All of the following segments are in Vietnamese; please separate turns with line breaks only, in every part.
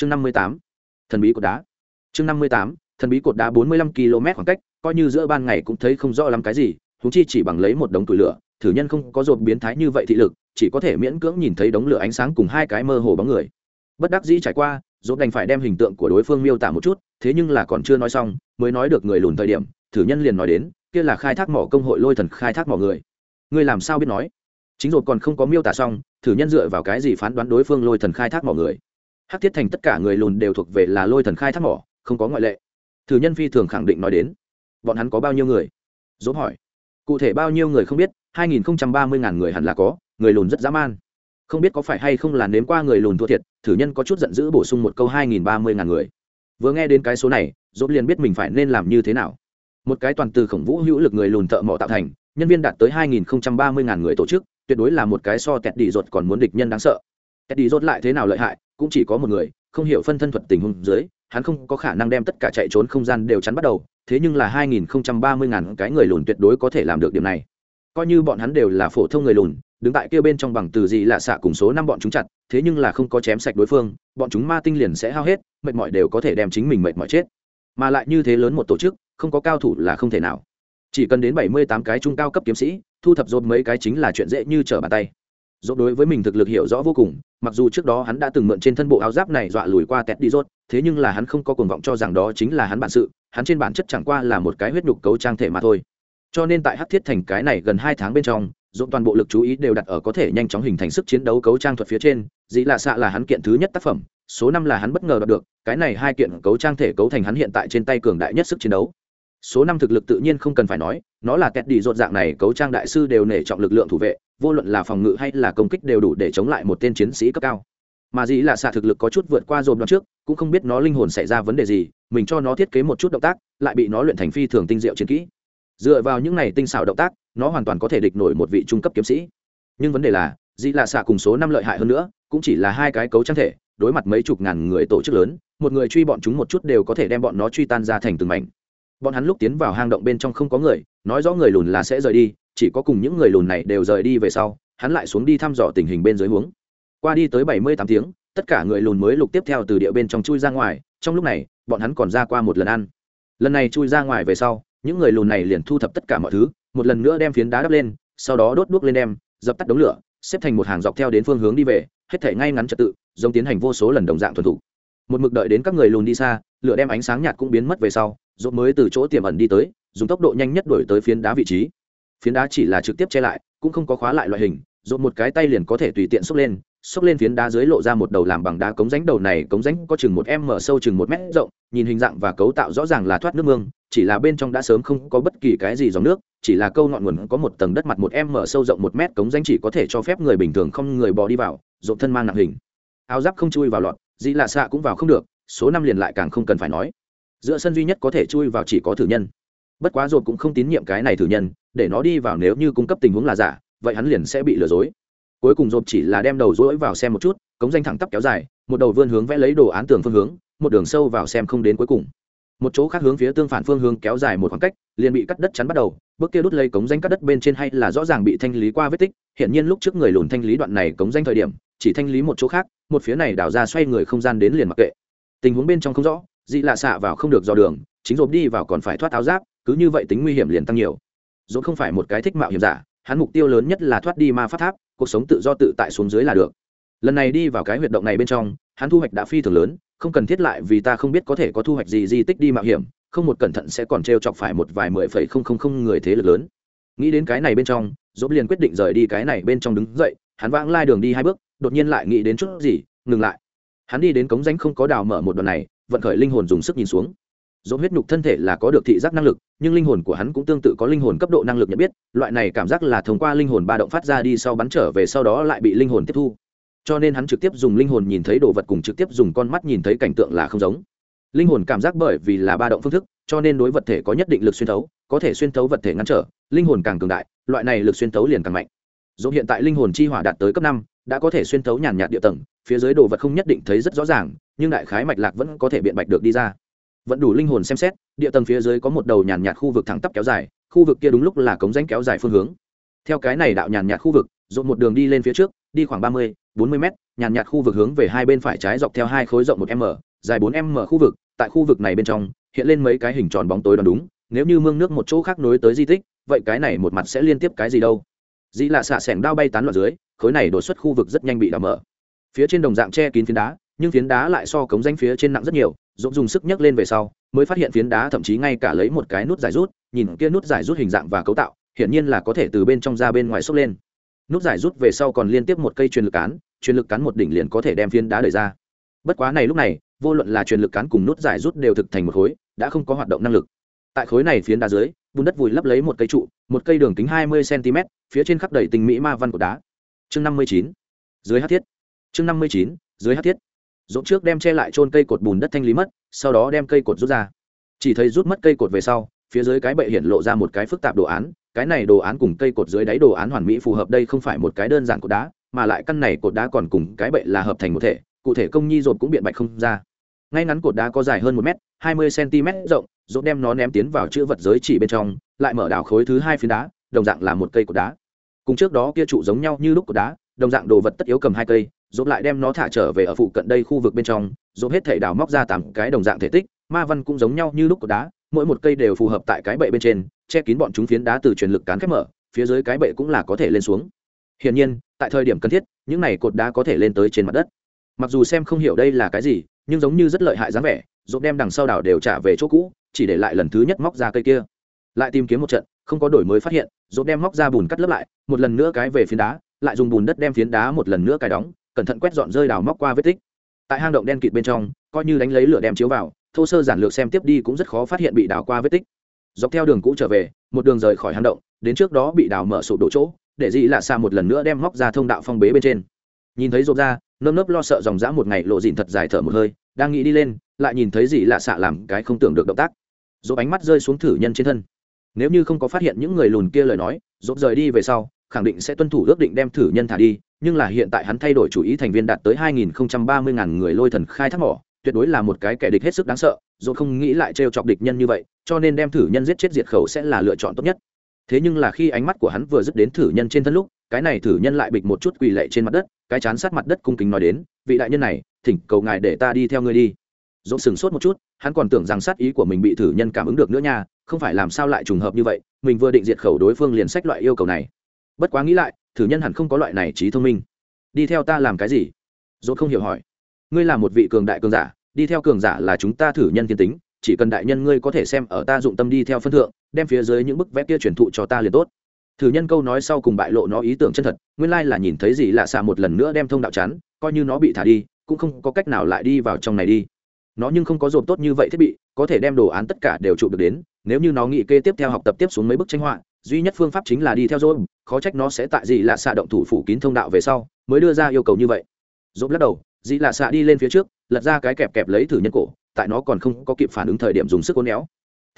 chương năm mươi tám, thần bí cột đá. Chương năm mươi tám, thần bí cột đá bốn mươi lăm km khoảng cách, coi như giữa ban ngày cũng thấy không rõ lắm cái gì thú chi chỉ bằng lấy một đống tủi lửa, thử nhân không có dồn biến thái như vậy thị lực, chỉ có thể miễn cưỡng nhìn thấy đống lửa ánh sáng cùng hai cái mơ hồ bóng người. Bất đắc dĩ trải qua dồn đành phải đem hình tượng của đối phương miêu tả một chút, thế nhưng là còn chưa nói xong, mới nói được người lùn thời điểm, thử nhân liền nói đến, kia là khai thác mỏ công hội lôi thần khai thác mỏ người. Ngươi làm sao biết nói? Chính rồi còn không có miêu tả xong, thử nhân dựa vào cái gì phán đoán đối phương lôi thần khai thác mỏ người? Hắc thiết thành tất cả người lùn đều thuộc về là lôi thần khai thác mỏ, không có ngoại lệ. Thử nhân phi thường khẳng định nói đến, bọn hắn có bao nhiêu người? Dốt hỏi. Cụ thể bao nhiêu người không biết, hai nghìn ba mươi ngàn người hẳn là có, người lùn rất dã man. Không biết có phải hay không là nếm qua người lùn thua thiệt, thử nhân có chút giận dữ bổ sung một câu hai nghìn ba mươi ngàn người. Vừa nghe đến cái số này dốt liền biết mình phải nên làm như thế nào. Một cái toàn từ khổng vũ hữu lực người lùn thợ mỏ tạo thành, nhân viên đạt tới hai nghìn ba mươi ngàn người tổ chức, tuyệt đối là một cái so tẹt đi rột còn muốn địch nhân đáng sợ. Tẹt đi rột lại thế nào lợi hại cũng chỉ có một người, không hiểu phân thân thuật tình huống dưới, hắn không có khả năng đem tất cả chạy trốn không gian đều chắn bắt đầu, thế nhưng là hai nghìn không trăm ba mươi ngàn cái người lùn tuyệt đối có thể làm được điểm này. Coi như bọn hắn đều là phổ thông người lùn, đứng tại kia bên trong bằng từ gì lạ xạ cùng số năm bọn chúng chặt, thế nhưng là không có chém sạch đối phương, bọn chúng ma tinh liền sẽ hao hết, mệt mỏi đều có thể đem chính mình mệt mỏi chết. Mà lại như thế lớn một tổ chức, không có cao thủ là không thể nào. Chỉ cần đến bảy mươi tám cái trung cao cấp kiếm sĩ, thu thập dồn mấy cái chính là chuyện dễ như trở bàn tay dốt đối với mình thực lực hiểu rõ vô cùng, mặc dù trước đó hắn đã từng mượn trên thân bộ áo giáp này dọa lùi qua tét đi rốt thế nhưng là hắn không có cuồng vọng cho rằng đó chính là hắn bản sự, hắn trên bản chất chẳng qua là một cái huyết nhục cấu trang thể mà thôi. Cho nên tại hắc thiết thành cái này gần hai tháng bên trong dồn toàn bộ lực chú ý đều đặt ở có thể nhanh chóng hình thành sức chiến đấu cấu trang thuật phía trên, dĩ lạ xạ là hắn kiện thứ nhất tác phẩm, số năm là hắn bất ngờ đạt được, cái này hai kiện cấu trang thể cấu thành hắn hiện tại trên tay cường đại nhất sức chiến đấu. Số năm thực lực tự nhiên không cần phải nói, nó là kẹt đi rột dạng này cấu trang đại sư đều nể trọng lực lượng thủ vệ vô luận là phòng ngự hay là công kích đều đủ để chống lại một tên chiến sĩ cấp cao. Mà dĩ là xạ thực lực có chút vượt qua dồn đoạn trước, cũng không biết nó linh hồn xảy ra vấn đề gì, mình cho nó thiết kế một chút động tác, lại bị nó luyện thành phi thường tinh diệu chiến kỹ. Dựa vào những này tinh xảo động tác, nó hoàn toàn có thể địch nổi một vị trung cấp kiếm sĩ. Nhưng vấn đề là, dĩ là xạ cùng số năm lợi hại hơn nữa, cũng chỉ là hai cái cấu trang thể, đối mặt mấy chục ngàn người tổ chức lớn, một người truy bọn chúng một chút đều có thể đem bọn nó truy tan ra thành từng mảnh. Bọn hắn lúc tiến vào hang động bên trong không có người, nói rõ người lùn là sẽ rời đi chỉ có cùng những người lùn này đều rời đi về sau, hắn lại xuống đi thăm dò tình hình bên dưới huống. Qua đi tới bảy mươi tám tiếng, tất cả người lùn mới lục tiếp theo từ địa bên trong chui ra ngoài, trong lúc này, bọn hắn còn ra qua một lần ăn. Lần này chui ra ngoài về sau, những người lùn này liền thu thập tất cả mọi thứ, một lần nữa đem phiến đá đắp lên, sau đó đốt đuốc lên đem, dập tắt đống lửa, xếp thành một hàng dọc theo đến phương hướng đi về, hết thể ngay ngắn trật tự, giống tiến hành vô số lần đồng dạng thuần thủ. Một mực đợi đến các người lùn đi xa, lửa đem ánh sáng nhạt cũng biến mất về sau dốt mới từ chỗ tiềm ẩn đi tới, dùng tốc độ nhanh nhất đổi tới phiến đá vị trí phiến đá chỉ là trực tiếp che lại, cũng không có khóa lại loại hình Dồn một cái tay liền có thể tùy tiện xốc lên xốc lên phiến đá dưới lộ ra một đầu làm bằng đá cống rãnh, đầu này cống rãnh có chừng một m, sâu chừng một mét rộng, nhìn hình dạng và cấu tạo rõ ràng là thoát nước mương, chỉ là bên trong đã sớm không có bất kỳ cái gì dòng nước, chỉ là câu ngọn nguồn có một tầng đất mặt một m, sâu rộng một mét cống rãnh chỉ có thể cho phép người bình thường không người bò đi vào dồn thân mang nặng hình. Áo giáp không chui vào lọt, dĩ lạ xạ cũng vào không được, số năm liền lại càng không cần phải nói. Giữa sân duy nhất có thể chui vào chỉ có thử nhân bất quá rột cũng không tín nhiệm cái này thử nhân, để nó đi vào nếu như cung cấp tình huống là giả, vậy hắn liền sẽ bị lừa dối. Cuối cùng rột chỉ là đem đầu rỗi vào xem một chút, cống danh thẳng tắp kéo dài, một đầu vươn hướng vẽ lấy đồ án tường phương hướng, một đường sâu vào xem không đến cuối cùng. Một chỗ khác hướng phía tương phản phương hướng kéo dài một khoảng cách, liền bị cắt đất chắn bắt đầu, bước kia đút lấy cống danh cắt đất bên trên hay là rõ ràng bị thanh lý qua vết tích hiện nhiên lúc trước người lùn thanh lý đoạn này cống danh thời điểm, chỉ thanh lý một chỗ khác, một phía này đào ra xoay người không gian đến liền mặc kệ. Tình huống bên trong không rõ, dị lạ xạ vào không được dò đường, chính rộp đi vào còn phải thoát áo giáp cứ như vậy tính nguy hiểm liền tăng nhiều. Dốt không phải một cái thích mạo hiểm giả, hắn mục tiêu lớn nhất là thoát đi ma pháp tháp, cuộc sống tự do tự tại xuống dưới là được. Lần này đi vào cái huyệt động này bên trong, hắn thu hoạch đã phi thường lớn, không cần thiết lại vì ta không biết có thể có thu hoạch gì di tích đi mạo hiểm, không một cẩn thận sẽ còn t r e o chọc phải một vài mười phẩy không không không người thế lực lớn. Nghĩ đến cái này bên trong dốt liền quyết định rời đi cái này bên trong đứng dậy, hắn vãng lai đường đi hai bước, đột nhiên lại nghĩ đến chút gì, ngừng lại. Hắn đi đến cống ránh không có đào mở một đoạn này, vận khởi linh hồn dùng sức nhìn xuống dỗ huyết nhục thân thể là có được thị giác năng lực, nhưng linh hồn của hắn cũng tương tự có linh hồn cấp độ năng lực nhận biết, loại này cảm giác là thông qua linh hồn ba động phát ra đi sau bắn trở về sau đó lại bị linh hồn tiếp thu. Cho nên hắn trực tiếp dùng linh hồn nhìn thấy đồ vật cùng trực tiếp dùng con mắt nhìn thấy cảnh tượng là không giống. Linh hồn cảm giác bởi vì là ba động phương thức, cho nên đối vật thể có nhất định lực xuyên thấu, có thể xuyên thấu vật thể ngăn trở, linh hồn càng cường đại, loại này lực xuyên thấu liền càng mạnh. Dỗ hiện tại linh hồn chi hỏa đạt tới cấp năm, đã có thể xuyên thấu nhàn nhạt địa tầng, phía dưới đồ vật không nhất định thấy rất rõ ràng, nhưng đại khái mạch lạc vẫn có thể biện bạch được đi ra vẫn đủ linh hồn xem xét, địa tầng phía dưới có một đầu nhàn nhạt khu vực thẳng tắp kéo dài, khu vực kia đúng lúc là cống rãnh kéo dài phương hướng. Theo cái này đạo nhàn nhạt khu vực dồn một đường đi lên phía trước, đi khoảng ba mươi 40 m nhàn nhạt khu vực hướng về hai bên phải trái dọc theo hai khối rộng một m, dài bốn m khu vực, tại khu vực này bên trong, hiện lên mấy cái hình tròn bóng tối đoán đúng, nếu như mương nước một chỗ khác nối tới di tích, vậy cái này một mặt sẽ liên tiếp cái gì đâu? Dĩ là xạ xẻng đao bay tán loạn dưới, khối này đột xuất khu vực rất nhanh bị đào mở. Phía trên đồng dạng che kín phiến đá, nhưng phiến đá lại so cống danh phía trên nặng rất nhiều dũng dùng sức nhấc lên về sau, mới phát hiện phiến đá thậm chí ngay cả lấy một cái nút giải rút, nhìn kia nút giải rút hình dạng và cấu tạo, hiển nhiên là có thể từ bên trong ra bên ngoài xốc lên. Nút giải rút về sau còn liên tiếp một cây truyền lực cán, truyền lực cán một đỉnh liền có thể đem phiến đá đẩy ra. Bất quá này lúc này, vô luận là truyền lực cán cùng nút giải rút đều thực thành một khối, đã không có hoạt động năng lực. Tại khối này phiến đá dưới, bùn đất vùi lấp lấy một cây trụ, một cây đường kính hai mươi cm phía trên khắp đầy tình mỹ ma văn của đá. Chương năm mươi chín. Dưới hát thiết. Chương năm mươi chín. Dưới hát thiết dỗ trước đem che lại trôn cây cột bùn đất thanh lý mất, sau đó đem cây cột rút ra. Chỉ thấy rút mất cây cột về sau, phía dưới cái bệ hiện lộ ra một cái phức tạp đồ án, cái này đồ án cùng cây cột dưới đáy đồ án hoàn mỹ phù hợp đây không phải một cái đơn giản cột đá, mà lại căn này cột đá còn cùng cái bệ là hợp thành một thể, cụ thể công nhi rột cũng biện bạch không ra. Ngay ngắn cột đá có dài hơn một m hai mươi cm rộng rột đem nó ném tiến vào chữ vật giới chỉ bên trong, lại mở đảo khối thứ hai phiến đá, đồng dạng là một cây cột đá. Cùng trước đó kia trụ giống nhau như lúc cột đá, đồng dạng đồ vật tất yếu cầm hai cây dỗ lại đem nó thả trở về ở phụ cận đây khu vực bên trong dỗ hết thể đào móc ra tám cái đồng dạng thể tích, ma văn cũng giống nhau như lúc cột đá, mỗi một cây đều phù hợp tại cái bệ bên trên, che kín bọn chúng phiến đá từ truyền lực cán khép mở, phía dưới cái bệ cũng là có thể lên xuống. Hiển nhiên, tại thời điểm cần thiết, những này cột đá có thể lên tới trên mặt đất. Mặc dù xem không hiểu đây là cái gì, nhưng giống như rất lợi hại dáng vẻ dỗ đem đằng sau đảo đều trả về chỗ cũ, chỉ để lại lần thứ nhất móc ra cây kia. Lại tìm kiếm một trận, không có đổi mới phát hiện dỗ đem móc ra bùn cắt lấp lại, một lần nữa cái về phiến đá, lại dùng bùn đất đem phiến đá một lần nữa cài đóng cẩn thận quét dọn rơi đào móc qua vết tích. Tại hang động đen kịt bên trong, coi như đánh lấy lửa đem chiếu vào, thô sơ giản lược xem tiếp đi cũng rất khó phát hiện bị đào qua vết tích. Dọc theo đường cũ trở về, một đường rời khỏi hang động, đến trước đó bị đào mở sụp đổ chỗ, để dị lạ xa một lần nữa đem móc ra thông đạo phong bế bên trên. Nhìn thấy rộp ra, nơm nớp lo sợ dòng dã một ngày lộ dịn thật dài thở một hơi, đang nghĩ đi lên, lại nhìn thấy dị lạ xạ làm cái không tưởng được động tác. Dỗ ánh mắt rơi xuống thử nhân trên thân. Nếu như không có phát hiện những người lùn kia lời nói dỗ rời đi về sau khẳng định sẽ tuân thủ ước định đem thử nhân thả đi, nhưng là hiện tại hắn thay đổi chủ ý thành viên đạt tới 2030 ngàn người lôi thần khai thác mỏ, tuyệt đối là một cái kẻ địch hết sức đáng sợ rồi không nghĩ lại trêu chọc địch nhân như vậy, cho nên đem thử nhân giết chết diệt khẩu sẽ là lựa chọn tốt nhất. Thế nhưng là khi ánh mắt của hắn vừa dứt đến thử nhân trên thân lúc, cái này thử nhân lại bịch một chút quỳ lệ trên mặt đất, cái chán sát mặt đất cung kính nói đến, vị đại nhân này, thỉnh cầu ngài để ta đi theo ngươi đi. Dỗ sừng sốt một chút, hắn còn tưởng rằng sát ý của mình bị thử nhân cảm ứng được nữa nha, không phải làm sao lại trùng hợp như vậy, mình vừa định diệt khẩu đối phương liền sách loại yêu cầu này bất quá nghĩ lại, thử nhân hẳn không có loại này trí thông minh. Đi theo ta làm cái gì? Dốt không hiểu hỏi. Ngươi là một vị cường đại cường giả, đi theo cường giả là chúng ta thử nhân thiên tính, chỉ cần đại nhân ngươi có thể xem ở ta dụng tâm đi theo phân thượng, đem phía dưới những bức vẽ kia truyền thụ cho ta liền tốt. Thử nhân câu nói sau cùng bại lộ nó ý tưởng chân thật, nguyên lai là nhìn thấy gì lạ xạ một lần nữa đem thông đạo chắn, coi như nó bị thả đi, cũng không có cách nào lại đi vào trong này đi. Nó nhưng không có dồn tốt như vậy thiết bị, có thể đem đồ án tất cả đều chụp được đến, nếu như nó nghĩ kê tiếp theo học tập tiếp xuống mấy bức tranh họa duy nhất phương pháp chính là đi theo dồn khó trách nó sẽ tại gì lạ xạ động thủ phủ kín thông đạo về sau, mới đưa ra yêu cầu như vậy. Dồn lắc đầu, dị lạ xạ đi lên phía trước, lật ra cái kẹp kẹp lấy thử nhân cổ, tại nó còn không có kịp phản ứng thời điểm dùng sức cố néo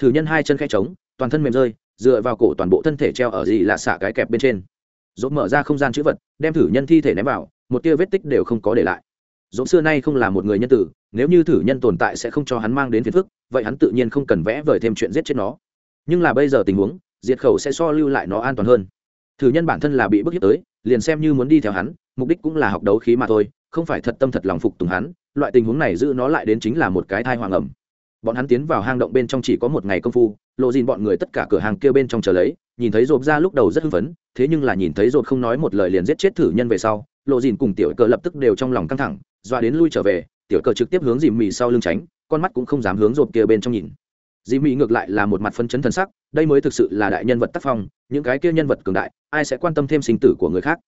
thử nhân hai chân khe trống, toàn thân mềm rơi, dựa vào cổ toàn bộ thân thể treo ở dị lạ xạ cái kẹp bên trên. Dồn mở ra không gian chữ vật, đem thử nhân thi thể ném vào, một tia vết tích đều không có để lại. Dồn xưa nay không là một người nhân tử, nếu như thử nhân tồn tại sẽ không cho hắn mang đến phiền phức, vậy hắn tự nhiên không cần vẽ vời thêm chuyện giết chết nó. Nhưng là bây giờ tình huống diệt khẩu sẽ so lưu lại nó an toàn hơn. Thử nhân bản thân là bị bức hiếp tới, liền xem như muốn đi theo hắn, mục đích cũng là học đấu khí mà thôi, không phải thật tâm thật lòng phục tùng hắn, loại tình huống này giữ nó lại đến chính là một cái thai hoàng ẩm. Bọn hắn tiến vào hang động bên trong chỉ có một ngày công phu, lộ dìn bọn người tất cả cửa hàng kia bên trong chờ lấy, nhìn thấy rộp ra lúc đầu rất hưng phấn, thế nhưng là nhìn thấy rộp không nói một lời liền giết chết thử nhân về sau, lộ dìn cùng tiểu cờ lập tức đều trong lòng căng thẳng, doa đến lui trở về, tiểu cờ trực tiếp hướng dìm mì sau lưng tránh, con mắt cũng không dám hướng rộp kia bên trong nhìn dì mỹ ngược lại là một mặt phân chấn thần sắc, đây mới thực sự là đại nhân vật tác phong, những cái kia nhân vật cường đại, ai sẽ quan tâm thêm sinh tử của người khác?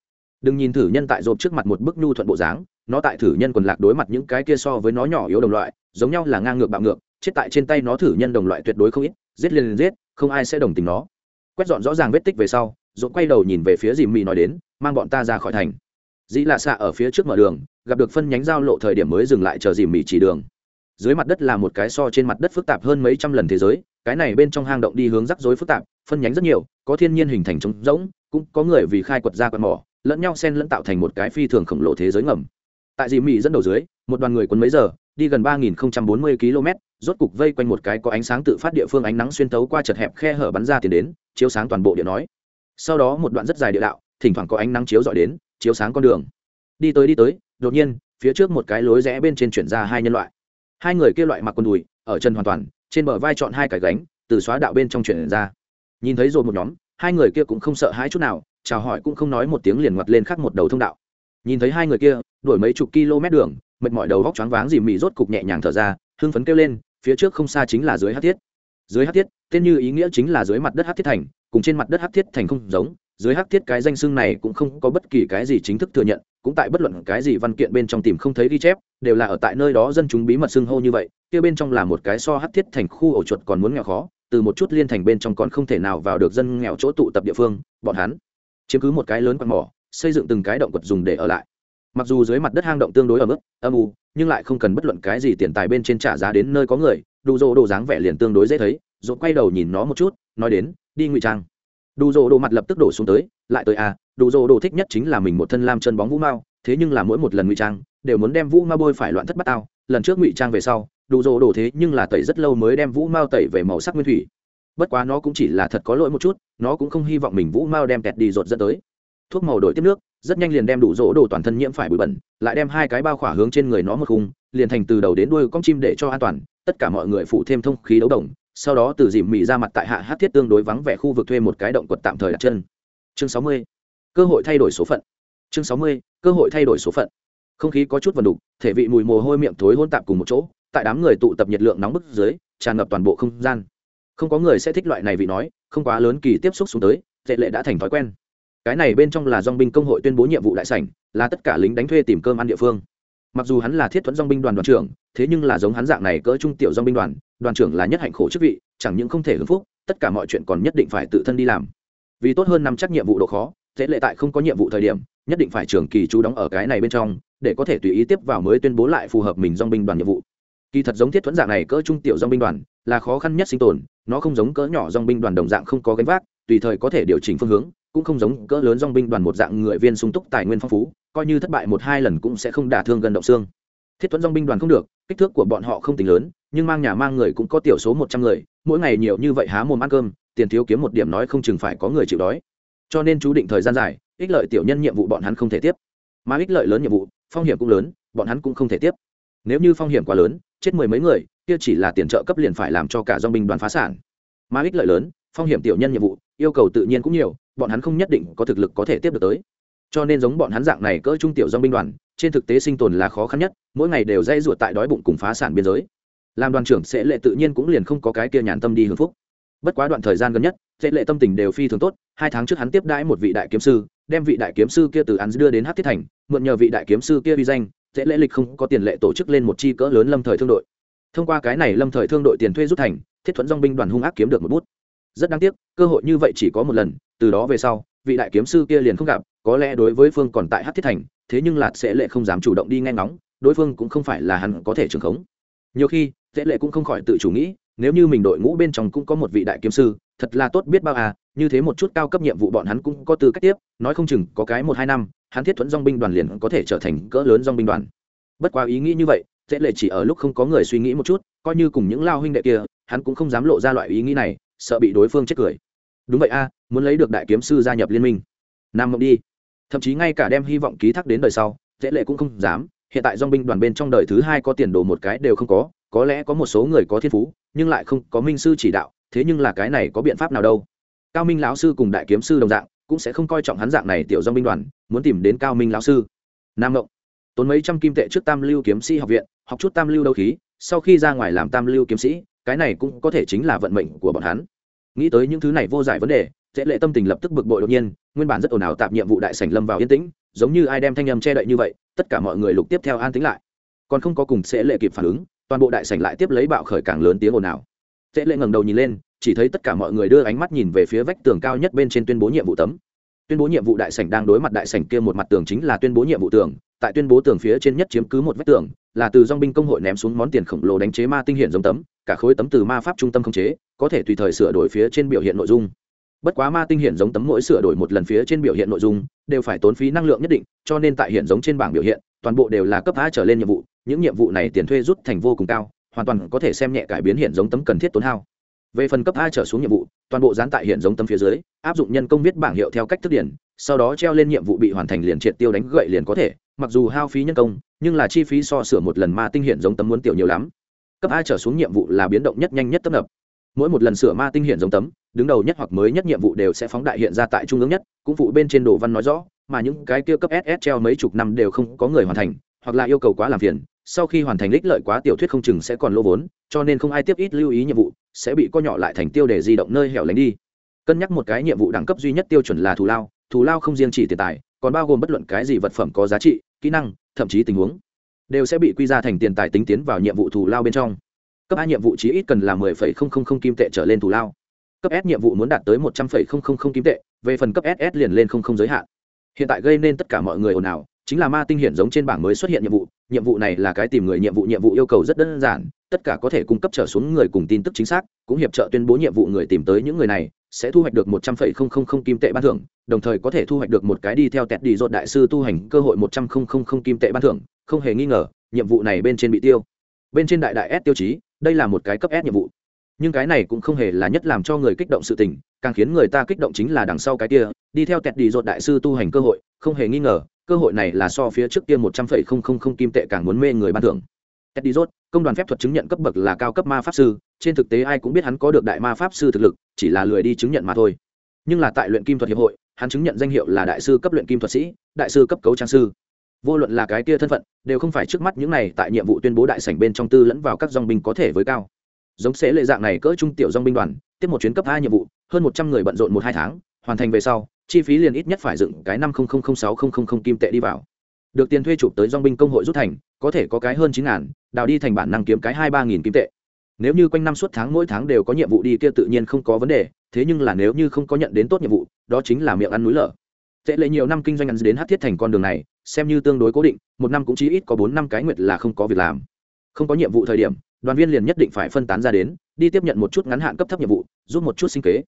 Đừng nhìn thử nhân tại rộp trước mặt một bức nhu thuận bộ dáng, nó tại thử nhân quần lạc đối mặt những cái kia so với nó nhỏ yếu đồng loại, giống nhau là ngang ngược bạo ngược, chết tại trên tay nó thử nhân đồng loại tuyệt đối không ít, giết liền liền giết, không ai sẽ đồng tình nó. Quét dọn rõ ràng vết tích về sau, rộp quay đầu nhìn về phía dì mỹ nói đến, mang bọn ta ra khỏi thành. Dĩ lạ xạ ở phía trước mở đường, gặp được phân nhánh giao lộ thời điểm mới dừng lại chờ dì mỹ chỉ đường dưới mặt đất là một cái so trên mặt đất phức tạp hơn mấy trăm lần thế giới, cái này bên trong hang động đi hướng rắc rối phức tạp, phân nhánh rất nhiều, có thiên nhiên hình thành trống rỗng, cũng có người vì khai quật ra quạt mỏ, lẫn nhau xen lẫn tạo thành một cái phi thường khổng lồ thế giới ngầm. Tại dì mỹ dẫn đầu dưới, một đoàn người quấn mấy giờ, đi gần ba nghìn bốn mươi km, rốt cục vây quanh một cái có ánh sáng tự phát địa phương ánh nắng xuyên tấu qua chật hẹp khe hở bắn ra tiền đến, chiếu sáng toàn bộ địa nói. Sau đó một đoạn rất dài địa đạo, thỉnh thoảng có ánh nắng chiếu dọi đến, chiếu sáng con đường. Đi tới đi tới, đột nhiên, phía trước một cái lối rẽ bên trên chuyển ra hai nhân loại hai người kia loại mặc quần đùi, ở chân hoàn toàn, trên bờ vai chọn hai cái gánh, từ xóa đạo bên trong chuyển ra. Nhìn thấy rồi một nhóm, hai người kia cũng không sợ hãi chút nào, chào hỏi cũng không nói một tiếng liền ngoặt lên khắc một đầu thông đạo. Nhìn thấy hai người kia đuổi mấy chục km đường, mệt mỏi đầu vóc choáng váng dì mị rốt cục nhẹ nhàng thở ra, hưng phấn kêu lên, phía trước không xa chính là dưới hát thiết. Dưới hát thiết, tên như ý nghĩa chính là dưới mặt đất hát thiết thành, cùng trên mặt đất hát thiết thành không giống, dưới hát thiết cái danh xưng này cũng không có bất kỳ cái gì chính thức thừa nhận, cũng tại bất luận cái gì văn kiện bên trong tìm không thấy ghi chép đều là ở tại nơi đó dân chúng bí mật xưng hô như vậy, kia bên trong là một cái so hát thiết thành khu ổ chuột còn muốn nghèo khó, từ một chút liên thành bên trong còn không thể nào vào được dân nghèo chỗ tụ tập địa phương, bọn hắn chiếm cứ một cái lớn quạt mỏ, xây dựng từng cái động quật dùng để ở lại. Mặc dù dưới mặt đất hang động tương đối ở mức âm u, nhưng lại không cần bất luận cái gì tiền tài bên trên trả giá đến nơi có người, đủ rỗ đồ dáng vẻ liền tương đối dễ thấy rồi quay đầu nhìn nó một chút, nói đến, đi ngụy trang. Đủ rỗ đồ mặt lập tức đổ xuống tới, lại tới à đủ rỗ đồ thích nhất chính là mình một thân lam chân bóng vũ mao thế nhưng là mỗi một lần ngụy trang đều muốn đem vũ ma bôi phải loạn thất bát tao, lần trước ngụy trang về sau, đủ rồ đổ thế nhưng là tẩy rất lâu mới đem vũ mao tẩy về màu sắc nguyên thủy. Bất quá nó cũng chỉ là thật có lỗi một chút, nó cũng không hy vọng mình vũ mao đem kẹt đi rột dẫn tới. Thuốc màu đổi tiếp nước, rất nhanh liền đem đủ rỗ đồ toàn thân nhiễm phải bụi bẩn, lại đem hai cái bao khỏa hướng trên người nó một khung, liền thành từ đầu đến đuôi con chim để cho an toàn, tất cả mọi người phụ thêm thông khí đấu đồng, sau đó từ dìm mị ra mặt tại hạ hát thiết tương đối vắng vẻ khu vực thuê một cái động quật tạm thời đặt chân. Chương sáu mươi, cơ hội thay đổi số phận. Chương sáu mươi, cơ hội thay đổi số phận không khí có chút vần đục, thể vị mùi mồ hôi miệng thối hôn tạp cùng một chỗ, tại đám người tụ tập nhiệt lượng nóng bức dưới, tràn ngập toàn bộ không gian. Không có người sẽ thích loại này vị nói, không quá lớn kỳ tiếp xúc xuống tới, tệ lệ đã thành thói quen. Cái này bên trong là dong binh công hội tuyên bố nhiệm vụ đại sảnh, là tất cả lính đánh thuê tìm cơm ăn địa phương. Mặc dù hắn là thiết thuẫn dong binh đoàn đoàn trưởng, thế nhưng là giống hắn dạng này cỡ trung tiểu dong binh đoàn đoàn trưởng là nhất hạnh khổ chức vị, chẳng những không thể hưởng phúc, tất cả mọi chuyện còn nhất định phải tự thân đi làm. Vì tốt hơn nắm chắc nhiệm vụ độ khó thế lệ tại không có nhiệm vụ thời điểm, nhất định phải trường kỳ chú đóng ở cái này bên trong, để có thể tùy ý tiếp vào mới tuyên bố lại phù hợp mình dong binh đoàn nhiệm vụ. Kỳ thật giống thiết thuẫn dạng này cỡ trung tiểu dong binh đoàn, là khó khăn nhất sinh tồn, nó không giống cỡ nhỏ dong binh đoàn đồng dạng không có gánh vác, tùy thời có thể điều chỉnh phương hướng, cũng không giống cỡ lớn dong binh đoàn một dạng người viên sung túc tài nguyên phong phú, coi như thất bại một hai lần cũng sẽ không đả thương gần động xương. Thiết thuẫn dong binh đoàn không được, kích thước của bọn họ không tính lớn, nhưng mang nhà mang người cũng có tiểu số một trăm người, mỗi ngày nhiều như vậy há mồm ăn cơm, tiền thiếu kiếm một điểm nói không chừng phải có người chịu đói cho nên chú định thời gian dài, ích lợi tiểu nhân nhiệm vụ bọn hắn không thể tiếp. Mà ích lợi lớn nhiệm vụ, phong hiểm cũng lớn, bọn hắn cũng không thể tiếp. Nếu như phong hiểm quá lớn, chết mười mấy người, kia chỉ là tiền trợ cấp liền phải làm cho cả dong binh đoàn phá sản. Mà ích lợi lớn, phong hiểm tiểu nhân nhiệm vụ, yêu cầu tự nhiên cũng nhiều, bọn hắn không nhất định có thực lực có thể tiếp được tới. Cho nên giống bọn hắn dạng này cỡ trung tiểu dong binh đoàn, trên thực tế sinh tồn là khó khăn nhất, mỗi ngày đều dây ruột tại đói bụng cùng phá sản biên giới. Làm đoàn trưởng sẽ lệ tự nhiên cũng liền không có cái kia nhàn tâm đi hưởng phúc bất quá đoạn thời gian gần nhất dễ lệ tâm tình đều phi thường tốt, hai tháng trước hắn tiếp đãi một vị đại kiếm sư, đem vị đại kiếm sư kia từ hắn đưa đến hát thiết thành, mượn nhờ vị đại kiếm sư kia vi danh dễ lễ lịch không có tiền lệ tổ chức lên một chi cỡ lớn lâm thời thương đội. Thông qua cái này lâm thời thương đội tiền thuê rút thành, thiết thuẫn dong binh đoàn hung ác kiếm được một bút. Rất đáng tiếc, cơ hội như vậy chỉ có một lần, từ đó về sau, vị đại kiếm sư kia liền không gặp, có lẽ đối với phương còn tại hát thiết thành, thế nhưng lạt sẽ lệ không dám chủ động đi nghe ngóng, đối phương cũng không phải là hắn có thể trường khống. Nhiều khi dễ lệ cũng không khỏi tự chủ nghĩ nếu như mình đội ngũ bên trong cũng có một vị đại kiếm sư, thật là tốt biết bao à như thế một chút cao cấp nhiệm vụ bọn hắn cũng có tư cách tiếp, nói không chừng có cái một hai năm, hắn thiết thuẫn dong binh đoàn liền có thể trở thành cỡ lớn dong binh đoàn. Bất quá ý nghĩ như vậy dễ lệ chỉ ở lúc không có người suy nghĩ một chút, coi như cùng những lao huynh đệ kia, hắn cũng không dám lộ ra loại ý nghĩ này, sợ bị đối phương chết cười. Đúng vậy a, muốn lấy được đại kiếm sư gia nhập liên minh. Nam mộng đi. Thậm chí ngay cả đem hy vọng ký thác đến đời sau dễ lệ cũng không dám, hiện tại dong binh đoàn bên trong đời thứ hai có tiền đồ một cái đều không có có lẽ có một số người có thiên phú, nhưng lại không có minh sư chỉ đạo, thế nhưng là cái này có biện pháp nào đâu. Cao minh lão sư cùng đại kiếm sư đồng dạng, cũng sẽ không coi trọng hắn dạng này tiểu dong binh đoàn, muốn tìm đến cao minh lão sư. Nam mộng. Tốn mấy trăm kim tệ trước tam lưu kiếm sĩ học viện, học chút tam lưu đấu khí, sau khi ra ngoài làm tam lưu kiếm sĩ, cái này cũng có thể chính là vận mệnh của bọn hắn. Nghĩ tới những thứ này vô giải vấn đề dễ lệ tâm tình lập tức bực bội đột nhiên, nguyên bản rất ồn ào tạp nhiệm vụ đại sảnh lâm vào yên tĩnh, giống như ai đem thanh âm che đậy như vậy, tất cả mọi người lục tiếp theo an tính lại. Còn không có cùng sẽ lệ kịp phản ứng toàn bộ đại sảnh lại tiếp lấy bạo khởi càng lớn tiếng ồn ào. Tệ lệ ngẩng đầu nhìn lên, chỉ thấy tất cả mọi người đưa ánh mắt nhìn về phía vách tường cao nhất bên trên tuyên bố nhiệm vụ tấm. Tuyên bố nhiệm vụ đại sảnh đang đối mặt đại sảnh kia một mặt tường chính là tuyên bố nhiệm vụ tường, tại tuyên bố tường phía trên nhất chiếm cứ một vách tường, là từ dong binh công hội ném xuống món tiền khổng lồ đánh chế ma tinh hiện giống tấm, cả khối tấm từ ma pháp trung tâm khống chế, có thể tùy thời sửa đổi phía trên biểu hiện nội dung. Bất quá ma tinh hiện giống tấm mỗi sửa đổi một lần phía trên biểu hiện nội dung, đều phải tốn phí năng lượng nhất định, cho nên tại hiện giống trên bảng biểu hiện, toàn bộ đều là cấp a trở lên nhiệm vụ những nhiệm vụ này tiền thuê rút thành vô cùng cao, hoàn toàn có thể xem nhẹ cải biến hiện giống tấm cần thiết tốn hao. Về phần cấp a trở xuống nhiệm vụ, toàn bộ dán tại hiện giống tấm phía dưới, áp dụng nhân công viết bảng hiệu theo cách thức điển, sau đó treo lên nhiệm vụ bị hoàn thành liền triệt tiêu đánh gậy liền có thể, mặc dù hao phí nhân công, nhưng là chi phí so sửa một lần ma tinh hiện giống tấm muốn tiểu nhiều lắm. Cấp a trở xuống nhiệm vụ là biến động nhất nhanh nhất tấp nập. Mỗi một lần sửa ma tinh hiện giống tấm, đứng đầu nhất hoặc mới nhất nhiệm vụ đều sẽ phóng đại hiện ra tại trung ương nhất, cũng phụ bên trên đồ văn nói rõ, mà những cái kia cấp ss treo mấy chục năm đều không có người hoàn thành, hoặc là yêu cầu quá làm phiền sau khi hoàn thành lích lợi quá tiểu thuyết không chừng sẽ còn lô vốn, cho nên không ai tiếp ít lưu ý nhiệm vụ, sẽ bị co nhỏ lại thành tiêu để di động nơi hẻo lánh đi. Cân nhắc một cái nhiệm vụ đẳng cấp duy nhất tiêu chuẩn là thù lao thù lao không riêng chỉ tiền tài, còn bao gồm bất luận cái gì vật phẩm có giá trị, kỹ năng, thậm chí tình huống, đều sẽ bị quy ra thành tiền tài tính tiến vào nhiệm vụ thù lao bên trong. Cấp a nhiệm vụ chí ít cần là mười phẩy không không không kim tệ trở lên thù lao. Cấp s nhiệm vụ muốn đạt tới một trăm phẩy không không không kim tệ, về phần cấp ss liền lên không không giới hạn. Hiện tại gây nên tất cả mọi người ồn ào, chính là ma tinh hiển giống trên bảng mới xuất hiện nhiệm vụ nhiệm vụ này là cái tìm người nhiệm vụ nhiệm vụ yêu cầu rất đơn giản, tất cả có thể cung cấp trở xuống người cùng tin tức chính xác, cũng hiệp trợ tuyên bố nhiệm vụ người tìm tới những người này, sẽ thu hoạch được một trăm phẩy không không không kim tệ ban thưởng, đồng thời có thể thu hoạch được một cái đi theo tẹt đi dột đại sư tu hành cơ hội một trăm không không không kim tệ ban thưởng, không hề nghi ngờ, nhiệm vụ này bên trên bị tiêu. Bên trên đại đại s tiêu chí, đây là một cái cấp s nhiệm vụ. Nhưng cái này cũng không hề là nhất làm cho người kích động sự tình, càng khiến người ta kích động chính là đằng sau cái kia, đi theo tẹt đi dột đại sư tu hành cơ hội, không hề nghi ngờ cơ hội này là so phía trước kia một trăm phẩy không không không kim tệ càng muốn mê người ban thưởng. Teddy rốt công đoàn phép thuật chứng nhận cấp bậc là cao cấp ma pháp sư, trên thực tế ai cũng biết hắn có được đại ma pháp sư thực lực, chỉ là lười đi chứng nhận mà thôi. Nhưng là tại luyện kim thuật hiệp hội, hắn chứng nhận danh hiệu là đại sư cấp luyện kim thuật sĩ, đại sư cấp cấu trang sư. Vô luận là cái kia thân phận, đều không phải trước mắt những này tại nhiệm vụ tuyên bố đại sảnh bên trong tư lẫn vào các dòng binh có thể với cao. Giống sẽ lệ dạng này cỡ trung tiểu dòng binh đoàn, tiếp một chuyến cấp hai nhiệm vụ, hơn một trăm người bận rộn một hai tháng, hoàn thành về sau chi phí liền ít nhất phải dựng cái năm sáu kim tệ đi vào. Được tiền thuê chụp tới dong binh công hội rút thành, có thể có cái hơn chín ngàn, đào đi thành bản năng kiếm cái hai ba nghìn kim tệ. Nếu như quanh năm suốt tháng mỗi tháng đều có nhiệm vụ đi kia tự nhiên không có vấn đề, thế nhưng là nếu như không có nhận đến tốt nhiệm vụ, đó chính là miệng ăn núi lở. Tệ lệ nhiều năm kinh doanh ăn đến hát thiết thành con đường này, xem như tương đối cố định, một năm cũng chỉ ít có bốn năm cái nguyệt là không có việc làm. Không có nhiệm vụ thời điểm, đoàn viên liền nhất định phải phân tán ra đến, đi tiếp nhận một chút ngắn hạn cấp thấp nhiệm vụ, giúp một chút sinh kế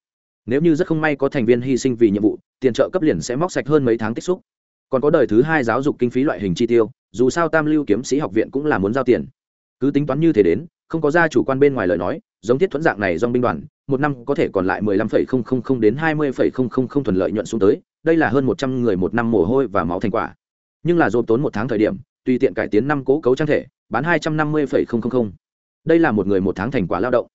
nếu như rất không may có thành viên hy sinh vì nhiệm vụ, tiền trợ cấp liền sẽ móc sạch hơn mấy tháng tích xúc. Còn có đời thứ hai giáo dục kinh phí loại hình chi tiêu, dù sao tam lưu kiếm sĩ học viện cũng là muốn giao tiền. Cứ tính toán như thế đến, không có gia chủ quan bên ngoài lời nói, giống thiết thuẫn dạng này dong binh đoàn, một năm có thể còn lại mười lăm phẩy không không không đến hai mươi phẩy không không không thuận lợi nhuận xuống tới, đây là hơn một trăm người một năm mồ hôi và máu thành quả. Nhưng là dồn tốn một tháng thời điểm, tùy tiện cải tiến năm cố cấu trang thể, bán hai trăm năm mươi phẩy không không không. Đây là một người một tháng thành quả lao động.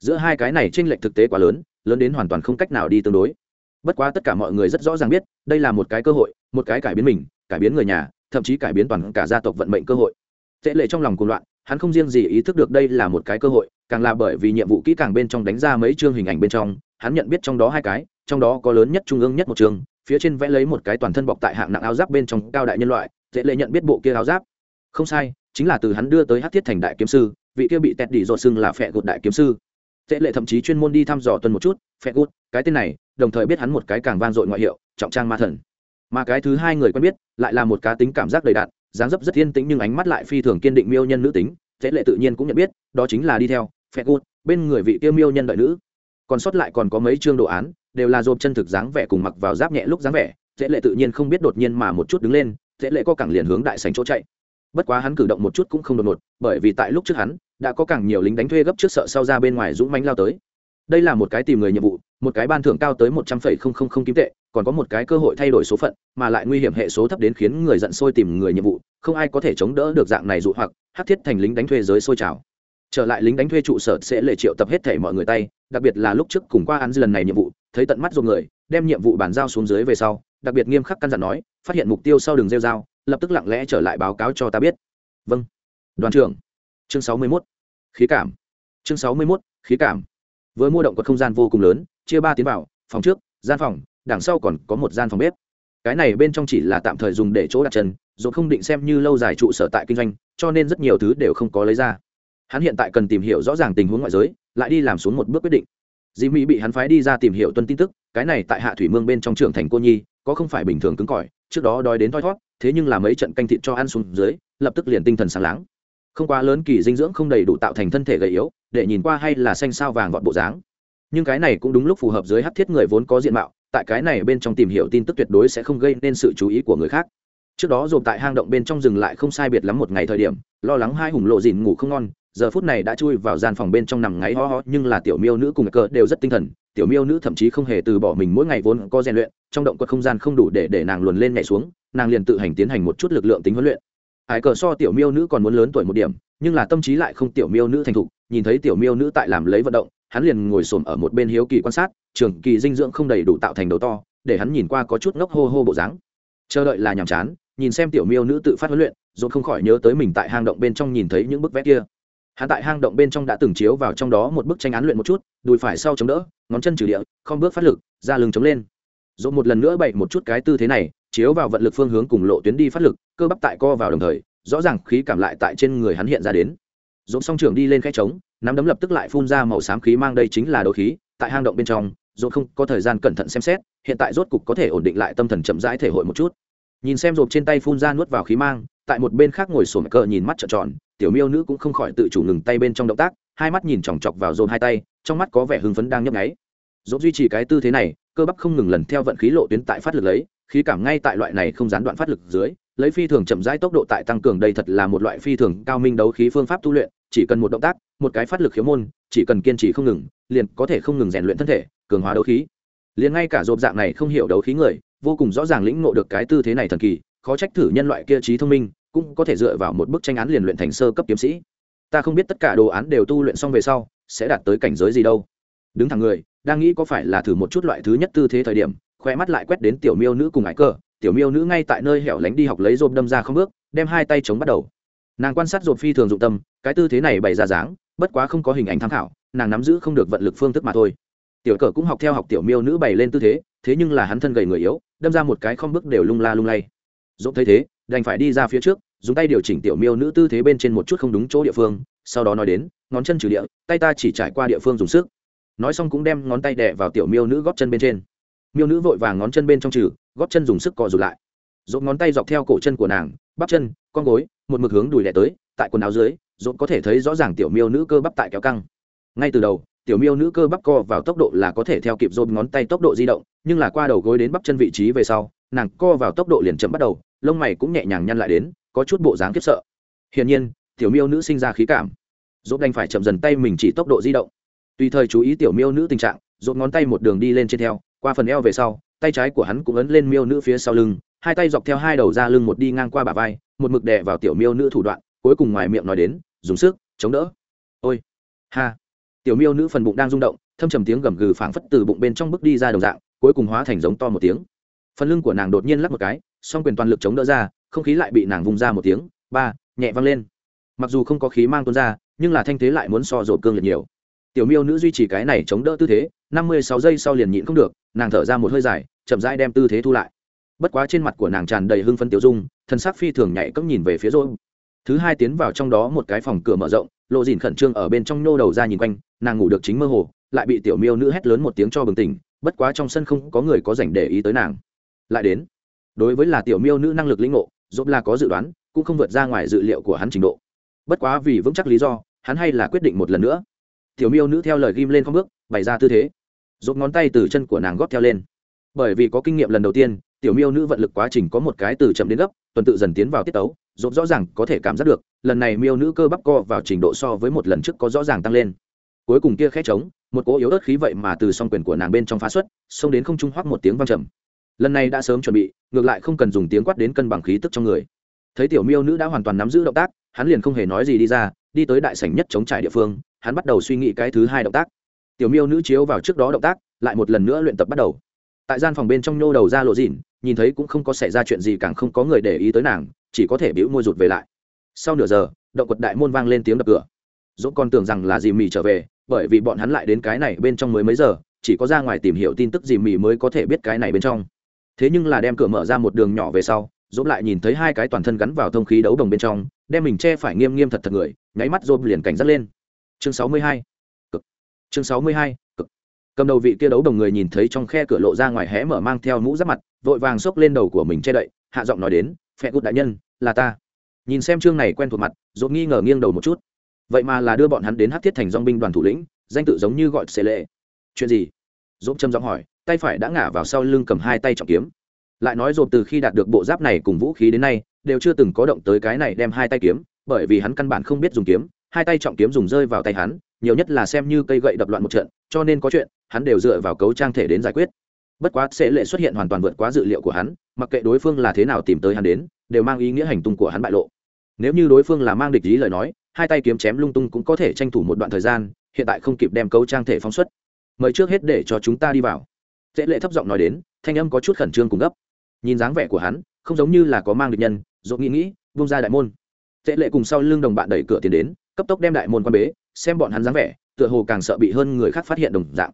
Giữa hai cái này tranh lệch thực tế quá lớn lớn đến hoàn toàn không cách nào đi tương đối. Bất quá tất cả mọi người rất rõ ràng biết, đây là một cái cơ hội, một cái cải biến mình, cải biến người nhà, thậm chí cải biến toàn cả gia tộc vận mệnh cơ hội. Tệ lệ trong lòng cuồng loạn, hắn không riêng gì ý thức được đây là một cái cơ hội, càng là bởi vì nhiệm vụ kỹ càng bên trong đánh ra mấy chương hình ảnh bên trong, hắn nhận biết trong đó hai cái, trong đó có lớn nhất, trung ương nhất một chương, phía trên vẽ lấy một cái toàn thân bọc tại hạng nặng áo giáp bên trong cao đại nhân loại, tệ lệ nhận biết bộ kia áo giáp. Không sai, chính là từ hắn đưa tới hát thiết thành đại kiếm sư, vị kia bị tẹt đi dột xưng là phẹ gột đại kiếm sư tệ lệ thậm chí chuyên môn đi thăm dò tuần một chút phe gút, cái tên này, đồng thời biết hắn một cái càng van dội ngoại hiệu, trọng trang ma thần. Mà cái thứ hai người quen biết, lại là một cá tính cảm giác đầy đạn dáng dấp rất yên tĩnh nhưng ánh mắt lại phi thường kiên định miêu nhân nữ tính, tệ lệ tự nhiên cũng nhận biết, đó chính là đi theo phe gút, bên người vị kia miêu nhân đợi nữ. Còn sót lại còn có mấy chương đồ án, đều là dồn chân thực dáng vẻ cùng mặc vào giáp nhẹ lúc dáng vẻ, tệ lệ tự nhiên không biết đột nhiên mà một chút đứng lên, tệ lệ có cẳng liền hướng đại sành chỗ chạy. Bất quá hắn cử động một chút cũng không đột ngột, bởi vì tại lúc trước hắn đã có càng nhiều lính đánh thuê gấp trước sợ sau ra bên ngoài dũng mánh lao tới. Đây là một cái tìm người nhiệm vụ, một cái ban thưởng cao tới một trăm phẩy không không không kim tệ, còn có một cái cơ hội thay đổi số phận, mà lại nguy hiểm hệ số thấp đến khiến người giận sôi tìm người nhiệm vụ, không ai có thể chống đỡ được dạng này dụ hoặc hát thiết thành lính đánh thuê giới sôi trào. Trở lại lính đánh thuê trụ sở sẽ lệ triệu tập hết thể mọi người tay, đặc biệt là lúc trước cùng qua án lần này nhiệm vụ, thấy tận mắt rồi người, đem nhiệm vụ bàn giao xuống dưới về sau, đặc biệt nghiêm khắc căn dặn nói, phát hiện mục tiêu sau đường rêu dao lập tức lặng lẽ trở lại báo cáo cho ta biết. Vâng. Đoàn trưởng chương sáu mươi 61. khí cảm. Chương sáu mươi 61, khí cảm. Vừa mua động quật không gian vô cùng lớn chia ba tiến vào phòng trước gian phòng đằng sau còn có một gian phòng bếp. Cái này bên trong chỉ là tạm thời dùng để chỗ đặt chân rồi không định xem như lâu dài trụ sở tại kinh doanh cho nên rất nhiều thứ đều không có lấy ra. Hắn hiện tại cần tìm hiểu rõ ràng tình huống ngoại giới lại đi làm xuống một bước quyết định. Dì mỹ bị hắn phái đi ra tìm hiểu tuân tin tức cái này tại hạ thủy mương bên trong trường thành cô nhi có không phải bình thường cứng cỏi trước đó đói đến thoi thót thế nhưng là mấy trận canh thịt cho ăn xuống dưới lập tức liền tinh thần sáng láng không quá lớn kỳ dinh dưỡng không đầy đủ tạo thành thân thể gầy yếu, để nhìn qua hay là xanh sao vàng vọt bộ dáng. Nhưng cái này cũng đúng lúc phù hợp dưới hát thiết người vốn có diện mạo, tại cái này bên trong tìm hiểu tin tức tuyệt đối sẽ không gây nên sự chú ý của người khác. Trước đó dồn tại hang động bên trong rừng lại không sai biệt lắm một ngày thời điểm, lo lắng hai hùng lộ dìn ngủ không ngon, giờ phút này đã chui vào gian phòng bên trong nằm ngáy ho ho, nhưng là tiểu miêu nữ cùng cờ đều rất tinh thần, tiểu miêu nữ thậm chí không hề từ bỏ mình mỗi ngày vốn có rèn luyện, trong động quật không gian không đủ để để nàng luồn lên nhảy xuống, nàng liền tự hành tiến hành một chút lực lượng tính huấn luyện. Ải cờ so tiểu miêu nữ còn muốn lớn tuổi một điểm, nhưng là tâm trí lại không tiểu miêu nữ thành thục, nhìn thấy tiểu miêu nữ tại làm lấy vận động, hắn liền ngồi xổm ở một bên hiếu kỳ quan sát, trường kỳ dinh dưỡng không đầy đủ tạo thành đầu to, để hắn nhìn qua có chút ngốc hô hô bộ dáng. Chờ đợi là nhàm chán, nhìn xem tiểu miêu nữ tự phát huấn luyện, rồi không khỏi nhớ tới mình tại hang động bên trong nhìn thấy những bức vẽ kia. Hắn tại hang động bên trong đã từng chiếu vào trong đó một bức tranh án luyện một chút, đùi phải sau chống đỡ, ngón chân trừ địa, không bước phát lực ra lưng chống lên. Rồi một lần nữa bậy một chút cái tư thế này chiếu vào vận lực phương hướng cùng lộ tuyến đi phát lực, cơ bắp tại co vào đồng thời, rõ ràng khí cảm lại tại trên người hắn hiện ra đến. Dồn song trường đi lên khe trống, nắm đấm lập tức lại phun ra màu xám khí mang đây chính là đấu khí, tại hang động bên trong dồn không có thời gian cẩn thận xem xét, hiện tại rốt cục có thể ổn định lại tâm thần chậm rãi thể hội một chút. Nhìn xem rộp trên tay phun ra nuốt vào khí mang, tại một bên khác ngồi sổ cờ nhìn mắt trợn tròn, tiểu miêu nữ cũng không khỏi tự chủ ngừng tay bên trong động tác, hai mắt nhìn chòng chọc vào dồn hai tay, trong mắt có vẻ hưng phấn đang nhấp nháy. Dồn duy trì cái tư thế này, cơ bắp không ngừng lần theo vận khí lộ tuyến tại phát lực lấy khí cảm ngay tại loại này không gián đoạn phát lực dưới, lấy phi thường chậm rãi tốc độ tại tăng cường đây thật là một loại phi thường cao minh đấu khí phương pháp tu luyện, chỉ cần một động tác, một cái phát lực khiếu môn, chỉ cần kiên trì không ngừng, liền có thể không ngừng rèn luyện thân thể, cường hóa đấu khí. Liền ngay cả dộp dạng này không hiểu đấu khí người, vô cùng rõ ràng lĩnh ngộ được cái tư thế này thần kỳ, khó trách thử nhân loại kia trí thông minh, cũng có thể dựa vào một bức tranh án liền luyện thành sơ cấp kiếm sĩ. Ta không biết tất cả đồ án đều tu luyện xong về sau, sẽ đạt tới cảnh giới gì đâu. Đứng thẳng người, đang nghĩ có phải là thử một chút loại thứ nhất tư thế thời điểm khoe mắt lại quét đến tiểu miêu nữ cùng ái cờ tiểu miêu nữ ngay tại nơi hẻo lánh đi học lấy rộp đâm ra không bước, đem hai tay chống bắt đầu. Nàng quan sát rộp phi thường dụng tâm, cái tư thế này bày ra dáng, bất quá không có hình ảnh tham khảo, nàng nắm giữ không được vận lực phương thức mà thôi. Tiểu cờ cũng học theo học tiểu miêu nữ bày lên tư thế thế nhưng là hắn thân gầy người yếu, đâm ra một cái không bước đều lung la lung lay. Dũng thấy thế, đành phải đi ra phía trước, dùng tay điều chỉnh tiểu miêu nữ tư thế bên trên một chút không đúng chỗ địa phương, sau đó nói đến, ngón chân trừ địa, tay ta chỉ trải qua địa phương dùng sức. Nói xong cũng đem ngón tay đè vào tiểu miêu nữ góp chân bên trên miêu nữ vội vàng ngón chân bên trong trừ, góp chân dùng sức cọ rụt lại. Rộn ngón tay dọc theo cổ chân của nàng, bắp chân, con gối, một mực hướng đùi đẻ tới, tại quần áo dưới Rộn có thể thấy rõ ràng tiểu miêu nữ cơ bắp tại kéo căng. Ngay từ đầu, tiểu miêu nữ cơ bắp co vào tốc độ là có thể theo kịp Rộn ngón tay tốc độ di động, nhưng là qua đầu gối đến bắp chân vị trí về sau, nàng co vào tốc độ liền chậm bắt đầu, lông mày cũng nhẹ nhàng nhăn lại đến, có chút bộ dáng khiếp sợ. Hiển nhiên, tiểu miêu nữ sinh ra khí cảm. Dốt đành phải chậm dần tay mình chỉ tốc độ di động. Tùy thời chú ý tiểu miêu nữ tình trạng dốt ngón tay một đường đi lên trên theo qua phần eo về sau, tay trái của hắn cũng ấn lên miêu nữ phía sau lưng, hai tay dọc theo hai đầu ra lưng một đi ngang qua bả vai, một mực đè vào tiểu miêu nữ thủ đoạn, cuối cùng ngoài miệng nói đến, dùng sức, chống đỡ. Ôi, ha. Tiểu miêu nữ phần bụng đang rung động, thâm trầm tiếng gầm gừ phảng phất từ bụng bên trong bước đi ra đồng dạng, cuối cùng hóa thành giống to một tiếng. Phần lưng của nàng đột nhiên lắc một cái, song quyền toàn lực chống đỡ ra, không khí lại bị nàng vung ra một tiếng, ba, nhẹ văng lên. Mặc dù không có khí mang tuôn ra, nhưng là thanh thế lại muốn so rộp cương liệt nhiều tiểu miêu nữ duy trì cái này chống đỡ tư thế, năm mươi sáu giây sau liền nhịn không được, nàng thở ra một hơi dài, chậm rãi đem tư thế thu lại. Bất quá trên mặt của nàng tràn đầy hưng phấn tiểu dung, thân sắc phi thường nhảy cấm nhìn về phía rồi thứ hai tiến vào trong đó một cái phòng cửa mở rộng, lộ dìn khẩn trương ở bên trong nhô đầu ra nhìn quanh, nàng ngủ được chính mơ hồ, lại bị tiểu miêu nữ hét lớn một tiếng cho bừng tỉnh, bất quá trong sân không có người có dành để ý tới nàng. Lại đến. Đối với là tiểu miêu nữ năng lực lĩnh ngộ dốt là có dự đoán, cũng không vượt ra ngoài dự liệu của hắn trình độ. Bất quá vì vững chắc lý do, hắn hay là quyết định một lần nữa tiểu miêu nữ theo lời ghim lên không bước, bày ra tư thế. Dốt ngón tay từ chân của nàng góp theo lên. Bởi vì có kinh nghiệm lần đầu tiên, tiểu miêu nữ vận lực quá trình có một cái từ chậm đến gấp, tuần tự dần tiến vào tiết tấu dốt rõ ràng có thể cảm giác được, lần này miêu nữ cơ bắp co vào trình độ so với một lần trước có rõ ràng tăng lên. Cuối cùng kia khẽ trống, một cỗ yếu ớt khí vậy mà từ song quyền của nàng bên trong phá xuất, xông đến không trung hoắc một tiếng vang trầm. Lần này đã sớm chuẩn bị, ngược lại không cần dùng tiếng quát đến cân bằng khí tức trong người. Thấy tiểu miêu nữ đã hoàn toàn nắm giữ động tác, hắn liền không hề nói gì đi ra, đi tới đại sảnh nhất chống trải địa phương hắn bắt đầu suy nghĩ cái thứ hai động tác. Tiểu miêu nữ chiếu vào trước đó động tác, lại một lần nữa luyện tập bắt đầu. Tại gian phòng bên trong nhô đầu ra lộ dịn, nhìn thấy cũng không có xảy ra chuyện gì càng không có người để ý tới nàng, chỉ có thể bĩu môi rụt về lại. Sau nửa giờ, động quật đại môn vang lên tiếng đập cửa. Dỗ còn tưởng rằng là dì mì trở về, bởi vì bọn hắn lại đến cái này bên trong mới mấy giờ, chỉ có ra ngoài tìm hiểu tin tức dì mì mới có thể biết cái này bên trong. Thế nhưng là đem cửa mở ra một đường nhỏ về sau dốt lại nhìn thấy hai cái toàn thân gắn vào thông khí đấu đồng bên trong, đem mình che phải nghiêm nghiêm thật thật người, nháy mắt dốt liền cảnh giác lên chương sáu mươi hai, cực. Chương sáu mươi hai, cực. Cầm đầu vị kia đấu đồng người nhìn thấy trong khe cửa lộ ra ngoài hé mở mang theo mũ giáp mặt, vội vàng xốc lên đầu của mình che đậy, hạ giọng nói đến phe cút đại nhân, là ta. Nhìn xem chương này quen thuộc mặt dốt nghi ngờ nghiêng đầu một chút. Vậy mà là đưa bọn hắn đến hát thiết thành dong binh đoàn thủ lĩnh, danh tự giống như gọi xê lệ. Chuyện gì? Dốt châm giọng hỏi, tay phải đã ngả vào sau lưng cầm hai tay trọng kiếm. Lại nói dột từ khi đạt được bộ giáp này cùng vũ khí đến nay, đều chưa từng có động tới cái này đem hai tay kiếm, bởi vì hắn căn bản không biết dùng kiếm hai tay trọng kiếm dùng rơi vào tay hắn, nhiều nhất là xem như cây gậy đập loạn một trận, cho nên có chuyện, hắn đều dựa vào cấu trang thể đến giải quyết. Bất quá sẽ lệ xuất hiện hoàn toàn vượt quá dự liệu của hắn, mặc kệ đối phương là thế nào tìm tới hắn đến, đều mang ý nghĩa hành tung của hắn bại lộ. Nếu như đối phương là mang địch ý lời nói, hai tay kiếm chém lung tung cũng có thể tranh thủ một đoạn thời gian, hiện tại không kịp đem cấu trang thể phóng xuất. Mời trước hết để cho chúng ta đi vào. Dễ lệ thấp giọng nói đến, thanh âm có chút khẩn trương cùng gấp. Nhìn dáng vẻ của hắn, không giống như là có mang địch nhân, dỗ nghĩ nghĩ, vung ra đại môn. Dễ lệ cùng sau lưng đồng bạn đẩy cửa tiến đến cấp tốc đem đại môn quan bế, xem bọn hắn dáng vẻ, tựa hồ càng sợ bị hơn người khác phát hiện đồng dạng.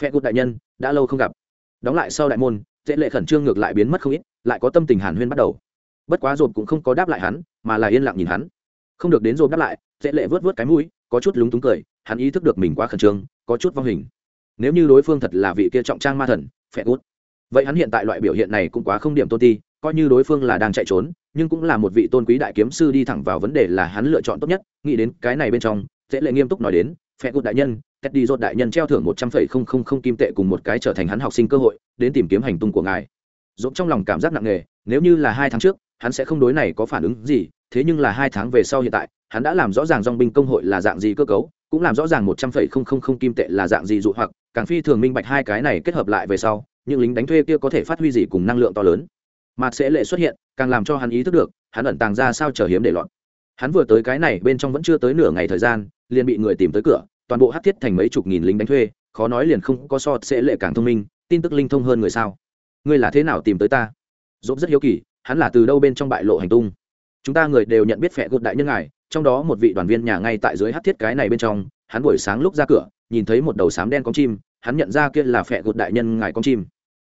Phe gút đại nhân, đã lâu không gặp. Đóng lại sau đại môn, dễ lệ khẩn trương ngược lại biến mất không ít, lại có tâm tình hàn huyên bắt đầu. Bất quá rộp cũng không có đáp lại hắn, mà là yên lặng nhìn hắn. Không được đến rộp đáp lại, dễ lệ vớt vớt cái mũi, có chút lúng túng cười, hắn ý thức được mình quá khẩn trương, có chút vong hình. Nếu như đối phương thật là vị kia trọng trang ma thần, phe cút vậy hắn hiện tại loại biểu hiện này cũng quá không điểm tôn ti coi như đối phương là đang chạy trốn, nhưng cũng là một vị tôn quý đại kiếm sư đi thẳng vào vấn đề là hắn lựa chọn tốt nhất. Nghĩ đến cái này bên trong dễ lệ nghiêm túc nói đến phe cụt đại nhân cách đi dốt đại nhân treo thưởng một trăm phẩy không không không kim tệ cùng một cái trở thành hắn học sinh cơ hội, đến tìm kiếm hành tung của ngài. Dốt trong lòng cảm giác nặng nề, nếu như là hai tháng trước, hắn sẽ không đối này có phản ứng gì, thế nhưng là hai tháng về sau hiện tại, hắn đã làm rõ ràng dong binh công hội là dạng gì cơ cấu, cũng làm rõ ràng một trăm phẩy không không không kim tệ là dạng gì dụ hoặc, càng phi thường minh bạch hai cái này kết hợp lại về sau, những lính đánh thuê kia có thể phát huy gì cùng năng lượng to lớn mà sẽ lệ xuất hiện, càng làm cho hắn ý thức được, hắn ẩn tàng ra sao chờ hiếm để lọt. Hắn vừa tới cái này, bên trong vẫn chưa tới nửa ngày thời gian, liền bị người tìm tới cửa, toàn bộ hát thiết thành mấy chục nghìn lính đánh thuê, khó nói liền không có so sẽ lệ càng thông minh, tin tức linh thông hơn người sao. Ngươi là thế nào tìm tới ta? Dốt rất hiếu kỳ, hắn là từ đâu bên trong bại lộ hành tung? Chúng ta người đều nhận biết phẹ gột đại nhân ngài, trong đó một vị đoàn viên nhà ngay tại dưới hát thiết cái này bên trong, hắn buổi sáng lúc ra cửa, nhìn thấy một đầu sám đen con chim, hắn nhận ra kia là phẹ gột đại nhân ngài con chim.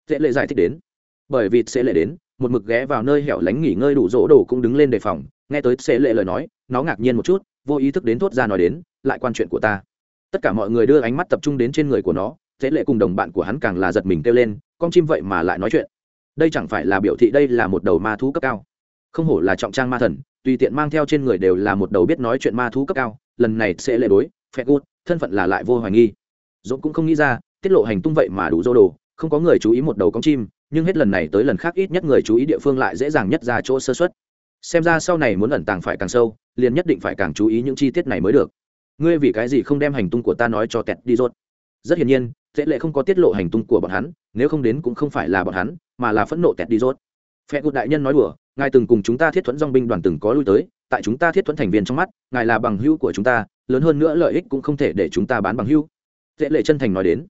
Dễ lệ giải thích đến. Bởi vì sẽ lệ đến một mực ghé vào nơi hẻo lánh nghỉ ngơi đủ rỗ đồ cũng đứng lên đề phòng, nghe tới sẽ lệ lời nói, nó ngạc nhiên một chút, vô ý thức đến thốt ra nói đến, lại quan chuyện của ta. Tất cả mọi người đưa ánh mắt tập trung đến trên người của nó xế lệ cùng đồng bạn của hắn càng là giật mình kêu lên, con chim vậy mà lại nói chuyện. Đây chẳng phải là biểu thị đây là một đầu ma thú cấp cao. Không hổ là trọng trang ma thần, tùy tiện mang theo trên người đều là một đầu biết nói chuyện ma thú cấp cao. Lần này sẽ lệ đối phép gút, thân phận là lại vô hoài nghi. Dũng cũng không nghĩ ra, tiết lộ hành tung vậy mà đủ dô đồ, không có người chú ý một đầu con chim nhưng hết lần này tới lần khác ít nhất người chú ý địa phương lại dễ dàng nhất ra chỗ sơ xuất xem ra sau này muốn ẩn tàng phải càng sâu, liền nhất định phải càng chú ý những chi tiết này mới được. Ngươi vì cái gì không đem hành tung của ta nói cho tẹt đi rốt? Rất hiển nhiên dễ lệ không có tiết lộ hành tung của bọn hắn, nếu không đến cũng không phải là bọn hắn, mà là phẫn nộ tẹt đi rốt. Phe cụt đại nhân nói đùa, ngài từng cùng chúng ta thiết thuẫn dong binh đoàn từng có lui tới, tại chúng ta thiết thuẫn thành viên trong mắt, ngài là bằng hữu của chúng ta, lớn hơn nữa lợi ích cũng không thể để chúng ta bán bằng hữu. Dễ lệ chân thành nói đến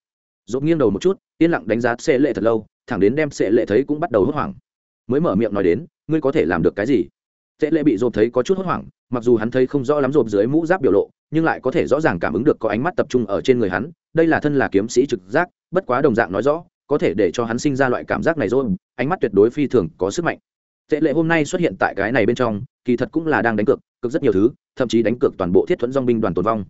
dốt nghiêng đầu một chút, yên lặng đánh giá sệ lệ thật lâu, thẳng đến đem sệ lệ thấy cũng bắt đầu hốt hoảng. Mới mở miệng nói đến, ngươi có thể làm được cái gì? Xệ lệ bị dồn thấy có chút hốt hoảng, mặc dù hắn thấy không rõ lắm rộp dưới mũ giáp biểu lộ, nhưng lại có thể rõ ràng cảm ứng được có ánh mắt tập trung ở trên người hắn, đây là thân là kiếm sĩ trực giác, bất quá đồng dạng nói rõ, có thể để cho hắn sinh ra loại cảm giác này rồi, ánh mắt tuyệt đối phi thường có sức mạnh. Tệ lệ hôm nay xuất hiện tại cái này bên trong, kỳ thật cũng là đang đánh cược cực rất nhiều thứ, thậm chí đánh cược toàn bộ thiết thuẫn dong binh đoàn tồn vong.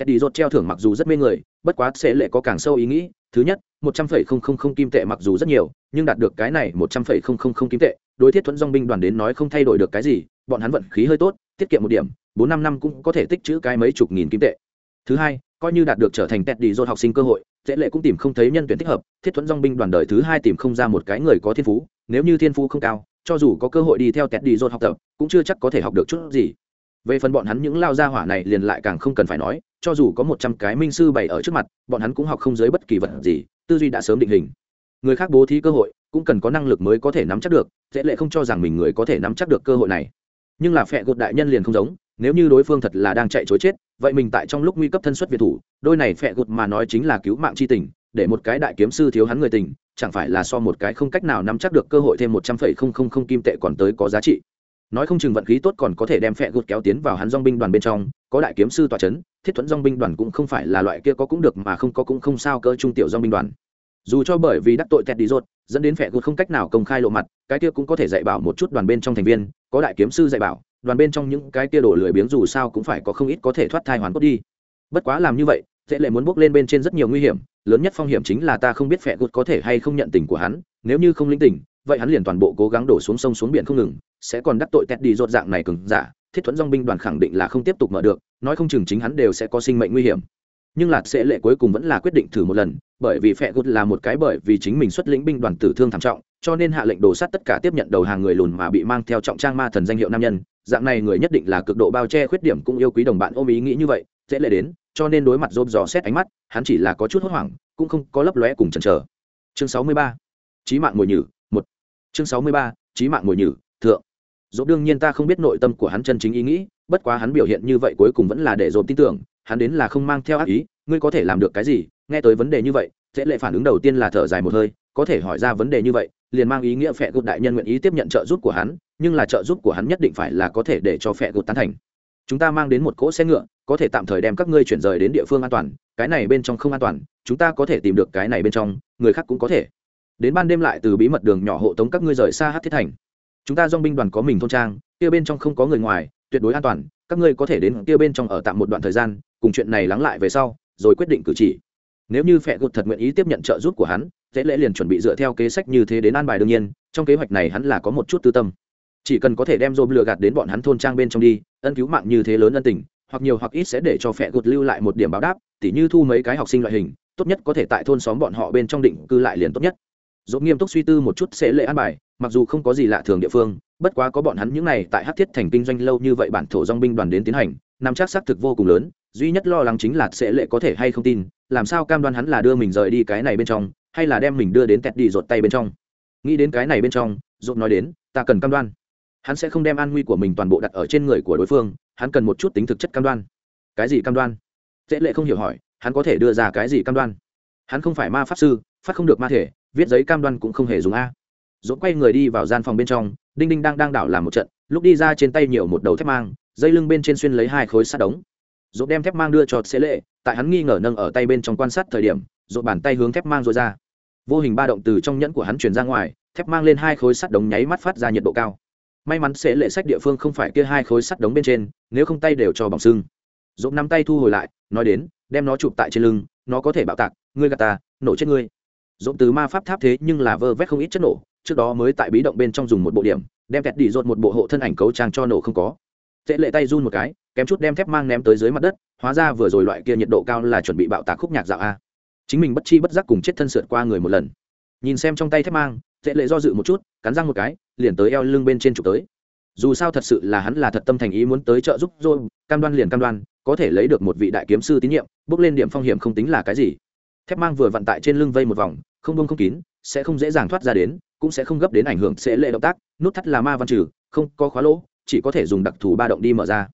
Teddy rốt treo thưởng mặc dù rất mê người, bất quá sẽ lệ có càng sâu ý nghĩ, thứ nhất, một trăm phẩy không không không kim tệ mặc dù rất nhiều, nhưng đạt được cái này một trăm phẩy không không không kim tệ, đối thiết thuẫn dòng binh đoàn đến nói không thay đổi được cái gì, bọn hắn vận khí hơi tốt, tiết kiệm một điểm, bốn năm năm cũng có thể tích trữ cái mấy chục nghìn kim tệ. Thứ hai, coi như đạt được trở thành Teddy rốt học sinh cơ hội, sẽ lệ cũng tìm không thấy nhân tuyển thích hợp, thiết thuẫn dòng binh đoàn đời thứ hai tìm không ra một cái người có thiên phú, nếu như thiên phú không cao, cho dù có cơ hội đi theo Teddy rốt học tập, cũng chưa chắc có thể học được chút gì về phần bọn hắn những lao gia hỏa này liền lại càng không cần phải nói, cho dù có một trăm cái minh sư bày ở trước mặt, bọn hắn cũng học không dưới bất kỳ vật gì, tư duy đã sớm định hình. Người khác bố thí cơ hội, cũng cần có năng lực mới có thể nắm chắc được, dễ lệ không cho rằng mình người có thể nắm chắc được cơ hội này. Nhưng là phẹ gột đại nhân liền không giống, nếu như đối phương thật là đang chạy chối chết, vậy mình tại trong lúc nguy cấp thân xuất việt thủ, đôi này phẹ gột mà nói chính là cứu mạng c h i tình, để một cái đại kiếm sư thiếu hắn người tình, chẳng phải là so một cái không cách nào nắm chắc được cơ hội thêm một trăm phẩy không không không kim tệ còn tới có giá trị nói không chừng vận khí tốt còn có thể đem phe gột kéo tiến vào hắn dong binh đoàn bên trong, có đại kiếm sư tòa c h ấ n thiết thuẫn dong binh đoàn cũng không phải là loại kia có cũng được mà không có cũng không sao cơ trung tiểu dong binh đoàn. Dù cho bởi vì đắc tội tẹt đi rột dẫn đến phe gột không cách nào công khai lộ mặt, cái kia cũng có thể dạy bảo một chút đoàn bên trong thành viên, có đại kiếm sư dạy bảo, đoàn bên trong những cái kia đổ lười biếng dù sao cũng phải có không ít có thể thoát thai hoàn cốt đi. Bất quá làm như vậy dễ lệ muốn bước lên bên trên rất nhiều nguy hiểm, lớn nhất phong hiểm chính là ta không biết phe gột có thể hay không nhận tình của hắn, nếu như không linh tình vậy hắn liền toàn bộ cố gắng đổ xuống sông xuống biển không ngừng, sẽ còn đắc tội tét đi rột dạng này cứng giả, thiết thuẫn dong binh đoàn khẳng định là không tiếp tục mở được, nói không chừng chính hắn đều sẽ có sinh mệnh nguy hiểm. Nhưng lạt sẽ lệ cuối cùng vẫn là quyết định thử một lần, bởi vì phe gút là một cái bởi vì chính mình xuất lĩnh binh đoàn tử thương thảm trọng, cho nên hạ lệnh đổ sát tất cả tiếp nhận đầu hàng người lùn mà bị mang theo trọng trang ma thần danh hiệu nam nhân. Dạng này người nhất định là cực độ bao che khuyết điểm cũng yêu quý đồng bạn ôm ý nghĩ như vậy, dễ lệ đến, cho nên đối mặt rôm dò xét ánh mắt, hắn chỉ là có chút hốt hoảng, cũng không có lấp lóe cùng chần chờ. Chương sáu mươi ba trí mạng ngồi nhử chương sáu mươi ba, trí mạng mồi nhử, thượng. Dỗ đương nhiên ta không biết nội tâm của hắn chân chính ý nghĩ, bất quá hắn biểu hiện như vậy cuối cùng vẫn là để dồn tin tưởng, hắn đến là không mang theo ác ý, ngươi có thể làm được cái gì? Nghe tới vấn đề như vậy dễ lệ phản ứng đầu tiên là thở dài một hơi, có thể hỏi ra vấn đề như vậy, liền mang ý nghĩa phệ gột đại nhân nguyện ý tiếp nhận trợ giúp của hắn, nhưng là trợ giúp của hắn nhất định phải là có thể để cho phệ gột tán thành. Chúng ta mang đến một cỗ xe ngựa, có thể tạm thời đem các ngươi chuyển rời đến địa phương an toàn, cái này bên trong không an toàn, chúng ta có thể tìm được cái này bên trong, người khác cũng có thể đến ban đêm lại từ bí mật đường nhỏ hộ tống các ngươi rời xa hát thiết thành. Chúng ta dong binh đoàn có mình thôn trang, kia bên trong không có người ngoài, tuyệt đối an toàn, các ngươi có thể đến kia bên trong ở tạm một đoạn thời gian, cùng chuyện này lắng lại về sau, rồi quyết định cử chỉ. Nếu như phẹ gột thật nguyện ý tiếp nhận trợ giúp của hắn, dễ lễ liền chuẩn bị dựa theo kế sách như thế đến an bài đương nhiên, trong kế hoạch này hắn là có một chút tư tâm. Chỉ cần có thể đem dôm lừa gạt đến bọn hắn thôn trang bên trong đi, ân cứu mạng như thế lớn ân tình, hoặc nhiều hoặc ít sẽ để cho phẹ gột lưu lại một điểm báo đáp, tỉ như thu mấy cái học sinh loại hình, tốt nhất có thể tại thôn xóm bọn họ bên trong định cư lại liền tốt nhất dốt nghiêm túc suy tư một chút sẽ lệ an bài, mặc dù không có gì lạ thường địa phương, bất quá có bọn hắn những này tại hát thiết thành kinh doanh lâu như vậy bản thổ dong binh đoàn đến tiến hành, nắm chắc xác thực vô cùng lớn, duy nhất lo lắng chính là sẽ lệ có thể hay không tin, làm sao cam đoan hắn là đưa mình rời đi cái này bên trong, hay là đem mình đưa đến tẹt đi rột tay bên trong. Nghĩ đến cái này bên trong rột nói đến, ta cần cam đoan. Hắn sẽ không đem an nguy của mình toàn bộ đặt ở trên người của đối phương, hắn cần một chút tính thực chất cam đoan. Cái gì cam đoan? Dễ lệ không hiểu hỏi, hắn có thể đưa ra cái gì cam đoan? Hắn không phải ma pháp sư, phát không được ma thể viết giấy cam đoan cũng không hề dùng a. Dỗ quay người đi vào gian phòng bên trong, đinh đinh đang đang đảo làm một trận, lúc đi ra trên tay nhiều một đầu thép mang, dây lưng bên trên xuyên lấy hai khối sắt đống. Dỗ đem thép mang đưa cho xế lệ, tại hắn nghi ngờ nâng ở tay bên trong quan sát thời điểm dỗ bàn tay hướng thép mang rồi ra. Vô hình ba động từ trong nhẫn của hắn truyền ra ngoài, thép mang lên hai khối sắt đống nháy mắt phát ra nhiệt độ cao. May mắn sẽ lệ sách địa phương không phải kia hai khối sắt đống bên trên, nếu không tay đều cho bỏng sưng. Dỗ nắm tay thu hồi lại, nói đến, đem nó chụp tại trên lưng, nó có thể bạo tạc, ngươi gạt ta, nổ chết ngươi dốt từ ma pháp tháp thế nhưng là vơ vét không ít chất nổ, trước đó mới tại bí động bên trong dùng một bộ điểm, đem kẹt đi dột một bộ hộ thân ảnh cấu trang cho nổ không có. Tệ lệ tay run một cái, kém chút đem thép mang ném tới dưới mặt đất, hóa ra vừa rồi loại kia nhiệt độ cao là chuẩn bị bạo tạc khúc nhạc dạo a. Chính mình bất chi bất giác cùng chết thân sượt qua người một lần. Nhìn xem trong tay thép mang, tệ lệ do dự một chút, cắn răng một cái, liền tới eo lưng bên trên trục tới. Dù sao thật sự là hắn là thật tâm thành ý muốn tới trợ giúp rồi, cam đoan liền cam đoan, có thể lấy được một vị đại kiếm sư tín nhiệm, bước lên điểm phong hiểm không tính là cái gì thép mang vừa vặn tại trên lưng vây một vòng, không bông không kín, sẽ không dễ dàng thoát ra đến, cũng sẽ không gấp đến ảnh hưởng sẽ lệ động tác, nút thắt là ma văn trừ, không có khóa lỗ, chỉ có thể dùng đặc thù ba động đi mở ra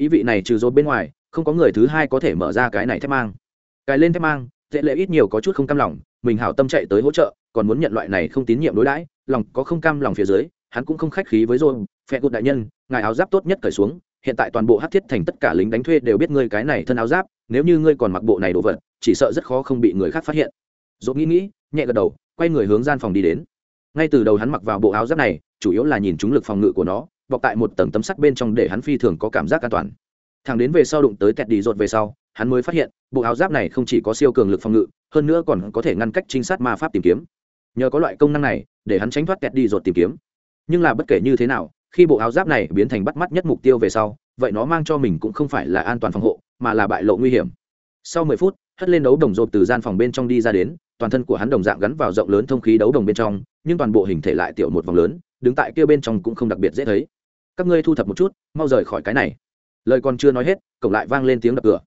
ý vị này trừ rồi bên ngoài, không có người thứ hai có thể mở ra cái này thép mang cài lên thép mang, dễ lệ ít nhiều có chút không cam lòng, mình hảo tâm chạy tới hỗ trợ, còn muốn nhận loại này không tín nhiệm đối đãi, lòng có không cam lòng phía dưới, hắn cũng không khách khí với rồi. phe cụt đại nhân, ngài áo giáp tốt nhất cởi xuống, hiện tại toàn bộ hát thiết thành tất cả lính đánh thuê đều biết ngươi cái này thân áo giáp, nếu như ngươi còn mặc bộ này đồ vật chỉ sợ rất khó không bị người khác phát hiện. Dốt nghĩ nghĩ, nhẹ gật đầu, quay người hướng gian phòng đi đến. Ngay từ đầu hắn mặc vào bộ áo giáp này, chủ yếu là nhìn chúng lực phòng ngự của nó, bọc tại một tầng tấm sắt bên trong để hắn phi thường có cảm giác an toàn. Thằng đến về sau đụng tới tẹt đi rột về sau, hắn mới phát hiện, bộ áo giáp này không chỉ có siêu cường lực phòng ngự, hơn nữa còn có thể ngăn cách trinh sát ma pháp tìm kiếm. Nhờ có loại công năng này, để hắn tránh thoát kẹt đi rột tìm kiếm. Nhưng là bất kể như thế nào, khi bộ áo giáp này biến thành bắt mắt nhất mục tiêu về sau, vậy nó mang cho mình cũng không phải là an toàn phòng hộ, mà là bại lộ nguy hiểm. Sau mười phút hất lên đấu đồng rộp từ gian phòng bên trong đi ra đến, toàn thân của hắn đồng dạng gắn vào rộng lớn thông khí đấu đồng bên trong, nhưng toàn bộ hình thể lại tiểu một vòng lớn, đứng tại kia bên trong cũng không đặc biệt dễ thấy. Các ngươi thu thập một chút, mau rời khỏi cái này. Lời còn chưa nói hết, cổng lại vang lên tiếng đập cửa.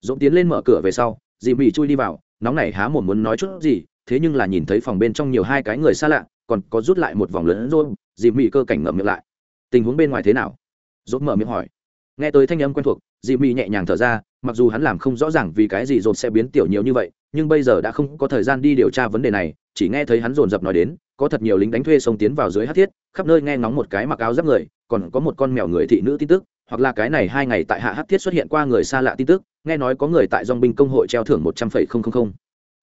Dũng tiến lên mở cửa về sau, dì mỉ chui đi vào, nóng này há một muốn nói chút gì, thế nhưng là nhìn thấy phòng bên trong nhiều hai cái người xa lạ, còn có rút lại một vòng lớn rồi dì mỉ cơ cảnh ngậm miệng lại. Tình huống bên ngoài thế nào? Dốt mở miệng hỏi. Nghe tới thanh âm quen thuộc, dì mỉ nhẹ nhàng thở ra mặc dù hắn làm không rõ ràng vì cái gì dồn sẽ biến tiểu nhiều như vậy, nhưng bây giờ đã không có thời gian đi điều tra vấn đề này, chỉ nghe thấy hắn dồn dập nói đến, có thật nhiều lính đánh thuê xông tiến vào dưới hát thiết, khắp nơi nghe ngóng một cái mặc áo giáp người, còn có một con mèo người thị nữ tin tức, hoặc là cái này hai ngày tại hạ hát thiết xuất hiện qua người xa lạ tin tức, nghe nói có người tại dong binh công hội treo thưởng một trăm phẩy không không không.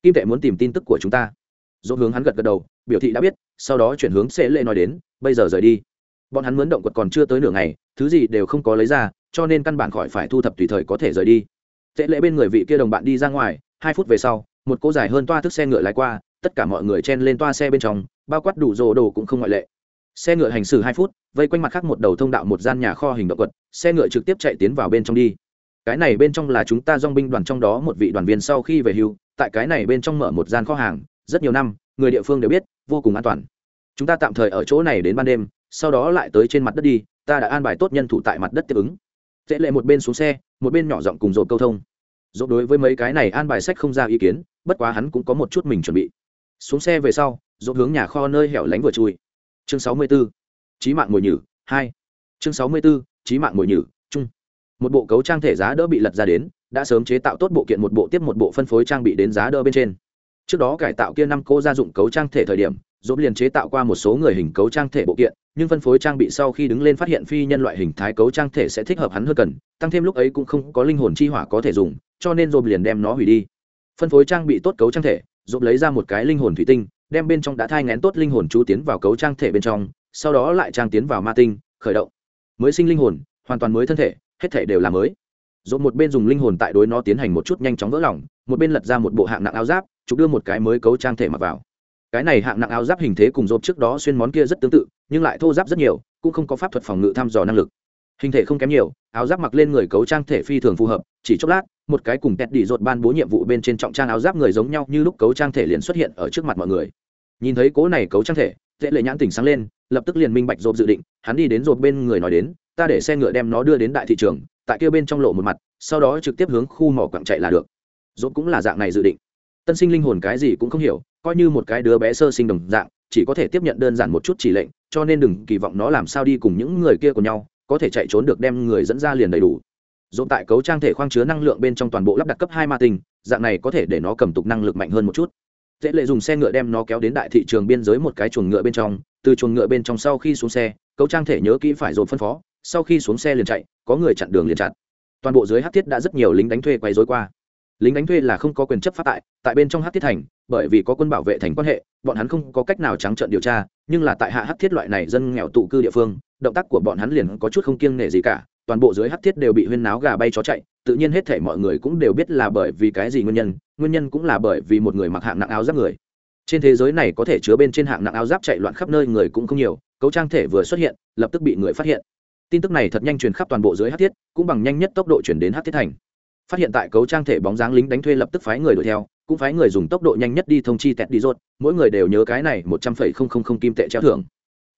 Kim tệ muốn tìm tin tức của chúng ta. Dỗ hướng hắn gật gật đầu, biểu thị đã biết, sau đó chuyển hướng sẽ lệ nói đến, bây giờ rời đi. Bọn hắn mướn động quật còn chưa tới nửa ngày, thứ gì đều không có lấy ra cho nên căn bản khỏi phải thu thập tùy thời có thể rời đi. Tệ lệ bên người vị kia đồng bạn đi ra ngoài, hai phút về sau, một cô dài hơn toa thức xe ngựa lái qua, tất cả mọi người chen lên toa xe bên trong, bao quát đủ rồ đồ cũng không ngoại lệ. Xe ngựa hành xử hai phút, vây quanh mặt khác một đầu thông đạo một gian nhà kho hình động vật, xe ngựa trực tiếp chạy tiến vào bên trong đi. Cái này bên trong là chúng ta dong binh đoàn trong đó một vị đoàn viên sau khi về hưu, tại cái này bên trong mở một gian kho hàng, rất nhiều năm, người địa phương đều biết, vô cùng an toàn. Chúng ta tạm thời ở chỗ này đến ban đêm, sau đó lại tới trên mặt đất đi, ta đã an bài tốt nhân thủ tại mặt đất tiếp ứng dễ lệ một bên xuống xe, một bên nhỏ giọng cùng dồn câu thông dồn đối với mấy cái này an bài sách không ra ý kiến, bất quá hắn cũng có một chút mình chuẩn bị xuống xe về sau dồn hướng nhà kho nơi hẻo lánh vừa chui chương sáu mươi 64. trí mạng mồi nhử, hai chương sáu mươi 64. trí mạng mồi nhử, chung một bộ cấu trang thể giá đỡ bị lật ra đến, đã sớm chế tạo tốt bộ kiện một bộ tiếp một bộ phân phối trang bị đến giá đỡ bên trên trước đó cải tạo kia năm cô gia dụng cấu trang thể thời điểm dốt liền chế tạo qua một số người hình cấu trang thể bộ kiện, nhưng phân phối trang bị sau khi đứng lên phát hiện phi nhân loại hình thái cấu trang thể sẽ thích hợp hắn hơn cần, tăng thêm lúc ấy cũng không có linh hồn chi hỏa có thể dùng, cho nên dốt liền đem nó hủy đi. Phân phối trang bị tốt cấu trang thể dốt lấy ra một cái linh hồn thủy tinh, đem bên trong đã thai ngén tốt linh hồn chú tiến vào cấu trang thể bên trong, sau đó lại trang tiến vào ma tinh, khởi động. Mới sinh linh hồn, hoàn toàn mới thân thể, hết thể đều là mới. Dốt một bên dùng linh hồn tại đối nó tiến hành một chút nhanh chóng vỡ lỏng một bên lật ra một bộ hạng nặng áo giáp chụp đưa một cái mới cấu trang thể mặc vào. Cái này hạng nặng áo giáp hình thế cùng rộp trước đó xuyên món kia rất tương tự, nhưng lại thô giáp rất nhiều, cũng không có pháp thuật phòng ngự thăm dò năng lực. Hình thể không kém nhiều, áo giáp mặc lên người cấu trang thể phi thường phù hợp, chỉ chốc lát, một cái cùng tẹt đi dột ban bố nhiệm vụ bên trên trọng trang áo giáp người giống nhau như lúc cấu trang thể liền xuất hiện ở trước mặt mọi người. Nhìn thấy cố này cấu trang thể dễ lệ nhãn tỉnh sáng lên, lập tức liền minh bạch rộp dự định, hắn đi đến rộp bên người nói đến, ta để xe ngựa đem nó đưa đến đại thị trường, tại kia bên trong lộ một mặt, sau đó trực tiếp hướng khu mỏ quặng chạy là được. Rộp cũng là dạng này dự định tân sinh linh hồn cái gì cũng không hiểu, coi như một cái đứa bé sơ sinh đồng dạng, chỉ có thể tiếp nhận đơn giản một chút chỉ lệnh, cho nên đừng kỳ vọng nó làm sao đi cùng những người kia của nhau, có thể chạy trốn được đem người dẫn ra liền đầy đủ. Dồn tại cấu trang thể khoang chứa năng lượng bên trong toàn bộ lắp đặt cấp hai ma tinh, dạng này có thể để nó cầm tục năng lực mạnh hơn một chút. Dễ lệ dùng xe ngựa đem nó kéo đến đại thị trường biên giới một cái chuồng ngựa bên trong, từ chuồng ngựa bên trong sau khi xuống xe, cấu trang thể nhớ kỹ phải dồn phân phó, sau khi xuống xe liền chạy, có người chặn đường liền chặn. Toàn bộ dưới hát thiết đã rất nhiều lính đánh thuê quay dối qua lính đánh thuê là không có quyền chấp pháp tại tại bên trong hát thiết thành, bởi vì có quân bảo vệ thành quan hệ, bọn hắn không có cách nào trắng trợn điều tra, nhưng là tại hạ hát thiết loại này dân nghèo tụ cư địa phương, động tác của bọn hắn liền có chút không kiêng nể gì cả, toàn bộ dưới hát thiết đều bị huyên náo gà bay chó chạy, tự nhiên hết thể mọi người cũng đều biết là bởi vì cái gì nguyên nhân nguyên nhân cũng là bởi vì một người mặc hạng nặng áo giáp người. Trên thế giới này có thể chứa bên trên hạng nặng áo giáp chạy loạn khắp nơi người cũng không nhiều, cấu trang thể vừa xuất hiện, lập tức bị người phát hiện. Tin tức này thật nhanh truyền khắp toàn bộ dưới hát thiết, cũng bằng nhanh nhất tốc độ chuyển đến hát thiết thành phát hiện tại cấu trang thể bóng dáng lính đánh thuê lập tức phái người đuổi theo, cũng phái người dùng tốc độ nhanh nhất đi thông chi tẹt đi rốt, mỗi người đều nhớ cái này một trăm phẩy không không không kim tệ treo thưởng.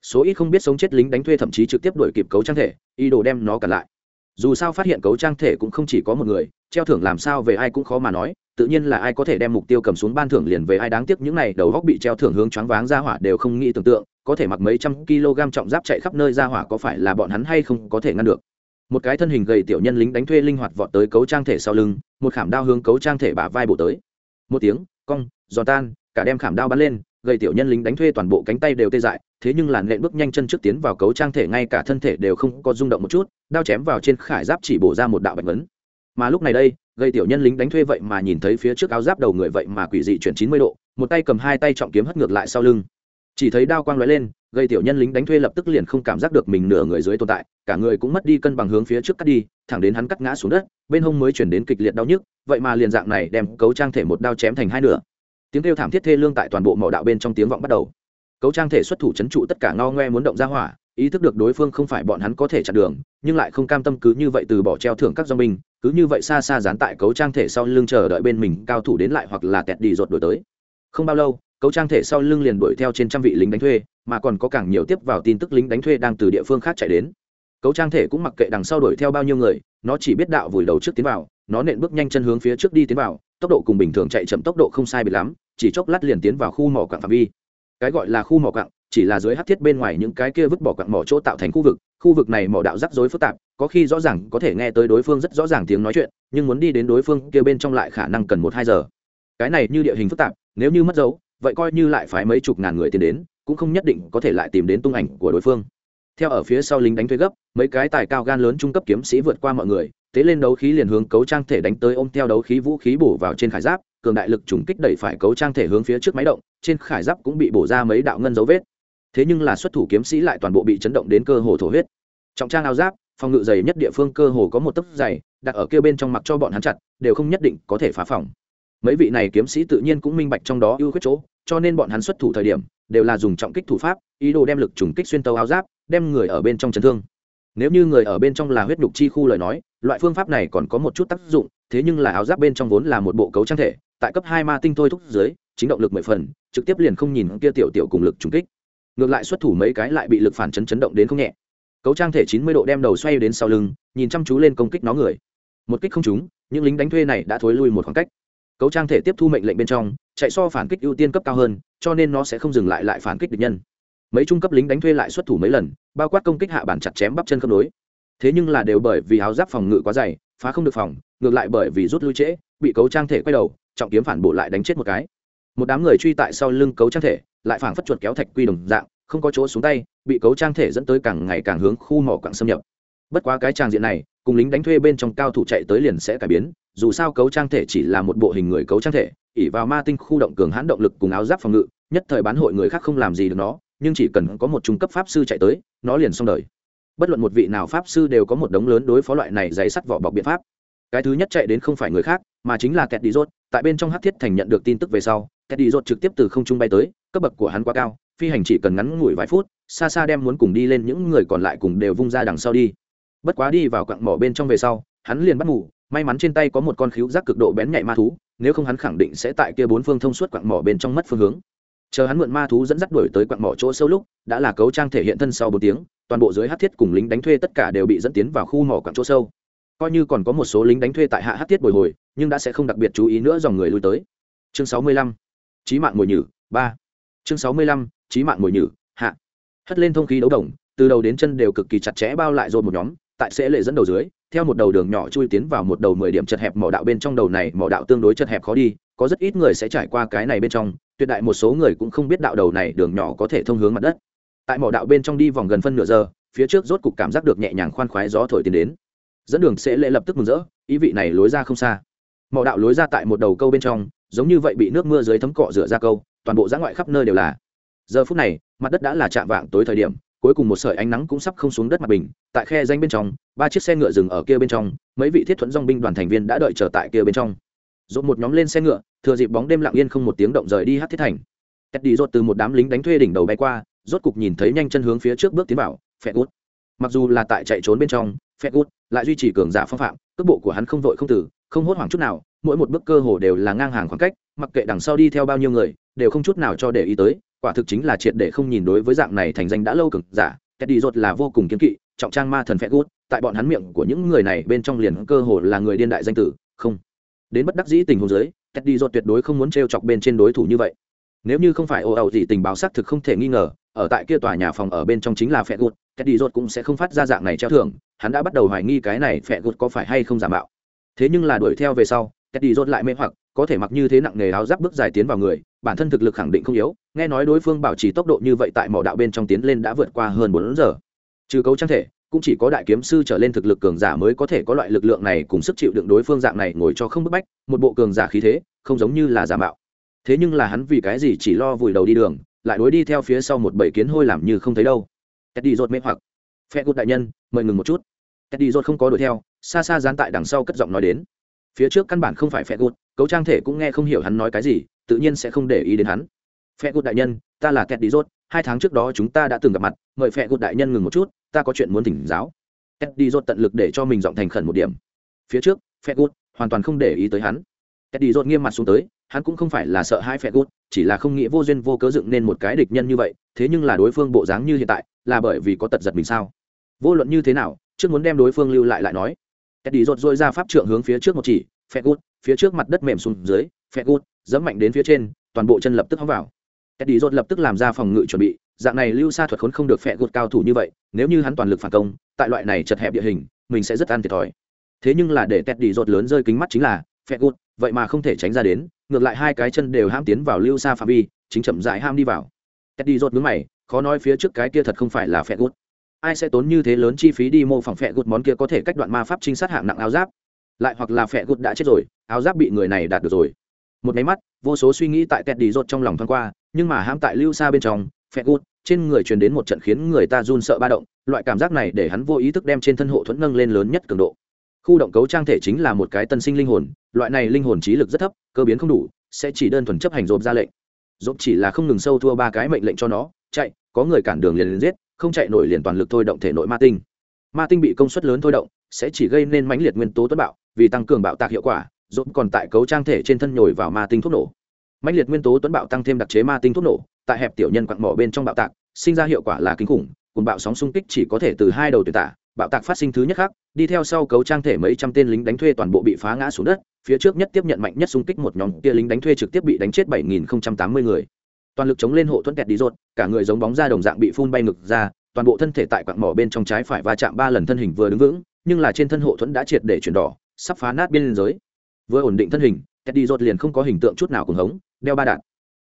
Số ít không biết sống chết lính đánh thuê thậm chí trực tiếp đuổi kịp cấu trang thể, ý đồ đem nó cản lại. Dù sao phát hiện cấu trang thể cũng không chỉ có một người, treo thưởng làm sao về ai cũng khó mà nói, tự nhiên là ai có thể đem mục tiêu cầm xuống ban thưởng liền về ai. Đáng tiếc những này đầu góc bị treo thưởng hướng choáng váng ra hỏa đều không nghĩ tưởng tượng, có thể mặc mấy trăm kg trọng giáp chạy khắp nơi ra hỏa có phải là bọn hắn hay không có thể ngăn được một cái thân hình gầy tiểu nhân lính đánh thuê linh hoạt vọt tới cấu trang thể sau lưng, một khảm đao hướng cấu trang thể bả vai bổ tới. Một tiếng, cong, giòn tan, cả đem khảm đao bắn lên, gầy tiểu nhân lính đánh thuê toàn bộ cánh tay đều tê dại, thế nhưng làn lện bước nhanh chân trước tiến vào cấu trang thể ngay cả thân thể đều không có rung động một chút, đao chém vào trên khải giáp chỉ bổ ra một đạo bạch vấn mà lúc này đây, gầy tiểu nhân lính đánh thuê vậy mà nhìn thấy phía trước áo giáp đầu người vậy mà quỷ dị chuyển chín mươi độ, một tay cầm hai tay trọng kiếm hất ngược lại sau lưng. Chỉ thấy đao quang lóe lên gây tiểu nhân lính đánh thuê lập tức liền không cảm giác được mình nửa người dưới tồn tại, cả người cũng mất đi cân bằng hướng phía trước cắt đi, thẳng đến hắn cắt ngã xuống đất, bên hông mới chuyển đến kịch liệt đau nhức, vậy mà liền dạng này đem cấu trang thể một đao chém thành hai nửa. Tiếng kêu thảm thiết thê lương tại toàn bộ mỏ đạo bên trong tiếng vọng bắt đầu. Cấu trang thể xuất thủ c h ấ n trụ tất cả ngao ngoe muốn động ra hỏa, ý thức được đối phương không phải bọn hắn có thể chặn đường, nhưng lại không cam tâm cứ như vậy từ bỏ treo thưởng các do binh, cứ như vậy xa xa dán tại cấu trang thể sau lưng chờ đợi bên mình cao thủ đến lại hoặc là kẹt đi rột đổi tới. Không bao lâu, cấu trang thể sau lưng liền đuổi theo trên trăm vị lính đánh thuê mà còn có càng nhiều tiếp vào tin tức lính đánh thuê đang từ địa phương khác chạy đến. Cấu trang thể cũng mặc kệ đằng sau đuổi theo bao nhiêu người, nó chỉ biết đạo vùi đầu trước tiến vào, nó nện bước nhanh chân hướng phía trước đi tiến vào, tốc độ cùng bình thường chạy chậm tốc độ không sai biệt lắm, chỉ chốc lát liền tiến vào khu mỏ quặng phạm vi. Cái gọi là khu mỏ quặng, chỉ là dưới hát thiết bên ngoài những cái kia vứt bỏ quặng mỏ chỗ tạo thành khu vực khu vực này mỏ đạo rắc rối phức tạp, có khi rõ ràng có thể nghe tới đối phương rất rõ ràng tiếng nói chuyện, nhưng muốn đi đến đối phương kia bên trong lại khả năng cần một hai giờ. Cái này như địa hình phức tạp, nếu như mất dấu, vậy coi như lại phải mấy chục ngàn người tiến đến cũng không nhất định có thể lại tìm đến tung ảnh của đối phương. Theo ở phía sau lính đánh thuê gấp, mấy cái tài cao gan lớn trung cấp kiếm sĩ vượt qua mọi người, tế lên đấu khí liền hướng cấu trang thể đánh tới ôm theo đấu khí vũ khí bổ vào trên khải giáp, cường đại lực trùng kích đẩy phải cấu trang thể hướng phía trước máy động, trên khải giáp cũng bị bổ ra mấy đạo ngân dấu vết. Thế nhưng là xuất thủ kiếm sĩ lại toàn bộ bị chấn động đến cơ hồ thổ huyết. Trọng trang áo giáp, phòng ngự dày nhất địa phương cơ hồ có một tấc dày, đặt ở kia bên trong mặc cho bọn hắn chặt, đều không nhất định có thể phá phòng. Mấy vị này kiếm sĩ tự nhiên cũng minh bạch trong đó ưu khuyết chỗ, cho nên bọn hắn xuất thủ thời điểm đều là dùng trọng kích thủ pháp, ý đồ đem lực trùng kích xuyên tàu áo giáp, đem người ở bên trong chấn thương. Nếu như người ở bên trong là huyết nhục chi khu lời nói, loại phương pháp này còn có một chút tác dụng, thế nhưng là áo giáp bên trong vốn là một bộ cấu trang thể, tại cấp hai ma tinh thôi thúc dưới, chính động lực mười phần, trực tiếp liền không nhìn kia tiểu tiểu cùng lực trùng kích. Ngược lại xuất thủ mấy cái lại bị lực phản chấn chấn động đến không nhẹ. Cấu trang thể chín mươi độ đem đầu xoay đến sau lưng, nhìn chăm chú lên công kích nó người. Một kích không trúng, những lính đánh thuê này đã thối lui một khoảng cách. Cấu trang thể tiếp thu mệnh lệnh bên trong chạy so phản kích ưu tiên cấp cao hơn, cho nên nó sẽ không dừng lại lại phản kích địch nhân. Mấy trung cấp lính đánh thuê lại xuất thủ mấy lần, bao quát công kích hạ bản chặt chém bắp chân cân đối thế nhưng là đều bởi vì áo giáp phòng ngự quá dày, phá không được phòng, ngược lại bởi vì rút lui trễ, bị cấu trang thể quay đầu, trọng kiếm phản bộ lại đánh chết một cái. Một đám người truy tại sau lưng cấu trang thể, lại phảng phất chuột kéo thạch quy đồng dạng, không có chỗ xuống tay, bị cấu trang thể dẫn tới càng ngày càng hướng khu mỏ quặng xâm nhập. Bất quá cái trang diện này, cùng lính đánh thuê bên trong cao thủ chạy tới liền sẽ cải biến dù sao cấu trang thể chỉ là một bộ hình người cấu trang thể ỉ vào ma tinh khu động cường hãn động lực cùng áo giáp phòng ngự, nhất thời bán hội người khác không làm gì được nó, nhưng chỉ cần có một trung cấp pháp sư chạy tới, nó liền xong đời. Bất luận một vị nào pháp sư đều có một đống lớn đối phó loại này dày sắt vỏ bọc biện pháp. Cái thứ nhất chạy đến không phải người khác, mà chính là kẹt đi rốt tại bên trong hát thiết thành nhận được tin tức về sau kẹt đi rốt trực tiếp từ không trung bay tới, cấp bậc của hắn quá cao, phi hành chỉ cần ngắn ngủi vài phút, xa xa đem muốn cùng đi lên những người còn lại cùng đều vung ra đằng sau đi. Bất quá đi vào quặng mỏ bên trong về sau, hắn liền bắt ngủ may mắn trên tay có một con khíu giác cực độ bén nhạy ma thú, nếu không hắn khẳng định sẽ tại kia bốn phương thông suốt quặng mỏ bên trong mất phương hướng. Chờ hắn mượn ma thú dẫn dắt đuổi tới quặng mỏ chỗ sâu lúc, đã là cấu trang thể hiện thân sau bốn tiếng, toàn bộ dưới hát thiết cùng lính đánh thuê tất cả đều bị dẫn tiến vào khu mỏ quặng chỗ sâu. Coi như còn có một số lính đánh thuê tại hạ hát thiết bồi hồi, nhưng đã sẽ không đặc biệt chú ý nữa dòng người lui tới. Chương sáu mươi lăm trí mạng mồi nhử, ba. Chương sáu mươi lăm trí mạng mồi nhử, hạ. Hất lên thông khí đấu đồng, từ đầu đến chân đều cực kỳ chặt chẽ bao lại rồi một nhóm, tại sẽ lệ dẫn đầu dưới theo một đầu đường nhỏ chui tiến vào một đầu mười điểm chật hẹp mỏ đạo bên trong đầu này, mỏ đạo tương đối chật hẹp khó đi, có rất ít người sẽ trải qua cái này bên trong, tuyệt đại một số người cũng không biết đạo đầu này đường nhỏ có thể thông hướng mặt đất. Tại mỏ đạo bên trong đi vòng gần phân nửa giờ, phía trước rốt cục cảm giác được nhẹ nhàng khoan khoái gió thổi tiến đến. Dẫn đường sẽ lệ lập tức mừng rỡ, ý vị này lối ra không xa. Mỏ đạo lối ra tại một đầu câu bên trong, giống như vậy bị nước mưa dưới thấm cọ rửa ra câu, toàn bộ giã ngoại khắp nơi đều là. Giờ phút này, mặt đất đã là chạm vạng tối thời điểm cuối cùng một sợi ánh nắng cũng sắp không xuống đất mặt bình, tại khe danh bên trong, ba chiếc xe ngựa dừng ở kia bên trong, mấy vị thiết thuẫn dong binh đoàn thành viên đã đợi chờ tại kia bên trong. Dồn một nhóm lên xe ngựa, thừa dịp bóng đêm lặng yên không một tiếng động rời đi hát thiết thành. Tét đi rột từ một đám lính đánh thuê đỉnh đầu bay qua, rốt cục nhìn thấy nhanh chân hướng phía trước bước tiến vào, phẹt gút. Mặc dù là tại chạy trốn bên trong, phẹt gút, lại duy trì cường giả phong phạm, cước bộ của hắn không vội không tử, không hốt hoảng chút nào, mỗi một bước cơ hồ đều là ngang hàng khoảng cách, mặc kệ đằng sau đi theo bao nhiêu người, đều không chút nào cho để ý tới quả thực chính là triệt để không nhìn đối với dạng này thành danh đã lâu cực giả kẹt đi rột là vô cùng kiên kỵ, trọng trang ma thần phép gút tại bọn hắn miệng của những người này bên trong liền cơ hồ là người điên đại danh tử, không. Đến bất đắc dĩ tình huống giới kẹt đi rột tuyệt đối không muốn t chọc bên trên đối thủ như vậy. Nếu như không phải ồ ẩu gì tình báo xác thực không thể nghi ngờ, ở tại kia tòa nhà phòng ở bên trong chính là phẹ gút kẹt đi rột cũng sẽ không phát ra dạng này treo thưởng, hắn đã bắt đầu hoài nghi cái này phẹ gút có phải hay không giả mạo. Thế nhưng là đuổi theo về sau kẹt đi rột lại mê hoặc có thể mặc như thế nặng nề áo giáp bước dài tiến vào người, bản thân thực lực khẳng định không yếu, nghe nói đối phương bảo trì tốc độ như vậy tại mỏ đạo bên trong tiến lên đã vượt qua hơn bốn giờ. Trừ cấu trang thể, cũng chỉ có đại kiếm sư trở lên thực lực cường giả mới có thể có loại lực lượng này cùng sức chịu đựng đối phương dạng này ngồi cho không bức bách, một bộ cường giả khí thế, không giống như là giả mạo. Thế nhưng là hắn vì cái gì chỉ lo vùi đầu đi đường, lại đối đi theo phía sau một bầy kiến hôi làm như không thấy đâu. Teddy rột mê hoặc. Phe cút đại nhân, mời ngừng một chút. Teddy rột không có đuổi theo, xa xa dán tại đằng sau cất giọng nói đến. Phía trước căn bản không phải phe cút cấu trang thể cũng nghe không hiểu hắn nói cái gì tự nhiên sẽ không để ý đến hắn. Phe cút đại nhân ta là teddy Rốt. hai tháng trước đó chúng ta đã từng gặp mặt mời phe cút đại nhân ngừng một chút ta có chuyện muốn thỉnh giáo. Teddy Rốt tận lực để cho mình giọng thành khẩn một điểm. Phía trước phe cút hoàn toàn không để ý tới hắn. Teddy Rốt nghiêm mặt xuống tới hắn cũng không phải là sợ hai phe cút chỉ là không nghĩ vô duyên vô cớ dựng nên một cái địch nhân như vậy thế nhưng là đối phương bộ dáng như hiện tại là bởi vì có tật giật mình sao? Vô luận như thế nào trước muốn đem đối phương lưu lại lại nói. Teddy rốt dội ra pháp trượng hướng phía trước một chỉ, phẹt gút, phía trước mặt đất mềm xuống dưới, phẹt gút, dẫm mạnh đến phía trên, toàn bộ chân lập tức hóng vào. Teddy rốt lập tức làm ra phòng ngự chuẩn bị, dạng này lưu sa thuật khốn không được phẹt gút cao thủ như vậy, nếu như hắn toàn lực phản công, tại loại này chật hẹp địa hình, mình sẽ rất ăn thiệt thòi. Thế nhưng là để Teddy rốt lớn rơi kính mắt chính là, phẹt gút, vậy mà không thể tránh ra đến, ngược lại hai cái chân đều ham tiến vào lưu sa phạm vi, chính chậm rãi ham đi vào. Teddy rốt nhướng mày, khó nói phía trước cái kia thật không phải là phẹt gút ai sẽ tốn như thế lớn chi phí đi mô phỏng phẹ gút món kia có thể cách đoạn ma pháp trinh sát hạng nặng áo giáp lại hoặc là phẹ gút đã chết rồi, áo giáp bị người này đạt được rồi. Một máy mắt, vô số suy nghĩ tại tẹt đi rột trong lòng thoáng qua, nhưng mà hãm tại lưu xa bên trong, phẹ gút, trên người truyền đến một trận khiến người ta run sợ ba động, loại cảm giác này để hắn vô ý thức đem trên thân hộ thuẫn nâng lên lớn nhất cường độ. Khu động cấu trang thể chính là một cái tân sinh linh hồn, loại này linh hồn trí lực rất thấp, cơ biến không đủ, sẽ chỉ đơn thuần chấp hành rộp ra lệnh. Rộp chỉ là không ngừng sâu thua ba cái mệnh lệnh cho nó, chạy, có người cản đường liền liền giết, không chạy nổi liền toàn lực thôi động thể nội ma tinh. Ma tinh bị công suất lớn thôi động, sẽ chỉ gây nên mãnh liệt nguyên tố tuấn bạo vì tăng cường bạo tạc hiệu quả dốt còn tại cấu trang thể trên thân nhồi vào ma tinh thuốc nổ. Mạnh liệt nguyên tố tuấn bạo tăng thêm đặc chế ma tinh thuốc nổ, tại hẹp tiểu nhân quặng mỏ bên trong bạo tạc, sinh ra hiệu quả là kinh khủng, cùng bạo sóng xung kích chỉ có thể từ hai đầu tuyệt tả, bạo tạc phát sinh thứ nhất khác, đi theo sau cấu trang thể mấy trăm tên lính đánh thuê toàn bộ bị phá ngã xuống đất, phía trước nhất tiếp nhận mạnh nhất xung kích một nhóm kia lính đánh thuê trực tiếp bị đánh chết 7080 người. Toàn lực chống lên hộ thuẫn kẹt đi rột cả người giống bóng ra đồng dạng bị phun bay ngực ra, toàn bộ thân thể tại quặng mỏ bên trong trái phải va chạm ba lần thân hình vừa đứng vững, nhưng là trên thân hộ thuẫn đã triệt để chuyển đỏ sắp phá nát biên giới. Vừa ổn định thân hình, Teddy đi rột liền không có hình tượng chút nào cùng hống, đeo ba đạn.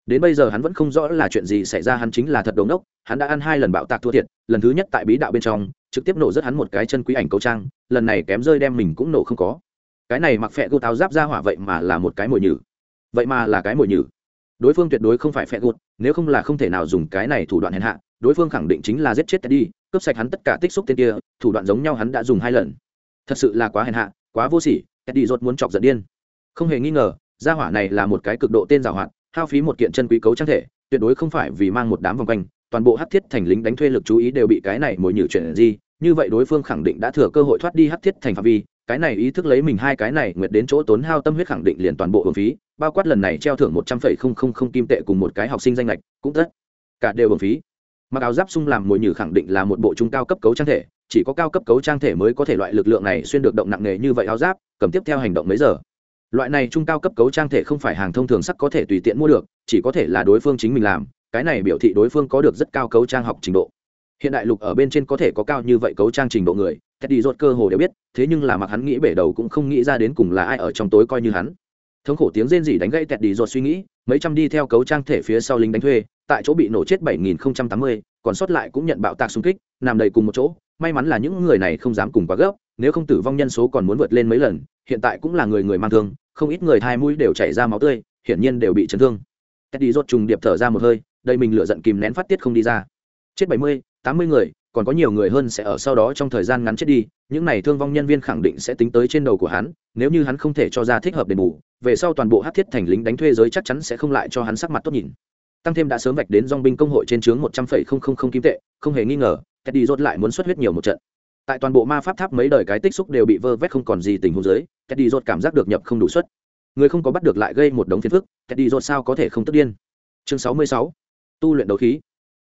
Đến bây giờ hắn vẫn không rõ là chuyện gì xảy ra, hắn chính là thật đống đốc hắn đã ăn hai lần bạo tạc thua thiệt, lần thứ nhất tại bí đạo bên trong, trực tiếp nổ rất hắn một cái chân quý ảnh cấu trang, lần này kém rơi đem mình cũng nổ không có. Cái này mặc phẹ gô táo giáp ra hỏa vậy mà là một cái mồi nhử. Vậy mà là cái mồi nhử. Đối phương tuyệt đối không phải phẹ gột nếu không là không thể nào dùng cái này thủ đoạn hèn hạ, đối phương khẳng định chính là giết chết teddy, cướp sạch hắn tất cả tích xúc tên kia, thủ đoạn giống nhau hắn đã dùng hai lần. Thật sự là quá hèn hạ quá vô sỉ, teddy rốt muốn chọc giận điên. Không hề nghi ngờ, gia hỏa này là một cái cực độ tên giảo hoạt, hao phí một kiện chân quý cấu trang thể, tuyệt đối không phải vì mang một đám vòng quanh, toàn bộ hắc thiết thành lính đánh thuê lực chú ý đều bị cái này mồi nhử chuyện gì, như vậy đối phương khẳng định đã thừa cơ hội thoát đi hắc thiết thành phạm vi, cái này ý thức lấy mình hai cái này nguyệt đến chỗ tốn hao tâm huyết khẳng định liền toàn bộ hưởng phí, bao quát lần này treo thưởng một trăm phẩy không không không kim tệ cùng một cái học sinh danh lệch, cũng tất cả đều hưởng phí. Mặc áo giáp sung làm mồi nhử khẳng định là một bộ trung cao cấp cấu trang thể chỉ có cao cấp cấu trang thể mới có thể loại lực lượng này xuyên được động nặng nề như vậy áo giáp cầm tiếp theo hành động mấy giờ. Loại này trung cao cấp cấu trang thể không phải hàng thông thường sắc có thể tùy tiện mua được chỉ có thể là đối phương chính mình làm cái này biểu thị đối phương có được rất cao cấu trang học trình độ. Hiện đại lục ở bên trên có thể có cao như vậy cấu trang trình độ người teddy rốt cơ hồ đều biết thế nhưng là mặc hắn nghĩ bể đầu cũng không nghĩ ra đến cùng là ai ở trong tối coi như hắn. Thống khổ tiếng rên rỉ đánh gãy teddy rốt suy nghĩ mấy trăm đi theo cấu trang thể phía sau lính đánh thuê tại chỗ bị nổ chết 7080, còn sót lại cũng nhận bạo tạc xung kích nằm đầy cùng một chỗ may mắn là những người này không dám cùng quá gấp nếu không tử vong nhân số còn muốn vượt lên mấy lần hiện tại cũng là người người mang thương không ít người thai mũi đều chảy ra máu tươi hiển nhiên đều bị chấn thương. Teddy rốt trùng điệp thở ra một hơi đây mình lựa giận kìm nén phát tiết không đi ra. Chết 70, 80 người còn có nhiều người hơn sẽ ở sau đó trong thời gian ngắn chết đi những này thương vong nhân viên khẳng định sẽ tính tới trên đầu của hắn nếu như hắn không thể cho ra thích hợp đền bù về sau toàn bộ hát thiết thành lính đánh thuê giới chắc chắn sẽ không lại cho hắn sắc mặt tốt nhìn tăng thêm đã sớm vạch đến dong binh công hội trên chướng một trăm phẩy không không không kim tệ, không hề nghi ngờ, teddy rốt lại muốn xuất huyết nhiều một trận. Tại toàn bộ ma pháp tháp mấy đời cái tích xúc đều bị vơ vét không còn gì tình huống giới teddy rốt cảm giác được nhập không đủ suất. Người không có bắt được lại gây một đống phiền phức, teddy rốt sao có thể không tức điên? Chương sáu mươi sáu, tu luyện đấu khí.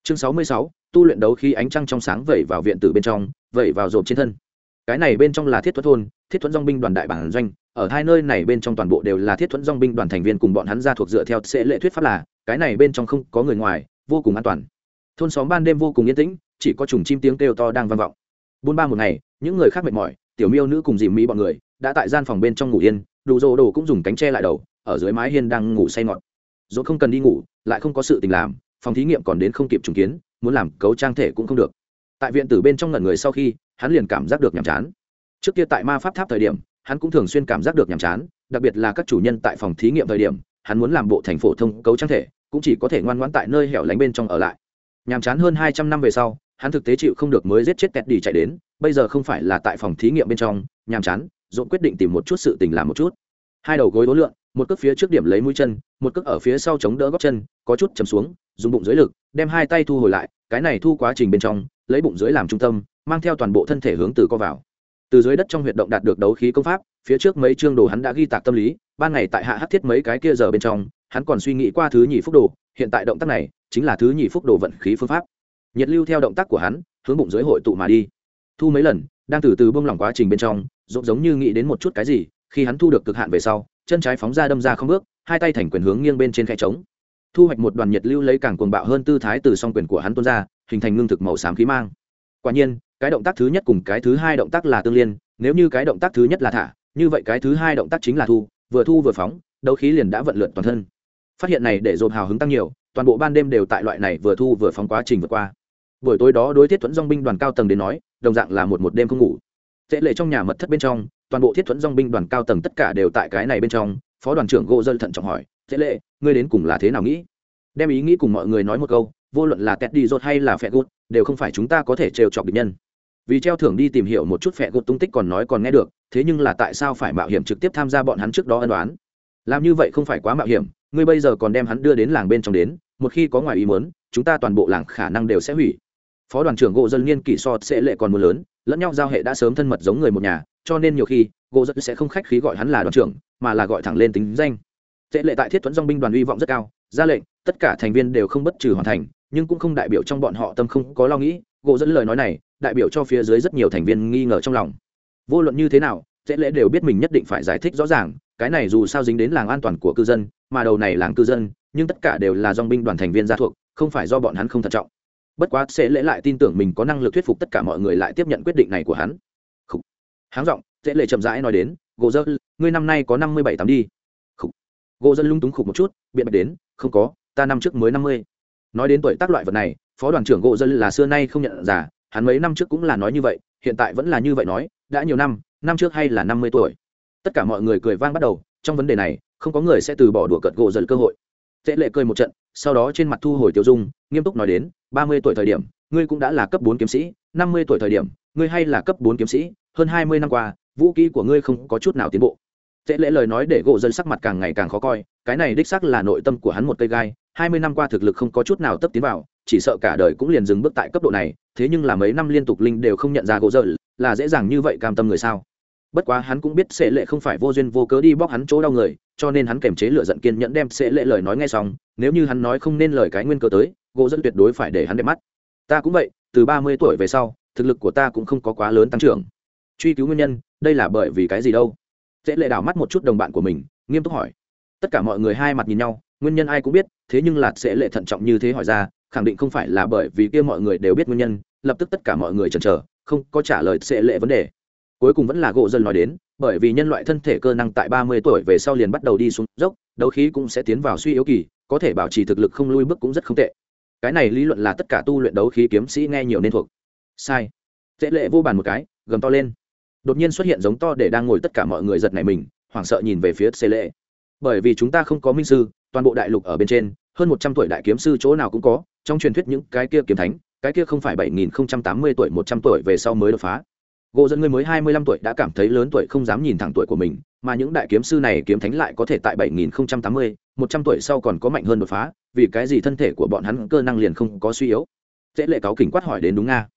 Chương sáu mươi sáu, tu luyện đấu khí ánh trăng trong sáng vẩy vào viện tử bên trong, vẩy vào rộp trên thân. Cái này bên trong là thiết thuật thôn thiết thuẫn dong binh đoàn đại bản doanh, ở hai nơi này bên trong toàn bộ đều là thiết thuẫn dong binh đoàn thành viên cùng bọn hắn ra thuộc dựa theo sẽ lệ thuyết pháp là, cái này bên trong không có người ngoài, vô cùng an toàn. Thôn xóm ban đêm vô cùng yên tĩnh, chỉ có trùng chim tiếng kêu to đang vang vọng. Buôn ba một ngày, những người khác mệt mỏi, tiểu miêu nữ cùng dìm mỹ bọn người, đã tại gian phòng bên trong ngủ yên, đủ rô đồ cũng dùng cánh che lại đầu, ở dưới mái hiên đang ngủ say ngọt. Dỗ không cần đi ngủ, lại không có sự tình làm, phòng thí nghiệm còn đến không kịp trùng kiến, muốn làm cấu trang thể cũng không được. Tại viện tử bên trong ngẩn người sau khi, hắn liền cảm giác được nhàm chán trước kia tại ma pháp tháp thời điểm hắn cũng thường xuyên cảm giác được nhàm chán đặc biệt là các chủ nhân tại phòng thí nghiệm thời điểm hắn muốn làm bộ thành phổ thông cấu trang thể cũng chỉ có thể ngoan ngoãn tại nơi hẻo lánh bên trong ở lại. Nhàm chán hơn hai trăm năm về sau hắn thực tế chịu không được mới giết chết kẹt đi chạy đến bây giờ không phải là tại phòng thí nghiệm bên trong nhàm chán dộn quyết định tìm một chút sự tình làm một chút. Hai đầu gối đối lượn, một cước phía trước điểm lấy mũi chân một cước ở phía sau chống đỡ góc chân có chút chầm xuống dùng bụng dưới lực đem hai tay thu hồi lại cái này thu quá trình bên trong lấy bụng dưới làm trung tâm mang theo toàn bộ thân thể hướng từ co vào từ dưới đất trong huyệt động đạt được đấu khí công pháp, phía trước mấy chương đồ hắn đã ghi tạc tâm lý, ban ngày tại hạ hát thiết mấy cái kia giờ bên trong, hắn còn suy nghĩ qua thứ nhì phúc đồ, hiện tại động tác này chính là thứ nhì phúc đồ vận khí phương pháp. Nhiệt lưu theo động tác của hắn, hướng bụng dưới hội tụ mà đi. Thu mấy lần, đang từ từ bông lỏng quá trình bên trong rộn giống như nghĩ đến một chút cái gì, khi hắn thu được cực hạn về sau, chân trái phóng ra đâm ra không bước, hai tay thành quyền hướng nghiêng bên trên khe trống. Thu hoạch một đoàn nhiệt lưu lấy càng cuồng bạo hơn tư thái từ song quyền của hắn tuôn ra, hình thành ngưng thực màu xám khí mang. Quả nhiên cái động tác thứ nhất cùng cái thứ hai động tác là tương liên, nếu như cái động tác thứ nhất là thả, như vậy cái thứ hai động tác chính là thu, vừa thu vừa phóng, đấu khí liền đã vận lượn toàn thân. Phát hiện này để dồn hào hứng tăng nhiều, toàn bộ ban đêm đều tại loại này vừa thu vừa phóng quá trình vượt qua. Buổi tối đó đối thiết thuẫn dong binh đoàn cao tầng đến nói, đồng dạng là một một đêm không ngủ. Tệ lệ trong nhà mật thất bên trong, toàn bộ thiết thuẫn dong binh đoàn cao tầng tất cả đều tại cái này bên trong, phó đoàn trưởng gỗ dân thận trọng hỏi tệ lệ, ngươi đến cùng là thế nào nghĩ? Đem ý nghĩ cùng mọi người nói một câu, vô luận là tét đi rột hay là phẹ gút đều không phải chúng ta có thể trêu chọc địch nhân vì treo thưởng đi tìm hiểu một chút phẹ gột tung tích còn nói còn nghe được, thế nhưng là tại sao phải mạo hiểm trực tiếp tham gia bọn hắn trước đó ân đoán làm như vậy không phải quá mạo hiểm, ngươi bây giờ còn đem hắn đưa đến làng bên trong đến, một khi có ngoài ý muốn, chúng ta toàn bộ làng khả năng đều sẽ hủy. Phó đoàn trưởng gộ dân niên kỷ so sẽ lệ còn mưa lớn, lẫn nhau giao hệ đã sớm thân mật giống người một nhà, cho nên nhiều khi gộ dân sẽ không khách khí gọi hắn là đoàn trưởng, mà là gọi thẳng lên tính danh. Sẽ lệ tại thiết thuẫn dong binh đoàn uy vọng rất cao, ra lệnh, tất cả thành viên đều không bất trừ hoàn thành, nhưng cũng không đại biểu trong bọn họ tâm không có lo nghĩ. Gộ dẫn lời nói này đại biểu cho phía dưới rất nhiều thành viên nghi ngờ trong lòng. Vô luận như thế nào dễ lễ đều biết mình nhất định phải giải thích rõ ràng, cái này dù sao dính đến làng an toàn của cư dân, mà đầu này làng cư dân, nhưng tất cả đều là dong binh đoàn thành viên gia thuộc, không phải do bọn hắn không thận trọng. Bất quá sẽ lễ lại tin tưởng mình có năng lực thuyết phục tất cả mọi người lại tiếp nhận quyết định này của hắn. Khủ. háng giọng dễ lệ chậm rãi nói đến, gỗ dân, ngươi năm nay có năm mươi bảy tám đi. Gỗ dân lung túng khục một chút, biện bạch đến, không có, ta năm trước mới năm mươi. Nói đến tuổi tác loại vật này, phó đoàn trưởng gỗ dân là xưa nay không nhận giả hắn mấy năm trước cũng là nói như vậy, hiện tại vẫn là như vậy nói, đã nhiều năm năm trước hay là năm mươi tuổi. Tất cả mọi người cười vang bắt đầu, trong vấn đề này, không có người sẽ từ bỏ đùa cợt gỗ dần cơ hội. Tệ lệ cười một trận, sau đó trên mặt thu hồi tiêu dung, nghiêm túc nói đến, ba mươi tuổi thời điểm, ngươi cũng đã là cấp bốn kiếm sĩ, năm mươi tuổi thời điểm, ngươi hay là cấp bốn kiếm sĩ, hơn hai mươi năm qua, vũ kỹ của ngươi không có chút nào tiến bộ. Tệ lệ lời nói để gỗ dân sắc mặt càng ngày càng khó coi, cái này đích sắc là nội tâm của hắn một cây gai, hai mươi năm qua thực lực không có chút nào tấp tiến vào chỉ sợ cả đời cũng liền dừng bước tại cấp độ này thế nhưng là mấy năm liên tục linh đều không nhận ra gỗ dở, là dễ dàng như vậy cam tâm người sao? Bất quá hắn cũng biết sẽ lệ không phải vô duyên vô cớ đi bóc hắn chỗ đau người cho nên hắn kềm chế lựa giận kiên nhẫn đem sẽ lệ lời nói nghe xong nếu như hắn nói không nên lời cái nguyên cơ tới gỗ dẫn tuyệt đối phải để hắn đẹp mắt. Ta cũng vậy từ ba mươi tuổi về sau thực lực của ta cũng không có quá lớn tăng trưởng. Truy cứu nguyên nhân đây là bởi vì cái gì đâu? Sẽ lệ đảo mắt một chút đồng bạn của mình nghiêm túc hỏi. Tất cả mọi người hai mặt nhìn nhau nguyên nhân ai cũng biết, thế nhưng Lạt sẽ lệ thận trọng như thế hỏi ra, khẳng định không phải là bởi vì kia mọi người đều biết nguyên nhân, lập tức tất cả mọi người chần chờ, không có trả lời sẽ lệ vấn đề. Cuối cùng vẫn là gỗ dân nói đến, bởi vì nhân loại thân thể cơ năng tại ba mươi tuổi về sau liền bắt đầu đi xuống dốc, đấu khí cũng sẽ tiến vào suy yếu kỳ, có thể bảo trì thực lực không lui bước cũng rất không tệ. Cái này lý luận là tất cả tu luyện đấu khí kiếm sĩ nghe nhiều nên thuộc. Sai. Tệ lệ vô bàn một cái, gầm to lên. Đột nhiên xuất hiện giống to để đang ngồi tất cả mọi người giật này mình, hoảng sợ nhìn về phía xê lệ. Bởi vì chúng ta không có minh sư toàn bộ đại lục ở bên trên, hơn một trăm tuổi đại kiếm sư chỗ nào cũng có, trong truyền thuyết những cái kia kiếm thánh, cái kia không phải bảy nghìn không trăm tám mươi tuổi, một trăm tuổi về sau mới đột phá. Gỗ dẫn người mới hai mươi lăm tuổi đã cảm thấy lớn tuổi không dám nhìn thẳng tuổi của mình, mà những đại kiếm sư này kiếm thánh lại có thể tại bảy nghìn không trăm tám mươi, một trăm tuổi sau còn có mạnh hơn đột phá, vì cái gì thân thể của bọn hắn cơ năng liền không có suy yếu? Dễ lệ cáo kỉnh quát hỏi đến đúng nga.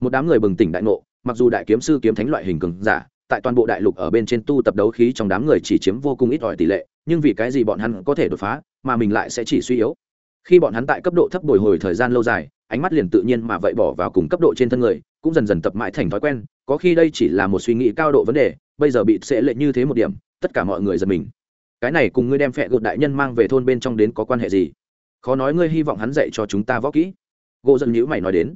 Một đám người bừng tỉnh đại ngộ, mặc dù đại kiếm sư kiếm thánh loại hình cường giả, tại toàn bộ đại lục ở bên trên tu tập đấu khí trong đám người chỉ chiếm vô cùng ít ỏi tỷ lệ nhưng vì cái gì bọn hắn có thể đột phá, mà mình lại sẽ chỉ suy yếu? Khi bọn hắn tại cấp độ thấp bồi hồi thời gian lâu dài, ánh mắt liền tự nhiên mà vậy bỏ vào cùng cấp độ trên thân người, cũng dần dần tập mãi thành thói quen, có khi đây chỉ là một suy nghĩ cao độ vấn đề, bây giờ bị sẽ lệ như thế một điểm, tất cả mọi người giật mình. Cái này cùng ngươi đem phẹ gột đại nhân mang về thôn bên trong đến có quan hệ gì? Khó nói ngươi hy vọng hắn dạy cho chúng ta võ kỹ. Gỗ dân nhữ mày nói đến.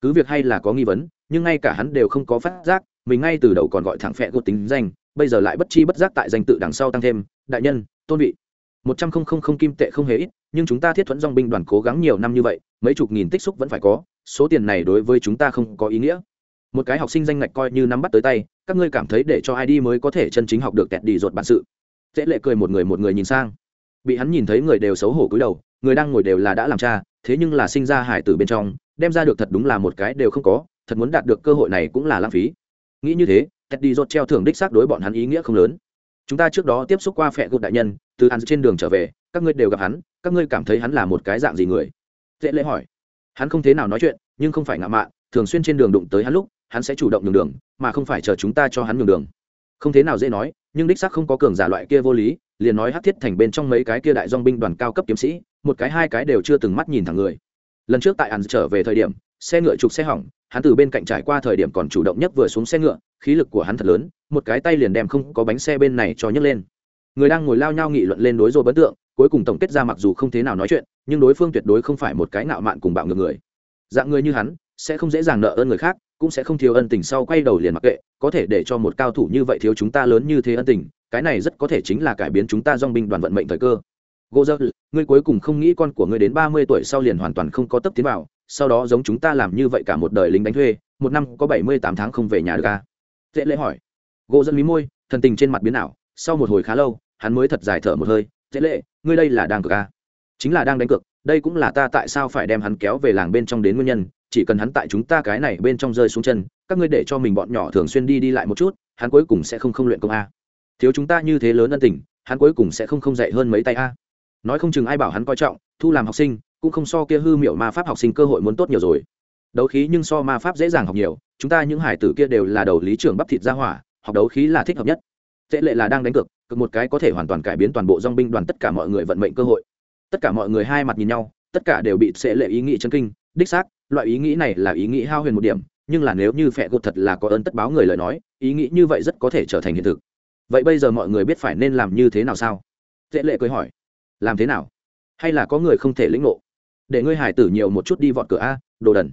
Cứ việc hay là có nghi vấn, nhưng ngay cả hắn đều không có phát giác, mình ngay từ đầu còn gọi thẳng phẹ gột tính danh, bây giờ lại bất chi bất giác tại danh tự đằng sau tăng thêm, đại nhân tôn vị. Một trăm không không không kim tệ không hề ít, nhưng chúng ta thiết thuẫn dong binh đoàn cố gắng nhiều năm như vậy, mấy chục nghìn tích xúc vẫn phải có, số tiền này đối với chúng ta không có ý nghĩa. Một cái học sinh danh ngạch coi như nắm bắt tới tay, các ngươi cảm thấy để cho ai đi mới có thể chân chính học được tẹt đi ruột bản sự. Dễ lệ cười một người một người nhìn sang. Bị hắn nhìn thấy người đều xấu hổ cúi đầu, người đang ngồi đều là đã làm cha, thế nhưng là sinh ra hải tử bên trong, đem ra được thật đúng là một cái đều không có, thật muốn đạt được cơ hội này cũng là lãng phí. Nghĩ như thế, tẹt đi ruột treo thưởng đích xác đối bọn hắn ý nghĩa không lớn chúng ta trước đó tiếp xúc qua phẹ gục đại nhân, từ ăn trên đường trở về, các ngươi đều gặp hắn, các ngươi cảm thấy hắn là một cái dạng gì người? Dễ lễ hỏi. Hắn không thế nào nói chuyện, nhưng không phải ngạo mạn, thường xuyên trên đường đụng tới hắn lúc, hắn sẽ chủ động nhường đường, mà không phải chờ chúng ta cho hắn nhường đường. Không thế nào dễ nói, nhưng đích xác không có cường giả loại kia vô lý, liền nói hát thiết thành bên trong mấy cái kia đại dong binh đoàn cao cấp kiếm sĩ, một cái hai cái đều chưa từng mắt nhìn thẳng người. Lần trước tại ăn trở về thời điểm, xe ngựa trục xe hỏng hắn từ bên cạnh trải qua thời điểm còn chủ động nhất vừa xuống xe ngựa, khí lực của hắn thật lớn, một cái tay liền đem không có bánh xe bên này cho nhấc lên. Người đang ngồi lao nhau nghị luận lên đối rồi bấn tượng, cuối cùng tổng kết ra mặc dù không thế nào nói chuyện, nhưng đối phương tuyệt đối không phải một cái nạo mạn cùng bạo ngược người. Dạng người như hắn, sẽ không dễ dàng nợ ơn người khác, cũng sẽ không thiếu ân tình sau quay đầu liền mặc kệ, có thể để cho một cao thủ như vậy thiếu chúng ta lớn như thế ân tình, cái này rất có thể chính là cải biến chúng ta dong binh đoàn vận mệnh thời cơ. Gô dơ ngươi cuối cùng không nghĩ con của ngươi đến ba mươi tuổi sau liền hoàn toàn không có tấp tiến vào sau đó giống chúng ta làm như vậy cả một đời lính đánh thuê, một năm có bảy mươi tám tháng không về nhà được ca à? dễ lễ hỏi gỗ dân mí môi, thần tình trên mặt biến ảo, sau một hồi khá lâu, hắn mới thật dài thở một hơi, dễ lệ, ngươi đây là đang cược à? chính là đang đánh cược, đây cũng là ta tại sao phải đem hắn kéo về làng bên trong đến nguyên nhân, chỉ cần hắn tại chúng ta cái này bên trong rơi xuống chân, các ngươi để cho mình bọn nhỏ thường xuyên đi đi lại một chút, hắn cuối cùng sẽ không không luyện công a thiếu chúng ta như thế lớn ân tình, hắn cuối cùng sẽ không không dạy hơn mấy tay a nói không chừng ai bảo hắn coi trọng, thu làm học sinh cũng không so kia hư miểu ma pháp học sinh cơ hội muốn tốt nhiều rồi. Đấu khí nhưng so ma pháp dễ dàng học nhiều, chúng ta những hải tử kia đều là đầu lý trưởng bắp thịt ra hỏa, học đấu khí là thích hợp nhất. Tệ lệ là đang đánh cược cực một cái có thể hoàn toàn cải biến toàn bộ dong binh đoàn tất cả mọi người vận mệnh cơ hội. Tất cả mọi người hai mặt nhìn nhau, tất cả đều bị sẽ lệ ý nghĩ chân kinh. Đích xác, loại ý nghĩ này là ý nghĩ hao huyền một điểm, nhưng là nếu như phẹ gột thật là có ơn tất báo người lời nói, ý nghĩ như vậy rất có thể trở thành hiện thực. Vậy bây giờ mọi người biết phải nên làm như thế nào sao? Tệ lệ cười hỏi. Làm thế nào? Hay là có người không thể lĩnh ngộ? Để ngươi hải tử nhiều một chút đi vọt cửa a, đồ đần.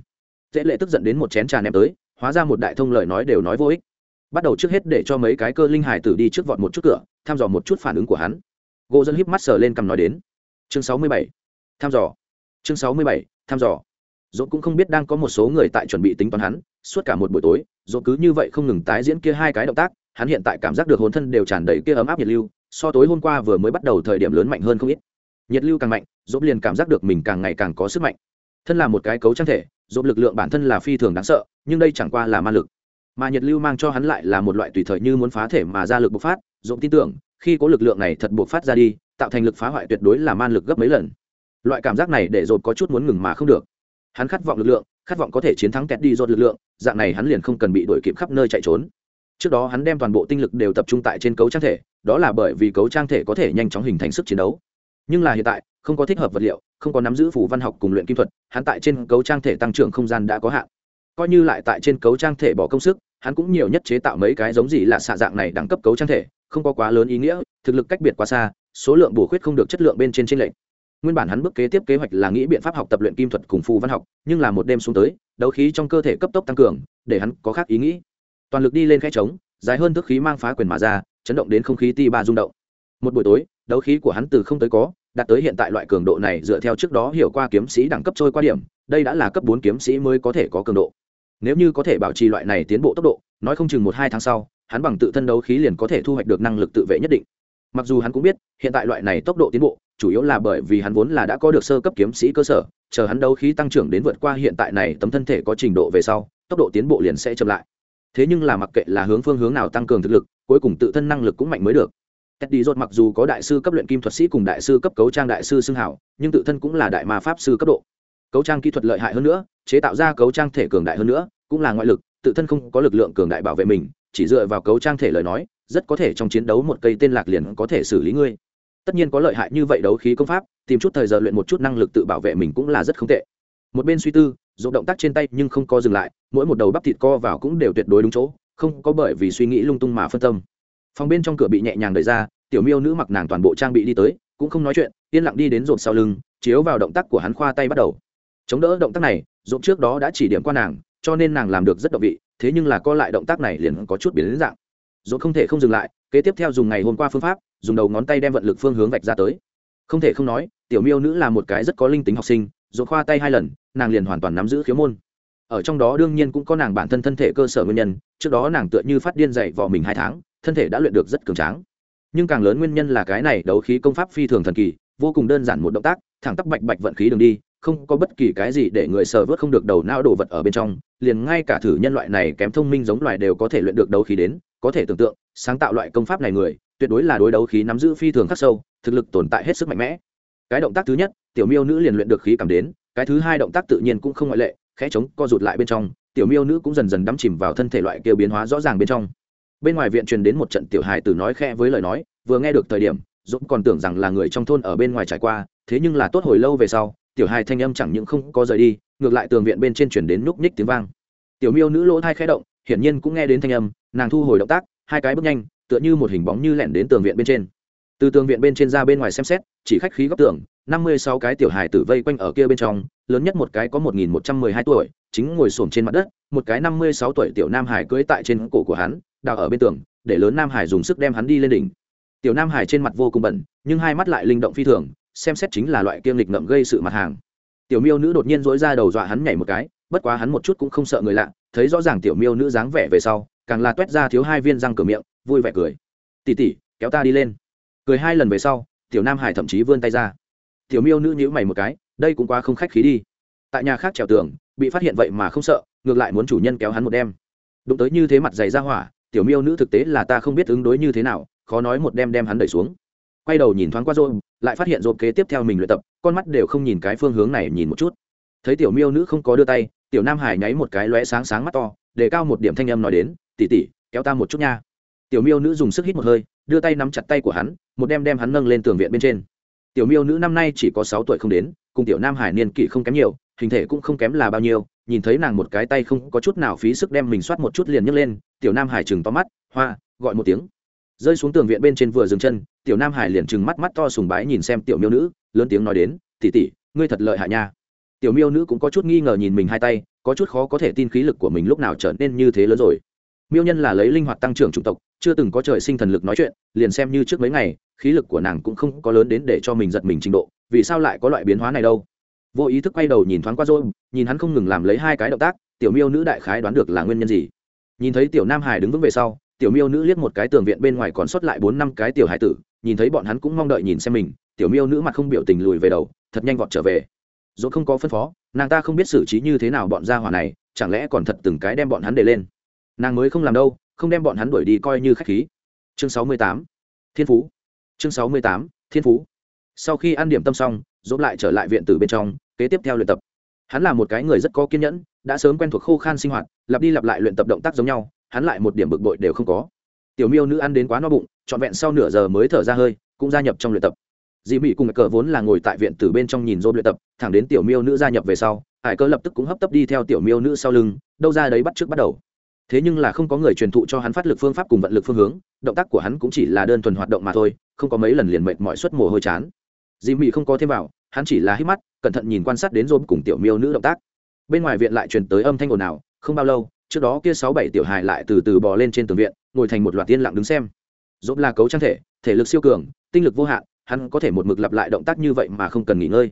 Dễ lệ tức giận đến một chén trà ném tới, hóa ra một đại thông lời nói đều nói vô ích. Bắt đầu trước hết để cho mấy cái cơ linh hải tử đi trước vọt một chút cửa thăm dò một chút phản ứng của hắn. Gỗ dân híp mắt sờ lên cầm nói đến. Chương sáu mươi bảy thăm dò. Chương sáu mươi bảy thăm dò. Dỗ cũng không biết đang có một số người tại chuẩn bị tính toán hắn, suốt cả một buổi tối, dỗ cứ như vậy không ngừng tái diễn kia hai cái động tác, hắn hiện tại cảm giác được hồn thân đều tràn đầy kia ấm áp nhiệt lưu, so tối hôm qua vừa mới bắt đầu thời điểm lớn mạnh hơn không ít nhiệt lưu càng mạnh dốt liền cảm giác được mình càng ngày càng có sức mạnh. Thân là một cái cấu trang thể dốt lực lượng bản thân là phi thường đáng sợ, nhưng đây chẳng qua là ma lực. Mà nhiệt lưu mang cho hắn lại là một loại tùy thời như muốn phá thể mà ra lực bộc phát dốt tin tưởng, khi có lực lượng này thật bộc phát ra đi, tạo thành lực phá hoại tuyệt đối là man lực gấp mấy lần. Loại cảm giác này để dột có chút muốn ngừng mà không được. Hắn khát vọng lực lượng, khát vọng có thể chiến thắng kẹt đi dột lực lượng, dạng này hắn liền không cần bị đuổi kịp khắp nơi chạy trốn. Trước đó hắn đem toàn bộ tinh lực đều tập trung tại trên cấu trang thể, đó là bởi vì cấu trang thể có thể nhanh chóng hình thành sức chiến đấu nhưng là hiện tại, không có thích hợp vật liệu, không có nắm giữ phủ văn học cùng luyện kim thuật, hắn tại trên cấu trang thể tăng trưởng không gian đã có hạn. Coi như lại tại trên cấu trang thể bỏ công sức, hắn cũng nhiều nhất chế tạo mấy cái giống gì là xạ dạng này đẳng cấp cấu trang thể, không có quá lớn ý nghĩa, thực lực cách biệt quá xa, số lượng bổ khuyết không được chất lượng bên trên trên lệnh nguyên bản hắn bước kế tiếp kế hoạch là nghĩ biện pháp học tập luyện kim thuật cùng phù văn học, nhưng là một đêm xuống tới, đấu khí trong cơ thể cấp tốc tăng cường, để hắn có khác ý nghĩ. Toàn lực đi lên khe trống, dài hơn thức khí mang phá quyền mà ra, chấn động đến không khí ti ba rung động. Một buổi tối đấu khí của hắn từ không tới có, đạt tới hiện tại loại cường độ này dựa theo trước đó hiểu qua kiếm sĩ đẳng cấp trôi qua điểm, đây đã là cấp bốn kiếm sĩ mới có thể có cường độ. Nếu như có thể bảo trì loại này tiến bộ tốc độ, nói không chừng một hai tháng sau, hắn bằng tự thân đấu khí liền có thể thu hoạch được năng lực tự vệ nhất định. Mặc dù hắn cũng biết, hiện tại loại này tốc độ tiến bộ, chủ yếu là bởi vì hắn vốn là đã có được sơ cấp kiếm sĩ cơ sở, chờ hắn đấu khí tăng trưởng đến vượt qua hiện tại này tấm thân thể có trình độ về sau, tốc độ tiến bộ liền sẽ chậm lại. Thế nhưng là mặc kệ là hướng phương hướng nào tăng cường thực lực, cuối cùng tự thân năng lực cũng mạnh mới được. Teddy Rốt mặc dù có đại sư cấp luyện kim thuật sĩ cùng đại sư cấp cấu trang đại sư xưng hảo, nhưng tự thân cũng là đại ma pháp sư cấp độ. Cấu trang kỹ thuật lợi hại hơn nữa, chế tạo ra cấu trang thể cường đại hơn nữa, cũng là ngoại lực, tự thân không có lực lượng cường đại bảo vệ mình, chỉ dựa vào cấu trang thể lời nói, rất có thể trong chiến đấu một cây tên lạc liền có thể xử lý ngươi. Tất nhiên có lợi hại như vậy đấu khí công pháp, tìm chút thời giờ luyện một chút năng lực tự bảo vệ mình cũng là rất không tệ. Một bên suy tư, dỗ động tác trên tay nhưng không có dừng lại, mỗi một đầu bắp thịt co vào cũng đều tuyệt đối đúng chỗ, không có bởi vì suy nghĩ lung tung mà phân tâm phòng bên trong cửa bị nhẹ nhàng đẩy ra, tiểu miêu nữ mặc nàng toàn bộ trang bị đi tới, cũng không nói chuyện, yên lặng đi đến rộp sau lưng, chiếu vào động tác của hắn khoa tay bắt đầu. Chống đỡ động tác này rộp trước đó đã chỉ điểm qua nàng, cho nên nàng làm được rất độc vị, thế nhưng là co lại động tác này liền có chút biến đến dạng. Rộp không thể không dừng lại, kế tiếp theo dùng ngày hôm qua phương pháp, dùng đầu ngón tay đem vận lực phương hướng vạch ra tới. Không thể không nói, tiểu miêu nữ là một cái rất có linh tính học sinh rộp khoa tay hai lần, nàng liền hoàn toàn nắm giữ khiếu môn. Ở trong đó đương nhiên cũng có nàng bản thân thân thể cơ sở nguyên nhân, trước đó nàng tựa như phát điên dậy vỏ mình hai tháng thân thể đã luyện được rất cường tráng. Nhưng càng lớn nguyên nhân là cái này đấu khí công pháp phi thường thần kỳ, vô cùng đơn giản một động tác, thẳng tắp bạch bạch vận khí đường đi, không có bất kỳ cái gì để người sờ vớt không được đầu não đồ vật ở bên trong, liền ngay cả thử nhân loại này kém thông minh giống loài đều có thể luyện được đấu khí đến, có thể tưởng tượng, sáng tạo loại công pháp này người, tuyệt đối là đối đấu khí nắm giữ phi thường khắc sâu, thực lực tồn tại hết sức mạnh mẽ. Cái động tác thứ nhất, tiểu miêu nữ liền luyện được khí cảm đến, cái thứ hai động tác tự nhiên cũng không ngoại lệ, khẽ chống co rụt lại bên trong, tiểu miêu nữ cũng dần dần đắm chìm vào thân thể loại kia biến hóa rõ ràng bên trong bên ngoài viện truyền đến một trận tiểu hài tử nói khẽ với lời nói, vừa nghe được thời điểm, dũng còn tưởng rằng là người trong thôn ở bên ngoài trải qua, thế nhưng là tốt hồi lâu về sau, tiểu hài thanh âm chẳng những không có rời đi, ngược lại tường viện bên trên chuyển đến núp ních tiếng vang. Tiểu miêu nữ lỗ thai khẽ động, hiển nhiên cũng nghe đến thanh âm, nàng thu hồi động tác, hai cái bước nhanh, tựa như một hình bóng như lẻn đến tường viện bên trên. Từ tường viện bên trên ra bên ngoài xem xét, chỉ khách khí góc tường, năm mươi sáu cái tiểu hài tử vây quanh ở kia bên trong, lớn nhất một cái có một nghìn một trăm mười hai tuổi, chính ngồi xổm trên mặt đất một cái năm mươi sáu tuổi tiểu nam hải cưỡi tại trên cổ của hắn, đào ở bên tường, để lớn nam hải dùng sức đem hắn đi lên đỉnh. Tiểu nam hải trên mặt vô cùng bẩn, nhưng hai mắt lại linh động phi thường, xem xét chính là loại kiêm lịch ngậm gây sự mặt hàng. Tiểu miêu nữ đột nhiên dỗi ra đầu dọa hắn nhảy một cái, bất quá hắn một chút cũng không sợ người lạ, thấy rõ ràng tiểu miêu nữ dáng vẻ về sau, càng là tuét ra thiếu hai viên răng cửa miệng, vui vẻ cười. Tỉ tỉ kéo ta đi lên. Cười hai lần về sau, tiểu nam hải thậm chí vươn tay ra. Tiểu miêu nữ nhíu mày một cái, đây cũng quá không khách khí đi. Tại nhà khác trèo tường, bị phát hiện vậy mà không sợ ngược lại muốn chủ nhân kéo hắn một đem đụng tới như thế mặt dày ra hỏa, tiểu miêu nữ thực tế là ta không biết ứng đối như thế nào, khó nói một đem đem hắn đẩy xuống. Quay đầu nhìn thoáng qua rôm lại phát hiện rôm kế tiếp theo mình luyện tập, con mắt đều không nhìn cái phương hướng này nhìn một chút. Thấy tiểu miêu nữ không có đưa tay, tiểu nam hải nháy một cái lóe sáng sáng mắt to, để cao một điểm thanh âm nói đến tỉ tỉ kéo ta một chút nha. Tiểu miêu nữ dùng sức hít một hơi, đưa tay nắm chặt tay của hắn, một đem đem hắn nâng lên tường viện bên trên. Tiểu miêu nữ năm nay chỉ có sáu tuổi không đến, cùng tiểu nam hải niên kỷ không kém nhiều, hình thể cũng không kém là bao nhiêu nhìn thấy nàng một cái tay không có chút nào phí sức đem mình soát một chút liền nhấc lên, tiểu nam hải chừng to mắt, hoa, gọi một tiếng. Rơi xuống tường viện bên trên vừa dừng chân, tiểu nam hải liền chừng mắt mắt to sùng bái nhìn xem tiểu miêu nữ, lớn tiếng nói đến tỉ tỉ ngươi thật lợi hại nha. Tiểu miêu nữ cũng có chút nghi ngờ nhìn mình hai tay, có chút khó có thể tin khí lực của mình lúc nào trở nên như thế lớn rồi. Miêu nhân là lấy linh hoạt tăng trưởng chủng tộc, chưa từng có trời sinh thần lực nói chuyện, liền xem như trước mấy ngày, khí lực của nàng cũng không có lớn đến để cho mình giật mình trình độ, vì sao lại có loại biến hóa này đâu? Vô ý thức quay đầu nhìn thoáng qua rồi nhìn hắn không ngừng làm lấy hai cái động tác, tiểu miêu nữ đại khái đoán được là nguyên nhân gì. Nhìn thấy tiểu nam hải đứng vững về sau, tiểu miêu nữ liếc một cái tường viện bên ngoài còn sót lại bốn năm cái tiểu hải tử, nhìn thấy bọn hắn cũng mong đợi nhìn xem mình, tiểu miêu nữ mặt không biểu tình lùi về đầu, thật nhanh vọt trở về. Dốt không có phân phó, nàng ta không biết xử trí như thế nào bọn gia hỏa này, chẳng lẽ còn thật từng cái đem bọn hắn để lên. Nàng mới không làm đâu, không đem bọn hắn đuổi đi coi như khách khí. Chương sáu mươi tám, thiên phú. Chương sáu mươi tám, thiên phú. Sau khi ăn điểm tâm xong dốt lại trở lại viện từ bên trong kế tiếp theo luyện tập. Hắn là một cái người rất có kiên nhẫn, đã sớm quen thuộc khô khan sinh hoạt, lặp đi lặp lại luyện tập động tác giống nhau, hắn lại một điểm bực bội đều không có. Tiểu miêu nữ ăn đến quá no bụng, trọn vẹn sau nửa giờ mới thở ra hơi, cũng gia nhập trong luyện tập. Dì mỹ cùng cờ vốn là ngồi tại viện từ bên trong nhìn dôm luyện tập, thẳng đến tiểu miêu nữ gia nhập về sau, hải cơ lập tức cũng hấp tấp đi theo tiểu miêu nữ sau lưng, đâu ra đấy bắt trước bắt đầu. Thế nhưng là không có người truyền thụ cho hắn phát lực phương pháp cùng vận lực phương hướng, động tác của hắn cũng chỉ là đơn thuần hoạt động mà thôi, không có mấy lần liền mệt mọi suất mồ hôi chán. Dì mỹ không có thêm vào hắn chỉ là hít mắt, cẩn thận nhìn quan sát đến dôm cùng tiểu miêu nữ động tác. Bên ngoài viện lại truyền tới âm thanh ồn ào, không bao lâu, trước đó kia sáu bảy tiểu hài lại từ từ bò lên trên tường viện, ngồi thành một loạt tiên lặng đứng xem. Dốt là cấu trang thể thể lực siêu cường, tinh lực vô hạn, hắn có thể một mực lặp lại động tác như vậy mà không cần nghỉ ngơi.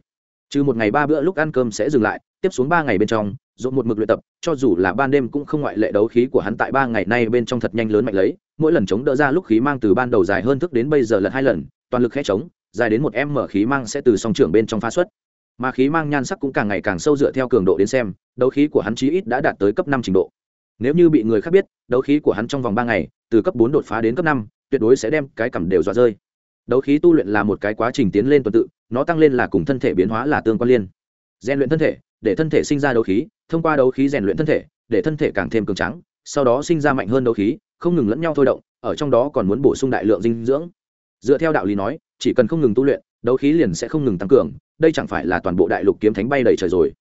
Trừ một ngày ba bữa lúc ăn cơm sẽ dừng lại, tiếp xuống ba ngày bên trong dốt một mực luyện tập, cho dù là ban đêm cũng không ngoại lệ đấu khí của hắn tại ba ngày nay bên trong thật nhanh lớn mạnh lấy, mỗi lần chống đỡ ra lúc khí mang từ ban đầu dài hơn thức đến bây giờ lần hai lần, toàn lực khẽ chống dài đến một em mở khí mang sẽ từ song trưởng bên trong phá xuất. Mà khí mang nhan sắc cũng càng ngày càng sâu dựa theo cường độ đến xem, đấu khí của hắn chí ít đã đạt tới cấp năm trình độ. Nếu như bị người khác biết, đấu khí của hắn trong vòng ba ngày, từ cấp bốn đột phá đến cấp năm, tuyệt đối sẽ đem cái cầm đều dọa rơi. Đấu khí tu luyện là một cái quá trình tiến lên tuần tự, nó tăng lên là cùng thân thể biến hóa là tương quan liên. Rèn luyện thân thể, để thân thể sinh ra đấu khí, thông qua đấu khí rèn luyện thân thể, để thân thể càng thêm cường trắng sau đó sinh ra mạnh hơn đấu khí, không ngừng lẫn nhau thôi động, ở trong đó còn muốn bổ sung đại lượng dinh dưỡng. Dựa theo đạo lý nói chỉ cần không ngừng tu luyện, đấu khí liền sẽ không ngừng tăng cường, đây chẳng phải là toàn bộ đại lục kiếm thánh bay đầy trời rồi.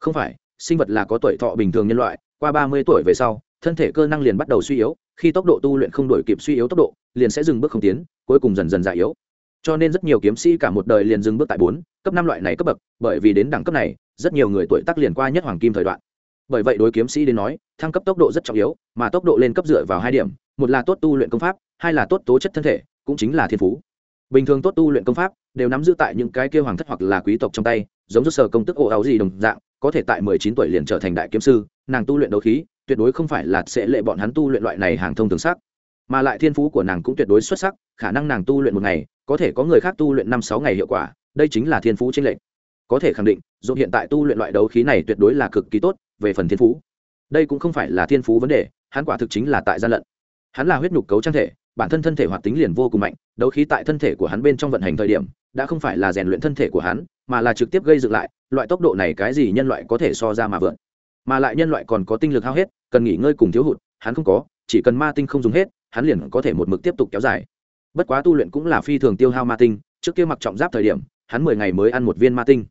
Không phải, sinh vật là có tuổi thọ bình thường nhân loại, qua ba mươi tuổi về sau, thân thể cơ năng liền bắt đầu suy yếu, khi tốc độ tu luyện không đổi kịp suy yếu tốc độ, liền sẽ dừng bước không tiến, cuối cùng dần dần già yếu. Cho nên rất nhiều kiếm sĩ cả một đời liền dừng bước tại bốn, cấp năm loại này cấp bậc, bởi vì đến đẳng cấp này, rất nhiều người tuổi tác liền qua nhất hoàng kim thời đoạn. Bởi vậy đối kiếm sĩ đến nói, thăng cấp tốc độ rất trọng yếu, mà tốc độ lên cấp dựa vào hai điểm, một là tốt tu luyện công pháp, hai là tốt tố chất thân thể, cũng chính là thiên phú bình thường tốt tu luyện công pháp, đều nắm giữ tại những cái kêu hoàng thất hoặc là quý tộc trong tay, giống như sở công tức ổ áo gì đồng dạng, có thể tại mười chín tuổi liền trở thành đại kiếm sư, nàng tu luyện đấu khí, tuyệt đối không phải là sẽ lệ bọn hắn tu luyện loại này hàng thông thường sắc. Mà lại thiên phú của nàng cũng tuyệt đối xuất sắc, khả năng nàng tu luyện một ngày, có thể có người khác tu luyện năm sáu ngày hiệu quả, đây chính là thiên phú trên lệnh có thể khẳng định, dù hiện tại tu luyện loại đấu khí này tuyệt đối là cực kỳ tốt, về phần thiên phú. Đây cũng không phải là thiên phú vấn đề, hắn quả thực chính là tại gian lận. Hắn là huyết nhục cấu trang thể bản thân thân thể hoạt tính liền vô cùng mạnh, đấu khí tại thân thể của hắn bên trong vận hành thời điểm, đã không phải là rèn luyện thân thể của hắn, mà là trực tiếp gây dựng lại, loại tốc độ này cái gì nhân loại có thể so ra mà vượn mà lại nhân loại còn có tinh lực hao hết, cần nghỉ ngơi cùng thiếu hụt, hắn không có, chỉ cần ma tinh không dùng hết, hắn liền có thể một mực tiếp tục kéo dài. Bất quá tu luyện cũng là phi thường tiêu hao ma tinh, trước kia mặc trọng giáp thời điểm, hắn mười ngày mới ăn một viên ma tinh.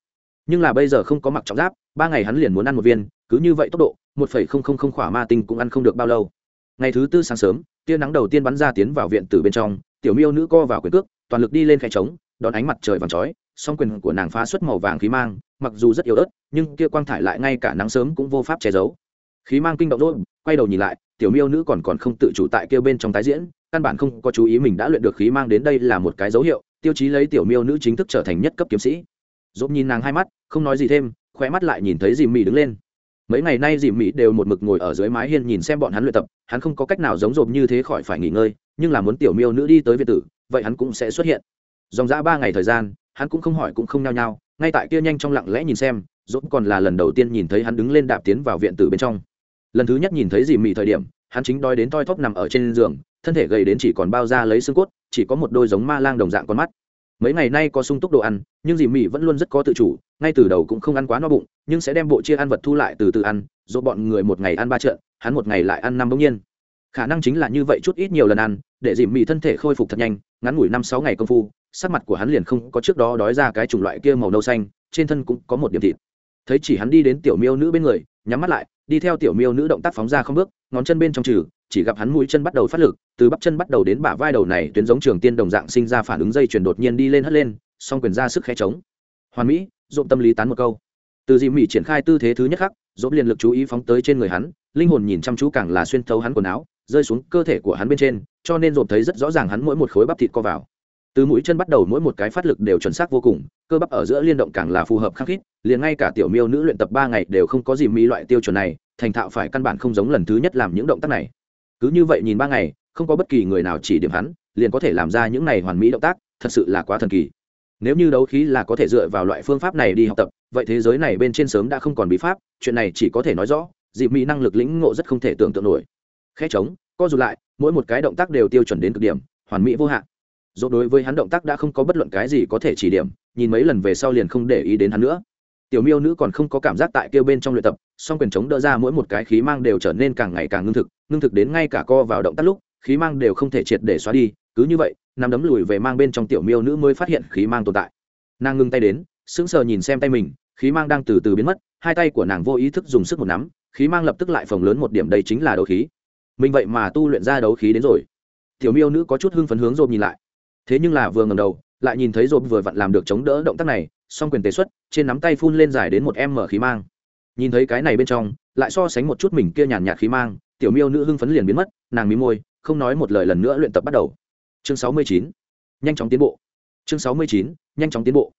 Nhưng là bây giờ không có mặc trọng giáp, ba ngày hắn liền muốn ăn một viên, cứ như vậy tốc độ, một phẩy không không không khỏa ma tinh cũng ăn không được bao lâu. Ngày thứ tư sáng sớm tia nắng đầu tiên bắn ra tiến vào viện từ bên trong, tiểu miêu nữ co vào quyền cước, toàn lực đi lên khe trống, đón ánh mặt trời vàng chói song quyền của nàng phá xuất màu vàng khí mang, mặc dù rất yếu ớt, nhưng kia quang thải lại ngay cả nắng sớm cũng vô pháp che giấu. Khí mang kinh động rồi quay đầu nhìn lại, tiểu miêu nữ còn còn không tự chủ tại kia bên trong tái diễn, căn bản không có chú ý mình đã luyện được khí mang đến đây là một cái dấu hiệu, tiêu chí lấy tiểu miêu nữ chính thức trở thành nhất cấp kiếm sĩ. Dốt nhìn nàng hai mắt, không nói gì thêm, khóe mắt lại nhìn thấy dì mì đứng lên mấy ngày nay dìm mỹ đều một mực ngồi ở dưới mái hiên nhìn xem bọn hắn luyện tập, hắn không có cách nào giống rộp như thế khỏi phải nghỉ ngơi, nhưng là muốn tiểu miêu nữ đi tới việt tử, vậy hắn cũng sẽ xuất hiện. Dòng dã ba ngày thời gian, hắn cũng không hỏi cũng không nhao nhao, ngay tại kia nhanh trong lặng lẽ nhìn xem dốt còn là lần đầu tiên nhìn thấy hắn đứng lên đạp tiến vào viện tử bên trong. Lần thứ nhất nhìn thấy dìm mỹ thời điểm, hắn chính đói đến toi thóp nằm ở trên giường, thân thể gầy đến chỉ còn bao da lấy xương cốt, chỉ có một đôi giống ma lang đồng dạng con mắt mấy ngày nay có sung túc đồ ăn, nhưng dìm mì vẫn luôn rất có tự chủ, ngay từ đầu cũng không ăn quá no bụng, nhưng sẽ đem bộ chia ăn vật thu lại từ từ ăn dỗ bọn người một ngày ăn ba trận, hắn một ngày lại ăn năm bỗng nhiên. Khả năng chính là như vậy chút ít nhiều lần ăn, để dìm mì thân thể khôi phục thật nhanh, ngắn ngủi năm sáu ngày công phu, sắc mặt của hắn liền không có trước đó đói ra cái chủng loại kia màu nâu xanh, trên thân cũng có một điểm thịt. Thấy chỉ hắn đi đến tiểu miêu nữ bên người, nhắm mắt lại, đi theo tiểu miêu nữ động tác phóng ra không bước, ngón chân bên trong trừ chỉ gặp hắn mũi chân bắt đầu phát lực, từ bắp chân bắt đầu đến bả vai đầu này tuyến giống trường tiên đồng dạng sinh ra phản ứng dây chuyển đột nhiên đi lên hất lên, song quyền ra sức khe trống hoàn mỹ, dộm tâm lý tán một câu. Từ dì mỹ triển khai tư thế thứ nhất khắc dỗ liền lực chú ý phóng tới trên người hắn, linh hồn nhìn chăm chú càng là xuyên thấu hắn quần áo, rơi xuống cơ thể của hắn bên trên, cho nên dộp thấy rất rõ ràng hắn mỗi một khối bắp thịt co vào. Từ mũi chân bắt đầu mỗi một cái phát lực đều chuẩn xác vô cùng, cơ bắp ở giữa liên động càng là phù hợp khắc khít, liền ngay cả tiểu miêu nữ luyện tập ba ngày đều không có gì mỹ loại tiêu chuẩn này, thành thạo phải căn bản không giống lần thứ nhất làm những động tác này cứ như vậy nhìn ba ngày, không có bất kỳ người nào chỉ điểm hắn, liền có thể làm ra những này hoàn mỹ động tác, thật sự là quá thần kỳ. Nếu như đấu khí là có thể dựa vào loại phương pháp này đi học tập, vậy thế giới này bên trên sớm đã không còn bí pháp, chuyện này chỉ có thể nói rõ dịp mỹ năng lực lĩnh ngộ rất không thể tưởng tượng nổi. Khe trống, co dù lại, mỗi một cái động tác đều tiêu chuẩn đến cực điểm, hoàn mỹ vô hạn. Dốt đối với hắn động tác đã không có bất luận cái gì có thể chỉ điểm, nhìn mấy lần về sau liền không để ý đến hắn nữa. Tiểu miêu nữ còn không có cảm giác tại kêu bên trong luyện tập, song quyền chống đỡ ra mỗi một cái khí mang đều trở nên càng ngày càng ngưng thực ngưng thực đến ngay cả co vào động tác lúc, khí mang đều không thể triệt để xóa đi, cứ như vậy, nằm đấm lùi về mang bên trong tiểu miêu nữ mới phát hiện khí mang tồn tại. Nàng ngưng tay đến, sững sờ nhìn xem tay mình, khí mang đang từ từ biến mất, hai tay của nàng vô ý thức dùng sức một nắm, khí mang lập tức lại phồng lớn một điểm đây chính là đấu khí. Mình vậy mà tu luyện ra đấu khí đến rồi. Tiểu miêu nữ có chút hưng phấn hướng rộp nhìn lại. Thế nhưng là vừa ngầm đầu, lại nhìn thấy rộp vừa vặn làm được chống đỡ động tác này, song quyền tế xuất, trên nắm tay phun lên dài đến một em mở khí mang. Nhìn thấy cái này bên trong, lại so sánh một chút mình kia nhàn nhạt khí mang tiểu miêu nữ hưng phấn liền biến mất, nàng mí môi, không nói một lời lần nữa luyện tập bắt đầu. Chương sáu mươi chín, nhanh chóng tiến bộ. Chương sáu mươi chín, nhanh chóng tiến bộ.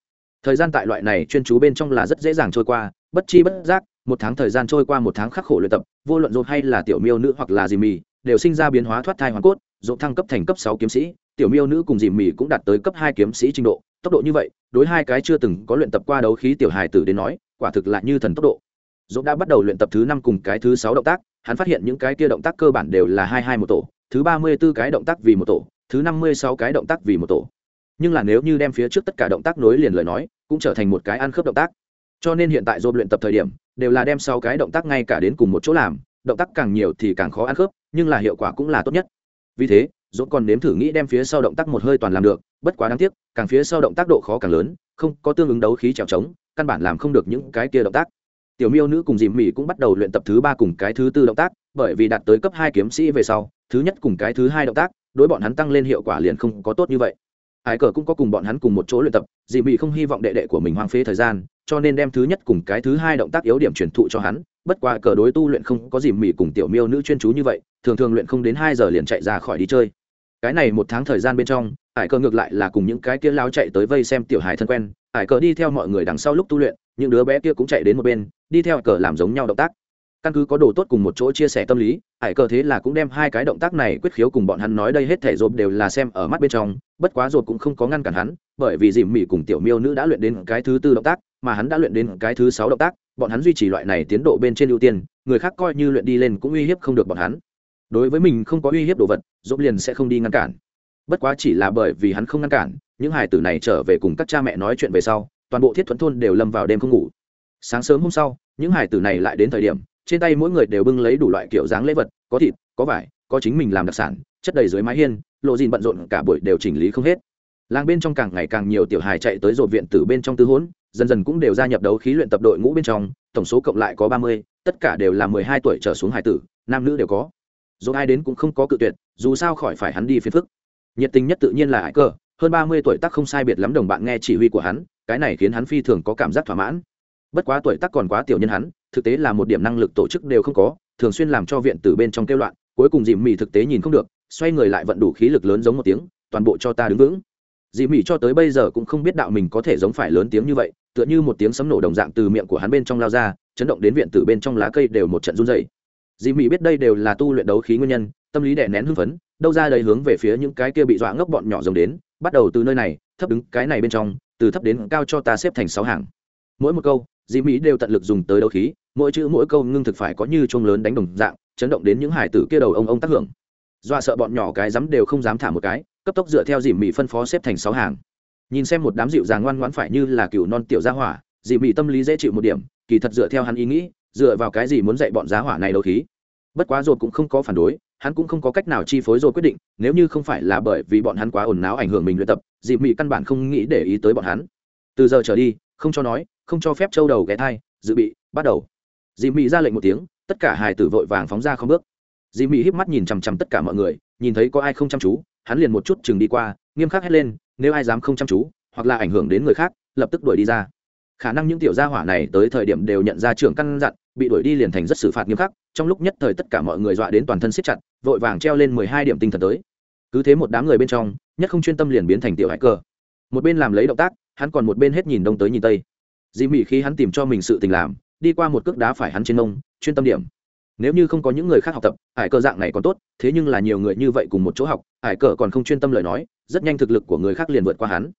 Thời gian tại loại này chuyên chú bên trong là rất dễ dàng trôi qua, bất chi bất giác, một tháng thời gian trôi qua một tháng khắc khổ luyện tập, vô luận dồn hay là tiểu miêu nữ hoặc là dì mì, đều sinh ra biến hóa thoát thai hoàn cốt dồn thăng cấp thành cấp sáu kiếm sĩ, tiểu miêu nữ cùng dì mì cũng đạt tới cấp hai kiếm sĩ trình độ, tốc độ như vậy, đối hai cái chưa từng có luyện tập qua đấu khí tiểu hài tử đến nói, quả thực là như thần tốc độ. Dũng đã bắt đầu luyện tập thứ năm cùng cái thứ sáu động tác hắn phát hiện những cái kia động tác cơ bản đều là hai hai một tổ, thứ ba mươi b ố cái động tác vì một tổ, thứ năm mươi sáu cái động tác vì một tổ. Nhưng là nếu như đem phía trước tất cả động tác nối liền lời nói, cũng trở thành một cái ăn khớp động tác. Cho nên hiện tại dồn luyện tập thời điểm, đều là đem sáu cái động tác ngay cả đến cùng một chỗ làm, động tác càng nhiều thì càng khó ăn khớp, nhưng là hiệu quả cũng là tốt nhất. Vì thế dồn còn nếm thử nghĩ đem phía sau động tác một hơi toàn làm được, bất quá đáng tiếc, càng phía sau động tác độ khó càng lớn, không có tương ứng đấu khí trèo trống, căn bản làm không được những cái kia động tác tiểu miêu nữ cùng dìm mỹ cũng bắt đầu luyện tập thứ ba cùng cái thứ tư động tác, bởi vì đạt tới cấp hai kiếm sĩ về sau, thứ nhất cùng cái thứ hai động tác, đối bọn hắn tăng lên hiệu quả liền không có tốt như vậy. Hải cờ cũng có cùng bọn hắn cùng một chỗ luyện tập dì mị không hy vọng đệ đệ của mình hoang phế thời gian, cho nên đem thứ nhất cùng cái thứ hai động tác yếu điểm truyền thụ cho hắn, bất quá cờ đối tu luyện không có dì mị cùng tiểu miêu nữ chuyên chú như vậy, thường thường luyện không đến hai giờ liền chạy ra khỏi đi chơi. Cái này một tháng thời gian bên trong, Hải cờ ngược lại là cùng những cái kia lao chạy tới vây xem tiểu hải thân quen, Hải cờ đi theo mọi người đằng sau lúc tu luyện những đứa bé kia cũng chạy đến một bên, đi theo cờ làm giống nhau động tác. Căn cứ có đồ tốt cùng một chỗ chia sẻ tâm lý, hải cờ thế là cũng đem hai cái động tác này quyết khiếu cùng bọn hắn nói đây hết thể rộp đều là xem ở mắt bên trong, bất quá rộp cũng không có ngăn cản hắn, bởi vì dìm mỉ cùng tiểu miêu nữ đã luyện đến cái thứ tư động tác, mà hắn đã luyện đến cái thứ sáu động tác, bọn hắn duy trì loại này tiến độ bên trên ưu tiên, người khác coi như luyện đi lên cũng uy hiếp không được bọn hắn. Đối với mình không có uy hiếp đồ vật, rộp liền sẽ không đi ngăn cản. Bất quá chỉ là bởi vì hắn không ngăn cản, những hài tử này trở về cùng các cha mẹ nói chuyện về sau toàn bộ thiết thuẫn thôn đều lâm vào đêm không ngủ. Sáng sớm hôm sau, những hải tử này lại đến thời điểm, trên tay mỗi người đều bưng lấy đủ loại kiểu dáng lễ vật, có thịt, có vải, có chính mình làm đặc sản, chất đầy dưới mái hiên, lộ dìn bận rộn cả buổi đều chỉnh lý không hết. Làng bên trong càng ngày càng nhiều tiểu hài chạy tới rột viện từ bên trong tư hỗn dần dần cũng đều gia nhập đấu khí luyện tập đội ngũ bên trong, tổng số cộng lại có ba mươi, tất cả đều là mười hai tuổi trở xuống hải tử, nam nữ đều có. Dù ai đến cũng không có cự tuyệt, dù sao khỏi phải hắn đi phiền phức. Nhiệt tình nhất tự nhiên là hải cơ, hơn ba mươi tuổi tác không sai biệt lắm đồng bạn nghe chỉ huy của hắn cái này khiến hắn phi thường có cảm giác thỏa mãn. Bất quá tuổi tác còn quá tiểu nhân hắn, thực tế là một điểm năng lực tổ chức đều không có, thường xuyên làm cho viện từ bên trong kêu loạn, cuối cùng dìm mì thực tế nhìn không được, xoay người lại vận đủ khí lực lớn giống một tiếng, toàn bộ cho ta đứng vững. Dìm Mị cho tới bây giờ cũng không biết đạo mình có thể giống phải lớn tiếng như vậy, tựa như một tiếng sấm nổ đồng dạng từ miệng của hắn bên trong lao ra, chấn động đến viện tử bên trong lá cây đều một trận run dày dìm Mị biết đây đều là tu luyện đấu khí nguyên nhân, tâm lý đè nén hưng phấn, đâu ra đầy hướng về phía những cái kia bị dọa ngốc bọn nhỏ rồng đến, bắt đầu từ nơi này, thấp đứng cái này bên trong từ thấp đến cao cho ta xếp thành sáu hàng. Mỗi một câu dì mỹ đều tận lực dùng tới đấu khí, mỗi chữ mỗi câu ngưng thực phải có như chuông lớn đánh đồng dạng, chấn động đến những hải tử kia đầu ông ông tác hưởng. Dọa sợ bọn nhỏ cái dám đều không dám thả một cái, cấp tốc dựa theo dì mỹ phân phó xếp thành sáu hàng. Nhìn xem một đám dịu dàng ngoan ngoãn phải như là cựu non tiểu gia hỏa dì mỹ tâm lý dễ chịu một điểm, kỳ thật dựa theo hắn ý nghĩ, dựa vào cái gì muốn dạy bọn giá hỏa này đấu khí. Bất quá rồi cũng không có phản đối hắn cũng không có cách nào chi phối rồi quyết định, nếu như không phải là bởi vì bọn hắn quá ồn náo ảnh hưởng mình luyện tập dì mỹ căn bản không nghĩ để ý tới bọn hắn. Từ giờ trở đi, không cho nói, không cho phép châu đầu ghé thai, dự bị, bắt đầu. Dì mị ra lệnh một tiếng, tất cả hài tử vội vàng phóng ra không bước. Dì mị híp mắt nhìn chằm chằm tất cả mọi người, nhìn thấy có ai không chăm chú, hắn liền một chút chừng đi qua, nghiêm khắc hét lên, nếu ai dám không chăm chú, hoặc là ảnh hưởng đến người khác, lập tức đuổi đi ra khả năng những tiểu gia hỏa này tới thời điểm đều nhận ra trưởng căn dặn, bị đuổi đi liền thành rất xử phạt nghiêm khắc, trong lúc nhất thời tất cả mọi người dọa đến toàn thân siết chặt, vội vàng treo lên mười hai điểm tinh thần tới. Cứ thế một đám người bên trong, nhất không chuyên tâm liền biến thành tiểu hải cơ một bên làm lấy động tác, hắn còn một bên hết nhìn đông tới nhìn tây. Dì mỹ khi hắn tìm cho mình sự tình làm, đi qua một cước đá phải hắn trên nông chuyên tâm điểm. Nếu như không có những người khác học tập, hải cờ dạng này còn tốt, thế nhưng là nhiều người như vậy cùng một chỗ học, hải cờ còn không chuyên tâm lời nói, rất nhanh thực lực của người khác liền vượt qua hắn.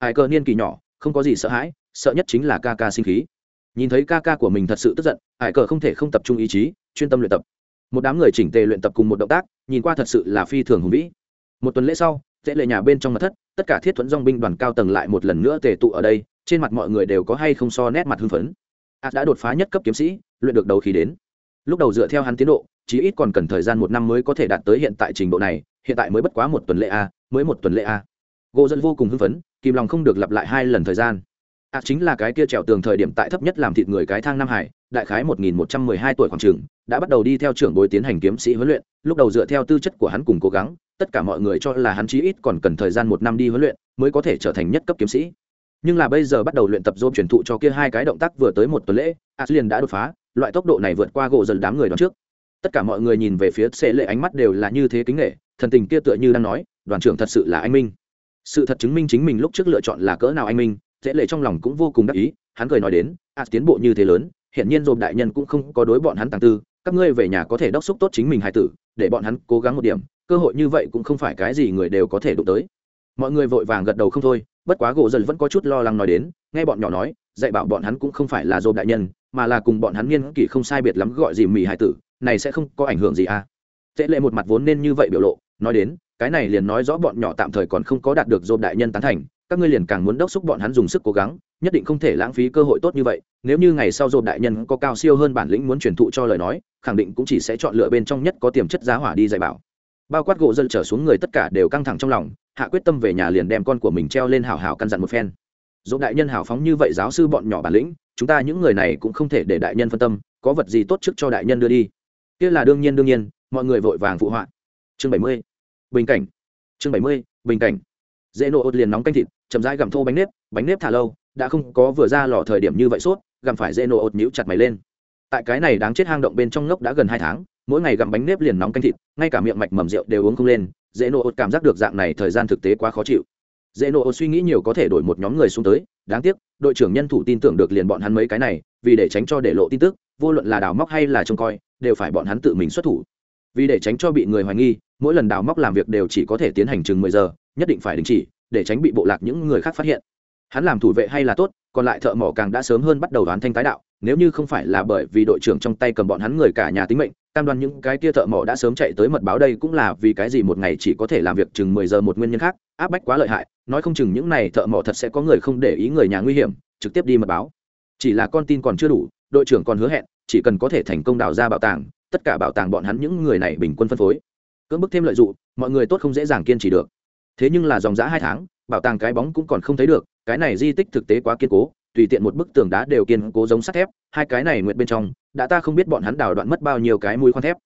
Hải cờ niên kỳ nhỏ, không có gì sợ hãi sợ nhất chính là ca ca sinh khí. Nhìn thấy ca ca của mình thật sự tức giận, hải cờ không thể không tập trung ý chí, chuyên tâm luyện tập. Một đám người chỉnh tề luyện tập cùng một động tác, nhìn qua thật sự là phi thường hùng vĩ. Một tuần lễ sau, dễ lệ nhà bên trong mặt thất, tất cả thiết thuẫn dong binh đoàn cao tầng lại một lần nữa tề tụ ở đây, trên mặt mọi người đều có hay không so nét mặt hưng phấn. Ạt đã đột phá nhất cấp kiếm sĩ, luyện được đầu khí đến. Lúc đầu dựa theo hắn tiến độ, chí ít còn cần thời gian một năm mới có thể đạt tới hiện tại trình độ này, hiện tại mới bất quá một tuần lễ a, mới một tuần lễ a. Gỗ dân vô cùng hưng phấn, kìm lòng không được lặp lại hai lần thời gian ạt chính là cái kia trèo tường thời điểm tại thấp nhất làm thịt người cái thang nam hải, đại khái một nghìn một trăm mười hai tuổi khoảng trường, đã bắt đầu đi theo trưởng bối tiến hành kiếm sĩ huấn luyện, lúc đầu dựa theo tư chất của hắn cùng cố gắng, tất cả mọi người cho là hắn chí ít còn cần thời gian một năm đi huấn luyện mới có thể trở thành nhất cấp kiếm sĩ. Nhưng là bây giờ bắt đầu luyện tập dôm truyền thụ cho kia hai cái động tác vừa tới một tuần lễ ạ liền đã đột phá, loại tốc độ này vượt qua gỗ dần đám người đón trước. Tất cả mọi người nhìn về phía xê lệ ánh mắt đều là như thế kính nghệ thần tình kia tựa như đang nói, đoàn trưởng thật sự là anh minh. Sự thật chứng minh chính mình lúc trước lựa chọn là cỡ nào anh minh dễ lệ trong lòng cũng vô cùng đắc ý, hắn cười nói đến as tiến bộ như thế lớn hiện nhiên dồn đại nhân cũng không có đối bọn hắn tàng tư, các ngươi về nhà có thể đốc xúc tốt chính mình hài tử, để bọn hắn cố gắng một điểm, cơ hội như vậy cũng không phải cái gì người đều có thể đụng tới. Mọi người vội vàng gật đầu không thôi, bất quá gỗ dần vẫn có chút lo lắng nói đến, nghe bọn nhỏ nói, dạy bảo bọn hắn cũng không phải là dồn đại nhân, mà là cùng bọn hắn niên kỷ không sai biệt lắm gọi gì mì hài tử, này sẽ không có ảnh hưởng gì à. Tệ lệ một mặt vốn nên như vậy biểu lộ, nói đến, cái này liền nói rõ bọn nhỏ tạm thời còn không có đạt được dồn đại nhân tán thành các ngươi liền càng muốn đốc xúc bọn hắn dùng sức cố gắng, nhất định không thể lãng phí cơ hội tốt như vậy. Nếu như ngày sau dồn đại nhân có cao siêu hơn bản lĩnh muốn truyền thụ cho lời nói, khẳng định cũng chỉ sẽ chọn lựa bên trong nhất có tiềm chất giá hỏa đi dạy bảo. Bao quát gỗ dân trở xuống người tất cả đều căng thẳng trong lòng, hạ quyết tâm về nhà liền đem con của mình treo lên hào hào căn dặn một phen. Dỗ đại nhân hào phóng như vậy giáo sư bọn nhỏ bản lĩnh, chúng ta những người này cũng không thể để đại nhân phân tâm, có vật gì tốt trước cho đại nhân đưa đi. Kia là đương nhiên đương nhiên, mọi người vội vàng phụ họa. Chương bảy mươi, bình cảnh. Chương bảy mươi, bình cảnh. Dễ nổ ốt liền nóng canh thịt chậm rãi gặm thô bánh nếp bánh nếp thả lâu, đã không có vừa ra lò thời điểm như vậy suốt gặm phải dễ nổ ột nhũ chặt mày lên. Tại cái này đáng chết hang động bên trong ngốc đã gần hai tháng, mỗi ngày gặm bánh nếp liền nóng canh thịt, ngay cả miệng mạch mầm rượu đều uống không lên, dễ nổ ột cảm giác được dạng này thời gian thực tế quá khó chịu. Dễ nổ ột suy nghĩ nhiều có thể đổi một nhóm người xuống tới, đáng tiếc, đội trưởng nhân thủ tin tưởng được liền bọn hắn mấy cái này, vì để tránh cho để lộ tin tức, vô luận là đào móc hay là trông coi, đều phải bọn hắn tự mình xuất thủ. Vì để tránh cho bị người hoài nghi, mỗi lần đào móc làm việc đều chỉ có thể tiến hành chừng mười giờ, nhất định phải đình chỉ để tránh bị bộ lạc những người khác phát hiện. Hắn làm thủ vệ hay là tốt, còn lại thợ mỏ càng đã sớm hơn bắt đầu đoán thanh tái đạo, nếu như không phải là bởi vì đội trưởng trong tay cầm bọn hắn người cả nhà tính mệnh, cam đoan những cái kia thợ mỏ đã sớm chạy tới mật báo đây cũng là vì cái gì một ngày chỉ có thể làm việc chừng mười giờ một nguyên nhân khác, áp bách quá lợi hại, nói không chừng những này thợ mỏ thật sẽ có người không để ý người nhà nguy hiểm, trực tiếp đi mật báo. Chỉ là con tin còn chưa đủ, đội trưởng còn hứa hẹn, chỉ cần có thể thành công đào ra bảo tàng, tất cả bảo tàng bọn hắn những người này bình quân phân phối. Cưỡng bức thêm lợi dụng mọi người tốt không dễ dàng kiên trì được thế nhưng là dòng giã hai tháng, bảo tàng cái bóng cũng còn không thấy được, cái này di tích thực tế quá kiên cố, tùy tiện một bức tường đá đều kiên cố giống sắt thép, hai cái này nguyện bên trong, đã ta không biết bọn hắn đào đoạn mất bao nhiêu cái mũi khoan thép.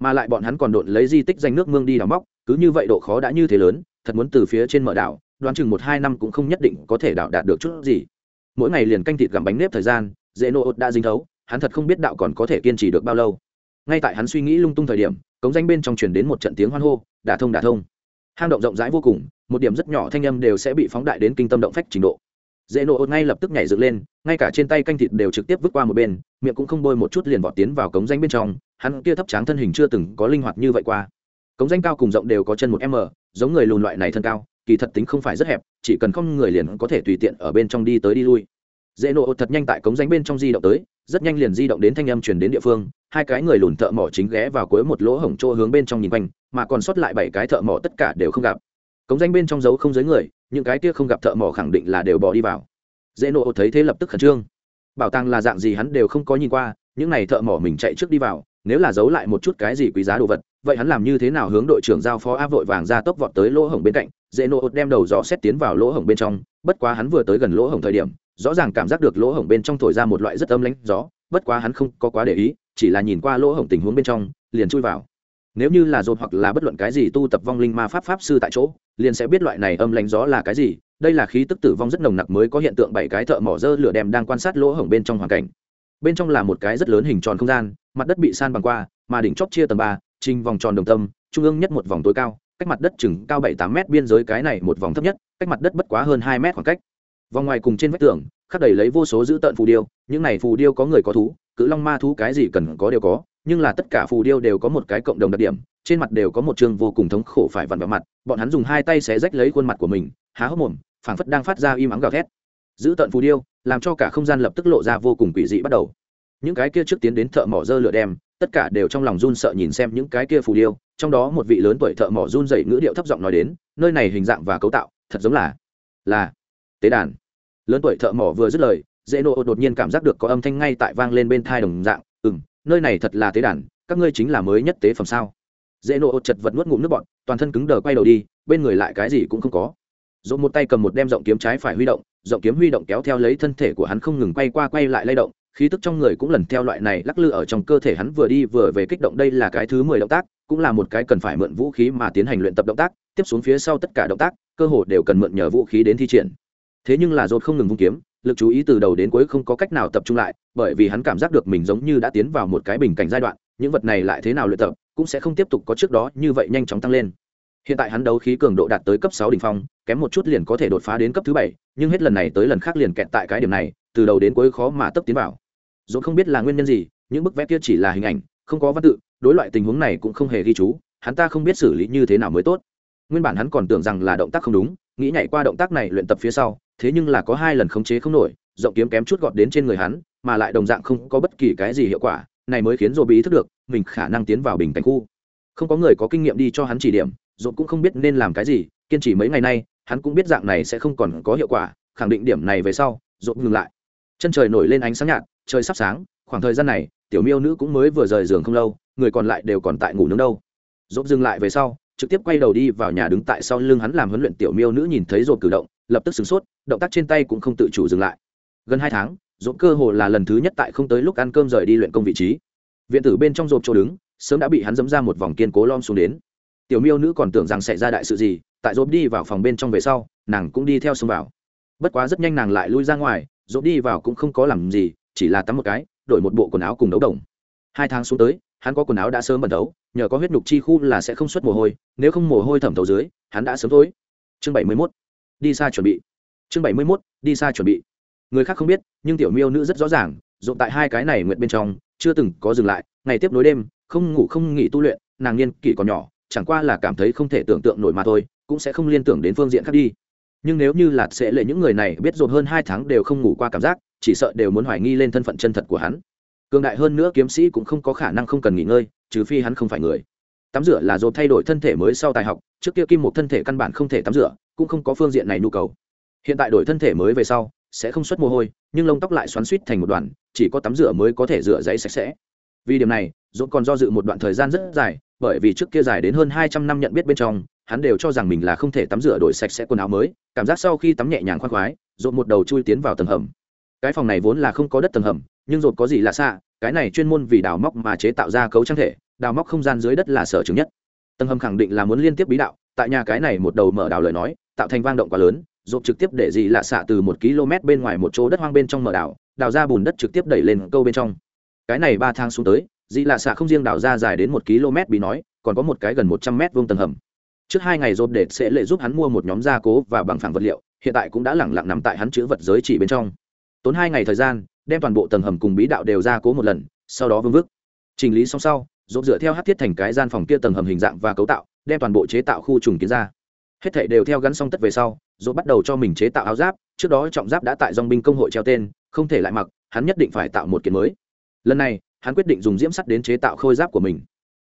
Mà lại bọn hắn còn đột lấy di tích danh nước mương đi đào móc, cứ như vậy độ khó đã như thế lớn, thật muốn từ phía trên mở đảo, đoán chừng một hai năm cũng không nhất định có thể đào đạt được chút gì. Mỗi ngày liền canh thịt gặm bánh nếp thời gian, dễ nộ đã dính thấu, hắn thật không biết đạo còn có thể kiên trì được bao lâu. Ngay tại hắn suy nghĩ lung tung thời điểm, cống danh bên trong truyền đến một trận tiếng hoan hô, đả thông đả thông hang động rộng rãi vô cùng, một điểm rất nhỏ thanh âm đều sẽ bị phóng đại đến kinh tâm động phách trình độ. Dễ nổ ngay lập tức nhảy dựng lên, ngay cả trên tay canh thịt đều trực tiếp vứt qua một bên, miệng cũng không bôi một chút liền vọt tiến vào cống danh bên trong, hắn kia thấp tráng thân hình chưa từng có linh hoạt như vậy qua. Cống danh cao cùng rộng đều có chân một m, giống người lùn loại này thân cao, kỳ thật tính không phải rất hẹp, chỉ cần không người liền có thể tùy tiện ở bên trong đi tới đi lui. Dễ nổ thật nhanh tại cống danh bên trong di động tới rất nhanh liền di động đến thanh âm truyền đến địa phương, hai cái người lùn thợ mỏ chính ghé vào cuối một lỗ hổng chỗ hướng bên trong nhìn quanh, mà còn sót lại bảy cái thợ mỏ tất cả đều không gặp. Cống danh bên trong dấu không giới người, những cái kia không gặp thợ mỏ khẳng định là đều bỏ đi vào. Dễ nộ thấy thế lập tức khẩn trương. Bảo tàng là dạng gì hắn đều không có nhìn qua, những này thợ mỏ mình chạy trước đi vào, nếu là giấu lại một chút cái gì quý giá đồ vật, vậy hắn làm như thế nào hướng đội trưởng giao phó áp vội vàng ra tốc vọt tới lỗ hổng bên cạnh? Dễ nộ đem đầu dò xét tiến vào lỗ hổng bên trong, bất quá hắn vừa tới gần lỗ hổng thời điểm rõ ràng cảm giác được lỗ hổng bên trong thổi ra một loại rất âm lãnh gió, bất quá hắn không có quá để ý, chỉ là nhìn qua lỗ hổng tình huống bên trong, liền chui vào. Nếu như là dồn hoặc là bất luận cái gì tu tập vong linh ma pháp pháp sư tại chỗ, liền sẽ biết loại này âm lãnh gió là cái gì. Đây là khí tức tử vong rất nồng nặc mới có hiện tượng bảy cái thợ mỏ dơ lửa đem đang quan sát lỗ hổng bên trong hoàn cảnh. Bên trong là một cái rất lớn hình tròn không gian, mặt đất bị san bằng qua, mà đỉnh chóp chia tầng ba, trình vòng tròn đồng tâm, trung ương nhất một vòng tối cao, cách mặt đất chừng cao bảy tám mét biên giới cái này một vòng thấp nhất, cách mặt đất bất quá hơn hai mét khoảng cách vòng ngoài cùng trên vách tường, khắc đầy lấy vô số dữ tợn phù điêu, những này phù điêu có người có thú, cự long ma thú cái gì cần có đều có, nhưng là tất cả phù điêu đều có một cái cộng đồng đặc điểm, trên mặt đều có một chương vô cùng thống khổ phải vặn vào mặt, bọn hắn dùng hai tay xé rách lấy khuôn mặt của mình, há hốc mồm, phảng phất đang phát ra im ắng gào thét. Giữ tận phù điêu, làm cho cả không gian lập tức lộ ra vô cùng quỷ dị bắt đầu. Những cái kia trước tiến đến thợ mỏ dơ lửa đem, tất cả đều trong lòng run sợ nhìn xem những cái kia phù điêu, trong đó một vị lớn tuổi thợ mỏ run dậy ngữ điệu thấp giọng nói đến, nơi này hình dạng và cấu tạo, thật giống là là tế đàn lớn tuổi thợ mỏ vừa dứt lời dễ nộ đột nhiên cảm giác được có âm thanh ngay tại vang lên bên thai đồng dạng ừ m nơi này thật là tế đàn, các ngươi chính là mới nhất tế phẩm sao? Dễ nộ chật vật nuốt ngụm nước bọn toàn thân cứng đờ quay đầu đi, bên người lại cái gì cũng không có. Dỗ một tay cầm một đem rộng kiếm trái phải huy động, rộng kiếm huy động kéo theo lấy thân thể của hắn không ngừng quay qua quay lại lay động, khí tức trong người cũng lần theo loại này lắc lư ở trong cơ thể hắn vừa đi vừa về kích động, đây là cái thứ mười động tác, cũng là một cái cần phải mượn vũ khí mà tiến hành luyện tập động tác, tiếp xuống phía sau tất cả động tác, cơ hồ đều cần mượn nhờ vũ khí đến thi triển thế nhưng là dột không ngừng vung kiếm, lực chú ý từ đầu đến cuối không có cách nào tập trung lại, bởi vì hắn cảm giác được mình giống như đã tiến vào một cái bình cảnh giai đoạn, những vật này lại thế nào luyện tập, cũng sẽ không tiếp tục có trước đó như vậy nhanh chóng tăng lên. Hiện tại hắn đấu khí cường độ đạt tới cấp sáu đ ỉ n h phong, kém một chút liền có thể đột phá đến cấp thứ bảy, nhưng hết lần này tới lần khác liền kẹt tại cái điểm này, từ đầu đến cuối khó mà tấp tiến vào. Dốt không biết là nguyên nhân gì, những bức vẽ kia chỉ là hình ảnh, không có văn tự, đối loại tình huống này cũng không hề ghi chú, hắn ta không biết xử lý như thế nào mới tốt. Nguyên bản hắn còn tưởng rằng là động tác không đúng, nghĩ nhảy qua động tác này luyện tập phía sau thế nhưng là có hai lần khống chế không nổi, rộng kiếm kém chút gọt đến trên người hắn, mà lại đồng dạng không có bất kỳ cái gì hiệu quả, này mới khiến dỗ bí thức được, mình khả năng tiến vào bình cảnh khu. Không có người có kinh nghiệm đi cho hắn chỉ điểm dỗ cũng không biết nên làm cái gì, kiên trì mấy ngày nay, hắn cũng biết dạng này sẽ không còn có hiệu quả, khẳng định điểm này về sau dỗ ngừng lại. Chân trời nổi lên ánh sáng nhạt, trời sắp sáng, khoảng thời gian này, tiểu miêu nữ cũng mới vừa rời giường không lâu, người còn lại đều còn tại ngủ nướng đâu. Dỗ dừng lại về sau, trực tiếp quay đầu đi vào nhà đứng tại sau lưng hắn làm huấn luyện tiểu miêu nữ nhìn thấy rộp cử động lập tức sửng sốt, động tác trên tay cũng không tự chủ dừng lại. Gần hai tháng dỗ cơ hồ là lần thứ nhất tại không tới lúc ăn cơm rời đi luyện công vị trí. Viện tử bên trong rộp chỗ đứng, sớm đã bị hắn dẫm ra một vòng kiên cố lom xuống đến. Tiểu miêu nữ còn tưởng rằng sẽ ra đại sự gì, tại rộp đi vào phòng bên trong về sau, nàng cũng đi theo xông vào. Bất quá rất nhanh nàng lại lui ra ngoài, rộp đi vào cũng không có làm gì, chỉ là tắm một cái, đổi một bộ quần áo cùng đấu đồng. Hai tháng xuống tới, hắn có quần áo đã sớm bẩn đấu nhờ có huyết nhục chi khu là sẽ không xuất mồ hôi, nếu không mồ hôi thẩm thấu dưới, hắn đã sớm thối chương bảy mươi mốt đi xa chuẩn bị. Chương bảy mươi mốt, đi xa chuẩn bị. Người khác không biết, nhưng tiểu miêu nữ rất rõ ràng rộn tại hai cái này nguyện bên trong, chưa từng có dừng lại, ngày tiếp nối đêm, không ngủ không nghỉ tu luyện, nàng niên kỷ còn nhỏ, chẳng qua là cảm thấy không thể tưởng tượng nổi mà thôi, cũng sẽ không liên tưởng đến phương diện khác đi. Nhưng nếu như là sẽ lệ những người này biết dồn hơn hai tháng đều không ngủ qua cảm giác, chỉ sợ đều muốn hoài nghi lên thân phận chân thật của hắn. Cường đại hơn nữa kiếm sĩ cũng không có khả năng không cần nghỉ ngơi, trừ phi hắn không phải người tắm rửa là dồn thay đổi thân thể mới sau tài học, trước kia kim một thân thể căn bản không thể tắm rửa, cũng không có phương diện này nhu cầu. Hiện tại đổi thân thể mới về sau, sẽ không xuất mồ hôi, nhưng lông tóc lại xoắn suýt thành một đoàn chỉ có tắm rửa mới có thể rửa giấy sạch sẽ. Vì điểm này dồn còn do dự một đoạn thời gian rất dài, bởi vì trước kia dài đến hơn hai trăm năm nhận biết bên trong, hắn đều cho rằng mình là không thể tắm rửa đổi sạch sẽ quần áo mới, cảm giác sau khi tắm nhẹ nhàng khoan khoái dồn một đầu chui tiến vào tầng hầm. Cái phòng này vốn là không có đất tầng hầm, nhưng dồn có gì là xa, cái này chuyên môn vì đào móc mà chế tạo ra cấu trang thể đào móc không gian dưới đất là sở chứng nhất. Tầng hầm khẳng định là muốn liên tiếp bí đạo, tại nhà cái này một đầu mở đào lời nói, tạo thành vang động quá lớn, rộp trực tiếp để gì lạ xạ từ một km bên ngoài một chỗ đất hoang bên trong mở đào đào ra bùn đất trực tiếp đẩy lên câu bên trong. Cái này ba thang xuống tới, dị lạ xạ không riêng đào ra dài đến một km bị nói, còn có một cái gần một trăm mét vuông tầng hầm. Trước hai ngày rộp để sẽ lệ giúp hắn mua một nhóm gia cố và bằng phẳng vật liệu, hiện tại cũng đã lẳng lặng nằm tại hắn chữ vật giới chỉ bên trong. Tốn hai ngày thời gian, đem toàn bộ tầng hầm cùng bí đạo đều gia cố một lần, sau đó vương vức. Chỉnh lý xong sau dồn dựa theo hát thiết thành cái gian phòng kia tầng hầm hình dạng và cấu tạo, đem toàn bộ chế tạo khu trùng kiến ra. Hết thảy đều theo gắn xong tất về sau dồn bắt đầu cho mình chế tạo áo giáp, trước đó trọng giáp đã tại dòng binh công hội treo tên, không thể lại mặc, hắn nhất định phải tạo một kiện mới. Lần này, hắn quyết định dùng diễm sắt đến chế tạo khôi giáp của mình.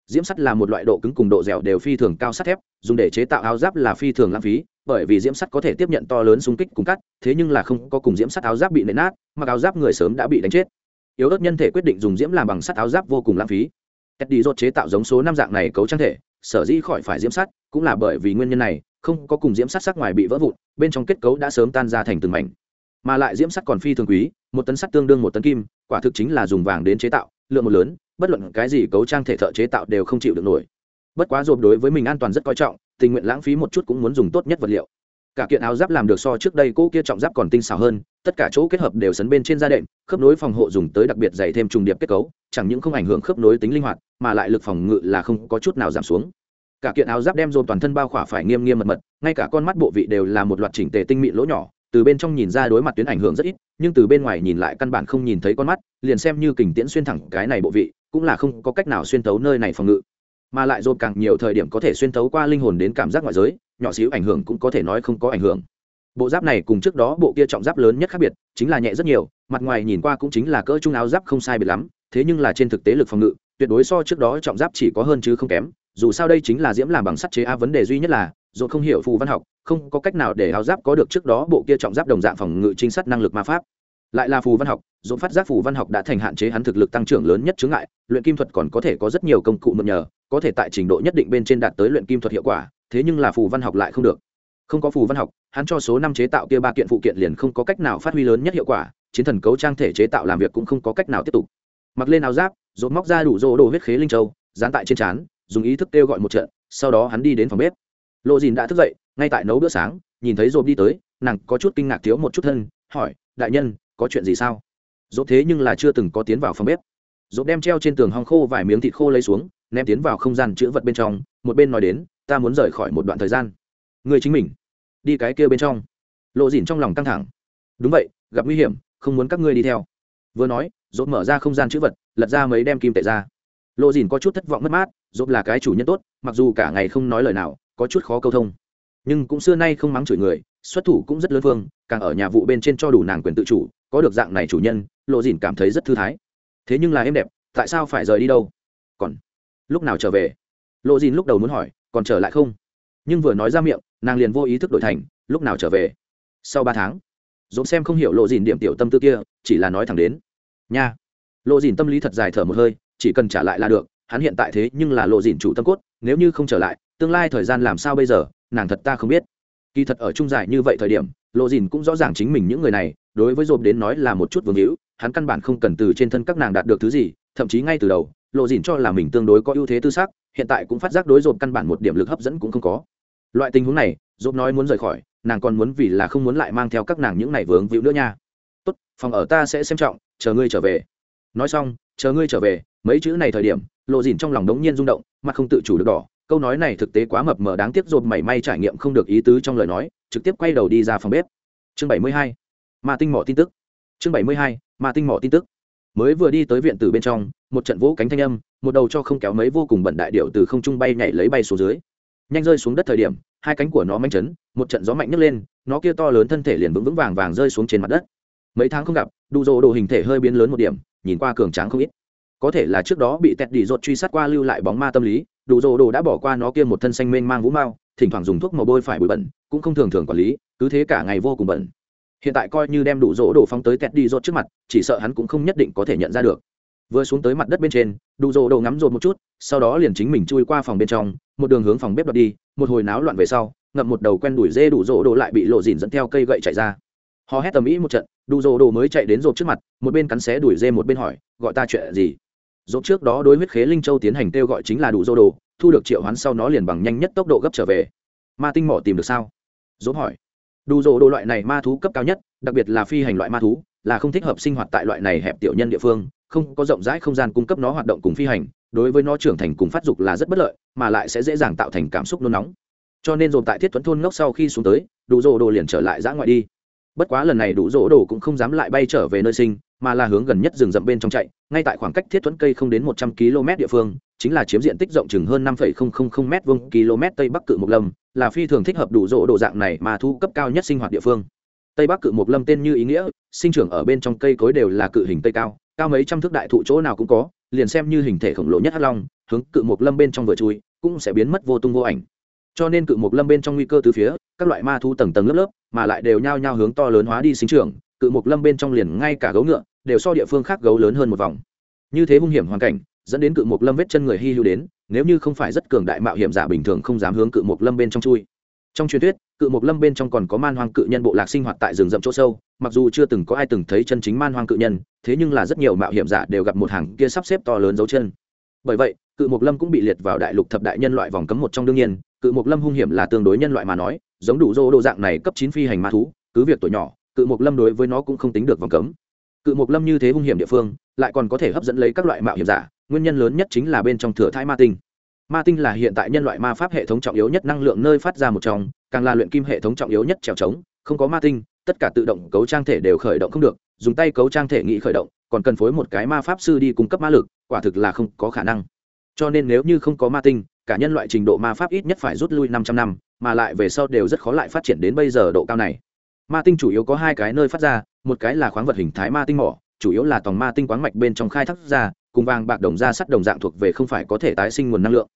Diễm sắt là một loại độ cứng cùng độ dẻo đều phi thường cao sắt thép, dùng để chế tạo áo giáp là phi thường lãng phí, bởi vì diễm sắt có thể tiếp nhận to lớn xung kích cùng cắt, thế nhưng là không có cùng diễm sắt áo giáp bị nện nát, mặc áo giáp người sớm đã bị đánh chết. Yếu ớt nhân thể quyết định dùng diễm làm bằng sắt áo giáp vô cùng lãng phí. Eddie rốt chế tạo giống số năm dạng này cấu trang thể, sở dĩ khỏi phải diễm sắt, cũng là bởi vì nguyên nhân này, không có cùng diễm sắt sắc ngoài bị vỡ vụn, bên trong kết cấu đã sớm tan ra thành từng mảnh. Mà lại diễm sắt còn phi thường quý, một tấn sắt tương đương một tấn kim, quả thực chính là dùng vàng đến chế tạo, lượng một lớn, bất luận cái gì cấu trang thể thợ chế tạo đều không chịu được nổi. Bất quá rộp đối với mình an toàn rất coi trọng, tình nguyện lãng phí một chút cũng muốn dùng tốt nhất vật liệu. Cả kiện áo giáp làm được so trước đây cỗ kia trọng giáp còn tinh xảo hơn, tất cả chỗ kết hợp đều sấn bên trên da đệm, khớp nối phòng hộ dùng tới đặc biệt dày thêm trùng điệp kết cấu chẳng những không ảnh hưởng khớp nối tính linh hoạt, mà lại lực phòng ngự là không có chút nào giảm xuống. Cả kiện áo giáp đem dồn toàn thân bao khỏa phải nghiêm nghiêm mật mật, ngay cả con mắt bộ vị đều là một loạt chỉnh tề tinh mịn lỗ nhỏ, từ bên trong nhìn ra đối mặt tuyến ảnh hưởng rất ít, nhưng từ bên ngoài nhìn lại căn bản không nhìn thấy con mắt, liền xem như kình tiễn xuyên thẳng cái này bộ vị, cũng là không có cách nào xuyên tấu nơi này phòng ngự. Mà lại dồn càng nhiều thời điểm có thể xuyên tấu qua linh hồn đến cảm giác ngoại giới, nhỏ xíu ảnh hưởng cũng có thể nói không có ảnh hưởng. Bộ giáp này cùng trước đó bộ kia trọng giáp lớn nhất khác biệt, chính là nhẹ rất nhiều, mặt ngoài nhìn qua cũng chính là cỡ trung áo giáp không sai biệt lắm thế nhưng là trên thực tế lực phòng ngự, tuyệt đối so trước đó trọng giáp chỉ có hơn chứ không kém. Dù sao đây chính là diễm làm bằng sắt chế a vấn đề duy nhất là dồn không hiểu phù văn học, không có cách nào để áo giáp có được trước đó bộ kia trọng giáp đồng dạng phòng ngự trinh sát năng lực ma pháp. Lại là phù văn học dồn phát giác phù văn học đã thành hạn chế hắn thực lực tăng trưởng lớn nhất chướng ngại, luyện kim thuật còn có thể có rất nhiều công cụ mượn nhờ, có thể tại trình độ nhất định bên trên đạt tới luyện kim thuật hiệu quả, thế nhưng là phù văn học lại không được. Không có phù văn học, hắn cho số năm chế tạo kia ba kiện phụ kiện liền không có cách nào phát huy lớn nhất hiệu quả, chiến thần cấu trang thể chế tạo làm việc cũng không có cách nào tiếp tục mặc lên áo giáp, rột móc ra đủ rô đồ huyết khế linh châu, dán tại trên trán, dùng ý thức kêu gọi một trận, sau đó hắn đi đến phòng bếp. Lộ dìn đã thức dậy, ngay tại nấu bữa sáng, nhìn thấy rột đi tới, nàng có chút kinh ngạc thiếu một chút thân, hỏi, đại nhân, có chuyện gì sao? Rột thế nhưng là chưa từng có tiến vào phòng bếp. Rột đem treo trên tường hong khô vài miếng thịt khô lấy xuống, ném tiến vào không gian chữ vật bên trong, một bên nói đến, ta muốn rời khỏi một đoạn thời gian. Người chính mình, đi cái kia bên trong. Lộ dìn trong lòng căng thẳng. Đúng vậy, gặp nguy hiểm, không muốn các ngươi đi theo vừa nói dốt mở ra không gian chữ vật, lật ra mấy đem kim tệ ra. Lộ dìn có chút thất vọng mất mát dốt là cái chủ nhân tốt, mặc dù cả ngày không nói lời nào, có chút khó câu thông. Nhưng cũng xưa nay không mắng chửi người, xuất thủ cũng rất lớn phương càng ở nhà vụ bên trên cho đủ nàng quyền tự chủ, có được dạng này chủ nhân, lộ dìn cảm thấy rất thư thái. Thế nhưng là em đẹp, tại sao phải rời đi đâu? Còn lúc nào trở về? Lộ dìn lúc đầu muốn hỏi, còn trở lại không? Nhưng vừa nói ra miệng, nàng liền vô ý thức đổi thành, lúc nào trở về? Sau ba tháng dồn xem không hiểu lộ dìn điểm tiểu tâm tư kia, chỉ là nói thẳng đến, nha. Lộ dìn tâm lý thật dài thở một hơi, chỉ cần trả lại là được, hắn hiện tại thế nhưng là lộ dìn chủ tâm cốt, nếu như không trở lại, tương lai thời gian làm sao bây giờ, nàng thật ta không biết. Kỳ thật ở trung dài như vậy thời điểm, lộ dìn cũng rõ ràng chính mình những người này, đối với dồn đến nói là một chút vương hữu, hắn căn bản không cần từ trên thân các nàng đạt được thứ gì, thậm chí ngay từ đầu, lộ dìn cho là mình tương đối có ưu thế tư xác hiện tại cũng phát giác đối dồn căn bản một điểm lực hấp dẫn cũng không có. Loại tình huống này dồn nói muốn rời khỏi nàng còn muốn vì là không muốn lại mang theo các nàng những này vướng víu nữa nha. Tốt, phòng ở ta sẽ xem trọng, chờ ngươi trở về. Nói xong, chờ ngươi trở về, mấy chữ này thời điểm, lộ dìn trong lòng đống nhiên rung động, mặt không tự chủ được đỏ. Câu nói này thực tế quá mập mờ, đáng tiếc dồn mảy may trải nghiệm không được ý tứ trong lời nói, trực tiếp quay đầu đi ra phòng bếp. Chương bảy mươi hai, ma tinh mỏ tin tức. Chương bảy mươi hai, ma tinh mỏ tin tức. Mới vừa đi tới viện từ bên trong, một trận vỗ cánh thanh âm, một đầu cho không kéo mấy vô cùng bẩn đại điệu từ không trung bay nhảy lấy bay xuống dưới nhanh rơi xuống đất thời điểm, hai cánh của nó manh chấn, một trận gió mạnh nhấc lên, nó kia to lớn thân thể liền vững vững vàng vàng rơi xuống trên mặt đất. Mấy tháng không gặp, đủ rồ đồ hình thể hơi biến lớn một điểm, nhìn qua cường tráng không ít. Có thể là trước đó bị tẹt đi rột truy sát qua lưu lại bóng ma tâm lý, đủ rồ đồ đã bỏ qua nó kia một thân xanh mênh mang vũ mao, thỉnh thoảng dùng thuốc màu bôi phải bụi bẩn, cũng không thường thường quản lý, cứ thế cả ngày vô cùng bẩn. Hiện tại coi như đem đủ rỗ đồ phóng tới tẹt đi rột trước mặt, chỉ sợ hắn cũng không nhất định có thể nhận ra được. Vừa xuống tới mặt đất bên trên, đủ rỗ đồ ngắm rột một chút, sau đó liền chính mình chui qua phòng bên trong một đường hướng phòng bếp đoạt đi, một hồi náo loạn về sau, ngậm một đầu quen đuổi dê đủ rỗ đồ lại bị lộ dìn dẫn theo cây gậy chạy ra. Họ hét tầm ĩ một trận, đủ rỗ đồ mới chạy đến rộp trước mặt, một bên cắn xé đuổi dê một bên hỏi, gọi ta chuyện gì? Rộp trước đó đối huyết khế linh châu tiến hành kêu gọi chính là đủ rỗ đồ, thu được triệu hoán sau nó liền bằng nhanh nhất tốc độ gấp trở về. Ma tinh mỏ tìm được sao? Rộp hỏi. Đủ rỗ đồ loại này ma thú cấp cao nhất, đặc biệt là phi hành loại ma thú, là không thích hợp sinh hoạt tại loại này hẹp tiểu nhân địa phương không có rộng rãi không gian cung cấp nó hoạt động cùng phi hành, đối với nó trưởng thành cùng phát dục là rất bất lợi, mà lại sẽ dễ dàng tạo thành cảm xúc nôn nóng. Cho nên dồn tại thiết thuẫn thôn ngốc sau khi xuống tới, đủ rỗ đồ liền trở lại giã ngoại đi. Bất quá lần này đủ rỗ đồ cũng không dám lại bay trở về nơi sinh, mà là hướng gần nhất rừng rậm bên trong chạy, ngay tại khoảng cách thiết thuẫn cây không đến một trăm km địa phương, chính là chiếm diện tích rộng chừng hơn năm m vuông km tây bắc cự mộc lâm, là phi thường thích hợp đủ rỗ đồ dạng này mà thu cấp cao nhất sinh hoạt địa phương. Tây bắc cự mộc lâm tên như ý nghĩa, sinh trưởng ở bên trong cây cối đều là cự hình tây cao cao mấy trăm thước đại thụ chỗ nào cũng có, liền xem như hình thể khổng lồ nhất hắc long, hướng cự mộc lâm bên trong vừa chui, cũng sẽ biến mất vô tung vô ảnh. Cho nên cự mộc lâm bên trong nguy cơ từ phía, các loại ma thu tầng tầng lớp lớp, mà lại đều nhao nhao hướng to lớn hóa đi sinh trưởng, cự mộc lâm bên trong liền ngay cả gấu ngựa, đều so địa phương khác gấu lớn hơn một vòng. Như thế hung hiểm hoàn cảnh, dẫn đến cự mộc lâm vết chân người hy hữu đến, nếu như không phải rất cường đại mạo hiểm giả bình thường không dám hướng cự mộc lâm bên trong chui trong truyền thuyết, cự mộc lâm bên trong còn có man hoang cự nhân bộ lạc sinh hoạt tại rừng rậm chỗ sâu, mặc dù chưa từng có ai từng thấy chân chính man hoang cự nhân, thế nhưng là rất nhiều mạo hiểm giả đều gặp một hàng kia sắp xếp to lớn dấu chân. Bởi vậy, cự mộc lâm cũng bị liệt vào đại lục thập đại nhân loại vòng cấm một trong đương nhiên, cự mộc lâm hung hiểm là tương đối nhân loại mà nói, giống đủ dô đồ dạng này cấp chín phi hành ma thú, cứ việc tuổi nhỏ, cự mộc lâm đối với nó cũng không tính được vòng cấm. Cự mộc lâm như thế hung hiểm địa phương, lại còn có thể hấp dẫn lấy các loại mạo hiểm giả, nguyên nhân lớn nhất chính là bên trong thừa thai ma tinh ma tinh là hiện tại nhân loại ma pháp hệ thống trọng yếu nhất năng lượng nơi phát ra một trong, càng là luyện kim hệ thống trọng yếu nhất trèo trống, không có ma tinh, tất cả tự động cấu trang thể đều khởi động không được, dùng tay cấu trang thể nghĩ khởi động, còn cần phối một cái ma pháp sư đi cung cấp ma lực, quả thực là không có khả năng. Cho nên nếu như không có ma tinh, cả nhân loại trình độ ma pháp ít nhất phải rút lui 500 năm, mà lại về sau đều rất khó lại phát triển đến bây giờ độ cao này. Ma tinh chủ yếu có hai cái nơi phát ra, một cái là khoáng vật hình thái ma tinh mỏ, chủ yếu là tòng ma tinh quáng mạch bên trong khai thác ra cùng vàng bạc đồng ra sắt đồng dạng thuộc về không phải có thể tái sinh nguồn năng lượng,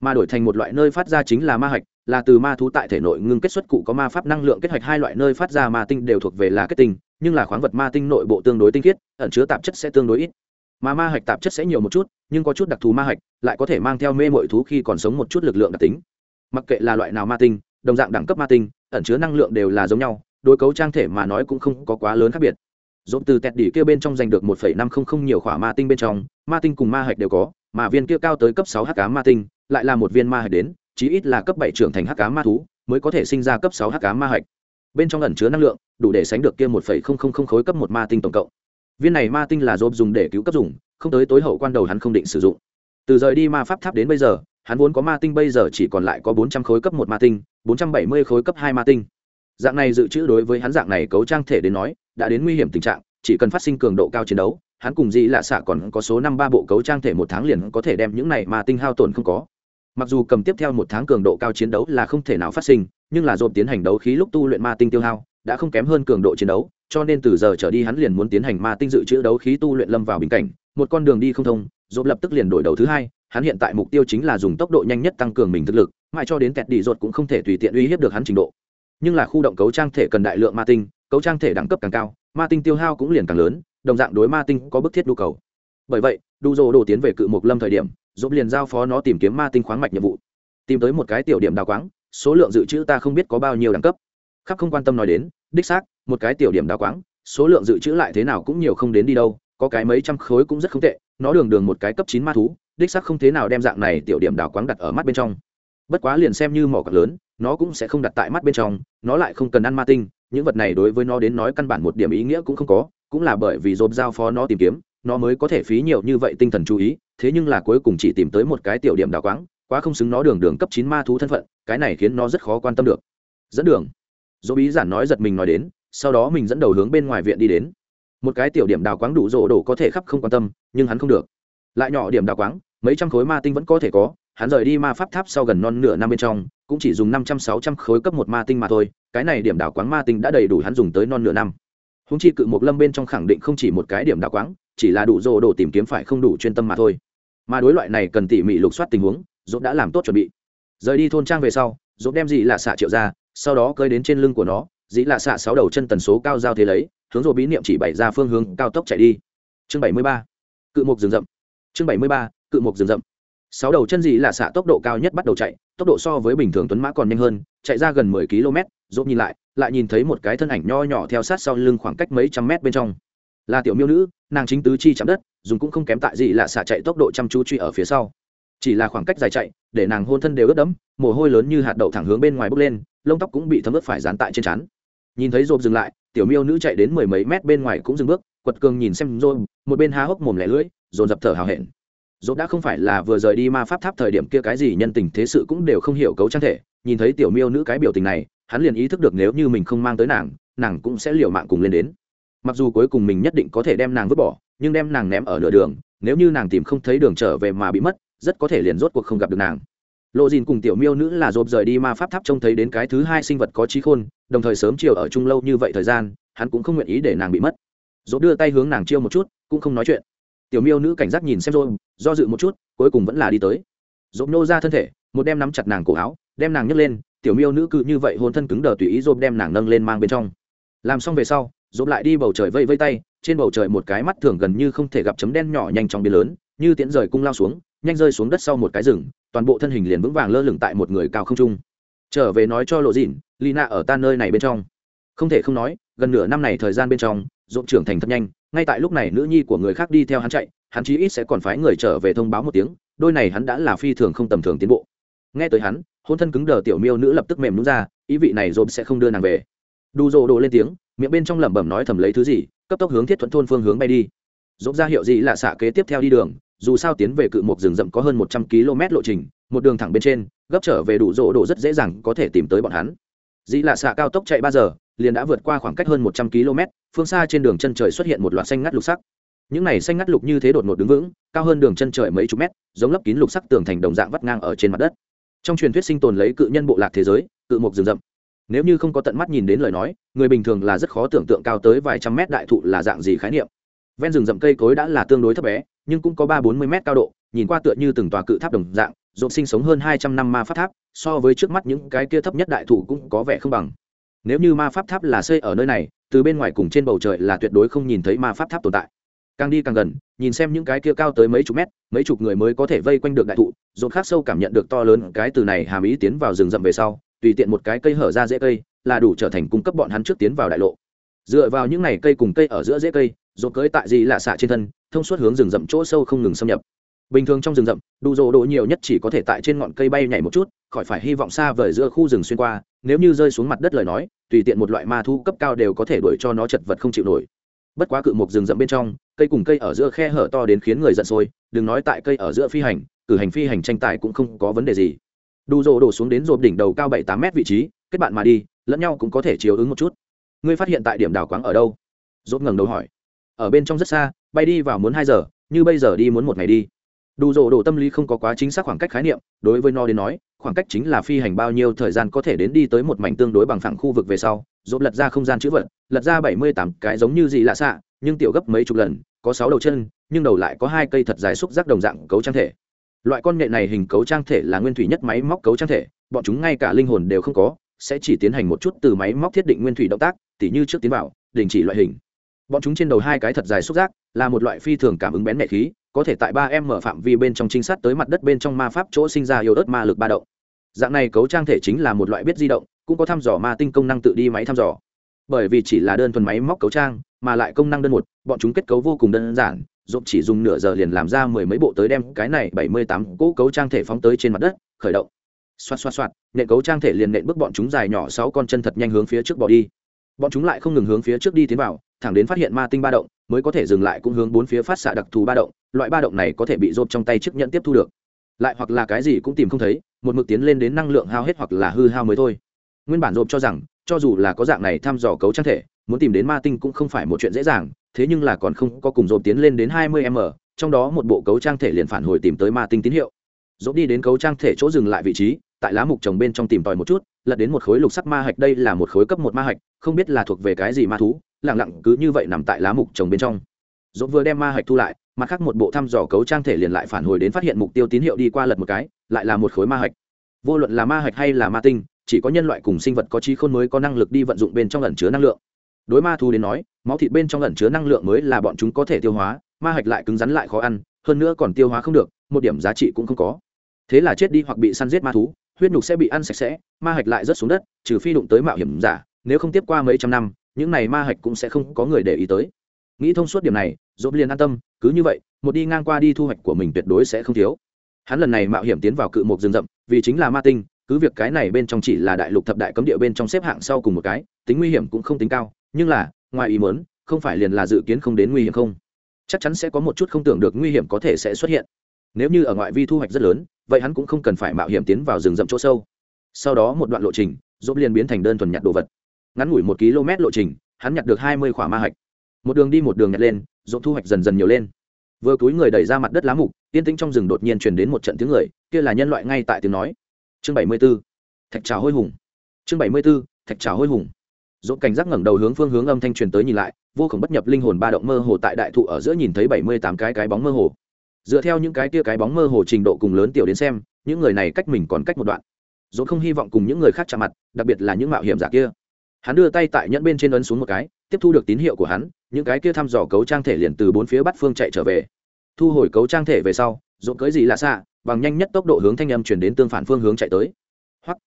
mà đổi thành một loại nơi phát ra chính là ma hạch, là từ ma thú tại thể nội ngưng kết xuất cụ có ma pháp năng lượng kết hạch hai loại nơi phát ra ma tinh đều thuộc về là kết tinh, nhưng là khoáng vật ma tinh nội bộ tương đối tinh khiết, ẩn chứa tạp chất sẽ tương đối ít. Mà ma hạch tạp chất sẽ nhiều một chút, nhưng có chút đặc thù ma hạch, lại có thể mang theo mê mọi thú khi còn sống một chút lực lượng đặc tính. Mặc kệ là loại nào ma tinh, đồng dạng đẳng cấp ma tinh, ẩn chứa năng lượng đều là giống nhau, đối cấu trang thể mà nói cũng không có quá lớn khác biệt dồn từ tẹt đỉ kia bên trong giành được một phẩy năm không không nhiều khỏa ma tinh bên trong, ma tinh cùng ma hạch đều có, mà viên kia cao tới cấp sáu h cá ma tinh, lại là một viên ma hạch đến, chí ít là cấp bảy trưởng thành h cá ma thú, mới có thể sinh ra cấp sáu h cá ma hạch. Bên trong ẩn chứa năng lượng, đủ để sánh được kia một phẩy không không không khối cấp một ma tinh tổng cộng. Viên này ma tinh là dồn dùng để cứu cấp dùng, không tới tối hậu quan đầu hắn không định sử dụng. Từ rời đi ma pháp tháp đến bây giờ, hắn vốn có ma tinh bây giờ chỉ còn lại có bốn trăm khối cấp một ma tinh, bốn trăm bảy mươi khối cấp hai ma tinh dạng này dự trữ đối với hắn dạng này cấu trang thể đến nói, đã đến nguy hiểm tình trạng, chỉ cần phát sinh cường độ cao chiến đấu, hắn cùng dĩ lạ xạ còn có số năm ba bộ cấu trang thể một tháng liền có thể đem những này mà tinh hao tổn không có. Mặc dù cầm tiếp theo một tháng cường độ cao chiến đấu là không thể nào phát sinh, nhưng là dồn tiến hành đấu khí lúc tu luyện ma tinh tiêu hao, đã không kém hơn cường độ chiến đấu, cho nên từ giờ trở đi hắn liền muốn tiến hành ma tinh dự trữ đấu khí tu luyện lâm vào bình cảnh. Một con đường đi không thông dồn lập tức liền đổi đầu thứ hai, hắn hiện tại mục tiêu chính là dùng tốc độ nhanh nhất tăng cường mình thực lực, mãi cho đến kẹt đi rột cũng không thể tùy tiện uy hiếp được hắn trình độ nhưng là khu động cấu trang thể cần đại lượng ma tinh, cấu trang thể đẳng cấp càng cao, ma tinh tiêu hao cũng liền càng lớn, đồng dạng đối ma tinh có bức thiết nhu cầu. Bởi vậy, đủ dồ đồ tiến về cự mục lâm thời điểm dũng liền giao phó nó tìm kiếm ma tinh khoáng mạch nhiệm vụ. Tìm tới một cái tiểu điểm đào quáng, số lượng dự trữ ta không biết có bao nhiêu đẳng cấp. Khắp không quan tâm nói đến, đích xác, một cái tiểu điểm đào quáng, số lượng dự trữ lại thế nào cũng nhiều không đến đi đâu, có cái mấy trăm khối cũng rất không tệ, nó đường đường một cái cấp chín ma thú, đích xác không thế nào đem dạng này tiểu điểm đào quáng đặt ở mắt bên trong. Bất quá liền xem như mỏ cọc lớn nó cũng sẽ không đặt tại mắt bên trong, nó lại không cần ăn ma tinh, những vật này đối với nó đến nói căn bản một điểm ý nghĩa cũng không có, cũng là bởi vì dồn giao phó nó tìm kiếm, nó mới có thể phí nhiều như vậy tinh thần chú ý, thế nhưng là cuối cùng chỉ tìm tới một cái tiểu điểm đào quáng, quá không xứng nó đường đường cấp chín ma thú thân phận, cái này khiến nó rất khó quan tâm được. Dẫn đường. Dỗ bí giản nói giật mình nói đến, sau đó mình dẫn đầu hướng bên ngoài viện đi đến. Một cái tiểu điểm đào quáng đủ rộ đổ có thể khắp không quan tâm, nhưng hắn không được. Lại nhỏ điểm đào quáng, mấy trăm khối ma tinh vẫn có thể có, hắn rời đi ma pháp tháp sau gần non nửa năm bên trong cũng chỉ dùng năm trăm sáu trăm khối cấp một ma tinh mà thôi, cái này điểm đảo quáng ma tinh đã đầy đủ hắn dùng tới non nửa năm. Húng chi cự một lâm bên trong khẳng định không chỉ một cái điểm đảo quáng, chỉ là đủ rồ đồ tìm kiếm phải không đủ chuyên tâm mà thôi. Mà đối loại này cần tỉ mỉ lục soát tình huống dỗ đã làm tốt chuẩn bị. Rời đi thôn trang về sau dỗ đem dị lạ xạ triệu ra, sau đó cơi đến trên lưng của nó dĩ lạ xạ sáu đầu chân tần số cao giao thế lấy, hướng rồ bí niệm chỉ bày ra phương hướng cao tốc chạy đi. Chương bảy mươi ba, cự mục rừng rậm. Chương bảy mươi ba, cự mục rừng rậm sáu đầu chân dị là xạ tốc độ cao nhất bắt đầu chạy, tốc độ so với bình thường tuấn mã còn nhanh hơn, chạy ra gần mười km dốt nhìn lại lại nhìn thấy một cái thân ảnh nho nhỏ theo sát sau lưng khoảng cách mấy trăm mét bên trong. Là tiểu miêu nữ, nàng chính tứ chi chạm đất, dùng cũng không kém tại gì là xạ chạy tốc độ chăm chú truy ở phía sau. Chỉ là khoảng cách dài chạy, để nàng hôn thân đều ướt đẫm, mồ hôi lớn như hạt đậu thẳng hướng bên ngoài bốc lên, lông tóc cũng bị thấm ướt phải dán tại trên chắn nhìn thấy rộp dừng lại, tiểu miêu nữ chạy đến mười mấy mét bên ngoài cũng dừng bước, quật cường nhìn xem rộp, một bên há hốc mồm lẻ lưỡi, dồn dập thở hào hẹn dốt đã không phải là vừa rời đi ma pháp tháp thời điểm kia cái gì nhân tình thế sự cũng đều không hiểu cấu trang thể, nhìn thấy tiểu miêu nữ cái biểu tình này, hắn liền ý thức được nếu như mình không mang tới nàng nàng cũng sẽ liều mạng cùng lên đến. Mặc dù cuối cùng mình nhất định có thể đem nàng vứt bỏ, nhưng đem nàng ném ở nửa đường, nếu như nàng tìm không thấy đường trở về mà bị mất, rất có thể liền rốt cuộc không gặp được nàng. Lộ dìn cùng tiểu miêu nữ là dồn rời đi ma pháp tháp trông thấy đến cái thứ hai sinh vật có trí khôn, đồng thời sớm chiều ở chung lâu như vậy thời gian, hắn cũng không nguyện ý để nàng bị mất. Dốt đưa tay hướng nàng chiêu một chút, cũng không nói chuyện tiểu miêu nữ cảnh giác nhìn xem rồi do dự một chút, cuối cùng vẫn là đi tới. Rộp nô ra thân thể, một đem nắm chặt nàng cổ áo, đem nàng nhấc lên, tiểu miêu nữ cứ như vậy hôn thân cứng đờ tùy ý dồn đem nàng nâng lên mang bên trong. Làm xong về sau rộp lại đi bầu trời vây vây tay, trên bầu trời một cái mắt thường gần như không thể gặp chấm đen nhỏ nhanh trong biến lớn, như tiễn rời cung lao xuống, nhanh rơi xuống đất sau một cái rừng, toàn bộ thân hình liền vững vàng lơ lửng tại một người cao không trung. Trở về nói cho lộ dịn lina ở ta nơi này bên trong. Không thể không nói, gần nửa năm này thời gian bên trong rộp trưởng thành thật nhanh ngay tại lúc này nữ nhi của người khác đi theo hắn chạy, hắn chí ít sẽ còn phái người trở về thông báo một tiếng, đôi này hắn đã là phi thường không tầm thường tiến bộ. Nghe tới hắn, hôn thân cứng đờ tiểu miêu nữ lập tức mềm nhún ra, ý vị này dồn sẽ không đưa nàng về. Đủ dồ đồ lên tiếng, miệng bên trong lẩm bẩm nói thầm lấy thứ gì, cấp tốc hướng thiết thuận thôn phương hướng bay đi. Dồn ra hiệu gì là xạ kế tiếp theo đi đường, dù sao tiến về cự một rừng rậm có hơn một trăm km lộ trình, một đường thẳng bên trên, gấp trở về đủ rộ đồ rất dễ dàng có thể tìm tới bọn hắn. Dĩ là xạ cao tốc chạy ba giờ liền đã vượt qua khoảng cách hơn một trăm km, phương xa trên đường chân trời xuất hiện một loạt xanh ngắt lục sắc. Những này xanh ngắt lục như thế đột ngột đứng vững, cao hơn đường chân trời mấy chục mét, giống lấp kín lục sắc tường thành đồng dạng vắt ngang ở trên mặt đất. Trong truyền thuyết sinh tồn lấy cự nhân bộ lạc thế giới, cự mục rừng rậm. Nếu như không có tận mắt nhìn đến lời nói, người bình thường là rất khó tưởng tượng cao tới vài trăm mét đại thụ là dạng gì khái niệm. Ven rừng rậm cây cối đã là tương đối thấp bé, nhưng cũng có ba bốn mươi mét cao độ, nhìn qua tựa như từng tòa cự tháp đồng dạng rộn sinh sống hơn hai trăm năm ma pháp tháp, so với trước mắt những cái kia thấp nhất đại thụ cũng có vẻ không bằng nếu như ma pháp tháp là xây ở nơi này, từ bên ngoài cùng trên bầu trời là tuyệt đối không nhìn thấy ma pháp tháp tồn tại. Càng đi càng gần, nhìn xem những cái kia cao tới mấy chục mét, mấy chục người mới có thể vây quanh được đại thụ dồn khác sâu cảm nhận được to lớn cái từ này hàm ý tiến vào rừng rậm về sau, tùy tiện một cái cây hở ra dễ cây, là đủ trở thành cung cấp bọn hắn trước tiến vào đại lộ. Dựa vào những này cây cùng cây ở giữa dễ cây dồn cưới tại gì lạ xạ trên thân, thông suốt hướng rừng rậm chỗ sâu không ngừng xâm nhập bình thường trong rừng rậm đủ rộ độ nhiều nhất chỉ có thể tại trên ngọn cây bay nhảy một chút, khỏi phải hy vọng xa vời giữa khu rừng xuyên qua. Nếu như rơi xuống mặt đất lời nói, tùy tiện một loại ma thu cấp cao đều có thể đuổi cho nó chật vật không chịu nổi. Bất quá cự một rừng rậm bên trong, cây cùng cây ở giữa khe hở to đến khiến người giận sôi, đừng nói tại cây ở giữa phi hành, cử hành phi hành tranh tài cũng không có vấn đề gì. Đủ rộ đổ xuống đến rộp đỉnh đầu cao bảy tám mét vị trí, kết bạn mà đi, lẫn nhau cũng có thể chiếu ứng một chút. Ngươi phát hiện tại điểm đào quáng ở đâu? Rộp ngẩng đầu hỏi. Ở bên trong rất xa, bay đi vào muốn hai giờ, như bây giờ đi muốn một ngày đi đủ rộ đổ tâm lý không có quá chính xác khoảng cách khái niệm, đối với nó đến nói, khoảng cách chính là phi hành bao nhiêu thời gian có thể đến đi tới một mảnh tương đối bằng phẳng khu vực về sau dồn lật ra không gian chữ vật, lật ra bảy mươi tám cái giống như gì lạ xạ, nhưng tiểu gấp mấy chục lần, có sáu đầu chân, nhưng đầu lại có hai cây thật dài xúc giác đồng dạng cấu trang thể. Loại con nghệ này hình cấu trang thể là nguyên thủy nhất máy móc cấu trang thể, bọn chúng ngay cả linh hồn đều không có, sẽ chỉ tiến hành một chút từ máy móc thiết định nguyên thủy động tác, tỉ như trước tiến vào, đình chỉ loại hình. Bọn chúng trên đầu hai cái thật dài xúc giác, là một loại phi thường cảm ứng bén mẹ khí có thể tại ba em mở phạm vi bên trong trinh sát tới mặt đất bên trong ma pháp chỗ sinh ra yếu ớt ma lực ba động. Dạng này cấu trang thể chính là một loại biết di động, cũng có thăm dò ma tinh công năng tự đi máy thăm dò. Bởi vì chỉ là đơn thuần máy móc cấu trang, mà lại công năng đơn một, bọn chúng kết cấu vô cùng đơn giản dộp chỉ dùng nửa giờ liền làm ra mười mấy bộ tới đem cái này bảy mươi tám cỗ cấu trang thể phóng tới trên mặt đất, khởi động. Xoạt xoạt xoạt, nện cấu trang thể liền nện bước bọn chúng dài nhỏ sáu con chân thật nhanh hướng phía trước bỏ đi. Bọn chúng lại không ngừng hướng phía trước đi tiến vào thẳng đến phát hiện ma tinh ba động, mới có thể dừng lại cũng hướng bốn phía phát xạ đặc thù ba động, loại ba động này có thể bị rộp trong tay chiếc nhẫn tiếp thu được. Lại hoặc là cái gì cũng tìm không thấy, một mực tiến lên đến năng lượng hao hết hoặc là hư hao mới thôi. Nguyên bản rộp cho rằng, cho dù là có dạng này thăm dò cấu trang thể, muốn tìm đến ma tinh cũng không phải một chuyện dễ dàng, thế nhưng là còn không có cùng rộp tiến lên đến hai mươi m, trong đó một bộ cấu trang thể liền phản hồi tìm tới ma tinh tín hiệu. Rộp đi đến cấu trang thể chỗ dừng lại vị trí, tại lá mục trồng bên trong tìm tòi một chút, lật đến một khối lục sắc ma hạch, đây là một khối cấp một ma hạch, không biết là thuộc về cái gì ma thú lẳng lặng cứ như vậy nằm tại lá mục trồng bên trong. Dỗ vừa đem ma hạch thu lại, mặt khác một bộ thăm dò cấu trang thể liền lại phản hồi đến phát hiện mục tiêu tín hiệu đi qua lật một cái, lại là một khối ma hạch. Vô luận là ma hạch hay là ma tinh, chỉ có nhân loại cùng sinh vật có trí khôn mới có năng lực đi vận dụng bên trong ẩn chứa năng lượng. Đối ma thu đến nói, máu thịt bên trong ẩn chứa năng lượng mới là bọn chúng có thể tiêu hóa, ma hạch lại cứng rắn lại khó ăn, hơn nữa còn tiêu hóa không được, một điểm giá trị cũng không có. Thế là chết đi hoặc bị săn giết ma thú, huyết nhục sẽ bị ăn sạch sẽ, ma hạch lại rớt xuống đất, trừ phi đụng tới mạo hiểm giả, nếu không tiếp qua mấy trăm năm những này ma hạch cũng sẽ không có người để ý tới. Nghĩ thông suốt điểm này, dốt liền an tâm, cứ như vậy, một đi ngang qua đi thu hoạch của mình tuyệt đối sẽ không thiếu. Hắn lần này mạo hiểm tiến vào cự một rừng rậm, vì chính là ma tinh, cứ việc cái này bên trong chỉ là đại lục thập đại cấm địa bên trong xếp hạng sau cùng một cái, tính nguy hiểm cũng không tính cao, nhưng là, ngoài ý muốn, không phải liền là dự kiến không đến nguy hiểm không. Chắc chắn sẽ có một chút không tưởng được nguy hiểm có thể sẽ xuất hiện. Nếu như ở ngoại vi thu hoạch rất lớn, vậy hắn cũng không cần phải mạo hiểm tiến vào rừng rậm chỗ sâu. Sau đó một đoạn lộ trình, dốt liền biến thành đơn thuần nhặt đồ vật ngắn ngủi một km lộ trình, hắn nhặt được hai mươi khỏa ma hạch. Một đường đi một đường nhặt lên dốt thu hoạch dần dần nhiều lên. Vừa túi người đẩy ra mặt đất lá mục tiên tĩnh trong rừng đột nhiên truyền đến một trận tiếng người, kia là nhân loại ngay tại tiếng nói. Chương bảy mươi b ố thạch trào hôi hùng. Chương bảy mươi b ố thạch trào hôi hùng. Dỗ cảnh giác ngẩng đầu hướng phương hướng âm thanh truyền tới nhìn lại, vô khổng bất nhập linh hồn ba động mơ hồ tại đại thụ ở giữa nhìn thấy bảy mươi tám cái cái bóng mơ hồ. Dựa theo những cái kia cái bóng mơ hồ trình độ cùng lớn tiểu đến xem, những người này cách mình còn cách một đoạn. Dỗ không hy vọng cùng những người khác chạm mặt, đặc biệt là những mạo hiểm giả kia hắn đưa tay tại nhẫn bên trên ấn xuống một cái, tiếp thu được tín hiệu của hắn, những cái kia thăm dò cấu trang thể liền từ bốn phía bắt phương chạy trở về. Thu hồi cấu trang thể về sau dỗ cưới gì lạ xạ, bằng nhanh nhất tốc độ hướng thanh âm chuyển đến tương phản phương hướng chạy tới. Hoặc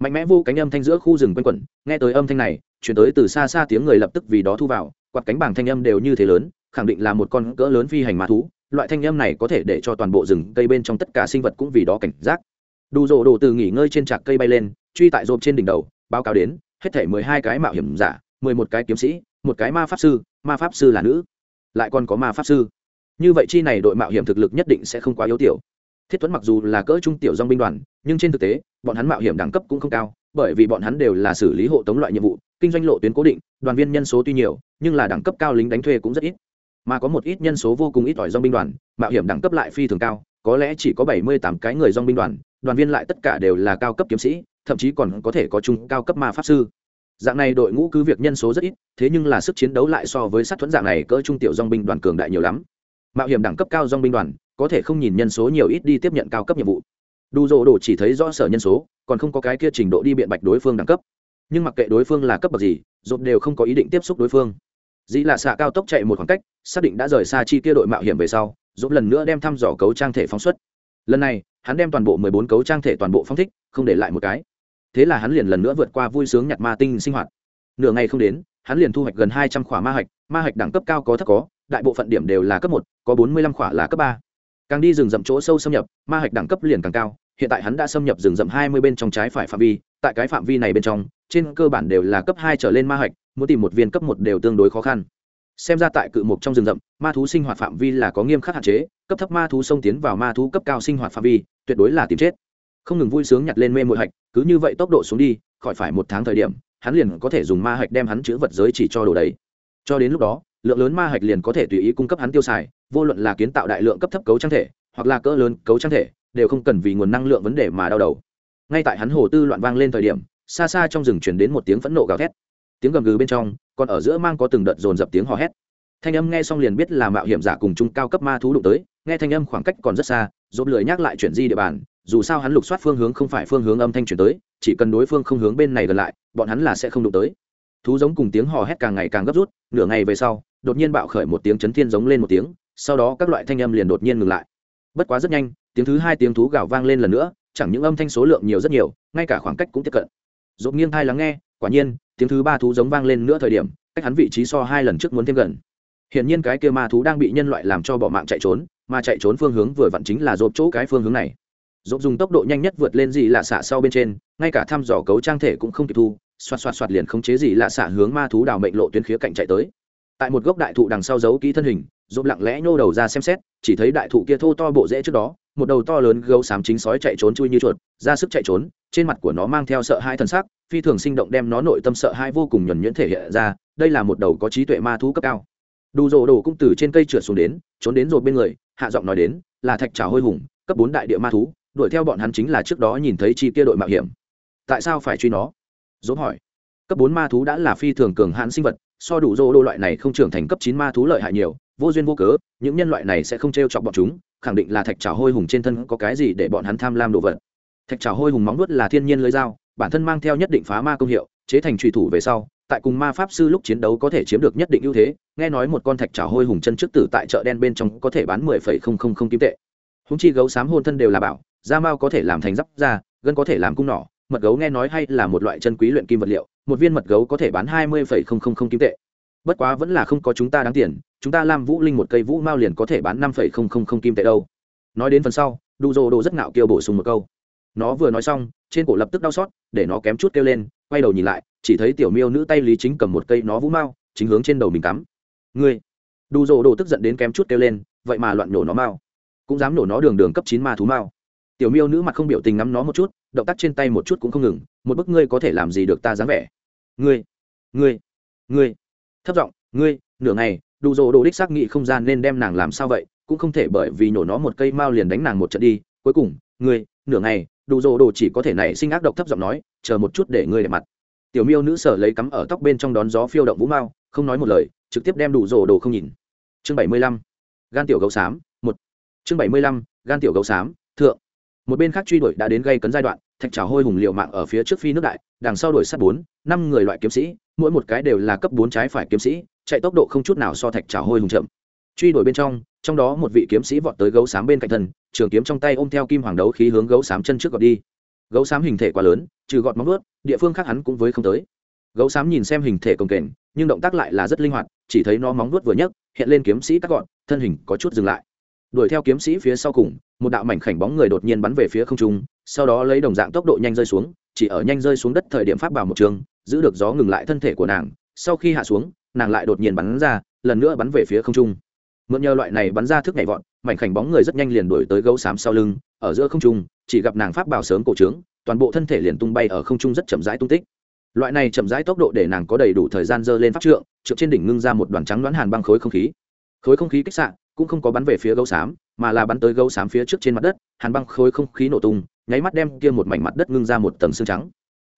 mạnh mẽ vô cánh âm thanh giữa khu rừng quanh quẩn, nghe tới âm thanh này, chuyển tới từ xa xa tiếng người lập tức vì đó thu vào, quạt cánh bảng thanh âm đều như thế lớn, khẳng định là một con cỡ lớn phi hành ma thú, loại thanh âm này có thể để cho toàn bộ rừng cây bên trong tất cả sinh vật cũng vì đó cảnh giác. Đủ rộ đồ từ nghỉ ngơi trên trạc cây bay lên, truy tại rộp trên đỉnh đầu, báo cáo đến hết thể mười hai cái mạo hiểm giả, mười một cái kiếm sĩ, một cái ma pháp sư, ma pháp sư là nữ, lại còn có ma pháp sư. Như vậy chi này đội mạo hiểm thực lực nhất định sẽ không quá yếu tiểu. Thiết thuẫn mặc dù là cỡ trung tiểu dong binh đoàn, nhưng trên thực tế, bọn hắn mạo hiểm đẳng cấp cũng không cao, bởi vì bọn hắn đều là xử lý hộ tống loại nhiệm vụ, kinh doanh lộ tuyến cố định, đoàn viên nhân số tuy nhiều, nhưng là đẳng cấp cao lính đánh thuê cũng rất ít. Mà có một ít nhân số vô cùng ít ỏi dong binh đoàn, mạo hiểm đẳng cấp lại phi thường cao, có lẽ chỉ có bảy mươi tám cái người dong binh đoàn đoàn viên lại tất cả đều là cao cấp kiếm sĩ thậm chí còn có thể có chung cao cấp ma pháp sư. Dạng này đội ngũ cứ việc nhân số rất ít, thế nhưng là sức chiến đấu lại so với sát thuẫn dạng này cỡ trung tiểu dong binh đoàn cường đại nhiều lắm. Mạo hiểm đẳng cấp cao dong binh đoàn, có thể không nhìn nhân số nhiều ít đi tiếp nhận cao cấp nhiệm vụ. Đủ rộ đồ chỉ thấy rõ sở nhân số, còn không có cái kia trình độ đi biện bạch đối phương đẳng cấp. Nhưng mặc kệ đối phương là cấp bậc gì, dột đều không có ý định tiếp xúc đối phương. Dĩ là xạ cao tốc chạy một khoảng cách, xác định đã rời xa chi kia đội mạo hiểm về sau, dột lần nữa đem thăm dò cấu trang thể phóng xuất. Lần này, hắn đem toàn bộ mười bốn cấu trang thể toàn bộ phong thích, không để lại một cái thế là hắn liền lần nữa vượt qua vui sướng nhặt ma tinh sinh hoạt. Nửa ngày không đến, hắn liền thu hoạch gần hai trăm khỏa ma hạch ma hạch đẳng cấp cao có thấp có, đại bộ phận điểm đều là cấp một, có bốn mươi lăm khỏa là cấp ba. Càng đi rừng rậm chỗ sâu xâm nhập, ma hạch đẳng cấp liền càng cao, hiện tại hắn đã xâm nhập rừng rậm hai mươi bên trong trái phải phạm vi, tại cái phạm vi này bên trong, trên cơ bản đều là cấp hai trở lên ma hạch, muốn tìm một viên cấp một đều tương đối khó khăn. Xem ra tại cự mục trong rừng rậm, ma thú sinh hoạt phạm vi là có nghiêm khắc hạn chế, cấp thấp ma thú xông tiến vào ma thú cấp cao sinh hoạt phạm vi, tuyệt đối là tìm chết không ngừng vui sướng nhặt lên mê mội hạch, cứ như vậy tốc độ xuống đi, khỏi phải một tháng thời điểm, hắn liền có thể dùng ma hạch đem hắn chữ vật giới chỉ cho đồ đầy. Cho đến lúc đó, lượng lớn ma hạch liền có thể tùy ý cung cấp hắn tiêu xài, vô luận là kiến tạo đại lượng cấp thấp cấu trang thể, hoặc là cỡ lớn cấu trang thể, đều không cần vì nguồn năng lượng vấn đề mà đau đầu. Ngay tại hắn hồ tư loạn vang lên thời điểm, xa xa trong rừng chuyển đến một tiếng phẫn nộ gào thét. Tiếng gầm gừ bên trong, còn ở giữa mang có từng đợt dồn dập tiếng hò hét. Thanh âm nghe xong liền biết là mạo hiểm giả cùng chung cao cấp ma thú đụng tới, nghe thanh âm khoảng cách còn rất xa dồn lười nhắc lại chuyển di địa bàn dù sao hắn lục soát phương hướng không phải phương hướng âm thanh chuyển tới, chỉ cần đối phương không hướng bên này gần lại, bọn hắn là sẽ không đụng tới. Thú giống cùng tiếng hò hét càng ngày càng gấp rút, nửa ngày về sau, đột nhiên bạo khởi một tiếng chấn thiên giống lên một tiếng, sau đó các loại thanh âm liền đột nhiên ngừng lại. Bất quá rất nhanh, tiếng thứ hai tiếng thú gào vang lên lần nữa, chẳng những âm thanh số lượng nhiều rất nhiều, ngay cả khoảng cách cũng tiếp cận. Dột nghiêng thai lắng nghe, quả nhiên, tiếng thứ ba thú giống vang lên nữa thời điểm, cách hắn vị trí so hai lần trước muốn thêm gần. Hiển nhiên cái kia ma thú đang bị nhân loại làm cho bỏ mạng chạy trốn, mà chạy trốn phương hướng vừa vặn chính là dột chỗ cái phương hướng này dốc dùng tốc độ nhanh nhất vượt lên gì lạ xạ sau bên trên, ngay cả thăm dò cấu trang thể cũng không kịp thu, xoạt xoạt xoạt liền khống chế gì lạ xạ hướng ma thú đào mệnh lộ tuyến khía cạnh chạy tới. Tại một gốc đại thụ đằng sau giấu kỹ thân hình, dốc lặng lẽ nhô đầu ra xem xét, chỉ thấy đại thụ kia thô to bộ rễ trước đó, một đầu to lớn gấu xám chính sói chạy trốn chui như chuột, ra sức chạy trốn, trên mặt của nó mang theo sợ hai thần sắc, phi thường sinh động đem nó nội tâm sợ hai vô cùng nhuẩn nhuyễn thể hiện ra, đây là một đầu có trí tuệ ma thú cấp cao. Đủ rồ đồ cũng từ trên cây trượt xuống đến, trốn đến rồi bên người, hạ giọng nói đến, là thạch trào hôi hùng, cấp bốn đại địa ma thú đuổi theo bọn hắn chính là trước đó nhìn thấy chi kia đội mạo hiểm. Tại sao phải truy nó? Dốt hỏi. Cấp bốn ma thú đã là phi thường cường hãn sinh vật, so đủ dỗ đô loại này không trưởng thành cấp chín ma thú lợi hại nhiều, vô duyên vô cớ, những nhân loại này sẽ không t r e o chọc bọn chúng, khẳng định là thạch trào hôi hùng trên thân có cái gì để bọn hắn tham lam đồ vật. Thạch trào hôi hùng móng nuốt là thiên nhiên lưới dao, bản thân mang theo nhất định phá ma công hiệu, chế thành trùy thủ về sau, tại cùng ma pháp sư lúc chiến đấu có thể chiếm được nhất định ưu thế, nghe nói một con thạch trào hôi hùng chân trước tử tại chợ đen bên trong có thể bán mười phẩy không không không kim tệ. Húng chi gấu xám hôn thân đều là bảo da mao có thể làm thành giáp da, gân có thể làm cung nỏ, mật gấu nghe nói hay là một loại chân quý luyện kim vật liệu, một viên mật gấu có thể bán hai mươi phẩy không không không kim tệ. Bất quá vẫn là không có chúng ta đáng tiền, chúng ta làm vũ linh một cây vũ mao liền có thể bán năm phẩy không không không kim tệ đâu. Nói đến phần sau, Đu Dô đồ rất ngạo kêu bổ sung một câu. Nó vừa nói xong, trên cổ lập tức đau xót, để nó kém chút kêu lên, quay đầu nhìn lại, chỉ thấy tiểu miêu nữ tay lý chính cầm một cây nó vũ mao, chính hướng trên đầu mình cắm. Ngươi! Đu Dô đồ tức giận đến kém chút kêu lên, vậy mà loạn nổ nó mao. Cũng dám nổ nó đường đường cấp chín ma thú mao tiểu miêu nữ mặt không biểu tình ngắm nó một chút, động tác trên tay một chút cũng không ngừng, một bức ngươi có thể làm gì được ta dáng vẻ. Ngươi ngươi ngươi, thấp giọng, ngươi, nửa ngày, đủ rồ đồ đích xác nghị không gian nên đem nàng làm sao vậy, cũng không thể bởi vì nhổ nó một cây mao liền đánh nàng một trận đi, cuối cùng, ngươi, nửa ngày, đủ rồ đồ chỉ có thể nảy sinh ác độc thấp giọng nói, chờ một chút để ngươi để mặt. Tiểu miêu nữ sở lấy cắm ở tóc bên trong đón gió phiêu động vũ mao, không nói một lời, trực tiếp đem đủ rồ đồ không nhìn. Chương bảy mươi lăm, gan tiểu gấu xám, một. Chương bảy mươi lăm, gan tiểu gấu xám, thượng một bên khác truy đuổi đã đến gây cấn giai đoạn, thạch trào hôi hùng liệu mạng ở phía trước phi nước đại, đằng sau đuổi sát bốn, năm người loại kiếm sĩ, mỗi một cái đều là cấp bốn trái phải kiếm sĩ, chạy tốc độ không chút nào so thạch trào hôi hùng chậm. Truy đuổi bên trong trong đó một vị kiếm sĩ vọt tới gấu xám bên cạnh thân, trường kiếm trong tay ôm theo kim hoàng đấu khí hướng gấu xám chân trước gọt đi. Gấu xám hình thể quá lớn, trừ gọt móng ướt địa phương khác hắn cũng với không tới. Gấu xám nhìn xem hình thể công kềnh, nhưng động tác lại là rất linh hoạt, chỉ thấy nó móng nuốt vừa nhấc, hiện lên kiếm sĩ cắt gọn, thân hình có chút dừng lại đuổi theo kiếm sĩ phía sau cùng, một đạo mảnh khảnh bóng người đột nhiên bắn về phía không trung, sau đó lấy đồng dạng tốc độ nhanh rơi xuống, chỉ ở nhanh rơi xuống đất thời điểm pháp bảo một trường, giữ được gió ngừng lại thân thể của nàng, sau khi hạ xuống, nàng lại đột nhiên bắn ra, lần nữa bắn về phía không trung. Mượn nhờ loại này bắn ra thức nhảy vọt, mảnh khảnh bóng người rất nhanh liền đuổi tới gấu xám sau lưng, ở giữa không trung, chỉ gặp nàng pháp bảo sớm cổ trướng, toàn bộ thân thể liền tung bay ở không trung rất chậm rãi tung tích. Loại này chậm rãi tốc độ để nàng có đầy đủ thời gian dơ lên pháp trượng trượng trên đỉnh ngưng ra một đoàn trắng đoán hàn băng khối không khí. Khối không khí kích sạn cũng không có bắn về phía gấu xám, mà là bắn tới gấu xám phía trước trên mặt đất, hàn băng khối không khí nổ tung, nháy mắt đem kia một mảnh mặt đất ngưng ra một tầng xương trắng.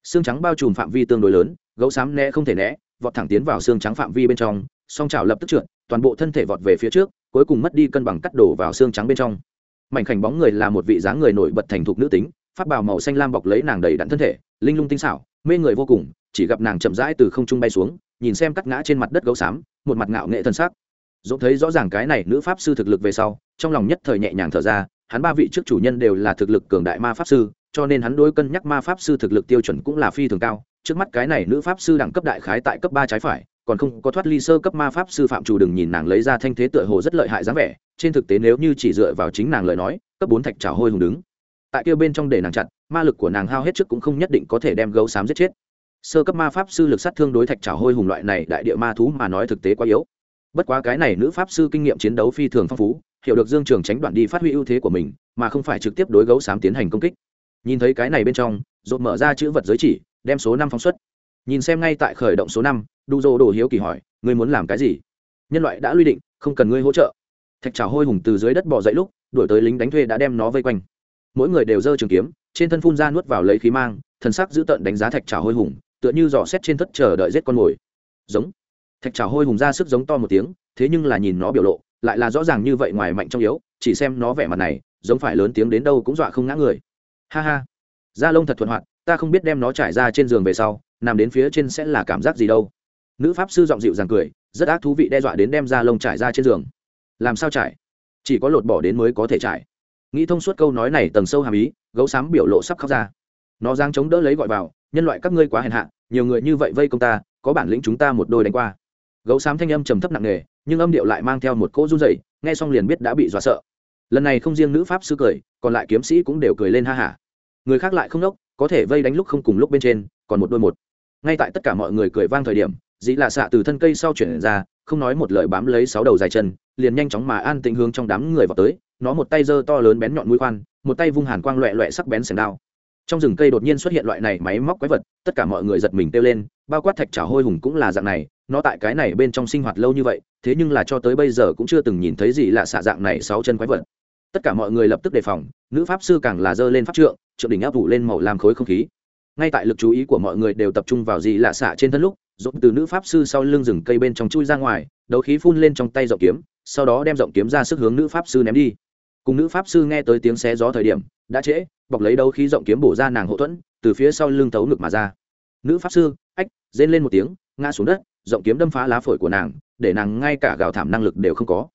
Xương trắng bao trùm phạm vi tương đối lớn, gấu xám né không thể né, vọt thẳng tiến vào xương trắng phạm vi bên trong, song trào lập tức trượt, toàn bộ thân thể vọt về phía trước, cuối cùng mất đi cân bằng cắt đổ vào xương trắng bên trong. Mảnh khảnh bóng người là một vị dáng người nổi bật thành thục nữ tính phát bào màu xanh lam bọc lấy nàng đầy đặn thân thể, linh lung tinh xảo, mê người vô cùng, chỉ gặp nàng chậm rãi từ không trung bay xuống, nhìn xem cắt ngã trên mặt đất gấu xám, một mặt ngạo nghệ thân xác dỗ thấy rõ ràng cái này nữ pháp sư thực lực về sau, trong lòng nhất thời nhẹ nhàng thở ra, hắn ba vị trước chủ nhân đều là thực lực cường đại ma pháp sư, cho nên hắn đối cân nhắc ma pháp sư thực lực tiêu chuẩn cũng là phi thường cao. Trước mắt cái này nữ pháp sư đẳng cấp đại khái tại cấp ba trái phải, còn không có thoát ly sơ cấp ma pháp sư phạm chủ đừng nhìn nàng lấy ra thanh thế tựa hồ rất lợi hại dáng vẻ, trên thực tế nếu như chỉ dựa vào chính nàng lời nói, cấp bốn thạch trào hôi hùng đứng. Tại kia bên trong để nàng chặt, ma lực của nàng hao hết trước cũng không nhất định có thể đem gấu xám giết chết. Sơ cấp ma pháp sư lực sát thương đối thạch trào hôi hùng loại này đại địa ma thú mà nói thực tế quá yếu bất quá cái này nữ pháp sư kinh nghiệm chiến đấu phi thường phong phú, hiểu được dương trường tránh đoạn đi phát huy ưu thế của mình, mà không phải trực tiếp đối gấu xám tiến hành công kích. Nhìn thấy cái này bên trong dột mở ra chữ vật giới chỉ, đem số năm phóng xuất. Nhìn xem ngay tại khởi động số năm, đu dô đồ hiếu kỳ hỏi, ngươi muốn làm cái gì? Nhân loại đã quy định, không cần ngươi hỗ trợ. Thạch trào hôi hùng từ dưới đất bỏ dậy lúc, đuổi tới lính đánh thuê đã đem nó vây quanh. Mỗi người đều giơ trường kiếm, trên thân phun ra nuốt vào lấy khí mang, thần sắc giữ tợn đánh giá thạch trào hôi hùng, tựa như dò xét trên thất chờ đợi giết con mồi. Giống thạch trào hôi hùng ra sức giống to một tiếng, thế nhưng là nhìn nó biểu lộ, lại là rõ ràng như vậy ngoài mạnh trong yếu, chỉ xem nó vẻ mặt này, giống phải lớn tiếng đến đâu cũng dọa không ngã người. Ha ha. Da lông thật thuận hoạt, ta không biết đem nó trải ra trên giường về sau, nằm đến phía trên sẽ là cảm giác gì đâu. Nữ pháp sư giọng dịu dàng cười, rất ác thú vị đe dọa đến đem da lông trải ra trên giường. Làm sao trải? Chỉ có lột bỏ đến mới có thể trải. Nghĩ thông suốt câu nói này tầng sâu hàm ý, gấu xám biểu lộ sắp khóc ra. Nó giang chống đỡ lấy gọi vào, nhân loại, các ngươi quá hèn hạ, nhiều người như vậy vây công ta, có bản lĩnh chúng ta một đôi đánh qua gấu xám thanh âm trầm thấp nặng nề, nhưng âm điệu lại mang theo một cỗ run rẩy, nghe xong liền biết đã bị dọa sợ. Lần này không riêng nữ pháp sư cười, còn lại kiếm sĩ cũng đều cười lên ha hả người khác lại không đốc, có thể vây đánh lúc không cùng lúc bên trên, còn một đôi một. Ngay tại tất cả mọi người cười vang thời điểm, dĩ là xạ từ thân cây sau chuyển ra, không nói một lời bám lấy sáu đầu dài chân, liền nhanh chóng mà an tĩnh hướng trong đám người vào tới, nó một tay giơ to lớn bén nhọn mũi khoan, một tay vung hàn quang loẹ loẹ sắc bén sẻng đao. Trong rừng cây đột nhiên xuất hiện loại này máy móc quái vật, tất cả mọi người giật mình kêu lên, bao quát thạch trả hôi hùng cũng là dạng này nó tại cái này bên trong sinh hoạt lâu như vậy, thế nhưng là cho tới bây giờ cũng chưa từng nhìn thấy gì là xạ dạng này sáu chân quái vật. Tất cả mọi người lập tức đề phòng, nữ pháp sư càng là dơ lên pháp trượng trượng đỉnh áp vụ lên màu làm khối không khí. Ngay tại lực chú ý của mọi người đều tập trung vào gì lạ xạ trên thân lúc dốt từ nữ pháp sư sau lưng rừng cây bên trong chui ra ngoài, đấu khí phun lên trong tay rộng kiếm, sau đó đem rộng kiếm ra sức hướng nữ pháp sư ném đi. Cùng nữ pháp sư nghe tới tiếng xé gió thời điểm, đã trễ, bọc lấy đấu khí rộng kiếm bổ ra nàng hậu thuẫn, từ phía sau lưng thấu ngực mà ra. Nữ pháp sư, ách, rên lên một tiếng, ngã xuống đất rộng kiếm đâm phá lá phổi của nàng, để nàng ngay cả gào thảm năng lực đều không có.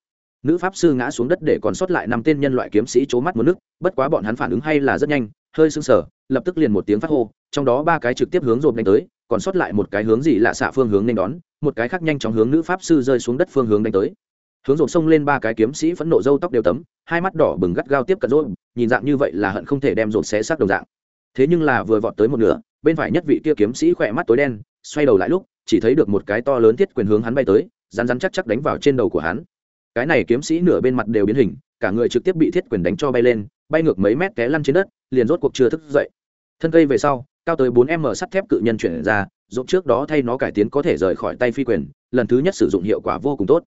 Nữ pháp sư ngã xuống đất để còn sót lại năm tên nhân loại kiếm sĩ c mắt một nước, bất quá bọn hắn phản ứng hay là rất nhanh, hơi sưng sở lập tức liền một tiếng phát hô, trong đó ba cái trực tiếp hướng rộp đánh tới, còn sót lại một cái hướng gì lạ xạ phương hướng nên đón, một cái khác nhanh chóng hướng nữ pháp sư rơi xuống đất phương hướng đánh tới. Hướng rộp xông lên ba cái kiếm sĩ phẫn nộ dâu tóc đều tấm, hai mắt đỏ bừng gắt gao tiếp cận rộp, nhìn dạng như vậy là hận không thể đem rộp xé xác đồng dạng. Thế nhưng là vừa vọt tới một nửa, bên phải nhất vị kia kiếm sĩ khỏe mắt tối đen, xoay đầu lại lúc chỉ thấy được một cái to lớn thiết quyền hướng hắn bay tới rán rán chắc chắc đánh vào trên đầu của hắn. Cái này kiếm sĩ nửa bên mặt đều biến hình, cả người trực tiếp bị thiết quyền đánh cho bay lên, bay ngược mấy mét té lăn trên đất, liền rốt cuộc chưa thức dậy. Thân cây về sau, cao tới bốn m sắt thép cự nhân chuyển ra dũng trước đó thay nó cải tiến có thể rời khỏi tay phi quyền, lần thứ nhất sử dụng hiệu quả vô cùng tốt.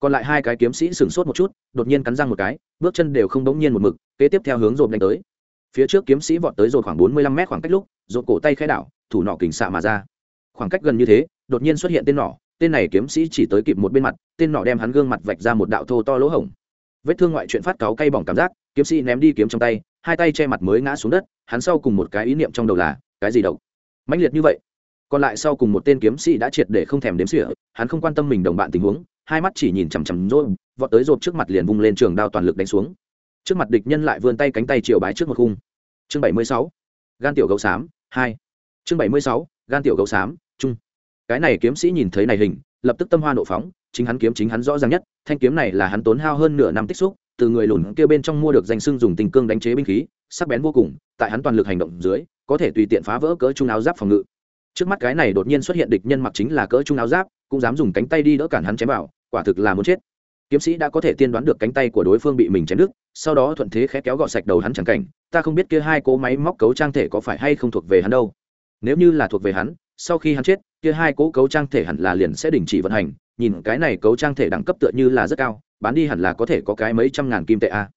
Còn lại hai cái kiếm sĩ sửng sốt một chút, đột nhiên cắn răng một cái, bước chân đều không đống nhiên một mực, kế tiếp theo hướng rộp đánh tới. Phía trước kiếm sĩ vọt tới rồi khoảng bốn mươi lăm mét khoảng cách lúc, rộp cổ tay khai đảo, thủ nọ kình xạ mà ra khoảng cách gần như thế, đột nhiên xuất hiện tên nỏ, tên này kiếm sĩ chỉ tới kịp một bên mặt, tên nỏ đem hắn gương mặt vạch ra một đạo thô to lỗ hổng. Vết thương ngoại chuyện phát cáo cay bỏng cảm giác, kiếm sĩ ném đi kiếm trong tay, hai tay che mặt mới ngã xuống đất, hắn sau cùng một cái ý niệm trong đầu là, cái gì độc? Mãnh liệt như vậy. Còn lại sau cùng một tên kiếm sĩ đã triệt để không thèm đếm xỉa, hắn không quan tâm mình đồng bạn tình huống, hai mắt chỉ nhìn chằm chằm rồi, vọt tới rộp trước mặt liền vung lên trường đao toàn lực đánh xuống. Trước mặt địch nhân lại vươn tay cánh tay chiều bái trước một khung. Chương bảy mươi sáu. Gan tiểu gấu xám, hai. Chương bảy mươi sáu gan tiểu gấu xám, chung. Cái này kiếm sĩ nhìn thấy này hình, lập tức tâm hoa nộ phóng, chính hắn kiếm chính hắn rõ ràng nhất, thanh kiếm này là hắn tốn hao hơn nửa năm tích xúc, từ người lùn kia bên trong mua được danh sưng dùng tình cương đánh chế binh khí, sắc bén vô cùng, tại hắn toàn lực hành động dưới, có thể tùy tiện phá vỡ cỡ trung áo giáp phòng ngự. Trước mắt cái này đột nhiên xuất hiện địch nhân mặc chính là cỡ trung áo giáp, cũng dám dùng cánh tay đi đỡ cản hắn chém vào, quả thực là muốn chết. Kiếm sĩ đã có thể tiên đoán được cánh tay của đối phương bị mình chém đứt, sau đó thuận thế khẽ kéo gọt sạch đầu hắn chẳng cảnh, ta không biết kia hai cỗ máy móc cấu trang thể có phải hay không thuộc về hắn đâu nếu như là thuộc về hắn, sau khi hắn chết, kia hai cỗ cấu trang thể hẳn là liền sẽ đình chỉ vận hành, nhìn cái này cấu trang thể đẳng cấp tựa như là rất cao, bán đi hẳn là có thể có cái mấy trăm ngàn kim tệ a.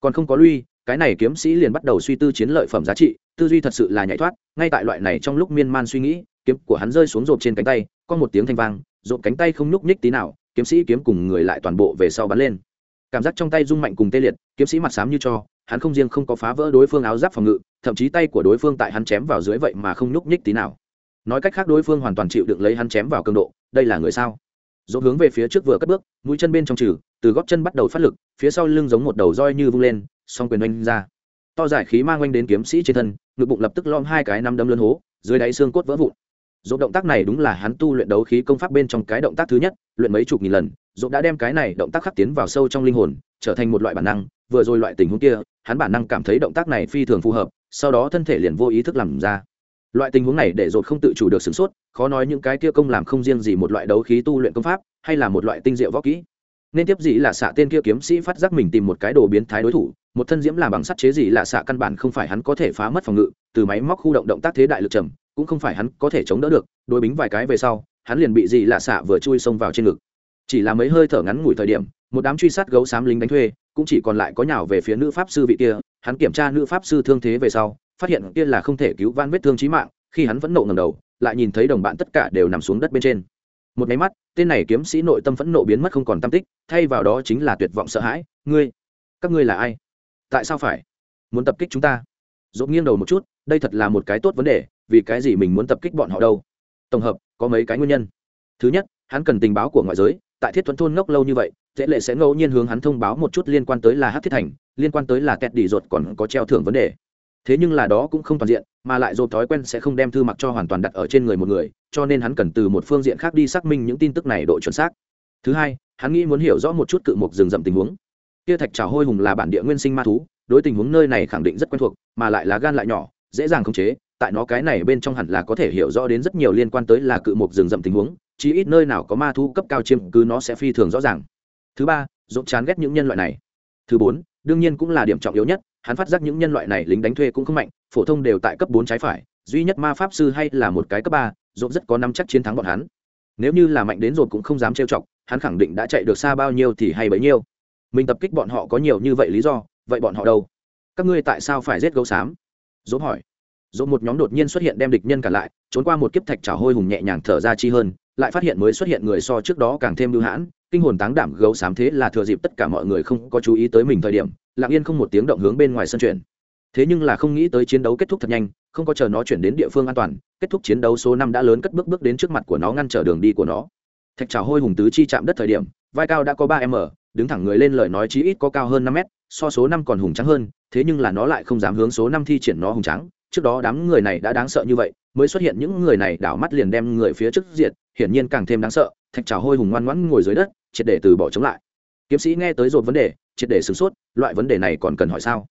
Còn không có lui, cái này kiếm sĩ liền bắt đầu suy tư chiến lợi phẩm giá trị, tư duy thật sự là nhảy thoát, ngay tại loại này trong lúc miên man suy nghĩ, kiếm của hắn rơi xuống rộp trên cánh tay, có một tiếng thanh vang, rộp cánh tay không nhúc nhích tí nào, kiếm sĩ kiếm cùng người lại toàn bộ về sau bắn lên. Cảm giác trong tay rung mạnh cùng tê liệt, kiếm sĩ mặt xám như cho, hắn không riêng không có phá vỡ đối phương áo giáp phòng ngự thậm chí tay của đối phương tại hắn chém vào dưới vậy mà không nhúc nhích tí nào. Nói cách khác đối phương hoàn toàn chịu được lấy hắn chém vào cường độ, đây là người sao? Dỗ hướng về phía trước vừa cất bước, mũi chân bên trong trừ, từ góp chân bắt đầu phát lực, phía sau lưng giống một đầu roi như vung lên, song quyền oanh ra. To giải khí mang oanh đến kiếm sĩ trên thân, ngực bụng lập tức lom hai cái năm đấm lớn hố, dưới đáy xương cốt vỡ vụn. Dỗ động tác này đúng là hắn tu luyện đấu khí công pháp bên trong cái động tác thứ nhất, luyện mấy chục nghìn lần, dỗ đã đem cái này động tác khắc tiến vào sâu trong linh hồn, trở thành một loại bản năng, vừa rồi loại tình huống kia, hắn bản năng cảm thấy động tác này phi thường phù hợp sau đó thân thể liền vô ý thức làm ra. Loại tình huống này để dột không tự chủ được sửng sốt, khó nói những cái kia công làm không riêng gì một loại đấu khí tu luyện công pháp, hay là một loại tinh diệu võ kỹ. Nên tiếp gì là xạ tên kia kiếm sĩ phát giác mình tìm một cái đồ biến thái đối thủ, một thân diễm làm bằng sắt chế gì là xạ căn bản không phải hắn có thể phá mất phòng ngự, từ máy móc khu động động tác thế đại lực trầm, cũng không phải hắn có thể chống đỡ được, đối bính vài cái về sau, hắn liền bị gì là xạ vừa chui xông vào trên ngực. Chỉ là mấy hơi thở ngắn ngủi thời điểm, một đám truy sát gấu xám lính đánh thuê, cũng chỉ còn lại có nhào về phía nữ pháp sư vị kia hắn kiểm tra nữ pháp sư thương thế về sau, phát hiện kia là không thể cứu van vết thương chí mạng, khi hắn vẫn nộ ngầm đầu, lại nhìn thấy đồng bạn tất cả đều nằm xuống đất bên trên. Một máy mắt, tên này kiếm sĩ nội tâm phẫn nộ biến mất không còn tâm tích, thay vào đó chính là tuyệt vọng sợ hãi, ngươi, các ngươi là ai? Tại sao phải muốn tập kích chúng ta? Dốt nghiêng đầu một chút, đây thật là một cái tốt vấn đề, vì cái gì mình muốn tập kích bọn họ đâu? Tổng hợp, có mấy cái nguyên nhân. Thứ nhất, hắn cần tình báo của ngoại giới, tại thiết thuẫn thôn ngốc lâu như vậy dễ lệ sẽ ngẫu nhiên hướng hắn thông báo một chút liên quan tới là hát thiết thành liên quan tới là kẹt đi rột còn có treo thưởng vấn đề. Thế nhưng là đó cũng không toàn diện, mà lại dồn thói quen sẽ không đem thư mặc cho hoàn toàn đặt ở trên người một người, cho nên hắn cần từ một phương diện khác đi xác minh những tin tức này độ chuẩn xác. Thứ hai, hắn nghĩ muốn hiểu rõ một chút cự mục rừng rậm tình huống. Kia thạch trào hôi hùng là bản địa nguyên sinh ma thú, đối tình huống nơi này khẳng định rất quen thuộc, mà lại là gan lại nhỏ, dễ dàng khống chế, tại nó cái này bên trong hẳn là có thể hiểu rõ đến rất nhiều liên quan tới là cự mục rừng rậm tình huống, chí ít nơi nào có ma thú cấp cao chiếm cứ nó sẽ phi thường rõ ràng. Thứ ba dồn chán ghét những nhân loại này. Thứ bốn đương nhiên cũng là điểm trọng yếu nhất, hắn phát giác những nhân loại này lính đánh thuê cũng không mạnh, phổ thông đều tại cấp bốn trái phải, duy nhất ma pháp sư hay là một cái cấp ba dốt rất có năm chắc chiến thắng bọn hắn. Nếu như là mạnh đến rồi cũng không dám trêu chọc, hắn khẳng định đã chạy được xa bao nhiêu thì hay bấy nhiêu. Mình tập kích bọn họ có nhiều như vậy lý do, vậy bọn họ đâu? Các ngươi tại sao phải giết gấu xám? Dốt hỏi. Dốt một nhóm đột nhiên xuất hiện đem địch nhân cả lại, trốn qua một kiếp thạch trào hôi hùng nhẹ nhàng thở ra chi hơn lại phát hiện mới xuất hiện người so trước đó càng thêm lưu hãn, kinh hồn táng đảm gấu xám thế là thừa dịp tất cả mọi người không có chú ý tới mình thời điểm, lặng yên không một tiếng động hướng bên ngoài sân chuyển. Thế nhưng là không nghĩ tới chiến đấu kết thúc thật nhanh, không có chờ nó chuyển đến địa phương an toàn, kết thúc chiến đấu số năm đã lớn cất bước bước đến trước mặt của nó ngăn trở đường đi của nó. Thạch trào hôi hùng tứ chi chạm đất thời điểm, vai cao đã có ba m, đứng thẳng người lên lời nói chí ít có cao hơn năm mét so số năm còn hùng trắng hơn, thế nhưng là nó lại không dám hướng số năm thi triển nó hùng trắng trước đó đám người này đã đáng sợ như vậy, mới xuất hiện những người này đảo mắt liền đem người phía trước diện hiển nhiên càng thêm đáng sợ, thạch trào hôi hùng ngoan ngoãn ngồi dưới đất, triệt để từ bỏ chống lại. Kiếm sĩ nghe tới rồi vấn đề, triệt để sửng sốt, loại vấn đề này còn cần hỏi sao?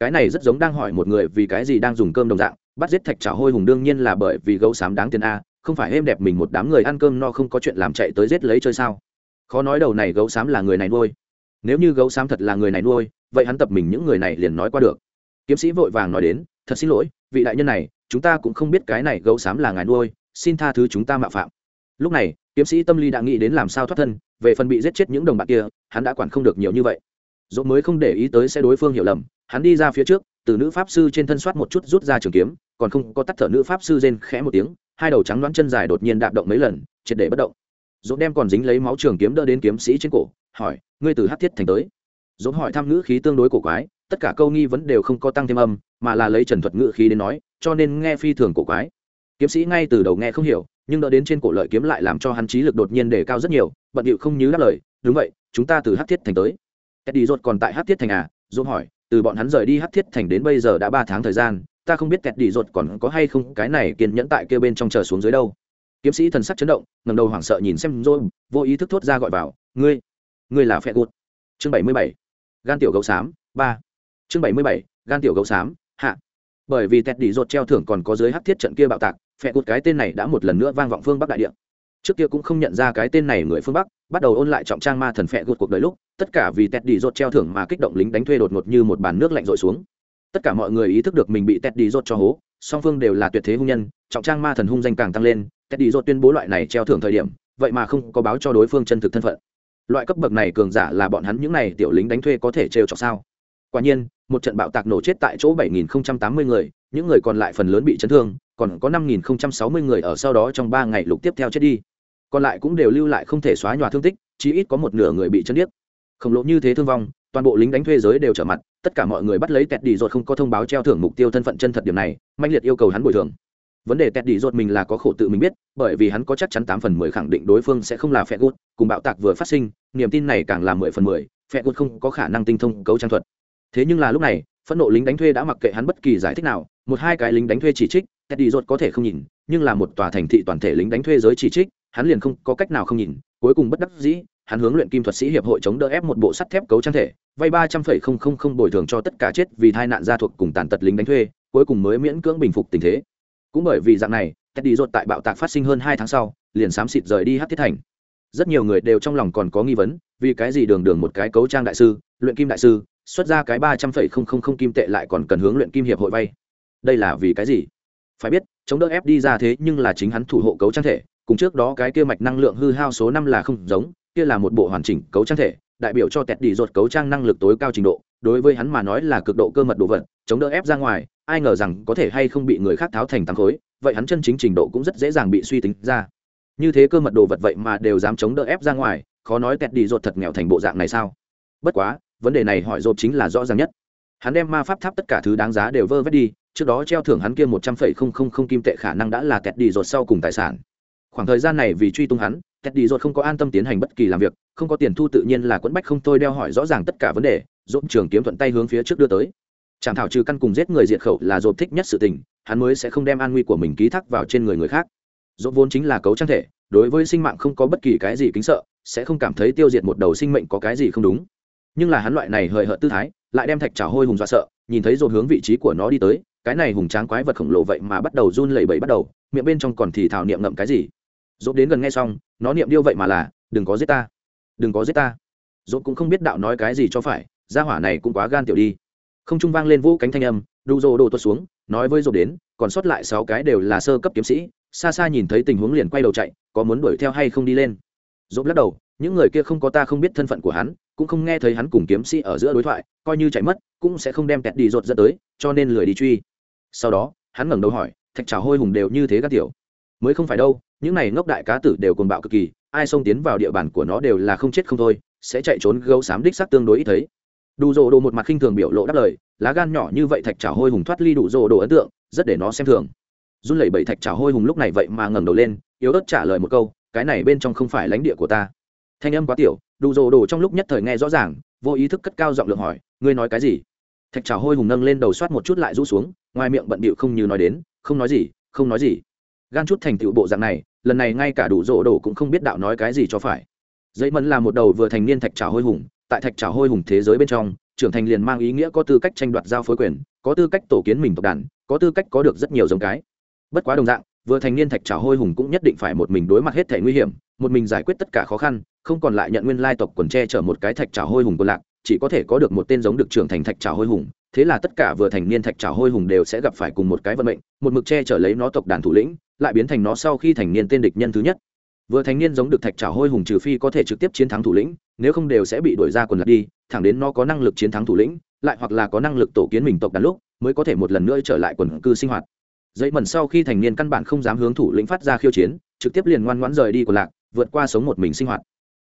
Cái này rất giống đang hỏi một người vì cái gì đang dùng cơm đồng dạng, bắt giết thạch trào hôi hùng đương nhiên là bởi vì gấu xám đáng tiền a, không phải êm đẹp mình một đám người ăn cơm no không có chuyện làm chạy tới giết lấy chơi sao? Khó nói đầu này gấu xám là người này nuôi. Nếu như gấu xám thật là người này nuôi, vậy hắn tập mình những người này liền nói qua được. Kiếm sĩ vội vàng nói đến, thật xin lỗi, vị đại nhân này, chúng ta cũng không biết cái này gấu xám là ngài nuôi, xin tha thứ chúng ta mạo phạm lúc này, kiếm sĩ tâm lý đã nghĩ đến làm sao thoát thân, về phần bị giết chết những đồng bạn kia, hắn đã quản không được nhiều như vậy. Dỗ mới không để ý tới sẽ đối phương hiểu lầm, hắn đi ra phía trước, từ nữ pháp sư trên thân soát một chút rút ra trường kiếm, còn không có tắt thở nữ pháp sư rên khẽ một tiếng, hai đầu trắng đoán chân dài đột nhiên đạp động mấy lần, triệt để bất động. Dỗ đem còn dính lấy máu trường kiếm đỡ đến kiếm sĩ trên cổ, hỏi, ngươi từ hát thiết thành tới? Dỗ hỏi thăm ngữ khí tương đối cổ quái, tất cả câu nghi vấn đều không có tăng thêm âm, mà là lấy trần thuật ngữ khí đến nói, cho nên nghe phi thường cổ quái kiếm sĩ ngay từ đầu nghe không hiểu, nhưng đỡ đến trên cổ lợi kiếm lại làm cho hắn trí lực đột nhiên đề cao rất nhiều, bận điệu không nhứ đáp lời, đúng vậy, chúng ta từ hát thiết thành tới. Eddie rốt còn tại hát thiết thành à? Dốt hỏi, từ bọn hắn rời đi hát thiết thành đến bây giờ đã ba tháng thời gian, ta không biết kẹt đi rột còn có hay không cái này kiên nhẫn tại kia bên trong chờ xuống dưới đâu. Kiếm sĩ thần sắc chấn động ngầm đầu hoảng sợ nhìn xem rồi vô ý thức thốt ra gọi vào, ngươi ngươi là phe gút chương bảy mươi bảy, gan tiểu gấu xám, ba. Chương bảy mươi bảy, gan tiểu gấu xám, hạ. Bởi vì tẹt đi rột treo thưởng còn có dưới hắc thiết trận kia bạo tạc phe gột cái tên này đã một lần nữa vang vọng phương bắc đại địa. Trước kia cũng không nhận ra cái tên này người phương bắc, bắt đầu ôn lại trọng trang ma thần phệ gột cuộc đời lúc, tất cả vì tẹt đi rột treo thưởng mà kích động lính đánh thuê đột ngột như một bàn nước lạnh rội xuống. Tất cả mọi người ý thức được mình bị tẹt đi rột cho hố, song phương đều là tuyệt thế hung nhân, trọng trang ma thần hung danh càng tăng lên tẹt đi rột tuyên bố loại này treo thưởng thời điểm, vậy mà không có báo cho đối phương chân thực thân phận. Loại cấp bậc này cường giả là bọn hắn những này tiểu lính đánh thuê có thể trêu chọc sao? Quả nhiên, một trận bạo tạc nổ chết tại chỗ 7.080 người, những người còn lại phần lớn bị chấn thương còn có 5.060 người ở sau đó trong ba ngày lục tiếp theo chết đi. Còn lại cũng đều lưu lại không thể xóa nhòa thương tích, chí ít có một nửa người bị chấn điếc. Khổng lồ như thế thương vong, toàn bộ lính đánh thuê giới đều trở mặt, tất cả mọi người bắt lấy tẹt đi rột không có thông báo treo thưởng mục tiêu thân phận chân thật điểm này mạnh liệt yêu cầu hắn bồi thường. Vấn đề tẹt đi rột mình là có khổ tự mình biết, bởi vì hắn có chắc chắn tám phần mười khẳng định đối phương sẽ không là phe cùng bạo tạc vừa phát sinh, niềm tin này càng là mười phần mười phe không có khả năng tinh thông cấu trang thuật. Thế nhưng là lúc này, phẫn nộ lính đánh thuê đã mặc kệ hắn bất kỳ giải thích nào, một hai cái lính đánh thuê chỉ trích teddy rốt có thể không nhìn, nhưng là một tòa thành thị toàn thể lính đánh thuê giới chỉ trích, hắn liền không có cách nào không nhìn, cuối cùng bất đắc dĩ, hắn hướng luyện kim thuật sĩ hiệp hội chống đỡ ép một bộ sắt thép cấu trang thể, vay ba trăm phẩy không không không bồi thường cho tất cả chết vì tai nạn gia thuộc cùng tàn tật lính đánh thuê, cuối cùng mới miễn cưỡng bình phục tình thế. Cũng bởi vì dạng này, teddy rốt tại bạo tạc phát sinh hơn hai tháng sau, liền xám xịt rời đi hát thiết thành. Rất nhiều người đều trong lòng còn có nghi vấn, vì cái gì đường đường một cái cấu trang đại sư, luyện kim đại sư, xuất ra cái ba trăm phẩy không không không kim tệ lại còn cần hướng luyện kim hiệp hội vay? Đây là vì cái gì? Phải biết, chống đỡ ép đi ra thế nhưng là chính hắn thủ hộ cấu trang thể, cùng trước đó cái kia mạch năng lượng hư hao số năm là không giống, kia là một bộ hoàn chỉnh cấu trang thể, đại biểu cho tẹt đi ruột cấu trang năng lực tối cao trình độ, đối với hắn mà nói là cực độ cơ mật đồ vật, chống đỡ ép ra ngoài, ai ngờ rằng có thể hay không bị người khác tháo thành tám khối, vậy hắn chân chính trình độ cũng rất dễ dàng bị suy tính ra. Như thế cơ mật đồ vật vậy mà đều dám chống đỡ ép ra ngoài, khó nói tẹt đi ruột thật nghèo thành bộ dạng này sao? Bất quá, vấn đề này hỏi rộp chính là rõ ràng nhất. Hắn đem ma pháp tháp tất cả thứ đáng giá đều vơ vét đi trước đó treo thưởng hắn kia một trăm phẩy không không không kim tệ khả năng đã là kẹt đi rột sau cùng tài sản. Khoảng thời gian này vì truy tung hắn kẹt đi rột không có an tâm tiến hành bất kỳ làm việc, không có tiền thu tự nhiên là quẫn bách không thôi đeo hỏi rõ ràng tất cả vấn đề dốt trường kiếm thuận tay hướng phía trước đưa tới. Chàng thảo trừ căn cùng giết người diệt khẩu là dột thích nhất sự tình, hắn mới sẽ không đem an nguy của mình ký thác vào trên người người khác. Dốt vốn chính là cấu trang thể, đối với sinh mạng không có bất kỳ cái gì kính sợ, sẽ không cảm thấy tiêu diệt một đầu sinh mệnh có cái gì không đúng. Nhưng là hắn loại này hời hợt tư thái, lại đem thạch trào hôi hùng dọa sợ, nhìn thấy dồn hướng vị trí của nó đi tới cái này hùng tráng quái vật khổng lồ vậy mà bắt đầu run lẩy bẩy bắt đầu, miệng bên trong còn thì thảo niệm ngậm cái gì? Dốt đến gần nghe xong, nó niệm điêu vậy mà là, đừng có giết ta, đừng có giết ta. Dốt cũng không biết đạo nói cái gì cho phải, gia hỏa này cũng quá gan tiểu đi. Không trung vang lên vũ cánh thanh âm, đu dô đồ tuột xuống, nói với dốt đến, còn sót lại sáu cái đều là sơ cấp kiếm sĩ, xa xa nhìn thấy tình huống liền quay đầu chạy, có muốn đuổi theo hay không đi lên? Dốt lắc đầu, những người kia không có ta không biết thân phận của hắn cũng không nghe thấy hắn cùng kiếm sĩ ở giữa đối thoại, coi như chạy mất, cũng sẽ không đem kẹt đi rột dẫn tới, cho nên lười đi truy. Sau đó, hắn ngẩng đầu hỏi, thạch trào hôi hùng đều như thế các tiểu, mới không phải đâu, những này ngốc đại cá tử đều cồn bạo cực kỳ, ai xông tiến vào địa bàn của nó đều là không chết không thôi, sẽ chạy trốn gấu xám đích sắc tương đối ít thấy. Đủ rồ đồ một mặt khinh thường biểu lộ đáp lời, lá gan nhỏ như vậy thạch trào hôi hùng thoát ly đủ rồ đồ ấn tượng, rất để nó xem thường. Run lẩy bẩy thạch trào hôi hùng lúc này vậy mà ngẩng đầu lên, yếu ớt trả lời một câu, cái này bên trong không phải lãnh địa của ta thanh âm quá tiểu, đủ rồ đổ trong lúc nhất thời nghe rõ ràng, vô ý thức cất cao giọng lượng hỏi, ngươi nói cái gì? Thạch trào hôi hùng nâng lên đầu soát một chút lại rũ xuống, ngoài miệng bận bịu không như nói đến, không nói gì, không nói gì. Gan chút thành tựu bộ dạng này, lần này ngay cả đủ rỗ đổ cũng không biết đạo nói cái gì cho phải. Dây mẫn là một đầu vừa thành niên thạch trào hôi hùng, tại thạch trào hôi hùng thế giới bên trong, trưởng thành liền mang ý nghĩa có tư cách tranh đoạt giao phối quyền, có tư cách tổ kiến mình tộc đàn, có tư cách có được rất nhiều giống cái. Bất quá đồng dạng vừa thành niên thạch trào hôi hùng cũng nhất định phải một mình đối mặt hết thể nguy hiểm, một mình giải quyết tất cả khó khăn, không còn lại nhận nguyên lai tộc quần tre chở một cái thạch trào hôi hùng quân lạc, chỉ có thể có được một tên giống được trưởng thành thạch trào hôi hùng. Thế là tất cả vừa thành niên thạch trào hôi hùng đều sẽ gặp phải cùng một cái vận mệnh, một mực che chở lấy nó tộc đàn thủ lĩnh, lại biến thành nó sau khi thành niên tên địch nhân thứ nhất. Vừa thành niên giống được thạch trào hôi hùng trừ phi có thể trực tiếp chiến thắng thủ lĩnh, nếu không đều sẽ bị đuổi ra quần lạc đi, thẳng đến nó có năng lực chiến thắng thủ lĩnh, lại hoặc là có năng lực tổ kiến mình tộc đàn lúc, mới có thể một lần nữa trở lại quần cư sinh hoạt dây mẩn sau khi thành niên căn bản không dám hướng thủ lĩnh phát ra khiêu chiến, trực tiếp liền ngoan ngoãn rời đi của lạc, vượt qua sống một mình sinh hoạt.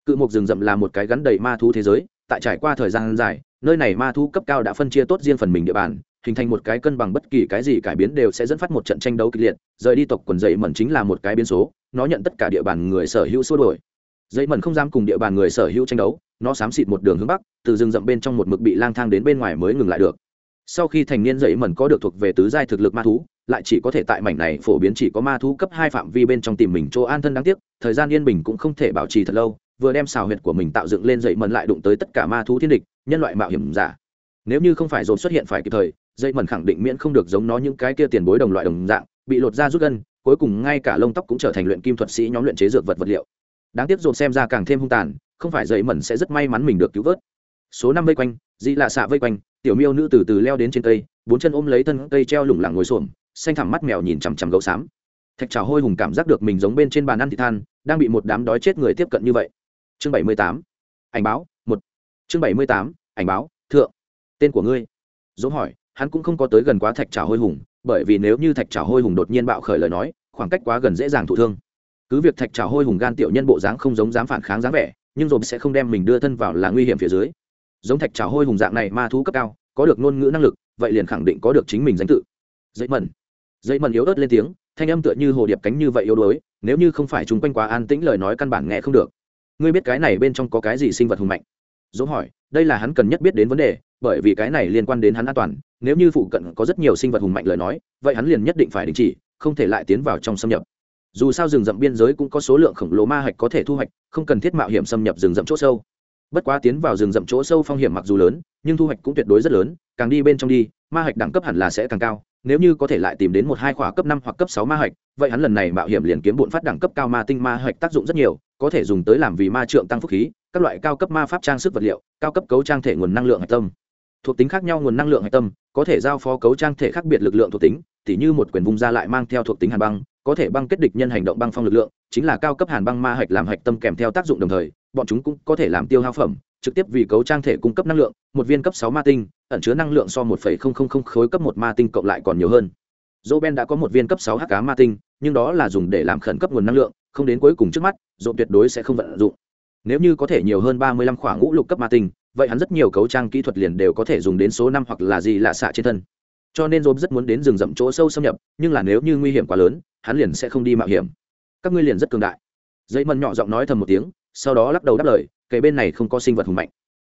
Cự mục rừng rậm là một cái gắn đầy ma thú thế giới, tại trải qua thời gian dài, nơi này ma thú cấp cao đã phân chia tốt riêng phần mình địa bàn, hình thành một cái cân bằng bất kỳ cái gì cải biến đều sẽ dẫn phát một trận tranh đấu kịch liệt, rời đi tộc quần dậy mẩn chính là một cái biến số, nó nhận tất cả địa bàn người sở hữu xua đổi dây mẩn không dám cùng địa bàn người sở hữu tranh đấu, nó xám xịt một đường hướng bắc, từ rừng rậm bên trong một mực bị lang thang đến bên ngoài mới ngừng lại được sau khi thành niên dậy mẩn có được thuộc về tứ giai thực lực ma thú, lại chỉ có thể tại mảnh này phổ biến chỉ có ma thú cấp hai phạm vi bên trong tìm mình chỗ an thân đáng tiếc, thời gian yên bình cũng không thể bảo trì thật lâu, vừa đem xào huyệt của mình tạo dựng lên dậy mẩn lại đụng tới tất cả ma thú thiên địch, nhân loại mạo hiểm giả. Nếu như không phải dồn xuất hiện phải kịp thời dây mẩn khẳng định miễn không được giống nó những cái kia tiền bối đồng loại đồng dạng, bị lột ra rút gân, cuối cùng ngay cả lông tóc cũng trở thành luyện kim thuật sĩ nhóm luyện chế dược vật vật liệu. Đáng tiếc dồn xem ra càng thêm hung tàn, không phải dây mẩn sẽ rất may mắn mình được cứu vớt. Số năm vây quanh, dị lạ xạ vây quanh tiểu miêu nữ từ từ leo đến trên cây, bốn chân ôm lấy thân cây treo lủng lẳng ngồi xổm, xanh thẳm mắt mèo nhìn chằm chằm gấu xám. Thạch trào hôi hùng cảm giác được mình giống bên trên bàn ăn thịt than, đang bị một đám đói chết người tiếp cận như vậy. Chương bảy mươi tám, ảnh báo, một. Chương bảy mươi tám, ảnh báo, thượng. Tên của ngươi? Dỗ hỏi, hắn cũng không có tới gần quá thạch trào hôi hùng, bởi vì nếu như thạch trào hôi hùng đột nhiên bạo khởi lời nói, khoảng cách quá gần dễ dàng thụ thương. Cứ việc thạch trào hôi hùng gan tiểu nhân bộ dáng không giống dám phản kháng dáng vẻ, nhưng dồn sẽ không đem mình đưa thân vào là nguy hiểm phía dưới giống thạch trào hôi hùng dạng này ma thú cấp cao, có được ngôn ngữ năng lực, vậy liền khẳng định có được chính mình danh tự. Dậy mẩn. Dậy mẩn yếu ớt lên tiếng, thanh âm tựa như hồ điệp cánh như vậy yếu đuối, nếu như không phải chúng quanh quá an tĩnh lời nói căn bản nghe không được. Ngươi biết cái này bên trong có cái gì sinh vật hùng mạnh? Dỗ hỏi, đây là hắn cần nhất biết đến vấn đề, bởi vì cái này liên quan đến hắn an toàn, nếu như phụ cận có rất nhiều sinh vật hùng mạnh lời nói, vậy hắn liền nhất định phải đình chỉ, không thể lại tiến vào trong xâm nhập. Dù sao rừng rậm biên giới cũng có số lượng khổng lồ ma hạch có thể thu hoạch, không cần thiết mạo hiểm xâm nhập rừng rậm chỗ sâu bất quá tiến vào rừng rậm chỗ sâu phong hiểm mặc dù lớn, nhưng thu hoạch cũng tuyệt đối rất lớn, càng đi bên trong đi, ma hạch đẳng cấp hẳn là sẽ càng cao, nếu như có thể lại tìm đến một hai khóa cấp năm hoặc cấp sáu ma hạch, vậy hắn lần này mạo hiểm liền kiếm bộn phát đẳng cấp cao ma tinh ma hạch tác dụng rất nhiều, có thể dùng tới làm vì ma trượng tăng phúc khí, các loại cao cấp ma pháp trang sức vật liệu, cao cấp cấu trang thể nguồn năng lượng hạch tâm. Thuộc tính khác nhau nguồn năng lượng hạch tâm, có thể giao phó cấu trang thể khác biệt lực lượng thuộc tính, tỉ như một quyền vùng ra lại mang theo thuộc tính hàn băng, có thể băng kết địch nhân hành động băng phong lực lượng, chính là cao cấp hàn băng ma hạch làm hạch tâm kèm theo tác dụng đồng thời bọn chúng cũng có thể làm tiêu hao phẩm, trực tiếp vì cấu trang thể cung cấp năng lượng, một viên cấp sáu ma tinh, ẩn chứa năng lượng so một khối cấp một ma tinh cộng lại còn nhiều hơn. Dỗ ben đã có một viên cấp sáu h cá ma tinh, nhưng đó là dùng để làm khẩn cấp nguồn năng lượng, không đến cuối cùng trước mắt, dỗ tuyệt đối sẽ không vận dụng. Nếu như có thể nhiều hơn ba mươi lăm khoảng ngũ lục cấp ma tinh, vậy hắn rất nhiều cấu trang kỹ thuật liền đều có thể dùng đến số năm hoặc là gì lạ xạ trên thân. Cho nên dôm rất muốn đến rừng rậm chỗ sâu xâm nhập, nhưng là nếu như nguy hiểm quá lớn, hắn liền sẽ không đi mạo hiểm. Các ngươi liền rất cường đại. Dây mần nhỏ giọng nói thầm một tiếng sau đó lắc đầu đáp lời, kể bên này không có sinh vật hùng mạnh.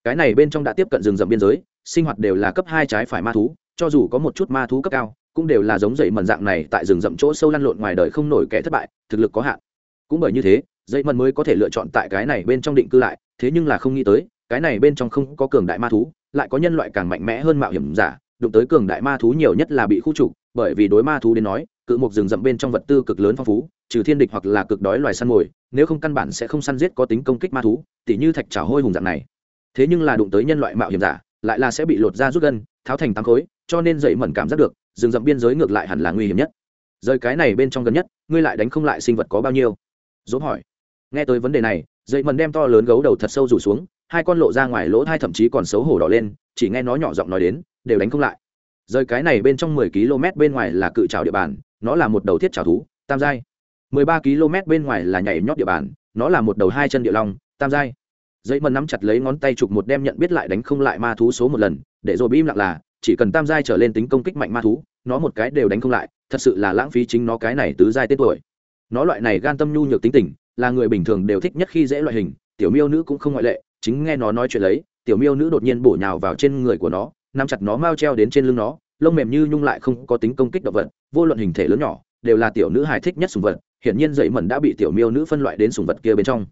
Cái này bên trong đã tiếp cận rừng rậm biên giới, sinh hoạt đều là cấp hai trái phải ma thú, cho dù có một chút ma thú cấp cao, cũng đều là giống dậy mần dạng này tại rừng rậm chỗ sâu lăn lộn ngoài đời không nổi kẻ thất bại, thực lực có hạn. Cũng bởi như thế, dậy mần mới có thể lựa chọn tại cái này bên trong định cư lại, thế nhưng là không nghĩ tới, cái này bên trong không có cường đại ma thú, lại có nhân loại càng mạnh mẽ hơn mạo hiểm giả, đụng tới cường đại ma thú nhiều nhất là bị khu trục, bởi vì đối ma thú đến nói, cự một rừng rậm bên trong vật tư cực lớn phong phú trừ thiên địch hoặc là cực đói loài săn mồi, nếu không căn bản sẽ không săn giết có tính công kích ma thú, tỉ như thạch trào hôi hùng dạng này. Thế nhưng là đụng tới nhân loại mạo hiểm giả, lại là sẽ bị lột ra rút gân, tháo thành tám khối, cho nên dậy mẩn cảm giác được, rừng rậm biên giới ngược lại hẳn là nguy hiểm nhất. Rời cái này bên trong gần nhất, ngươi lại đánh không lại sinh vật có bao nhiêu? Dốt hỏi. Nghe tới vấn đề này, dậy mẩn đem to lớn gấu đầu thật sâu rủ xuống, hai con lộ ra ngoài lỗ thai thậm chí còn xấu hổ đỏ lên, chỉ nghe nó nhỏ giọng nói đến, đều đánh không lại. Rời cái này bên trong mười km bên ngoài là cự trào địa bàn, nó là một đầu thiết trào thú, tam giai ba km bên ngoài là nhảy nhót địa bàn, nó là một đầu hai chân địa long, tam giai. Dây mần nắm chặt lấy ngón tay chụp một đem nhận biết lại đánh không lại ma thú số một lần, để rồi im lặng là, chỉ cần tam giai trở lên tính công kích mạnh ma thú, nó một cái đều đánh không lại, thật sự là lãng phí chính nó cái này tứ giai tên tuổi. Nó loại này gan tâm nhu nhược tính tình, là người bình thường đều thích nhất khi dễ loại hình, tiểu miêu nữ cũng không ngoại lệ, chính nghe nó nói chuyện lấy, tiểu miêu nữ đột nhiên bổ nhào vào trên người của nó, nắm chặt nó mau treo đến trên lưng nó, lông mềm như nhung lại không có tính công kích động vật, vô luận hình thể lớn nhỏ, đều là tiểu nữ hài thích nhất sùng vật hiển nhiên dậy mẩn đã bị tiểu miêu nữ phân loại đến sùng vật kia bên trong.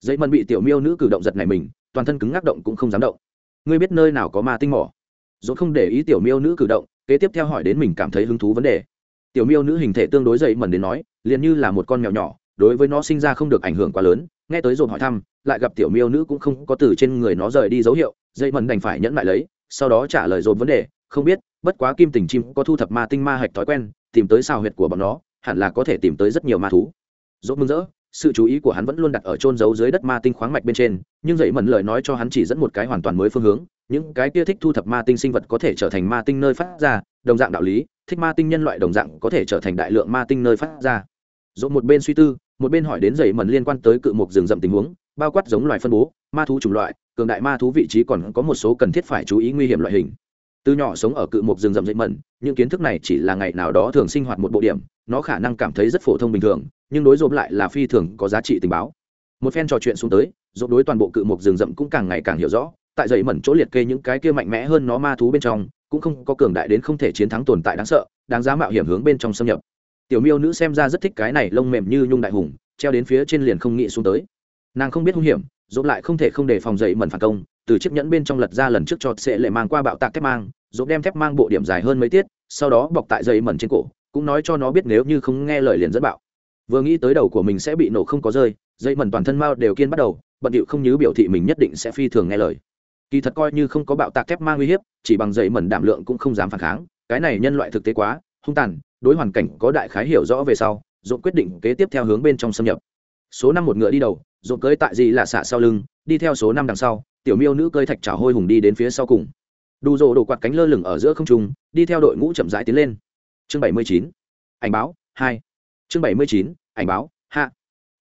Dậy mẩn bị tiểu miêu nữ cử động giật này mình, toàn thân cứng ngắc động cũng không dám động. Ngươi biết nơi nào có ma tinh mỏ? Dốt không để ý tiểu miêu nữ cử động, kế tiếp theo hỏi đến mình cảm thấy hứng thú vấn đề. Tiểu miêu nữ hình thể tương đối dậy mẩn đến nói, liền như là một con mèo nhỏ, đối với nó sinh ra không được ảnh hưởng quá lớn, nghe tới dồn hỏi thăm, lại gặp tiểu miêu nữ cũng không có từ trên người nó rời đi dấu hiệu, dậy mẩn đành phải nhẫn lại lấy, sau đó trả lời dồn vấn đề, không biết, bất quá kim tình chim có thu thập ma tinh ma hạch thói quen, tìm tới xào huyệt của bọn nó hẳn là có thể tìm tới rất nhiều ma thú. Dốt mừng rỡ, sự chú ý của hắn vẫn luôn đặt ở trôn giấu dưới đất ma tinh khoáng mạch bên trên, nhưng dậy mẩn lời nói cho hắn chỉ dẫn một cái hoàn toàn mới phương hướng, những cái kia thích thu thập ma tinh sinh vật có thể trở thành ma tinh nơi phát ra, đồng dạng đạo lý, thích ma tinh nhân loại đồng dạng có thể trở thành đại lượng ma tinh nơi phát ra. Dốt một bên suy tư, một bên hỏi đến dậy mẩn liên quan tới cự mục rừng rậm tình huống, bao quát giống loài phân bố, ma thú chủng loại, cường đại ma thú vị trí còn có một số cần thiết phải chú ý nguy hiểm loại hình. Từ nhỏ sống ở cự mục rừng rậm dậy mẩn, những kiến thức này chỉ là ngày nào đó thường sinh hoạt một bộ điểm nó khả năng cảm thấy rất phổ thông bình thường, nhưng đối rộp lại là phi thường có giá trị tình báo. Một phen trò chuyện xuống tới rộp đối toàn bộ cự một rừng rậm cũng càng ngày càng hiểu rõ, tại dậy mẩn chỗ liệt kê những cái kia mạnh mẽ hơn nó ma thú bên trong, cũng không có cường đại đến không thể chiến thắng tồn tại đáng sợ, đáng giá mạo hiểm hướng bên trong xâm nhập. Tiểu miêu nữ xem ra rất thích cái này lông mềm như nhung đại hùng, treo đến phía trên liền không nghĩ xuống tới. Nàng không biết hung hiểm dốt lại không thể không để phòng dậy mẩn phản công, từ chiếc nhẫn bên trong lật ra lần trước cho sẽ lệ mang qua bạo tạc thép mang dốt đem thép mang bộ điểm dài hơn mấy tiết, sau đó bọc tại dây mẩn trên cổ cũng nói cho nó biết nếu như không nghe lời liền dẫn bạo. Vừa nghĩ tới đầu của mình sẽ bị nổ không có rơi, dây mẩn toàn thân mao đều kiên bắt đầu, bận điệu không nhớ biểu thị mình nhất định sẽ phi thường nghe lời. Kỳ thật coi như không có bạo tạc thép mang uy hiếp, chỉ bằng dây mẩn đảm lượng cũng không dám phản kháng, cái này nhân loại thực tế quá, hung tàn, đối hoàn cảnh có đại khái hiểu rõ về sau, dồn quyết định kế tiếp theo hướng bên trong xâm nhập. Số năm một ngựa đi đầu, dồn cưới tại gì là xạ sau lưng, đi theo số năm đằng sau, tiểu miêu nữ cơi thạch trào hôi hùng đi đến phía sau cùng. Đủ rộ đổ quạt cánh lơ lửng ở giữa không trung, đi theo đội ngũ chậm rãi tiến lên chương bảy mươi chín, ảnh báo, hai. Chương bảy mươi chín, ảnh báo, hạ.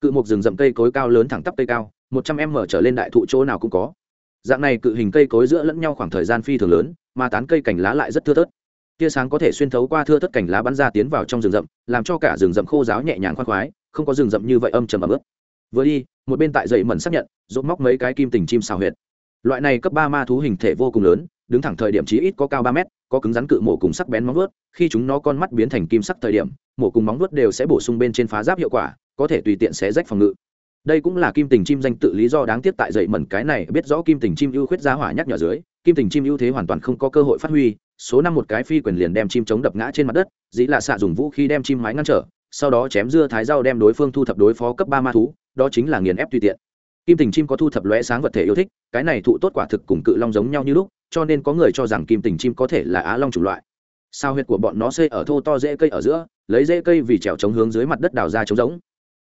Cự một rừng rậm cây cối cao lớn thẳng tắp cây cao, một trăm em mở trở lên đại thụ chỗ nào cũng có. Dạng này cự hình cây cối giữa lẫn nhau khoảng thời gian phi thường lớn, mà tán cây cành lá lại rất thưa thớt. Tia sáng có thể xuyên thấu qua thưa thất cành lá bắn ra tiến vào trong rừng rậm, làm cho cả rừng rậm khô giáo nhẹ nhàng khoan khoái, không có rừng rậm như vậy âm trầm ấm ướt. Vừa đi, một bên tại dậy mẩn xác nhận dốt móc mấy cái kim tình chim xào huyệt loại này cấp ba ma thú hình thể vô cùng lớn, đứng thẳng thời điểm chí ít có cao ba mét, có cứng rắn cự mổ cùng sắc bén móng vuốt, khi chúng nó con mắt biến thành kim sắc thời điểm, mổ cùng móng vuốt đều sẽ bổ sung bên trên phá giáp hiệu quả, có thể tùy tiện xé rách phòng ngự. Đây cũng là kim tình chim danh tự lý do đáng tiếc tại dậy mẩn cái này biết rõ kim tình chim ưu khuyết giá hỏa nhắc nhở dưới, kim tình chim ưu thế hoàn toàn không có cơ hội phát huy, số năm một cái phi quyền liền đem chim chống đập ngã trên mặt đất, dĩ là xạ dùng vũ khi đem chim mái ngăn trở, sau đó chém dưa thái dao đem đối phương thu thập đối phó cấp ba ma thú, đó chính là nghiền ép tùy tiện kim tình chim có thu thập lóe sáng vật thể yêu thích, cái này thụ tốt quả thực cùng cự long giống nhau như lúc, cho nên có người cho rằng kim tình chim có thể là á long chủng loại. Sao huyệt của bọn nó xây ở thô to dễ cây ở giữa, lấy dễ cây vì trèo chống hướng dưới mặt đất đào ra chống giống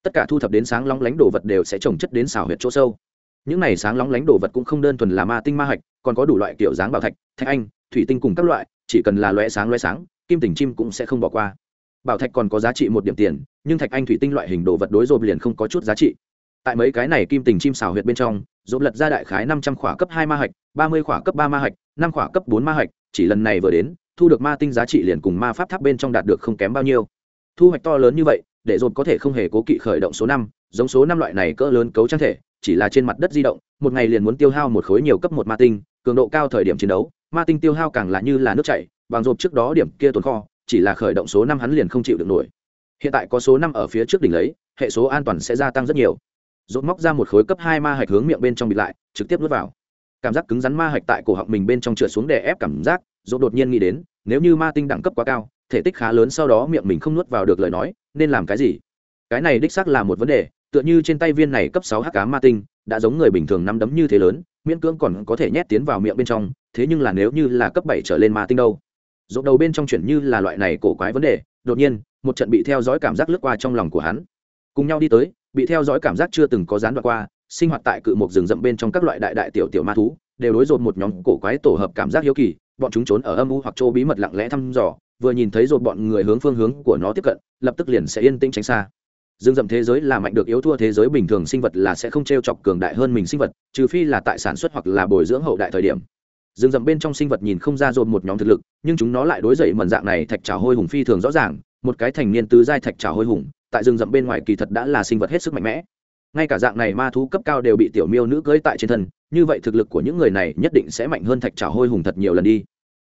tất cả thu thập đến sáng lóng lánh đồ vật đều sẽ trồng chất đến xào huyệt chỗ sâu. Những này sáng lóng lánh đồ vật cũng không đơn thuần là ma tinh ma hạch, còn có đủ loại kiểu dáng bảo thạch thạch anh, thủy tinh cùng các loại, chỉ cần là loe sáng loe sáng, kim tình chim cũng sẽ không bỏ qua. Bảo thạch còn có giá trị một điểm tiền, nhưng thạch anh thủy tinh loại hình đồ vật đối rộp liền không có chút giá trị tại mấy cái này kim tình chim xào huyệt bên trong dồn lật ra đại khái năm trăm khỏa cấp hai ma hạch, ba mươi khỏa cấp ba ma hạch, năm khỏa cấp bốn ma hạch, chỉ lần này vừa đến, thu được ma tinh giá trị liền cùng ma pháp tháp bên trong đạt được không kém bao nhiêu. Thu hoạch to lớn như vậy, để dồn có thể không hề cố kỵ khởi động số năm, giống số năm loại này cỡ lớn cấu trang thể, chỉ là trên mặt đất di động, một ngày liền muốn tiêu hao một khối nhiều cấp một ma tinh, cường độ cao thời điểm chiến đấu, ma tinh tiêu hao càng là như là nước chảy, bằng rộp trước đó điểm kia tồn kho, chỉ là khởi động số năm hắn liền không chịu được nổi. Hiện tại có số năm ở phía trước đỉnh lấy, hệ số an toàn sẽ gia tăng rất nhiều rộp móc ra một khối cấp hai ma hạch hướng miệng bên trong bịt lại, trực tiếp nuốt vào. Cảm giác cứng rắn ma hạch tại cổ họng mình bên trong trượt xuống đè ép cảm giác rộp đột nhiên nghĩ đến, nếu như ma tinh đẳng cấp quá cao, thể tích khá lớn sau đó miệng mình không nuốt vào được lời nói, nên làm cái gì? Cái này đích xác là một vấn đề, tựa như trên tay viên này cấp sáu hắc cá ma tinh, đã giống người bình thường nắm đấm như thế lớn, miễn cưỡng còn có thể nhét tiến vào miệng bên trong, thế nhưng là nếu như là cấp bảy trở lên ma tinh đâu? Rộp đầu bên trong chuyển như là loại này cổ quái vấn đề, đột nhiên, một trận bị theo dõi cảm giác lướt qua trong lòng của hắn. Cùng nhau đi tới bị theo dõi cảm giác chưa từng có gián đoạn qua, sinh hoạt tại cự một rừng rậm bên trong các loại đại đại tiểu tiểu ma thú, đều đối rột một nhóm cổ quái tổ hợp cảm giác hiếu kỳ, bọn chúng trốn ở âm u hoặc chỗ bí mật lặng lẽ thăm dò, vừa nhìn thấy rột bọn người hướng phương hướng của nó tiếp cận, lập tức liền sẽ yên tĩnh tránh xa. Dương rậm thế giới là mạnh được yếu thua thế giới bình thường sinh vật là sẽ không t r e o chọc cường đại hơn mình sinh vật, trừ phi là tại sản xuất hoặc là bồi dưỡng hậu đại thời điểm. Dương rậm bên trong sinh vật nhìn không ra rột một nhóm thực lực, nhưng chúng nó lại đối dậy mần dạng này thạch trào hôi hùng phi thường rõ ràng, một cái thành niên tứ giai thạch trào hôi hùng tại rừng rậm bên ngoài kỳ thật đã là sinh vật hết sức mạnh mẽ. Ngay cả dạng này ma thú cấp cao đều bị tiểu miêu nữ cưỡi tại trên thân, như vậy thực lực của những người này nhất định sẽ mạnh hơn thạch trào hôi hùng thật nhiều lần đi.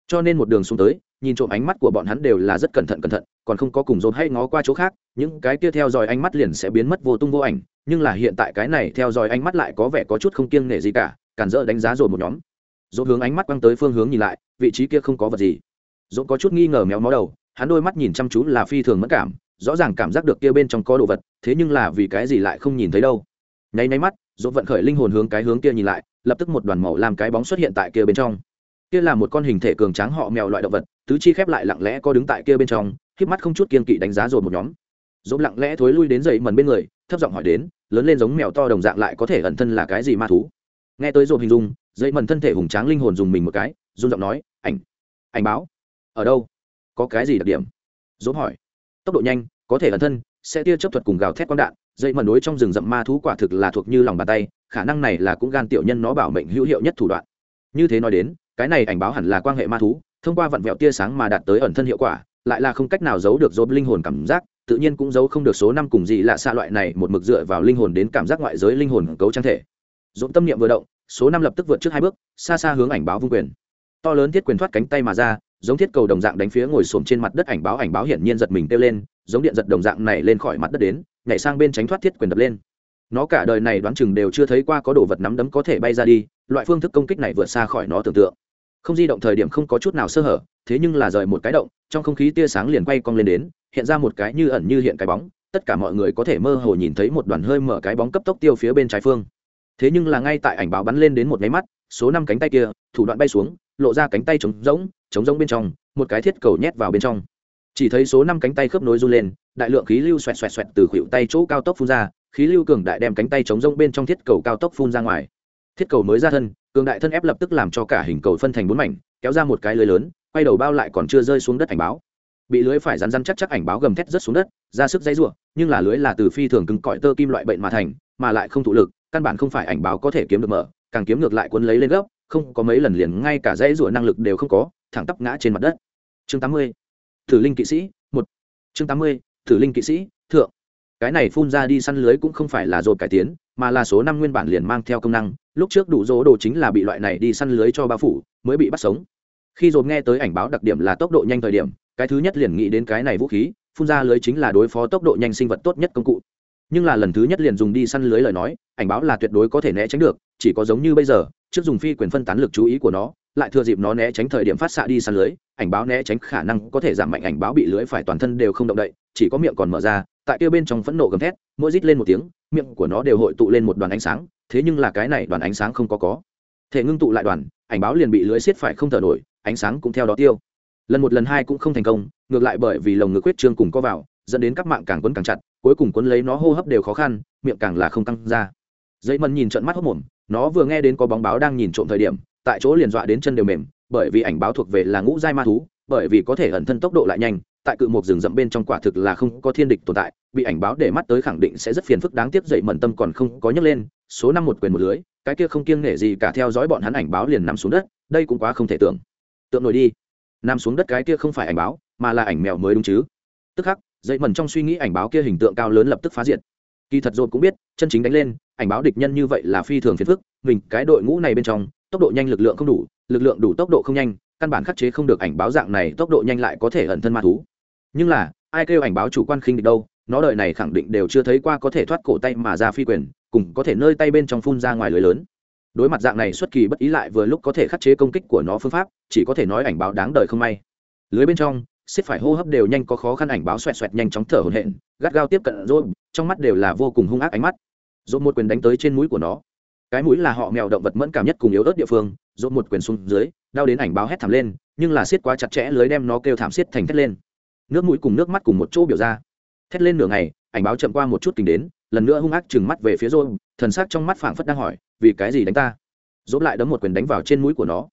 Cho nên một đường xuống tới, nhìn trộm ánh mắt của bọn hắn đều là rất cẩn thận cẩn thận, còn không có cùng dồn hay ngó qua chỗ khác, những cái kia theo dõi ánh mắt liền sẽ biến mất vô tung vô ảnh, nhưng là hiện tại cái này theo dõi ánh mắt lại có vẻ có chút không kiêng nể gì cả, cản dỡ đánh giá dồn một nhóm. Dồn hướng ánh mắt quăng tới phương hướng nhìn lại, vị trí kia không có vật gì. Dồn có chút nghi ngờ méo mó đầu, hắn đôi mắt nhìn chăm chú là phi thường mất cảm rõ ràng cảm giác được kia bên trong có đồ vật, thế nhưng là vì cái gì lại không nhìn thấy đâu. Nháy nháy mắt, dỗ vận khởi linh hồn hướng cái hướng kia nhìn lại, lập tức một đoàn màu làm cái bóng xuất hiện tại kia bên trong. Kia là một con hình thể cường tráng họ mèo loại động vật, tứ chi khép lại lặng lẽ có đứng tại kia bên trong Khép mắt không chút kiên kỵ đánh giá rồi một nhóm. Dỗ lặng lẽ thối lui đến dậy mần bên người, thấp giọng hỏi đến, lớn lên giống mèo to đồng dạng lại có thể ẩn thân là cái gì ma thú? Nghe tới dỗ hình dung, dậy mần thân thể hùng tráng linh hồn dùng mình một cái, run giọng nói, ảnh ảnh báo, ở đâu? Có cái gì đặc điểm? Dỗ hỏi tốc độ nhanh, có thể ẩn thân, sẽ tia chấp thuật cùng gào thét quang đạn dây mần đối trong rừng rậm ma thú quả thực là thuộc như lòng bàn tay, khả năng này là cũng gan tiểu nhân nó bảo mệnh hữu hiệu nhất thủ đoạn. Như thế nói đến, cái này ảnh báo hẳn là quan hệ ma thú, thông qua vặn vẹo tia sáng mà đạt tới ẩn thân hiệu quả, lại là không cách nào giấu được dốt linh hồn cảm giác, tự nhiên cũng giấu không được số năm cùng gì lạ xa loại này một mực dựa vào linh hồn đến cảm giác ngoại giới linh hồn cấu trang thể. Dũng tâm niệm vừa động, số năm lập tức vượt trước hai bước, xa xa hướng ảnh báo vung quyền. To lớn thiết quyền thoát cánh tay mà ra giống thiết cầu đồng dạng đánh phía ngồi xổm trên mặt đất ảnh báo ảnh báo hiển nhiên giật mình kêu lên, giống điện giật đồng dạng này lên khỏi mặt đất đến, nhảy sang bên tránh thoát thiết quyền đập lên. Nó cả đời này đoán chừng đều chưa thấy qua có đồ vật nắm đấm có thể bay ra đi, loại phương thức công kích này vượt xa khỏi nó tưởng tượng. Không di động thời điểm không có chút nào sơ hở, thế nhưng là rời một cái động, trong không khí tia sáng liền quay cong lên đến, hiện ra một cái như ẩn như hiện cái bóng, tất cả mọi người có thể mơ hồ nhìn thấy một đoàn hơi mở cái bóng cấp tốc tiêu phía bên trái phương. Thế nhưng là ngay tại ảnh báo bắn lên đến một máy mắt, số năm cánh tay kia, thủ đoạn bay xuống lộ ra cánh tay trống rỗng trống rỗng bên trong, một cái thiết cầu nhét vào bên trong. Chỉ thấy số năm cánh tay khớp nối run lên, đại lượng khí lưu xoẹt xoẹt xoẹt từ khuỷu tay chỗ cao tốc phun ra, khí lưu cường đại đem cánh tay trống rỗng bên trong thiết cầu cao tốc phun ra ngoài. Thiết cầu mới ra thân, cường đại thân ép lập tức làm cho cả hình cầu phân thành bốn mảnh, kéo ra một cái lưới lớn, quay đầu bao lại còn chưa rơi xuống đất ảnh báo. Bị lưới phải rắn rắn chắc chắc ảnh báo gầm thét rất xuống đất, ra sức dây r nhưng là lưới là từ phi thường cứng cỏi tơ kim loại bệnh mà thành, mà lại không thụ lực, căn bản không phải ảnh báo có thể kiếm được mở, càng kiếm ngược lại cuốn lấy lên gốc không có mấy lần liền ngay cả dãy rủa năng lực đều không có, thẳng tắp ngã trên mặt đất. Chương tám mươi, thử linh kỵ sĩ, một. Chương tám mươi, thử linh kỵ sĩ, thượng. Cái này phun ra đi săn lưới cũng không phải là dồn cải tiến, mà là số năm nguyên bản liền mang theo công năng, lúc trước đủ dỗ đồ chính là bị loại này đi săn lưới cho bao phủ, mới bị bắt sống. Khi dồn nghe tới ảnh báo đặc điểm là tốc độ nhanh thời điểm, cái thứ nhất liền nghĩ đến cái này vũ khí, phun ra lưới chính là đối phó tốc độ nhanh sinh vật tốt nhất công cụ. Nhưng là lần thứ nhất liền dùng đi săn lưới lời nói, ảnh báo là tuyệt đối có thể né tránh được, chỉ có giống như bây giờ trước dùng phi quyền phân tán lực chú ý của nó, lại thừa dịp nó né tránh thời điểm phát xạ đi săn lưới, ảnh báo né tránh khả năng có thể giảm mạnh ảnh báo bị lưới phải toàn thân đều không động đậy, chỉ có miệng còn mở ra, tại kia bên trong phẫn nộ gầm thét, mỗi rít lên một tiếng, miệng của nó đều hội tụ lên một đoàn ánh sáng, thế nhưng là cái này đoàn ánh sáng không có có. Thể ngưng tụ lại đoàn, ảnh báo liền bị lưới xiết phải không thở nổi, ánh sáng cũng theo đó tiêu. Lần một lần hai cũng không thành công, ngược lại bởi vì lồng ngực quyết trương cùng có vào, dẫn đến các mạng càng quấn càng chặt, cuối cùng quấn lấy nó hô hấp đều khó khăn, miệng càng là không tăng ra. Dây mần nhìn trận mắt hốc mồm nó vừa nghe đến có bóng báo đang nhìn trộm thời điểm, tại chỗ liền dọa đến chân đều mềm, bởi vì ảnh báo thuộc về là ngũ giai ma thú, bởi vì có thể ẩn thân tốc độ lại nhanh, tại cự một rừng rậm bên trong quả thực là không có thiên địch tồn tại, bị ảnh báo để mắt tới khẳng định sẽ rất phiền phức đáng tiếc dậy mẩn tâm còn không có nhấc lên, số năm một quyền một lưới, cái kia không kiêng nể gì cả theo dõi bọn hắn ảnh báo liền nằm xuống đất, đây cũng quá không thể tưởng. Tượng nổi đi. Nằm xuống đất cái kia không phải ảnh báo, mà là ảnh mèo mới đúng chứ. Tức khắc, dậy mẩn trong suy nghĩ ảnh báo kia hình tượng cao lớn lập tức phá diệt kỳ thật rồi cũng biết, chân chính đánh lên, ảnh báo địch nhân như vậy là phi thường phiền phức, mình cái đội ngũ này bên trong, tốc độ nhanh lực lượng không đủ, lực lượng đủ tốc độ không nhanh, căn bản khắc chế không được ảnh báo dạng này, tốc độ nhanh lại có thể ẩn thân ma thú. Nhưng là, ai kêu ảnh báo chủ quan khinh địch đâu, nó đời này khẳng định đều chưa thấy qua có thể thoát cổ tay mà ra phi quyền, cùng có thể nơi tay bên trong phun ra ngoài lưới lớn. Đối mặt dạng này xuất kỳ bất ý lại vừa lúc có thể khắc chế công kích của nó phương pháp, chỉ có thể nói ảnh báo đáng đời không may. Lưới bên trong xếp phải hô hấp đều nhanh có khó khăn, ảnh báo xoẹt xoẹt nhanh chóng thở hổn hển gắt gao tiếp cận rồi trong mắt đều là vô cùng hung ác ánh mắt. Rôm một quyền đánh tới trên mũi của nó. Cái mũi là họ mèo động vật mẫn cảm nhất cùng yếu ớt địa phương. Rôm một quyền xuống dưới đau đến ảnh báo hét thảm lên nhưng là siết quá chặt chẽ lưới đem nó kêu thảm siết thành thét lên. Nước mũi cùng nước mắt cùng một chỗ biểu ra. Thét lên nửa ngày ảnh báo chậm qua một chút tình đến lần nữa hung ác chừng mắt về phía rôm, thần sắc trong mắt phảng phất đang hỏi vì cái gì đánh ta? Dốt lại đấm một quyền đánh vào trên mũi của nó.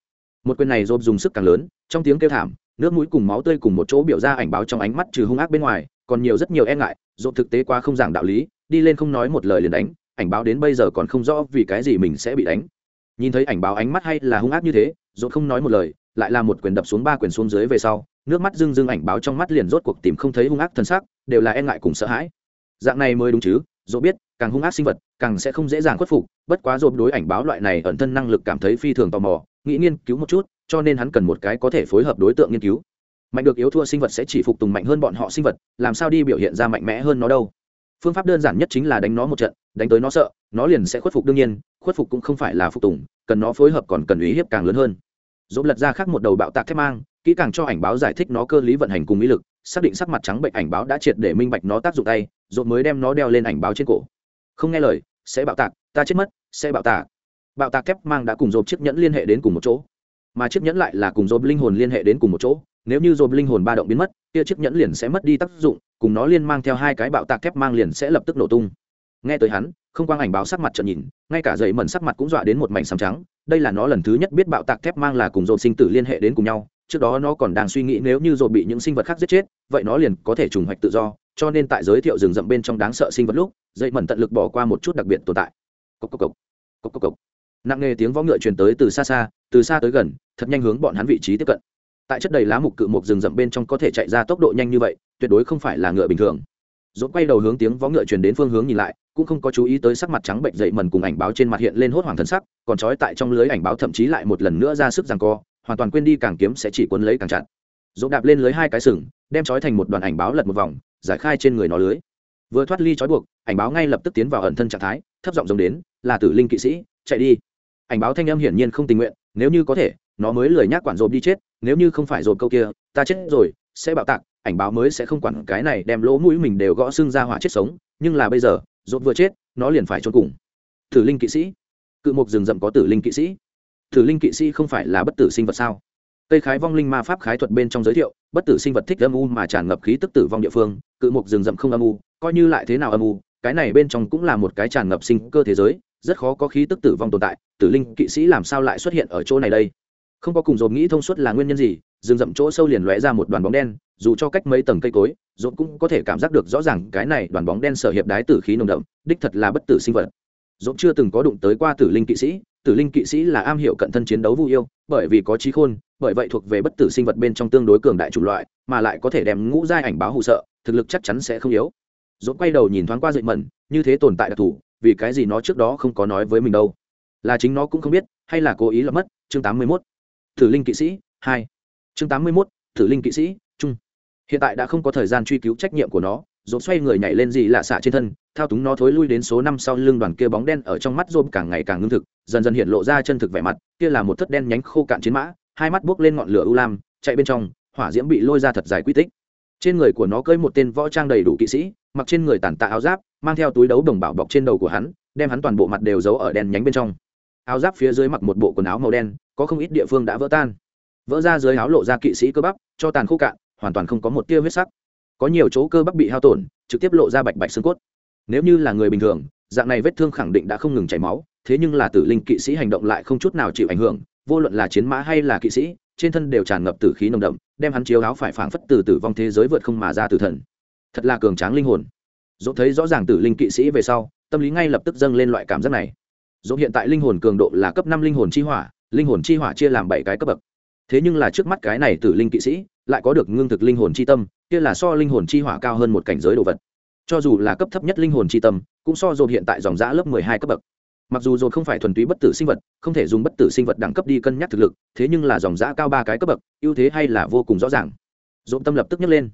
Một quyền này dốt dùng sức càng lớn trong tiếng kêu thảm nước mũi cùng máu tươi cùng một chỗ biểu ra ảnh báo trong ánh mắt trừ hung ác bên ngoài còn nhiều rất nhiều e ngại dốt thực tế quá không giảng đạo lý, đi lên không nói một lời liền đánh, ảnh báo đến bây giờ còn không rõ vì cái gì mình sẽ bị đánh. Nhìn thấy ảnh báo ánh mắt hay là hung ác như thế dốt không nói một lời, lại là một quyền đập xuống ba quyền xuống dưới về sau, nước mắt rưng rưng ảnh báo trong mắt liền rốt cuộc tìm không thấy hung ác thân xác, đều là e ngại cùng sợ hãi. Dạng này mới đúng chứ dỗ biết, càng hung ác sinh vật, càng sẽ không dễ dàng khuất phục, bất quá dồn đối ảnh báo loại này ẩn thân năng lực cảm thấy phi thường tò mò, nghĩ nghiên cứu một chút, cho nên hắn cần một cái có thể phối hợp đối tượng nghiên cứu mạnh được yếu thua sinh vật sẽ chỉ phục tùng mạnh hơn bọn họ sinh vật, làm sao đi biểu hiện ra mạnh mẽ hơn nó đâu? Phương pháp đơn giản nhất chính là đánh nó một trận, đánh tới nó sợ, nó liền sẽ khuất phục đương nhiên, khuất phục cũng không phải là phục tùng, cần nó phối hợp còn cần ý hiếp càng lớn hơn. Dỗ lật ra khác một đầu bạo tạc thép mang, kỹ càng cho ảnh báo giải thích nó cơ lý vận hành cùng ý lực, xác định sắc mặt trắng bệnh ảnh báo đã triệt để minh bạch nó tác dụng tay dồn mới đem nó đeo lên ảnh báo trên cổ. Không nghe lời, sẽ bạo tạc, ta chết mất, sẽ bạo tạc. Bạo tạc thép mang đã cùng dồn chiếc nhẫn liên hệ đến cùng một chỗ, mà chiếc nhẫn lại là cùng dồn linh hồn liên hệ đến cùng một chỗ nếu như dồn linh hồn ba động biến mất kia chiếc nhẫn liền sẽ mất đi tác dụng, cùng nó liên mang theo hai cái bạo tạc thép mang liền sẽ lập tức nổ tung nghe tới hắn, không quang ảnh báo sắc mặt trận nhìn, ngay cả dậy mẩn sắc mặt cũng dọa đến một mảnh xám trắng, đây là nó lần thứ nhất biết bạo tạc thép mang là cùng dồn sinh tử liên hệ đến cùng nhau, trước đó nó còn đang suy nghĩ nếu như dồn bị những sinh vật khác giết chết, vậy nó liền có thể trùng hoạch tự do, cho nên tại giới thiệu rừng rậm bên trong đáng sợ sinh vật lúc, dậy mẩn tận lực bỏ qua một chút đặc biệt tồn tại cốc cốc cốc. Cốc cốc cốc. nặng nề tiếng võ ngựa truyền tới từ xa xa, từ xa tới gần, thật nhanh hướng bọn hắn vị trí tiếp cận tại chất đầy lá mục cự mục rừng rậm bên trong có thể chạy ra tốc độ nhanh như vậy, tuyệt đối không phải là ngựa bình thường. Dốt quay đầu hướng tiếng vó ngựa truyền đến phương hướng nhìn lại, cũng không có chú ý tới sắc mặt trắng bệnh dậy mần cùng ảnh báo trên mặt hiện lên hốt hoảng thần sắc, còn trói tại trong lưới ảnh báo thậm chí lại một lần nữa ra sức rằng co, hoàn toàn quên đi càng kiếm sẽ chỉ cuốn lấy càng chặt. Dốt đạp lên lưới hai cái sừng, đem trói thành một đoàn ảnh báo lật một vòng, giải khai trên người nó lưới. Vừa thoát ly trói buộc, ảnh báo ngay lập tức tiến vào ẩn thân trạng thái, thấp giọng giống đến, là tử linh kỵ sĩ, chạy đi. Ảnh báo thanh âm hiển nhiên không tình nguyện, nếu như có thể nó mới lười nhác quản rộp đi chết, nếu như không phải rộp câu kia, ta chết rồi, sẽ bạo tạc, ảnh báo mới sẽ không quản cái này đem lỗ mũi mình đều gõ xương ra hỏa chết sống, nhưng là bây giờ, rộp vừa chết, nó liền phải trốn cùng. Tử linh kỵ sĩ. Cự mục rừng rậm có tử linh kỵ sĩ. Tử linh kỵ sĩ không phải là bất tử sinh vật sao? Cây khái vong linh ma pháp khái thuật bên trong giới thiệu, bất tử sinh vật thích âm u mà tràn ngập khí tức tử vong địa phương, cự mục rừng rậm không âm u, coi như lại thế nào âm u, cái này bên trong cũng là một cái tràn ngập sinh cơ thế giới, rất khó có khí tức tử vong tồn tại, tử linh kỵ sĩ làm sao lại xuất hiện ở chỗ này đây? không có cùng dồn nghĩ thông suốt là nguyên nhân gì, rừng rậm chỗ sâu liền lóe ra một đoàn bóng đen, dù cho cách mấy tầng cây cối dồn cũng có thể cảm giác được rõ ràng cái này đoàn bóng đen sở hiệp đái tử khí nồng đậm, đích thật là bất tử sinh vật. Dồn chưa từng có đụng tới qua tử linh kỵ sĩ, tử linh kỵ sĩ là am hiểu cận thân chiến đấu vu yêu, bởi vì có trí khôn, bởi vậy thuộc về bất tử sinh vật bên trong tương đối cường đại chủng loại, mà lại có thể đem ngũ giai ảnh báo hụ sợ, thực lực chắc chắn sẽ không yếu. Dồn quay đầu nhìn thoáng qua dậy mẩn, như thế tồn tại đặc thù, vì cái gì nó trước đó không có nói với mình đâu? Là chính nó cũng không biết, hay là cố ý là mất? Chương tám mươi 81 Thử linh kỵ sĩ, hai Chương tám mươi 81, thử linh kỵ sĩ, trung. Hiện tại đã không có thời gian truy cứu trách nhiệm của nó, Dỗm xoay người nhảy lên gì lạ xạ trên thân, thao túng nó thối lui đến số năm sau lưng đoàn kia bóng đen ở trong mắt Dỗm càng ngày càng ngưng thực, dần dần hiện lộ ra chân thực vẻ mặt, kia là một thất đen nhánh khô cạn chiến mã, hai mắt buốc lên ngọn lửa ưu lam, chạy bên trong, hỏa diễm bị lôi ra thật dài quy tích. Trên người của nó cơi một tên võ trang đầy đủ kỵ sĩ, mặc trên người tản tạ áo giáp, mang theo túi đấu đồng bảo bọc trên đầu của hắn, đem hắn toàn bộ mặt đều giấu ở đen nhánh bên trong áo giáp phía dưới mặc một bộ quần áo màu đen, có không ít địa phương đã vỡ tan. Vỡ ra dưới áo lộ ra kỵ sĩ cơ bắp, cho tàn khô cạn, hoàn toàn không có một tia huyết sắc. Có nhiều chỗ cơ bắp bị hao tổn, trực tiếp lộ ra bạch bạch xương cốt. Nếu như là người bình thường, dạng này vết thương khẳng định đã không ngừng chảy máu, thế nhưng là tử linh kỵ sĩ hành động lại không chút nào chịu ảnh hưởng, vô luận là chiến mã hay là kỵ sĩ, trên thân đều tràn ngập tử khí nồng đậm, đem hắn chiếu áo phải phảng phất từ tử vong thế giới vượt không mà ra tử thần. Thật là cường tráng linh hồn. Dỗ thấy rõ ràng tử linh kỵ sĩ về sau, tâm lý ngay lập tức dâng lên loại cảm giác này dỗ hiện tại linh hồn cường độ là cấp năm linh hồn chi hỏa, linh hồn chi hỏa chia làm bảy cái cấp bậc. Thế nhưng là trước mắt cái này tử linh kỵ sĩ, lại có được ngưng thực linh hồn chi tâm, kia là so linh hồn chi hỏa cao hơn một cảnh giới đồ vật. Cho dù là cấp thấp nhất linh hồn chi tâm, cũng so dồn hiện tại dòng giã lớp mười hai cấp bậc. Mặc dù dồn không phải thuần túy bất tử sinh vật, không thể dùng bất tử sinh vật đẳng cấp đi cân nhắc thực lực, thế nhưng là dòng giã cao ba cái cấp bậc, ưu thế hay là vô cùng rõ ràng. Dồn tâm lập tức nhấc lên.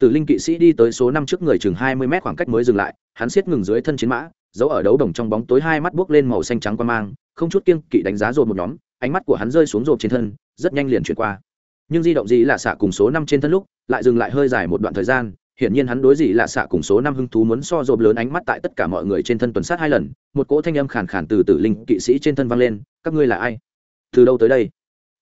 Tử linh kỵ sĩ đi tới số năm trước người chừng hai mươi mét khoảng cách mới dừng lại, hắn siết ngừng dưới thân chiến mã dấu ở đấu đồng trong bóng tối hai mắt buốc lên màu xanh trắng qua mang, không chút kiêng kỵ đánh giá rột một nhóm, ánh mắt của hắn rơi xuống rộp trên thân, rất nhanh liền chuyển qua. Nhưng di động gì là xạ cùng số năm trên thân lúc, lại dừng lại hơi dài một đoạn thời gian, hiển nhiên hắn đối gì là xạ cùng số năm hưng thú muốn so rộp lớn ánh mắt tại tất cả mọi người trên thân tuần sát hai lần, một cỗ thanh âm khàn khàn từ tử linh kỵ sĩ trên thân vang lên, các ngươi là ai? Từ đâu tới đây?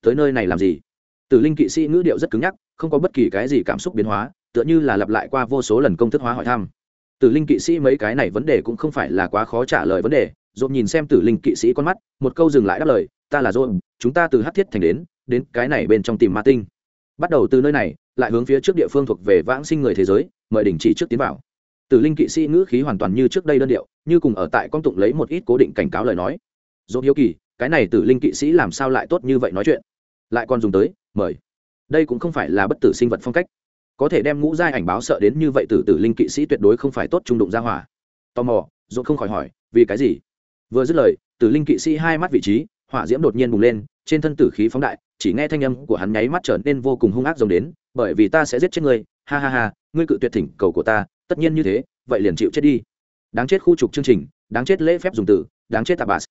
Tới nơi này làm gì? Tử linh kỵ sĩ ngữ điệu rất cứng nhắc, không có bất kỳ cái gì cảm xúc biến hóa, tựa như là lặp lại qua vô số lần công thức hóa hỏi thăm tử linh kỵ sĩ mấy cái này vấn đề cũng không phải là quá khó trả lời vấn đề, dồn nhìn xem tử linh kỵ sĩ con mắt, một câu dừng lại đáp lời, ta là dồn, chúng ta từ hát thiết thành đến đến cái này bên trong tìm ma tinh. Bắt đầu từ nơi này, lại hướng phía trước địa phương thuộc về vãng sinh người thế giới, mời đình chỉ trước tiến vào. Tử linh kỵ sĩ ngữ khí hoàn toàn như trước đây đơn điệu, như cùng ở tại con tụng lấy một ít cố định cảnh cáo lời nói. Dồn hiếu kỳ, cái này tử linh kỵ sĩ làm sao lại tốt như vậy nói chuyện? Lại còn dùng tới, mời. Đây cũng không phải là bất tử sinh vật phong cách có thể đem ngũ giai ảnh báo sợ đến như vậy tử tử linh kỵ sĩ tuyệt đối không phải tốt trung đụng ra hỏa. Tò mò dồn không khỏi hỏi, vì cái gì? Vừa dứt lời, tử linh kỵ sĩ hai mắt vị trí, hỏa diễm đột nhiên bùng lên, trên thân tử khí phóng đại, chỉ nghe thanh âm của hắn nháy mắt trở nên vô cùng hung ác dồn đến, bởi vì ta sẽ giết chết ngươi, ha ha ha, ngươi cự tuyệt thỉnh cầu của ta, tất nhiên như thế, vậy liền chịu chết đi. Đáng chết khu trục chương trình, đáng chết lễ phép dùng từ, đáng chết tabas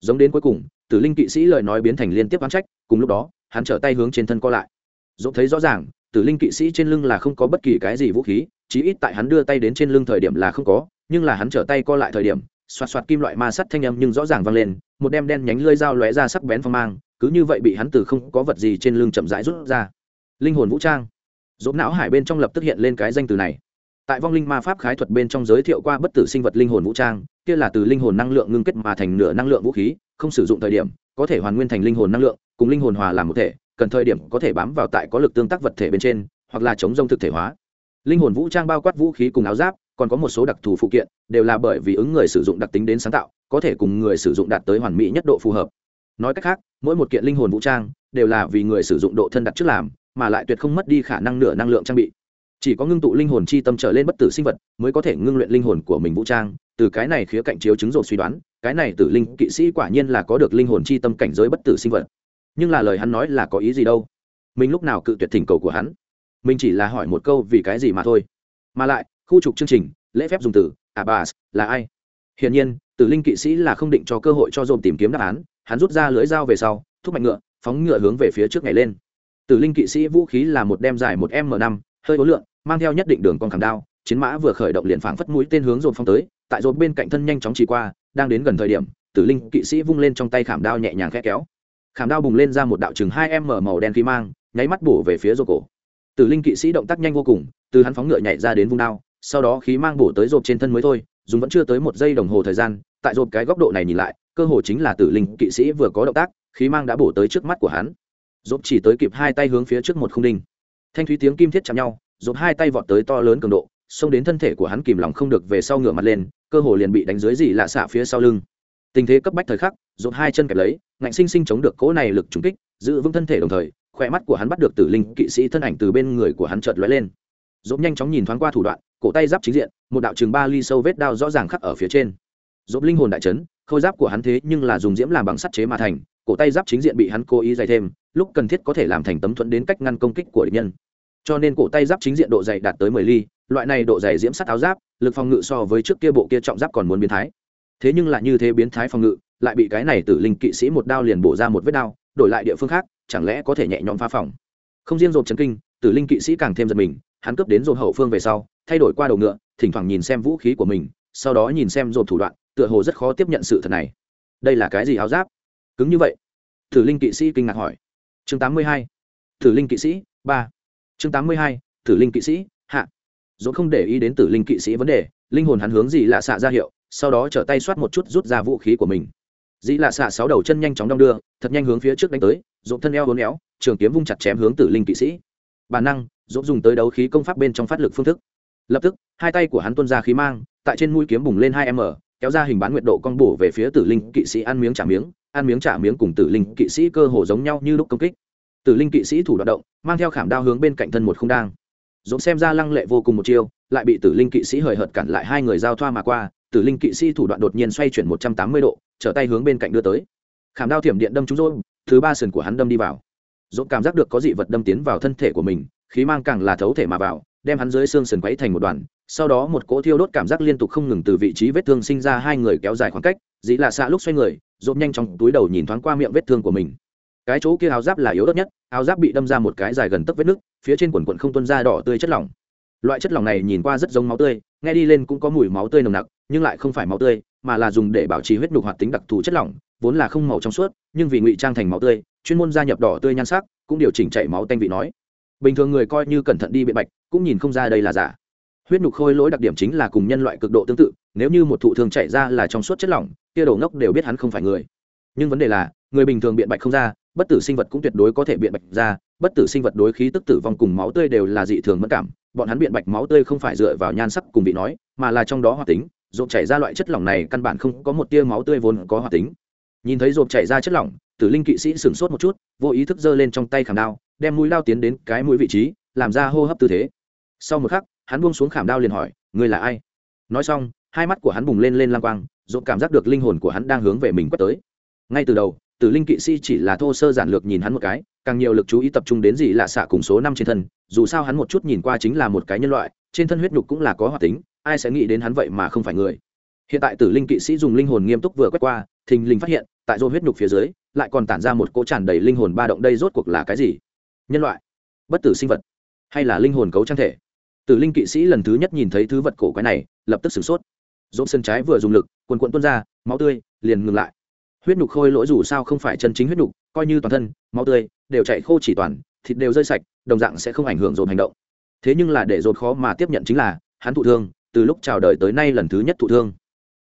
giống đến cuối cùng, tử linh kỵ sĩ lời nói biến thành liên tiếp oán trách, cùng lúc đó, hắn trở tay hướng trên thân co lại. Dẫu thấy rõ ràng tử linh kỵ sĩ trên lưng là không có bất kỳ cái gì vũ khí, chí ít tại hắn đưa tay đến trên lưng thời điểm là không có, nhưng là hắn trở tay co lại thời điểm, xoạt xoạt kim loại ma sắt thanh âm nhưng rõ ràng vang lên, một đem đen nhánh lưỡi dao lóe ra sắc bén phong mang, cứ như vậy bị hắn từ không có vật gì trên lưng chậm rãi rút ra. Linh hồn vũ trang. Dốt não hải bên trong lập tức hiện lên cái danh từ này. Tại vong linh ma pháp khái thuật bên trong giới thiệu qua bất tử sinh vật linh hồn vũ trang, kia là từ linh hồn năng lượng ngưng kết mà thành nửa năng lượng vũ khí, không sử dụng thời điểm, có thể hoàn nguyên thành linh hồn năng lượng, cùng linh hồn hòa làm một thể cần thời điểm có thể bám vào tại có lực tương tác vật thể bên trên, hoặc là chống rông thực thể hóa. Linh hồn vũ trang bao quát vũ khí cùng áo giáp, còn có một số đặc thù phụ kiện, đều là bởi vì ứng người sử dụng đặc tính đến sáng tạo, có thể cùng người sử dụng đạt tới hoàn mỹ nhất độ phù hợp. Nói cách khác, mỗi một kiện linh hồn vũ trang, đều là vì người sử dụng độ thân đặt trước làm, mà lại tuyệt không mất đi khả năng nửa năng lượng trang bị. Chỉ có ngưng tụ linh hồn chi tâm trở lên bất tử sinh vật, mới có thể ngưng luyện linh hồn của mình vũ trang. Từ cái này khía cạnh chiếu chứng rộ suy đoán, cái này tử linh kỵ sĩ quả nhiên là có được linh hồn chi tâm cảnh giới bất tử sinh vật nhưng là lời hắn nói là có ý gì đâu. Mình lúc nào cự tuyệt thỉnh cầu của hắn? Mình chỉ là hỏi một câu vì cái gì mà thôi. Mà lại, khu trục chương trình, lễ phép dùng từ, abbas, là ai? Hiển nhiên, tử linh kỵ sĩ là không định cho cơ hội cho dồn tìm kiếm đáp án, hắn rút ra lưới dao về sau, thúc mạnh ngựa, phóng ngựa hướng về phía trước ngày lên. Tử linh kỵ sĩ vũ khí là một đem dài một m năm, hơi ố lượng, mang theo nhất định đường con khảm đao, chiến mã vừa khởi động liền phảng phất mũi tên hướng dồn phong tới, tại dồn bên cạnh thân nhanh chóng chỉ qua, đang đến gần thời điểm, tử linh kỵ sĩ vung lên trong tay khảm đao nhẹ nhàng khẽ kéo khảm đao bùng lên ra một đạo chừng hai m màu đen khí mang, nháy mắt bổ về phía Rô cổ tử linh kỵ sĩ động tác nhanh vô cùng, từ hắn phóng ngựa nhảy ra đến vung đao, sau đó khí mang bổ tới rộp trên thân mới thôi, dùng vẫn chưa tới một giây đồng hồ thời gian, tại rộp cái góc độ này nhìn lại, cơ hồ chính là tử linh kỵ sĩ vừa có động tác, khí mang đã bổ tới trước mắt của hắn. Rộp chỉ tới kịp hai tay hướng phía trước một khung đinh. Thanh thúy tiếng kim thiết chạm nhau, rộp hai tay vọt tới to lớn cường độ, xông đến thân thể của hắn kìm lòng không được về sau ngửa mặt lên, cơ hồ liền bị đánh dưới gì lạ xạ phía sau lưng tình thế cấp bách thời khắc dồn hai chân kẹp lấy, ngạnh sinh sinh chống được cỗ này lực trúng kích, giữ vững thân thể đồng thời, khỏe mắt của hắn bắt được tử linh kỵ sĩ thân ảnh từ bên người của hắn chợt lóe lên. Dồn nhanh chóng nhìn thoáng qua thủ đoạn, cổ tay giáp chính diện, một đạo trường ba ly sâu vết đao rõ ràng khắc ở phía trên. Dồn linh hồn đại chấn, khôi giáp của hắn thế nhưng là dùng diễm làm bằng sắt chế mà thành, cổ tay giáp chính diện bị hắn cố ý dày thêm, lúc cần thiết có thể làm thành tấm thuẫn đến cách ngăn công kích của địch nhân. Cho nên cổ tay giáp chính diện độ dày đạt tới mười ly, loại này độ dày diễm sắt áo giáp, lực phòng ngự so với trước kia bộ kia trọng giáp còn muốn biến thái thế nhưng lại như thế biến thái phòng ngự, lại bị cái này tử linh kỵ sĩ một đao liền bổ ra một vết đao, đổi lại địa phương khác, chẳng lẽ có thể nhẹ nhõm phá phòng? Không riêng rộp chấn kinh, tử linh kỵ sĩ càng thêm giật mình, hắn cướp đến rộp hậu phương về sau, thay đổi qua đầu ngựa, thỉnh thoảng nhìn xem vũ khí của mình, sau đó nhìn xem rộp thủ đoạn, tựa hồ rất khó tiếp nhận sự thật này. Đây là cái gì áo giáp? Cứng như vậy. Tử linh kỵ sĩ kinh ngạc hỏi. Chương 82. tử linh kỵ sĩ, ba. Chương 82. tử linh kỵ sĩ, hạ. Dốt không để ý đến tử linh kỵ sĩ vấn đề, linh hồn hắn hướng gì lạ xạ ra hiệu sau đó trở tay xoát một chút rút ra vũ khí của mình. Dĩ lạ xạ sáu đầu chân nhanh chóng đong đưa, thật nhanh hướng phía trước đánh tới dồn thân eo hốn éo, trường kiếm vung chặt chém hướng tử linh kỵ sĩ. Bản năng dồn dùng tới đấu khí công pháp bên trong phát lực phương thức. Lập tức, hai tay của hắn tuân ra khí mang, tại trên mũi kiếm bùng lên hai m, kéo ra hình bán nguyệt độ con bổ về phía tử linh kỵ sĩ ăn miếng trả miếng, ăn miếng trả miếng cùng tử linh kỵ sĩ cơ hồ giống nhau như lúc công kích. Tử linh kỵ sĩ thủ đoạn động, mang theo khảm đao hướng bên cạnh thân một không đang dồn xem ra lăng lệ vô cùng một chiêu, lại bị tử linh kỵ sĩ hời hợt cản lại hai người giao thoa mà qua tử linh kỵ sĩ thủ đoạn đột nhiên xoay chuyển một trăm tám mươi độ, trở tay hướng bên cạnh đưa tới. Khảm đao thiểm điện đâm trúng rồi. thứ ba sườn của hắn đâm đi vào. Dốt cảm giác được có dị vật đâm tiến vào thân thể của mình, khí mang càng là thấu thể mà vào, đem hắn dưới xương sườn quấy thành một đoàn. Sau đó một cỗ thiêu đốt cảm giác liên tục không ngừng từ vị trí vết thương sinh ra, hai người kéo dài khoảng cách, dĩ là xạ lúc xoay người dốt nhanh trong túi đầu nhìn thoáng qua miệng vết thương của mình. Cái chỗ kia áo giáp là yếu đất nhất, áo giáp bị đâm ra một cái dài gần tấc vết nứt, phía trên quần quần không tuân ra đỏ tươi chất lỏng. Loại chất lỏng này nhìn qua rất giống máu tươi, nghe đi lên cũng có mùi máu tươi nồng nặc nhưng lại không phải máu tươi, mà là dùng để bảo trì huyết nhục hoạt tính đặc thù chất lỏng, vốn là không màu trong suốt, nhưng vì ngụy trang thành máu tươi, chuyên môn gia nhập đỏ tươi nhan sắc, cũng điều chỉnh chảy máu tanh vị nói. Bình thường người coi như cẩn thận đi biện bạch, cũng nhìn không ra đây là giả. Huyết nhục khôi lỗi đặc điểm chính là cùng nhân loại cực độ tương tự, nếu như một thụ thường chạy ra là trong suốt chất lỏng, kia đầu ngốc đều biết hắn không phải người. Nhưng vấn đề là, người bình thường biện bạch không ra, bất tử sinh vật cũng tuyệt đối có thể biện bạch ra, bất tử sinh vật đối khí tức tử vong cùng máu tươi đều là dị thường mất cảm, bọn hắn biện bạch máu tươi không phải dựa vào nhan sắc cùng vị nói, mà là trong đó hoạt tính rộp chảy ra loại chất lỏng này căn bản không có một tia máu tươi vốn có hoạt tính. Nhìn thấy rộp chảy ra chất lỏng, tử linh kỵ sĩ sửng sốt một chút, vô ý thức giơ lên trong tay khảm đao, đem mũi lao tiến đến cái mũi vị trí, làm ra hô hấp tư thế. Sau một khắc, hắn buông xuống khảm đao liền hỏi người là ai? Nói xong, hai mắt của hắn bùng lên lên lang quang, rộp cảm giác được linh hồn của hắn đang hướng về mình quất tới. Ngay từ đầu, tử linh kỵ sĩ chỉ là thô sơ giản lược nhìn hắn một cái, càng nhiều lực chú ý tập trung đến gì lạ xạ cùng số năm trên thân, dù sao hắn một chút nhìn qua chính là một cái nhân loại, trên thân huyết nhục cũng là có hoạt tính ai sẽ nghĩ đến hắn vậy mà không phải người? Hiện tại tử linh kỵ sĩ dùng linh hồn nghiêm túc vừa quét qua, thình linh phát hiện, tại rô huyết nhục phía dưới, lại còn tản ra một cỗ tràn đầy linh hồn ba động đây rốt cuộc là cái gì? Nhân loại? Bất tử sinh vật? Hay là linh hồn cấu trang thể? Tử linh kỵ sĩ lần thứ nhất nhìn thấy thứ vật cổ quái này, lập tức sửng sốt. Dỗ sân trái vừa dùng lực, quần quận tuôn ra, máu tươi liền ngừng lại. Huyết nhục khôi lỗi dù sao không phải chân chính huyết nhục, coi như toàn thân, máu tươi đều chạy khô chỉ toàn, thịt đều rơi sạch, đồng dạng sẽ không ảnh hưởng dồn hành động. Thế nhưng là để dồn khó mà tiếp nhận chính là, hắn thụ thương từ lúc chào đời tới nay lần thứ nhất thụ thương.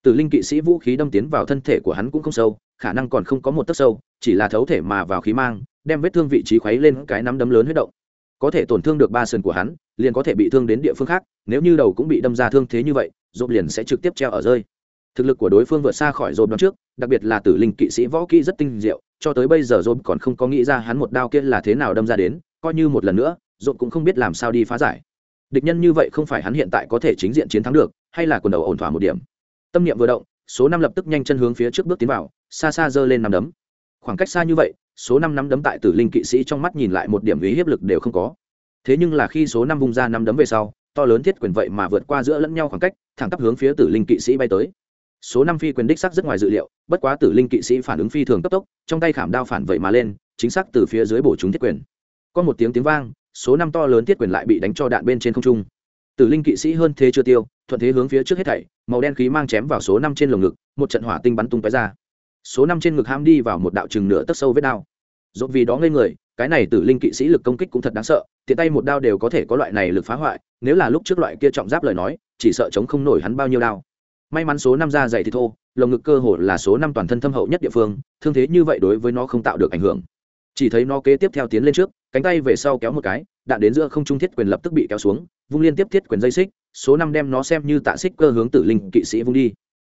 Từ linh kỵ sĩ vũ khí đâm tiến vào thân thể của hắn cũng không sâu, khả năng còn không có một tấc sâu, chỉ là thấu thể mà vào khí mang, đem vết thương vị trí khuấy lên cái nắm đấm lớn huyết động. Có thể tổn thương được ba sườn của hắn, liền có thể bị thương đến địa phương khác, nếu như đầu cũng bị đâm ra thương thế như vậy dồn liền sẽ trực tiếp treo ở rơi. Thực lực của đối phương vượt xa khỏi dồn đón trước, đặc biệt là tử linh kỵ sĩ võ kỹ rất tinh diệu, cho tới bây giờ dồn còn không có nghĩ ra hắn một đao kia là thế nào đâm ra đến, coi như một lần nữa dồn cũng không biết làm sao đi phá giải địch nhân như vậy không phải hắn hiện tại có thể chính diện chiến thắng được, hay là quần đầu ổn thỏa một điểm. Tâm niệm vừa động, số năm lập tức nhanh chân hướng phía trước bước tiến vào, xa xa giơ lên nắm đấm. Khoảng cách xa như vậy, số năm năm đấm tại tử linh kỵ sĩ trong mắt nhìn lại một điểm ý hiếp lực đều không có. Thế nhưng là khi số năm vung ra năm đấm về sau, to lớn thiết quyền vậy mà vượt qua giữa lẫn nhau khoảng cách, thẳng tắp hướng phía tử linh kỵ sĩ bay tới. Số năm phi quyền đích sắc rất ngoài dự liệu, bất quá tử linh kỵ sĩ phản ứng phi thường cấp tốc, trong tay khảm đao phản vậy mà lên, chính xác từ phía dưới bổ chúng thiết quyền. Có một tiếng tiếng vang số năm to lớn thiết quyền lại bị đánh cho đạn bên trên không trung. Tử linh kỵ sĩ hơn thế chưa tiêu, thuận thế hướng phía trước hết thảy, màu đen khí mang chém vào số năm trên lồng ngực, một trận hỏa tinh bắn tung tóe ra. Số năm trên ngực ham đi vào một đạo chừng nửa tấc sâu vết đao. Dốt vì đó ngây người, cái này tử linh kỵ sĩ lực công kích cũng thật đáng sợ, tiện tay một đao đều có thể có loại này lực phá hoại, nếu là lúc trước loại kia trọng giáp lời nói, chỉ sợ chống không nổi hắn bao nhiêu đao. May mắn số năm ra dày thì thô, lồng ngực cơ hồ là số năm toàn thân thâm hậu nhất địa phương, thương thế như vậy đối với nó không tạo được ảnh hưởng chỉ thấy nó kế tiếp theo tiến lên trước, cánh tay về sau kéo một cái, đạn đến giữa không trung thiết quyền lập tức bị kéo xuống, vung liên tiếp thiết quyền dây xích, số năm đem nó xem như tạ xích cơ hướng tử linh kỵ sĩ vung đi.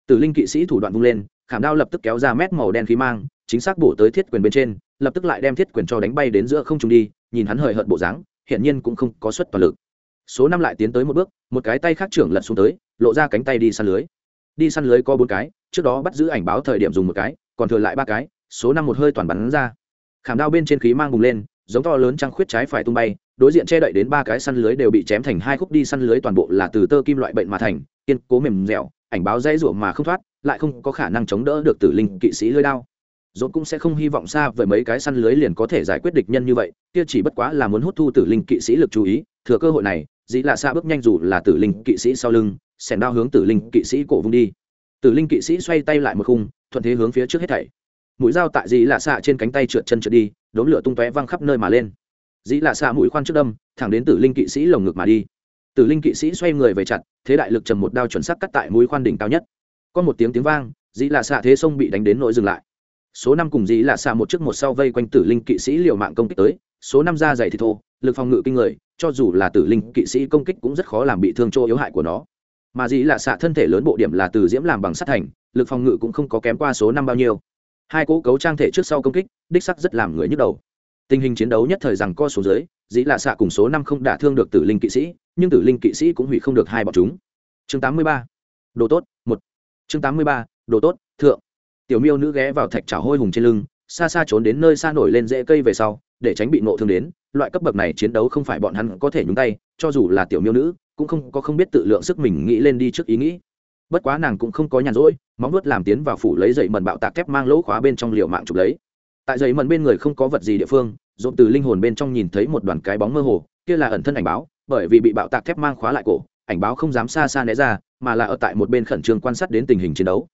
Tử linh kỵ sĩ thủ đoạn vung lên, khảm đao lập tức kéo ra mét màu đen khí mang, chính xác bổ tới thiết quyền bên trên, lập tức lại đem thiết quyền cho đánh bay đến giữa không trung đi, nhìn hắn hời hợt bộ dáng, hiển nhiên cũng không có suất toàn lực. Số năm lại tiến tới một bước, một cái tay khác trưởng lật xuống tới, lộ ra cánh tay đi săn lưới. Đi săn lưới có bốn cái, trước đó bắt giữ ảnh báo thời điểm dùng một cái, còn thừa lại ba cái, số năm một hơi toàn bắn ra khảm đao bên trên khí mang bùng lên, giống to lớn trăng khuyết trái phải tung bay, đối diện che đậy đến ba cái săn lưới đều bị chém thành hai khúc đi săn lưới toàn bộ là từ tơ kim loại bệnh mà thành, kiên cố mềm dẻo, ảnh báo dây rủa mà không thoát, lại không có khả năng chống đỡ được tử linh kỵ sĩ lưới đao. Dốt cũng sẽ không hy vọng xa với mấy cái săn lưới liền có thể giải quyết địch nhân như vậy, kia chỉ bất quá là muốn hút thu tử linh kỵ sĩ lực chú ý, thừa cơ hội này, dĩ là xa bước nhanh dù là tử linh kỵ sĩ sau lưng, xẻn đao hướng tử linh kỵ sĩ cổ vung đi. Tử linh kỵ sĩ xoay tay lại một khung, thuận thế hướng phía trước hết thảy mũi dao tại dĩ là xạ trên cánh tay trượt chân trượt đi đốn lửa tung tóe văng khắp nơi mà lên. Dĩ là xạ mũi khoan trước đâm, thẳng đến tử linh kỵ sĩ lồng ngực mà đi. Tử linh kỵ sĩ xoay người về chặt, thế đại lực trầm một đao chuẩn sắc cắt tại mũi khoan đỉnh cao nhất. Có một tiếng tiếng vang, dĩ là xạ thế sông bị đánh đến nỗi dừng lại. Số năm cùng dĩ là xạ một trước một sau vây quanh tử linh kỵ sĩ liều mạng công kích tới, số năm ra dày thì thô, lực phòng ngự kinh người, cho dù là tử linh kỵ sĩ công kích cũng rất khó làm bị thương chỗ yếu hại của nó. Mà dĩ là xạ thân thể lớn bộ điểm là từ diễm làm bằng sắt thành, lực phòng ngự cũng không có kém qua số năm bao nhiêu hai cỗ cấu trang thể trước sau công kích, đích sắc rất làm người nhức đầu. Tình hình chiến đấu nhất thời rằng co số dưới, dĩ là xạ cùng số năm không đả thương được tử linh kỵ sĩ, nhưng tử linh kỵ sĩ cũng hủy không được hai bọn chúng. Chương tám mươi ba. Đồ tốt, một. Chương tám mươi ba, đồ tốt, thượng. Tiểu miêu nữ ghé vào thạch trào hôi hùng trên lưng, xa xa trốn đến nơi xa nổi lên rễ cây về sau, để tránh bị nộ thương đến, loại cấp bậc này chiến đấu không phải bọn hắn có thể nhúng tay, cho dù là tiểu miêu nữ, cũng không có không biết tự lượng sức mình nghĩ lên đi trước ý nghĩ. Bất quá nàng cũng không có nhàn rỗi móng vuốt làm tiến vào phủ lấy dậy mần bạo tạc thép mang lỗ khóa bên trong liều mạng chụp lấy. Tại dậy mần bên người không có vật gì địa phương dồn từ linh hồn bên trong nhìn thấy một đoàn cái bóng mơ hồ, kia là ẩn thân ảnh báo, bởi vì bị bạo tạc thép mang khóa lại cổ, ảnh báo không dám xa xa né ra, mà là ở tại một bên khẩn trương quan sát đến tình hình chiến đấu.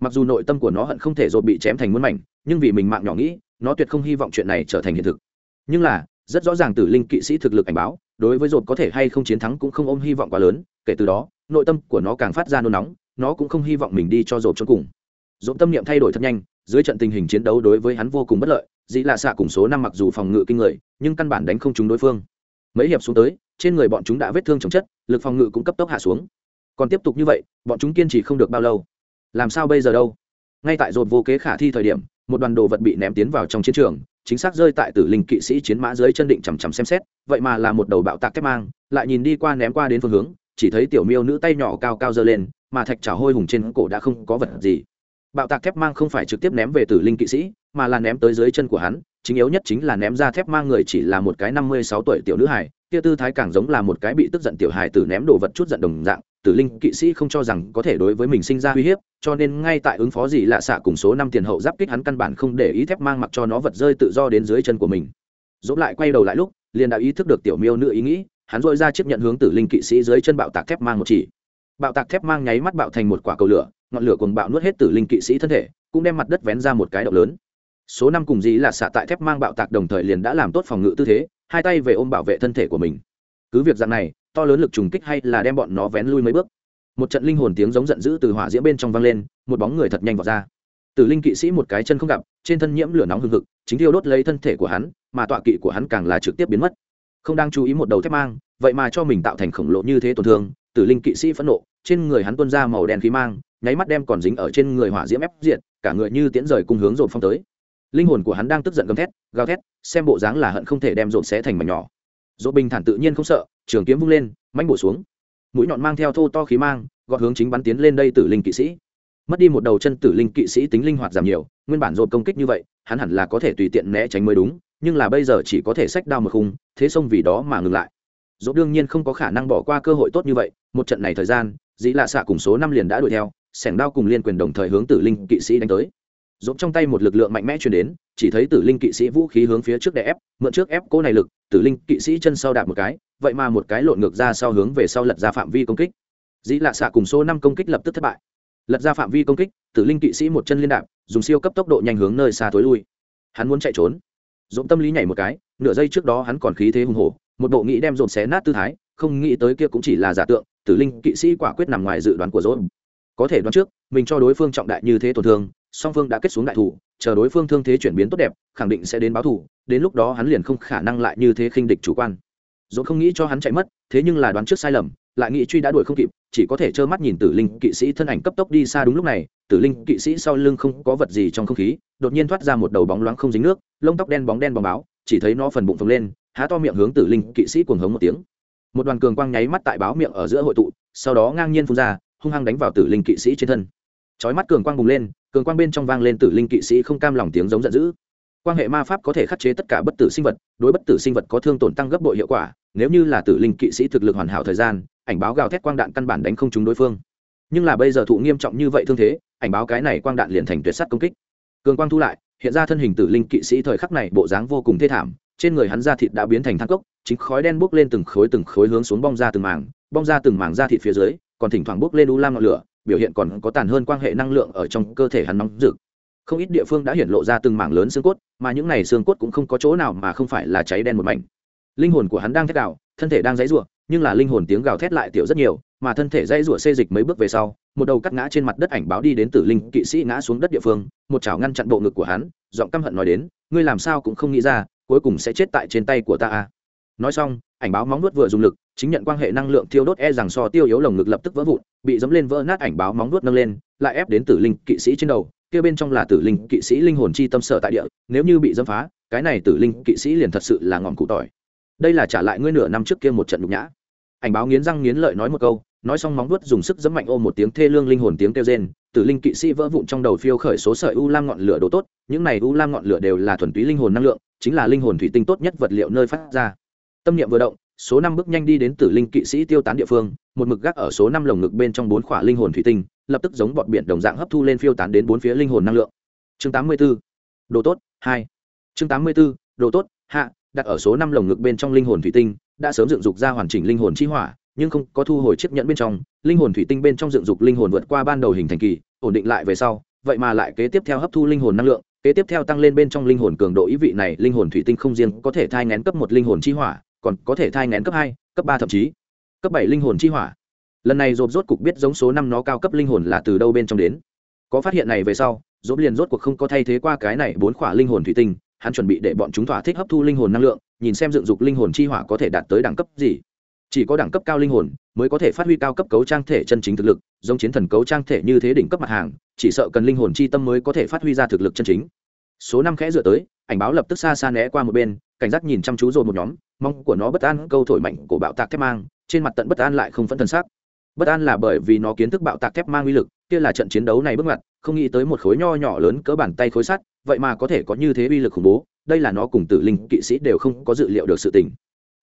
Mặc dù nội tâm của nó hận không thể dồn bị chém thành muôn mảnh, nhưng vì mình mạng nhỏ nghĩ, nó tuyệt không hy vọng chuyện này trở thành hiện thực. Nhưng là, rất rõ ràng tử linh kỵ sĩ thực lực ảnh báo, đối với dồn có thể hay không chiến thắng cũng không ôm hy vọng quá lớn, kể từ đó, nội tâm của nó càng phát ra nôn nóng nó cũng không hy vọng mình đi cho dồn cho cùng. Dồn tâm niệm thay đổi thật nhanh, dưới trận tình hình chiến đấu đối với hắn vô cùng bất lợi, dĩ lạ xạ cùng số năm mặc dù phòng ngự kinh người, nhưng căn bản đánh không chúng đối phương. Mấy hiệp xuống tới, trên người bọn chúng đã vết thương chồng chất, lực phòng ngự cũng cấp tốc hạ xuống. Còn tiếp tục như vậy, bọn chúng kiên trì không được bao lâu. Làm sao bây giờ đâu? Ngay tại dồn vô kế khả thi thời điểm, một đoàn đồ vật bị ném tiến vào trong chiến trường, chính xác rơi tại tử linh kỵ sĩ chiến mã dưới chân định chằm chằm xem xét, vậy mà là một đầu bạo tạc thép mang, lại nhìn đi qua ném qua đến phương hướng, chỉ thấy tiểu miêu nữ tay nhỏ cao cao giơ lên mà thạch trào hôi hùng trên cổ đã không có vật gì. Bạo tạc thép mang không phải trực tiếp ném về tử linh kỵ sĩ, mà là ném tới dưới chân của hắn, chính yếu nhất chính là ném ra thép mang người chỉ là một cái năm mươi sáu tuổi tiểu nữ hải kia tư thái càng giống là một cái bị tức giận tiểu hải tử ném đồ vật chút giận đồng dạng, tử linh kỵ sĩ không cho rằng có thể đối với mình sinh ra uy hiếp, cho nên ngay tại ứng phó gì lạ xạ cùng số năm tiền hậu giáp kích hắn căn bản không để ý thép mang mặc cho nó vật rơi tự do đến dưới chân của mình. Dỗ lại quay đầu lại lúc, liền đã ý thức được tiểu miêu nữ ý nghĩ, hắn dội ra chiếc nhận hướng tử linh kỵ sĩ dưới chân bạo tạc thép mang một chỉ bạo tạc thép mang nháy mắt bạo thành một quả cầu lửa, ngọn lửa cùng bạo nuốt hết tử linh kỵ sĩ thân thể, cũng đem mặt đất vén ra một cái động lớn. Số năm cùng dĩ là xạ tại thép mang bạo tạc đồng thời liền đã làm tốt phòng ngự tư thế, hai tay về ôm bảo vệ thân thể của mình. Cứ việc dạng này, to lớn lực trùng kích hay là đem bọn nó vén lui mấy bước. Một trận linh hồn tiếng giống giận dữ từ hỏa diễm bên trong vang lên, một bóng người thật nhanh vọt ra. Tử linh kỵ sĩ một cái chân không gặp, trên thân nhiễm lửa nóng hừng hực, chính thiêu đốt lấy thân thể của hắn, mà tọa kỵ của hắn càng là trực tiếp biến mất. Không đang chú ý một đầu thép mang, vậy mà cho mình tạo thành khổng lồ như thế tổn thương, tử linh kỵ sĩ phẫn nộ trên người hắn tuôn ra màu đen khí mang, nháy mắt đem còn dính ở trên người hỏa diễm ép diện cả người như tiễn rời cùng hướng dồn phong tới. Linh hồn của hắn đang tức giận gầm thét, gào thét, xem bộ dáng là hận không thể đem dồn xé thành mảnh nhỏ. Dỗ bình thản tự nhiên không sợ, trường kiếm vung lên mánh bổ xuống. Mũi nhọn mang theo thô to khí mang, gọt hướng chính bắn tiến lên đây tử linh kỵ sĩ. Mất đi một đầu chân tử linh kỵ sĩ tính linh hoạt giảm nhiều, nguyên bản dồn công kích như vậy, hắn hẳn là có thể tùy tiện né tránh mới đúng, nhưng là bây giờ chỉ có thể sách đao một khung, thế xông vì đó mà ngừng lại dỗ đương nhiên không có khả năng bỏ qua cơ hội tốt như vậy, một trận này thời gian, dĩ lạ xạ cùng số năm liền đã đuổi theo, sẻng đao cùng liên quyền đồng thời hướng tử linh kỵ sĩ đánh tới. Dỗ trong tay một lực lượng mạnh mẽ chuyển đến, chỉ thấy tử linh kỵ sĩ vũ khí hướng phía trước đè ép, mượn trước ép cô này lực, tử linh kỵ sĩ chân sau đạp một cái, vậy mà một cái lộn ngược ra sau hướng về sau lật ra phạm vi công kích. Dĩ lạ xạ cùng số năm công kích lập tức thất bại. Lật ra phạm vi công kích, tử linh kỵ sĩ một chân liên đạp, dùng siêu cấp tốc độ nhanh hướng nơi xa tối lui. Hắn muốn chạy trốn. Dũng tâm lý nhảy một cái, nửa giây trước đó hắn còn khí thế hùng hổ một bộ nghĩ đem dồn xé nát tư thái, không nghĩ tới kia cũng chỉ là giả tượng, tử linh kỵ sĩ quả quyết nằm ngoài dự đoán của dồn có thể đoán trước, mình cho đối phương trọng đại như thế tổn thương, song phương đã kết xuống đại thủ, chờ đối phương thương thế chuyển biến tốt đẹp, khẳng định sẽ đến báo thủ, đến lúc đó hắn liền không khả năng lại như thế khinh địch chủ quan. Dồn không nghĩ cho hắn chạy mất, thế nhưng là đoán trước sai lầm, lại nghĩ truy đã đuổi không kịp, chỉ có thể trơ mắt nhìn tử linh kỵ sĩ thân ảnh cấp tốc đi xa đúng lúc này, tử linh kỵ sĩ sau lưng không có vật gì trong không khí, đột nhiên thoát ra một đầu bóng loáng không dính nước, lông tóc đen bóng đen bóng báo, chỉ thấy nó phần bụng phồng lên há to miệng hướng tử linh kỵ sĩ cuồng hống một tiếng. Một đoàn cường quang nháy mắt tại báo miệng ở giữa hội tụ, sau đó ngang nhiên phun ra, hung hăng đánh vào tử linh kỵ sĩ trên thân. Chói mắt cường quang bùng lên, cường quang bên trong vang lên tử linh kỵ sĩ không cam lòng tiếng giống giận dữ. Quan hệ ma pháp có thể khắc chế tất cả bất tử sinh vật, đối bất tử sinh vật có thương tổn tăng gấp bội hiệu quả, nếu như là tử linh kỵ sĩ thực lực hoàn hảo thời gian, ảnh báo gào thét quang đạn căn bản đánh không trúng đối phương. Nhưng là bây giờ thụ nghiêm trọng như vậy thương thế, ảnh báo cái này quang đạn liền thành tuyệt sắt công kích. Cường quang thu lại, hiện ra thân hình tử linh kỵ sĩ thời khắc này bộ dáng vô cùng thê thảm trên người hắn da thịt đã biến thành thang cốc chính khói đen bốc lên từng khối từng khối hướng xuống bong ra từng mảng bong ra từng mảng da thịt phía dưới còn thỉnh thoảng bốc lên u lam ngọn lửa biểu hiện còn có tàn hơn quan hệ năng lượng ở trong cơ thể hắn nóng rực. Không ít địa phương đã hiện lộ ra từng mảng lớn xương cốt mà những này xương cốt cũng không có chỗ nào mà không phải là cháy đen một mảnh. Linh hồn của hắn đang thét gào, thân thể đang dãy rủa nhưng là linh hồn tiếng gào thét lại tiểu rất nhiều mà thân thể dãy rủa xê dịch mấy bước về sau một đầu cắt ngã trên mặt đất ảnh báo đi đến tử linh kỵ sĩ ngã xuống đất địa phương một chảo ngăn chặn bộ ngực của hắn giọng căm hận nói đến ngươi làm sao cũng không nghĩ ra cuối cùng sẽ chết tại trên tay của ta a nói xong, ảnh báo móng nuốt vừa dùng lực, chính nhận quan hệ năng lượng thiêu đốt e rằng so tiêu yếu lồng ngực lập tức vỡ vụn, bị dấm lên vỡ nát ảnh báo móng nuốt nâng lên, lại ép đến tử linh kỵ sĩ trên đầu, kia bên trong là tử linh kỵ sĩ linh hồn chi tâm sở tại địa, nếu như bị dấm phá, cái này tử linh kỵ sĩ liền thật sự là ngọn cụ tỏi. Đây là trả lại ngươi nửa năm trước kia một trận nhục nhã. Ảnh báo nghiến răng nghiến lợi nói một câu, nói xong móng vuốt dùng sức dấm mạnh ôm một tiếng thê lương linh hồn tiếng kêu rên, tử linh kỵ sĩ vỡ vụn trong đầu phiêu khởi số sợi u lam ngọn lửa đồ tốt, những này u lam ngọn lửa đều là thuần túy linh hồn năng lượng chính là linh hồn thủy tinh tốt nhất vật liệu nơi phát ra tâm niệm vừa động, số năm bước nhanh đi đến tử linh kỵ sĩ tiêu tán địa phương, một mực gác ở số năm lồng ngực bên trong bốn khỏa linh hồn thủy tinh, lập tức giống bọt biển đồng dạng hấp thu lên phiêu tán đến bốn phía linh hồn năng lượng chương tám mươi 84. đồ tốt, hai chương tám mươi 84. đồ tốt, hạ, đặt ở số năm lồng ngực bên trong linh hồn thủy tinh, đã sớm dựng dục ra hoàn chỉnh linh hồn chi hỏa, nhưng không có thu hồi chiếc nhẫn bên trong, linh hồn thủy tinh bên trong dựng dục linh hồn vượt qua ban đầu hình thành kỳ, ổn định lại về sau, vậy mà lại kế tiếp theo hấp thu linh hồn năng lượng kế tiếp theo tăng lên bên trong linh hồn cường độ, ý vị này, linh hồn thủy tinh không riêng có thể thai ngén cấp một linh hồn chi hỏa, còn có thể thai ngén cấp hai, cấp ba thậm chí. Cấp bảy linh hồn chi hỏa. Lần này rộp rốt cục biết giống số năm nó cao cấp linh hồn là từ đâu bên trong đến. Có phát hiện này về sau, rộp liền rốt cuộc không có thay thế qua cái này bốn khỏa linh hồn thủy tinh, hắn chuẩn bị để bọn chúng thỏa thích hấp thu linh hồn năng lượng, nhìn xem dựng dục linh hồn chi hỏa có thể đạt tới đẳng cấp gì chỉ có đẳng cấp cao linh hồn mới có thể phát huy cao cấp cấu trang thể chân chính thực lực, giống chiến thần cấu trang thể như thế đỉnh cấp mặt hàng, chỉ sợ cần linh hồn chi tâm mới có thể phát huy ra thực lực chân chính. Số năm khẽ dựa tới, ảnh báo lập tức xa xa né qua một bên, cảnh giác nhìn chăm chú rồi một nhóm, mong của nó bất an câu thổi mạnh của bạo tạc thép mang, trên mặt tận bất an lại không phẫn thần sắc. Bất an là bởi vì nó kiến thức bạo tạc thép mang uy lực, kia là trận chiến đấu này bước ngoặt, không nghĩ tới một khối nho nhỏ lớn cỡ bàn tay khối sắt, vậy mà có thể có như thế uy lực khủng bố, đây là nó cùng tử linh kỵ sĩ đều không có dự liệu được sự tình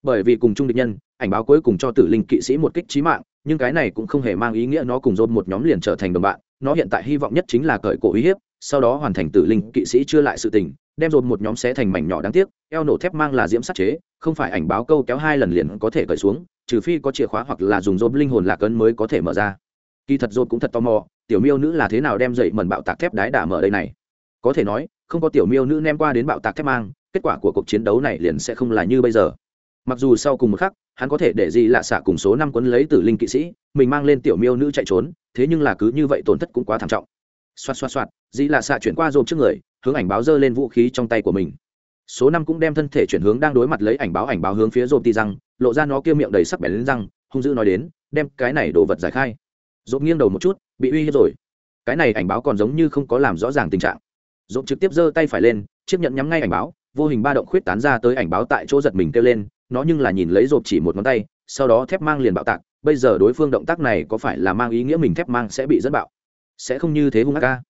bởi vì cùng chung địch nhân, ảnh báo cuối cùng cho tử linh kỵ sĩ một kích trí mạng, nhưng cái này cũng không hề mang ý nghĩa nó cùng dồn một nhóm liền trở thành đồng bạn, nó hiện tại hy vọng nhất chính là cởi cổ uy hiếp, sau đó hoàn thành tử linh kỵ sĩ chưa lại sự tình, đem dồn một nhóm xé thành mảnh nhỏ đáng tiếc, eo nổ thép mang là diễm sát chế, không phải ảnh báo câu kéo hai lần liền có thể cởi xuống, trừ phi có chìa khóa hoặc là dùng dồn linh hồn lạc ấn mới có thể mở ra. Kỳ thật dồn cũng thật tò mò, tiểu miêu nữ là thế nào đem dậy mần bạo tạc thép đái đả mở đây này. Có thể nói, không có tiểu miêu nữ nem qua đến bạo tạc thép mang, kết quả của cuộc chiến đấu này liền sẽ không là như bây giờ mặc dù sau cùng một khắc, hắn có thể để gì lạ xạ cùng số năm quấn lấy tử linh kỵ sĩ, mình mang lên tiểu miêu nữ chạy trốn, thế nhưng là cứ như vậy tổn thất cũng quá thảm trọng. Xoạt xoạt xoạt dĩ lạ xạ chuyển qua rộp trước người, hướng ảnh báo giơ lên vũ khí trong tay của mình. Số năm cũng đem thân thể chuyển hướng đang đối mặt lấy ảnh báo ảnh báo hướng phía rộp ti răng, lộ ra nó kia miệng đầy sắc bén lên răng, hung dữ nói đến, đem cái này đồ vật giải khai. Rộp nghiêng đầu một chút, bị uy hiếp rồi. Cái này ảnh báo còn giống như không có làm rõ ràng tình trạng. Rộp trực tiếp giơ tay phải lên, chiếc nhận nhắm ngay ảnh báo, vô hình ba động khuyết tán ra tới ảnh báo tại chỗ giật mình kêu lên nó nhưng là nhìn lấy rộp chỉ một ngón tay, sau đó thép mang liền bạo tạc, bây giờ đối phương động tác này có phải là mang ý nghĩa mình thép mang sẽ bị dẫn bạo? Sẽ không như thế hung ác ca.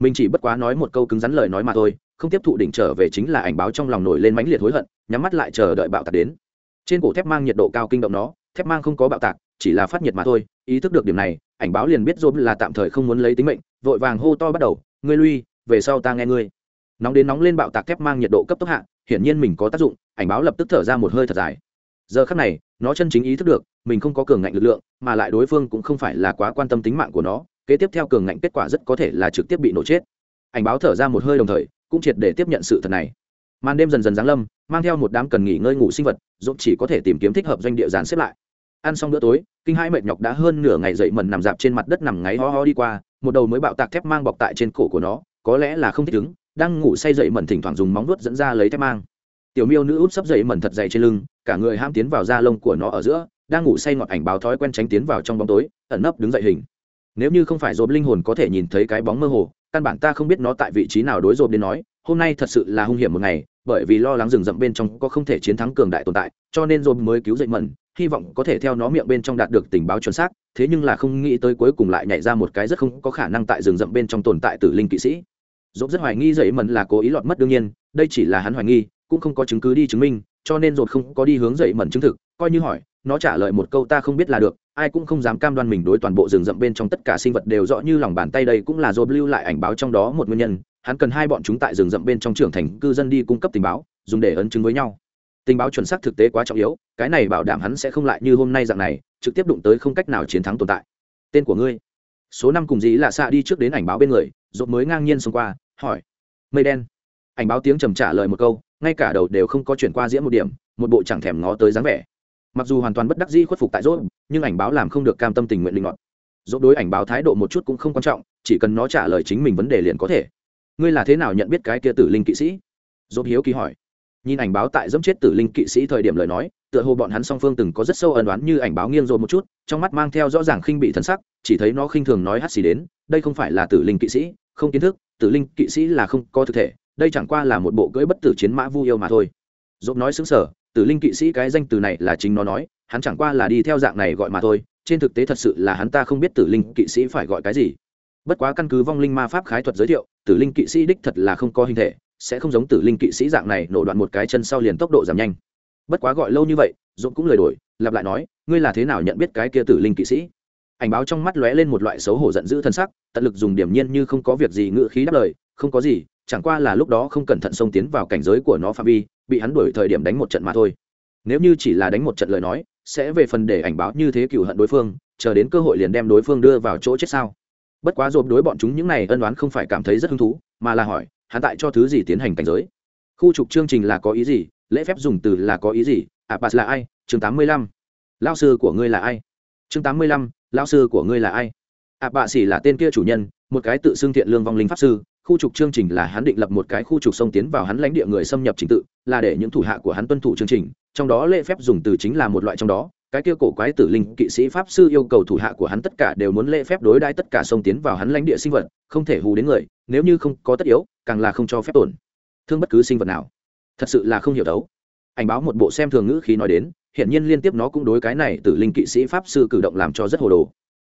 Mình chỉ bất quá nói một câu cứng rắn lời nói mà thôi, không tiếp thụ đỉnh trở về chính là ảnh báo trong lòng nổi lên mãnh liệt hối hận, nhắm mắt lại chờ đợi bạo tạc đến. Trên cổ thép mang nhiệt độ cao kinh động nó, thép mang không có bạo tạc, chỉ là phát nhiệt mà thôi, ý thức được điểm này, ảnh báo liền biết dôm là tạm thời không muốn lấy tính mệnh, vội vàng hô to bắt đầu, ngươi lui, về sau ta nghe ngươi. Nóng đến nóng lên bạo tạc thép mang nhiệt độ cấp tốc hạ hiển nhiên mình có tác dụng, ảnh báo lập tức thở ra một hơi thật dài. Giờ khắc này, nó chân chính ý thức được, mình không có cường ngạnh lực lượng, mà lại đối phương cũng không phải là quá quan tâm tính mạng của nó, kế tiếp theo cường ngạnh kết quả rất có thể là trực tiếp bị nổ chết. Ảnh báo thở ra một hơi đồng thời, cũng triệt để tiếp nhận sự thật này. Màn đêm dần dần giáng lâm, mang theo một đám cần nghỉ ngơi ngủ sinh vật dũng chỉ có thể tìm kiếm thích hợp doanh địa dàn xếp lại. Ăn xong bữa tối, kinh hai mệt nhọc đã hơn nửa ngày dậy mần nằm dạp trên mặt đất nằm ngáy ho ho đi qua, một đầu mới bạo tạc thép mang bọc tại trên cổ của nó, có lẽ là không thích ứng đang ngủ say dậy mẩn thỉnh thoảng dùng móng vuốt dẫn ra lấy thép mang. Tiểu miêu nữ út sấp dậy mẩn thật dày trên lưng, cả người ham tiến vào da lông của nó ở giữa, đang ngủ say ngọt ảnh báo thói quen tránh tiến vào trong bóng tối, ẩn nấp đứng dậy hình. Nếu như không phải dồn linh hồn có thể nhìn thấy cái bóng mơ hồ, căn bản ta không biết nó tại vị trí nào đối dồn đến nói, hôm nay thật sự là hung hiểm một ngày, bởi vì lo lắng rừng rậm bên trong có không thể chiến thắng cường đại tồn tại, cho nên dồn mới cứu dậy mẩn, hy vọng có thể theo nó miệng bên trong đạt được tình báo chuẩn xác, thế nhưng là không nghĩ tới cuối cùng lại nhảy ra một cái rất không có khả năng tại rừng rậm bên trong tồn tại tử linh kỵ sĩ dồn rất hoài nghi dậy mẩn là cố ý lọt mất đương nhiên, đây chỉ là hắn hoài nghi, cũng không có chứng cứ đi chứng minh, cho nên dồn không có đi hướng dậy mẩn chứng thực, coi như hỏi, nó trả lời một câu ta không biết là được, ai cũng không dám cam đoan mình đối toàn bộ rừng rậm bên trong tất cả sinh vật đều rõ như lòng bàn tay đây cũng là dồn lưu lại ảnh báo trong đó một nguyên nhân, hắn cần hai bọn chúng tại rừng rậm bên trong trưởng thành cư dân đi cung cấp tình báo, dùng để ấn chứng với nhau. Tình báo chuẩn xác thực tế quá trọng yếu, cái này bảo đảm hắn sẽ không lại như hôm nay dạng này, trực tiếp đụng tới không cách nào chiến thắng tồn tại. Tên của ngươi. Số năm cùng dĩ là xạ đi trước đến ảnh báo bên người rốt mới ngang nhiên xông qua, hỏi, mây đen. Ảnh báo tiếng trầm trả lời một câu, ngay cả đầu đều không có chuyển qua diễn một điểm, một bộ chẳng thèm ngó tới dáng vẻ. Mặc dù hoàn toàn bất đắc dĩ khuất phục tại rốt nhưng ảnh báo làm không được cam tâm tình nguyện linh ngọt rốt đối ảnh báo thái độ một chút cũng không quan trọng, chỉ cần nó trả lời chính mình vấn đề liền có thể. Ngươi là thế nào nhận biết cái kia tử linh kỵ sĩ? Rốt hiếu kỳ hỏi. Nhìn ảnh báo tại dẫm chết tử linh kỵ sĩ thời điểm lời nói tựa hồ bọn hắn song phương từng có rất sâu ẩn đoán như ảnh báo nghiêng rồi một chút, trong mắt mang theo rõ ràng khinh bị thần sắc, chỉ thấy nó khinh thường nói hắt xì đến, đây không phải là tử linh kỵ sĩ, không kiến thức, tử linh kỵ sĩ là không có thực thể, đây chẳng qua là một bộ cưỡi bất tử chiến mã vu yêu mà thôi. Dốt nói xứng sở tử linh kỵ sĩ cái danh từ này là chính nó nói, hắn chẳng qua là đi theo dạng này gọi mà thôi, trên thực tế thật sự là hắn ta không biết tử linh kỵ sĩ phải gọi cái gì. Bất quá căn cứ vong linh ma pháp khái thuật giới thiệu, tử linh kỵ sĩ đích thật là không có hình thể, sẽ không giống tử linh kỵ sĩ dạng này nổ đoạn một cái chân sau liền tốc độ giảm nhanh bất quá gọi lâu như vậy, dũng cũng lời đổi, lặp lại nói, ngươi là thế nào nhận biết cái kia tử linh kỵ sĩ? Ảnh báo trong mắt lóe lên một loại xấu hổ giận dữ thân sắc, tận lực dùng điểm nhiên như không có việc gì ngự khí đáp lời, không có gì, chẳng qua là lúc đó không cẩn thận xông tiến vào cảnh giới của nó phạm vi, bị hắn đuổi thời điểm đánh một trận mà thôi. Nếu như chỉ là đánh một trận lời nói, sẽ về phần để ảnh báo như thế cựu hận đối phương, chờ đến cơ hội liền đem đối phương đưa vào chỗ chết sao? Bất quá dồn đối bọn chúng những này ân đoán không phải cảm thấy rất hứng thú, mà là hỏi, hắn tại cho thứ gì tiến hành cảnh giới? Khu trục chương trình là có ý gì? Lễ phép dùng từ là có ý gì? À, Abbas là ai? Chương tám mươi lăm. Lao sư của ngươi là ai? Chương tám mươi lăm lao sư của ngươi là ai? À, Abbas là tên kia chủ nhân, một cái tự xưng thiện lương vong linh pháp sư. Khu trục chương trình là hắn định lập một cái khu trục sông tiến vào hắn lãnh địa người xâm nhập trình tự, là để những thủ hạ của hắn tuân thủ chương trình. Trong đó lễ phép dùng từ chính là một loại trong đó. Cái kia cổ quái tử linh kỵ sĩ pháp sư yêu cầu thủ hạ của hắn tất cả đều muốn lễ phép đối đãi tất cả sông tiến vào hắn lãnh địa sinh vật, không thể hù đến người. Nếu như không có tất yếu, càng là không cho phép tổn thương bất cứ sinh vật nào thật sự là không hiểu đấu. Ảnh báo một bộ xem thường ngữ khí nói đến hiện nhiên liên tiếp nó cũng đối cái này tử linh kỵ sĩ pháp sư cử động làm cho rất hồ đồ.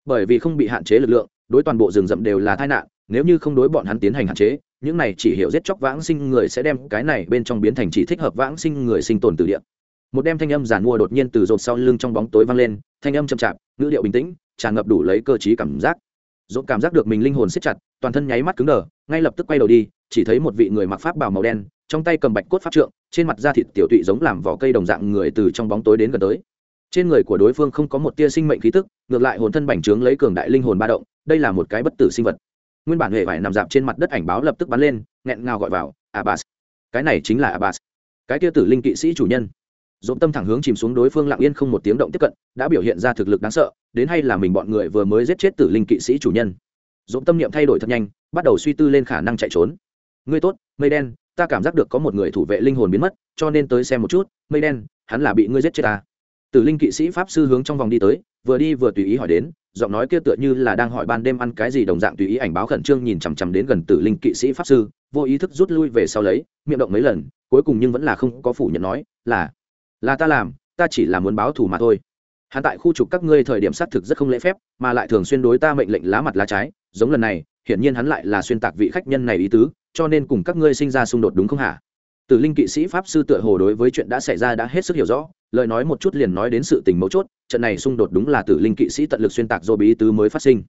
Bởi vì không bị hạn chế lực lượng, đối toàn bộ rừng rậm đều là tai nạn, nếu như không đối bọn hắn tiến hành hạn chế, những này chỉ hiểu giết chóc vãng sinh người sẽ đem cái này bên trong biến thành chỉ thích hợp vãng sinh người sinh tồn từ địa. Một đem thanh âm giản mua đột nhiên từ rột sau lưng trong bóng tối vang lên, thanh âm chậm chạp, ngữ điệu bình tĩnh, tràn ngập đủ lấy cơ t cảm giác. Dũng cảm giác được mình linh hồn siết chặt, toàn thân nháy mắt cứng đờ, ngay lập tức quay đầu đi, chỉ thấy một vị người mặc pháp bào màu đen, trong tay cầm bạch cốt pháp trượng, trên mặt da thịt tiểu tụy giống làm vỏ cây đồng dạng người từ trong bóng tối đến gần tới. Trên người của đối phương không có một tia sinh mệnh khí tức, ngược lại hồn thân bành trướng lấy cường đại linh hồn ba động, đây là một cái bất tử sinh vật. Nguyên bản hệ vải nằm dạp trên mặt đất ảnh báo lập tức bắn lên, nghẹn ngào gọi vào, abbas. Cái này chính là abbas. Cái tia tử linh kỵ sĩ chủ nhân dồn tâm thẳng hướng chìm xuống đối phương lặng yên không một tiếng động tiếp cận, đã biểu hiện ra thực lực đáng sợ, đến hay là mình bọn người vừa mới giết chết tử linh kỵ sĩ chủ nhân. Dồn tâm niệm thay đổi thật nhanh, bắt đầu suy tư lên khả năng chạy trốn. Ngươi tốt, mây đen, ta cảm giác được có một người thủ vệ linh hồn biến mất, cho nên tới xem một chút, mây đen, hắn là bị ngươi giết chết ta. Tử linh kỵ sĩ pháp sư hướng trong vòng đi tới, vừa đi vừa tùy ý hỏi đến, giọng nói kia tựa như là đang hỏi ban đêm ăn cái gì đồng dạng tùy ý ảnh báo khẩn trương nhìn chằm chằm đến gần tử linh kỵ sĩ pháp sư, vô ý thức rút lui về sau lấy, miệng động mấy lần, cuối cùng nhưng vẫn là không có phủ nhận nói là là ta làm, ta chỉ là muốn báo thù mà thôi. Hắn tại khu trục các ngươi thời điểm xác thực rất không lễ phép, mà lại thường xuyên đối ta mệnh lệnh lá mặt lá trái, giống lần này, hiển nhiên hắn lại là xuyên tạc vị khách nhân này ý tứ, cho nên cùng các ngươi sinh ra xung đột đúng không hả? Tử linh kỵ sĩ pháp sư tựa hồ đối với chuyện đã xảy ra đã hết sức hiểu rõ, lời nói một chút liền nói đến sự tình mấu chốt, trận này xung đột đúng là tử linh kỵ sĩ tận lực xuyên tạc do bí tứ mới phát sinh.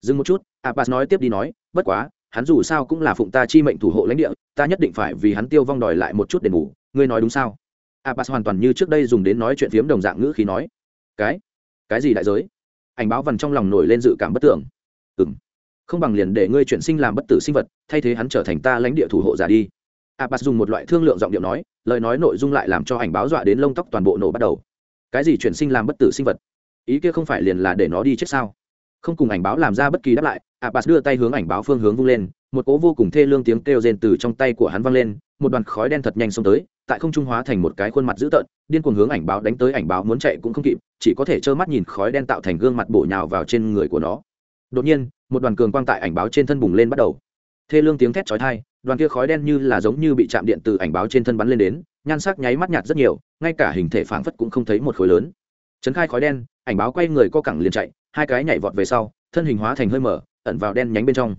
Dừng một chút, abbas nói tiếp đi nói, bất quá, hắn dù sao cũng là phụng ta chi mệnh thủ hộ lãnh địa, ta nhất định phải vì hắn tiêu vong đòi lại một chút đền bù, ngươi nói đúng sao? Abbas hoàn toàn như trước đây dùng đến nói chuyện phiếm đồng dạng ngữ khí nói, cái cái gì đại giới? Ảnh báo vằn trong lòng nổi lên dự cảm bất tưởng. Ừng không bằng liền để ngươi chuyển sinh làm bất tử sinh vật, thay thế hắn trở thành ta lãnh địa thủ hộ giả đi. Abbas dùng một loại thương lượng giọng điệu nói, lời nói nội dung lại làm cho ảnh báo dọa đến lông tóc toàn bộ nổ bắt đầu. Cái gì chuyển sinh làm bất tử sinh vật? Ý kia không phải liền là để nó đi chết sao? Không cùng ảnh báo làm ra bất kỳ đáp lại, abbas đưa tay hướng ảnh báo phương hướng vung lên, một cố vô cùng thê lương tiếng kêu rên từ trong tay của hắn vang lên, một đoàn khói đen thật nhanh xông tới tại không trung hóa thành một cái khuôn mặt dữ tợn, điên cuồng hướng ảnh báo đánh tới ảnh báo muốn chạy cũng không kịp, chỉ có thể trơ mắt nhìn khói đen tạo thành gương mặt bổ nhào vào trên người của nó. Đột nhiên, một đoàn cường quang tại ảnh báo trên thân bùng lên bắt đầu. Thê lương tiếng thét chói tai, đoàn kia khói đen như là giống như bị chạm điện từ ảnh báo trên thân bắn lên đến, nhan sắc nháy mắt nhạt rất nhiều, ngay cả hình thể phảng phất cũng không thấy một khối lớn. Trấn khai khói đen, ảnh báo quay người co cẳng liền chạy, hai cái nhảy vọt về sau, thân hình hóa thành hơi mở, ẩn vào đen nhánh bên trong.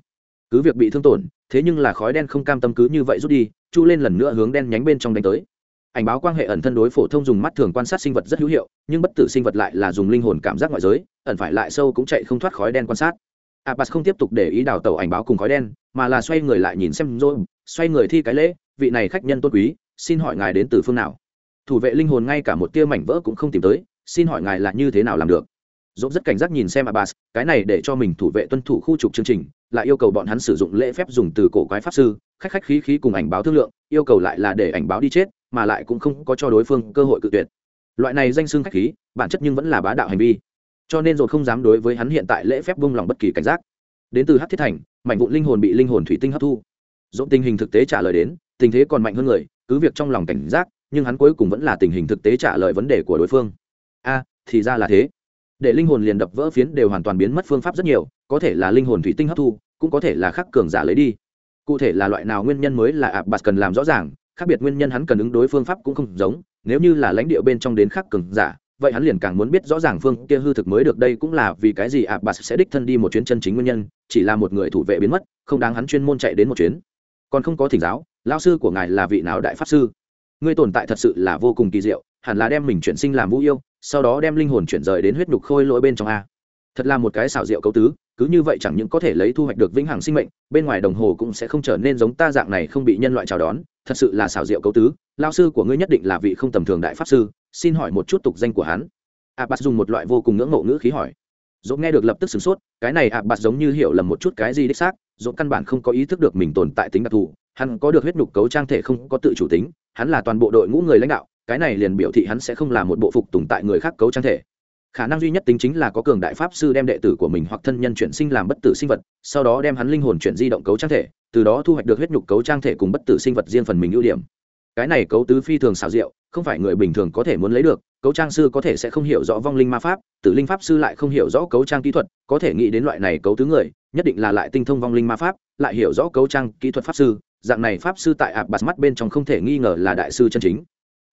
Cứ việc bị thương tổn thế nhưng là khói đen không cam tâm cứ như vậy rút đi, chu lên lần nữa hướng đen nhánh bên trong đánh tới. Ảnh báo quan hệ ẩn thân đối phổ thông dùng mắt thường quan sát sinh vật rất hữu hiệu, nhưng bất tử sinh vật lại là dùng linh hồn cảm giác ngoại giới, ẩn phải lại sâu cũng chạy không thoát khói đen quan sát. Abbas không tiếp tục để ý đào tàu ảnh báo cùng khói đen, mà là xoay người lại nhìn xem rồi, xoay người thi cái lễ, vị này khách nhân tôn quý, xin hỏi ngài đến từ phương nào? Thủ vệ linh hồn ngay cả một tia mảnh vỡ cũng không tìm tới, xin hỏi ngài là như thế nào làm được? Dốt rất cảnh giác nhìn xem abbas cái này để cho mình thủ vệ tuân thủ khu trục chương trình lại yêu cầu bọn hắn sử dụng lễ phép dùng từ cổ quái pháp sư, khách khách khí khí cùng ảnh báo thương lượng, yêu cầu lại là để ảnh báo đi chết, mà lại cũng không có cho đối phương cơ hội cự tuyệt. Loại này danh xưng khách khí, bản chất nhưng vẫn là bá đạo hành vi. Cho nên rồi không dám đối với hắn hiện tại lễ phép vung lòng bất kỳ cảnh giác. Đến từ hát thiết thành, mảnh vụn linh hồn bị linh hồn thủy tinh hấp thu. Dẫu tình hình thực tế trả lời đến, tình thế còn mạnh hơn người, cứ việc trong lòng cảnh giác, nhưng hắn cuối cùng vẫn là tình hình thực tế trả lời vấn đề của đối phương. A, thì ra là thế để linh hồn liền đập vỡ phiến đều hoàn toàn biến mất phương pháp rất nhiều, có thể là linh hồn thủy tinh hấp thu, cũng có thể là khắc cường giả lấy đi. Cụ thể là loại nào nguyên nhân mới là ạ bạt cần làm rõ ràng, khác biệt nguyên nhân hắn cần ứng đối phương pháp cũng không giống, nếu như là lãnh địa bên trong đến khắc cường giả, vậy hắn liền càng muốn biết rõ ràng phương kia hư thực mới được đây cũng là vì cái gì ạ bạt sẽ đích thân đi một chuyến chân chính nguyên nhân, chỉ là một người thủ vệ biến mất, không đáng hắn chuyên môn chạy đến một chuyến. Còn không có thỉnh giáo lao sư của ngài là vị nào đại pháp sư? Ngươi tồn tại thật sự là vô cùng kỳ diệu, hẳn là đem mình chuyển sinh làm vũ yêu sau đó đem linh hồn chuyển rời đến huyết nhục khôi lỗi bên trong a. Thật là một cái xảo diệu cấu tứ, cứ như vậy chẳng những có thể lấy thu hoạch được vĩnh hằng sinh mệnh, bên ngoài đồng hồ cũng sẽ không trở nên giống ta dạng này không bị nhân loại chào đón. Thật sự là xảo diệu cấu tứ lao sư của ngươi nhất định là vị không tầm thường đại pháp sư, xin hỏi một chút tục danh của hắn. A bát dùng một loại vô cùng ngưỡng mộ ngữ khí hỏi. Dốt nghe được lập tức sửng sốt, cái này a bát giống như hiểu lầm một chút cái gì đích xác dốt căn bản không có ý thức được mình tồn tại tính đặc thù, hắn có được huyết nhục cấu trang thể không có tự chủ tính, hắn là toàn bộ đội ngũ người lãnh đạo cái này liền biểu thị hắn sẽ không là một bộ phục tùng tại người khác cấu trang thể. Khả năng duy nhất tính chính là có cường đại pháp sư đem đệ tử của mình hoặc thân nhân chuyển sinh làm bất tử sinh vật, sau đó đem hắn linh hồn chuyển di động cấu trang thể, từ đó thu hoạch được huyết nhục cấu trang thể cùng bất tử sinh vật riêng phần mình ưu điểm. Cái này cấu tứ phi thường xảo diệu, không phải người bình thường có thể muốn lấy được, cấu trang sư có thể sẽ không hiểu rõ vong linh ma pháp, tử linh pháp sư lại không hiểu rõ cấu trang kỹ thuật, có thể nghĩ đến loại này cấu tứ người, nhất định là lại tinh thông vong linh ma pháp, lại hiểu rõ cấu trang kỹ thuật pháp sư, dạng này pháp sư tại ạp bạt mắt bên trong không thể nghi ngờ là đại sư chân chính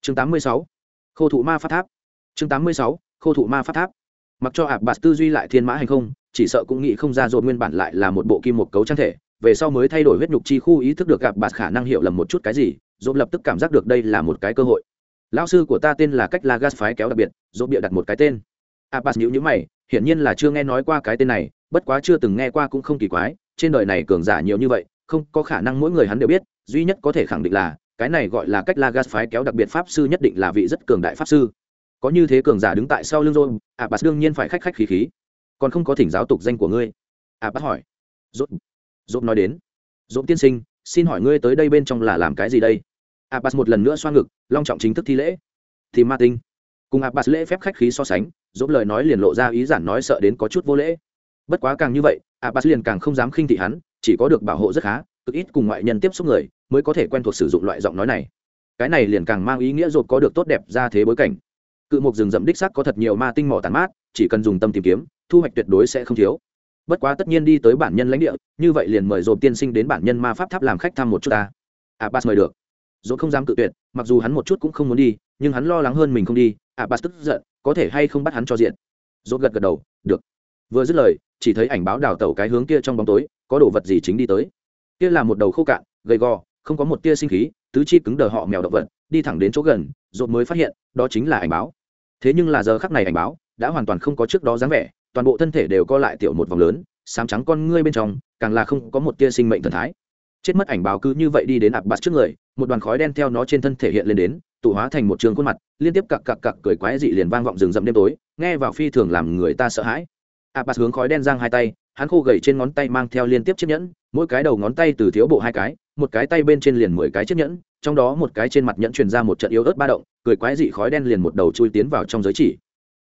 chương 86. khô thụ ma phát tháp chương 86. khô thụ ma phát tháp mặc cho ạp bạt tư duy lại thiên mã hành không, chỉ sợ cũng nghĩ không ra dồn nguyên bản lại là một bộ kim một cấu trang thể về sau mới thay đổi huyết nhục chi khu ý thức được gặp bạt khả năng hiểu lầm một chút cái gì dồn lập tức cảm giác được đây là một cái cơ hội lão sư của ta tên là cách la gas phái kéo đặc biệt dồn bịa đặt một cái tên abbas nhữ nhữ mày, hiển nhiên là chưa nghe nói qua cái tên này, bất quá chưa từng nghe qua cũng không kỳ quái, trên đời này cường giả nhiều như vậy, không có khả năng mỗi người hắn đều biết, duy nhất có thể khẳng định là cái này gọi là cách la gas phái kéo đặc biệt pháp sư nhất định là vị rất cường đại pháp sư. Có như thế cường giả đứng tại sau lưng rồi abbas đương nhiên phải khách khách khí khí. Còn không có thỉnh giáo tục danh của ngươi. Abbas hỏi. Rốt. Rốt nói đến. Rốt tiên sinh, xin hỏi ngươi tới đây bên trong là làm cái gì đây? Abbas một lần nữa xoa ngực, long trọng chính thức thi lễ. Thì martin cùng abbas lễ phép khách khí so sánh Rốt lời nói liền lộ ra ý giản nói sợ đến có chút vô lễ. Bất quá càng như vậy, abbas liền càng không dám khinh thị hắn, chỉ có được bảo hộ rất khá cực ít cùng ngoại nhân tiếp xúc người mới có thể quen thuộc sử dụng loại giọng nói này. Cái này liền càng mang ý nghĩa rột có được tốt đẹp ra thế bối cảnh. Cự mục rừng rậm đích sắc có thật nhiều ma tinh mỏ tàn mát, chỉ cần dùng tâm tìm kiếm, thu hoạch tuyệt đối sẽ không thiếu. Bất quá tất nhiên đi tới bản nhân lãnh địa, như vậy liền mời dồn tiên sinh đến bản nhân ma pháp tháp làm khách thăm một chút ta. Abbas mời được. Dồn không dám cự tuyệt, mặc dù hắn một chút cũng không muốn đi, nhưng hắn lo lắng hơn mình không đi, abbas tức giận, có thể hay không bắt hắn cho diện. Dồn gật gật đầu, được. Vừa dứt lời, chỉ thấy ảnh báo đào tẩu cái hướng kia trong bóng tối, có đồ vật gì chính đi tới kia là một đầu khô cạn, gầy gò, không có một tia sinh khí, tứ chi cứng đờ họ mèo động vật, đi thẳng đến chỗ gần rồi mới phát hiện, đó chính là ảnh báo. Thế nhưng là giờ khắc này ảnh báo, đã hoàn toàn không có trước đó dáng vẻ, toàn bộ thân thể đều co lại tiểu một vòng lớn sám trắng con ngươi bên trong, càng là không có một tia sinh mệnh thần thái. Chết mất ảnh báo cứ như vậy đi đến ạp bạt trước người, một đoàn khói đen theo nó trên thân thể hiện lên đến, tụ hóa thành một trường khuôn mặt, liên tiếp cặc cặc cặc cười quái dị liền vang vọng rừng rậm đêm tối, nghe vào phi thường làm người ta sợ hãi ạp hướng khói đen giang hai tay, hắn khô gầy trên ngón tay mang theo liên tiếp chiếc nhẫn, mỗi cái đầu ngón tay từ thiếu bộ hai cái, một cái tay bên trên liền mười cái chiếc nhẫn, trong đó một cái trên mặt nhẫn truyền ra một trận yếu ớt ba động, cười quái dị khói đen liền một đầu chui tiến vào trong giới chỉ.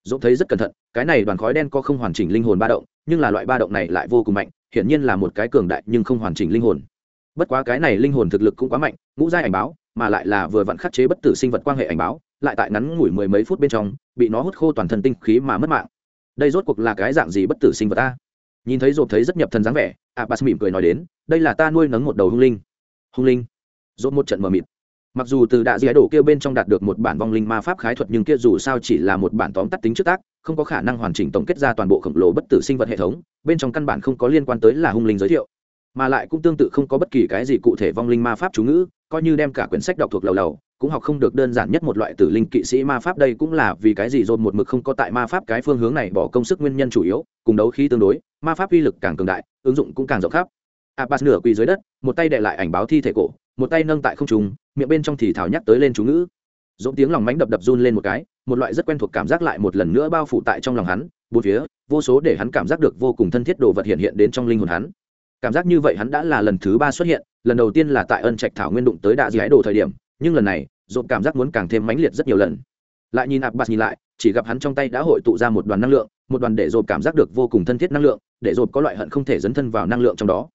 Dũng thấy rất cẩn thận, cái này đoàn khói đen có không hoàn chỉnh linh hồn ba động, nhưng là loại ba động này lại vô cùng mạnh, hiển nhiên là một cái cường đại nhưng không hoàn chỉnh linh hồn. Bất quá cái này linh hồn thực lực cũng quá mạnh, ngũ giai ảnh báo, mà lại là vừa vặn khắc chế bất tử sinh vật quan hệ ảnh báo, lại tại ngắn ngủi mười mấy phút bên trong, bị nó hút khô toàn thân tinh khí mà mất mạng đây rốt cuộc là cái dạng gì bất tử sinh vật ta? Nhìn thấy rộp thấy rất nhập thần dáng vẻ a abbas mỉm cười nói đến, đây là ta nuôi nấng một đầu hung linh. Hung linh? Rộp một trận mờ mịt. Mặc dù từ đạ dĩa đổ kia bên trong đạt được một bản vong linh ma pháp khái thuật nhưng kia dù sao chỉ là một bản tóm tắt tính trước tác, không có khả năng hoàn chỉnh tổng kết ra toàn bộ khổng lồ bất tử sinh vật hệ thống, bên trong căn bản không có liên quan tới là hung linh giới thiệu. Mà lại cũng tương tự không có bất kỳ cái gì cụ thể vong linh ma pháp chú ngữ, coi như đem cả quyển sách đọc thuộc lầu lầu cũng học không được đơn giản nhất một loại tử linh kỵ sĩ ma pháp, đây cũng là vì cái gì dồn một mực không có tại ma pháp cái phương hướng này bỏ công sức nguyên nhân chủ yếu, cùng đấu khí tương đối, ma pháp uy lực càng cường đại, ứng dụng cũng càng rộng khắp. Abbas nửa quỳ dưới đất, một tay đệ lại ảnh báo thi thể cổ, một tay nâng tại không trung, miệng bên trong thì thảo nhắc tới lên chú ngữ. Dồn tiếng lòng mánh đập đập run lên một cái, một loại rất quen thuộc cảm giác lại một lần nữa bao phủ tại trong lòng hắn, bốn phía, vô số để hắn cảm giác được vô cùng thân thiết đồ vật hiện hiện đến trong linh hồn hắn. Cảm giác như vậy hắn đã là lần thứ ba xuất hiện, lần đầu tiên là tại ân trạch thảo nguyên đụng tới đạ dị ái đồ thời điểm nhưng lần này dồn cảm giác muốn càng thêm mãnh liệt rất nhiều lần. Lại nhìn abbas nhìn lại, chỉ gặp hắn trong tay đã hội tụ ra một đoàn năng lượng, một đoàn để dồn cảm giác được vô cùng thân thiết năng lượng, để dồn có loại hận không thể dấn thân vào năng lượng trong đó.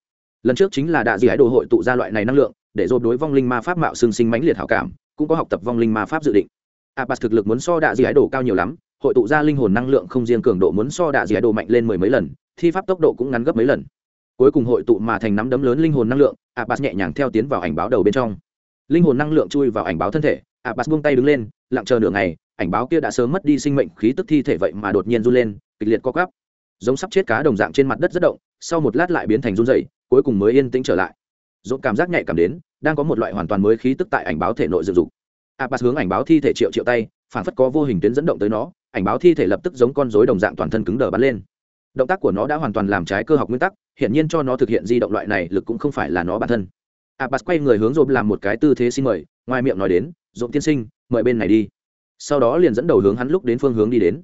Lần trước chính là đạ dị ái đồ hội tụ ra loại này năng lượng, để dồn đối vong linh ma pháp mạo xương sinh mãnh liệt hảo cảm, cũng có học tập vong linh ma pháp dự định. Abbas thực lực muốn so đạ dị ái đồ cao nhiều lắm, hội tụ ra linh hồn năng lượng không riêng cường độ muốn so đạ dị ái đồ mạnh lên mười mấy lần, thi pháp tốc độ cũng ngắn gấp mấy lần. Cuối cùng hội tụ mà thành nắm đấm lớn linh hồn năng lượng, abbas nhẹ nhàng theo tiến vào ảnh báo đầu bên trong linh hồn năng lượng chui vào ảnh báo thân thể, abbas buông tay đứng lên, lặng chờ nửa ngày, ảnh báo kia đã sớm mất đi sinh mệnh khí tức thi thể vậy mà đột nhiên run lên, kịch liệt co gắp giống sắp chết cá đồng dạng trên mặt đất rất động, sau một lát lại biến thành run dày cuối cùng mới yên tĩnh trở lại. Dỗ cảm giác nhạy cảm đến, đang có một loại hoàn toàn mới khí tức tại ảnh báo thể nội dựng dục. Abbas hướng ảnh báo thi thể triệu triệu tay, phản phất có vô hình tuyến dẫn động tới nó, ảnh báo thi thể lập tức giống con rối đồng dạng toàn thân cứng đờ bắn lên. Động tác của nó đã hoàn toàn làm trái cơ học nguyên tắc, hiển nhiên cho nó thực hiện di động loại này lực cũng không phải là nó bản thân abbas quay người hướng dồn làm một cái tư thế xin mời, ngoài miệng nói đến dồn tiên sinh, mời bên này đi. Sau đó liền dẫn đầu hướng hắn lúc đến phương hướng đi đến.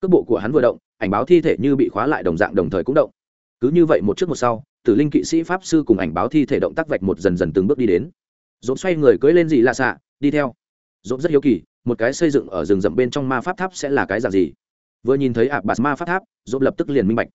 Cước bộ của hắn vừa động, ảnh báo thi thể như bị khóa lại đồng dạng đồng thời cũng động. Cứ như vậy một trước một sau, tử linh kỵ sĩ pháp sư cùng ảnh báo thi thể động tác vạch một dần dần từng bước đi đến. Dồn xoay người cưỡi lên gì lạ xạ, đi theo. Dồn rất hiếu kỳ, một cái xây dựng ở rừng rậm bên trong ma pháp tháp sẽ là cái dạng gì? Vừa nhìn thấy ạp bạt ma pháp tháp dồn lập tức liền minh bạch.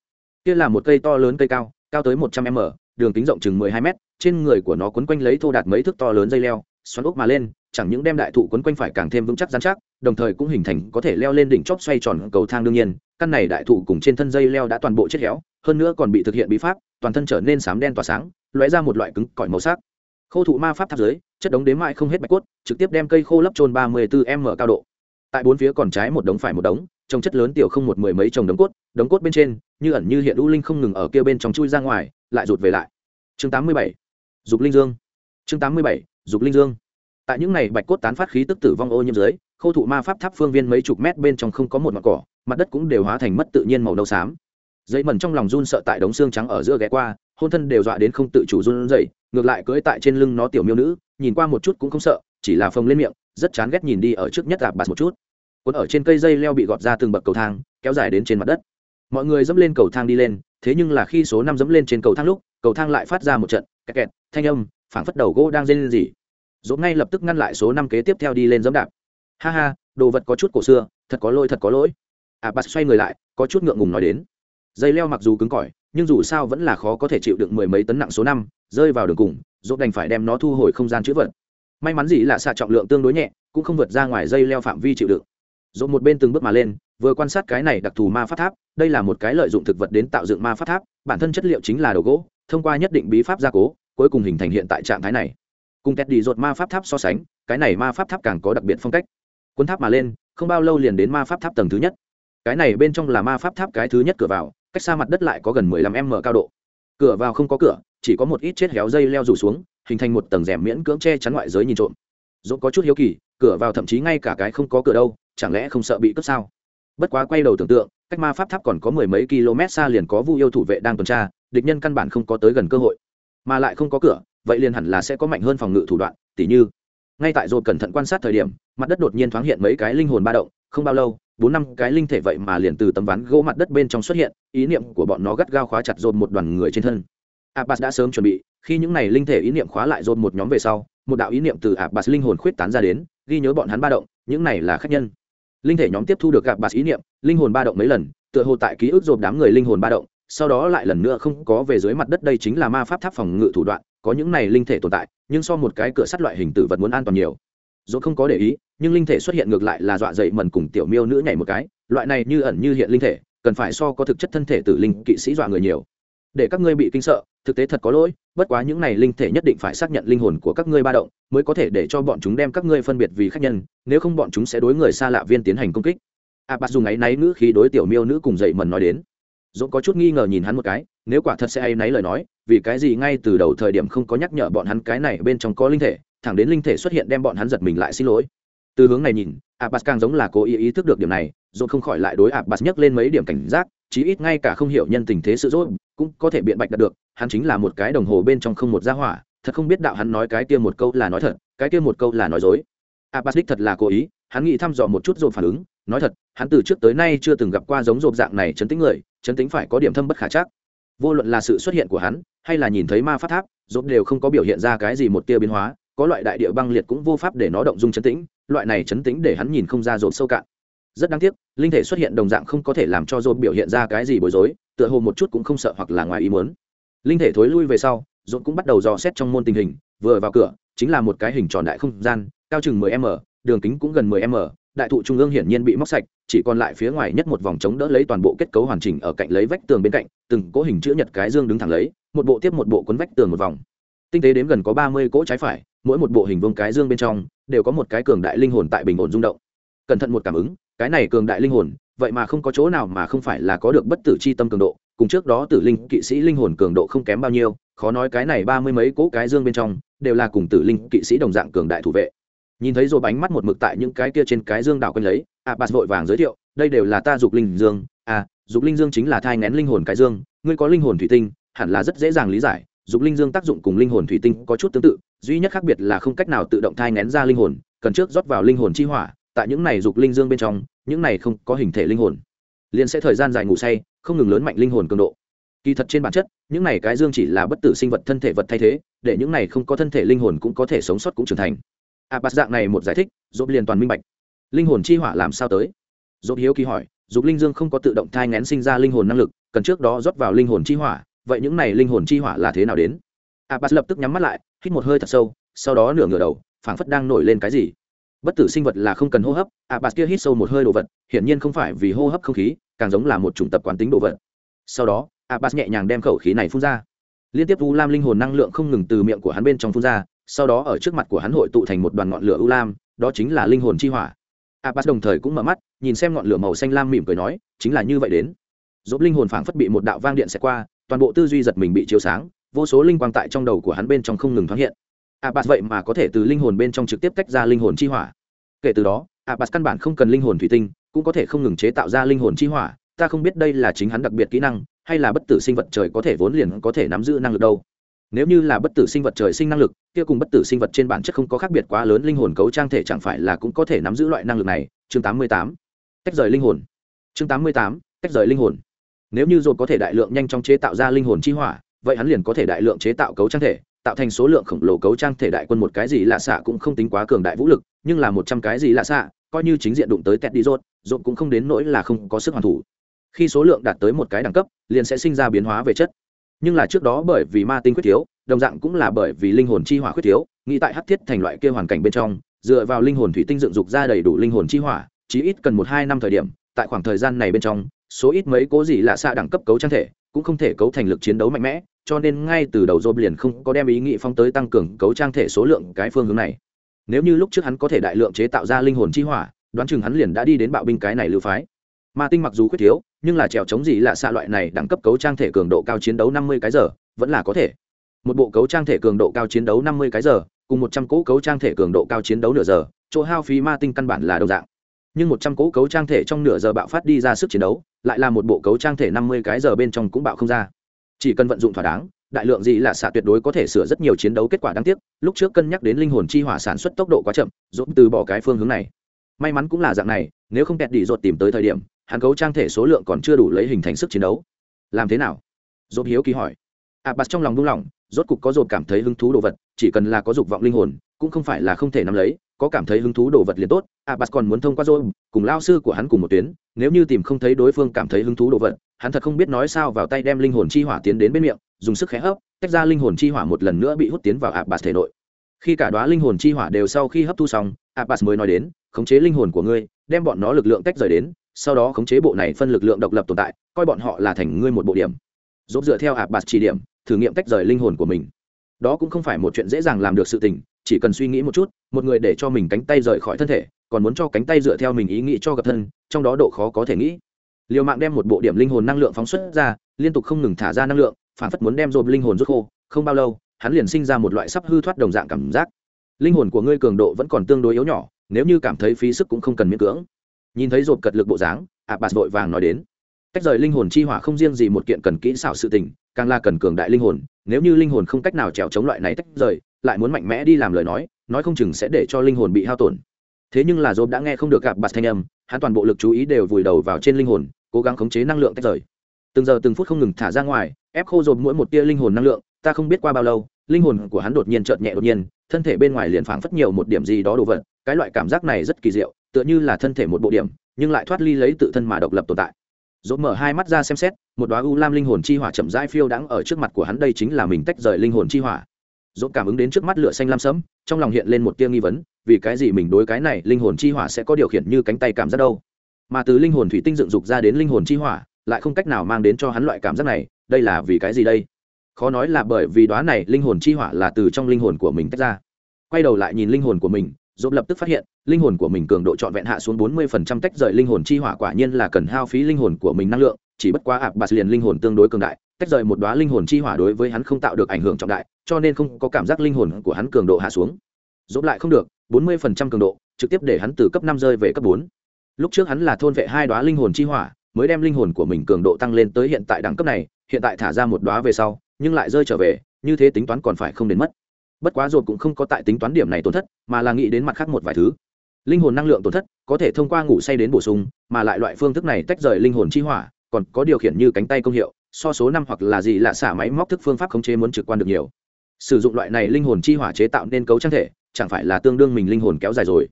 Kia là một cây to lớn, cây cao cao tới một trăm m, đường kính rộng chừng mười hai m trên người của nó quấn quanh lấy thô đạt mấy thước to lớn dây leo, xoắn ốc mà lên, chẳng những đem đại thụ quấn quanh phải càng thêm vững chắc dán chắc, đồng thời cũng hình thành có thể leo lên đỉnh chóp xoay tròn cầu thang đương nhiên, căn này đại thụ cùng trên thân dây leo đã toàn bộ chết héo, hơn nữa còn bị thực hiện bí pháp, toàn thân trở nên sám đen tỏa sáng, lóe ra một loại cứng cỏi màu sắc. Khô thụ ma pháp tháp dưới, chất đống đếm mãi không hết bạch cốt, trực tiếp đem cây khô lấp trôn ba mươi bốn m cao độ. Tại bốn phía còn trái một đống phải một đống trồng chất lớn tiểu không một mười mấy trồng đống cốt đống cốt bên trên, như ẩn như hiện u linh không ngừng ở kia bên trong chui ra ngoài, lại rụt về lại. Chương tám mươi bảy dục linh dương. Chương tám mươi bảy, dục linh dương. Tại những ngày bạch cốt tán phát khí tức tử vong ô nhiễm dưới, khâu thụ ma pháp tháp phương viên mấy chục mét bên trong không có một mặt cỏ, mặt đất cũng đều hóa thành mất tự nhiên màu nâu xám. Dây mần trong lòng run sợ tại đống xương trắng ở giữa ghé qua, hôn thân đều dọa đến không tự chủ run dậy ngược lại cưỡi tại trên lưng nó tiểu miêu nữ, nhìn qua một chút cũng không sợ, chỉ là phồng lên miệng, rất chán ghét nhìn đi ở trước nhất gạp bạt một chút. Cuốn ở trên cây dây leo bị gọt ra từng bậc cầu thang, kéo dài đến trên mặt đất. Mọi người dẫm lên cầu thang đi lên, thế nhưng là khi số năm dẫm lên trên cầu thang lúc cầu thang lại phát ra một trận, kẹt kẹt, thanh âm, phảng phất đầu gỗ đang dây lên gì dốt ngay lập tức ngăn lại số năm kế tiếp theo đi lên dẫm đạp. Ha ha, đồ vật có chút cổ xưa, thật có lỗi, thật có lỗi. À bạt xoay người lại, có chút ngượng ngùng nói đến. Dây leo mặc dù cứng cỏi, nhưng dù sao vẫn là khó có thể chịu được mười mấy tấn nặng số năm, rơi vào đường cùng dốt đành phải đem nó thu hồi không gian chữ vật. May mắn gì là xạ trọng lượng tương đối nhẹ, cũng không vượt ra ngoài dây leo phạm vi chịu đựng. Dốt một bên từng bước mà lên, vừa quan sát cái này đặc thù ma phát tháp, đây là một cái lợi dụng thực vật đến tạo dựng ma phát tháp, bản thân chất liệu chính là đồ gỗ thông qua nhất định bí pháp gia cố, cuối cùng hình thành hiện tại trạng thái này. Cùng kẹt đi rột ma pháp tháp so sánh, cái này ma pháp tháp càng có đặc biệt phong cách. Quân tháp mà lên, không bao lâu liền đến ma pháp tháp tầng thứ nhất. Cái này bên trong là ma pháp tháp cái thứ nhất cửa vào, cách xa mặt đất lại có gần mười lăm m cao độ. Cửa vào không có cửa, chỉ có một ít chết héo dây leo rủ xuống, hình thành một tầng rèm miễn cưỡng che chắn ngoại giới nhìn trộm. Dốt có chút hiếu kỳ, cửa vào thậm chí ngay cả cái không có cửa đâu, chẳng lẽ không sợ bị cướp sao? Bất quá quay đầu tưởng tượng, cách ma pháp tháp còn có mười mấy km xa liền có vu yêu thủ vệ đang tuần tra địch nhân căn bản không có tới gần cơ hội, mà lại không có cửa, vậy liền hẳn là sẽ có mạnh hơn phòng ngự thủ đoạn, tỉ như, ngay tại rồi cẩn thận quan sát thời điểm, mặt đất đột nhiên thoáng hiện mấy cái linh hồn ba động, không bao lâu, bốn năm cái linh thể vậy mà liền từ tấm ván gỗ mặt đất bên trong xuất hiện, ý niệm của bọn nó gắt gao khóa chặt dồn một đoàn người trên thân. Abbas đã sớm chuẩn bị, khi những này linh thể ý niệm khóa lại dồn một nhóm về sau, một đạo ý niệm từ abbas linh hồn khuyết tán ra đến, ghi nhớ bọn hắn ba động, những này là khách nhân. Linh thể nhóm tiếp thu được abbas ý niệm, linh hồn ba động mấy lần, tựa hồ tại ký ức dồn đám người linh hồn ba động sau đó lại lần nữa không có về dưới mặt đất, đây chính là ma pháp tháp phòng ngự thủ đoạn, có những này linh thể tồn tại, nhưng so một cái cửa sắt loại hình tử vật muốn an toàn nhiều. Dốt không có để ý, nhưng linh thể xuất hiện ngược lại là dọa dậy mần cùng tiểu miêu nữ nhảy một cái, loại này như ẩn như hiện linh thể, cần phải so có thực chất thân thể tử linh kỵ sĩ dọa người nhiều. Để các ngươi bị kinh sợ, thực tế thật có lỗi, bất quá những này linh thể nhất định phải xác nhận linh hồn của các ngươi ba động, mới có thể để cho bọn chúng đem các ngươi phân biệt vì khách nhân, nếu không bọn chúng sẽ đối người xa lạ viên tiến hành công kích. À, A bát dùng áy náy nữ khí đối tiểu miêu nữ cùng dậy mần nói đến dũng có chút nghi ngờ nhìn hắn một cái, nếu quả thật sẽ hay náy lời nói, vì cái gì ngay từ đầu thời điểm không có nhắc nhở bọn hắn cái này bên trong có linh thể, thẳng đến linh thể xuất hiện đem bọn hắn giật mình lại xin lỗi. Từ hướng này nhìn, abbas càng giống là cố ý ý thức được điểm này rồi không khỏi lại đối abbas nhắc lên mấy điểm cảnh giác, chí ít ngay cả không hiểu nhân tình thế sự dốt cũng có thể biện bạch đạt được, hắn chính là một cái đồng hồ bên trong không một gia hỏa, thật không biết đạo hắn nói cái kia một câu là nói thật, cái kia một câu là nói dối. Abbas đích thật là cố ý, hắn nghĩ thăm dò một chút rồi phản ứng nói thật, hắn từ trước tới nay chưa từng gặp qua giống rộp dạng này chấn tính người, chấn tính phải có điểm thâm bất khả chắc. Vô luận là sự xuất hiện của hắn, hay là nhìn thấy ma phát tháp, rộp đều không có biểu hiện ra cái gì một tia biến hóa, có loại đại địa băng liệt cũng vô pháp để nó động dung chấn tĩnh, loại này chấn tĩnh để hắn nhìn không ra rộp sâu cạn. Rất đáng tiếc, linh thể xuất hiện đồng dạng không có thể làm cho rộp biểu hiện ra cái gì bối rối, tựa hồ một chút cũng không sợ hoặc là ngoài ý muốn. Linh thể thối lui về sau, rộp cũng bắt đầu dò xét trong môn tình hình, vừa vào cửa, chính là một cái hình tròn đại không gian, cao chừng 10 m, đường kính cũng gần 10 m đại thụ trung ương hiển nhiên bị móc sạch, chỉ còn lại phía ngoài nhất một vòng chống đỡ lấy toàn bộ kết cấu hoàn chỉnh ở cạnh lấy vách tường bên cạnh, từng cố hình chữ nhật cái dương đứng thẳng lấy, một bộ tiếp một bộ cuốn vách tường một vòng. Tinh tế đếm gần có ba mươi cỗ trái phải, mỗi một bộ hình vương cái dương bên trong, đều có một cái cường đại linh hồn tại bình ổn rung động. Cẩn thận một cảm ứng, cái này cường đại linh hồn, vậy mà không có chỗ nào mà không phải là có được bất tử c h i tâm cường độ, cùng trước đó tử linh, kỵ sĩ linh hồn cường độ không kém bao nhiêu, khó nói cái này ba mươi mấy cỗ cái dương bên trong, đều là cùng tử linh, kỵ sĩ đồng dạng cường đại thủ vệ nhìn thấy rồi bánh mắt một mực tại những cái kia trên cái dương đảo quanh lấy à, a bạt vội vàng giới thiệu, đây đều là ta dục linh dương. À dục linh dương chính là thai ngén linh hồn cái dương, ngươi có linh hồn thủy tinh, hẳn là rất dễ dàng lý giải. Dục linh dương tác dụng cùng linh hồn thủy tinh có chút tương tự, duy nhất khác biệt là không cách nào tự động thai ngén ra linh hồn, cần trước rót vào linh hồn chi hỏa, tại những này dục linh dương bên trong, những này không có hình thể linh hồn. Liền sẽ thời gian dài ngủ say, không ngừng lớn mạnh linh hồn cường độ. Kỳ thật trên bản chất, những này cái dương chỉ là bất tử sinh vật thân thể vật thay thế, để những này không có thân thể linh hồn cũng có thể sống sót cũng trưởng thành. À, a bát dạng này một giải thích dốt liền toàn minh bạch. Linh hồn chi hỏa làm sao tới? Dốt hiếu kỳ hỏi, dục linh dương không có tự động thai ngén sinh ra linh hồn năng lực, cần trước đó rót vào linh hồn chi hỏa, vậy những này linh hồn chi hỏa là thế nào đến? À, abbas lập tức nhắm mắt lại, hít một hơi thật sâu, sau đó nửa ngửa đầu, phảng phất đang nổi lên cái gì. Bất tử sinh vật là không cần hô hấp à, abbas kia hít sâu một hơi đồ vật, hiển nhiên không phải vì hô hấp không khí, càng giống là một chủng tập quán tính đồ vật. Sau đó abbas nhẹ nhàng đem khẩu khí này phun ra. Liên tiếp u lam linh hồn năng lượng không ngừng từ miệng của hắn bên trong phun ra sau đó ở trước mặt của hắn hội tụ thành một đoàn ngọn lửa ưu lam, đó chính là linh hồn chi hỏa. Abbas đồng thời cũng mở mắt, nhìn xem ngọn lửa màu xanh lam mỉm cười nói, chính là như vậy đến. Dốt linh hồn phảng phất bị một đạo vang điện xẹt qua, toàn bộ tư duy giật mình bị chiếu sáng, vô số linh quang tại trong đầu của hắn bên trong không ngừng thoáng hiện. Abbas vậy mà có thể từ linh hồn bên trong trực tiếp tách ra linh hồn chi hỏa. Kể từ đó, abbas căn bản không cần linh hồn thủy tinh, cũng có thể không ngừng chế tạo ra linh hồn chi hỏa. Ta không biết đây là chính hắn đặc biệt kỹ năng, hay là bất tử sinh vật trời có thể vốn liền có thể nắm giữ năng lực đâu nếu như là bất tử sinh vật trời sinh năng lực, kia cùng bất tử sinh vật trên bản chất không có khác biệt quá lớn, linh hồn cấu trang thể chẳng phải là cũng có thể nắm giữ loại năng lực này chương 88. tách rời linh hồn chương 88. tách rời linh hồn nếu như dồn có thể đại lượng nhanh chóng chế tạo ra linh hồn chi hỏa, vậy hắn liền có thể đại lượng chế tạo cấu trang thể, tạo thành số lượng khổng lồ cấu trang thể đại quân một cái gì lạ xạ cũng không tính quá cường đại vũ lực, nhưng là một trăm cái gì lạ xạ, coi như chính diện đụng tới tét đi rốt rốt cũng không đến nỗi là không có sức hoàn thủ khi số lượng đạt tới một cái đẳng cấp, liền sẽ sinh ra biến hóa về chất nhưng là trước đó bởi vì ma tinh khuyết thiếu, đồng dạng cũng là bởi vì linh hồn chi hỏa khuyết thiếu, nghĩ tại hắc thiết thành loại kia hoàn cảnh bên trong, dựa vào linh hồn thủy tinh dựng dục ra đầy đủ linh hồn chi hỏa, chí ít cần một hai năm thời điểm, tại khoảng thời gian này bên trong, số ít mấy cố gì lạ xạ đẳng cấp cấu trang thể, cũng không thể cấu thành lực chiến đấu mạnh mẽ, cho nên ngay từ đầu dôm liền không có đem ý nghĩ phong tới tăng cường cấu trang thể số lượng cái phương hướng này. Nếu như lúc trước hắn có thể đại lượng chế tạo ra linh hồn chi hỏa, đoán chừng hắn liền đã đi đến bạo binh cái này lưu phái. Ma tinh mặc dù khuyết thiếu nhưng là trèo chống gì là xạ loại này đẳng cấp cấu trang thể cường độ cao chiến đấu năm mươi cái giờ, vẫn là có thể. Một bộ cấu trang thể cường độ cao chiến đấu năm mươi cái giờ, cùng một trăm cỗ cấu trang thể cường độ cao chiến đấu nửa giờ, chỗ hao phí ma tinh căn bản là đồng dạng. Nhưng một trăm cỗ cấu trang thể trong nửa giờ bạo phát đi ra sức chiến đấu, lại là một bộ cấu trang thể năm mươi cái giờ bên trong cũng bạo không ra. Chỉ cần vận dụng thỏa đáng, đại lượng gì là xạ tuyệt đối có thể sửa rất nhiều chiến đấu kết quả đáng tiếc, lúc trước cân nhắc đến linh hồn chi hỏa sản xuất tốc độ quá chậm dũng từ bỏ cái phương hướng này. May mắn cũng là dạng này, nếu không kẹt đi rột tìm tới thời điểm hắn cấu trang thể số lượng còn chưa đủ lấy hình thành sức chiến đấu. Làm thế nào? Dốt hiếu kỳ hỏi. À, abbas trong lòng buông lòng, rốt cục có dột cảm thấy hứng thú đồ vật chỉ cần là có dục vọng linh hồn cũng không phải là không thể nắm lấy có cảm thấy hứng thú đồ vật liền tốt. À, abbas còn muốn thông qua dồn cùng lao sư của hắn cùng một tuyến nếu như tìm không thấy đối phương cảm thấy hứng thú đồ vật hắn thật không biết nói sao vào tay đem linh hồn chi hỏa tiến đến bên miệng dùng sức khẽ hấp tách ra linh hồn chi hỏa một lần nữa bị hút tiến vào à, abbas thể nội. Khi cả đoá linh hồn chi hỏa đều sau khi hấp thu xong abbas mới nói đến khống chế linh hồn của ngươi đem bọn nó lực lượng tách rời đến sau đó khống chế bộ này phân lực lượng độc lập tồn tại, coi bọn họ là thành ngươi một bộ điểm. Dốt dựa theo abbas chỉ điểm, thử nghiệm tách rời linh hồn của mình. Đó cũng không phải một chuyện dễ dàng làm được sự tình, chỉ cần suy nghĩ một chút, một người để cho mình cánh tay rời khỏi thân thể, còn muốn cho cánh tay dựa theo mình ý nghĩ cho gặp thân, trong đó độ khó có thể nghĩ. Liều mạng đem một bộ điểm linh hồn năng lượng phóng xuất ra, liên tục không ngừng thả ra năng lượng, phản phất muốn đem dồn linh hồn rút khô, không bao lâu, hắn liền sinh ra một loại sắp hư thoát đồng dạng cảm giác. Linh hồn của ngươi cường độ vẫn còn tương đối yếu nhỏ, nếu như cảm thấy phí sức cũng không cần miễn cưỡng nhìn thấy rộp cật lực bộ dáng ạ bạt vội vàng nói đến. Cách rời linh hồn chi hỏa không riêng gì một kiện cần kỹ xảo sự tình, càng là cần cường đại linh hồn, nếu như linh hồn không cách nào trèo chống loại này tách rời, lại muốn mạnh mẽ đi làm lời nói nói không chừng sẽ để cho linh hồn bị hao tổn. Thế nhưng là dồn đã nghe không được gặp bạt thanh âm, hắn toàn bộ lực chú ý đều vùi đầu vào trên linh hồn, cố gắng khống chế năng lượng tách rời. Từng giờ từng phút không ngừng thả ra ngoài, ép khô dồn mỗi một tia linh hồn năng lượng, ta không biết qua bao lâu, linh hồn của hắn đột nhiên chợt nhẹ đột nhiên thân thể bên ngoài liền phảng phất nhiều một điểm gì đó đồ vật, cái loại cảm giác này rất kỳ diệu, tựa như là thân thể một bộ điểm, nhưng lại thoát ly lấy tự thân mà độc lập tồn tại. Dồn mở hai mắt ra xem xét, một đoá u lam linh hồn chi hỏa chậm rãi phiêu đãng ở trước mặt của hắn, đây chính là mình tách rời linh hồn chi hỏa. Dồn cảm ứng đến trước mắt lửa xanh lam sẫm, trong lòng hiện lên một tia nghi vấn, vì cái gì mình đối cái này linh hồn chi hỏa sẽ có điều khiển như cánh tay cảm giác đâu? Mà từ linh hồn thủy tinh dựng dục ra đến linh hồn chi hỏa, lại không cách nào mang đến cho hắn loại cảm giác này, đây là vì cái gì đây? Khó nói là bởi vì đoá này linh hồn chi hỏa là từ trong linh hồn của mình tách ra quay đầu lại nhìn linh hồn của mình dồn lập tức phát hiện linh hồn của mình cường độ trọn vẹn hạ xuống bốn mươi phần trăm tách rời linh hồn chi hỏa quả nhiên là cần hao phí linh hồn của mình năng lượng chỉ bất quá ạp bạt liền linh hồn tương đối cường đại tách rời một đoá linh hồn chi hỏa đối với hắn không tạo được ảnh hưởng trọng đại cho nên không có cảm giác linh hồn của hắn cường độ hạ xuống dốt lại không được bốn mươi phần trăm cường độ trực tiếp để hắn từ cấp năm rơi về cấp bốn lúc trước hắn là thôn vệ hai đoá linh hồn chi hỏa mới đem linh hồn của mình cường độ tăng lên tới hiện tại đẳng cấp này hiện tại thả ra một đoá về sau nhưng lại rơi trở về, như thế tính toán còn phải không đến mất. Bất quá rồi cũng không có tại tính toán điểm này tổn thất, mà là nghĩ đến mặt khác một vài thứ. Linh hồn năng lượng tổn thất, có thể thông qua ngủ say đến bổ sung, mà lại loại phương thức này tách rời linh hồn chi hỏa, còn có điều khiển như cánh tay công hiệu, so số năm hoặc là gì là xả máy móc thức phương pháp khống chế muốn trực quan được nhiều. Sử dụng loại này linh hồn chi hỏa chế tạo nên cấu trang thể, chẳng phải là tương đương mình linh hồn kéo dài rồi.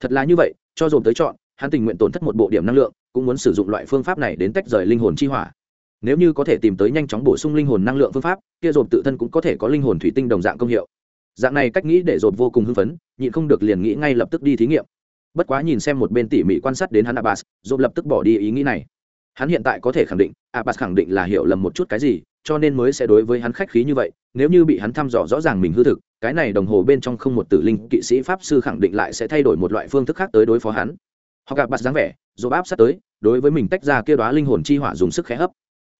Thật là như vậy, cho dồn tới chọn, hắn tình nguyện tổn thất một bộ điểm năng lượng, cũng muốn sử dụng loại phương pháp này đến tách rời linh hồn chi hỏa nếu như có thể tìm tới nhanh chóng bổ sung linh hồn năng lượng phương pháp, kia dồn tự thân cũng có thể có linh hồn thủy tinh đồng dạng công hiệu. Dạng này cách nghĩ để dồn vô cùng hưng phấn, nhịn không được liền nghĩ ngay lập tức đi thí nghiệm. Bất quá nhìn xem một bên tỉ mỉ quan sát đến hắn abbas dồn lập tức bỏ đi ý nghĩ này. Hắn hiện tại có thể khẳng định, abbas khẳng định là hiểu lầm một chút cái gì, cho nên mới sẽ đối với hắn khách khí như vậy, nếu như bị hắn thăm dò rõ ràng mình hư thực, cái này đồng hồ bên trong không một tử linh kỵ sĩ pháp sư khẳng định lại sẽ thay đổi một loại phương thức khác tới đối phó hắn. Họ gặp bạt dáng vẻ dồn áp sát tới, đối với mình tách ra kia đoá linh hồn chi hỏa dùng sức khẽ hấp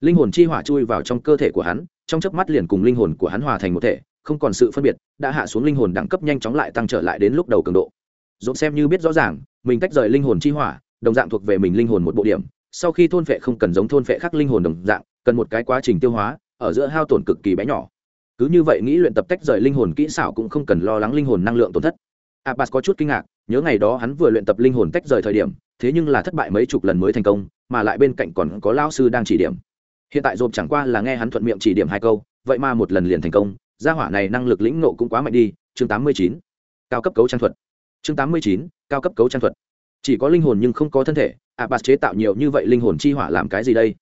linh hồn chi hỏa chui vào trong cơ thể của hắn, trong chớp mắt liền cùng linh hồn của hắn hòa thành một thể, không còn sự phân biệt, đã hạ xuống linh hồn đẳng cấp nhanh chóng lại tăng trở lại đến lúc đầu cường độ. Dồn xem như biết rõ ràng, mình tách rời linh hồn chi hỏa, đồng dạng thuộc về mình linh hồn một bộ điểm, sau khi thôn phệ không cần giống thôn phệ khác linh hồn đồng dạng, cần một cái quá trình tiêu hóa, ở giữa hao tổn cực kỳ bé nhỏ. Cứ như vậy nghĩ luyện tập tách rời linh hồn kỹ xảo cũng không cần lo lắng linh hồn năng lượng tổn thất. Abbas có chút kinh ngạc, nhớ ngày đó hắn vừa luyện tập linh hồn tách rời thời điểm, thế nhưng là thất bại mấy chục lần mới thành công, mà lại bên cạnh còn có lao sư đang chỉ điểm hiện tại dồn chẳng qua là nghe hắn thuận miệng chỉ điểm hai câu, vậy mà một lần liền thành công, gia hỏa này năng lực lĩnh nộ cũng quá mạnh đi, chương tám mươi chín, cao cấp cấu trang thuật. Chương tám mươi chín, cao cấp cấu trang thuật. Chỉ có linh hồn nhưng không có thân thể à, abbas chế tạo nhiều như vậy linh hồn chi hỏa làm cái gì đây?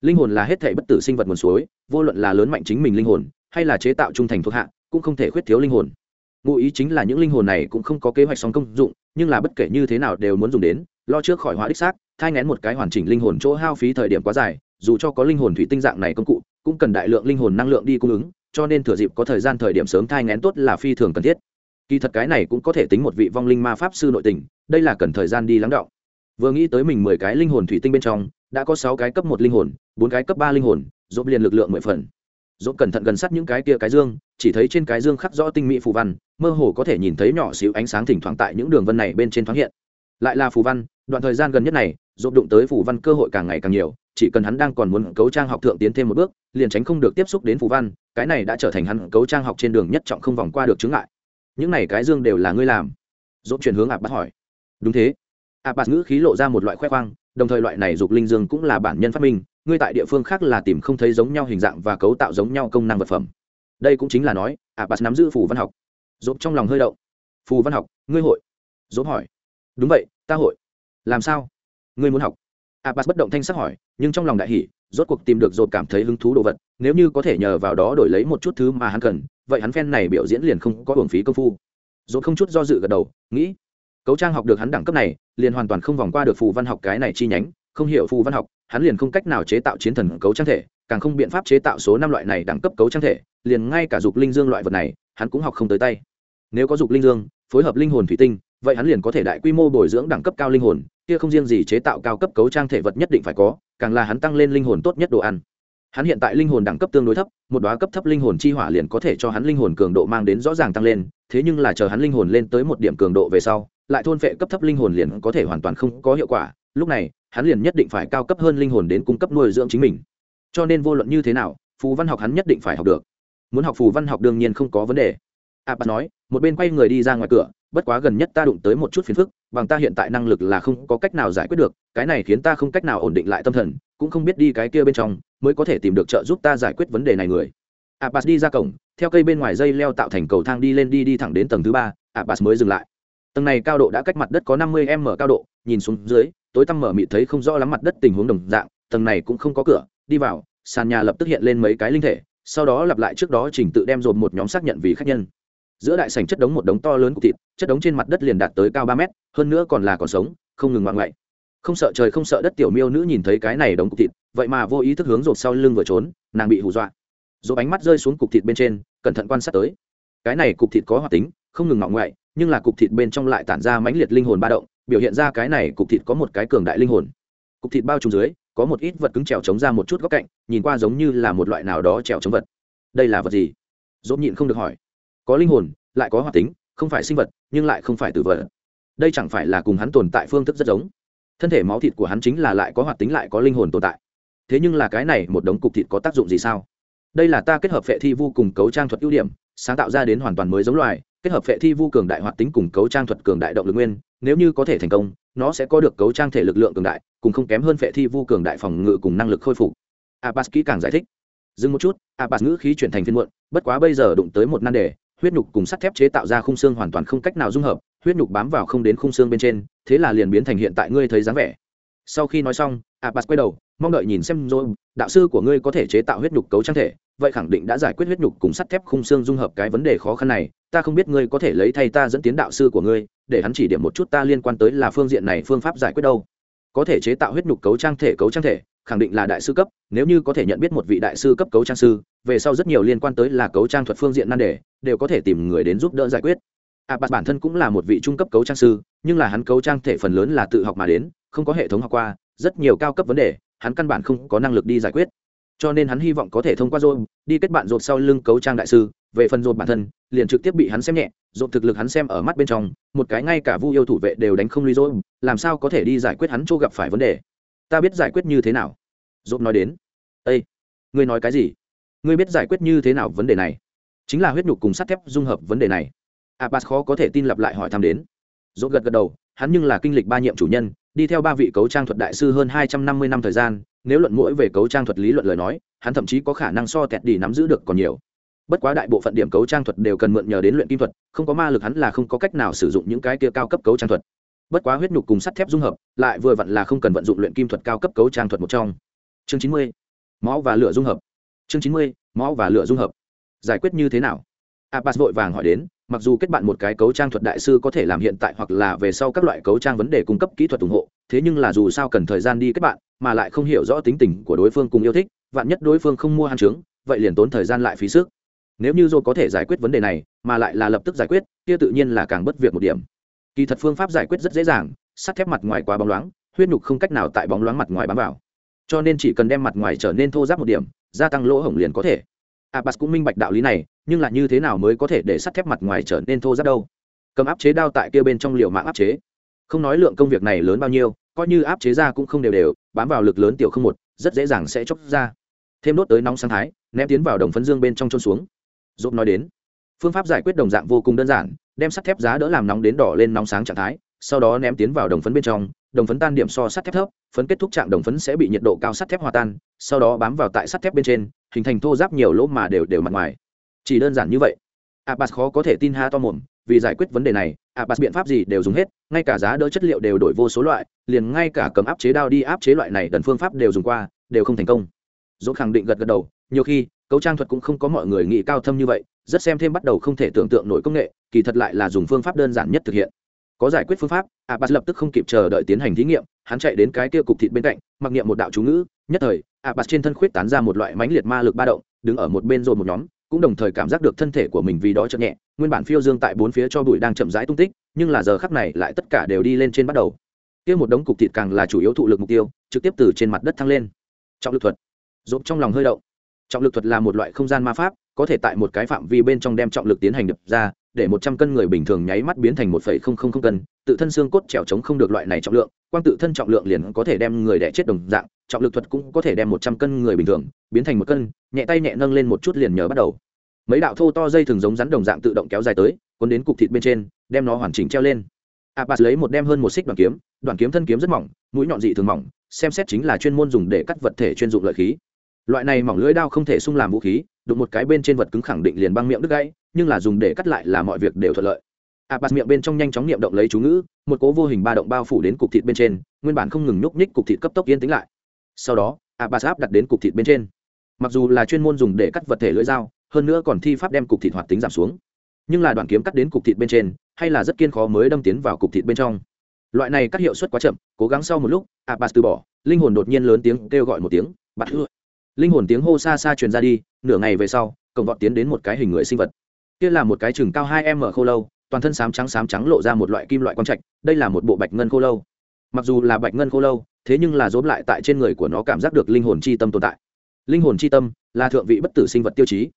Linh hồn là hết thể bất tử sinh vật nguồn suối, vô luận là lớn mạnh chính mình linh hồn, hay là chế tạo trung thành thuộc hạ, cũng không thể khuyết thiếu linh hồn. Ngụ ý chính là những linh hồn này cũng không có kế hoạch song công dụng, nhưng là bất kể như thế nào đều muốn dùng đến, lo trước khỏi hóa đích xác thai ngén một cái hoàn chỉnh linh hồn chỗ hao phí thời điểm quá dài dù cho có linh hồn thủy tinh dạng này công cụ, cũng cần đại lượng linh hồn năng lượng đi cung ứng, cho nên thừa dịp có thời gian thời điểm sớm thai ngén tốt là phi thường cần thiết. Kỳ thật cái này cũng có thể tính một vị vong linh ma pháp sư nội tình, đây là cần thời gian đi lắng đọng. Vừa nghĩ tới mình mười cái linh hồn thủy tinh bên trong, đã có sáu cái cấp một linh hồn, bốn cái cấp ba linh hồn dốt liền lực lượng mười phần. Dốt cẩn thận gần sát những cái kia cái dương, chỉ thấy trên cái dương khắc rõ tinh mỹ phù văn, mơ hồ có thể nhìn thấy nhỏ xíu ánh sáng thỉnh thoảng tại những đường vân này bên trên thoáng hiện. Lại là phù văn đoạn thời gian gần nhất này dộp đụng tới phù văn cơ hội càng ngày càng nhiều, chỉ cần hắn đang còn muốn cấu trang học thượng tiến thêm một bước, liền tránh không được tiếp xúc đến phù văn, cái này đã trở thành hắn cấu trang học trên đường nhất trọng không vòng qua được chứng ngại. Những này cái dương đều là ngươi làm. Dộp chuyển hướng ạp bắt hỏi. Đúng thế. Ạp bắt ngữ khí lộ ra một loại khoe khoang, đồng thời loại này dục linh dương cũng là bản nhân phát minh, ngươi tại địa phương khác là tìm không thấy giống nhau hình dạng và cấu tạo giống nhau công năng vật phẩm. Đây cũng chính là nói, abbas nắm giữ phù văn học. Dộp trong lòng hơi động. Phù văn học, ngươi hội? Dỗ hỏi. Đúng vậy, ta hội làm sao? Ngươi muốn học? Abbas bất động thanh sắc hỏi, nhưng trong lòng đại hỷ rốt cuộc tìm được dột cảm thấy hứng thú đồ vật, nếu như có thể nhờ vào đó đổi lấy một chút thứ mà hắn cần, vậy hắn phen này biểu diễn liền không có hưởng phí công phu. Dột không chút do dự gật đầu, nghĩ, cấu trang học được hắn đẳng cấp này, liền hoàn toàn không vòng qua được phù văn học cái này chi nhánh, không hiểu phù văn học, hắn liền không cách nào chế tạo chiến thần cấu trang thể, càng không biện pháp chế tạo số năm loại này đẳng cấp cấu trang thể, liền ngay cả dục linh dương loại vật này, hắn cũng học không tới tay. Nếu có dục linh dương, phối hợp linh hồn thủy tinh vậy hắn liền có thể đại quy mô bồi dưỡng đẳng cấp cao linh hồn, kia không riêng gì chế tạo cao cấp cấu trang thể vật nhất định phải có, càng là hắn tăng lên linh hồn tốt nhất đồ ăn. Hắn hiện tại linh hồn đẳng cấp tương đối thấp, một đoá cấp thấp linh hồn chi hỏa liền có thể cho hắn linh hồn cường độ mang đến rõ ràng tăng lên, thế nhưng là chờ hắn linh hồn lên tới một điểm cường độ về sau, lại thôn phệ cấp thấp linh hồn liền có thể hoàn toàn không có hiệu quả, lúc này, hắn liền nhất định phải cao cấp hơn linh hồn đến cung cấp nuôi dưỡng chính mình. Cho nên vô luận như thế nào, phù văn học hắn nhất định phải học được. Muốn học phù văn học đương nhiên không có vấn đề. A bà nói, một bên quay người đi ra ngoài cửa bất quá gần nhất ta đụng tới một chút phiền phức, bằng ta hiện tại năng lực là không có cách nào giải quyết được, cái này khiến ta không cách nào ổn định lại tâm thần, cũng không biết đi cái kia bên trong mới có thể tìm được trợ giúp ta giải quyết vấn đề này người. Abbas đi ra cổng, theo cây bên ngoài dây leo tạo thành cầu thang đi lên đi đi thẳng đến tầng thứ ba, abbas mới dừng lại. Tầng này cao độ đã cách mặt đất có năm mươi m cao độ, nhìn xuống dưới, tối tăm mở mịt thấy không rõ lắm mặt đất tình huống đồng dạng, tầng này cũng không có cửa, đi vào, sàn nhà lập tức hiện lên mấy cái linh thể, sau đó lặp lại trước đó trình tự đem dồn một nhóm xác nhận vì khách nhân giữa đại sảnh chất đống một đống to lớn cục thịt, chất đống trên mặt đất liền đạt tới cao ba mét, hơn nữa còn là còn sống, không ngừng ngoạn ngoại. Không sợ trời không sợ đất tiểu miêu nữ nhìn thấy cái này đống cục thịt, vậy mà vô ý thức hướng rột sau lưng vừa trốn, nàng bị hù dọa. Rột ánh mắt rơi xuống cục thịt bên trên, cẩn thận quan sát tới. Cái này cục thịt có hoạt tính, không ngừng ngọng ngoại, nhưng là cục thịt bên trong lại tản ra mãnh liệt linh hồn ba động, biểu hiện ra cái này cục thịt có một cái cường đại linh hồn. Cục thịt bao trùm dưới, có một ít vật cứng trèo chống ra một chút góc cạnh, nhìn qua giống như là một loại nào đó trèo chống vật. Đây là vật gì? Dốt nhịn không được hỏi có linh hồn, lại có hoạt tính, không phải sinh vật, nhưng lại không phải tử vật. Đây chẳng phải là cùng hắn tồn tại phương thức rất giống. Thân thể máu thịt của hắn chính là lại có hoạt tính lại có linh hồn tồn tại. Thế nhưng là cái này một đống cục thịt có tác dụng gì sao? Đây là ta kết hợp phệ thi vu cùng cấu trang thuật ưu điểm, sáng tạo ra đến hoàn toàn mới giống loài, kết hợp phệ thi vu cường đại hoạt tính cùng cấu trang thuật cường đại động lực nguyên, nếu như có thể thành công, nó sẽ có được cấu trang thể lực lượng cường đại, cùng không kém hơn phệ thi vu cường đại phòng ngự cùng năng lực khôi phục. Abbas kỹ càng giải thích. Dừng một chút, abbas ngữ khí chuyển thành phiên muộn, bất quá bây giờ đụng tới một nan đề huyết nhục cùng sắt thép chế tạo ra khung xương hoàn toàn không cách nào dung hợp, huyết nhục bám vào không đến khung xương bên trên, thế là liền biến thành hiện tại ngươi thấy dáng vẻ. Sau khi nói xong, abbas quay đầu, mong đợi nhìn xem rồi, đạo sư của ngươi có thể chế tạo huyết nhục cấu trang thể, vậy khẳng định đã giải quyết huyết nhục cùng sắt thép khung xương dung hợp cái vấn đề khó khăn này, ta không biết ngươi có thể lấy thay ta dẫn tiến đạo sư của ngươi, để hắn chỉ điểm một chút ta liên quan tới là phương diện này phương pháp giải quyết đâu. Có thể chế tạo huyết nhục cấu trang thể cấu trang thể khẳng định là đại sư cấp nếu như có thể nhận biết một vị đại sư cấp cấu trang sư về sau rất nhiều liên quan tới là cấu trang thuật phương diện nan đề đều có thể tìm người đến giúp đỡ giải quyết. A à, bản thân cũng là một vị trung cấp cấu trang sư nhưng là hắn cấu trang thể phần lớn là tự học mà đến không có hệ thống học qua rất nhiều cao cấp vấn đề hắn căn bản không có năng lực đi giải quyết. Cho nên hắn hy vọng có thể thông qua dồn đi kết bạn dồn sau lưng cấu trang đại sư về phần dồn bản thân liền trực tiếp bị hắn xem nhẹ dồn thực lực hắn xem ở mắt bên trong một cái ngay cả vu yêu thủ vệ đều đánh không ly dồn làm sao có thể đi giải quyết hắn chỗ gặp phải vấn đề ta biết giải quyết như thế nào? Dốt nói đến. Ây ngươi nói cái gì? Ngươi biết giải quyết như thế nào vấn đề này? Chính là huyết nhục cùng sắt thép dung hợp vấn đề này. Abbas khó có thể tin lặp lại hỏi thăm đến. Dốt gật gật đầu, hắn nhưng là kinh lịch ba nhiệm chủ nhân, đi theo ba vị cấu trang thuật đại sư hơn hai trăm năm mươi năm thời gian, nếu luận mũi về cấu trang thuật lý luận lời nói, hắn thậm chí có khả năng so tẹt đi nắm giữ được còn nhiều. Bất quá đại bộ phận điểm cấu trang thuật đều cần mượn nhờ đến luyện kim thuật, không có ma lực hắn là không có cách nào sử dụng những cái kia cao cấp cấu trang thuật bất quá huyết nhục cùng sắt thép dung hợp, lại vừa vặn là không cần vận dụng luyện kim thuật cao cấp cấu trang thuật một trong. Chương chín mươi, máu và lửa dung hợp. Chương chín mươi, máu và lửa dung hợp. Giải quyết như thế nào? Abbas vội vàng hỏi đến, mặc dù kết bạn một cái cấu trang thuật đại sư có thể làm hiện tại hoặc là về sau các loại cấu trang vấn đề cung cấp kỹ thuật ủng hộ, thế nhưng là dù sao cần thời gian đi kết bạn, mà lại không hiểu rõ tính tình của đối phương cùng yêu thích, vạn nhất đối phương không mua hàng trướng, vậy liền tốn thời gian lại phí sức. Nếu như dô có thể giải quyết vấn đề này, mà lại là lập tức giải quyết, kia tự nhiên là càng bất việc một điểm kỳ thật phương pháp giải quyết rất dễ dàng, sắt thép mặt ngoài quá bóng loáng, huyết nhục không cách nào tại bóng loáng mặt ngoài bám vào. Cho nên chỉ cần đem mặt ngoài trở nên thô ráp một điểm, gia tăng lỗ hổng liền có thể. Abbas cũng minh bạch đạo lý này, nhưng là như thế nào mới có thể để sắt thép mặt ngoài trở nên thô ráp đâu? Cầm áp chế đao tại kia bên trong liều mạng áp chế. Không nói lượng công việc này lớn bao nhiêu, coi như áp chế ra cũng không đều đều, bám vào lực lớn tiểu không một, rất dễ dàng sẽ chóc ra. Thêm đốt tới nóng sang thái, ném tiến vào đồng phấn dương bên trong trôn xuống. Dốt nói đến, phương pháp giải quyết đồng dạng vô cùng đơn giản đem sắt thép giá đỡ làm nóng đến đỏ lên nóng sáng trạng thái, sau đó ném tiến vào đồng phấn bên trong, đồng phấn tan điểm so sắt thép thấp, phấn kết thúc trạng đồng phấn sẽ bị nhiệt độ cao sắt thép hòa tan, sau đó bám vào tại sắt thép bên trên, hình thành thô giáp nhiều lỗ mà đều đều mặt ngoài. Chỉ đơn giản như vậy. Abbas khó có thể tin ha to mồm, vì giải quyết vấn đề này, abbas biện pháp gì đều dùng hết, ngay cả giá đỡ chất liệu đều đổi vô số loại, liền ngay cả cầm áp chế đao đi áp chế loại này đần phương pháp đều dùng qua, đều không thành công. Dỗ khẳng định gật gật đầu, nhiều khi cấu trang thuật cũng không có mọi người nghĩ cao thâm như vậy, rất xem thêm bắt đầu không thể tưởng tượng nổi công nghệ, kỳ thật lại là dùng phương pháp đơn giản nhất thực hiện. Có giải quyết phương pháp, abbas lập tức không kịp chờ đợi tiến hành thí nghiệm, hắn chạy đến cái kia cục thịt bên cạnh, mặc niệm một đạo chú ngữ, nhất thời, abbas trên thân khuyết tán ra một loại mãnh liệt ma lực ba động, đứng ở một bên rồi một nhóm, cũng đồng thời cảm giác được thân thể của mình vì đó chậm nhẹ, nguyên bản phiêu dương tại bốn phía cho bụi đang chậm rãi tung tích, nhưng là giờ khắc này lại tất cả đều đi lên trên bắt đầu. Kia một đống cục thịt càng là chủ yếu thụ lực mục tiêu, trực tiếp từ trên mặt đất thăng lên. Trọng lực thuật. Dộp trong lòng hơi động trọng lực thuật là một loại không gian ma pháp, có thể tại một cái phạm vi bên trong đem trọng lực tiến hành đập ra, để một trăm cân người bình thường nháy mắt biến thành một phẩy không không không cân, tự thân xương cốt trèo chống không được loại này trọng lượng, quang tự thân trọng lượng liền có thể đem người đẻ chết đồng dạng, trọng lực thuật cũng có thể đem một trăm cân người bình thường biến thành một cân, nhẹ tay nhẹ nâng lên một chút liền nhớ bắt đầu. Mấy đạo thô to dây thường giống rắn đồng dạng tự động kéo dài tới, cuốn đến cục thịt bên trên, đem nó hoàn chỉnh treo lên. Abbas lấy một đem hơn một xích đoàn kiếm đoàn kiếm thân kiếm rất mỏng, mũi nhọn dị thường mỏng, xem xét chính là chuyên môn dùng để cắt vật thể chuyên dụng lợi khí loại này mỏng lưỡi đao không thể sung làm vũ khí, đụng một cái bên trên vật cứng khẳng định liền băng miệng đứt gãy, nhưng là dùng để cắt lại là mọi việc đều thuận lợi. Abbas miệng bên trong nhanh chóng niệm động lấy chú ngữ, một cố vô hình ba động bao phủ đến cục thịt bên trên, nguyên bản không ngừng nhúc nhích cục thịt cấp tốc yên tĩnh lại. Sau đó, abbas áp đặt đến cục thịt bên trên. Mặc dù là chuyên môn dùng để cắt vật thể lưỡi dao, hơn nữa còn thi pháp đem cục thịt hoạt tính giảm xuống. Nhưng là đoạn kiếm cắt đến cục thịt bên trên, hay là rất kiên khó mới đâm tiến vào cục thịt bên trong. Loại này cắt hiệu suất quá chậm, cố gắng sau một lúc, abbas từ bỏ, linh hồn đột nhiên lớn tiếng kêu gọi một tiếng, bắt hưa linh hồn tiếng hô xa xa truyền ra đi, nửa ngày về sau, cổng vọt tiến đến một cái hình người sinh vật. Kia là một cái chừng cao hai m khô lâu, toàn thân sám trắng sám trắng lộ ra một loại kim loại quang trạch, đây là một bộ bạch ngân khô lâu. Mặc dù là bạch ngân khô lâu, thế nhưng là dốm lại tại trên người của nó cảm giác được linh hồn chi tâm tồn tại. Linh hồn chi tâm là thượng vị bất tử sinh vật tiêu chí.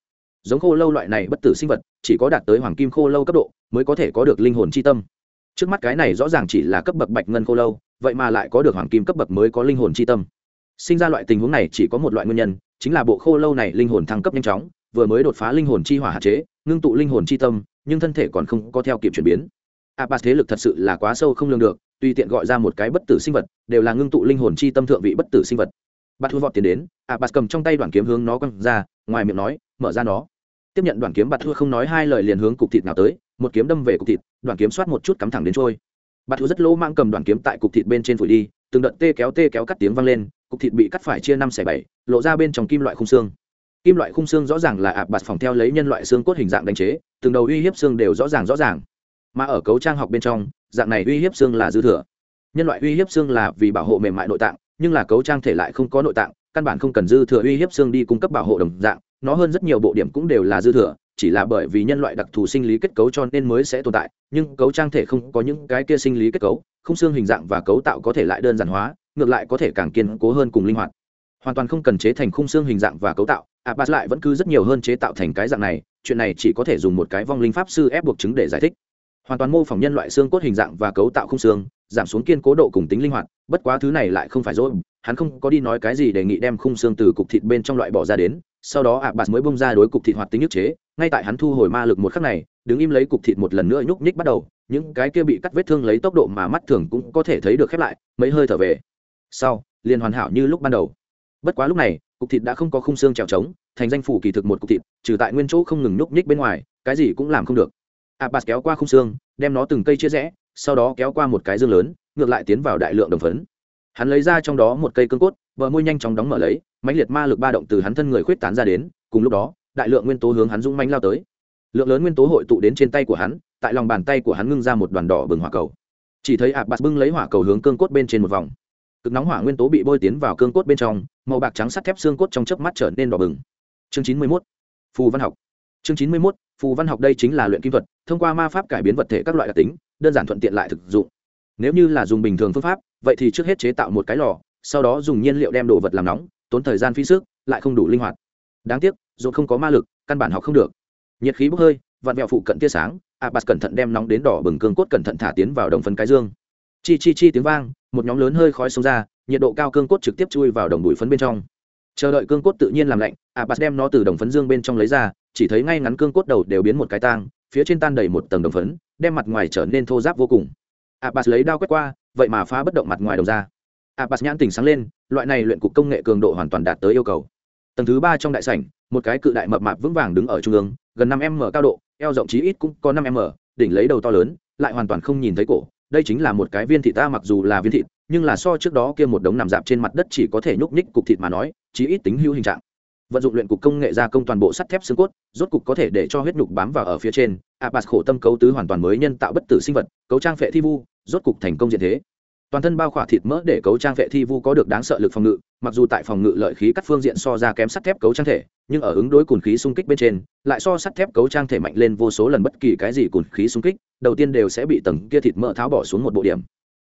Giống khô lâu loại này bất tử sinh vật, chỉ có đạt tới hoàng kim khô lâu cấp độ mới có thể có được linh hồn chi tâm. Trước mắt cái này rõ ràng chỉ là cấp bậc bạch ngân khô lâu, vậy mà lại có được hoàng kim cấp bậc mới có linh hồn chi tâm sinh ra loại tình huống này chỉ có một loại nguyên nhân, chính là bộ khô lâu này linh hồn thăng cấp nhanh chóng, vừa mới đột phá linh hồn chi hỏa hạn chế, ngưng tụ linh hồn chi tâm, nhưng thân thể còn không có theo kịp chuyển biến. Abbas thế lực thật sự là quá sâu không lường được, tùy tiện gọi ra một cái bất tử sinh vật, đều là ngưng tụ linh hồn chi tâm thượng vị bất tử sinh vật. Bắt thu vọt tiến đến abbas cầm trong tay đoạn kiếm hướng nó quăng ra, ngoài miệng nói, mở ra nó. Tiếp nhận đoạn kiếm bạt thua không nói hai lời liền hướng cục thịt nào tới, một kiếm đâm về cục thịt, đoạn kiếm soát một chút cắm thẳng đến trôi. Bạt thua rất lỗ mang cầm đoạn kiếm tại cục thịt bên trên phủi đi, từng đợt tê kéo tê kéo cắt tiếng vang lên cục thịt bị cắt phải chia năm xẻ bảy, lộ ra bên trong kim loại khung xương. Kim loại khung xương rõ ràng là ạp bạt phòng theo lấy nhân loại xương cốt hình dạng đánh chế, từng đầu uy hiếp xương đều rõ ràng rõ ràng. Mà ở cấu trang học bên trong, dạng này uy hiếp xương là dư thừa. Nhân loại uy hiếp xương là vì bảo hộ mềm mại nội tạng, nhưng là cấu trang thể lại không có nội tạng, căn bản không cần dư thừa uy hiếp xương đi cung cấp bảo hộ đồng dạng, nó hơn rất nhiều bộ điểm cũng đều là dư thừa, chỉ là bởi vì nhân loại đặc thù sinh lý kết cấu cho nên mới sẽ tồn tại, nhưng cấu trang thể không có những cái kia sinh lý kết cấu không xương hình dạng và cấu tạo có thể lại đơn giản hóa ngược lại có thể càng kiên cố hơn cùng linh hoạt. Hoàn toàn không cần chế thành khung xương hình dạng và cấu tạo. À, abbas lại vẫn cứ rất nhiều hơn chế tạo thành cái dạng này, chuyện này chỉ có thể dùng một cái vong linh pháp sư ép buộc chứng để giải thích. Hoàn toàn mô phỏng nhân loại xương cốt hình dạng và cấu tạo khung xương, giảm xuống kiên cố độ cùng tính linh hoạt, bất quá thứ này lại không phải dỗi hắn không có đi nói cái gì đề nghị đem khung xương từ cục thịt bên trong loại bỏ ra đến, sau đó à, abbas mới bông ra đối cục thịt hoạt tính nhức chế. Ngay tại hắn thu hồi ma lực một khắc này, đứng im lấy cục thịt một lần nữa nhúc nhích bắt đầu. Những cái kia bị cắt vết thương lấy tốc độ mà mắt thường cũng có thể thấy được khép lại, mấy hơi thở về sau, liền hoàn hảo như lúc ban đầu. Bất quá lúc này, cục thịt đã không có khung xương trèo trống, thành danh phủ kỳ thực một cục thịt, trừ tại nguyên chỗ không ngừng núp nhích bên ngoài, cái gì cũng làm không được. Abbas kéo qua khung xương, đem nó từng cây chia rẽ, sau đó kéo qua một cái dương lớn, ngược lại tiến vào đại lượng đồng phấn. Hắn lấy ra trong đó một cây cương cốt vợ môi nhanh chóng đóng mở lấy, mãnh liệt ma lực ba động từ hắn thân người khuyết tán ra đến, cùng lúc đó, đại lượng nguyên tố hướng hắn dũng mãnh lao tới. Lượng lớn nguyên tố hội tụ đến trên tay của hắn, tại lòng bàn tay của hắn ngưng ra một đoàn đỏ bừng hỏa cầu. Chỉ thấy ạp bạt bưng lấy hỏa cầu hướng cương cốt bên trên một vòng cực nóng hỏa nguyên tố bị bôi tiến vào cương cốt bên trong, màu bạc trắng sắt thép xương cốt trong chớp mắt trở nên đỏ bừng. Chương chín mươi mốt, phù văn học. Chương chín mươi mốt, phù văn học đây chính là luyện kim thuật, thông qua ma pháp cải biến vật thể các loại đặc tính, đơn giản thuận tiện lại thực dụng. Nếu như là dùng bình thường phương pháp, vậy thì trước hết chế tạo một cái lò, sau đó dùng nhiên liệu đem đồ vật làm nóng, tốn thời gian phí sức, lại không đủ linh hoạt. Đáng tiếc, dù không có ma lực, căn bản học không được. Nhiệt khí bốc hơi, vặn vẹo phụ cận tia sáng, abbas cẩn thận đem nóng đến đỏ bừng cương cốt cẩn thận thả tiến vào đồng phấn cái dương chi chi chi tiếng vang, một nhóm lớn hơi khói xông ra, nhiệt độ cao cương cốt trực tiếp chui vào đồng bụi phấn bên trong. Chờ đợi cương cốt tự nhiên làm lạnh, abbas đem nó từ đồng phấn dương bên trong lấy ra, chỉ thấy ngay ngắn cương cốt đầu đều biến một cái tang, phía trên tan đầy một tầng đồng phấn, đem mặt ngoài trở nên thô ráp vô cùng. Abbas lấy đao quét qua, vậy mà phá bất động mặt ngoài đồng ra. Abbas nhãn tỉnh sáng lên, loại này luyện cục công nghệ cường độ hoàn toàn đạt tới yêu cầu. Tầng thứ ba trong đại sảnh, một cái cự đại mập mạp vững vàng đứng ở trung ương, gần năm m cao độ, eo rộng chí ít cũng có năm m, đỉnh lấy đầu to lớn, lại hoàn toàn không nhìn thấy cổ đây chính là một cái viên thịt ta mặc dù là viên thịt, nhưng là so trước đó kia một đống nằm dạp trên mặt đất chỉ có thể nhúc nhích cục thịt mà nói, chí ít tính hữu hình trạng. Vận dụng luyện cục công nghệ gia công toàn bộ sắt thép xương cốt, rốt cục có thể để cho huyết nhục bám vào ở phía trên. Abbas khổ tâm cấu tứ hoàn toàn mới nhân tạo bất tử sinh vật, cấu trang phệ thi vu, rốt cục thành công diện thế toàn thân bao khỏa thịt mỡ để cấu trang vệ thi vu có được đáng sợ lực phòng ngự, mặc dù tại phòng ngự lợi khí cắt phương diện so ra kém sắt thép cấu trang thể, nhưng ở ứng đối cùn khí xung kích bên trên, lại so sắt thép cấu trang thể mạnh lên vô số lần bất kỳ cái gì cùn khí xung kích, đầu tiên đều sẽ bị tầng kia thịt mỡ tháo bỏ xuống một bộ điểm.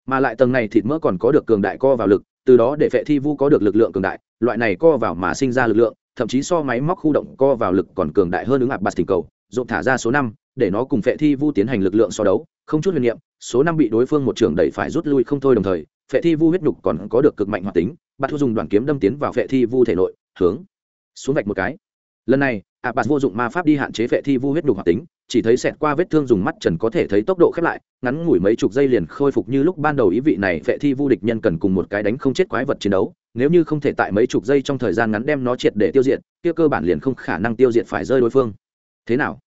Mà lại tầng này thịt mỡ còn có được cường đại co vào lực, từ đó để vệ thi vu có được lực lượng cường đại, loại này co vào mà sinh ra lực lượng, thậm chí so máy móc khu động co vào lực còn cường đại hơn ứng ạp bạt tình cầu dộp thả ra số năm để nó cùng vệ thi vu tiến hành lực lượng so đấu, không chút huyền niệm, số năm bị đối phương một trưởng đẩy phải rút lui không thôi đồng thời, phệ thi vu huyết nhục còn có được cực mạnh hoạt tính bắt thu dùng đoàn kiếm đâm tiến vào phệ thi vu thể nội, hướng xuống vạch một cái. Lần này abbas vô dụng ma pháp đi hạn chế phệ thi vu huyết nhục hoạt tính, chỉ thấy xẹt qua vết thương dùng mắt trần có thể thấy tốc độ khép lại, ngắn ngủi mấy chục giây liền khôi phục như lúc ban đầu ý vị này, phệ thi vu địch nhân cần cùng một cái đánh không chết quái vật chiến đấu, nếu như không thể tại mấy chục giây trong thời gian ngắn đem nó triệt để tiêu diệt, kia cơ bản liền không khả năng tiêu diệt phải rơi đối phương. Thế nào?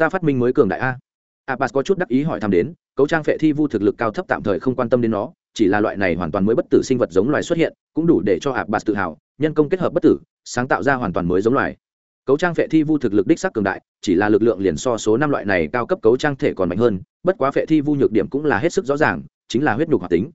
Ta phát minh mới cường đại a. Abbas có chút đắc ý hỏi thăm đến, cấu trang phệ thi vu thực lực cao thấp tạm thời không quan tâm đến nó, chỉ là loại này hoàn toàn mới bất tử sinh vật giống loài xuất hiện, cũng đủ để cho abbas tự hào, nhân công kết hợp bất tử, sáng tạo ra hoàn toàn mới giống loài. Cấu trang phệ thi vu thực lực đích sắc cường đại, chỉ là lực lượng liền so số năm loại này cao cấp cấu trang thể còn mạnh hơn, bất quá phệ thi vu nhược điểm cũng là hết sức rõ ràng, chính là huyết nhục hoạt tính.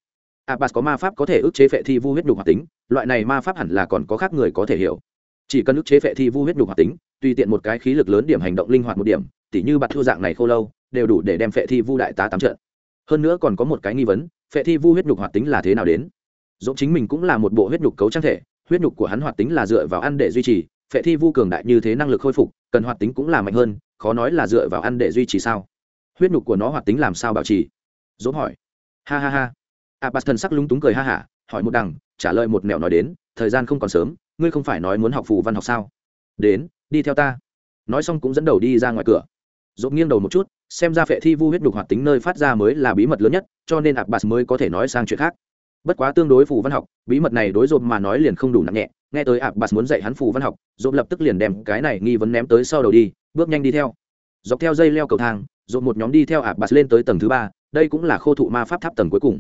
Abbas có ma pháp có thể ức chế phệ thi vu huyết nhục hoạt tính, loại này ma pháp hẳn là còn có khác người có thể hiểu. Chỉ cần ức chế phệ thi vu huyết nhục hoạt tính, tùy tiện một cái khí lực lớn điểm hành động linh hoạt một điểm tỉ như bạt thu dạng này khô lâu, đều đủ để đem phệ thi vu đại tá tám trận. Hơn nữa còn có một cái nghi vấn, phệ thi vu huyết nhục hoạt tính là thế nào đến? Dẫu chính mình cũng là một bộ huyết nhục cấu trang thể, huyết nhục của hắn hoạt tính là dựa vào ăn để duy trì, phệ thi vu cường đại như thế năng lực khôi phục, cần hoạt tính cũng là mạnh hơn, khó nói là dựa vào ăn để duy trì sao? Huyết nhục của nó hoạt tính làm sao bảo trì? Dỗ hỏi. Ha ha ha. À, A bát thần sắc lúng túng cười ha hả, hỏi một đằng, trả lời một mẹo nói đến, thời gian không còn sớm, ngươi không phải nói muốn học phù văn học sao? Đến, đi theo ta. Nói xong cũng dẫn đầu đi ra ngoài cửa dột nghiêng đầu một chút, xem ra phệ thi vu huyết đục hoạt tính nơi phát ra mới là bí mật lớn nhất, cho nên abbas mới có thể nói sang chuyện khác. Bất quá tương đối phù văn học, bí mật này đối dột mà nói liền không đủ nặng nhẹ. Nghe tới abbas muốn dạy hắn phù văn học dột lập tức liền đem cái này nghi vấn ném tới sau đầu đi, bước nhanh đi theo. Dọc theo dây leo cầu thang dột một nhóm đi theo abbas lên tới tầng thứ ba, đây cũng là khô thụ ma pháp tháp tầng cuối cùng.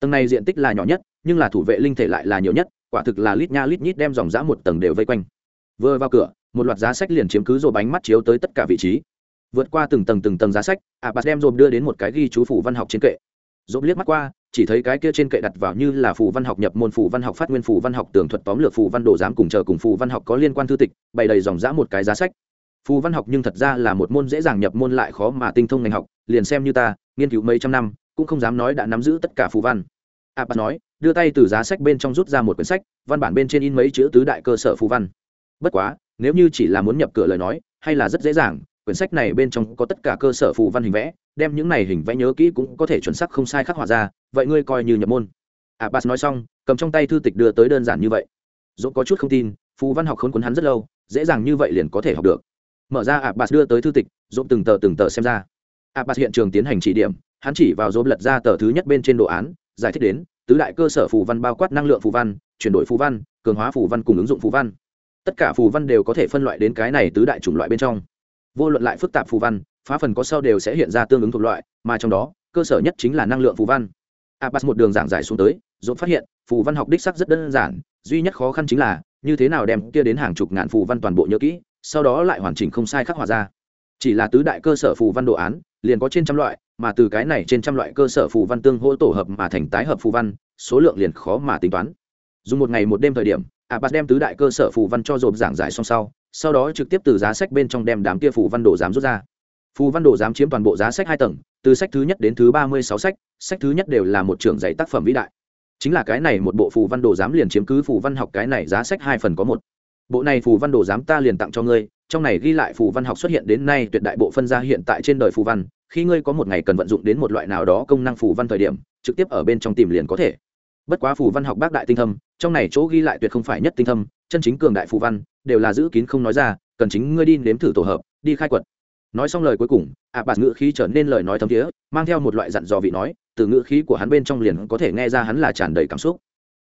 Tầng này diện tích là nhỏ nhất, nhưng là thủ vệ linh thể lại là nhiều nhất, quả thực là lít nha lít nhít đem dòng dã một tầng đều vây quanh. Vừa vào cửa, một loạt giá sách liền chiếm cứ rồi bánh mắt chiếu tới tất cả vị trí vượt qua từng tầng từng tầng giá sách, abbas đem dồn đưa đến một cái ghi chú phủ văn học trên kệ. Dồn liếc mắt qua, chỉ thấy cái kia trên kệ đặt vào như là phủ văn học nhập môn phủ văn học phát nguyên phủ văn học tường thuật tóm lược phủ văn đồ giám cùng chờ cùng phủ văn học có liên quan thư tịch, bày đầy dòng dã một cái giá sách. Phù văn học nhưng thật ra là một môn dễ dàng nhập môn lại khó mà tinh thông ngành học, liền xem như ta, nghiên cứu mấy trăm năm, cũng không dám nói đã nắm giữ tất cả phù văn. Abbas nói, đưa tay từ giá sách bên trong rút ra một quyển sách, văn bản bên trên in mấy chữ tứ đại cơ sở phù văn. Bất quá, nếu như chỉ là muốn nhập cửa lời nói, hay là rất dễ dàng quyển sách này bên trong có tất cả cơ sở phù văn hình vẽ, đem những này hình vẽ nhớ kỹ cũng có thể chuẩn xác không sai khắc họa ra, vậy ngươi coi như nhập môn. Abbas nói xong, cầm trong tay thư tịch đưa tới đơn giản như vậy. Dỗ có chút không tin, phù văn học khốn cuốn hắn rất lâu, dễ dàng như vậy liền có thể học được. Mở ra abbas đưa tới thư tịch, dỗ từng tờ từng tờ xem ra. Abbas hiện trường tiến hành chỉ điểm, hắn chỉ vào dỗ lật ra tờ thứ nhất bên trên đồ án, giải thích đến, tứ đại cơ sở phù văn bao quát năng lượng phù văn, chuyển đổi phù văn, cường hóa phù văn cùng ứng dụng phù văn. Tất cả phù văn đều có thể phân loại đến cái này tứ đại chủng loại bên trong vô luận lại phức tạp phù văn, phá phần có sau đều sẽ hiện ra tương ứng thuộc loại, mà trong đó, cơ sở nhất chính là năng lượng phù văn. Abbas một đường giảng giải xuống tới dồn phát hiện, phù văn học đích sắc rất đơn giản, duy nhất khó khăn chính là, như thế nào đem kia đến hàng chục ngàn phù văn toàn bộ nhớ kỹ, sau đó lại hoàn chỉnh không sai khắc họa ra. Chỉ là tứ đại cơ sở phù văn đồ án, liền có trên trăm loại, mà từ cái này trên trăm loại cơ sở phù văn tương hỗ tổ hợp mà thành tái hợp phù văn, số lượng liền khó mà tính toán. Dùng một ngày một đêm thời điểm abbas đem tứ đại cơ sở phù văn cho dồn giảng giải xong sau sau đó trực tiếp từ giá sách bên trong đem đám kia phù văn đồ giám rút ra. Phù văn đồ giám chiếm toàn bộ giá sách hai tầng, từ sách thứ nhất đến thứ ba mươi sáu sách sách thứ nhất đều là một trưởng dạy tác phẩm vĩ đại. Chính là cái này một bộ phù văn đồ giám liền chiếm cứ phù văn học cái này giá sách hai phần có một. Bộ này phù văn đồ giám ta liền tặng cho ngươi, trong này ghi lại phù văn học xuất hiện đến nay tuyệt đại bộ phân ra hiện tại trên đời phù văn, khi ngươi có một ngày cần vận dụng đến một loại nào đó công năng phù văn thời điểm, trực tiếp ở bên trong tìm liền có thể. Bất quá phù văn học bác đại tinh thâm, trong này chỗ ghi lại tuyệt không phải nhất tinh thâm chân chính cường đại phù văn, đều là giữ kín không nói ra, cần chính ngươi đi nếm thử tổ hợp, đi khai quật. Nói xong lời cuối cùng ạ bạt ngữ khí trở nên lời nói thấm thiế, mang theo một loại dặn dò vị nói, từ ngữ khí của hắn bên trong liền có thể nghe ra hắn là tràn đầy cảm xúc.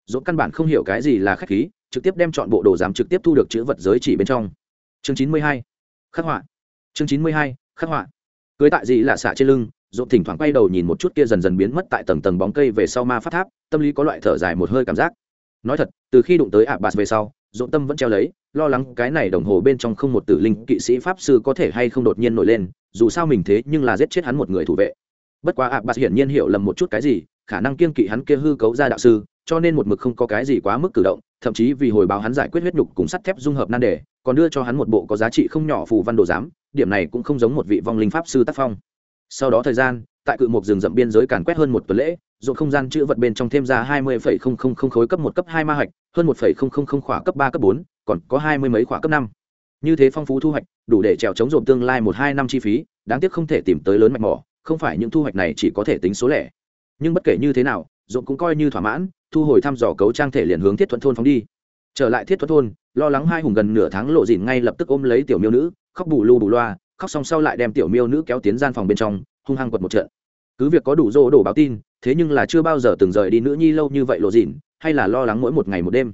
Dốt căn bản không hiểu cái gì là khách khí, trực tiếp đem chọn bộ đồ giám trực tiếp thu được chữ vật giới chỉ bên trong. Chương chín mươi hai, khắc họa. Chương chín mươi hai, khắc họa. Cưới tại gì là xả trên lưng dốt thỉnh thoảng quay đầu nhìn một chút kia dần dần biến mất tại tầng tầng bóng cây về sau ma phát tháp, tâm lý có loại thở dài một hơi cảm giác nói thật, từ khi đụng tới ạ bạt về sau dỗ tâm vẫn treo lấy, lo lắng cái này đồng hồ bên trong không một tử linh kỵ sĩ pháp sư có thể hay không đột nhiên nổi lên, dù sao mình thế nhưng là giết chết hắn một người thủ vệ. Bất quá ạ bạt hiển nhiên hiểu lầm một chút cái gì, khả năng kiên kỵ hắn kia hư cấu ra đạo sư, cho nên một mực không có cái gì quá mức cử động, thậm chí vì hồi báo hắn giải quyết huyết nhục cùng sắt thép dung hợp nan đề, còn đưa cho hắn một bộ có giá trị không nhỏ phù văn đồ giám, điểm này cũng không giống một vị vong linh pháp sư tác phong. Sau đó thời gian, tại cự một rừng rậm biên giới càn quét hơn một tuần lễ dồn không gian chữ vật bên trong thêm ra hai mươi phẩy không không không khối cấp một, cấp hai ma hạch, hơn một phẩy không không không khỏa cấp ba, cấp bốn, còn có hai mươi mấy khỏa cấp năm. Như thế phong phú thu hoạch, đủ để trèo chống dồn tương lai một hai năm chi phí, đáng tiếc không thể tìm tới lớn mạch mỏ, không phải những thu hoạch này chỉ có thể tính số lẻ. Nhưng bất kể như thế nào dồn cũng coi như thỏa mãn, thu hồi thăm dò cấu trang thể liền hướng thiết thuận thôn phóng đi. Trở lại thiết thuận thôn, lo lắng hai hùng gần nửa tháng lộ dìn ngay lập tức ôm lấy tiểu miêu nữ, khóc bù lu bù loa, khóc xong sau lại đem tiểu miêu nữ kéo tiến gian phòng bên trong, hung hăng quật một trận cứ việc có đủ rô đổ báo tin, thế nhưng là chưa bao giờ từng rời đi nữ nhi lâu như vậy lộ dịn, hay là lo lắng mỗi một ngày một đêm.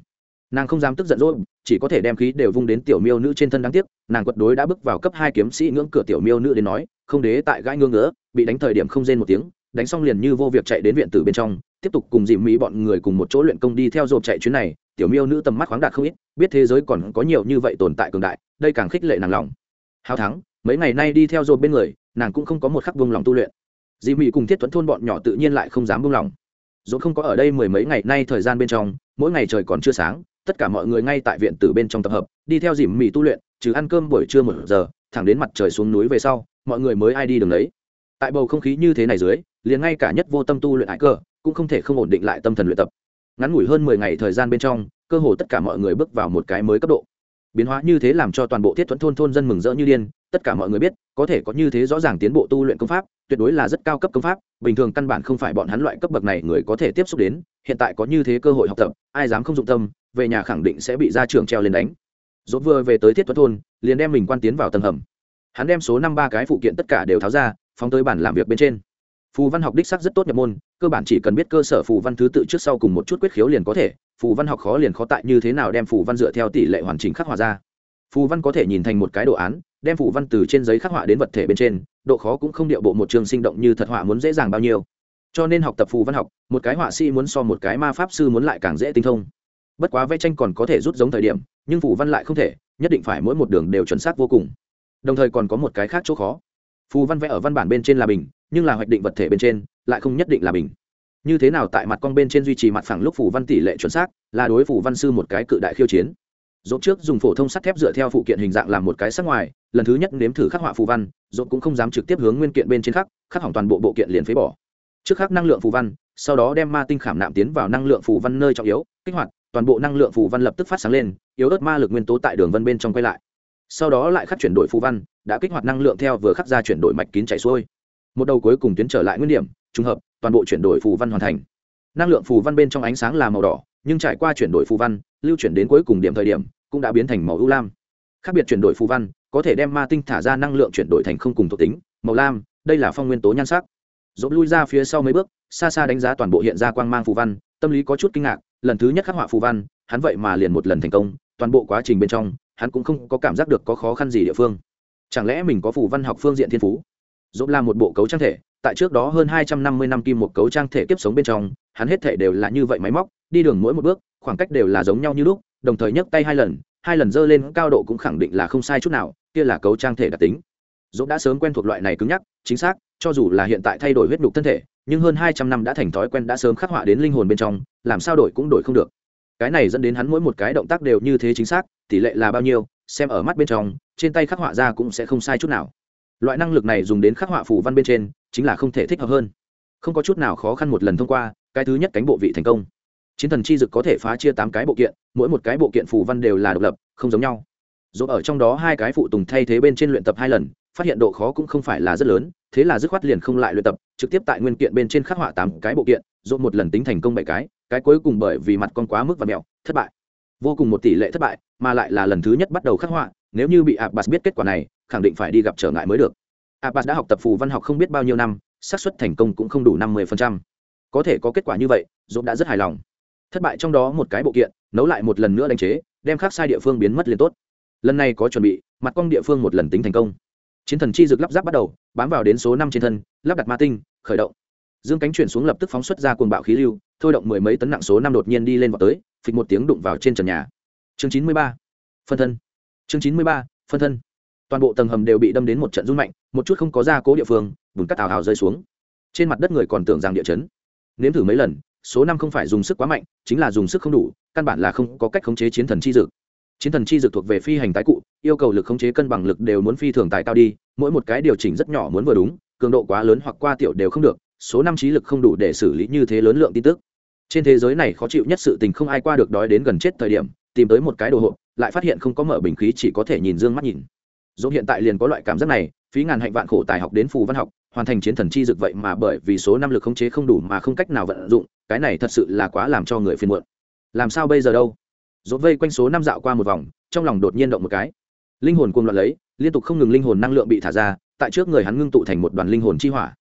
Nàng không dám tức giận dỗi chỉ có thể đem khí đều vung đến tiểu miêu nữ trên thân đáng tiếc, nàng quật đối đã bước vào cấp hai kiếm sĩ ngưỡng cửa tiểu miêu nữ đến nói, không đế tại gãi ngưỡng ngỡ bị đánh thời điểm không rên một tiếng, đánh xong liền như vô việc chạy đến viện từ bên trong, tiếp tục cùng dìm mỹ bọn người cùng một chỗ luyện công đi theo dộp chạy chuyến này. Tiểu miêu nữ tầm mắt khoáng đạt không ít, biết thế giới còn có nhiều như vậy tồn tại cường đại, đây càng khích lệ nàng lòng. Hào thắng, mấy ngày nay đi theo dộp bên người, nàng cũng không có một khắc vung lòng tu luyện dì mỹ cùng thiết thuẫn thôn bọn nhỏ tự nhiên lại không dám buông lỏng. Dỗ không có ở đây mười mấy ngày, nay thời gian bên trong, mỗi ngày trời còn chưa sáng, tất cả mọi người ngay tại viện tử bên trong tập hợp, đi theo dì mỹ tu luyện, trừ ăn cơm buổi trưa một giờ, thẳng đến mặt trời xuống núi về sau, mọi người mới ai đi đường đấy. Tại bầu không khí như thế này dưới, liền ngay cả nhất vô tâm tu luyện hải cơ, cũng không thể không ổn định lại tâm thần luyện tập. Ngắn ngủi hơn mười ngày thời gian bên trong, cơ hồ tất cả mọi người bước vào một cái mới cấp độ biến hóa như thế làm cho toàn bộ thiết thuẫn thôn thôn dân mừng rỡ như điên, tất cả mọi người biết, có thể có như thế rõ ràng tiến bộ tu luyện công pháp, tuyệt đối là rất cao cấp công pháp, bình thường căn bản không phải bọn hắn loại cấp bậc này người có thể tiếp xúc đến, hiện tại có như thế cơ hội học tập, ai dám không dụng tâm, về nhà khẳng định sẽ bị ra trường treo lên đánh. Dốt vừa về tới thiết thuẫn thôn, liền đem mình quan tiến vào tầng hầm. Hắn đem số năm ba cái phụ kiện tất cả đều tháo ra, phóng tới bản làm việc bên trên phù văn học đích sắc rất tốt nhập môn, cơ bản chỉ cần biết cơ sở phù văn thứ tự trước sau cùng một chút quyết khiếu liền có thể, phù văn học khó liền khó tại như thế nào đem phù văn dựa theo tỷ lệ hoàn chỉnh khắc họa ra. Phù văn có thể nhìn thành một cái đồ án, đem phù văn từ trên giấy khắc họa đến vật thể bên trên, độ khó cũng không điệu bộ một trường sinh động như thật họa muốn dễ dàng bao nhiêu. Cho nên học tập phù văn học, một cái họa sĩ muốn so một cái ma pháp sư muốn lại càng dễ tinh thông. Bất quá vẽ tranh còn có thể rút giống thời điểm, nhưng phù văn lại không thể, nhất định phải mỗi một đường đều chuẩn xác vô cùng. Đồng thời còn có một cái khác chỗ khó. Phù văn vẽ ở văn bản bên trên là bình nhưng là hoạch định vật thể bên trên, lại không nhất định là bình như thế nào tại mặt con bên trên duy trì mặt phẳng lúc phủ văn tỷ lệ chuẩn xác, là đối phủ văn sư một cái cự đại khiêu chiến. Dốt trước dùng phổ thông sắt thép dựa theo phụ kiện hình dạng làm một cái sắc ngoài, lần thứ nhất nếm thử khắc họa phù văn dốt cũng không dám trực tiếp hướng nguyên kiện bên trên khắc khắc hỏng toàn bộ bộ kiện liền phế bỏ. Trước khắc năng lượng phù văn, sau đó đem ma tinh khảm nạm tiến vào năng lượng phù văn nơi trọng yếu, kích hoạt, toàn bộ năng lượng phù văn lập tức phát sáng lên, yếu ớt ma lực nguyên tố tại đường vân bên trong quay lại. Sau đó lại khắc chuyển đổi phù văn, đã kích hoạt năng lượng theo vừa khắc ra chuyển đổi mạch kín chảy xuôi một đầu cuối cùng tuyến trở lại nguyên điểm, trùng hợp, toàn bộ chuyển đổi phù văn hoàn thành. Năng lượng phù văn bên trong ánh sáng là màu đỏ, nhưng trải qua chuyển đổi phù văn, lưu chuyển đến cuối cùng điểm thời điểm, cũng đã biến thành màu ưu lam. Khác biệt chuyển đổi phù văn, có thể đem ma tinh thả ra năng lượng chuyển đổi thành không cùng thuộc tính, màu lam, đây là phong nguyên tố nhan sắc. Dỗ lui ra phía sau mấy bước, xa xa đánh giá toàn bộ hiện ra quang mang phù văn, tâm lý có chút kinh ngạc, lần thứ nhất khắc họa phù văn, hắn vậy mà liền một lần thành công, toàn bộ quá trình bên trong, hắn cũng không có cảm giác được có khó khăn gì địa phương. Chẳng lẽ mình có phù văn học phương diện thiên phú? Dũng là một bộ cấu trang thể, tại trước đó hơn hai trăm năm mươi năm kim một cấu trang thể kiếp sống bên trong, hắn hết thể đều là như vậy máy móc, đi đường mỗi một bước, khoảng cách đều là giống nhau như lúc, đồng thời nhấc tay hai lần hai lần dơ lên cao độ cũng khẳng định là không sai chút nào, kia là cấu trang thể đặc tính. Dũng đã sớm quen thuộc loại này cứng nhắc, chính xác, cho dù là hiện tại thay đổi huyết nhục thân thể, nhưng hơn hai trăm năm đã thành thói quen đã sớm khắc họa đến linh hồn bên trong, làm sao đổi cũng đổi không được. Cái này dẫn đến hắn mỗi một cái động tác đều như thế chính xác, tỷ lệ là bao nhiêu, xem ở mắt bên trong, trên tay khắc họa ra cũng sẽ không sai chút nào loại năng lực này dùng đến khắc họa phù văn bên trên, chính là không thể thích hợp hơn. Không có chút nào khó khăn một lần thông qua, cái thứ nhất cánh bộ vị thành công. Chiến thần chi dực có thể phá chia tám cái bộ kiện, mỗi một cái bộ kiện phù văn đều là độc lập, không giống nhau. Dù ở trong đó hai cái phụ tùng thay thế bên trên luyện tập hai lần, phát hiện độ khó cũng không phải là rất lớn, thế là dứt khoát liền không lại luyện tập, trực tiếp tại nguyên kiện bên trên khắc họa tám cái bộ kiện dỗ một lần tính thành công bảy cái cái cuối cùng bởi vì mặt con quá mức và mẹo, thất bại. Vô cùng một tỷ lệ thất bại, mà lại là lần thứ nhất bắt đầu khắc họa nếu như bị abbas biết kết quả này, khẳng định phải đi gặp trở ngại mới được. Abbas đã học tập phù văn học không biết bao nhiêu năm, xác suất thành công cũng không đủ năm mươi có thể có kết quả như vậy, dũng đã rất hài lòng. Thất bại trong đó một cái bộ kiện, nấu lại một lần nữa đánh chế, đem khắc sai địa phương biến mất liền tốt. Lần này có chuẩn bị, mặt cong địa phương một lần tính thành công. Chiến thần chi dược lắp ráp bắt đầu, bám vào đến số năm trên thân, lắp đặt ma tinh, khởi động. Dương cánh chuyển xuống lập tức phóng xuất ra cuồng bạo khí lưu, thôi động mười mấy tấn nặng số năm đột nhiên đi lên vào tới, phịch một tiếng đụng vào trên trần nhà. Chương chín mươi ba, phân thân chương chín mươi ba, phân thân. Toàn bộ tầng hầm đều bị đâm đến một trận run mạnh, một chút không có gia cố địa phương, bùn cắt ảo hào rơi xuống. Trên mặt đất người còn tưởng rằng địa chấn. Nếm thử mấy lần, số năm không phải dùng sức quá mạnh, chính là dùng sức không đủ, căn bản là không có cách khống chế chiến thần chi dược. Chiến thần chi dược thuộc về phi hành tái cụ, yêu cầu lực khống chế cân bằng lực đều muốn phi thường tài cao đi, mỗi một cái điều chỉnh rất nhỏ muốn vừa đúng, cường độ quá lớn hoặc qua tiểu đều không được, số năm trí lực không đủ để xử lý như thế lớn lượng tin tức. Trên thế giới này khó chịu nhất sự tình không ai qua được đói đến gần chết thời điểm tìm tới một cái đồ hộp, lại phát hiện không có mở bình khí chỉ có thể nhìn dương mắt nhìn. Dẫu hiện tại liền có loại cảm giác này, phí ngàn hạnh vạn khổ tài học đến phù văn học, hoàn thành chiến thần chi dực vậy mà bởi vì số năm lực khống chế không đủ mà không cách nào vận dụng, cái này thật sự là quá làm cho người phiền muộn. Làm sao bây giờ đâu? Dốt vây quanh số năm dạo qua một vòng, trong lòng đột nhiên động một cái. Linh hồn cuồng loạn lấy, liên tục không ngừng linh hồn năng lượng bị thả ra, tại trước người hắn ngưng tụ thành một đoàn linh hồn chi hỏa.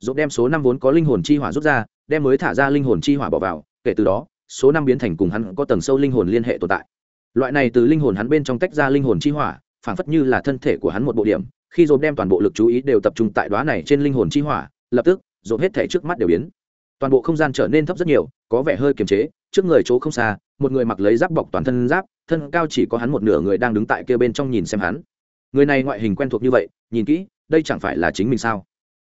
Dốt đem số năm vốn có linh hồn chi hỏa rút ra, đem mới thả ra linh hồn chi hỏa bỏ vào, kể từ đó số năm biến thành cùng hắn có tầng sâu linh hồn liên hệ tồn tại. Loại này từ linh hồn hắn bên trong tách ra linh hồn chi hỏa, phảng phất như là thân thể của hắn một bộ điểm, khi dồn đem toàn bộ lực chú ý đều tập trung tại đoá này trên linh hồn chi hỏa, lập tức dồn hết thể trước mắt đều biến. Toàn bộ không gian trở nên thấp rất nhiều, có vẻ hơi kiềm chế, trước người chỗ không xa, một người mặc lấy giáp bọc toàn thân giáp, thân cao chỉ có hắn một nửa người đang đứng tại kia bên trong nhìn xem hắn. Người này ngoại hình quen thuộc như vậy, nhìn kỹ, đây chẳng phải là chính mình sao?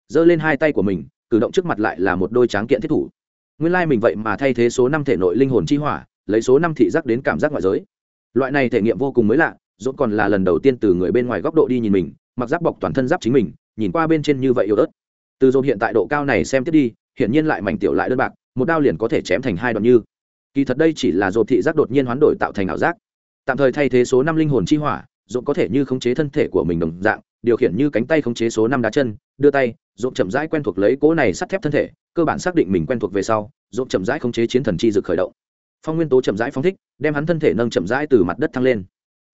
Giơ lên hai tay của mình, cử động trước mặt lại là một đôi tráng kiện thiết thủ nguyên lai mình vậy mà thay thế số năm thể nội linh hồn chi hỏa, lấy số năm thị giác đến cảm giác ngoại giới. Loại này thể nghiệm vô cùng mới lạ dốt còn là lần đầu tiên từ người bên ngoài góc độ đi nhìn mình, mặc giáp bọc toàn thân giáp chính mình, nhìn qua bên trên như vậy yếu ớt. Từ dồn hiện tại độ cao này xem tiếp đi, hiển nhiên lại mảnh tiểu lại đơn bạc, một đao liền có thể chém thành hai đoạn như. Kỳ thật đây chỉ là dồn thị giác đột nhiên hoán đổi tạo thành ảo giác. Tạm thời thay thế số năm linh hồn chi hỏa dồn có thể như khống chế thân thể của mình đồng dạng, điều khiển như cánh tay khống chế số năm đá chân, đưa tay dộp chậm rãi quen thuộc lấy cỗ này sắt thép thân thể, cơ bản xác định mình quen thuộc về sau dộp chậm rãi khống chế chiến thần chi dực khởi động. Phong nguyên tố chậm rãi phóng thích, đem hắn thân thể nâng chậm rãi từ mặt đất thăng lên.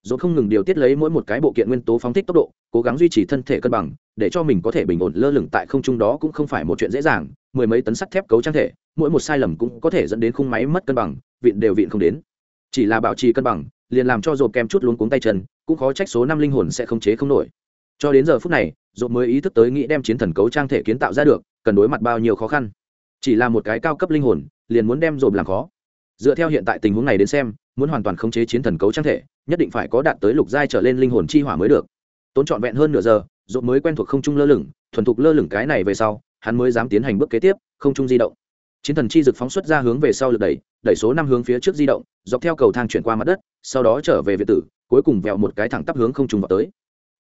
Dồn không ngừng điều tiết lấy mỗi một cái bộ kiện nguyên tố phóng thích tốc độ, cố gắng duy trì thân thể cân bằng, để cho mình có thể bình ổn lơ lửng tại không trung đó cũng không phải một chuyện dễ dàng, mười mấy tấn sắt thép cấu trang thể, mỗi một sai lầm cũng có thể dẫn đến khung máy mất cân bằng, vịn đều vịn không đến. Chỉ là bảo trì cân bằng, liền làm cho dồn kem chút luống cuống tay chân, cũng khó trách số năm linh hồn sẽ không chế không nổi. Cho đến giờ phút này dồn mới ý thức tới nghĩ đem chiến thần cấu trang thể kiến tạo ra được, cần đối mặt bao nhiêu khó khăn. Chỉ là một cái cao cấp linh hồn, liền muốn đem dồn làm khó. Dựa theo hiện tại tình huống này đến xem, muốn hoàn toàn khống chế chiến thần cấu trang thể, nhất định phải có đạt tới lục giai trở lên linh hồn chi hỏa mới được. Tốn trọn vẹn hơn nửa giờ dồn mới quen thuộc không trung lơ lửng, thuần thục lơ lửng cái này về sau, hắn mới dám tiến hành bước kế tiếp, không trung di động. Chiến thần chi dực phóng xuất ra hướng về sau lực đẩy đẩy số năm hướng phía trước di động, dọc theo cầu thang chuyển qua mặt đất, sau đó trở về việt tử, cuối cùng vẹo một cái thẳng tắp hướng không trung vào tới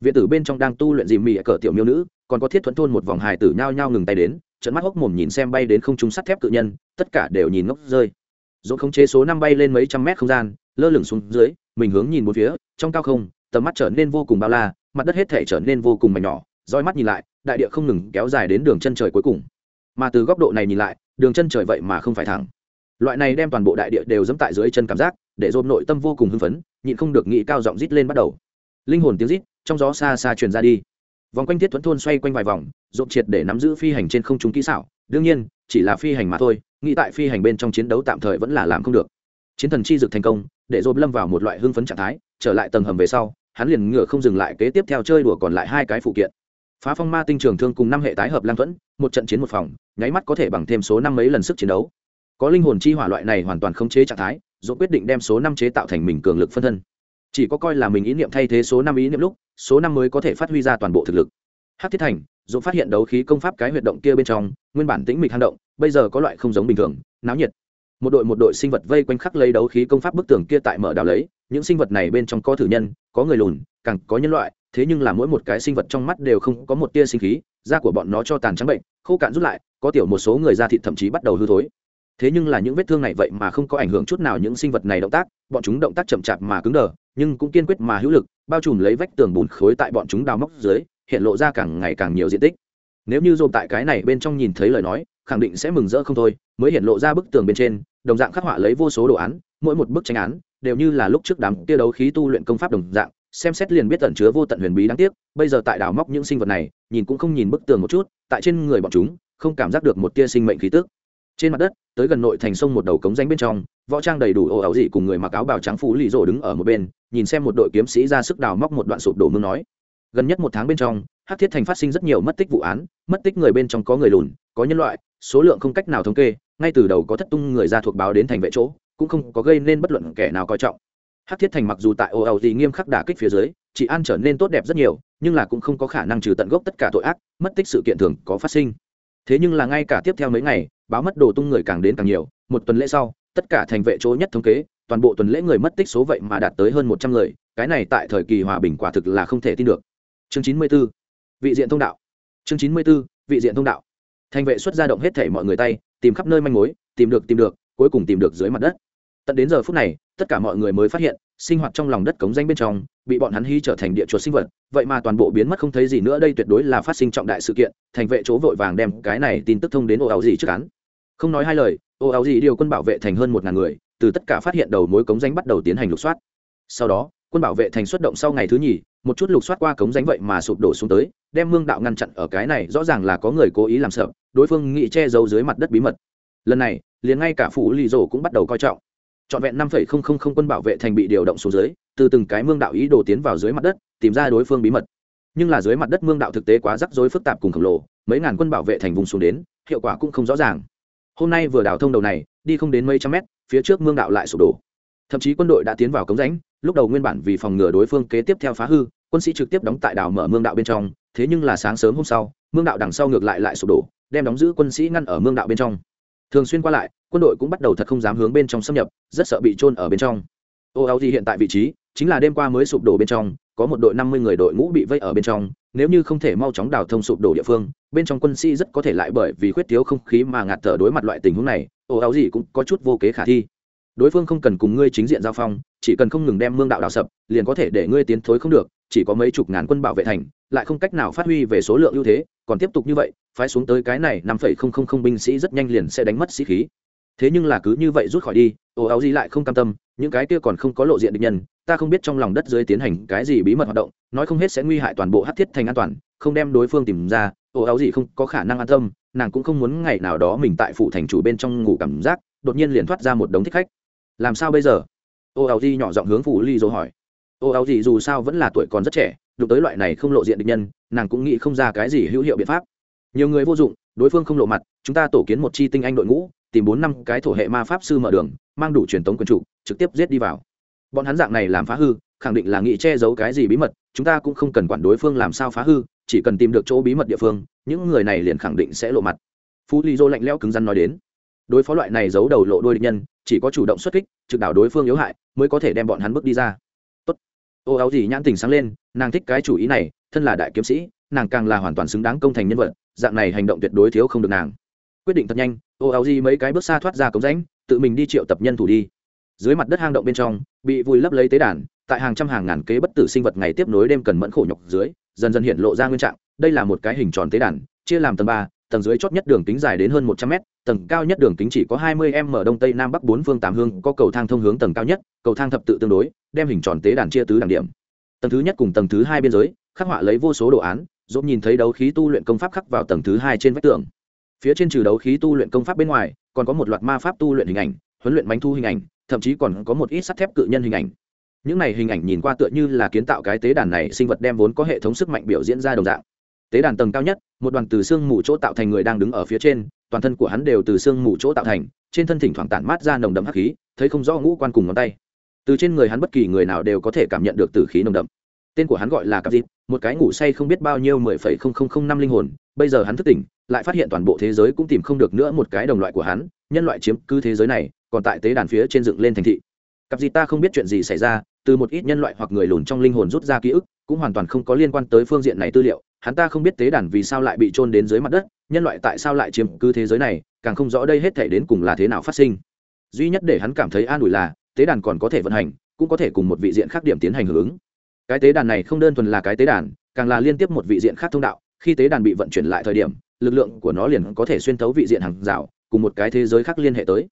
viện tử bên trong đang tu luyện dìm mì cỡ tiểu miêu nữ, còn có thiết thuẫn thôn một vòng hài tử nhao nhao ngừng tay đến trận mắt hốc mồm nhìn xem bay đến không trung sắt thép cự nhân, tất cả đều nhìn ngốc rơi. Dỗ khống chế số năm bay lên mấy trăm mét không gian, lơ lửng xuống dưới, mình hướng nhìn một phía, trong cao không, tầm mắt trở nên vô cùng bao la, mặt đất hết thể trở nên vô cùng mảnh nhỏ, roi mắt nhìn lại, đại địa không ngừng kéo dài đến đường chân trời cuối cùng. Mà từ góc độ này nhìn lại, đường chân trời vậy mà không phải thẳng. Loại này đem toàn bộ đại địa đều dẫm tại dưới chân cảm giác, để dồn nội tâm vô cùng hưng phấn, nhịn không được nghĩ cao giọng rít lên bắt đầu linh hồn tiếng rít trong gió xa xa truyền ra đi. Vòng quanh thiết thuẫn thôn xoay quanh vài vòng, rộn triệt để nắm giữ phi hành trên không trung kỹ xảo. Đương nhiên, chỉ là phi hành mà thôi, nghĩ tại phi hành bên trong chiến đấu tạm thời vẫn là làm không được. Chiến thần chi dực thành công, để dồn lâm vào một loại hưng phấn trạng thái, trở lại tầng hầm về sau, hắn liền ngựa không dừng lại kế tiếp theo chơi đùa còn lại hai cái phụ kiện. Phá phong ma tinh trường thương cùng năm hệ tái hợp lang thuẫn, một trận chiến một phòng, nháy mắt có thể bằng thêm số năm mấy lần sức chiến đấu. Có linh hồn chi hỏa loại này hoàn toàn không chế trạng thái dồn quyết định đem số năm chế tạo thành mình cường lực phân thân chỉ có coi là mình ý niệm thay thế số năm ý niệm lúc, số năm mới có thể phát huy ra toàn bộ thực lực. Hát thiết thành dồn phát hiện đấu khí công pháp cái huyệt động kia bên trong, nguyên bản tĩnh mịch hang động, bây giờ có loại không giống bình thường, náo nhiệt. Một đội một đội sinh vật vây quanh khắc lấy đấu khí công pháp bức tường kia tại mở đào lấy, những sinh vật này bên trong có thử nhân, có người lùn, càng có nhân loại, thế nhưng là mỗi một cái sinh vật trong mắt đều không có một tia sinh khí, da của bọn nó cho tàn trắng bệnh, khô cạn rút lại, có tiểu một số người da thịt thậm chí bắt đầu hư thối thế nhưng là những vết thương này vậy mà không có ảnh hưởng chút nào những sinh vật này động tác, bọn chúng động tác chậm chạp mà cứng đờ, nhưng cũng kiên quyết mà hữu lực, bao trùm lấy vách tường bùn khối tại bọn chúng đào móc dưới, hiện lộ ra càng ngày càng nhiều diện tích. Nếu như dồn tại cái này bên trong nhìn thấy lời nói, khẳng định sẽ mừng rỡ không thôi, mới hiện lộ ra bức tường bên trên, đồng dạng khắc họa lấy vô số đồ án, mỗi một bức tranh án đều như là lúc trước đám kia đấu khí tu luyện công pháp đồng dạng, xem xét liền biết tẩn chứa vô tận huyền bí đáng tiếc, bây giờ tại đào móc những sinh vật này, nhìn cũng không nhìn bức tường một chút, tại trên người bọn chúng, không cảm giác được một tia sinh mệnh khí tức trên mặt đất, tới gần nội thành sông một đầu cống danh bên trong, võ trang đầy đủ ồ ảo dị cùng người mặc áo bào trắng phú lì rổ đứng ở một bên, nhìn xem một đội kiếm sĩ ra sức đào móc một đoạn sụp đổ mương nói. Gần nhất một tháng bên trong, hắc thiết thành phát sinh rất nhiều mất tích vụ án, mất tích người bên trong có người lùn, có nhân loại, số lượng không cách nào thống kê, ngay từ đầu có thất tung người ra thuộc báo đến thành vệ chỗ, cũng không có gây nên bất luận kẻ nào coi trọng. Hắc thiết thành mặc dù tại ồ ảo dị nghiêm khắc đả kích phía dưới chị an trở nên tốt đẹp rất nhiều, nhưng là cũng không có khả năng trừ tận gốc tất cả tội ác, mất tích sự kiện thường có phát sinh thế nhưng là ngay cả tiếp theo mấy ngày, báo mất đồ tung người càng đến càng nhiều, một tuần lễ sau, tất cả thành vệ chỗ nhất thống kế, toàn bộ tuần lễ người mất tích số vậy mà đạt tới hơn một trăm người, cái này tại thời kỳ hòa bình quả thực là không thể tin được. Chương chín mươi b ố vị diện thông đạo. Chương chín mươi b ố vị diện thông đạo. Thành vệ xuất ra động hết thể mọi người tay, tìm khắp nơi manh mối, tìm được tìm được, cuối cùng tìm được dưới mặt đất. Tận đến giờ phút này, tất cả mọi người mới phát hiện sinh hoạt trong lòng đất cống danh bên trong, bị bọn hắn hy trở thành địa chuột sinh vật, vậy mà toàn bộ biến mất không thấy gì nữa, đây tuyệt đối là phát sinh trọng đại sự kiện, thành vệ chỗ vội vàng đem cái này tin tức thông đến ô áo gì trước án. Không nói hai lời, ô áo gì điều quân bảo vệ thành hơn một ngàn người, từ tất cả phát hiện đầu mối cống danh bắt đầu tiến hành lục soát. Sau đó, quân bảo vệ thành xuất động sau ngày thứ nhì, một chút lục soát qua cống danh vậy mà sụp đổ xuống tới, đem mương đạo ngăn chặn ở cái này, rõ ràng là có người cố ý làm sợ, đối phương nghĩ che giấu dưới mặt đất bí mật. Lần này, liền ngay cả phủ lì rổ cũng bắt đầu coi trọng trọn vẹn năm phẩy không không không quân bảo vệ thành bị điều động xuống dưới, từ từng cái mương đạo ý đồ tiến vào dưới mặt đất, tìm ra đối phương bí mật. Nhưng là dưới mặt đất mương đạo thực tế quá rắc rối phức tạp cùng khổng lồ, mấy ngàn quân bảo vệ thành vùng xuống đến, hiệu quả cũng không rõ ràng. Hôm nay vừa đào thông đầu này, đi không đến mấy trăm mét, phía trước mương đạo lại sụp đổ. Thậm chí quân đội đã tiến vào cống rãnh, lúc đầu nguyên bản vì phòng ngừa đối phương kế tiếp theo phá hư, quân sĩ trực tiếp đóng tại đảo mở mương đạo bên trong, thế nhưng là sáng sớm hôm sau, mương đạo đằng sau ngược lại lại sụp đổ, đem đóng giữ quân sĩ ngăn ở mương đạo bên trong. Thường xuyên qua lại quân đội cũng bắt đầu thật không dám hướng bên trong xâm nhập, rất sợ bị trôn ở bên trong. Ô áo gì hiện tại vị trí, chính là đêm qua mới sụp đổ bên trong, có một đội năm mươi người đội ngũ bị vây ở bên trong, nếu như không thể mau chóng đào thông sụp đổ địa phương, bên trong quân sĩ rất có thể lại bởi vì khuyết thiếu không khí mà ngạt thở đối mặt loại tình huống này ô áo gì cũng có chút vô kế khả thi. Đối phương không cần cùng ngươi chính diện giao phong, chỉ cần không ngừng đem mương đạo đào sập, liền có thể để ngươi tiến thối không được, chỉ có mấy chục ngàn quân bảo vệ thành, lại không cách nào phát huy về số lượng ưu thế, còn tiếp tục như vậy, phái xuống tới cái này năm phẩy không không không binh sĩ rất nhanh liền sẽ đánh mất sĩ khí thế nhưng là cứ như vậy rút khỏi đi ồ áo gì lại không cam tâm, những cái kia còn không có lộ diện địch nhân, ta không biết trong lòng đất dưới tiến hành cái gì bí mật hoạt động, nói không hết sẽ nguy hại toàn bộ hát thiết thành an toàn, không đem đối phương tìm ra ồ áo gì không có khả năng an tâm, nàng cũng không muốn ngày nào đó mình tại phủ thành chủ bên trong ngủ cảm giác, đột nhiên liền thoát ra một đống thích khách. Làm sao bây giờ? Ô áo gì nhỏ giọng hướng phủ ly dỗ hỏi. Ô áo gì dù sao vẫn là tuổi còn rất trẻ, đụng tới loại này không lộ diện địch nhân, nàng cũng nghĩ không ra cái gì hữu hiệu biện pháp. Nhiều người vô dụng, đối phương không lộ mặt, chúng ta tổ kiến một chi tinh anh đội ngũ tìm bốn năm cái thổ hệ ma pháp sư mở đường, mang đủ truyền tống quân chủ, trực tiếp giết đi vào. Bọn hắn dạng này làm phá hư, khẳng định là nghĩ che giấu cái gì bí mật, chúng ta cũng không cần quản đối phương làm sao phá hư, chỉ cần tìm được chỗ bí mật địa phương, những người này liền khẳng định sẽ lộ mặt. Phú lý dô lạnh lẽo cứng rắn nói đến. Đối phó loại này giấu đầu lộ đôi địch nhân, chỉ có chủ động xuất kích, trực đảo đối phương yếu hại, mới có thể đem bọn hắn bước đi ra. Tốt. Ô áo gì nhãn tình sáng lên, nàng thích cái chủ ý này, thân là đại kiếm sĩ, nàng càng là hoàn toàn xứng đáng công thành nhân vật, dạng này hành động tuyệt đối thiếu không được nàng. Quyết định thật nhanh ô áo di mấy cái bước xa thoát ra cống rãnh, tự mình đi triệu tập nhân thủ đi. Dưới mặt đất hang động bên trong, bị vùi lấp lấy tế đàn, tại hàng trăm hàng ngàn kế bất tử sinh vật ngày tiếp nối đêm cần mẫn khổ nhọc dưới, dần dần hiện lộ ra nguyên trạng, đây là một cái hình tròn tế đàn, chia làm tầng ba, tầng dưới chót nhất đường kính dài đến hơn một trăm mét, tầng cao nhất đường kính chỉ có hai mươi m đông tây nam bắc bốn phương tám hương có cầu thang thông hướng tầng cao nhất, cầu thang thập tự tương đối, đem hình tròn tế đàn chia tứ đẳng điểm. Tầng thứ nhất cùng tầng thứ hai biên giới, khắc họa lấy vô số đồ án dốt nhìn thấy đấu khí tu luyện công pháp khắc vào tầng thứ hai trên vách tường phía trên trừ đấu khí tu luyện công pháp bên ngoài, còn có một loạt ma pháp tu luyện hình ảnh, huấn luyện bánh thu hình ảnh, thậm chí còn có một ít sắt thép cự nhân hình ảnh. Những này hình ảnh nhìn qua tựa như là kiến tạo cái tế đàn này sinh vật đem vốn có hệ thống sức mạnh biểu diễn ra đồng dạng. Tế đàn tầng cao nhất, một đoàn từ xương mù chỗ tạo thành người đang đứng ở phía trên, toàn thân của hắn đều từ xương mù chỗ tạo thành, trên thân thỉnh thoảng tản mát ra nồng đậm hắc khí, thấy không rõ ngũ quan cùng ngón tay. Từ trên người hắn bất kỳ người nào đều có thể cảm nhận được tử khí nồng đậm. Tên của hắn gọi là cặp dịp, một cái ngủ say không biết bao nhiêu mười phẩy không không không năm linh hồn, bây giờ hắn thức tỉnh lại phát hiện toàn bộ thế giới cũng tìm không được nữa một cái đồng loại của hắn, nhân loại chiếm cứ thế giới này, còn tại tế đàn phía trên dựng lên thành thị. Cặp gì ta không biết chuyện gì xảy ra, từ một ít nhân loại hoặc người lùn trong linh hồn rút ra ký ức, cũng hoàn toàn không có liên quan tới phương diện này tư liệu, hắn ta không biết tế đàn vì sao lại bị trôn đến dưới mặt đất, nhân loại tại sao lại chiếm cứ thế giới này, càng không rõ đây hết thể đến cùng là thế nào phát sinh. Duy nhất để hắn cảm thấy an ủi là, tế đàn còn có thể vận hành, cũng có thể cùng một vị diện khác điểm tiến hành hưởng ứng. Cái tế đàn này không đơn thuần là cái tế đàn, càng là liên tiếp một vị diện khác thông đạo, khi tế đàn bị vận chuyển lại thời điểm lực lượng của nó liền có thể xuyên thấu vị diện hàng rào, cùng một cái thế giới khác liên hệ tới.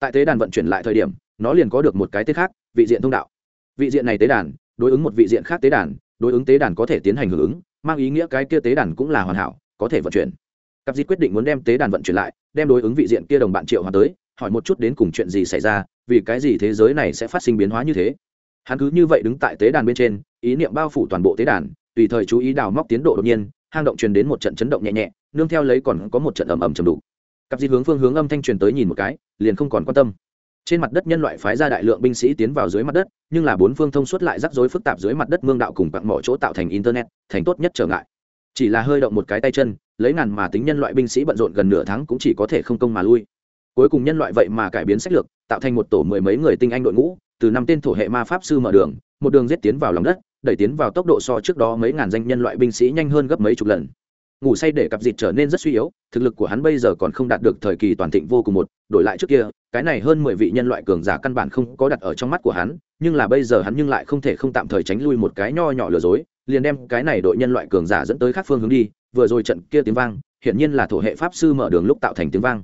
Tại tế đàn vận chuyển lại thời điểm, nó liền có được một cái tên khác, vị diện thông đạo. Vị diện này tế đàn, đối ứng một vị diện khác tế đàn, đối ứng tế đàn có thể tiến hành hưởng ứng, mang ý nghĩa cái kia tế đàn cũng là hoàn hảo, có thể vận chuyển. Cặp di quyết định muốn đem tế đàn vận chuyển lại, đem đối ứng vị diện kia đồng bạn triệu hòa tới, hỏi một chút đến cùng chuyện gì xảy ra, vì cái gì thế giới này sẽ phát sinh biến hóa như thế. Hắn cứ như vậy đứng tại tế đàn bên trên, ý niệm bao phủ toàn bộ tế đàn, tùy thời chú ý đào móc tiến độ đột nhiên, hang động truyền đến một trận chấn động nhẹ nhẹ nương theo lấy còn có một trận ầm ầm chầm đủ cặp di hướng phương hướng âm thanh truyền tới nhìn một cái, liền không còn quan tâm. Trên mặt đất nhân loại phái ra đại lượng binh sĩ tiến vào dưới mặt đất, nhưng là bốn phương thông suốt lại rắc rối phức tạp dưới mặt đất mương đạo cùng bạn mỏ chỗ tạo thành internet, thành tốt nhất trở ngại. Chỉ là hơi động một cái tay chân, lấy ngàn mà tính nhân loại binh sĩ bận rộn gần nửa tháng cũng chỉ có thể không công mà lui. Cuối cùng nhân loại vậy mà cải biến sách lược, tạo thành một tổ mười mấy người tinh anh đội ngũ, từ năm tên thổ hệ ma pháp sư mở đường, một đường giết tiến vào lòng đất, đẩy tiến vào tốc độ so trước đó mấy ngàn danh nhân loại binh sĩ nhanh hơn gấp mấy chục lần ngủ say để cặp dịt trở nên rất suy yếu, thực lực của hắn bây giờ còn không đạt được thời kỳ toàn thịnh vô cùng một, đổi lại trước kia, cái này hơn mười vị nhân loại cường giả căn bản không có đặt ở trong mắt của hắn, nhưng là bây giờ hắn nhưng lại không thể không tạm thời tránh lui một cái nho nhỏ lừa dối, liền đem cái này đội nhân loại cường giả dẫn tới khác phương hướng đi, vừa rồi trận kia tiếng vang, hiển nhiên là thổ hệ pháp sư mở đường lúc tạo thành tiếng vang.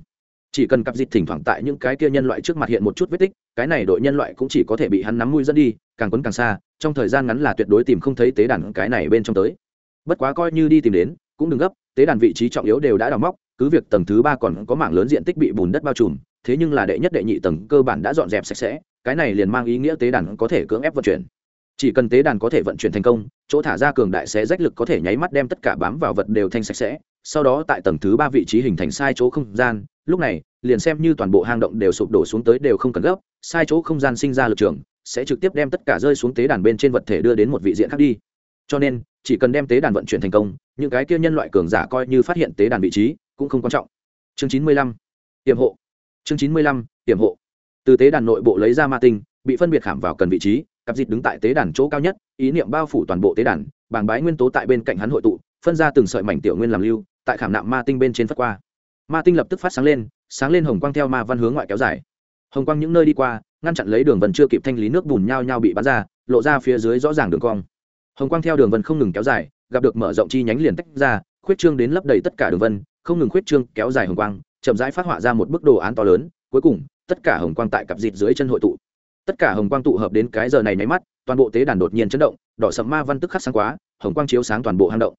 Chỉ cần cặp dịt thỉnh thoảng tại những cái kia nhân loại trước mặt hiện một chút vết tích, cái này đội nhân loại cũng chỉ có thể bị hắn nắm mũi dẫn đi, càng quấn càng xa, trong thời gian ngắn là tuyệt đối tìm không thấy tế đàn cái này bên trong tới. Bất quá coi như đi tìm đến cũng đừng gấp, tế đàn vị trí trọng yếu đều đã đào móc, cứ việc tầng thứ ba còn có mảng lớn diện tích bị bùn đất bao trùm, thế nhưng là đệ nhất đệ nhị tầng cơ bản đã dọn dẹp sạch sẽ, cái này liền mang ý nghĩa tế đàn có thể cưỡng ép vận chuyển. Chỉ cần tế đàn có thể vận chuyển thành công, chỗ thả ra cường đại sẽ rách lực có thể nháy mắt đem tất cả bám vào vật đều thanh sạch sẽ, sau đó tại tầng thứ ba vị trí hình thành sai chỗ không gian, lúc này, liền xem như toàn bộ hang động đều sụp đổ xuống tới đều không cần gấp, sai chỗ không gian sinh ra lực trường, sẽ trực tiếp đem tất cả rơi xuống tế đàn bên trên vật thể đưa đến một vị diện khác đi. Cho nên, chỉ cần đem tế đàn vận chuyển thành công những cái kia nhân loại cường giả coi như phát hiện tế đàn vị trí, cũng không quan trọng. Chương chín mươi lăm, tiềm hộ. Chương chín mươi lăm, tiềm hộ. Từ tế đàn nội bộ lấy ra ma tinh, bị phân biệt khảm vào cần vị trí, cặp dịt đứng tại tế đàn chỗ cao nhất, ý niệm bao phủ toàn bộ tế đàn, bàng bái nguyên tố tại bên cạnh hắn hội tụ, phân ra từng sợi mảnh tiểu nguyên làm lưu, tại khảm nạm ma tinh bên trên phát qua. Ma tinh lập tức phát sáng lên sáng lên hồng quang theo ma văn hướng ngoại kéo dài. Hồng quang những nơi đi qua, ngăn chặn lấy đường vân chưa kịp thanh lý nước bùn nhao nhao bị bắn ra, lộ ra phía dưới rõ ràng đường cong. Hồng quang theo đường vân không ngừng kéo dài gặp được mở rộng chi nhánh liền tách ra, khuyết trương đến lấp đầy tất cả đường vân, không ngừng khuyết trương kéo dài hồng quang, chậm rãi phát họa ra một bức đồ án to lớn, cuối cùng, tất cả hồng quang tại cặp dịt dưới chân hội tụ. Tất cả hồng quang tụ hợp đến cái giờ này nháy mắt, toàn bộ tế đàn đột nhiên chấn động, đỏ sậm ma văn tức khắc sáng quá, hồng quang chiếu sáng toàn bộ hang động.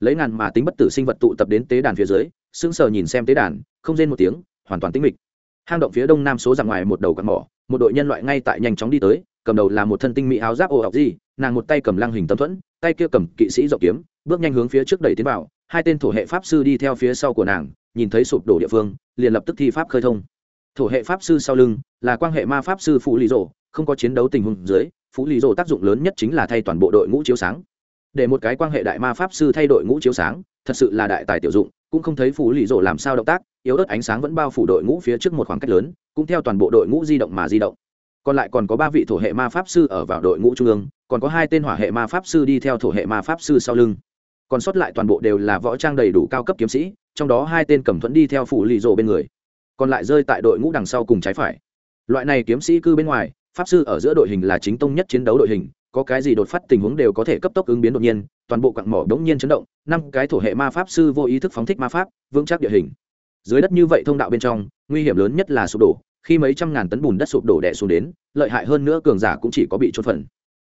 Lấy ngàn mà tính bất tử sinh vật tụ tập đến tế đàn phía dưới, sững sờ nhìn xem tế đàn, không rên một tiếng, hoàn toàn tĩnh mịch. Hang động phía đông nam số ra ngoài một đầu quạt mỏ, một đội nhân loại ngay tại nhanh chóng đi tới cầm đầu là một thân tinh mỹ áo giáp ồ ọc gì, nàng một tay cầm lăng hình tấm thuẫn, tay kia cầm kỵ sĩ rộng kiếm, bước nhanh hướng phía trước đẩy tiến vào, hai tên thổ hệ pháp sư đi theo phía sau của nàng, nhìn thấy sụp đổ địa phương, liền lập tức thi pháp khơi thông. Thổ hệ pháp sư sau lưng là quan hệ ma pháp sư phụ lý rộ không có chiến đấu tình huống dưới phụ lý rộ tác dụng lớn nhất chính là thay toàn bộ đội ngũ chiếu sáng. Để một cái quan hệ đại ma pháp sư thay đội ngũ chiếu sáng, thật sự là đại tài tiểu dụng, cũng không thấy phụ lý rộ làm sao động tác, yếu ớt ánh sáng vẫn bao phủ đội ngũ phía trước một khoảng cách lớn, cũng theo toàn bộ đội ngũ di động mà di động còn lại còn có ba vị thổ hệ ma pháp sư ở vào đội ngũ trung ương, còn có hai tên hỏa hệ ma pháp sư đi theo thổ hệ ma pháp sư sau lưng. Còn sót lại toàn bộ đều là võ trang đầy đủ cao cấp kiếm sĩ, trong đó hai tên cầm thuẫn đi theo phủ lì rộ bên người. Còn lại rơi tại đội ngũ đằng sau cùng trái phải. Loại này kiếm sĩ cư bên ngoài, pháp sư ở giữa đội hình là chính tông nhất chiến đấu đội hình, có cái gì đột phát tình huống đều có thể cấp tốc ứng biến đột nhiên, toàn bộ quặng mỏ đống nhiên chấn động, năm cái thổ hệ ma pháp sư vô ý thức phóng thích ma pháp, vững chắc địa hình. Dưới đất như vậy thông đạo bên trong, nguy hiểm lớn nhất là sụp đổ khi mấy trăm ngàn tấn bùn đất sụp đổ đè xuống đến, lợi hại hơn nữa cường giả cũng chỉ có bị trôn phần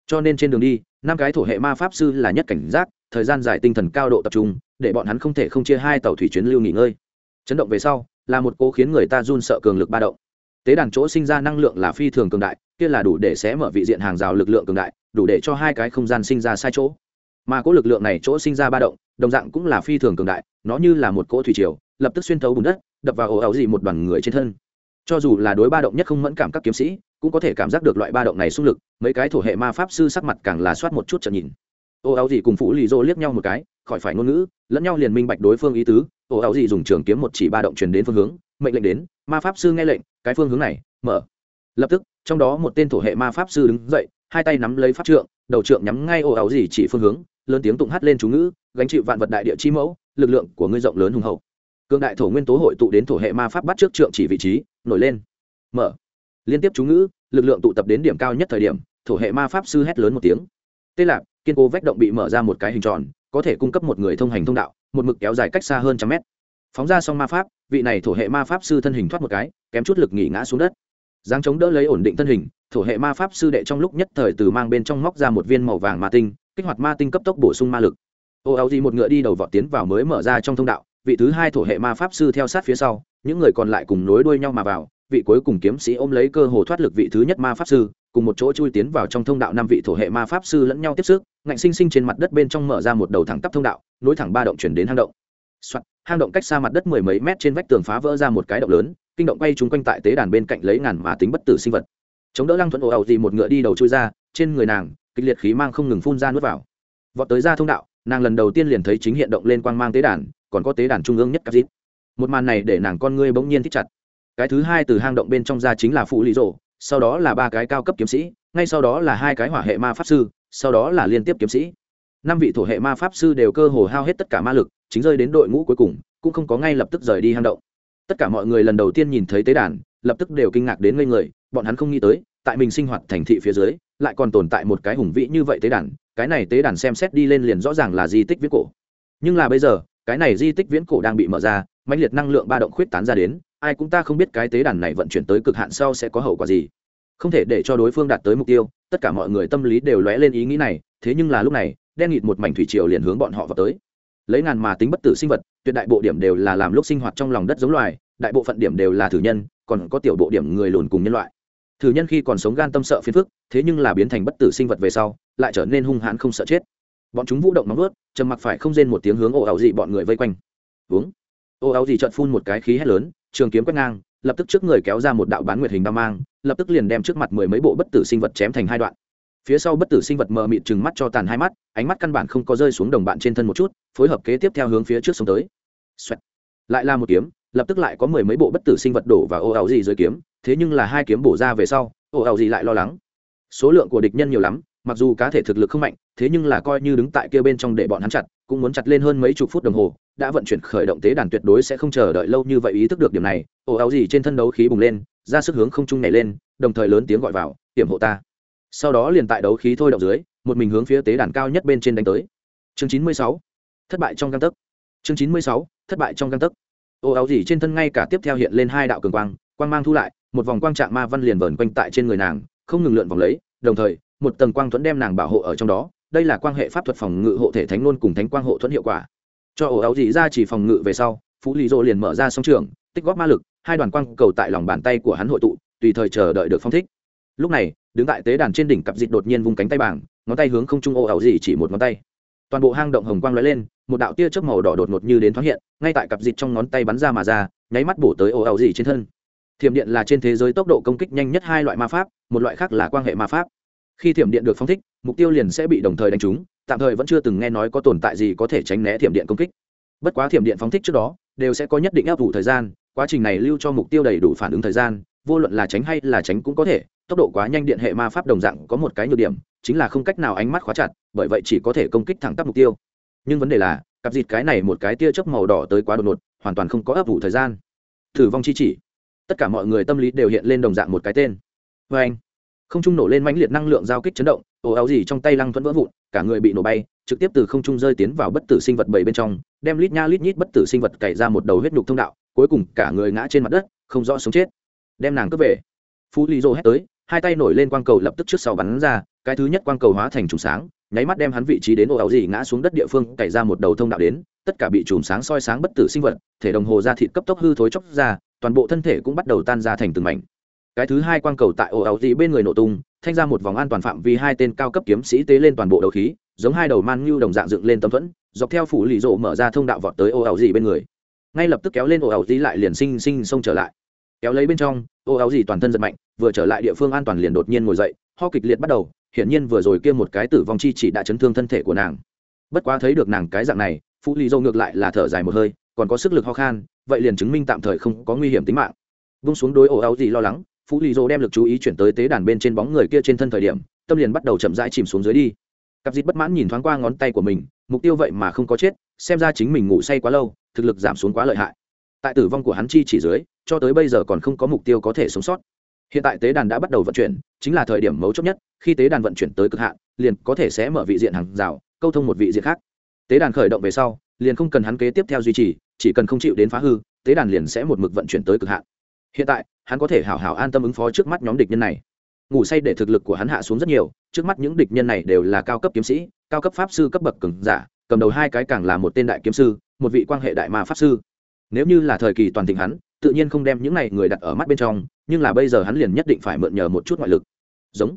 cho nên trên đường đi, năm cái thổ hệ ma pháp sư là nhất cảnh giác, thời gian dài tinh thần cao độ tập trung, để bọn hắn không thể không chia hai tàu thủy chuyến lưu nghỉ ngơi. Chấn động về sau, là một cố khiến người ta run sợ cường lực ba động. Tế đàn chỗ sinh ra năng lượng là phi thường cường đại, kia là đủ để xé mở vị diện hàng rào lực lượng cường đại, đủ để cho hai cái không gian sinh ra sai chỗ. Mà cỗ lực lượng này chỗ sinh ra ba động, đồng dạng cũng là phi thường cường đại, nó như là một cỗ thủy triều, lập tức xuyên thấu bùn đất, đập vào ổ ảo gì một đoàn người trên thân cho dù là đối ba động nhất không mẫn cảm các kiếm sĩ, cũng có thể cảm giác được loại ba động này xung lực, mấy cái thổ hệ ma pháp sư sắc mặt càng là soát một chút trận nhìn. Ô áo gì cùng phụ lì dô liếc nhau một cái, khỏi phải ngôn ngữ, lẫn nhau liền minh bạch đối phương ý tứ, ô áo gì dùng trường kiếm một chỉ ba động truyền đến phương hướng, mệnh lệnh đến, ma pháp sư nghe lệnh, cái phương hướng này, mở. Lập tức, trong đó một tên thổ hệ ma pháp sư đứng dậy, hai tay nắm lấy pháp trượng, đầu trượng nhắm ngay ô áo gì chỉ phương hướng, lớn tiếng tụng hát lên chú ngữ, gánh chịu vạn vật đại địa chi mẫu, lực lượng của ngươi rộng lớn hùng hậu cương đại thổ nguyên tố hội tụ đến thổ hệ ma pháp bắt trước trượng chỉ vị trí, nổi lên. Mở. Liên tiếp chú ngữ, lực lượng tụ tập đến điểm cao nhất thời điểm, thổ hệ ma pháp sư hét lớn một tiếng. Tê lạc kiên cố vách động bị mở ra một cái hình tròn, có thể cung cấp một người thông hành thông đạo, một mực kéo dài cách xa hơn trăm mét. Phóng ra xong ma pháp, vị này thổ hệ ma pháp sư thân hình thoát một cái, kém chút lực nghỉ ngã xuống đất. Giáng chống đỡ lấy ổn định thân hình, thổ hệ ma pháp sư đệ trong lúc nhất thời từ mang bên trong móc ra một viên màu vàng ma tinh, kích hoạt ma tinh cấp tốc bổ sung ma lực. Ô áo gì một ngựa đi đầu vọt tiến vào mới mở ra trong thông đạo vị thứ hai thổ hệ ma pháp sư theo sát phía sau những người còn lại cùng nối đuôi nhau mà vào vị cuối cùng kiếm sĩ ôm lấy cơ hồ thoát lực vị thứ nhất ma pháp sư cùng một chỗ chui tiến vào trong thông đạo năm vị thổ hệ ma pháp sư lẫn nhau tiếp sức ngạnh sinh sinh trên mặt đất bên trong mở ra một đầu thẳng tắp thông đạo nối thẳng ba động chuyển đến hang động. Soạn, hang động cách xa mặt đất mười mấy mét trên vách tường phá vỡ ra một cái động lớn kinh động bay chúng quanh tại tế đàn bên cạnh lấy ngàn mà tính bất tử sinh vật. Chống đỡ lăng thuận ồ ẩu gì một ngựa đi đầu chui ra trên người nàng kịch liệt khí mang không ngừng phun ra nuốt vào. Vọt tới ra thông đạo nàng lần đầu tiên liền thấy chính hiện động lên quang mang tế đàn còn có tế đàn trung ương nhất cắp dít. Một màn này để nàng con ngươi bỗng nhiên thích chặt. Cái thứ hai từ hang động bên trong ra chính là phụ lý rộ, sau đó là ba cái cao cấp kiếm sĩ, ngay sau đó là hai cái hỏa hệ ma pháp sư, sau đó là liên tiếp kiếm sĩ. Năm vị thổ hệ ma pháp sư đều cơ hồ hao hết tất cả ma lực, chính rơi đến đội ngũ cuối cùng, cũng không có ngay lập tức rời đi hang động. Tất cả mọi người lần đầu tiên nhìn thấy tế đàn, lập tức đều kinh ngạc đến ngây người, bọn hắn không nghĩ tới, tại mình sinh hoạt thành thị phía dưới, lại còn tồn tại một cái hùng vĩ như vậy tế đàn, cái này tế đàn xem xét đi lên liền rõ ràng là di tích viết cổ. Nhưng là bây giờ cái này di tích viễn cổ đang bị mở ra, mãnh liệt năng lượng ba động khuyết tán ra đến, ai cũng ta không biết cái tế đàn này vận chuyển tới cực hạn sau sẽ có hậu quả gì. Không thể để cho đối phương đạt tới mục tiêu, tất cả mọi người tâm lý đều lóe lên ý nghĩ này, thế nhưng là lúc này, đen nghịt một mảnh thủy triều liền hướng bọn họ vào tới. Lấy ngàn mà tính bất tử sinh vật, tuyệt đại bộ điểm đều là làm lúc sinh hoạt trong lòng đất giống loài, đại bộ phận điểm đều là thử nhân, còn có tiểu bộ điểm người lùn cùng nhân loại. Thử nhân khi còn sống gan tâm sợ phiền phức, thế nhưng là biến thành bất tử sinh vật về sau, lại trở nên hung hãn không sợ chết bọn chúng vũ động nóng vớt, trầm mặc phải không rên một tiếng hướng ồ ảo dị bọn người vây quanh. Uống ồ ảo dị trợn phun một cái khí hét lớn, trường kiếm quét ngang, lập tức trước người kéo ra một đạo bán nguyệt hình đao mang, lập tức liền đem trước mặt mười mấy bộ bất tử sinh vật chém thành hai đoạn. Phía sau bất tử sinh vật mờ mịt chừng mắt cho tàn hai mắt, ánh mắt căn bản không có rơi xuống đồng bạn trên thân một chút, phối hợp kế tiếp theo hướng phía trước sống tới. Xoẹt. lại là một kiếm, lập tức lại có mười mấy bộ bất tử sinh vật đổ và ô ảo gì dưới kiếm, thế nhưng là hai kiếm bổ ra về sau, ô ảo gì lại lo lắng. Số lượng của địch nhân nhiều lắm mặc dù cá thể thực lực không mạnh, thế nhưng là coi như đứng tại kia bên trong để bọn hắn chặt, cũng muốn chặt lên hơn mấy chục phút đồng hồ, đã vận chuyển khởi động tế đàn tuyệt đối sẽ không chờ đợi lâu như vậy ý thức được điểm này. Ồ áo gì trên thân đấu khí bùng lên, ra sức hướng không trung nhảy lên, đồng thời lớn tiếng gọi vào hiểm hộ ta. Sau đó liền tại đấu khí thôi động dưới, một mình hướng phía tế đàn cao nhất bên trên đánh tới. Chương chín mươi sáu, thất bại trong găng tấc. Chương chín mươi sáu, thất bại trong găng tấc. Ồ áo gì trên thân ngay cả tiếp theo hiện lên hai đạo cường quang quang mang thu lại, một vòng quang trạng ma văn liền vờn quanh tại trên người nàng, không ngừng lượn vòng lấy, đồng thời một tầng quang thuẫn đem nàng bảo hộ ở trong đó, đây là quan hệ pháp thuật phòng ngự hộ thể thánh nôn cùng thánh quang hộ thuẫn hiệu quả. Cho ổ áo gì ra chỉ phòng ngự về sau, phú lý dô liền mở ra song trường, tích góp ma lực, hai đoàn quang cầu tại lòng bàn tay của hắn hội tụ, tùy thời chờ đợi được phong thích. Lúc này, đứng tại tế đàn trên đỉnh cặp dịch đột nhiên vung cánh tay bảng, ngón tay hướng không trung ổ áo gì chỉ một ngón tay. Toàn bộ hang động hồng quang lóe lên, một đạo tia chớp màu đỏ đột ngột như đến thoáng hiện, ngay tại cặp dịch trong ngón tay bắn ra mà ra, nháy mắt bổ tới ổ áo gì trên thân. Thiểm điện là trên thế giới tốc độ công kích nhanh nhất hai loại ma pháp, một loại khác là quan hệ ma pháp khi thiểm điện được phóng thích, mục tiêu liền sẽ bị đồng thời đánh trúng, tạm thời vẫn chưa từng nghe nói có tồn tại gì có thể tránh né thiểm điện công kích. Bất quá thiểm điện phóng thích trước đó, đều sẽ có nhất định áp đủ thời gian, quá trình này lưu cho mục tiêu đầy đủ phản ứng thời gian, vô luận là tránh hay là tránh cũng có thể, tốc độ quá nhanh điện hệ ma pháp đồng dạng có một cái nhược điểm, chính là không cách nào ánh mắt khóa chặt, bởi vậy chỉ có thể công kích thẳng tắp mục tiêu. Nhưng vấn đề là, cặp dịt cái này một cái tia chớp màu đỏ tới quá đột ngột, hoàn toàn không có áp đủ thời gian. Thử vong chi chỉ. Tất cả mọi người tâm lý đều hiện lên đồng dạng một cái tên. Vê anh không trung nổ lên mãnh liệt năng lượng giao kích chấn động, ồ áo gì trong tay lăng thuẫn vỡ vụn, cả người bị nổ bay, trực tiếp từ không trung rơi tiến vào bất tử sinh vật bảy bên trong, đem lít nha lít nhít bất tử sinh vật cày ra một đầu huyết nhục thông đạo, cuối cùng cả người ngã trên mặt đất, không rõ sống chết. Đem nàng cướp về. Phú lý dô hét tới, hai tay nổi lên quang cầu lập tức trước sau bắn ra, cái thứ nhất quang cầu hóa thành trùng sáng, nháy mắt đem hắn vị trí đến ồ áo gì ngã xuống đất địa phương cày ra một đầu thông đạo đến, tất cả bị chùm sáng soi sáng bất tử sinh vật, thể đồng hồ ra thịt cấp tốc hư thối chóc ra, toàn bộ thân thể cũng bắt đầu tan ra thành từng mảnh cái thứ hai quang cầu tại ổ ảo dị bên người nổ tung, thanh ra một vòng an toàn phạm vi hai tên cao cấp kiếm sĩ tế lên toàn bộ đầu khí, giống hai đầu man nhu đồng dạng dựng lên tâm thuẫn, dọc theo phủ lì rộ mở ra thông đạo vọt tới ổ ảo dị bên người. Ngay lập tức kéo lên ổ ảo dị lại liền sinh sinh xông trở lại. Kéo lấy bên trong ổ ảo dị toàn thân giật mạnh, vừa trở lại địa phương an toàn liền đột nhiên ngồi dậy, ho kịch liệt bắt đầu, hiển nhiên vừa rồi kia một cái tử vong chi chỉ đã chấn thương thân thể của nàng. Bất quá thấy được nàng cái dạng này phụ lì dâu ngược lại là thở dài một hơi, còn có sức lực ho khan, vậy liền chứng minh tạm thời không có nguy hiểm tính mạng. Vung xuống đối ổ áo gì lo lắng phú lì dô đem lực chú ý chuyển tới tế đàn bên trên bóng người kia trên thân thời điểm, tâm liền bắt đầu chậm rãi chìm xuống dưới đi. Cặp dịt bất mãn nhìn thoáng qua ngón tay của mình, mục tiêu vậy mà không có chết, xem ra chính mình ngủ say quá lâu, thực lực giảm xuống quá lợi hại. Tại tử vong của hắn chi chỉ dưới, cho tới bây giờ còn không có mục tiêu có thể sống sót. Hiện tại tế đàn đã bắt đầu vận chuyển, chính là thời điểm mấu chốt nhất, khi tế đàn vận chuyển tới cực hạn, liền có thể sẽ mở vị diện hàng rào, câu thông một vị diện khác. Tế đàn khởi động về sau, liền không cần hắn kế tiếp theo duy trì, chỉ cần không chịu đến phá hư, tế đàn liền sẽ một mực vận chuyển tới cực hạn hiện tại, hắn có thể hảo hảo an tâm ứng phó trước mắt nhóm địch nhân này. Ngủ say để thực lực của hắn hạ xuống rất nhiều, trước mắt những địch nhân này đều là cao cấp kiếm sĩ, cao cấp pháp sư cấp bậc cường giả, cầm đầu hai cái càng là một tên đại kiếm sư, một vị quan hệ đại ma pháp sư. Nếu như là thời kỳ toàn thịnh hắn, tự nhiên không đem những này người đặt ở mắt bên trong, nhưng là bây giờ hắn liền nhất định phải mượn nhờ một chút ngoại lực. Giống.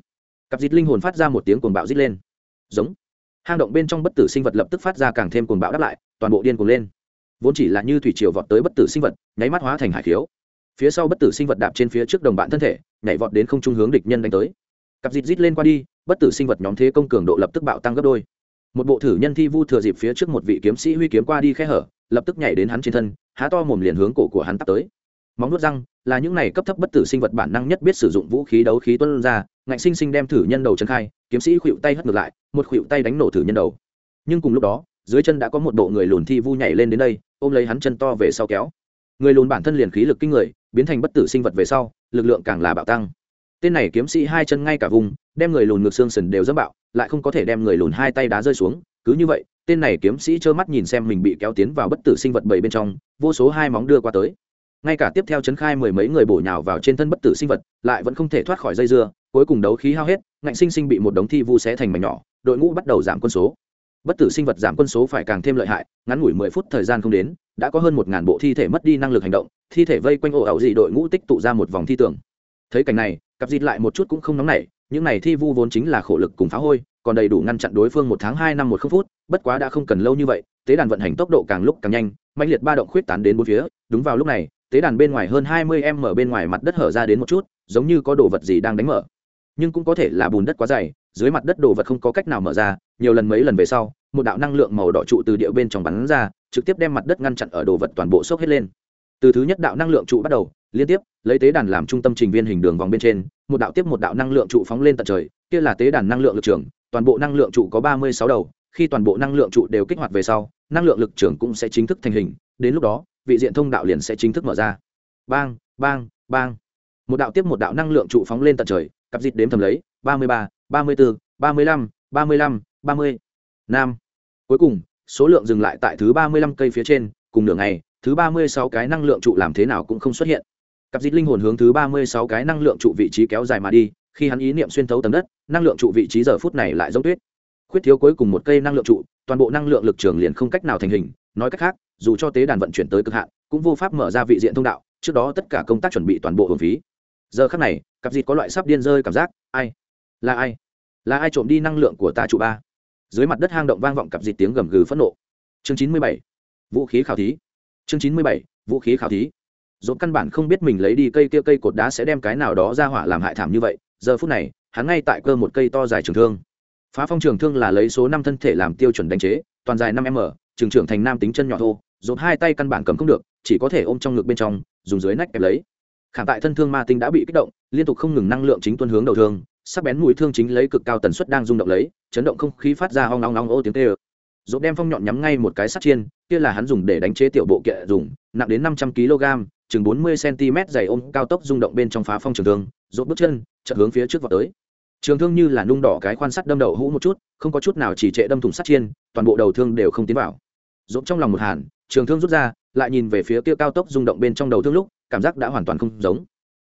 Cặp dịt linh hồn phát ra một tiếng cuồng bạo dít lên. Giống. Hang động bên trong bất tử sinh vật lập tức phát ra càng thêm cuồng bạo đáp lại, toàn bộ điên cuồng lên. Vốn chỉ là như thủy triều vọt tới bất tử sinh vật, nháy mắt hóa thành hải khiếu phía sau bất tử sinh vật đạp trên phía trước đồng bạn thân thể, nhảy vọt đến không trung hướng địch nhân đánh tới. Cặp dịt dít lên qua đi, bất tử sinh vật nhóm thế công cường độ lập tức bạo tăng gấp đôi. Một bộ thử nhân thi vu thừa dịp phía trước một vị kiếm sĩ huy kiếm qua đi khe hở, lập tức nhảy đến hắn trên thân, há to mồm liền hướng cổ của hắn tắt tới. Móng nuốt răng, là những này cấp thấp bất tử sinh vật bản năng nhất biết sử dụng vũ khí đấu khí tuân ra, ngạnh sinh sinh đem thử nhân đầu chân khai, kiếm sĩ khuỵu tay hất ngược lại, một khuỵu tay đánh nổ thử nhân đầu. Nhưng cùng lúc đó, dưới chân đã có một bộ người lùn thi vu nhảy lên đến đây, ôm lấy hắn chân to về sau kéo. Người lùn bản thân liền khí lực kinh người biến thành bất tử sinh vật về sau, lực lượng càng là bạo tăng. Tên này kiếm sĩ hai chân ngay cả vùng, đem người lùn ngược xương sần đều dẫm bạo, lại không có thể đem người lùn hai tay đá rơi xuống. Cứ như vậy, tên này kiếm sĩ trơ mắt nhìn xem mình bị kéo tiến vào bất tử sinh vật bảy bên trong, vô số hai móng đưa qua tới. Ngay cả tiếp theo chấn khai mười mấy người bổ nhào vào trên thân bất tử sinh vật, lại vẫn không thể thoát khỏi dây dưa, cuối cùng đấu khí hao hết, ngạnh sinh sinh bị một đống thi vu xé thành mảnh nhỏ, đội ngũ bắt đầu giảm quân số. Bất tử sinh vật giảm quân số phải càng thêm lợi hại, ngắn ngủi mười phút thời gian không đến đã có hơn một ngàn bộ thi thể mất đi năng lực hành động, thi thể vây quanh ổ ẩu dị đội ngũ tích tụ ra một vòng thi tưởng. Thấy cảnh này, cặp dịt lại một chút cũng không nóng nảy, những này thi vu vốn chính là khổ lực cùng phá hôi, còn đầy đủ ngăn chặn đối phương một tháng hai năm một không phút, bất quá đã không cần lâu như vậy, tế đàn vận hành tốc độ càng lúc càng nhanh mạnh liệt ba động khuyết tán đến bốn phía, đúng vào lúc này, tế đàn bên ngoài hơn hai mươi em mở bên ngoài mặt đất hở ra đến một chút, giống như có đồ vật gì đang đánh mở. Nhưng cũng có thể là bùn đất quá dày, dưới mặt đất đồ vật không có cách nào mở ra, nhiều lần mấy lần về sau một đạo năng lượng màu đỏ trụ từ địa bên trong bắn ra, trực tiếp đem mặt đất ngăn chặn ở đồ vật toàn bộ sốc hết lên. Từ thứ nhất đạo năng lượng trụ bắt đầu, liên tiếp, lấy tế đàn làm trung tâm trình viên hình đường vòng bên trên, một đạo tiếp một đạo năng lượng trụ phóng lên tận trời, kia là tế đàn năng lượng lực trường, toàn bộ năng lượng trụ có ba mươi sáu đầu, khi toàn bộ năng lượng trụ đều kích hoạt về sau, năng lượng lực trường cũng sẽ chính thức thành hình, đến lúc đó, vị diện thông đạo liền sẽ chính thức mở ra. Bang bang bang. Một đạo tiếp một đạo năng lượng trụ phóng lên tận trời, cặp dịt đếm thầm lấy, ba mươi ba ba mươi bốn ba mươi lăm, ba mươi lăm, ba mươi nam. Cuối cùng, số lượng dừng lại tại thứ ba mươi lăm cây phía trên, cùng nửa ngày, thứ ba mươi sáu cái năng lượng trụ làm thế nào cũng không xuất hiện. Cặp dịch linh hồn hướng thứ ba mươi sáu cái năng lượng trụ vị trí kéo dài mà đi, khi hắn ý niệm xuyên thấu tầng đất, năng lượng trụ vị trí giờ phút này lại giống tuyết. Khuyết thiếu cuối cùng một cây năng lượng trụ, toàn bộ năng lượng lực trường liền không cách nào thành hình, nói cách khác, dù cho tế đàn vận chuyển tới cực hạn, cũng vô pháp mở ra vị diện thông đạo, trước đó tất cả công tác chuẩn bị toàn bộ hưởng phí. Giờ khác này, cặp dịt có loại sắp điên rơi cảm giác, ai? Là ai? Là ai trộm đi năng lượng của ta trụ ba? Dưới mặt đất hang động vang vọng cặp dịt tiếng gầm gừ phẫn nộ. Chương chín mươi bảy, vũ khí khảo thí. Chương chín mươi bảy, vũ khí khảo thí. Dốt căn bản không biết mình lấy đi cây kia cây cột đá sẽ đem cái nào đó ra hỏa làm hại thảm như vậy, giờ phút này, hắn ngay tại cơ một cây to dài trường thương. Phá phong trường thương là lấy số năm thân thể làm tiêu chuẩn đánh chế, toàn dài năm m, trường trưởng thành nam tính chân nhỏ thô dốt hai tay căn bản cầm không được, chỉ có thể ôm trong ngực bên trong, dùng dưới nách ép lấy. Khảm tại thân thương ma tinh đã bị kích động, liên tục không ngừng năng lượng chính tuân hướng đầu thương sắc bén mũi thương chính lấy cực cao tần suất đang rung động lấy, chấn động không khí phát ra hoang long long ô tiếng tê ơ đem phong nhọn nhắm ngay một cái sắt chiên, kia là hắn dùng để đánh chế tiểu bộ kệ dùng, nặng đến năm trăm kg, chừng bốn mươi cm dày ôm, cao tốc rung động bên trong phá phong trường thương, Rốt bước chân, chợt hướng phía trước vào tới. Trường thương như là nung đỏ cái khoan sắt đâm đầu hũ một chút, không có chút nào chỉ trệ đâm thủng sắt chiên, toàn bộ đầu thương đều không tiến vào. Rốt trong lòng một hàn, trường thương rút ra, lại nhìn về phía kia cao tốc rung động bên trong đầu thương lúc, cảm giác đã hoàn toàn không giống.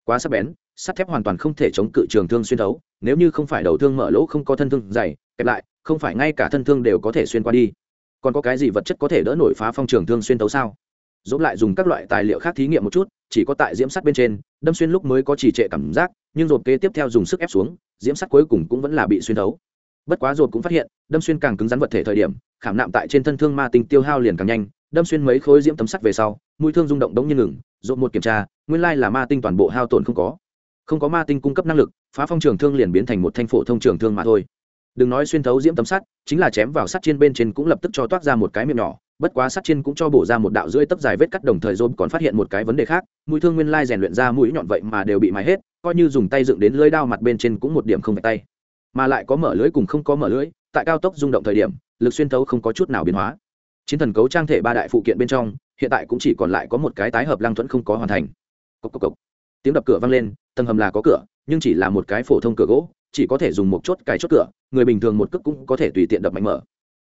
Quá sắc bén sắt thép hoàn toàn không thể chống cự trường thương xuyên thấu, nếu như không phải đầu thương mở lỗ không có thân thương dày, kẹp lại, không phải ngay cả thân thương đều có thể xuyên qua đi. Còn có cái gì vật chất có thể đỡ nổi phá phong trường thương xuyên thấu sao? Dốt lại dùng các loại tài liệu khác thí nghiệm một chút, chỉ có tại diễm sắt bên trên, đâm xuyên lúc mới có chỉ trệ cảm giác, nhưng dột kế tiếp theo dùng sức ép xuống, diễm sắt cuối cùng cũng vẫn là bị xuyên thấu. Bất quá dột cũng phát hiện, đâm xuyên càng cứng rắn vật thể thời điểm, khảm nạm tại trên thân thương ma tinh tiêu hao liền càng nhanh, đâm xuyên mấy khối diễm tấm sắt về sau, mũi thương rung động đống như ngừng dột một kiểm tra, nguyên lai là ma tinh toàn bộ hao tổn không có không có ma tinh cung cấp năng lực, phá phong trường thương liền biến thành một thanh phổ thông trường thương mà thôi. Đừng nói xuyên thấu diễm tấm sắt, chính là chém vào sắt trên bên trên cũng lập tức cho toát ra một cái miệng nhỏ, bất quá sắt trên cũng cho bổ ra một đạo rưỡi tấp dài vết cắt đồng thời dồn còn phát hiện một cái vấn đề khác, mũi thương nguyên lai rèn luyện ra mũi nhọn vậy mà đều bị mài hết, coi như dùng tay dựng đến lưỡi đao mặt bên trên cũng một điểm không phải tay. Mà lại có mở lưỡi cùng không có mở lưỡi, tại cao tốc rung động thời điểm, lực xuyên thấu không có chút nào biến hóa. Chiến thần cấu trang thể ba đại phụ kiện bên trong, hiện tại cũng chỉ còn lại có một cái tái hợp lang thuẫn không có hoàn thành. Cốc cốc cốc tiếng đập cửa vang lên, tầng hầm là có cửa, nhưng chỉ là một cái phổ thông cửa gỗ, chỉ có thể dùng một chốt cài chốt cửa, người bình thường một cước cũng có thể tùy tiện đập mạnh mở.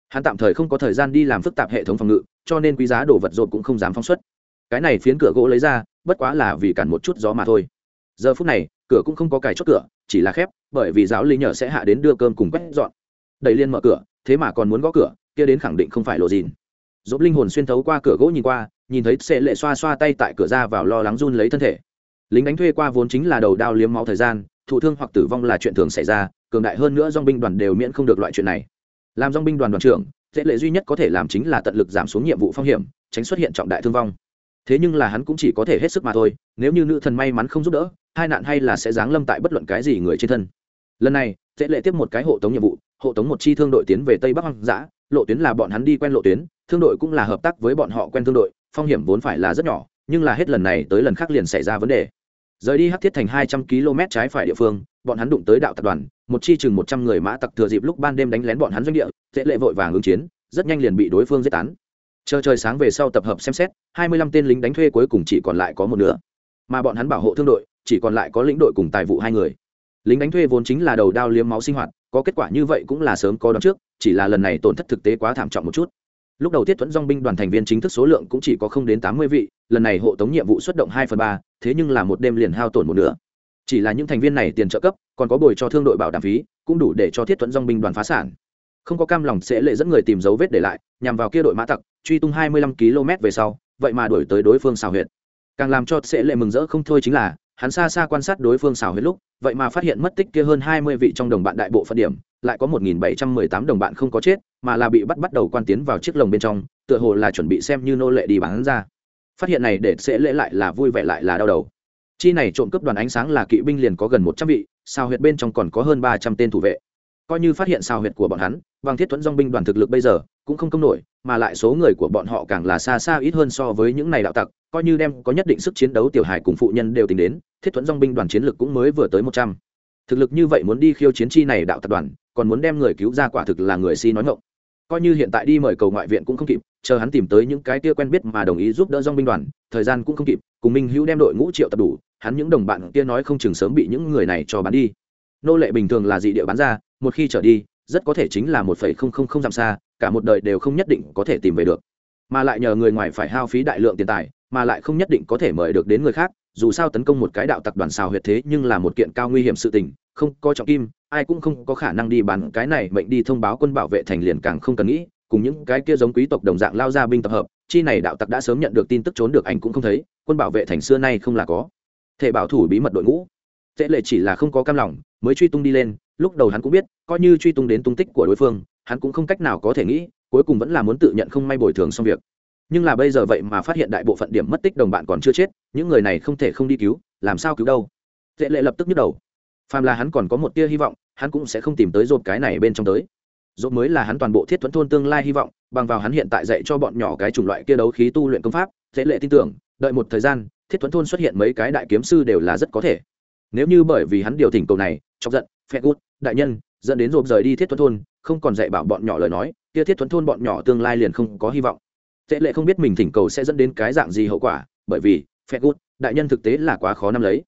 Hắn tạm thời không có thời gian đi làm phức tạp hệ thống phòng ngự, cho nên quý giá đồ vật rộp cũng không dám phóng xuất. Cái này phiến cửa gỗ lấy ra, bất quá là vì cản một chút gió mà thôi. Giờ phút này, cửa cũng không có cài chốt cửa, chỉ là khép, bởi vì giáo lý nhờ sẽ hạ đến đưa cơm cùng quét dọn. Đẩy liên mở cửa, thế mà còn muốn gõ cửa, kia đến khẳng định không phải lộ dìn. Dốt linh hồn xuyên thấu qua cửa gỗ nhìn qua, nhìn thấy sẽ lệ xoa xoa tay tại cửa ra vào lo lắng run lấy thân thể lính đánh thuê qua vốn chính là đầu đao liếm máu thời gian, thụ thương hoặc tử vong là chuyện thường xảy ra, cường đại hơn nữa dong binh đoàn đều miễn không được loại chuyện này. Làm dong binh đoàn đoàn trưởng, dễ lệ duy nhất có thể làm chính là tận lực giảm xuống nhiệm vụ phong hiểm, tránh xuất hiện trọng đại thương vong. Thế nhưng là hắn cũng chỉ có thể hết sức mà thôi, nếu như nữ thần may mắn không giúp đỡ, hai nạn hay là sẽ giáng lâm tại bất luận cái gì người trên thân. Lần này, dễ lệ tiếp một cái hộ tống nhiệm vụ, hộ tống một chi thương đội tiến về tây bắc hoang dã, lộ tuyến là bọn hắn đi quen lộ tuyến, thương đội cũng là hợp tác với bọn họ quen thương đội, phong hiểm vốn phải là rất nhỏ, nhưng là hết lần này tới lần khác liền xảy ra vấn đề rời đi hắc thiết thành hai trăm km trái phải địa phương, bọn hắn đụng tới đạo tập đoàn, một chi chừng một trăm người mã tặc thừa dịp lúc ban đêm đánh lén bọn hắn doanh địa dễ lệ vội vàng ứng chiến, rất nhanh liền bị đối phương giết tán. Chờ trời sáng về sau tập hợp xem xét, hai mươi lăm tên lính đánh thuê cuối cùng chỉ còn lại có một nửa. Mà bọn hắn bảo hộ thương đội, chỉ còn lại có lĩnh đội cùng tài vụ hai người. Lính đánh thuê vốn chính là đầu đao liếm máu sinh hoạt, có kết quả như vậy cũng là sớm có đón trước, chỉ là lần này tổn thất thực tế quá thảm trọng một chút. Lúc đầu tiết thuẫn dong binh đoàn thành viên chính thức số lượng cũng chỉ có không đến tám mươi vị, lần này hộ tống nhiệm vụ xuất động hai phần ba thế nhưng là một đêm liền hao tổn một nửa. Chỉ là những thành viên này tiền trợ cấp, còn có bồi cho thương đội bảo đảm phí, cũng đủ để cho thiết thuẫn dong binh đoàn phá sản. Không có cam lòng sẽ lệ dẫn người tìm dấu vết để lại, nhằm vào kia đội mã tặc, truy tung hai mươi lăm km về sau, vậy mà đuổi tới đối phương xào huyệt. Càng làm cho sẽ lệ mừng rỡ không thôi chính là, hắn xa xa quan sát đối phương xào huyệt lúc, vậy mà phát hiện mất tích kia hơn hai mươi vị trong đồng bạn đại bộ phận điểm, lại có một nghìn bảy trăm mười tám đồng bạn không có chết, mà là bị bắt bắt đầu quan tiến vào chiếc lồng bên trong, tựa hồ là chuẩn bị xem như nô lệ đi bán ra phát hiện này để sẽ lễ lại là vui vẻ lại là đau đầu. Chi này trộm cướp đoàn ánh sáng là kỵ binh liền có gần một trăm vị sao huyệt bên trong còn có hơn ba trăm tên thủ vệ. Coi như phát hiện sao huyệt của bọn hắn vàng thiết thuẫn dong binh đoàn thực lực bây giờ cũng không công nổi, mà lại số người của bọn họ càng là xa xa ít hơn so với những này đạo tặc, coi như đem có nhất định sức chiến đấu tiểu hài cùng phụ nhân đều tính đến, thiết thuẫn dong binh đoàn chiến lực cũng mới vừa tới một trăm. Thực lực như vậy muốn đi khiêu chiến chi này đạo tập đoàn, còn muốn đem người cứu ra quả thực là người si nói ngộng coi như hiện tại đi mời cầu ngoại viện cũng không kịp chờ hắn tìm tới những cái kia quen biết mà đồng ý giúp đỡ dong binh đoàn, thời gian cũng không kịp, cùng minh hữu đem đội ngũ triệu tập đủ, hắn những đồng bạn kia nói không chừng sớm bị những người này cho bán đi. Nô lệ bình thường là dị địa bán ra, một khi trở đi, rất có thể chính là một phẩy không không không dặm xa, cả một đời đều không nhất định có thể tìm về được. Mà lại nhờ người ngoài phải hao phí đại lượng tiền tài, mà lại không nhất định có thể mời được đến người khác, dù sao tấn công một cái đạo tặc đoàn xào huyệt thế nhưng là một kiện cao nguy hiểm sự tình, không có trọng kim, ai cũng không có khả năng đi bàn cái này, mệnh đi thông báo quân bảo vệ thành liền càng không cần nghĩ cùng những cái kia giống quý tộc đồng dạng lao ra binh tập hợp, chi này đạo tặc đã sớm nhận được tin tức trốn được anh cũng không thấy, quân bảo vệ thành xưa nay không là có. Thể bảo thủ bí mật đội ngũ. Tệ lệ chỉ là không có cam lòng, mới truy tung đi lên, lúc đầu hắn cũng biết, coi như truy tung đến tung tích của đối phương, hắn cũng không cách nào có thể nghĩ, cuối cùng vẫn là muốn tự nhận không may bồi thường xong việc. Nhưng là bây giờ vậy mà phát hiện đại bộ phận điểm mất tích đồng bạn còn chưa chết, những người này không thể không đi cứu, làm sao cứu đâu? Tệ lệ lập tức nhức đầu. Phàm là hắn còn có một tia hy vọng, hắn cũng sẽ không tìm tới dột cái này bên trong tới dồn mới là hắn toàn bộ thiết thuẫn thôn tương lai hy vọng, bằng vào hắn hiện tại dạy cho bọn nhỏ cái chủng loại kia đấu khí tu luyện công pháp, dễ lệ tin tưởng, đợi một thời gian, thiết thuẫn thôn xuất hiện mấy cái đại kiếm sư đều là rất có thể. Nếu như bởi vì hắn điều thỉnh cầu này, chọc giận phe gút, đại nhân, dẫn đến rộp rời đi thiết thuẫn thôn, không còn dạy bảo bọn nhỏ lời nói, kia thiết thuẫn thôn bọn nhỏ tương lai liền không có hy vọng. Dễ lệ không biết mình thỉnh cầu sẽ dẫn đến cái dạng gì hậu quả, bởi vì phe gút, đại nhân thực tế là quá khó nắm lấy.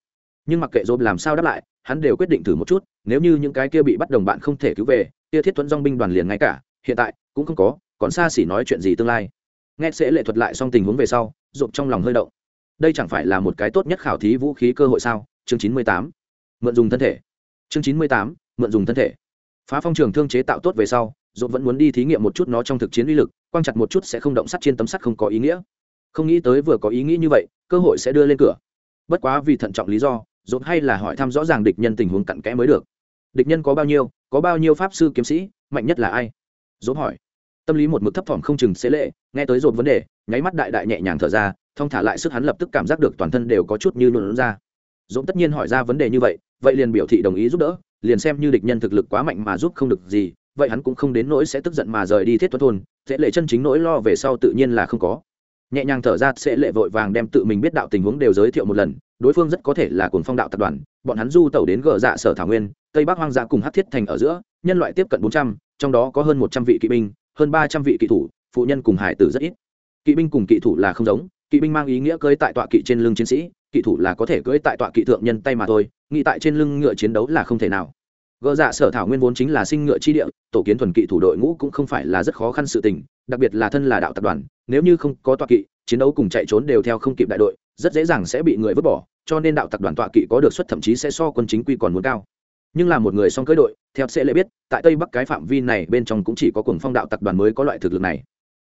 Nhưng mặc kệ rộp làm sao đáp lại, hắn đều quyết định thử một chút, nếu như những cái kia bị bắt đồng bạn không thể cứu về kia thiết thuẫn dong binh đoàn liền ngay cả, hiện tại, cũng không có, còn xa xỉ nói chuyện gì tương lai. Nghe sẽ lệ thuật lại xong tình huống về sau, rộp trong lòng hơi động. Đây chẳng phải là một cái tốt nhất khảo thí vũ khí cơ hội sao? Chương chín mươi tám. Mượn dùng thân thể. Chương chín mươi tám. Mượn dùng thân thể. Phá phong trường thương chế tạo tốt về sau dồn vẫn muốn đi thí nghiệm một chút nó trong thực chiến uy lực, quang chặt một chút sẽ không động sắt trên tấm sắt không có ý nghĩa. Không nghĩ tới vừa có ý nghĩ như vậy, cơ hội sẽ đưa lên cửa. Bất quá vì thận trọng lý do dồn hay là hỏi thăm rõ ràng địch nhân tình huống cặn kẽ mới được. Địch nhân có bao nhiêu có bao nhiêu pháp sư kiếm sĩ, mạnh nhất là ai? Dốt hỏi. Tâm lý một mực thấp thỏm không chừng xế lệ, nghe tới dồn vấn đề, nháy mắt đại đại nhẹ nhàng thở ra, thong thả lại sức hắn lập tức cảm giác được toàn thân đều có chút như luôn ra. Dồn tất nhiên hỏi ra vấn đề như vậy vậy liền biểu thị đồng ý giúp đỡ, liền xem như địch nhân thực lực quá mạnh mà giúp không được gì, vậy hắn cũng không đến nỗi sẽ tức giận mà rời đi thiết tuấn thôn sẽ lệ chân chính nỗi lo về sau tự nhiên là không có nhẹ nhàng thở ra sẽ lệ vội vàng đem tự mình biết đạo tình huống đều giới thiệu một lần. Đối phương rất có thể là cuồng phong đạo tập đoàn, bọn hắn du tẩu đến gờ dạ sở thảo nguyên, tây bắc hoang dã cùng hát thiết thành ở giữa, nhân loại tiếp cận bốn trăm, trong đó có hơn một trăm vị kỵ binh, hơn ba trăm vị kỵ thủ, phụ nhân cùng hải tử rất ít. Kỵ binh cùng kỵ thủ là không giống, kỵ binh mang ý nghĩa cưỡi tại tọa kỵ trên lưng chiến sĩ, kỵ thủ là có thể cưỡi tại tọa kỵ thượng nhân tay mà thôi, nghĩ tại trên lưng ngựa chiến đấu là không thể nào. Gỡ dạ sở thảo nguyên vốn chính là sinh ngựa chi địa, tổ kiến thuần kỵ thủ đội ngũ cũng không phải là rất khó khăn sự tình đặc biệt là thân là đạo tập đoàn, nếu như không có tọa kỵ, chiến đấu cùng chạy trốn đều theo không kịp đại đội, rất dễ dàng sẽ bị người vứt bỏ, cho nên đạo tập đoàn tọa kỵ có được suất thậm chí sẽ so quân chính quy còn muốn cao. Nhưng là một người song cưỡi đội, theo sẽ lệ biết, tại tây bắc cái phạm vi này bên trong cũng chỉ có cuồng phong đạo tập đoàn mới có loại thực lực này.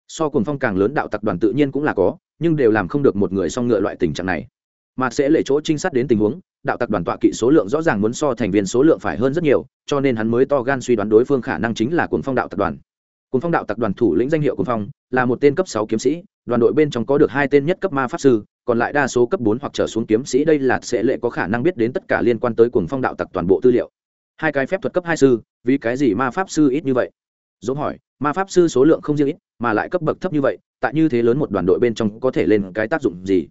So cuồng phong càng lớn đạo tập đoàn tự nhiên cũng là có, nhưng đều làm không được một người song ngựa loại tình trạng này. Mà sẽ lệ chỗ trinh sát đến tình huống, đạo tặc đoàn tọa kỵ số lượng rõ ràng muốn so thành viên số lượng phải hơn rất nhiều, cho nên hắn mới to gan suy đoán đối phương khả năng chính là cuồng phong đạo tập đoàn cùng phong đạo tập đoàn thủ lĩnh danh hiệu cùng phong, là một tên cấp sáu kiếm sĩ, đoàn đội bên trong có được hai tên nhất cấp ma pháp sư, còn lại đa số cấp bốn hoặc trở xuống kiếm sĩ đây là sẽ lệ có khả năng biết đến tất cả liên quan tới cùng phong đạo tặc toàn bộ tư liệu. Hai cái phép thuật cấp hai sư, vì cái gì ma pháp sư ít như vậy? Dũng hỏi, ma pháp sư số lượng không riêng ít, mà lại cấp bậc thấp như vậy, tại như thế lớn một đoàn đội bên trong có thể lên cái tác dụng gì?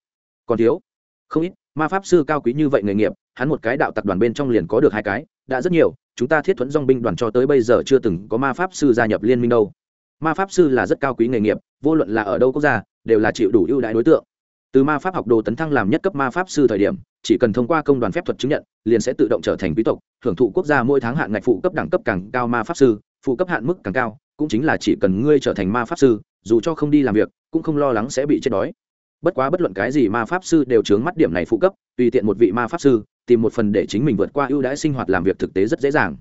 Còn thiếu? Không ít, ma pháp sư cao quý như vậy nghề nghiệp hắn một cái đạo tặc đoàn bên trong liền có được hai cái, đã rất nhiều, chúng ta thiết thuẫn dong binh đoàn cho tới bây giờ chưa từng có ma pháp sư gia nhập liên minh đâu. Ma pháp sư là rất cao quý nghề nghiệp, vô luận là ở đâu quốc gia, đều là chịu đủ ưu đãi đối tượng. Từ ma pháp học đồ tấn thăng làm nhất cấp ma pháp sư thời điểm, chỉ cần thông qua công đoàn phép thuật chứng nhận, liền sẽ tự động trở thành quý tộc, hưởng thụ quốc gia mỗi tháng hạn ngạch phụ cấp đẳng cấp càng cao ma pháp sư, phụ cấp hạn mức càng cao, cũng chính là chỉ cần ngươi trở thành ma pháp sư, dù cho không đi làm việc, cũng không lo lắng sẽ bị chết đói bất quá bất luận cái gì ma pháp sư đều chướng mắt điểm này phụ cấp, tùy tiện một vị ma pháp sư, tìm một phần để chính mình vượt qua ưu đãi sinh hoạt làm việc thực tế rất dễ dàng.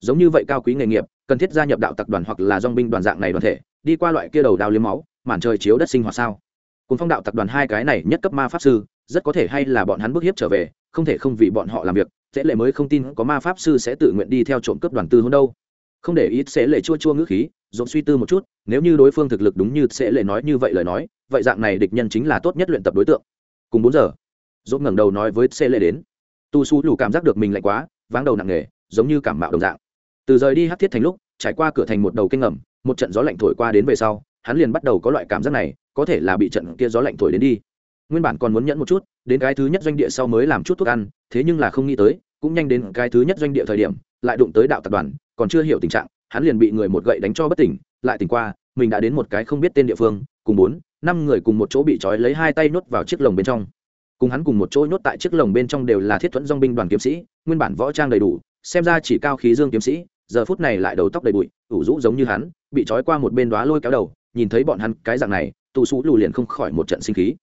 Giống như vậy cao quý nghề nghiệp, cần thiết gia nhập đạo tập đoàn hoặc là dong binh đoàn dạng này đoàn thể, đi qua loại kia đầu đào liếm máu, màn trời chiếu đất sinh hoạt sao? Cùng phong đạo tập đoàn hai cái này nhất cấp ma pháp sư, rất có thể hay là bọn hắn bước hiếp trở về, không thể không vì bọn họ làm việc dễ lệ mới không tin có ma pháp sư sẽ tự nguyện đi theo trộm cướp đoàn tư hôn đâu không để ý sẽ lệ chua chua ngữ khí, dồn suy tư một chút, nếu như đối phương thực lực đúng như sẽ lệ nói như vậy lời nói, vậy dạng này địch nhân chính là tốt nhất luyện tập đối tượng. Cùng bốn giờ dồn ngẩng đầu nói với sẽ lệ đến. Tu su lù cảm giác được mình lạnh quá, váng đầu nặng nề, giống như cảm mạo đồng dạng. Từ rời đi hát thiết thành lúc, trải qua cửa thành một đầu kênh ngầm, một trận gió lạnh thổi qua đến về sau, hắn liền bắt đầu có loại cảm giác này, có thể là bị trận kia gió lạnh thổi đến đi. Nguyên bản còn muốn nhẫn một chút, đến cái thứ nhất doanh địa sau mới làm chút thuốc ăn, thế nhưng là không nghĩ tới cũng nhanh đến cái thứ nhất doanh địa thời điểm, lại đụng tới đạo tập đoàn, còn chưa hiểu tình trạng, hắn liền bị người một gậy đánh cho bất tỉnh, lại tỉnh qua, mình đã đến một cái không biết tên địa phương, cùng bốn, năm người cùng một chỗ bị trói lấy hai tay nhốt vào chiếc lồng bên trong. Cùng hắn cùng một chỗ nhốt tại chiếc lồng bên trong đều là thiết thuẫn dong binh đoàn kiếm sĩ, nguyên bản võ trang đầy đủ, xem ra chỉ cao khí dương kiếm sĩ, giờ phút này lại đầu tóc đầy bụi, ủ rũ giống như hắn, bị trói qua một bên đoá lôi kéo đầu, nhìn thấy bọn hắn cái dạng này, tù sú lù liền không khỏi một trận sinh khí.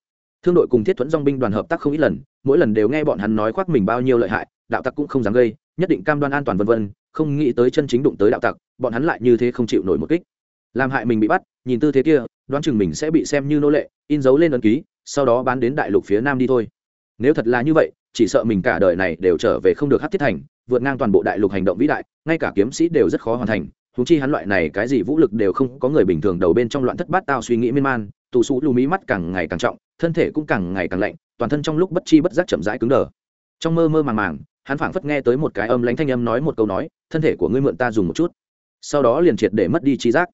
Thương đội cùng thiết thuẫn dong binh đoàn hợp tác không ít lần mỗi lần đều nghe bọn hắn nói khoác mình bao nhiêu lợi hại, đạo tặc cũng không dám gây, nhất định cam đoan an toàn vân vân, không nghĩ tới chân chính đụng tới đạo tặc, bọn hắn lại như thế không chịu nổi một kích. Làm hại mình bị bắt, nhìn tư thế kia, đoán chừng mình sẽ bị xem như nô lệ, in dấu lên ấn ký, sau đó bán đến đại lục phía nam đi thôi. Nếu thật là như vậy, chỉ sợ mình cả đời này đều trở về không được hát thiết thành, vượt ngang toàn bộ đại lục hành động vĩ đại, ngay cả kiếm sĩ đều rất khó hoàn thành. Húng chi hắn loại này cái gì vũ lực đều không có người bình thường đầu bên trong loạn thất bát tao suy nghĩ miên man, tù xú lù mí mắt càng ngày càng trọng thân thể cũng càng ngày càng lạnh, toàn thân trong lúc bất chi bất giác chậm rãi cứng đờ. Trong mơ mơ màng màng, hắn phảng phất nghe tới một cái âm lãnh thanh âm nói một câu nói, thân thể của ngươi mượn ta dùng một chút. Sau đó liền triệt để mất đi trí giác.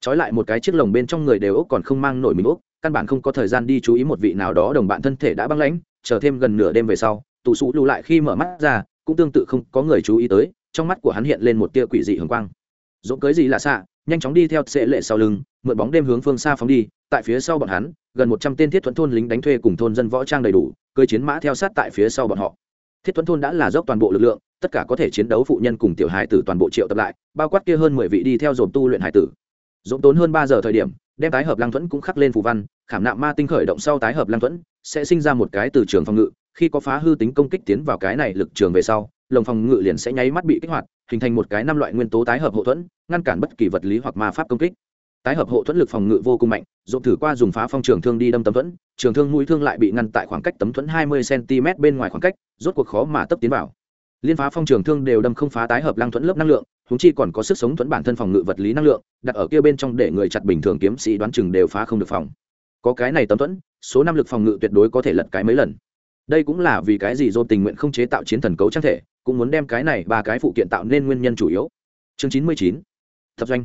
Trói lại một cái chiếc lồng bên trong người đều ốc còn không mang nổi mình ốc, căn bản không có thời gian đi chú ý một vị nào đó đồng bạn thân thể đã băng lãnh, chờ thêm gần nửa đêm về sau tụ sụ lưu lại khi mở mắt ra, cũng tương tự không có người chú ý tới, trong mắt của hắn hiện lên một tia quỷ dị hường quang. Dỗ cưới gì lạ xạ, nhanh chóng đi theo sệ lệ sau lưng, mượn bóng đêm hướng phương xa phóng đi tại phía sau bọn hắn, gần một trăm tên thiết thuẫn thôn lính đánh thuê cùng thôn dân võ trang đầy đủ, cưới chiến mã theo sát tại phía sau bọn họ. Thiết thuẫn thôn đã là dốc toàn bộ lực lượng, tất cả có thể chiến đấu phụ nhân cùng tiểu hài tử toàn bộ triệu tập lại, bao quát kia hơn mười vị đi theo dồn tu luyện hải tử. Dồn tốn hơn ba giờ thời điểm, đem tái hợp lang thuẫn cũng khắc lên phù văn, khảm nạm ma tinh khởi động sau tái hợp lang thuẫn, sẽ sinh ra một cái từ trường phòng ngự, khi có phá hư tính công kích tiến vào cái này lực trường về sau, lồng phòng ngự liền sẽ nháy mắt bị kích hoạt, hình thành một cái năm loại nguyên tố tái hợp hậu thuẫn, ngăn cản bất kỳ vật lý hoặc ma pháp công kích tái hợp hộ thuẫn lực phòng ngự vô cùng mạnh dồn thử qua dùng phá phong trường thương đi đâm tấm thuẫn, trường thương mũi thương lại bị ngăn tại khoảng cách tấm thuẫn hai mươi cm bên ngoài khoảng cách, rốt cuộc khó mà tấp tiến vào. Liên phá phong trường thương đều đâm không phá tái hợp lăng thuẫn lớp năng lượng húng chi còn có sức sống thuẫn bản thân phòng ngự vật lý năng lượng, đặt ở kia bên trong để người chặt bình thường kiếm sĩ đoán chừng đều phá không được phòng. Có cái này tấm thuẫn, số năm lực phòng ngự tuyệt đối có thể lật cái mấy lần. Đây cũng là vì cái gì dồn tình nguyện không chế tạo chiến thần cấu trang thể, cũng muốn đem cái này ba cái phụ kiện tạo nên nguyên nhân chủ yếu. Chương chín mươi chín. Thập doanh.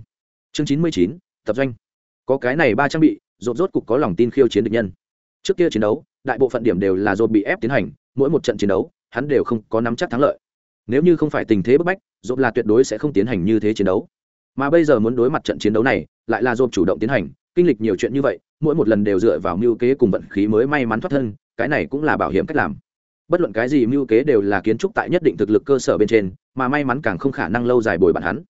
Chương chín mươi chín tập doanh. Có cái này ba trang bị rốt rốt cục có lòng tin khiêu chiến địch nhân. Trước kia chiến đấu, đại bộ phận điểm đều là rốt bị ép tiến hành, mỗi một trận chiến đấu, hắn đều không có nắm chắc thắng lợi. Nếu như không phải tình thế bức bách rốt là tuyệt đối sẽ không tiến hành như thế chiến đấu. Mà bây giờ muốn đối mặt trận chiến đấu này, lại là rốt chủ động tiến hành, kinh lịch nhiều chuyện như vậy, mỗi một lần đều dựa vào mưu kế cùng vận khí mới may mắn thoát thân, cái này cũng là bảo hiểm cách làm. Bất luận cái gì mưu kế đều là kiến trúc tại nhất định thực lực cơ sở bên trên, mà may mắn càng không khả năng lâu dài bồi bạn hắn.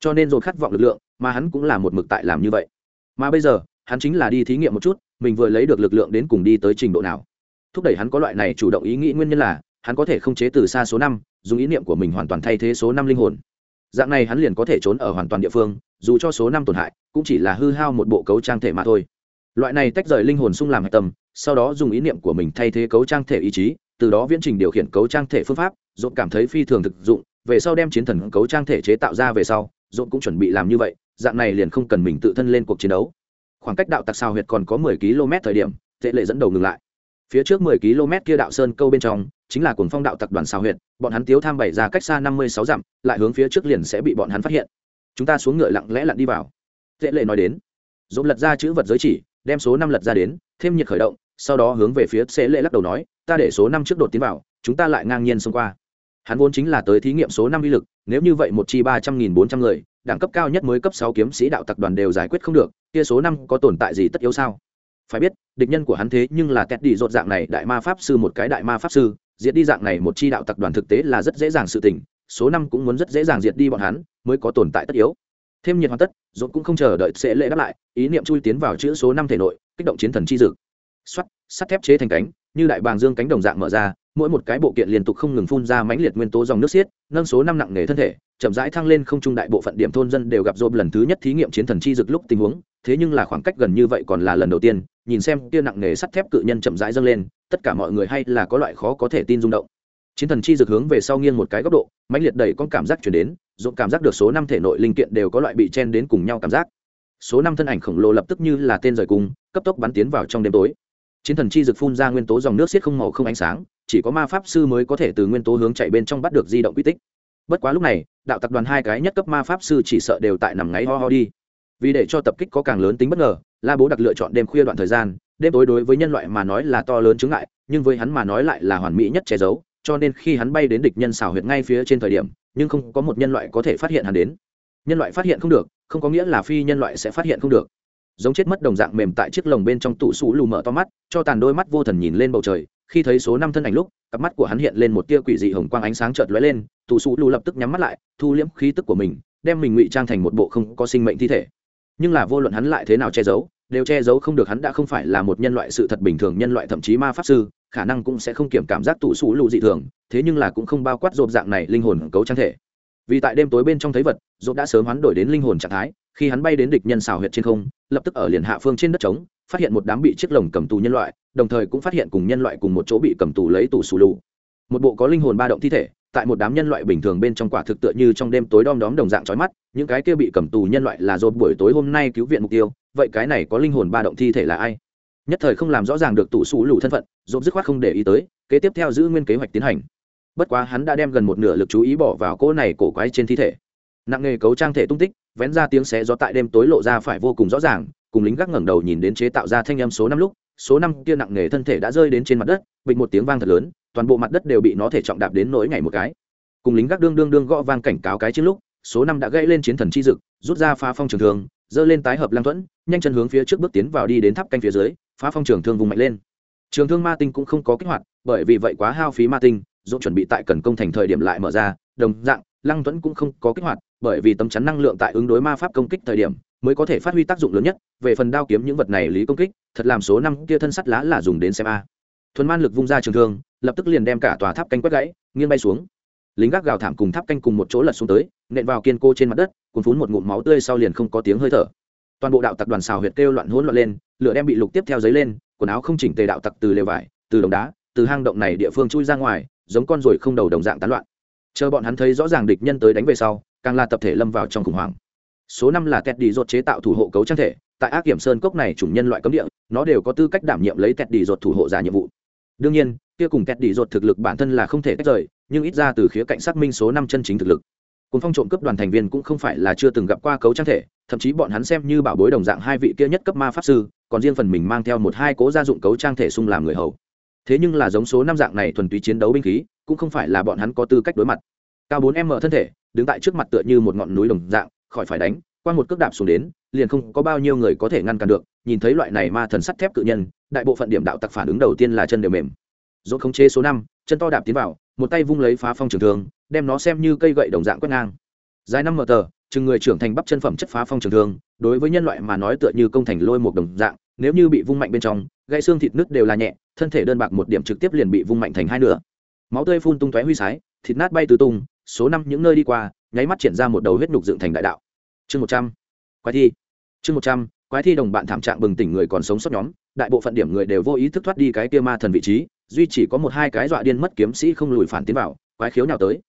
Cho nên dồn khát vọng lực lượng mà hắn cũng là một mực tại làm như vậy. Mà bây giờ, hắn chính là đi thí nghiệm một chút, mình vừa lấy được lực lượng đến cùng đi tới trình độ nào. Thúc đẩy hắn có loại này chủ động ý nghĩ nguyên nhân là, hắn có thể không chế từ xa số năm, dùng ý niệm của mình hoàn toàn thay thế số năm linh hồn. Dạng này hắn liền có thể trốn ở hoàn toàn địa phương, dù cho số năm tổn hại, cũng chỉ là hư hao một bộ cấu trang thể mà thôi. Loại này tách rời linh hồn sung làm hạch tâm, sau đó dùng ý niệm của mình thay thế cấu trang thể ý chí, từ đó viễn trình điều khiển cấu trang thể phương pháp dộn cảm thấy phi thường thực dụng, về sau đem chiến thần cấu trang thể chế tạo ra về sau dộn cũng chuẩn bị làm như vậy dạng này liền không cần mình tự thân lên cuộc chiến đấu. Khoảng cách đạo tặc sao huyệt còn có mười km thời điểm, tệ lệ dẫn đầu ngừng lại. Phía trước mười km kia đạo sơn câu bên trong, chính là cuồng phong đạo tặc đoàn sao huyệt, bọn hắn tiếu tham bày ra cách xa năm mươi sáu dặm, lại hướng phía trước liền sẽ bị bọn hắn phát hiện. Chúng ta xuống ngựa lặng lẽ lặn đi vào. Tệ lệ nói đến, dồn lật ra chữ vật giới chỉ, đem số năm lật ra đến, thêm nhiệt khởi động, sau đó hướng về phía xế lệ lắc đầu nói, ta để số năm trước đột tiến vào, chúng ta lại ngang nhiên xông qua hắn vốn chính là tới thí nghiệm số năm uy lực, nếu như vậy một chi ba trăm nghìn bốn trăm người, đẳng cấp cao nhất mới cấp sáu kiếm sĩ đạo tặc đoàn đều giải quyết không được, kia số năm có tồn tại gì tất yếu sao? Phải biết, địch nhân của hắn thế nhưng là tét đi rột dạng này, đại ma pháp sư một cái đại ma pháp sư, diệt đi dạng này một chi đạo tặc đoàn thực tế là rất dễ dàng sự tình, số năm cũng muốn rất dễ dàng diệt đi bọn hắn, mới có tồn tại tất yếu. Thêm nhiệt hoàn tất dột cũng không chờ đợi sẽ lễ đáp lại, ý niệm chui tiến vào chữ số năm thể nội, kích động chiến thần chi dực. Xoắt sắt thép chế thành cánh, như đại bàng dương cánh đồng dạng mở ra mỗi một cái bộ kiện liên tục không ngừng phun ra mãnh liệt nguyên tố dòng nước xiết, nâng số năm nặng nề thân thể, chậm rãi thăng lên không trung đại bộ phận điểm thôn dân đều gặp dồn lần thứ nhất thí nghiệm chiến thần chi dực lúc tình huống, thế nhưng là khoảng cách gần như vậy còn là lần đầu tiên, nhìn xem kia nặng nề sắt thép cự nhân chậm rãi dâng lên, tất cả mọi người hay là có loại khó có thể tin rung động. Chiến thần chi dực hướng về sau nghiêng một cái góc độ, mãnh liệt đầy con cảm giác chuyển đến dồn cảm giác được số năm thể nội linh kiện đều có loại bị chen đến cùng nhau cảm giác. Số năm thân ảnh khổng lồ lập tức như là tên rời cung cấp tốc bắn tiến vào trong đêm tối. Chiến thần chi dực phun ra nguyên tố dòng nước xiết không màu không ánh sáng chỉ có ma pháp sư mới có thể từ nguyên tố hướng chạy bên trong bắt được di động quy tích. Bất quá lúc này, đạo tập đoàn hai cái nhất cấp ma pháp sư chỉ sợ đều tại nằm ngáy ho ho đi. Vì để cho tập kích có càng lớn tính bất ngờ, la bố đặc lựa chọn đêm khuya đoạn thời gian, đêm tối đối với nhân loại mà nói là to lớn chứng ngại, nhưng với hắn mà nói lại là hoàn mỹ nhất che giấu, cho nên khi hắn bay đến địch nhân xảo huyệt ngay phía trên thời điểm, nhưng không có một nhân loại có thể phát hiện hắn đến. Nhân loại phát hiện không được, không có nghĩa là phi nhân loại sẽ phát hiện không được. Giống chết mất đồng dạng mềm tại chiếc lồng bên trong tủ sủ lù mở to mắt, cho tàn đôi mắt vô thần nhìn lên bầu trời khi thấy số năm thân ảnh lúc, cặp mắt của hắn hiện lên một tia quỷ dị hồng quang ánh sáng chợt lóe lên, tù sủ lù lập tức nhắm mắt lại, thu liễm khí tức của mình, đem mình ngụy trang thành một bộ không có sinh mệnh thi thể. Nhưng là vô luận hắn lại thế nào che giấu, đều che giấu không được hắn đã không phải là một nhân loại sự thật bình thường, nhân loại thậm chí ma pháp sư, khả năng cũng sẽ không kiểm cảm giác tù sủ lù dị thường, thế nhưng là cũng không bao quát rộp dạng này linh hồn cấu trang thể. Vì tại đêm tối bên trong thấy vật, rộp đã sớm hoán đổi đến linh hồn trạng thái, khi hắn bay đến địch nhân xào huyệt trên không, lập tức ở liền hạ phương trên đất trống phát hiện một đám bị chiếc lồng cầm tù nhân loại, đồng thời cũng phát hiện cùng nhân loại cùng một chỗ bị cầm tù lấy tù xù lù. Một bộ có linh hồn ba động thi thể, tại một đám nhân loại bình thường bên trong quả thực tựa như trong đêm tối đom đóm đồng dạng trói mắt, những cái kia bị cầm tù nhân loại là dồn buổi tối hôm nay cứu viện mục tiêu, vậy cái này có linh hồn ba động thi thể là ai? Nhất thời không làm rõ ràng được tù xù lù thân phận dồn dứt khoát không để ý tới, kế tiếp theo giữ nguyên kế hoạch tiến hành. Bất quá hắn đã đem gần một nửa lực chú ý bỏ vào cỗ này cổ quái trên thi thể. Nặng nghề cấu trang thể tung tích vén ra tiếng xé gió tại đêm tối lộ ra phải vô cùng rõ ràng, cùng lính gác ngẩng đầu nhìn đến chế tạo ra thanh âm số năm lúc, số năm kia nặng nghề thân thể đã rơi đến trên mặt đất, bịch một tiếng vang thật lớn, toàn bộ mặt đất đều bị nó thể trọng đạp đến nỗi ngày một cái. Cùng lính gác đương đương đương gõ vang cảnh cáo cái trước lúc, số năm đã gãy lên chiến thần chi dực, rút ra phá phong trường thương, giơ lên tái hợp lang thuẫn, nhanh chân hướng phía trước bước tiến vào đi đến tháp canh phía dưới, phá phong trường thương vùng mạnh lên. Trường thương ma tinh cũng không có kích hoạt, bởi vì vậy quá hao phí ma tinh dũng chuẩn bị tại cần công thành thời điểm lại mở ra, đồng dạng lăng thuẫn cũng không có kích hoạt, bởi vì tấm chắn năng lượng tại ứng đối ma pháp công kích thời điểm mới có thể phát huy tác dụng lớn nhất. Về phần đao kiếm những vật này lý công kích, thật làm số năm kia thân sắt lá là dùng đến xem a. Thuần man lực vung ra trường thương, lập tức liền đem cả tòa tháp canh quét gãy, nghiêng bay xuống. Lính gác gào thảm cùng tháp canh cùng một chỗ lật xuống tới, nện vào kiên cô trên mặt đất, cuốn phún một ngụm máu tươi sau liền không có tiếng hơi thở. Toàn bộ đạo tặc đoàn xào huyệt kêu loạn hỗn loạn lên, lửa đem bị lục tiếp theo giấy lên, quần áo không chỉnh tề đạo tặc từ lều vải, từ đồng đá, từ hang động này địa phương chui ra ngoài, giống con ruồi không đầu đồng dạng tán loạn chờ bọn hắn thấy rõ ràng địch nhân tới đánh về sau, càng là tập thể lâm vào trong khủng hoảng. Số năm là tẹt đi ruột chế tạo thủ hộ cấu trang thể, tại ác kiểm sơn cốc này chủng nhân loại cấm địa, nó đều có tư cách đảm nhiệm lấy tẹt đi ruột thủ hộ giả nhiệm vụ. Đương nhiên, kia cùng tẹt đi ruột thực lực bản thân là không thể tách rời, nhưng ít ra từ khía cạnh xác minh số năm chân chính thực lực. Cùng phong trộm cấp đoàn thành viên cũng không phải là chưa từng gặp qua cấu trang thể, thậm chí bọn hắn xem như bảo bối đồng dạng hai vị kia nhất cấp ma pháp sư, còn riêng phần mình mang theo một hai cố gia dụng cấu trang thể xung làm người hầu. Thế nhưng là giống số năm dạng này thuần túy chiến đấu binh khí cũng không phải là bọn hắn có tư cách đối mặt. Cao bốn m thân thể, đứng tại trước mặt tựa như một ngọn núi đồng dạng, khỏi phải đánh qua một cước đạp xuống đến, liền không có bao nhiêu người có thể ngăn cản được, nhìn thấy loại này ma thần sắt thép cự nhân, đại bộ phận điểm đạo tặc phản ứng đầu tiên là chân đều mềm. Dỗ khống chế số năm, chân to đạp tiến vào, một tay vung lấy phá phong trường thương, đem nó xem như cây gậy đồng dạng quét ngang. Dài năm mờ tờ, chừng người trưởng thành bắp chân phẩm chất phá phong trường thương, đối với nhân loại mà nói tựa như công thành lôi một đồng dạng, nếu như bị vung mạnh bên trong, gãy xương thịt nứt đều là nhẹ, thân thể đơn bạc một điểm trực tiếp liền bị vung mạnh thành hai nửa máu tươi phun tung tóe huy sái, thịt nát bay tứ tung, số năm những nơi đi qua, nháy mắt triển ra một đầu huyết nhục dựng thành đại đạo. Chương một trăm. Quái thi. Chương một trăm, quái thi đồng bạn thảm trạng bừng tỉnh người còn sống sót nhóm, đại bộ phận điểm người đều vô ý thức thoát đi cái kia ma thần vị trí, duy chỉ có một hai cái dọa điên mất kiếm sĩ không lùi phản tiến vào, quái khiếu nào tới.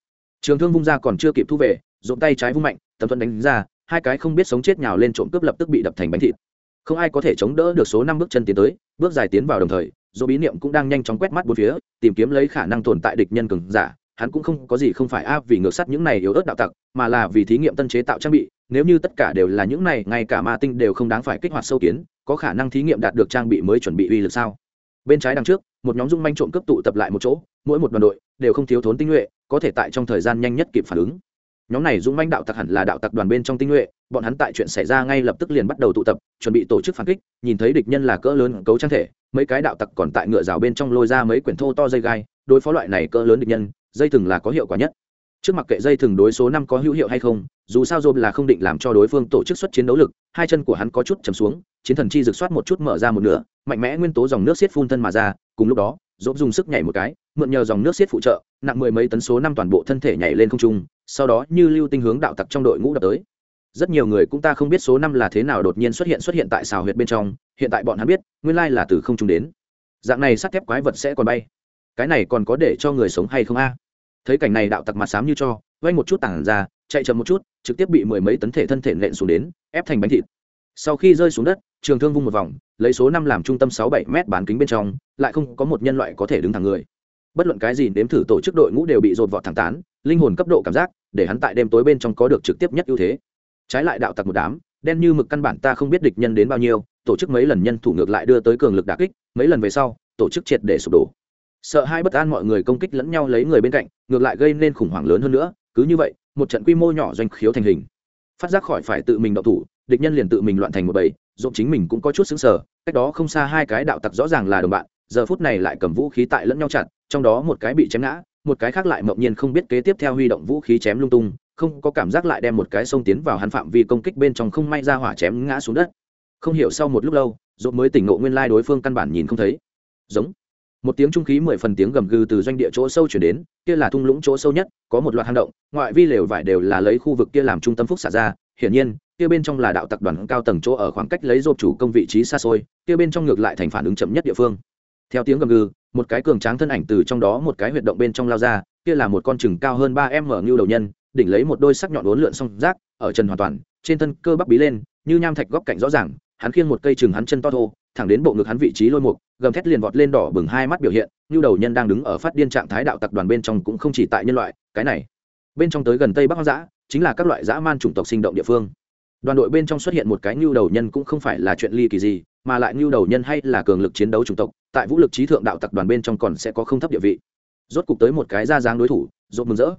Trường thương vung ra còn chưa kịp thu về dộn tay trái vung mạnh tầm thuận đánh ra, hai cái không biết sống chết nhào lên trộm cướp lập tức bị đập thành bánh thịt. Không ai có thể chống đỡ được số năm bước chân tiến tới, bước dài tiến vào đồng thời dù bí niệm cũng đang nhanh chóng quét mắt bốn phía, tìm kiếm lấy khả năng tồn tại địch nhân cường giả, hắn cũng không có gì không phải áp vì ngược sắt những này yếu ớt đạo tặc, mà là vì thí nghiệm tân chế tạo trang bị, nếu như tất cả đều là những này, ngay cả ma tinh đều không đáng phải kích hoạt sâu kiến, có khả năng thí nghiệm đạt được trang bị mới chuẩn bị uy lực sao? Bên trái đằng trước, một nhóm dung manh trộm cướp tụ tập lại một chỗ, mỗi một đoàn đội đều không thiếu thốn tinh nhuệ, có thể tại trong thời gian nhanh nhất kịp phản ứng nhóm này dũng manh đạo tặc hẳn là đạo tặc đoàn bên trong tinh nhuệ, bọn hắn tại chuyện xảy ra ngay lập tức liền bắt đầu tụ tập, chuẩn bị tổ chức phản kích, nhìn thấy địch nhân là cỡ lớn cấu trang thể, mấy cái đạo tặc còn tại ngựa rào bên trong lôi ra mấy quyển thô to dây gai, đối phó loại này cỡ lớn địch nhân, dây thừng là có hiệu quả nhất. Trước mặt kệ dây thừng đối số năm có hữu hiệu hay không, dù sao dôm là không định làm cho đối phương tổ chức xuất chiến đấu lực, hai chân của hắn có chút chầm xuống, chiến thần chi rực soát một chút mở ra một nửa, mạnh mẽ nguyên tố dòng nước xiết phun thân mà ra, cùng lúc đó dôm dùng sức nhảy một cái, mượn nhờ dòng nước xiết phụ trợ, nặng mười mấy tấn số năm toàn bộ thân thể nhảy lên không trung, sau đó như lưu tinh hướng đạo tặc trong đội ngũ đập tới. Rất nhiều người cũng ta không biết số năm là thế nào đột nhiên xuất hiện xuất hiện tại xào huyệt bên trong, hiện tại bọn hắn biết, nguyên lai là từ không trung đến. Dạng này sắt thép quái vật sẽ còn bay. Cái này còn có để cho người sống hay không a? Thấy cảnh này đạo tặc mặt xám như cho vay một chút tảng ra, chạy chậm một chút, trực tiếp bị mười mấy tấn thể thân thể nện xuống đến, ép thành bánh thịt. Sau khi rơi xuống đất trường thương vung một vòng, lấy số năm làm trung tâm sáu bảy mét bán kính bên trong, lại không có một nhân loại có thể đứng thẳng người. Bất luận cái gì, nếm thử tổ chức đội ngũ đều bị dồn vọt thẳng tán, linh hồn cấp độ cảm giác, để hắn tại đêm tối bên trong có được trực tiếp nhất ưu thế. Trái lại đạo tặc một đám, đen như mực căn bản ta không biết địch nhân đến bao nhiêu, tổ chức mấy lần nhân thủ ngược lại đưa tới cường lực đà kích, mấy lần về sau, tổ chức triệt để sụp đổ. Sợ hai bất an mọi người công kích lẫn nhau lấy người bên cạnh, ngược lại gây nên khủng hoảng lớn hơn nữa, cứ như vậy, một trận quy mô nhỏ doanh khiếu thành hình. Phát giác khỏi phải tự mình đậu thủ, địch nhân liền tự mình loạn thành một bầy dộn chính mình cũng có chút xứng sở, cách đó không xa hai cái đạo tặc rõ ràng là đồng bạn, giờ phút này lại cầm vũ khí tại lẫn nhau chặt trong đó một cái bị chém ngã, một cái khác lại mộng nhiên không biết kế tiếp theo huy động vũ khí chém lung tung, không có cảm giác lại đem một cái sông tiến vào hắn phạm vi công kích bên trong không may ra hỏa chém ngã xuống đất. Không hiểu sau một lúc lâu dồn mới tỉnh ngộ nguyên lai đối phương căn bản nhìn không thấy. Giống. Một tiếng trung khí mười phần tiếng gầm gừ từ doanh địa chỗ sâu chuyển đến, kia là thung lũng chỗ sâu nhất, có một loạt hang động, ngoại vi lều vải đều là lấy khu vực kia làm trung tâm phúc xả ra, hiển nhiên kia bên trong là đạo tập đoàn cao tầng chỗ ở khoảng cách lấy dộp chủ công vị trí xa xôi, kia bên trong ngược lại thành phản ứng chậm nhất địa phương. Theo tiếng gầm gừ, một cái cường tráng thân ảnh từ trong đó một cái huyệt động bên trong lao ra, kia là một con chừng cao hơn ba m ngưu đầu nhân, đỉnh lấy một đôi sắc nhọn uốn lượn song rác, ở chân hoàn toàn, trên thân cơ bắp bí lên, như nham thạch góc cạnh rõ ràng, hắn khiêng một cây chừng hắn chân to thô, thẳng đến bộ ngực hắn vị trí lôi mục, gầm thét liền vọt lên đỏ bừng hai mắt biểu hiện như đầu nhân đang đứng ở phát điên trạng thái đạo tặc đoàn bên trong cũng không chỉ tại nhân loại, cái này. Bên trong tới gần tây bắc hoang dã, chính là các loại dã man chủng tộc sinh động địa phương đoàn đội bên trong xuất hiện một cái nhu đầu nhân cũng không phải là chuyện ly kỳ gì, mà lại nhu đầu nhân hay là cường lực chiến đấu chủng tộc, tại vũ lực trí thượng đạo tặc đoàn bên trong còn sẽ có không thấp địa vị. Rốt cục tới một cái ra dáng đối thủ, rốt mừng rỡ.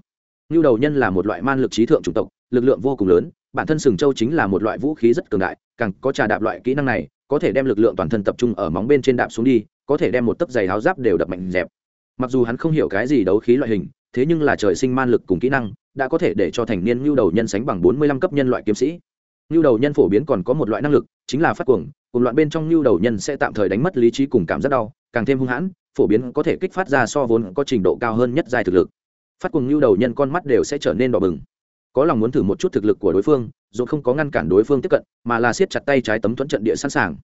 Nhu đầu nhân là một loại man lực trí thượng chủng tộc, lực lượng vô cùng lớn, bản thân sừng châu chính là một loại vũ khí rất cường đại, càng có trà đạp loại kỹ năng này, có thể đem lực lượng toàn thân tập trung ở móng bên trên đạp xuống đi, có thể đem một tấc giày háo giáp đều đập mạnh dẹp. Mặc dù hắn không hiểu cái gì đấu khí loại hình, thế nhưng là trời sinh man lực cùng kỹ năng, đã có thể để cho thành niên nhu đầu nhân sánh bằng bốn mươi lăm cấp nhân loại kiếm sĩ nhu đầu nhân phổ biến còn có một loại năng lực chính là phát cuồng cùng loạn bên trong nhu đầu nhân sẽ tạm thời đánh mất lý trí cùng cảm giác đau càng thêm hung hãn phổ biến có thể kích phát ra so vốn có trình độ cao hơn nhất dài thực lực phát cuồng nhu đầu nhân con mắt đều sẽ trở nên đỏ bừng có lòng muốn thử một chút thực lực của đối phương dù không có ngăn cản đối phương tiếp cận mà là siết chặt tay trái tấm thuẫn trận địa sẵn sàng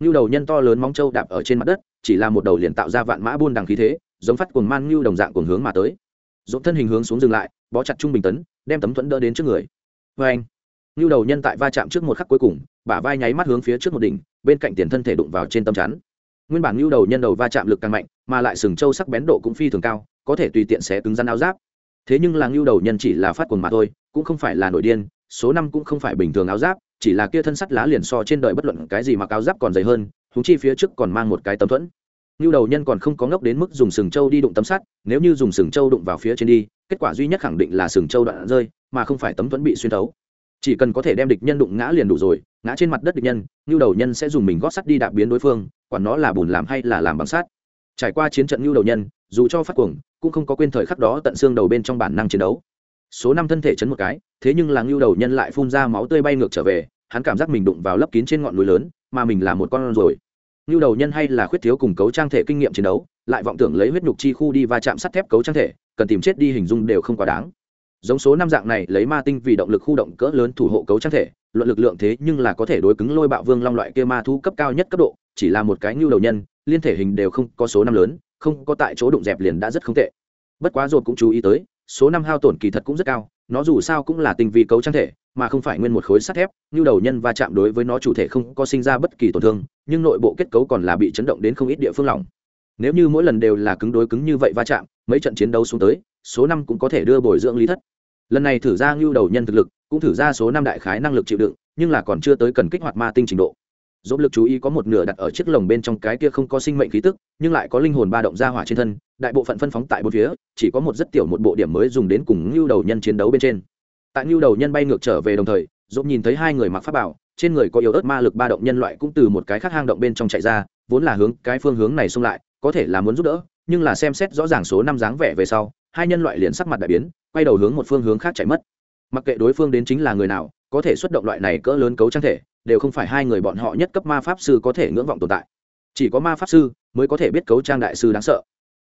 nhu đầu nhân to lớn móng trâu đạp ở trên mặt đất, chỉ là một đầu liền tạo ra vạn mã buôn đằng khí thế, giống phát cuồng man nhu đồng dạng cuồng hướng mà tới. Dỗ thân hình hướng xuống dừng lại, bó chặt trung bình tấn, đem tấm thuẫn đỡ đến trước người. Vâng anh. Nưu đầu nhân tại va chạm trước một khắc cuối cùng, bả vai nháy mắt hướng phía trước một đỉnh, bên cạnh tiền thân thể đụng vào trên tâm chắn. Nguyên bản Nưu đầu nhân đầu va chạm lực càng mạnh, mà lại sừng châu sắc bén độ cũng phi thường cao, có thể tùy tiện xé cứng rắn áo giáp. Thế nhưng là Nưu đầu nhân chỉ là phát cuồng mà thôi, cũng không phải là nổi điên, số năm cũng không phải bình thường áo giáp, chỉ là kia thân sắt lá liền so trên đời bất luận cái gì mà áo giáp còn dày hơn huống chi phía trước còn mang một cái tấm thuẫn Nưu đầu nhân còn không có ngốc đến mức dùng sừng châu đi đụng tấm sắt nếu như dùng sừng châu đụng vào phía trên đi kết quả duy nhất khẳng định là sừng châu đoạn rơi mà không phải tấm thuẫn bị xuyên thấu chỉ cần có thể đem địch nhân đụng ngã liền đủ rồi, ngã trên mặt đất địch nhân ngưu đầu nhân sẽ dùng mình gót sắt đi đạp biến đối phương, quản nó là bùn làm hay là làm bằng sắt. Trải qua chiến trận ngưu đầu nhân, dù cho phát cuồng, cũng không có quên thời khắc đó tận xương đầu bên trong bản năng chiến đấu. Số năm thân thể chấn một cái, thế nhưng là ngưu đầu nhân lại phun ra máu tươi bay ngược trở về, hắn cảm giác mình đụng vào lấp kín trên ngọn núi lớn, mà mình là một con rồi. Ngưu đầu nhân hay là khuyết thiếu cùng cấu trang thể kinh nghiệm chiến đấu, lại vọng tưởng lấy huyết nhục chi khu đi va chạm sắt thép cấu trang thể, cần tìm chết đi hình dung đều không quá đáng giống số năm dạng này lấy ma tinh vì động lực khu động cỡ lớn thủ hộ cấu trang thể, luận lực lượng thế nhưng là có thể đối cứng lôi bạo vương long loại kia ma thu cấp cao nhất cấp độ, chỉ là một cái ngưu đầu nhân, liên thể hình đều không có số năm lớn, không có tại chỗ đụng dẹp liền đã rất không tệ. Bất quá rồi cũng chú ý tới, số năm hao tổn kỳ thật cũng rất cao, nó dù sao cũng là tinh vi cấu trang thể, mà không phải nguyên một khối sắt thép như đầu nhân va chạm đối với nó chủ thể không có sinh ra bất kỳ tổn thương, nhưng nội bộ kết cấu còn là bị chấn động đến không ít địa phương lỏng nếu như mỗi lần đều là cứng đối cứng như vậy va chạm, mấy trận chiến đấu xuống tới, số năm cũng có thể đưa bồi dưỡng lý thất lần này thử ra ngưu đầu nhân thực lực, cũng thử ra số năm đại khái năng lực chịu đựng, nhưng là còn chưa tới cần kích hoạt ma tinh trình độ. Dỗ lực chú ý có một nửa đặt ở chiếc lồng bên trong cái kia không có sinh mệnh khí tức, nhưng lại có linh hồn ba động ra hỏa trên thân, đại bộ phận phân phóng tại bốn phía, chỉ có một rất tiểu một bộ điểm mới dùng đến cùng ngưu đầu nhân chiến đấu bên trên. Tại ngưu đầu nhân bay ngược trở về đồng thời dỗ nhìn thấy hai người mặc pháp bảo, trên người có yếu ớt ma lực ba động nhân loại cũng từ một cái khác hang động bên trong chạy ra, vốn là hướng cái phương hướng này xông lại, có thể là muốn giúp đỡ, nhưng là xem xét rõ ràng số năm dáng vẻ về sau, hai nhân loại liền sắc mặt đại biến quay đầu hướng một phương hướng khác chạy mất. Mặc kệ đối phương đến chính là người nào, có thể xuất động loại này cỡ lớn cấu trang thể, đều không phải hai người bọn họ nhất cấp ma pháp sư có thể ngưỡng vọng tồn tại. Chỉ có ma pháp sư mới có thể biết cấu trang đại sư đáng sợ.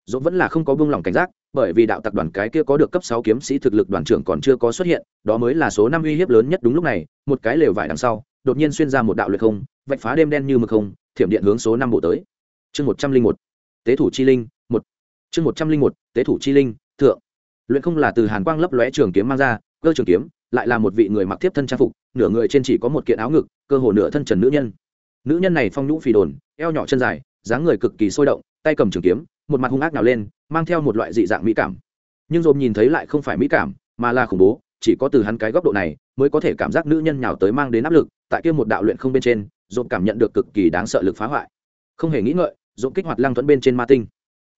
Dỗ vẫn là không có buông lỏng cảnh giác, bởi vì đạo tặc đoàn cái kia có được cấp sáu kiếm sĩ thực lực đoàn trưởng còn chưa có xuất hiện, đó mới là số năm uy hiếp lớn nhất đúng lúc này, một cái lều vải đằng sau, đột nhiên xuyên ra một đạo luyện không, vạch phá đêm đen như mực không, thiểm điện hướng số năm bộ tới. Chương một trăm linh một, tế thủ chi linh, một. Chương một trăm linh một, tế thủ chi linh, thượng luyện không là từ hàn quang lấp lóe trường kiếm mang ra, cơ trường kiếm lại là một vị người mặc tiếp thân trang phục, nửa người trên chỉ có một kiện áo ngực, cơ hồ nửa thân trần nữ nhân. Nữ nhân này phong nhũ phì đồn, eo nhỏ chân dài, dáng người cực kỳ sôi động, tay cầm trường kiếm, một mặt hung ác nào lên, mang theo một loại dị dạng mỹ cảm. Nhưng dồn nhìn thấy lại không phải mỹ cảm, mà là khủng bố, chỉ có từ hắn cái góc độ này mới có thể cảm giác nữ nhân nhào tới mang đến áp lực, tại kia một đạo luyện không bên trên dồn cảm nhận được cực kỳ đáng sợ lực phá hoại. Không hề nghĩ ngợi dồn kích hoạt lăng thuẫn bên trên ma tinh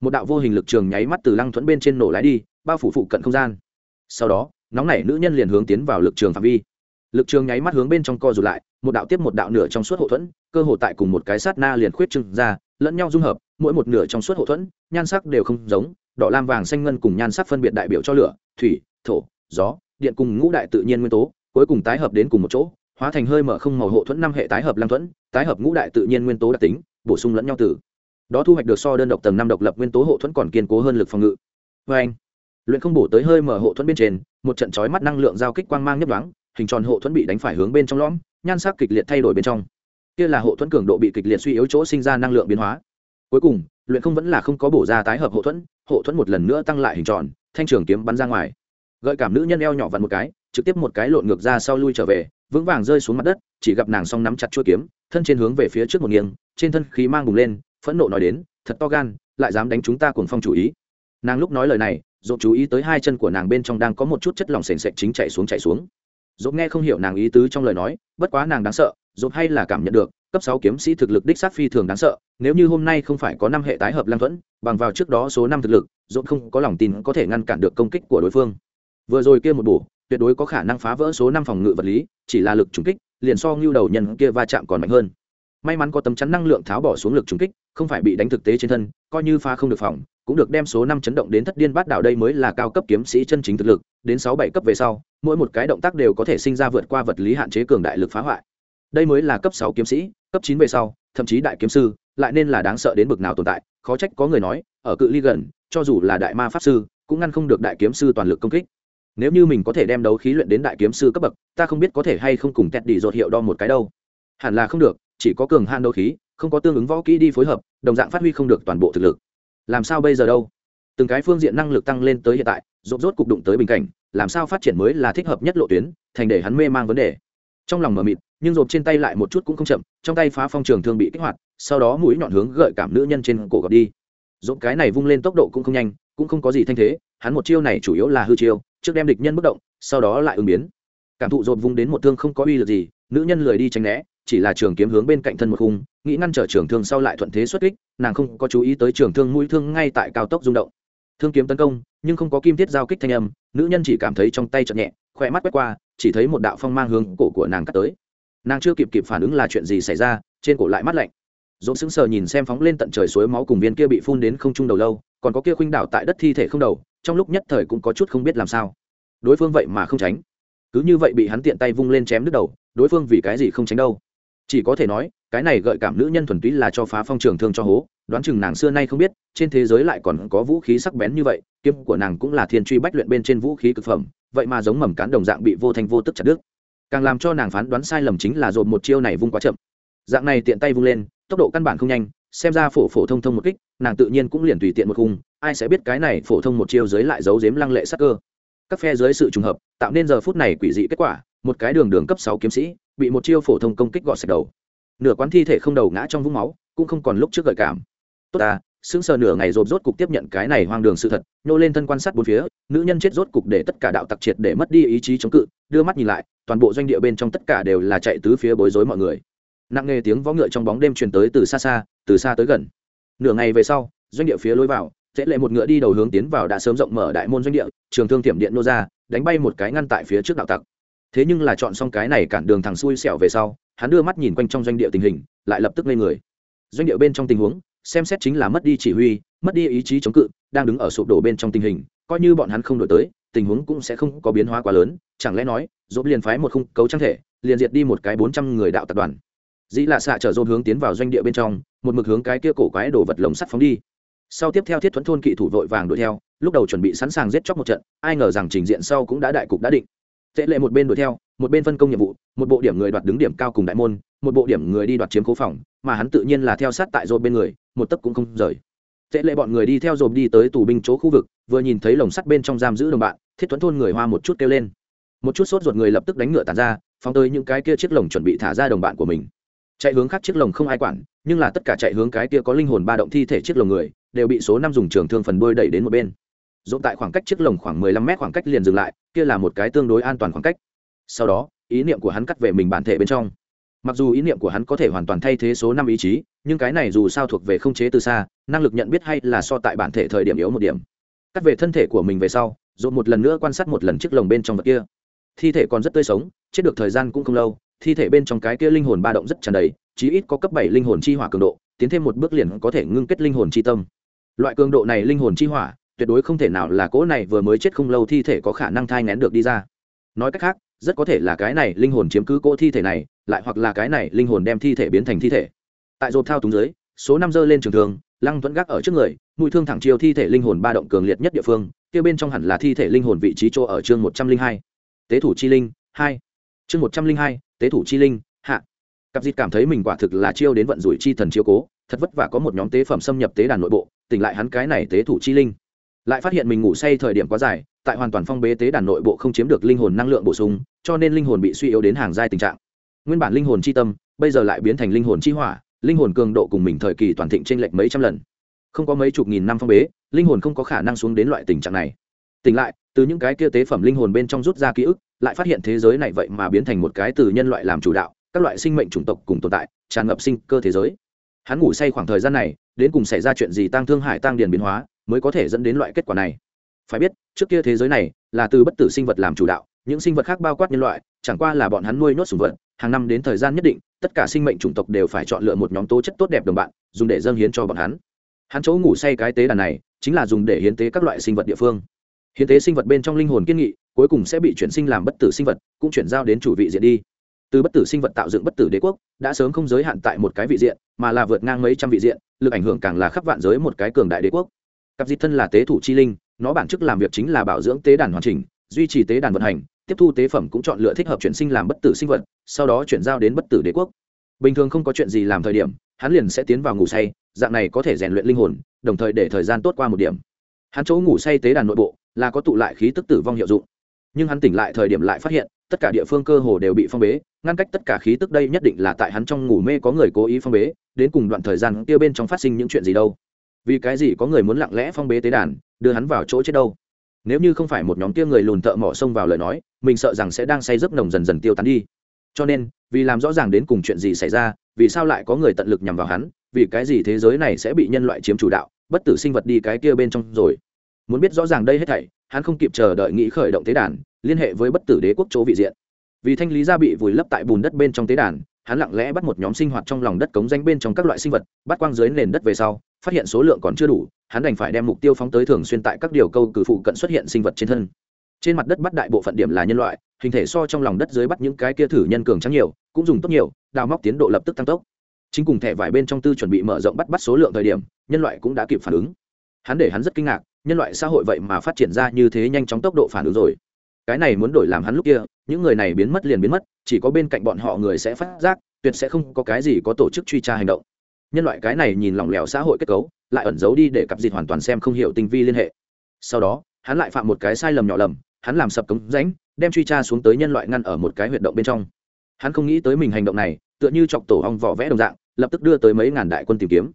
một đạo vô hình lực trường nháy mắt từ lăng thuẫn bên trên nổ lái đi, bao phủ phụ cận không gian. Sau đó, nóng nảy nữ nhân liền hướng tiến vào lực trường phạm vi. Lực trường nháy mắt hướng bên trong co rụt lại, một đạo tiếp một đạo nửa trong suốt hậu thuẫn, cơ hồ tại cùng một cái sát na liền khuyết trưng ra, lẫn nhau dung hợp, mỗi một nửa trong suốt hậu thuẫn, nhan sắc đều không giống, đỏ lam vàng xanh ngân cùng nhan sắc phân biệt đại biểu cho lửa, thủy, thổ, gió, điện cùng ngũ đại tự nhiên nguyên tố, cuối cùng tái hợp đến cùng một chỗ, hóa thành hơi mở không màu hộ thuẫn năm hệ tái hợp lăng thuẫn, tái hợp ngũ đại tự nhiên nguyên tố đặc tính, bổ sung lẫn nhau từ đó thu hoạch được so đơn độc tầng năm độc lập nguyên tố hộ thuẫn còn kiên cố hơn lực phòng ngự. Vê anh, luyện không bổ tới hơi mở hộ thuẫn bên trên, một trận chói mắt năng lượng giao kích quang mang nhấp đoán hình tròn hộ thuẫn bị đánh phải hướng bên trong lõm, nhan sắc kịch liệt thay đổi bên trong. Kia là hộ thuẫn cường độ bị kịch liệt suy yếu chỗ sinh ra năng lượng biến hóa. Cuối cùng, luyện không vẫn là không có bổ ra tái hợp hộ thuẫn hộ thuẫn một lần nữa tăng lại hình tròn, thanh trường kiếm bắn ra ngoài. Gợi cảm nữ nhân eo nhỏ vặn một cái, trực tiếp một cái lộn ngược ra sau lui trở về, vững vàng rơi xuống mặt đất, chỉ gặp nàng song nắm chặt chuôi kiếm, thân trên hướng về phía trước một nghiêng, trên thân khí mang bùng lên phẫn nộ nói đến, thật to gan, lại dám đánh chúng ta cuồng phong chủ ý. Nàng lúc nói lời này dồn chú ý tới hai chân của nàng bên trong đang có một chút chất lỏng s ề n s ệ c chính chạy xuống chạy xuống. Dồn nghe không hiểu nàng ý tứ trong lời nói, bất quá nàng đáng sợ dồn hay là cảm nhận được, cấp sáu kiếm sĩ thực lực đích sát phi thường đáng sợ, nếu như hôm nay không phải có năm hệ tái hợp lam thuẫn, bằng vào trước đó số năm thực lực dồn không có lòng tin có thể ngăn cản được công kích của đối phương. Vừa rồi kia một bổ, tuyệt đối có khả năng phá vỡ số năm phòng ngự vật lý, chỉ là lực trùng kích, liền so ngưu đầu nhân kia va chạm còn mạnh hơn. May mắn có tấm chắn năng lượng tháo bỏ xuống lực trùng kích không phải bị đánh thực tế trên thân, coi như pha không được phòng, cũng được đem số năm chấn động đến thất điên bát đảo đây mới là cao cấp kiếm sĩ chân chính thực lực, đến sáu bảy cấp về sau, mỗi một cái động tác đều có thể sinh ra vượt qua vật lý hạn chế cường đại lực phá hoại. Đây mới là cấp sáu kiếm sĩ, cấp chín về sau, thậm chí đại kiếm sư, lại nên là đáng sợ đến bực nào tồn tại, khó trách có người nói, ở cự ly gần, cho dù là đại ma pháp sư, cũng ngăn không được đại kiếm sư toàn lực công kích. Nếu như mình có thể đem đấu khí luyện đến đại kiếm sư cấp bậc, ta không biết có thể hay không cùng tẹt đi dột hiệu đo một cái đâu. Hẳn là không được, chỉ có cường han đấu khí không có tương ứng võ kỹ đi phối hợp, đồng dạng phát huy không được toàn bộ thực lực. Làm sao bây giờ đâu? Từng cái phương diện năng lực tăng lên tới hiện tại rộp rốt cục đụng tới bình cảnh, làm sao phát triển mới là thích hợp nhất lộ tuyến, thành để hắn mê mang vấn đề. Trong lòng mờ mịt, nhưng rộp trên tay lại một chút cũng không chậm, trong tay phá phong trường thương bị kích hoạt, sau đó mũi nhọn hướng gợi cảm nữ nhân trên cổ gập đi. Rộp cái này vung lên tốc độ cũng không nhanh, cũng không có gì thanh thế, hắn một chiêu này chủ yếu là hư chiêu, trước đem địch nhân bất động, sau đó lại ứng biến. Cảm thụ rộp vung đến một thương không có uy lực gì, nữ nhân lười đi tránh né chỉ là trường kiếm hướng bên cạnh thân một khung, nghĩ ngăn trở trường thương sau lại thuận thế xuất kích, nàng không có chú ý tới trường thương mũi thương ngay tại cao tốc rung động. Thương kiếm tấn công, nhưng không có kim thiết giao kích thanh âm, nữ nhân chỉ cảm thấy trong tay chậm nhẹ, khỏe mắt quét qua, chỉ thấy một đạo phong mang hướng cổ của nàng cắt tới. Nàng chưa kịp kịp phản ứng là chuyện gì xảy ra, trên cổ lại mắt lạnh. Dỗ sững sờ nhìn xem phóng lên tận trời suối máu cùng viên kia bị phun đến không trung đầu lâu, còn có kia khuynh đảo tại đất thi thể không đầu, trong lúc nhất thời cũng có chút không biết làm sao. Đối phương vậy mà không tránh. Cứ như vậy bị hắn tiện tay vung lên chém đứt đầu, đối phương vì cái gì không tránh đâu? Chỉ có thể nói, cái này gợi cảm nữ nhân thuần túy là cho phá phong trường thương cho hố, đoán chừng nàng xưa nay không biết, trên thế giới lại còn có vũ khí sắc bén như vậy, kiếm của nàng cũng là thiên truy bách luyện bên trên vũ khí cực phẩm, vậy mà giống mầm cán đồng dạng bị vô thanh vô tức chặt đứt. Càng làm cho nàng phán đoán sai lầm chính là dồn một chiêu này vung quá chậm. Dạng này tiện tay vung lên, tốc độ căn bản không nhanh, xem ra phổ phổ thông thông một kích, nàng tự nhiên cũng liền tùy tiện một khung, ai sẽ biết cái này phổ thông một chiêu dưới lại giấu giếm lăng lệ sắc cơ. Các phe dưới sự trùng hợp, tạo nên giờ phút này quỷ dị kết quả một cái đường đường cấp sáu kiếm sĩ, bị một chiêu phổ thông công kích gọt sạch đầu. Nửa quán thi thể không đầu ngã trong vũng máu, cũng không còn lúc trước gợi cảm. Tốt ta, sững sờ nửa ngày rộp rốt cục tiếp nhận cái này hoang đường sự thật, nhô lên thân quan sát bốn phía, nữ nhân chết rốt cục để tất cả đạo tặc triệt để mất đi ý chí chống cự, đưa mắt nhìn lại, toàn bộ doanh địa bên trong tất cả đều là chạy tứ phía bối rối mọi người. Nặng nghe tiếng vó ngựa trong bóng đêm truyền tới từ xa xa, từ xa tới gần. Nửa ngày về sau, doanh địa phía lối vào, dễ lệ một ngựa đi đầu hướng tiến vào đã sớm rộng mở đại môn doanh địa, trường thương tiệm điện nô ra, đánh bay một cái ngăn tại phía trước đạo tặc thế nhưng là chọn xong cái này cản đường thằng xui xẻo về sau, hắn đưa mắt nhìn quanh trong doanh địa tình hình, lại lập tức lên người. Doanh địa bên trong tình huống, xem xét chính là mất đi chỉ huy, mất đi ý chí chống cự, đang đứng ở sụp đổ bên trong tình hình, coi như bọn hắn không đổi tới, tình huống cũng sẽ không có biến hóa quá lớn, chẳng lẽ nói dốt liền phái một khung cấu trang thể, liền diệt đi một cái bốn trăm người đạo tập đoàn. Dĩ là xạ chở dồn hướng tiến vào doanh địa bên trong, một mực hướng cái kia cổ quái đổ vật lồng sắt phóng đi. Sau tiếp theo thiết thuẫn thôn kỵ thủ vội vàng đuổi theo, lúc đầu chuẩn bị sẵn sàng giết chóc một trận, ai ngờ rằng trình diện sau cũng đã đại cục đã định tệ lệ một bên đuổi theo, một bên phân công nhiệm vụ, một bộ điểm người đoạt đứng điểm cao cùng đại môn, một bộ điểm người đi đoạt chiếm cố phòng, mà hắn tự nhiên là theo sát tại dồn bên người, một tấc cũng không rời. Tệ lệ bọn người đi theo dồn đi tới tù binh chỗ khu vực, vừa nhìn thấy lồng sắt bên trong giam giữ đồng bạn, thiết thuẫn thôn người hoa một chút kêu lên. Một chút sốt ruột người lập tức đánh ngựa tàn ra, phóng tới những cái kia chiếc lồng chuẩn bị thả ra đồng bạn của mình. Chạy hướng khác chiếc lồng không ai quản, nhưng là tất cả chạy hướng cái kia có linh hồn ba động thi thể chiếc lồng người, đều bị số năm dùng trường thương phần đuôi đẩy đến một bên dồn tại khoảng cách chiếc lồng khoảng mười lăm mét khoảng cách liền dừng lại, kia là một cái tương đối an toàn khoảng cách. Sau đó, ý niệm của hắn cắt về mình bản thể bên trong. Mặc dù ý niệm của hắn có thể hoàn toàn thay thế số năm ý chí, nhưng cái này dù sao thuộc về không chế từ xa, năng lực nhận biết hay là so tại bản thể thời điểm yếu một điểm. Cắt về thân thể của mình về sau dồn một lần nữa quan sát một lần chiếc lồng bên trong vật kia. Thi thể còn rất tươi sống, chết được thời gian cũng không lâu, thi thể bên trong cái kia linh hồn ba động rất tràn đầy, chí ít có cấp bảy linh hồn chi hỏa cường độ, tiến thêm một bước liền có thể ngưng kết linh hồn chi tâm. Loại cường độ này linh hồn chi hỏa tuyệt đối không thể nào là cỗ này vừa mới chết không lâu thi thể có khả năng thai ngén được đi ra. Nói cách khác, rất có thể là cái này linh hồn chiếm cứ cỗ thi thể này, lại hoặc là cái này linh hồn đem thi thể biến thành thi thể. Tại rộp thao túng dưới, số năm dơ lên trường thường, lăng vẫn gác ở trước người mùi thương thẳng chiều thi thể linh hồn ba động cường liệt nhất địa phương, kia bên trong hẳn là thi thể linh hồn vị trí chỗ ở chương một trăm linh hai. Tế thủ chi linh, hai. Chương một trăm linh hai, tế thủ chi linh, hạ. Cặp dịt cảm thấy mình quả thực là chiêu đến vận rủi chi thần chiếu cố, thật vất vả có một nhóm tế phẩm xâm nhập tế đàn nội bộ, tỉnh lại hắn cái này tế thủ chi linh lại phát hiện mình ngủ say thời điểm quá dài, tại hoàn toàn phong bế tế đàn nội bộ không chiếm được linh hồn năng lượng bổ sung, cho nên linh hồn bị suy yếu đến hàng giai tình trạng. Nguyên bản linh hồn chi tâm, bây giờ lại biến thành linh hồn chi hỏa, linh hồn cường độ cùng mình thời kỳ toàn thịnh trên lệch mấy trăm lần. Không có mấy chục nghìn năm phong bế, linh hồn không có khả năng xuống đến loại tình trạng này. Tỉnh lại, từ những cái kia tế phẩm linh hồn bên trong rút ra ký ức, lại phát hiện thế giới này vậy mà biến thành một cái từ nhân loại làm chủ đạo, các loại sinh mệnh chủng tộc cùng tồn tại, tràn ngập sinh cơ thế giới. Hắn ngủ say khoảng thời gian này, đến cùng xảy ra chuyện gì tăng thương hải tăng điền biến hóa mới có thể dẫn đến loại kết quả này. Phải biết, trước kia thế giới này là từ bất tử sinh vật làm chủ đạo, những sinh vật khác bao quát nhân loại, chẳng qua là bọn hắn nuôi nốt sùng vật, hàng năm đến thời gian nhất định, tất cả sinh mệnh chủng tộc đều phải chọn lựa một nhóm tố chất tốt đẹp đồng bạn, dùng để dâng hiến cho bọn hắn. Hắn chỗ ngủ say cái tế đàn này, chính là dùng để hiến tế các loại sinh vật địa phương. Hiến tế sinh vật bên trong linh hồn kiên nghị, cuối cùng sẽ bị chuyển sinh làm bất tử sinh vật, cũng chuyển giao đến chủ vị diện đi. Từ bất tử sinh vật tạo dựng bất tử đế quốc, đã sớm không giới hạn tại một cái vị diện, mà là vượt ngang mấy trăm vị diện, lực ảnh hưởng càng là khắp vạn giới một cái cường đại đế quốc cặp dịch thân là tế thủ chi linh, nó bản chức làm việc chính là bảo dưỡng tế đàn hoàn chỉnh, duy trì tế đàn vận hành, tiếp thu tế phẩm cũng chọn lựa thích hợp chuyển sinh làm bất tử sinh vật, sau đó chuyển giao đến bất tử đế quốc. Bình thường không có chuyện gì làm thời điểm, hắn liền sẽ tiến vào ngủ say, dạng này có thể rèn luyện linh hồn, đồng thời để thời gian tốt qua một điểm. Hắn chỗ ngủ say tế đàn nội bộ là có tụ lại khí tức tử vong hiệu dụng. Nhưng hắn tỉnh lại thời điểm lại phát hiện, tất cả địa phương cơ hồ đều bị phong bế, ngăn cách tất cả khí tức đây nhất định là tại hắn trong ngủ mê có người cố ý phong bế, đến cùng đoạn thời gian kia bên trong phát sinh những chuyện gì đâu vì cái gì có người muốn lặng lẽ phong bế tế đàn, đưa hắn vào chỗ chết đâu? Nếu như không phải một nhóm kia người lùn thợ mỏ xông vào lời nói, mình sợ rằng sẽ đang say giấc nồng dần dần tiêu tán đi. Cho nên, vì làm rõ ràng đến cùng chuyện gì xảy ra, vì sao lại có người tận lực nhằm vào hắn, vì cái gì thế giới này sẽ bị nhân loại chiếm chủ đạo, bất tử sinh vật đi cái kia bên trong rồi? Muốn biết rõ ràng đây hết thảy, hắn không kịp chờ đợi nghĩ khởi động tế đàn, liên hệ với bất tử đế quốc chỗ vị diện. Vì thanh lý ra bị vùi lấp tại bùn đất bên trong tế đàn, hắn lặng lẽ bắt một nhóm sinh hoạt trong lòng đất cống danh bên trong các loại sinh vật, bắt quang dưới nền đất về sau phát hiện số lượng còn chưa đủ, hắn đành phải đem mục tiêu phóng tới thường xuyên tại các điều câu cử phụ cận xuất hiện sinh vật trên thân. Trên mặt đất bắt đại bộ phận điểm là nhân loại, hình thể so trong lòng đất dưới bắt những cái kia thử nhân cường trắng nhiều, cũng dùng tốt nhiều, đào móc tiến độ lập tức tăng tốc. Chính cùng thẻ vải bên trong tư chuẩn bị mở rộng bắt bắt số lượng thời điểm, nhân loại cũng đã kịp phản ứng. Hắn để hắn rất kinh ngạc, nhân loại xã hội vậy mà phát triển ra như thế nhanh chóng tốc độ phản ứng rồi. Cái này muốn đổi làm hắn lúc kia, những người này biến mất liền biến mất, chỉ có bên cạnh bọn họ người sẽ phát giác, tuyệt sẽ không có cái gì có tổ chức truy tra hành động nhân loại cái này nhìn lỏng lẻo xã hội kết cấu, lại ẩn giấu đi để cặp dịt hoàn toàn xem không hiểu tinh vi liên hệ. Sau đó, hắn lại phạm một cái sai lầm nhỏ lầm, hắn làm sập cống rãnh, đem truy tra xuống tới nhân loại ngăn ở một cái huyệt động bên trong. Hắn không nghĩ tới mình hành động này, tựa như chọc tổ ong vỏ vẽ đồng dạng, lập tức đưa tới mấy ngàn đại quân tìm kiếm.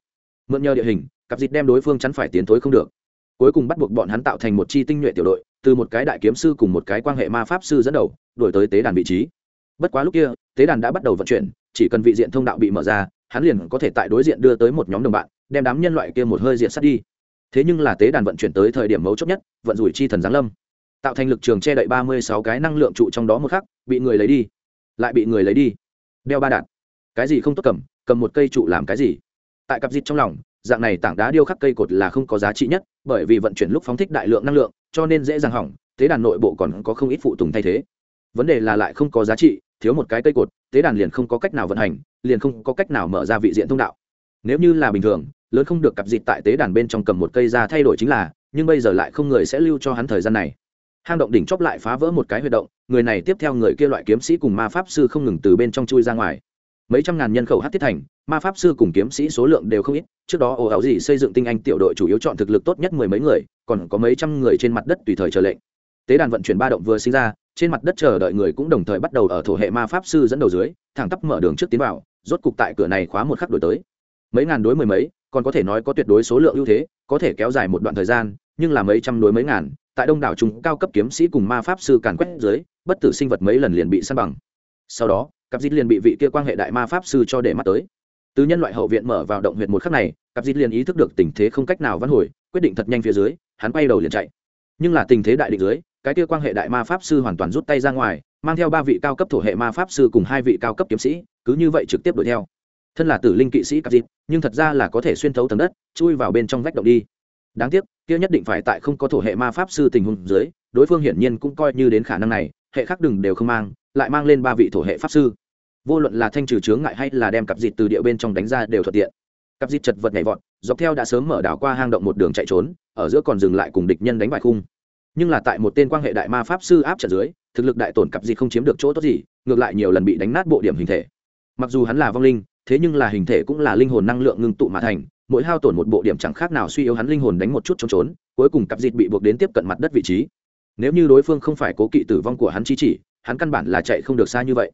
Mượn nhờ địa hình, cặp dịt đem đối phương chắn phải tiến thối không được. Cuối cùng bắt buộc bọn hắn tạo thành một chi tinh nhuệ tiểu đội, từ một cái đại kiếm sư cùng một cái quan hệ ma pháp sư dẫn đầu đổi tới tế đàn vị trí. Bất quá lúc kia, tế đàn đã bắt đầu vận chuyển, chỉ cần vị diện thông đạo bị mở ra hắn liền có thể tại đối diện đưa tới một nhóm đồng bạn, đem đám nhân loại kia một hơi diện sắt đi. Thế nhưng là tế đàn vận chuyển tới thời điểm mấu chốt nhất, vận rủi chi thần giáng lâm. Tạo thành lực trường che đậy ba mươi sáu cái năng lượng trụ trong đó một khắc, bị người lấy đi. Lại bị người lấy đi. Đeo ba đạn. Cái gì không tốt cầm cầm một cây trụ làm cái gì? Tại cặp dịt trong lòng, dạng này tảng đá điêu khắc cây cột là không có giá trị nhất, bởi vì vận chuyển lúc phóng thích đại lượng năng lượng, cho nên dễ dàng hỏng, tế đàn nội bộ còn có không ít phụ tùng thay thế. Vấn đề là lại không có giá trị thiếu một cái cây cột, tế đàn liền không có cách nào vận hành, liền không có cách nào mở ra vị diện thông đạo. Nếu như là bình thường, lớn không được cặp dịt tại tế đàn bên trong cầm một cây ra thay đổi chính là, nhưng bây giờ lại không người sẽ lưu cho hắn thời gian này. Hang động đỉnh chóp lại phá vỡ một cái huy động, người này tiếp theo người kia loại kiếm sĩ cùng ma pháp sư không ngừng từ bên trong chui ra ngoài. Mấy trăm ngàn nhân khẩu hát thiết thành, ma pháp sư cùng kiếm sĩ số lượng đều không ít, trước đó ồ ảo gì xây dựng tinh anh tiểu đội chủ yếu chọn thực lực tốt nhất mười mấy người, còn có mấy trăm người trên mặt đất tùy thời chờ lệnh. Tế đàn vận chuyển ba động vừa sinh ra trên mặt đất chờ đợi người cũng đồng thời bắt đầu ở thổ hệ ma pháp sư dẫn đầu dưới, thẳng tắp mở đường trước tiến vào, rốt cục tại cửa này khóa một khắc đổi tới. Mấy ngàn đối mười mấy, còn có thể nói có tuyệt đối số lượng ưu thế, có thể kéo dài một đoạn thời gian, nhưng là mấy trăm đối mấy ngàn, tại đông đảo chúng cao cấp kiếm sĩ cùng ma pháp sư càn quét dưới, bất tử sinh vật mấy lần liền bị săn bằng. Sau đó, cặp dít liền bị vị kia quan hệ đại ma pháp sư cho để mắt tới. Từ nhân loại hậu viện mở vào động huyệt một khắc này, cặp dít liền ý thức được tình thế không cách nào vãn hồi, quyết định thật nhanh phía dưới, hắn quay đầu liền chạy. Nhưng là tình thế đại định dưới cái kia quan hệ đại ma pháp sư hoàn toàn rút tay ra ngoài, mang theo ba vị cao cấp thổ hệ ma pháp sư cùng hai vị cao cấp kiếm sĩ, cứ như vậy trực tiếp đuổi theo. Thân là tử linh kỵ sĩ cặp dịp nhưng thật ra là có thể xuyên thấu tầng đất, chui vào bên trong vách động đi. Đáng tiếc, kia nhất định phải tại không có thổ hệ ma pháp sư tình huống dưới, đối phương hiển nhiên cũng coi như đến khả năng này, hệ khác đừng đều không mang, lại mang lên ba vị thổ hệ pháp sư. Vô luận là thanh trừ chướng ngại hay là đem cặp dịt từ địa bên trong đánh ra đều thuận tiện. Cặp dịt chật vật nhảy vọt, dọc theo đã sớm mở đảo qua hang động một đường chạy trốn, ở giữa còn dừng lại cùng địch nhân đánh bại khung nhưng là tại một tên quan hệ đại ma pháp sư áp trận dưới, thực lực đại tổn cặp gì không chiếm được chỗ tốt gì, ngược lại nhiều lần bị đánh nát bộ điểm hình thể. Mặc dù hắn là vong linh, thế nhưng là hình thể cũng là linh hồn năng lượng ngưng tụ mà thành, mỗi hao tổn một bộ điểm chẳng khác nào suy yếu hắn linh hồn đánh một chút trốn trốn, cuối cùng cặp dịt bị buộc đến tiếp cận mặt đất vị trí. Nếu như đối phương không phải cố kỵ tử vong của hắn chi chỉ, hắn căn bản là chạy không được xa như vậy.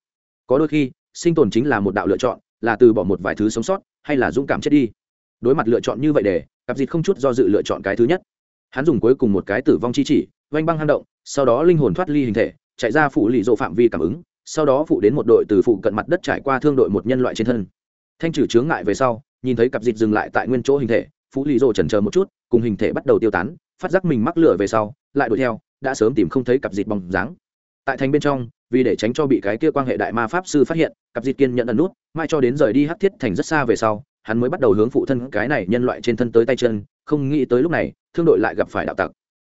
Có đôi khi, sinh tồn chính là một đạo lựa chọn, là từ bỏ một vài thứ sống sót, hay là dũng cảm chết đi. Đối mặt lựa chọn như vậy để, cặp dịt không chút do dự lựa chọn cái thứ nhất hắn dùng cuối cùng một cái tử vong chi chỉ, oanh băng hang động, sau đó linh hồn thoát ly hình thể, chạy ra phụ lì dộ phạm vi cảm ứng, sau đó phụ đến một đội từ phụ cận mặt đất trải qua thương đội một nhân loại trên thân. Thanh trừ chướng ngại về sau, nhìn thấy cặp dịt dừng lại tại nguyên chỗ hình thể phụ lì dộ chần chờ một chút, cùng hình thể bắt đầu tiêu tán, phát giác mình mắc lửa về sau, lại đuổi theo, đã sớm tìm không thấy cặp dịt bóng dáng. Tại thành bên trong, vì để tránh cho bị cái kia quan hệ đại ma pháp sư phát hiện, cặp dịt kiên nhận ẩn nút, mai cho đến rời đi hắc thiết thành rất xa về sau, hắn mới bắt đầu hướng phụ thân cái này nhân loại trên thân tới tay chân, không nghĩ tới lúc này thương đội lại gặp phải đạo tặc.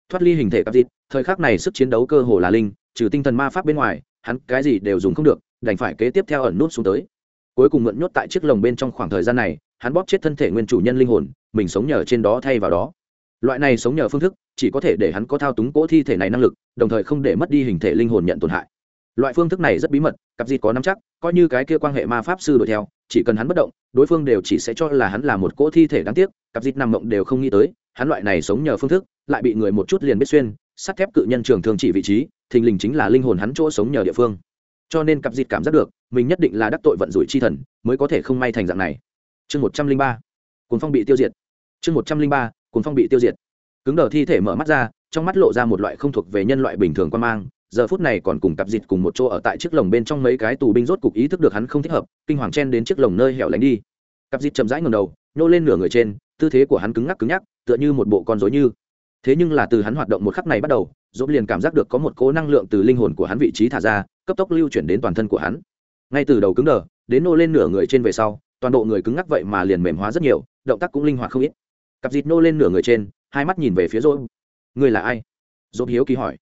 Thoát ly hình thể cặp dịt thời khắc này sức chiến đấu cơ hồ là linh, trừ tinh thần ma pháp bên ngoài, hắn cái gì đều dùng không được, đành phải kế tiếp theo ẩn nút xuống tới. Cuối cùng mượn nhốt tại chiếc lồng bên trong khoảng thời gian này, hắn bóp chết thân thể nguyên chủ nhân linh hồn, mình sống nhờ trên đó thay vào đó. Loại này sống nhờ phương thức, chỉ có thể để hắn có thao túng cỗ thi thể này năng lực, đồng thời không để mất đi hình thể linh hồn nhận tổn hại. Loại phương thức này rất bí mật cặp dịt có nắm chắc, coi như cái kia quan hệ ma pháp sư đuổi theo, chỉ cần hắn bất động, đối phương đều chỉ sẽ cho là hắn là một cỗ thi thể đáng tiếc cặp dịt nằm mộng đều không nghĩ tới hắn loại này sống nhờ phương thức, lại bị người một chút liền biết xuyên, sắt thép cự nhân trường thường chỉ vị trí, thình lình chính là linh hồn hắn chỗ sống nhờ địa phương. Cho nên cặp dịt cảm giác được, mình nhất định là đắc tội vận rủi chi thần, mới có thể không may thành dạng này. Chương một trăm linh ba cuốn phong bị tiêu diệt. Chương một trăm linh ba cuốn phong bị tiêu diệt. Cứng đờ thi thể mở mắt ra, trong mắt lộ ra một loại không thuộc về nhân loại bình thường quan mang, giờ phút này còn cùng cặp dịt cùng một chỗ ở tại chiếc lồng bên trong mấy cái tù binh rốt cục ý thức được hắn không thích hợp, kinh hoàng chen đến chiếc lồng nơi hẻo lánh đi. Cặp dịt chậm rãi ngầm đầu, nhô lên nửa người trên, tư thế của hắn cứng ngắc cứng nhắc tựa như một bộ con rối như. Thế nhưng là từ hắn hoạt động một khắc này bắt đầu dốt liền cảm giác được có một cố năng lượng từ linh hồn của hắn vị trí thả ra, cấp tốc lưu chuyển đến toàn thân của hắn. Ngay từ đầu cứng đờ, đến nô lên nửa người trên về sau, toàn bộ người cứng ngắc vậy mà liền mềm hóa rất nhiều, động tác cũng linh hoạt không ít. Cặp dịt nô lên nửa người trên, hai mắt nhìn về phía rô ngươi là ai? Dỗ hiếu kỳ hỏi.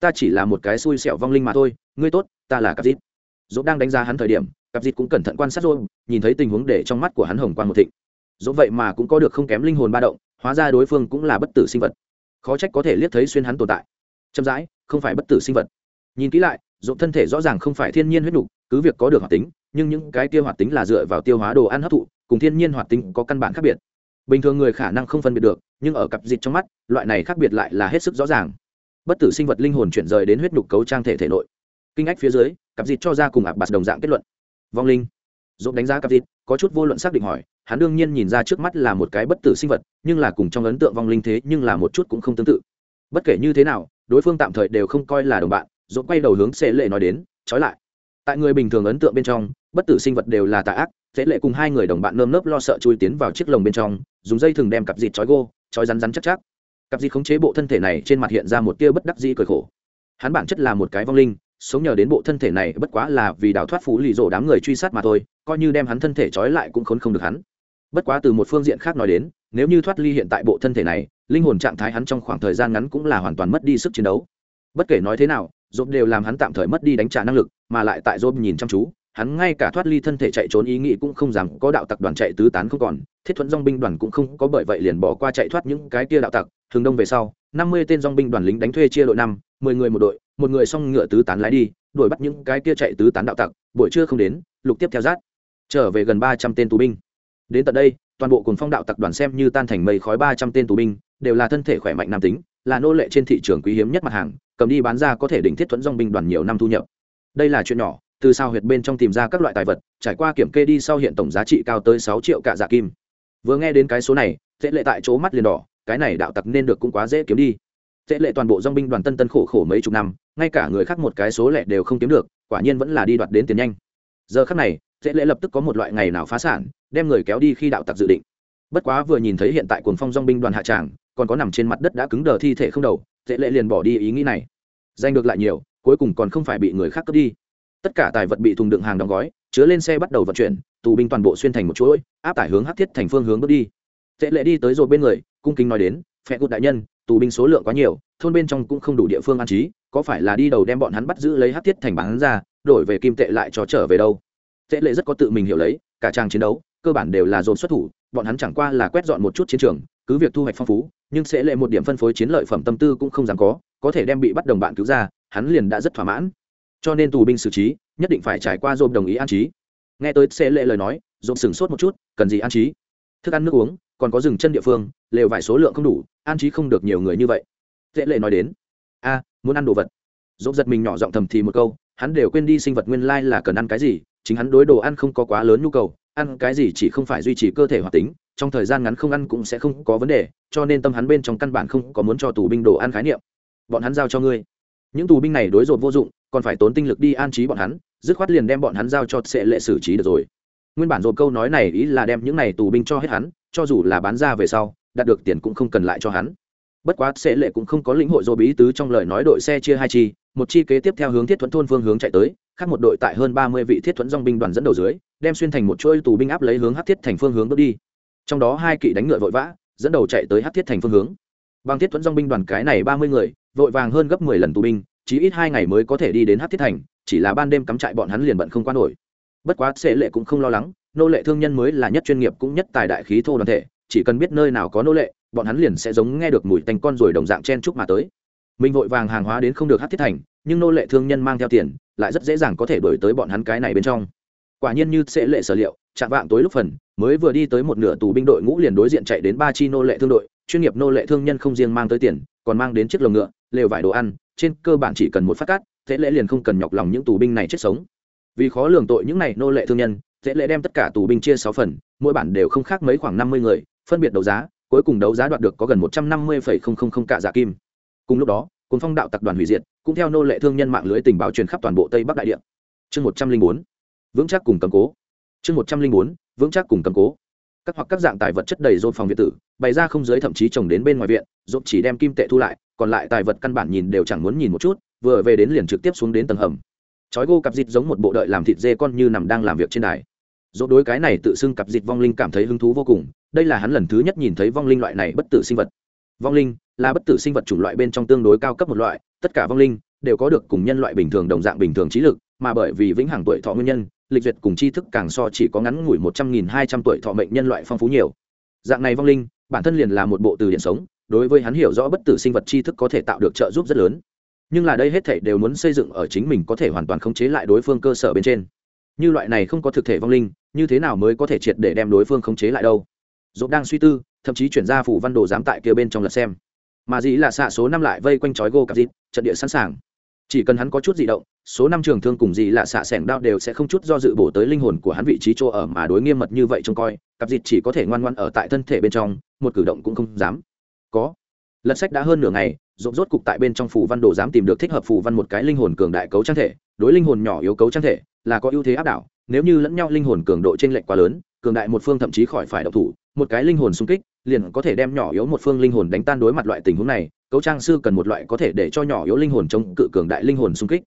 Ta chỉ là một cái xui xẹo vong linh mà thôi, ngươi tốt, ta là cặp dịt. Dỗ đang đánh giá hắn thời điểm, cặp dịt cũng cẩn thận quan sát rô nhìn thấy tình huống để trong mắt của hắn hồng quan một thịnh. Dỗ vậy mà cũng có được không kém linh hồn ba động hóa ra đối phương cũng là bất tử sinh vật. Khó trách có thể liếc thấy xuyên hắn tồn tại. Chậm rãi, không phải bất tử sinh vật. Nhìn kỹ lại dụng thân thể rõ ràng không phải thiên nhiên huyết nhục cứ việc có được hoạt tính, nhưng những cái tiêu hoạt tính là dựa vào tiêu hóa đồ ăn hấp thụ, cùng thiên nhiên hoạt tính có căn bản khác biệt. Bình thường người khả năng không phân biệt được, nhưng ở cặp dịch trong mắt, loại này khác biệt lại là hết sức rõ ràng. Bất tử sinh vật linh hồn chuyển rời đến huyết nhục cấu trang thể thể nội. Kinh ách phía dưới, cặp dịch cho ra cùng ạp bạt đồng dạng kết luận. Vong linh. Dũng đánh giá cặp dịch có chút vô luận xác định hỏi hắn đương nhiên nhìn ra trước mắt là một cái bất tử sinh vật, nhưng là cùng trong ấn tượng vong linh thế nhưng là một chút cũng không tương tự. Bất kể như thế nào, đối phương tạm thời đều không coi là đồng bạn dũng quay đầu hướng xế lệ nói đến, trói lại. Tại người bình thường ấn tượng bên trong, bất tử sinh vật đều là tà ác xế lệ cùng hai người đồng bạn nơm nớp lo sợ chui tiến vào chiếc lồng bên trong, dùng dây thừng đem cặp dịt trói gô, trói rắn rắn chắc chắc. Cặp dịt khống chế bộ thân thể này trên mặt hiện ra một tia bất đắc dĩ cười khổ. Hắn bản chất là một cái vong linh, sống nhờ đến bộ thân thể này bất quá là vì đào thoát phú lì rổ đám người truy sát mà thôi, coi như đem hắn thân thể trói lại cũng khốn không được hắn bất quá từ một phương diện khác nói đến, nếu như thoát ly hiện tại bộ thân thể này, linh hồn trạng thái hắn trong khoảng thời gian ngắn cũng là hoàn toàn mất đi sức chiến đấu. Bất kể nói thế nào dốt đều làm hắn tạm thời mất đi đánh trả năng lực, mà lại tại dốt nhìn chăm chú, hắn ngay cả thoát ly thân thể chạy trốn ý nghĩ cũng không dám, có đạo tặc đoàn chạy tứ tán không còn, thiết thuẫn dong binh đoàn cũng không có bởi vậy liền bỏ qua chạy thoát những cái kia đạo tặc. Thường đông về sau, năm mươi tên dong binh đoàn lính đánh thuê chia đội năm, mười người một đội, một người xong ngựa tứ tán lái đi, đuổi bắt những cái kia chạy tứ tán đạo tặc, buổi trưa không đến, lục tiếp theo rát. Trở về gần ba trăm tên tù binh đến tận đây, toàn bộ cùng phong đạo tặc đoàn xem như tan thành mây khói ba trăm tên tù binh, đều là thân thể khỏe mạnh nam tính, là nô lệ trên thị trường quý hiếm nhất mặt hàng, cầm đi bán ra có thể đỉnh thiết thuẫn dong binh đoàn nhiều năm thu nhập. Đây là chuyện nhỏ, từ sao huyệt bên trong tìm ra các loại tài vật, trải qua kiểm kê đi sau hiện tổng giá trị cao tới sáu triệu cạ dạ kim. Vừa nghe đến cái số này dễ lệ tại chỗ mắt liền đỏ, cái này đạo tặc nên được cũng quá dễ kiếm đi. Dễ lệ toàn bộ dong binh đoàn tân tân khổ khổ mấy chục năm, ngay cả người khác một cái số lẻ đều không kiếm được, quả nhiên vẫn là đi đoạt đến tiền nhanh. Giờ khác này dễ lệ lập tức có một loại ngày nào phá sản, đem người kéo đi khi đạo tặc dự định. Bất quá vừa nhìn thấy hiện tại cuồng phong dong binh đoàn hạ tràng, còn có nằm trên mặt đất đã cứng đờ thi thể không đầu dễ lệ liền bỏ đi ý nghĩ này. Danh được lại nhiều, cuối cùng còn không phải bị người khác cướp đi. Tất cả tài vật bị thùng đựng hàng đóng gói, chứa lên xe bắt đầu vận chuyển, tù binh toàn bộ xuyên thành một chuỗi, áp tải hướng hát thiết thành phương hướng bước đi. Dễ lệ đi tới rồi bên người, cung kính nói đến phe cụt đại nhân, tù binh số lượng quá nhiều, thôn bên trong cũng không đủ địa phương an trí, có phải là đi đầu đem bọn hắn bắt giữ lấy hát thiết thành bán ra, đổi về kim tệ lại cho trở về đâu? Tệ lệ rất có tự mình hiểu lấy, cả trang chiến đấu, cơ bản đều là dồn xuất thủ, bọn hắn chẳng qua là quét dọn một chút chiến trường, cứ việc thu hoạch phong phú, nhưng sẽ lệ một điểm phân phối chiến lợi phẩm tâm tư cũng không dám có có thể đem bị bắt đồng bạn cứu ra, hắn liền đã rất thỏa mãn. Cho nên tù binh xử trí, nhất định phải trải qua dồn đồng ý an trí. Nghe tới sẽ lệ lời nói, dồn sửng sốt một chút, cần gì an trí? Thức ăn nước uống, còn có rừng chân địa phương, lều vải số lượng không đủ, an trí không được nhiều người như vậy. Dễ lệ nói đến, a, muốn ăn đồ vật. Dồn giật mình nhỏ giọng thầm thì một câu, hắn đều quên đi sinh vật nguyên lai là cần ăn cái gì chính hắn đối đồ ăn không có quá lớn nhu cầu, ăn cái gì chỉ không phải duy trì cơ thể hoạt tính, trong thời gian ngắn không ăn cũng sẽ không có vấn đề, cho nên tâm hắn bên trong căn bản không có muốn cho tù binh đồ ăn khái niệm. Bọn hắn giao cho ngươi. Những tù binh này đối rột vô dụng, còn phải tốn tinh lực đi an trí bọn hắn, dứt khoát liền đem bọn hắn giao cho sẽ lệ xử trí được rồi. Nguyên bản rột câu nói này ý là đem những này tù binh cho hết hắn, cho dù là bán ra về sau, đạt được tiền cũng không cần lại cho hắn bất quá sẽ lệ cũng không có lĩnh hội dô bí tứ trong lời nói đội xe chia hai chi, một chi kế tiếp theo hướng thiết thuẫn thôn phương hướng chạy tới, khác một đội tại hơn ba mươi vị thiết thuẫn dong binh đoàn dẫn đầu dưới, đem xuyên thành một chuỗi tù binh áp lấy hướng hát thiết thành phương hướng bước đi. Trong đó hai kỵ đánh ngựa vội vã, dẫn đầu chạy tới hát thiết thành phương hướng. Bằng thiết thuẫn dong binh đoàn cái này ba mươi người, vội vàng hơn gấp mười lần tù binh chỉ ít hai ngày mới có thể đi đến hát thiết thành, chỉ là ban đêm cắm trại bọn hắn liền bận không qua nổi. Bất quá sẽ lệ cũng không lo lắng, nô lệ thương nhân mới là nhất chuyên nghiệp cũng nhất tài đại khí thô đoàn thể, chỉ cần biết nơi nào có nô lệ bọn hắn liền sẽ giống nghe được mùi tanh con rồi đồng dạng chen chúc mà tới. Mình vội vàng hàng hóa đến không được hát thiết thành, nhưng nô lệ thương nhân mang theo tiền, lại rất dễ dàng có thể đổi tới bọn hắn cái này bên trong. Quả nhiên như sẽ lệ sở liệu, chạm vạng tối lúc phần, mới vừa đi tới một nửa tù binh đội ngũ liền đối diện chạy đến ba chi nô lệ thương đội, chuyên nghiệp nô lệ thương nhân không riêng mang tới tiền, còn mang đến chiếc lồng ngựa, lều vải đồ ăn, trên cơ bản chỉ cần một phát cát, thế lệ liền không cần nhọc lòng những tù binh này chết sống. Vì khó lường tội những này nô lệ thương nhân, thế lệ đem tất cả tù binh chia sáu phần, mỗi bản đều không khác mấy khoảng năm mươi người, phân biệt đấu giá cuối cùng đấu giá đoạt được có gần một trăm năm mươi phẩy không không không cả giả dạ kim. Cùng lúc đó cùng phong đạo tập đoàn hủy diệt, cũng theo nô lệ thương nhân mạng lưới tình báo truyền khắp toàn bộ tây bắc đại địa. Chương một trăm linh bốn, vững chắc cùng cầm cố. Chương một trăm linh bốn, vững chắc cùng cầm cố. Các hoặc các dạng tài vật chất đầy dồn phòng viện tử, bày ra không giới thậm chí trồng đến bên ngoài viện dồn chỉ đem kim tệ thu lại, còn lại tài vật căn bản nhìn đều chẳng muốn nhìn một chút, vừa về đến liền trực tiếp xuống đến tầng hầm. Chói gô cặp dịt giống một bộ đợi làm thịt dê con như nằm đang làm việc trên đài dỗ đối cái này tự xưng cặp dịt vong linh cảm thấy hứng thú vô cùng, đây là hắn lần thứ nhất nhìn thấy vong linh loại này bất tử sinh vật. Vong linh là bất tử sinh vật chủng loại bên trong tương đối cao cấp một loại, tất cả vong linh đều có được cùng nhân loại bình thường đồng dạng bình thường trí lực, mà bởi vì vĩnh hằng tuổi thọ nguyên nhân, lịch duyệt cùng tri thức càng so chỉ có ngắn ngủi một trăm nghìn hai trăm tuổi thọ mệnh nhân loại phong phú nhiều. Dạng này vong linh, bản thân liền là một bộ từ điện sống, đối với hắn hiểu rõ bất tử sinh vật tri thức có thể tạo được trợ giúp rất lớn. Nhưng là đây hết thể đều muốn xây dựng ở chính mình có thể hoàn toàn khống chế lại đối phương cơ sở bên trên. Như loại này không có thực thể vong linh như thế nào mới có thể triệt để đem đối phương khống chế lại đâu? Dốt đang suy tư, thậm chí chuyển ra phủ văn đồ giám tại kia bên trong lật xem. Mà dĩ là xạ số năm lại vây quanh chói gô cặp dịp trận địa sẵn sàng. Chỉ cần hắn có chút di động, số năm trường thương cùng dĩ là xạ sẻng đao đều sẽ không chút do dự bổ tới linh hồn của hắn vị trí chỗ ở mà đối nghiêm mật như vậy trông coi, cặp dịt chỉ có thể ngoan ngoan ở tại thân thể bên trong, một cử động cũng không dám. Có. Lật sách đã hơn nửa ngày rộn rốt cục tại bên trong phủ văn đồ dám tìm được thích hợp phủ văn một cái linh hồn cường đại cấu trang thể, đối linh hồn nhỏ yếu cấu trang thể là có ưu thế áp đảo nếu như lẫn nhau linh hồn cường độ trên lệch quá lớn, cường đại một phương thậm chí khỏi phải độc thủ, một cái linh hồn xung kích, liền có thể đem nhỏ yếu một phương linh hồn đánh tan đối mặt loại tình huống này, cấu trang sư cần một loại có thể để cho nhỏ yếu linh hồn chống cự cường đại linh hồn xung kích.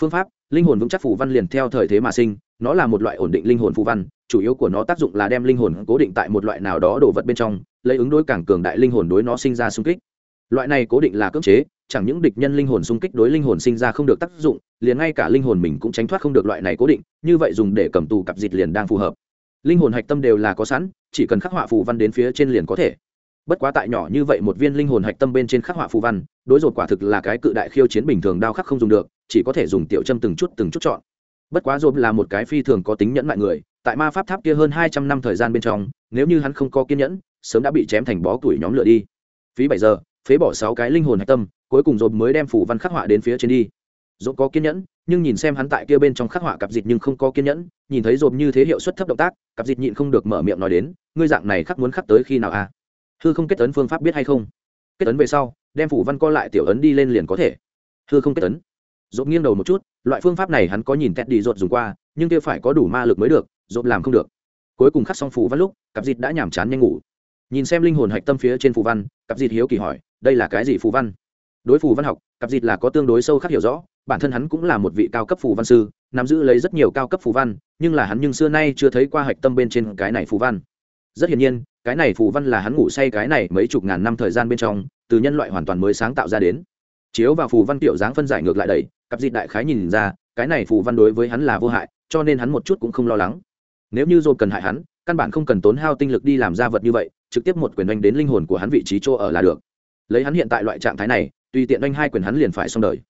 Phương pháp, linh hồn vững chắc phù văn liền theo thời thế mà sinh, nó là một loại ổn định linh hồn phù văn, chủ yếu của nó tác dụng là đem linh hồn cố định tại một loại nào đó đồ vật bên trong, lấy ứng đối càng cường đại linh hồn đối nó sinh ra xung kích. Loại này cố định là cưỡng chế chẳng những địch nhân linh hồn xung kích đối linh hồn sinh ra không được tác dụng, liền ngay cả linh hồn mình cũng tránh thoát không được loại này cố định, như vậy dùng để cầm tù cặp dịch liền đang phù hợp. Linh hồn hạch tâm đều là có sẵn, chỉ cần khắc họa phù văn đến phía trên liền có thể. Bất quá tại nhỏ như vậy một viên linh hồn hạch tâm bên trên khắc họa phù văn, đối rột quả thực là cái cự đại khiêu chiến bình thường đao khắc không dùng được, chỉ có thể dùng tiểu châm từng chút từng chút chọn. Bất quá rột là một cái phi thường có tính nhẫn mọi người, tại ma pháp tháp kia hơn hai trăm năm thời gian bên trong, nếu như hắn không có kiên nhẫn, sớm đã bị chém thành bó tuổi nhóm lửa đi. Phí bảy giờ, phế bỏ sáu cái linh hồn hạch tâm cuối cùng rột mới đem phủ văn khắc họa đến phía trên đi. Dồn có kiên nhẫn, nhưng nhìn xem hắn tại kia bên trong khắc họa cặp dịt nhưng không có kiên nhẫn, nhìn thấy dồn như thế hiệu suất thấp động tác, cặp dịt nhịn không được mở miệng nói đến, ngươi dạng này khắc muốn khắc tới khi nào à? Hư không kết ấn phương pháp biết hay không? Kết ấn về sau, đem phủ văn co lại tiểu ấn đi lên liền có thể. Hư không kết ấn. Dồn nghiêng đầu một chút, loại phương pháp này hắn có nhìn tẹt đi dồn dùng qua, nhưng kia phải có đủ ma lực mới được dồn làm không được. Cuối cùng khắc xong phủ văn lúc, cặp dịt đã nhàm chán nhanh ngủ. Nhìn xem linh hồn hạch tâm phía trên phù văn, cặp dịt hiếu kỳ hỏi, đây là cái gì phù văn? Đối phù văn học, cặp dịt là có tương đối sâu khắc hiểu rõ, bản thân hắn cũng là một vị cao cấp phù văn sư, nắm giữ lấy rất nhiều cao cấp phù văn, nhưng là hắn nhưng xưa nay chưa thấy qua hạch tâm bên trên cái này phù văn. Rất hiển nhiên, cái này phù văn là hắn ngủ say cái này mấy chục ngàn năm thời gian bên trong, từ nhân loại hoàn toàn mới sáng tạo ra đến. Chiếu vào phù văn tiểu dáng phân giải ngược lại đầy cặp dịt đại khái nhìn ra, cái này phù văn đối với hắn là vô hại, cho nên hắn một chút cũng không lo lắng. Nếu như dồn cần hại hắn, căn bản không cần tốn hao tinh lực đi làm ra vật như vậy, trực tiếp một quyền đánh đến linh hồn của hắn vị trí chỗ ở là được. Lấy hắn hiện tại loại trạng thái này tùy tiện anh hai quyền hắn liền phải xong đời.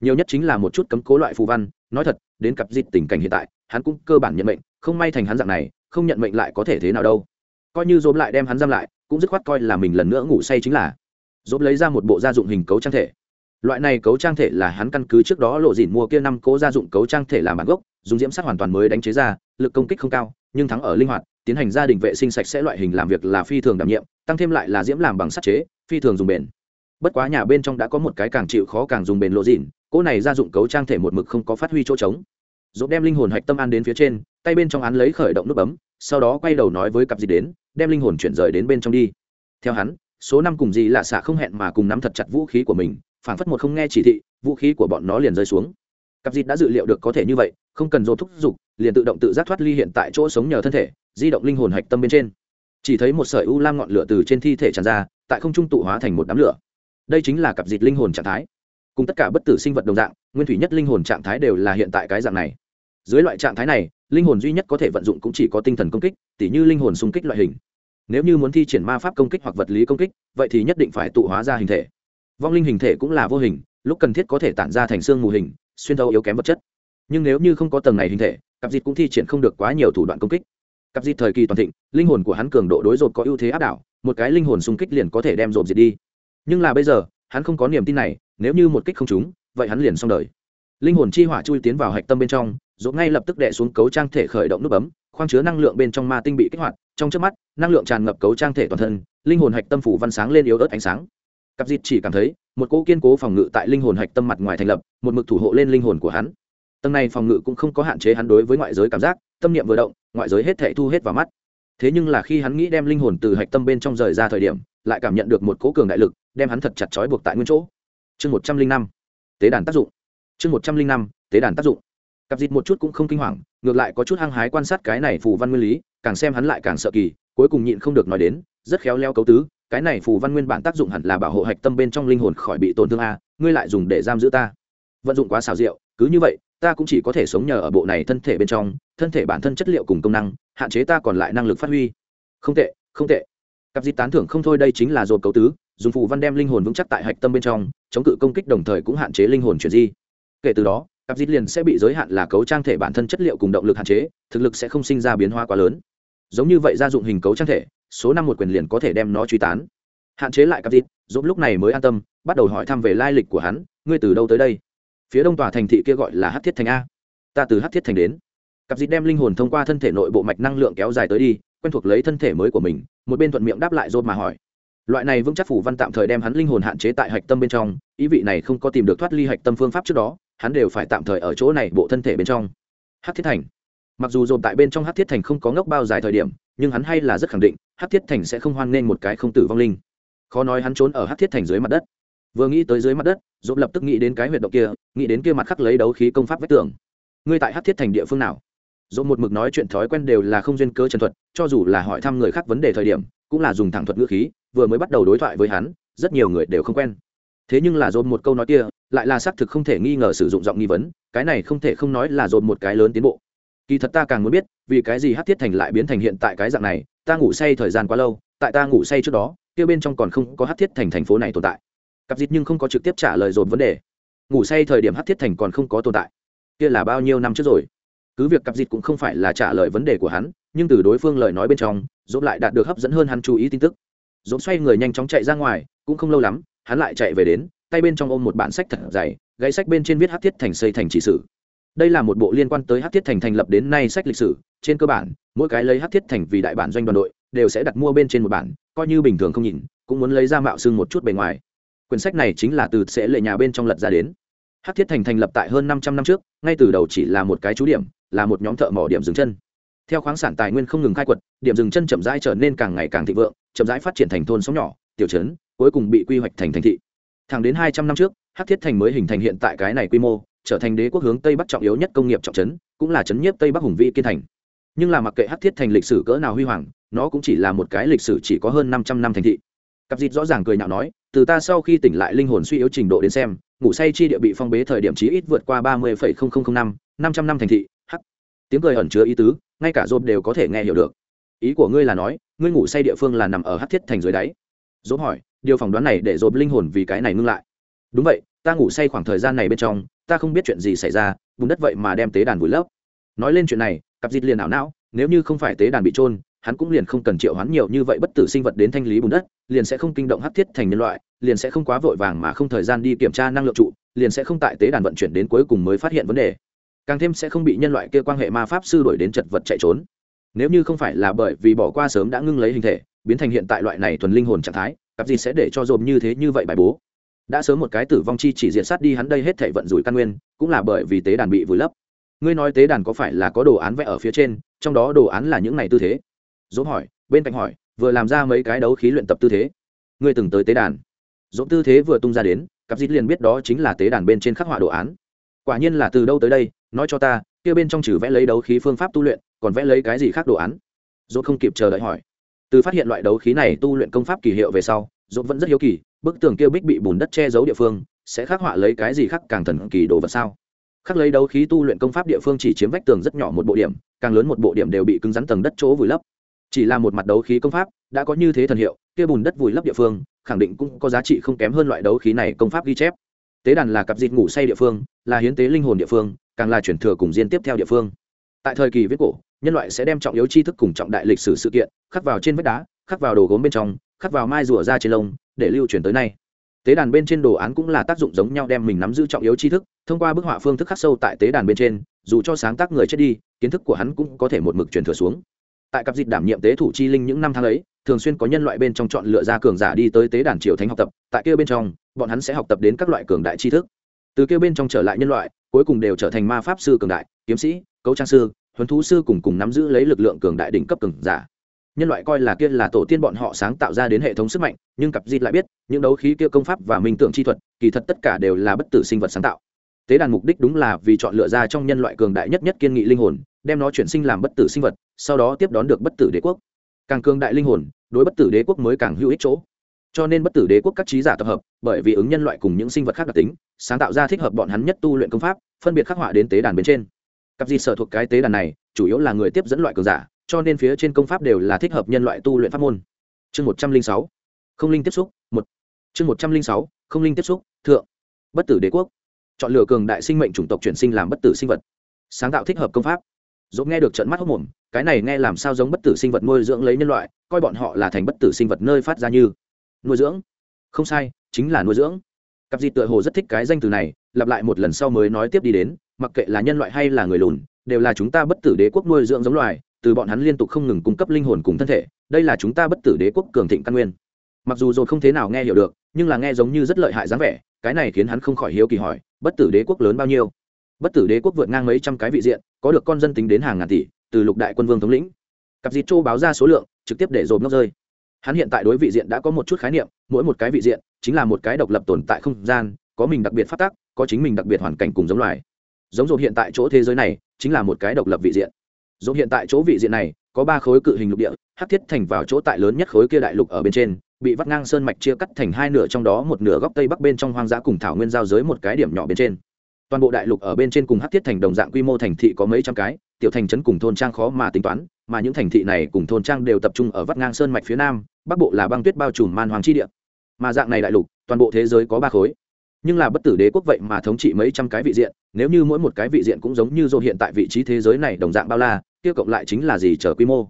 Nhiều nhất chính là một chút cấm cố loại phù văn, nói thật, đến cặp dịt tình cảnh hiện tại, hắn cũng cơ bản nhận mệnh, không may thành hắn dạng này, không nhận mệnh lại có thể thế nào đâu. Coi như dốm lại đem hắn giam lại, cũng dứt khoát coi là mình lần nữa ngủ say chính là. Dốm lấy ra một bộ gia dụng hình cấu trang thể. Loại này cấu trang thể là hắn căn cứ trước đó lộ dìn mua kia năm cố gia dụng cấu trang thể làm bản gốc, dùng diễm sát hoàn toàn mới đánh chế ra, lực công kích không cao, nhưng thắng ở linh hoạt, tiến hành gia đình vệ sinh sạch sẽ loại hình làm việc là phi thường đảm nhiệm, tăng thêm lại là diễm làm bằng sắt chế, phi thường dùng bền bất quá nhà bên trong đã có một cái càng chịu khó càng dùng bền lộ dịn, cỗ này ra dụng cấu trang thể một mực không có phát huy chỗ trống. Dồn đem linh hồn hạch tâm ăn đến phía trên, tay bên trong án lấy khởi động nút bấm, sau đó quay đầu nói với cặp gì đến, đem linh hồn chuyển rời đến bên trong đi. Theo hắn, số năm cùng gì lạ xạ không hẹn mà cùng nắm thật chặt vũ khí của mình phản phất một không nghe chỉ thị, vũ khí của bọn nó liền rơi xuống. Cặp dịt đã dự liệu được có thể như vậy, không cần dồn thúc giục liền tự động tự giác thoát ly hiện tại chỗ sống nhờ thân thể, di động linh hồn hạch tâm bên trên. Chỉ thấy một sợi u lam ngọn lửa từ trên thi thể tràn ra, tại không trung tụ hóa thành một đám lửa đây chính là cặp dịt linh hồn trạng thái. Cùng tất cả bất tử sinh vật đồng dạng, nguyên thủy nhất linh hồn trạng thái đều là hiện tại cái dạng này. Dưới loại trạng thái này, linh hồn duy nhất có thể vận dụng cũng chỉ có tinh thần công kích, tỉ như linh hồn xung kích loại hình. Nếu như muốn thi triển ma pháp công kích hoặc vật lý công kích, vậy thì nhất định phải tụ hóa ra hình thể. Vong linh hình thể cũng là vô hình, lúc cần thiết có thể tản ra thành xương mù hình, xuyên thấu yếu kém vật chất. Nhưng nếu như không có tầng này hình thể, cặp dịt cũng thi triển không được quá nhiều thủ đoạn công kích. Cặp dịt thời kỳ toàn thịnh, linh hồn của hắn cường độ đối rột có ưu thế áp đảo, một cái linh hồn xung kích liền có thể đem rột diệt đi nhưng là bây giờ, hắn không có niềm tin này, nếu như một kích không trúng, vậy hắn liền xong đời. Linh hồn chi hỏa chui tiến vào hạch tâm bên trong dốt ngay lập tức đệ xuống cấu trang thể khởi động nút bấm, khoang chứa năng lượng bên trong ma tinh bị kích hoạt, trong trước mắt, năng lượng tràn ngập cấu trang thể toàn thân, linh hồn hạch tâm phủ văn sáng lên yếu ớt ánh sáng. Cặp dịt chỉ cảm thấy, một cỗ kiên cố phòng ngự tại linh hồn hạch tâm mặt ngoài thành lập, một mực thủ hộ lên linh hồn của hắn. Tầng này phòng ngự cũng không có hạn chế hắn đối với ngoại giới cảm giác, tâm niệm vừa động, ngoại giới hết thể thu hết vào mắt. Thế nhưng là khi hắn nghĩ đem linh hồn từ hạch tâm bên trong rời ra thời điểm lại cảm nhận được một cỗ cường đại lực, đem hắn thật chặt trói buộc tại nguyên chỗ. Chương một trăm linh năm, tế đàn tác dụng. Chương một trăm linh năm, tế đàn tác dụng. Cặp dịt một chút cũng không kinh hoàng, ngược lại có chút hăng hái quan sát cái này phù văn nguyên lý, càng xem hắn lại càng sợ kỳ, cuối cùng nhịn không được nói đến, rất khéo leo cấu tứ, cái này phù văn nguyên bản tác dụng hẳn là bảo hộ hạch tâm bên trong linh hồn khỏi bị tổn thương a, ngươi lại dùng để giam giữ ta. Vận dụng quá xào rượu cứ như vậy, ta cũng chỉ có thể sống nhờ ở bộ này thân thể bên trong, thân thể bản thân chất liệu cùng công năng, hạn chế ta còn lại năng lực phát huy. Không tệ không tệ cặp di tán thưởng không thôi đây chính là dồn cấu tứ, dùng phù văn đem linh hồn vững chắc tại hạch tâm bên trong, chống cự công kích đồng thời cũng hạn chế linh hồn chuyển di. Kể từ đó, cặp di liền sẽ bị giới hạn là cấu trang thể bản thân chất liệu cùng động lực hạn chế, thực lực sẽ không sinh ra biến hóa quá lớn. Giống như vậy gia dụng hình cấu trang thể, số năm một quyền liền có thể đem nó truy tán. Hạn chế lại cặp di. dũng lúc này mới an tâm, bắt đầu hỏi thăm về lai lịch của hắn, ngươi từ đâu tới đây? Phía đông tòa thành thị kia gọi là hát thiết thành a. Ta từ hát thiết thành đến. Cặp di đem linh hồn thông qua thân thể nội bộ mạch năng lượng kéo dài tới đi quen thuộc lấy thân thể mới của mình, một bên thuận miệng đáp lại dốt mà hỏi. Loại này vững chắc phủ văn tạm thời đem hắn linh hồn hạn chế tại hạch tâm bên trong, ý vị này không có tìm được thoát ly hạch tâm phương pháp trước đó, hắn đều phải tạm thời ở chỗ này bộ thân thể bên trong. Hát thiết thành. Mặc dù dồn tại bên trong hát thiết thành không có ngốc bao dài thời điểm, nhưng hắn hay là rất khẳng định hát thiết thành sẽ không hoan nghênh một cái không tử vong linh. Khó nói hắn trốn ở hát thiết thành dưới mặt đất. Vừa nghĩ tới dưới mặt đất dồn lập tức nghĩ đến cái huyệt động kia, nghĩ đến kia mặt khắc lấy đấu khí công pháp vách tường. Ngươi tại hát thiết thành địa phương nào? Dồn một mực nói chuyện thói quen đều là không duyên cơ trần thuật, cho dù là hỏi thăm người khác vấn đề thời điểm, cũng là dùng thẳng thuật ngữ khí, vừa mới bắt đầu đối thoại với hắn, rất nhiều người đều không quen. Thế nhưng là dồn một câu nói kia, lại là xác thực không thể nghi ngờ sử dụng giọng nghi vấn, cái này không thể không nói là dồn một cái lớn tiến bộ. Kỳ thật ta càng muốn biết, vì cái gì hát thiết thành lại biến thành hiện tại cái dạng này, ta ngủ say thời gian quá lâu, tại ta ngủ say trước đó, kia bên trong còn không có hát thiết thành thành phố này tồn tại. Cặp dịt nhưng không có trực tiếp trả lời dồn vấn đề. Ngủ say thời điểm hát thiết thành còn không có tồn tại. Kia là bao nhiêu năm trước rồi? Cứ việc cặp dịt cũng không phải là trả lời vấn đề của hắn, nhưng từ đối phương lời nói bên trong dồn lại đạt được hấp dẫn hơn hắn chú ý tin tức. Dồn xoay người nhanh chóng chạy ra ngoài, cũng không lâu lắm, hắn lại chạy về đến, tay bên trong ôm một bản sách thật dày gáy sách bên trên viết hát thiết thành xây thành chỉ sử. Đây là một bộ liên quan tới hát thiết thành thành lập đến nay sách lịch sử, trên cơ bản, mỗi cái lấy hát thiết thành vì đại bản doanh đoàn đội, đều sẽ đặt mua bên trên một bản, coi như bình thường không nhìn, cũng muốn lấy ra mạo xương một chút bề ngoài. Quyển sách này chính là từ sẽ lệ nhà bên trong lật ra đến. Hát thiết thành thành lập tại hơn năm trăm năm trước, ngay từ đầu chỉ là một cái chú điểm là một nhóm thợ mỏ điểm dừng chân. Theo khoáng sản tài nguyên không ngừng khai quật, điểm dừng chân chậm rãi trở nên càng ngày càng thịnh vượng, chậm rãi phát triển thành thôn sóng nhỏ, tiểu trấn, cuối cùng bị quy hoạch thành thành thị. Thẳng đến hai trăm năm trước hát thiết thành mới hình thành hiện tại cái này quy mô, trở thành đế quốc hướng tây bắc trọng yếu nhất công nghiệp trọng trấn, cũng là trấn nhiếp tây bắc hùng vĩ kiên thành. Nhưng là mặc kệ hát thiết thành lịch sử cỡ nào huy hoàng, nó cũng chỉ là một cái lịch sử chỉ có hơn năm trăm năm thành thị. Cặp dịt rõ ràng cười nhạo nói, từ ta sau khi tỉnh lại linh hồn suy yếu trình độ đến xem, ngủ say chi địa bị phong bế thời điểm chí ít vượt qua ba mươi năm năm trăm năm thành thị tiếng cười ẩn chứa ý tứ, ngay cả dồn đều có thể nghe hiểu được. Ý của ngươi là nói, ngươi ngủ say địa phương là nằm ở hát thiết thành dưới đáy. Dốt hỏi, điều phỏng đoán này để dồn linh hồn vì cái này ngưng lại. Đúng vậy, ta ngủ say khoảng thời gian này bên trong, ta không biết chuyện gì xảy ra, bùn đất vậy mà đem tế đàn vùi lấp. Nói lên chuyện này, cặp dịt liền ảo não, nếu như không phải tế đàn bị trôn hắn cũng liền không cần triệu hoán nhiều như vậy bất tử sinh vật đến thanh lý bùn đất, liền sẽ không kinh động hắc thiết thành nhân loại, liền sẽ không quá vội vàng mà không thời gian đi kiểm tra năng lượng trụ, liền sẽ không tại tế đàn vận chuyển đến cuối cùng mới phát hiện vấn đề càng thêm sẽ không bị nhân loại kia quan hệ ma pháp sư đổi đến chật vật chạy trốn. Nếu như không phải là bởi vì bỏ qua sớm đã ngưng lấy hình thể, biến thành hiện tại loại này thuần linh hồn trạng thái, cặp gì sẽ để cho dồn như thế như vậy bài bố? Đã sớm một cái tử vong chi chỉ diện sát đi hắn đây hết thể vận rủi căn nguyên, cũng là bởi vì tế đàn bị vùi lấp. Ngươi nói tế đàn có phải là có đồ án vẽ ở phía trên, trong đó đồ án là những này tư thế? Dỗ hỏi, bên cạnh hỏi, vừa làm ra mấy cái đấu khí luyện tập tư thế. Ngươi từng tới tế đàn. Dỗ tư thế vừa tung ra đến, cặp dít liền biết đó chính là tế đàn bên trên khắc họa đồ án. Quả nhiên là từ đâu tới đây nói cho ta, kia bên trong trừ vẽ lấy đấu khí phương pháp tu luyện, còn vẽ lấy cái gì khác đồ án? Dốt không kịp chờ đợi hỏi. Từ phát hiện loại đấu khí này tu luyện công pháp kỳ hiệu về sau dốt vẫn rất hiếu kỳ, bức tường kia bích bị bùn đất che giấu địa phương, sẽ khắc họa lấy cái gì khác càng thần kỳ đồ vật sao? Khắc lấy đấu khí tu luyện công pháp địa phương chỉ chiếm vách tường rất nhỏ một bộ điểm, càng lớn một bộ điểm đều bị cứng rắn tầng đất chỗ vùi lấp. Chỉ là một mặt đấu khí công pháp, đã có như thế thần hiệu, kia bùn đất vùi lấp địa phương, khẳng định cũng có giá trị không kém hơn loại đấu khí này công pháp ghi chép. Tế đàn là cặp dịt ngủ say địa phương, là hiến tế linh hồn địa phương càng là chuyển thừa cùng diên tiếp theo địa phương. Tại thời kỳ viết cổ, nhân loại sẽ đem trọng yếu tri thức cùng trọng đại lịch sử sự kiện khắc vào trên vách đá, khắc vào đồ gốm bên trong, khắc vào mai rùa ra trên lông, để lưu truyền tới nay. Tế đàn bên trên đồ án cũng là tác dụng giống nhau đem mình nắm giữ trọng yếu tri thức, thông qua bức họa phương thức khắc sâu tại tế đàn bên trên, dù cho sáng tác người chết đi, kiến thức của hắn cũng có thể một mực truyền thừa xuống. Tại cặp dịch đảm nhiệm tế thủ chi linh những năm tháng ấy, thường xuyên có nhân loại bên trong chọn lựa ra cường giả đi tới tế đàn triều thánh học tập, tại kia bên trong, bọn hắn sẽ học tập đến các loại cường đại tri thức. Từ kia bên trong trở lại nhân loại cuối cùng đều trở thành ma pháp sư cường đại, kiếm sĩ, cấu trang sư, huấn thú sư cùng cùng nắm giữ lấy lực lượng cường đại đỉnh cấp cường giả. Nhân loại coi là kia là tổ tiên bọn họ sáng tạo ra đến hệ thống sức mạnh, nhưng cặp dịt lại biết, những đấu khí kia công pháp và minh tưởng chi thuật, kỳ thật tất cả đều là bất tử sinh vật sáng tạo. Tế đàn mục đích đúng là vì chọn lựa ra trong nhân loại cường đại nhất nhất kiên nghị linh hồn, đem nó chuyển sinh làm bất tử sinh vật, sau đó tiếp đón được bất tử đế quốc. Càng cường đại linh hồn, đối bất tử đế quốc mới càng hữu ích chỗ cho nên bất tử đế quốc các trí giả tập hợp, bởi vì ứng nhân loại cùng những sinh vật khác đặc tính, sáng tạo ra thích hợp bọn hắn nhất tu luyện công pháp, phân biệt khắc họa đến tế đàn bên trên. Cặp gì sở thuộc cái tế đàn này, chủ yếu là người tiếp dẫn loại cường giả, cho nên phía trên công pháp đều là thích hợp nhân loại tu luyện pháp môn. Chương một trăm linh sáu, không linh tiếp xúc, một. Chương một trăm linh sáu, không linh tiếp xúc, thượng. Bất tử đế quốc. Chọn lựa cường đại sinh mệnh chủng tộc chuyển sinh làm bất tử sinh vật. Sáng tạo thích hợp công pháp. Dốt nghe được trận mắt hốc mồm, cái này nghe làm sao giống bất tử sinh vật nuôi dưỡng lấy nhân loại, coi bọn họ là thành bất tử sinh vật nơi phát ra như nuôi dưỡng. Không sai, chính là nuôi dưỡng. Cặp di tựa hồ rất thích cái danh từ này, lặp lại một lần sau mới nói tiếp đi đến, mặc kệ là nhân loại hay là người lùn, đều là chúng ta bất tử đế quốc nuôi dưỡng giống loài, từ bọn hắn liên tục không ngừng cung cấp linh hồn cùng thân thể, đây là chúng ta bất tử đế quốc cường thịnh căn nguyên. Mặc dù rồi không thế nào nghe hiểu được, nhưng là nghe giống như rất lợi hại dáng vẻ, cái này khiến hắn không khỏi hiếu kỳ hỏi, bất tử đế quốc lớn bao nhiêu? Bất tử đế quốc vượt ngang mấy trăm cái vị diện, có được con dân tính đến hàng ngàn tỷ, từ lục đại quân vương thống lĩnh. Cặp dịt châu báo ra số lượng, trực tiếp để dồn ngốc rơi hắn hiện tại đối vị diện đã có một chút khái niệm, mỗi một cái vị diện chính là một cái độc lập tồn tại không gian, có mình đặc biệt phát tác có chính mình đặc biệt hoàn cảnh cùng giống loài. Giống dồn hiện tại chỗ thế giới này chính là một cái độc lập vị diện. Dồn hiện tại chỗ vị diện này có ba khối cự hình lục địa hát thiết thành vào chỗ tại lớn nhất khối kia đại lục ở bên trên, bị vắt ngang sơn mạch chia cắt thành hai nửa trong đó một nửa góc tây bắc bên trong hoang dã cùng thảo nguyên giao giới một cái điểm nhỏ bên trên. Toàn bộ đại lục ở bên trên cùng hát thiết thành đồng dạng quy mô thành thị có mấy trăm cái, tiểu thành trấn cùng thôn trang khó mà tính toán, mà những thành thị này cùng thôn trang đều tập trung ở vắt ngang sơn mạch phía nam bắc bộ là băng tuyết bao trùm man hoàng chi địa. Mà dạng này đại lục, toàn bộ thế giới có ba khối. Nhưng là bất tử đế quốc vậy mà thống trị mấy trăm cái vị diện, nếu như mỗi một cái vị diện cũng giống như dồn hiện tại vị trí thế giới này đồng dạng bao la, kia cộng lại chính là gì chờ quy mô?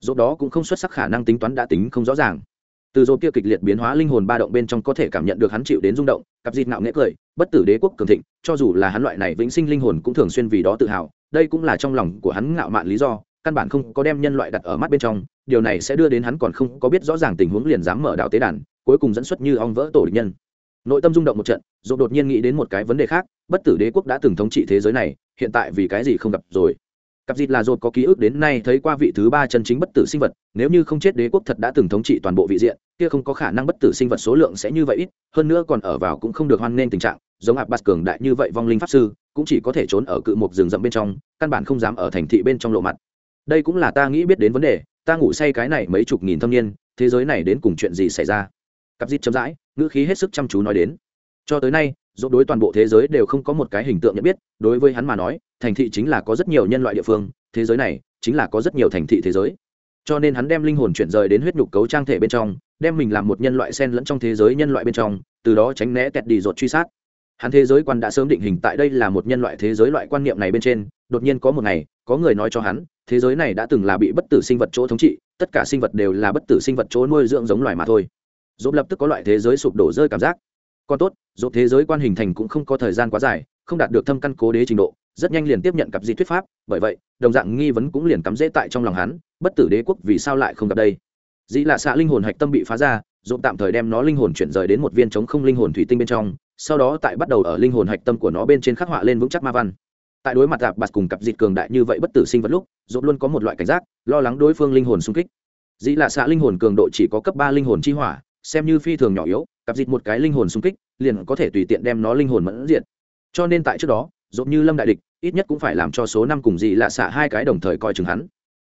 Dô đó cũng không xuất sắc khả năng tính toán đã tính không rõ ràng. Từ dô kia kịch liệt biến hóa linh hồn ba động bên trong có thể cảm nhận được hắn chịu đến rung động, cặp dịt nạo nghễ cười, bất tử đế quốc cường thịnh, cho dù là hắn loại này vĩnh sinh linh hồn cũng thường xuyên vì đó tự hào, đây cũng là trong lòng của hắn ngạo mạn lý do, căn bản không có đem nhân loại đặt ở mắt bên trong điều này sẽ đưa đến hắn còn không có biết rõ ràng tình huống liền dám mở đạo tế đàn, cuối cùng dẫn xuất như ong vỡ tổ địch nhân. Nội tâm rung động một trận dồn đột nhiên nghĩ đến một cái vấn đề khác, bất tử đế quốc đã từng thống trị thế giới này, hiện tại vì cái gì không gặp rồi? Cặp dịt là dồn có ký ức đến nay thấy qua vị thứ ba chân chính bất tử sinh vật, nếu như không chết đế quốc thật đã từng thống trị toàn bộ vị diện, kia không có khả năng bất tử sinh vật số lượng sẽ như vậy ít, hơn nữa còn ở vào cũng không được hoan nghênh tình trạng, giống hạp bạt cường đại như vậy vong linh pháp sư, cũng chỉ có thể trốn ở cự một rừng rậm bên trong, căn bản không dám ở thành thị bên trong lộ mặt. Đây cũng là ta nghĩ biết đến vấn đề ta ngủ say cái này mấy chục nghìn thâm niên, thế giới này đến cùng chuyện gì xảy ra? Cặp dít chậm rãi, ngữ khí hết sức chăm chú nói đến. Cho tới nay, dỗ đối toàn bộ thế giới đều không có một cái hình tượng nhận biết, đối với hắn mà nói, thành thị chính là có rất nhiều nhân loại địa phương, thế giới này chính là có rất nhiều thành thị thế giới. Cho nên hắn đem linh hồn chuyển rời đến huyết nhục cấu trang thể bên trong, đem mình làm một nhân loại sen lẫn trong thế giới nhân loại bên trong, từ đó tránh né kẹt đi rột truy sát. Hắn thế giới quan đã sớm định hình tại đây là một nhân loại thế giới loại quan niệm này bên trên, đột nhiên có một ngày, có người nói cho hắn thế giới này đã từng là bị bất tử sinh vật chỗ thống trị, tất cả sinh vật đều là bất tử sinh vật chỗ nuôi dưỡng giống loài mà thôi. Dốt lập tức có loại thế giới sụp đổ rơi cảm giác. Còn tốt dốt thế giới quan hình thành cũng không có thời gian quá dài, không đạt được thâm căn cố đế trình độ, rất nhanh liền tiếp nhận cặp di thuyết pháp, bởi vậy, đồng dạng nghi vấn cũng liền cắm dễ tại trong lòng hắn, bất tử đế quốc vì sao lại không gặp đây? Dĩ là xạ linh hồn hạch tâm bị phá ra dốt tạm thời đem nó linh hồn chuyển rời đến một viên chống không linh hồn thủy tinh bên trong, sau đó tại bắt đầu ở linh hồn hạch tâm của nó bên trên khắc họa lên vững chắc ma văn tại đối mặt gặp bạt cùng cặp dịt cường đại như vậy bất tử sinh vật lúc dốt luôn có một loại cảnh giác, lo lắng đối phương linh hồn xung kích. Dĩ lạ xạ linh hồn cường độ chỉ có cấp ba linh hồn chi hỏa, xem như phi thường nhỏ yếu, cặp dịt một cái linh hồn xung kích, liền có thể tùy tiện đem nó linh hồn mẫn diện cho nên tại trước đó dốt như lâm đại địch, ít nhất cũng phải làm cho số năm cùng dĩ lạ xạ hai cái đồng thời coi chừng hắn.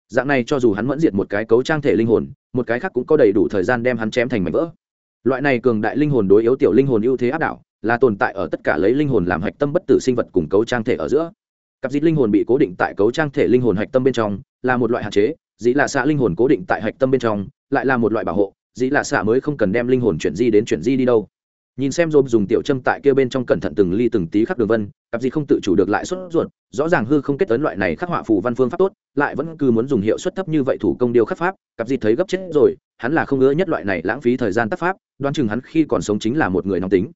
Dạng này cho dù hắn mẫn diệt một cái cấu trang thể linh hồn, một cái khác cũng có đầy đủ thời gian đem hắn chém thành mảnh vỡ. Loại này cường đại linh hồn đối yếu tiểu linh hồn ưu thế áp đảo, là tồn tại ở tất cả lấy linh hồn làm hạch tâm bất tử sinh vật cùng cấu trang thể ở giữa cặp dịt linh hồn bị cố định tại cấu trang thể linh hồn hạch tâm bên trong, là một loại hạn chế, dĩ là xạ linh hồn cố định tại hạch tâm bên trong, lại là một loại bảo hộ, dĩ là xạ mới không cần đem linh hồn chuyển di đến chuyển di đi đâu. Nhìn xem dôm dùng tiểu châm tại kia bên trong cẩn thận từng ly từng tí khắc đường vân, cặp gì không tự chủ được lại xuất ruột, rõ ràng hư không kết tấn loại này khắc họa phù văn phương pháp tốt, lại vẫn cứ muốn dùng hiệu suất thấp như vậy thủ công điêu khắc pháp, cặp gì thấy gấp chết rồi, hắn là không ngỡ nhất loại này lãng phí thời gian tác pháp, đoán chừng hắn khi còn sống chính là một người nóng tính.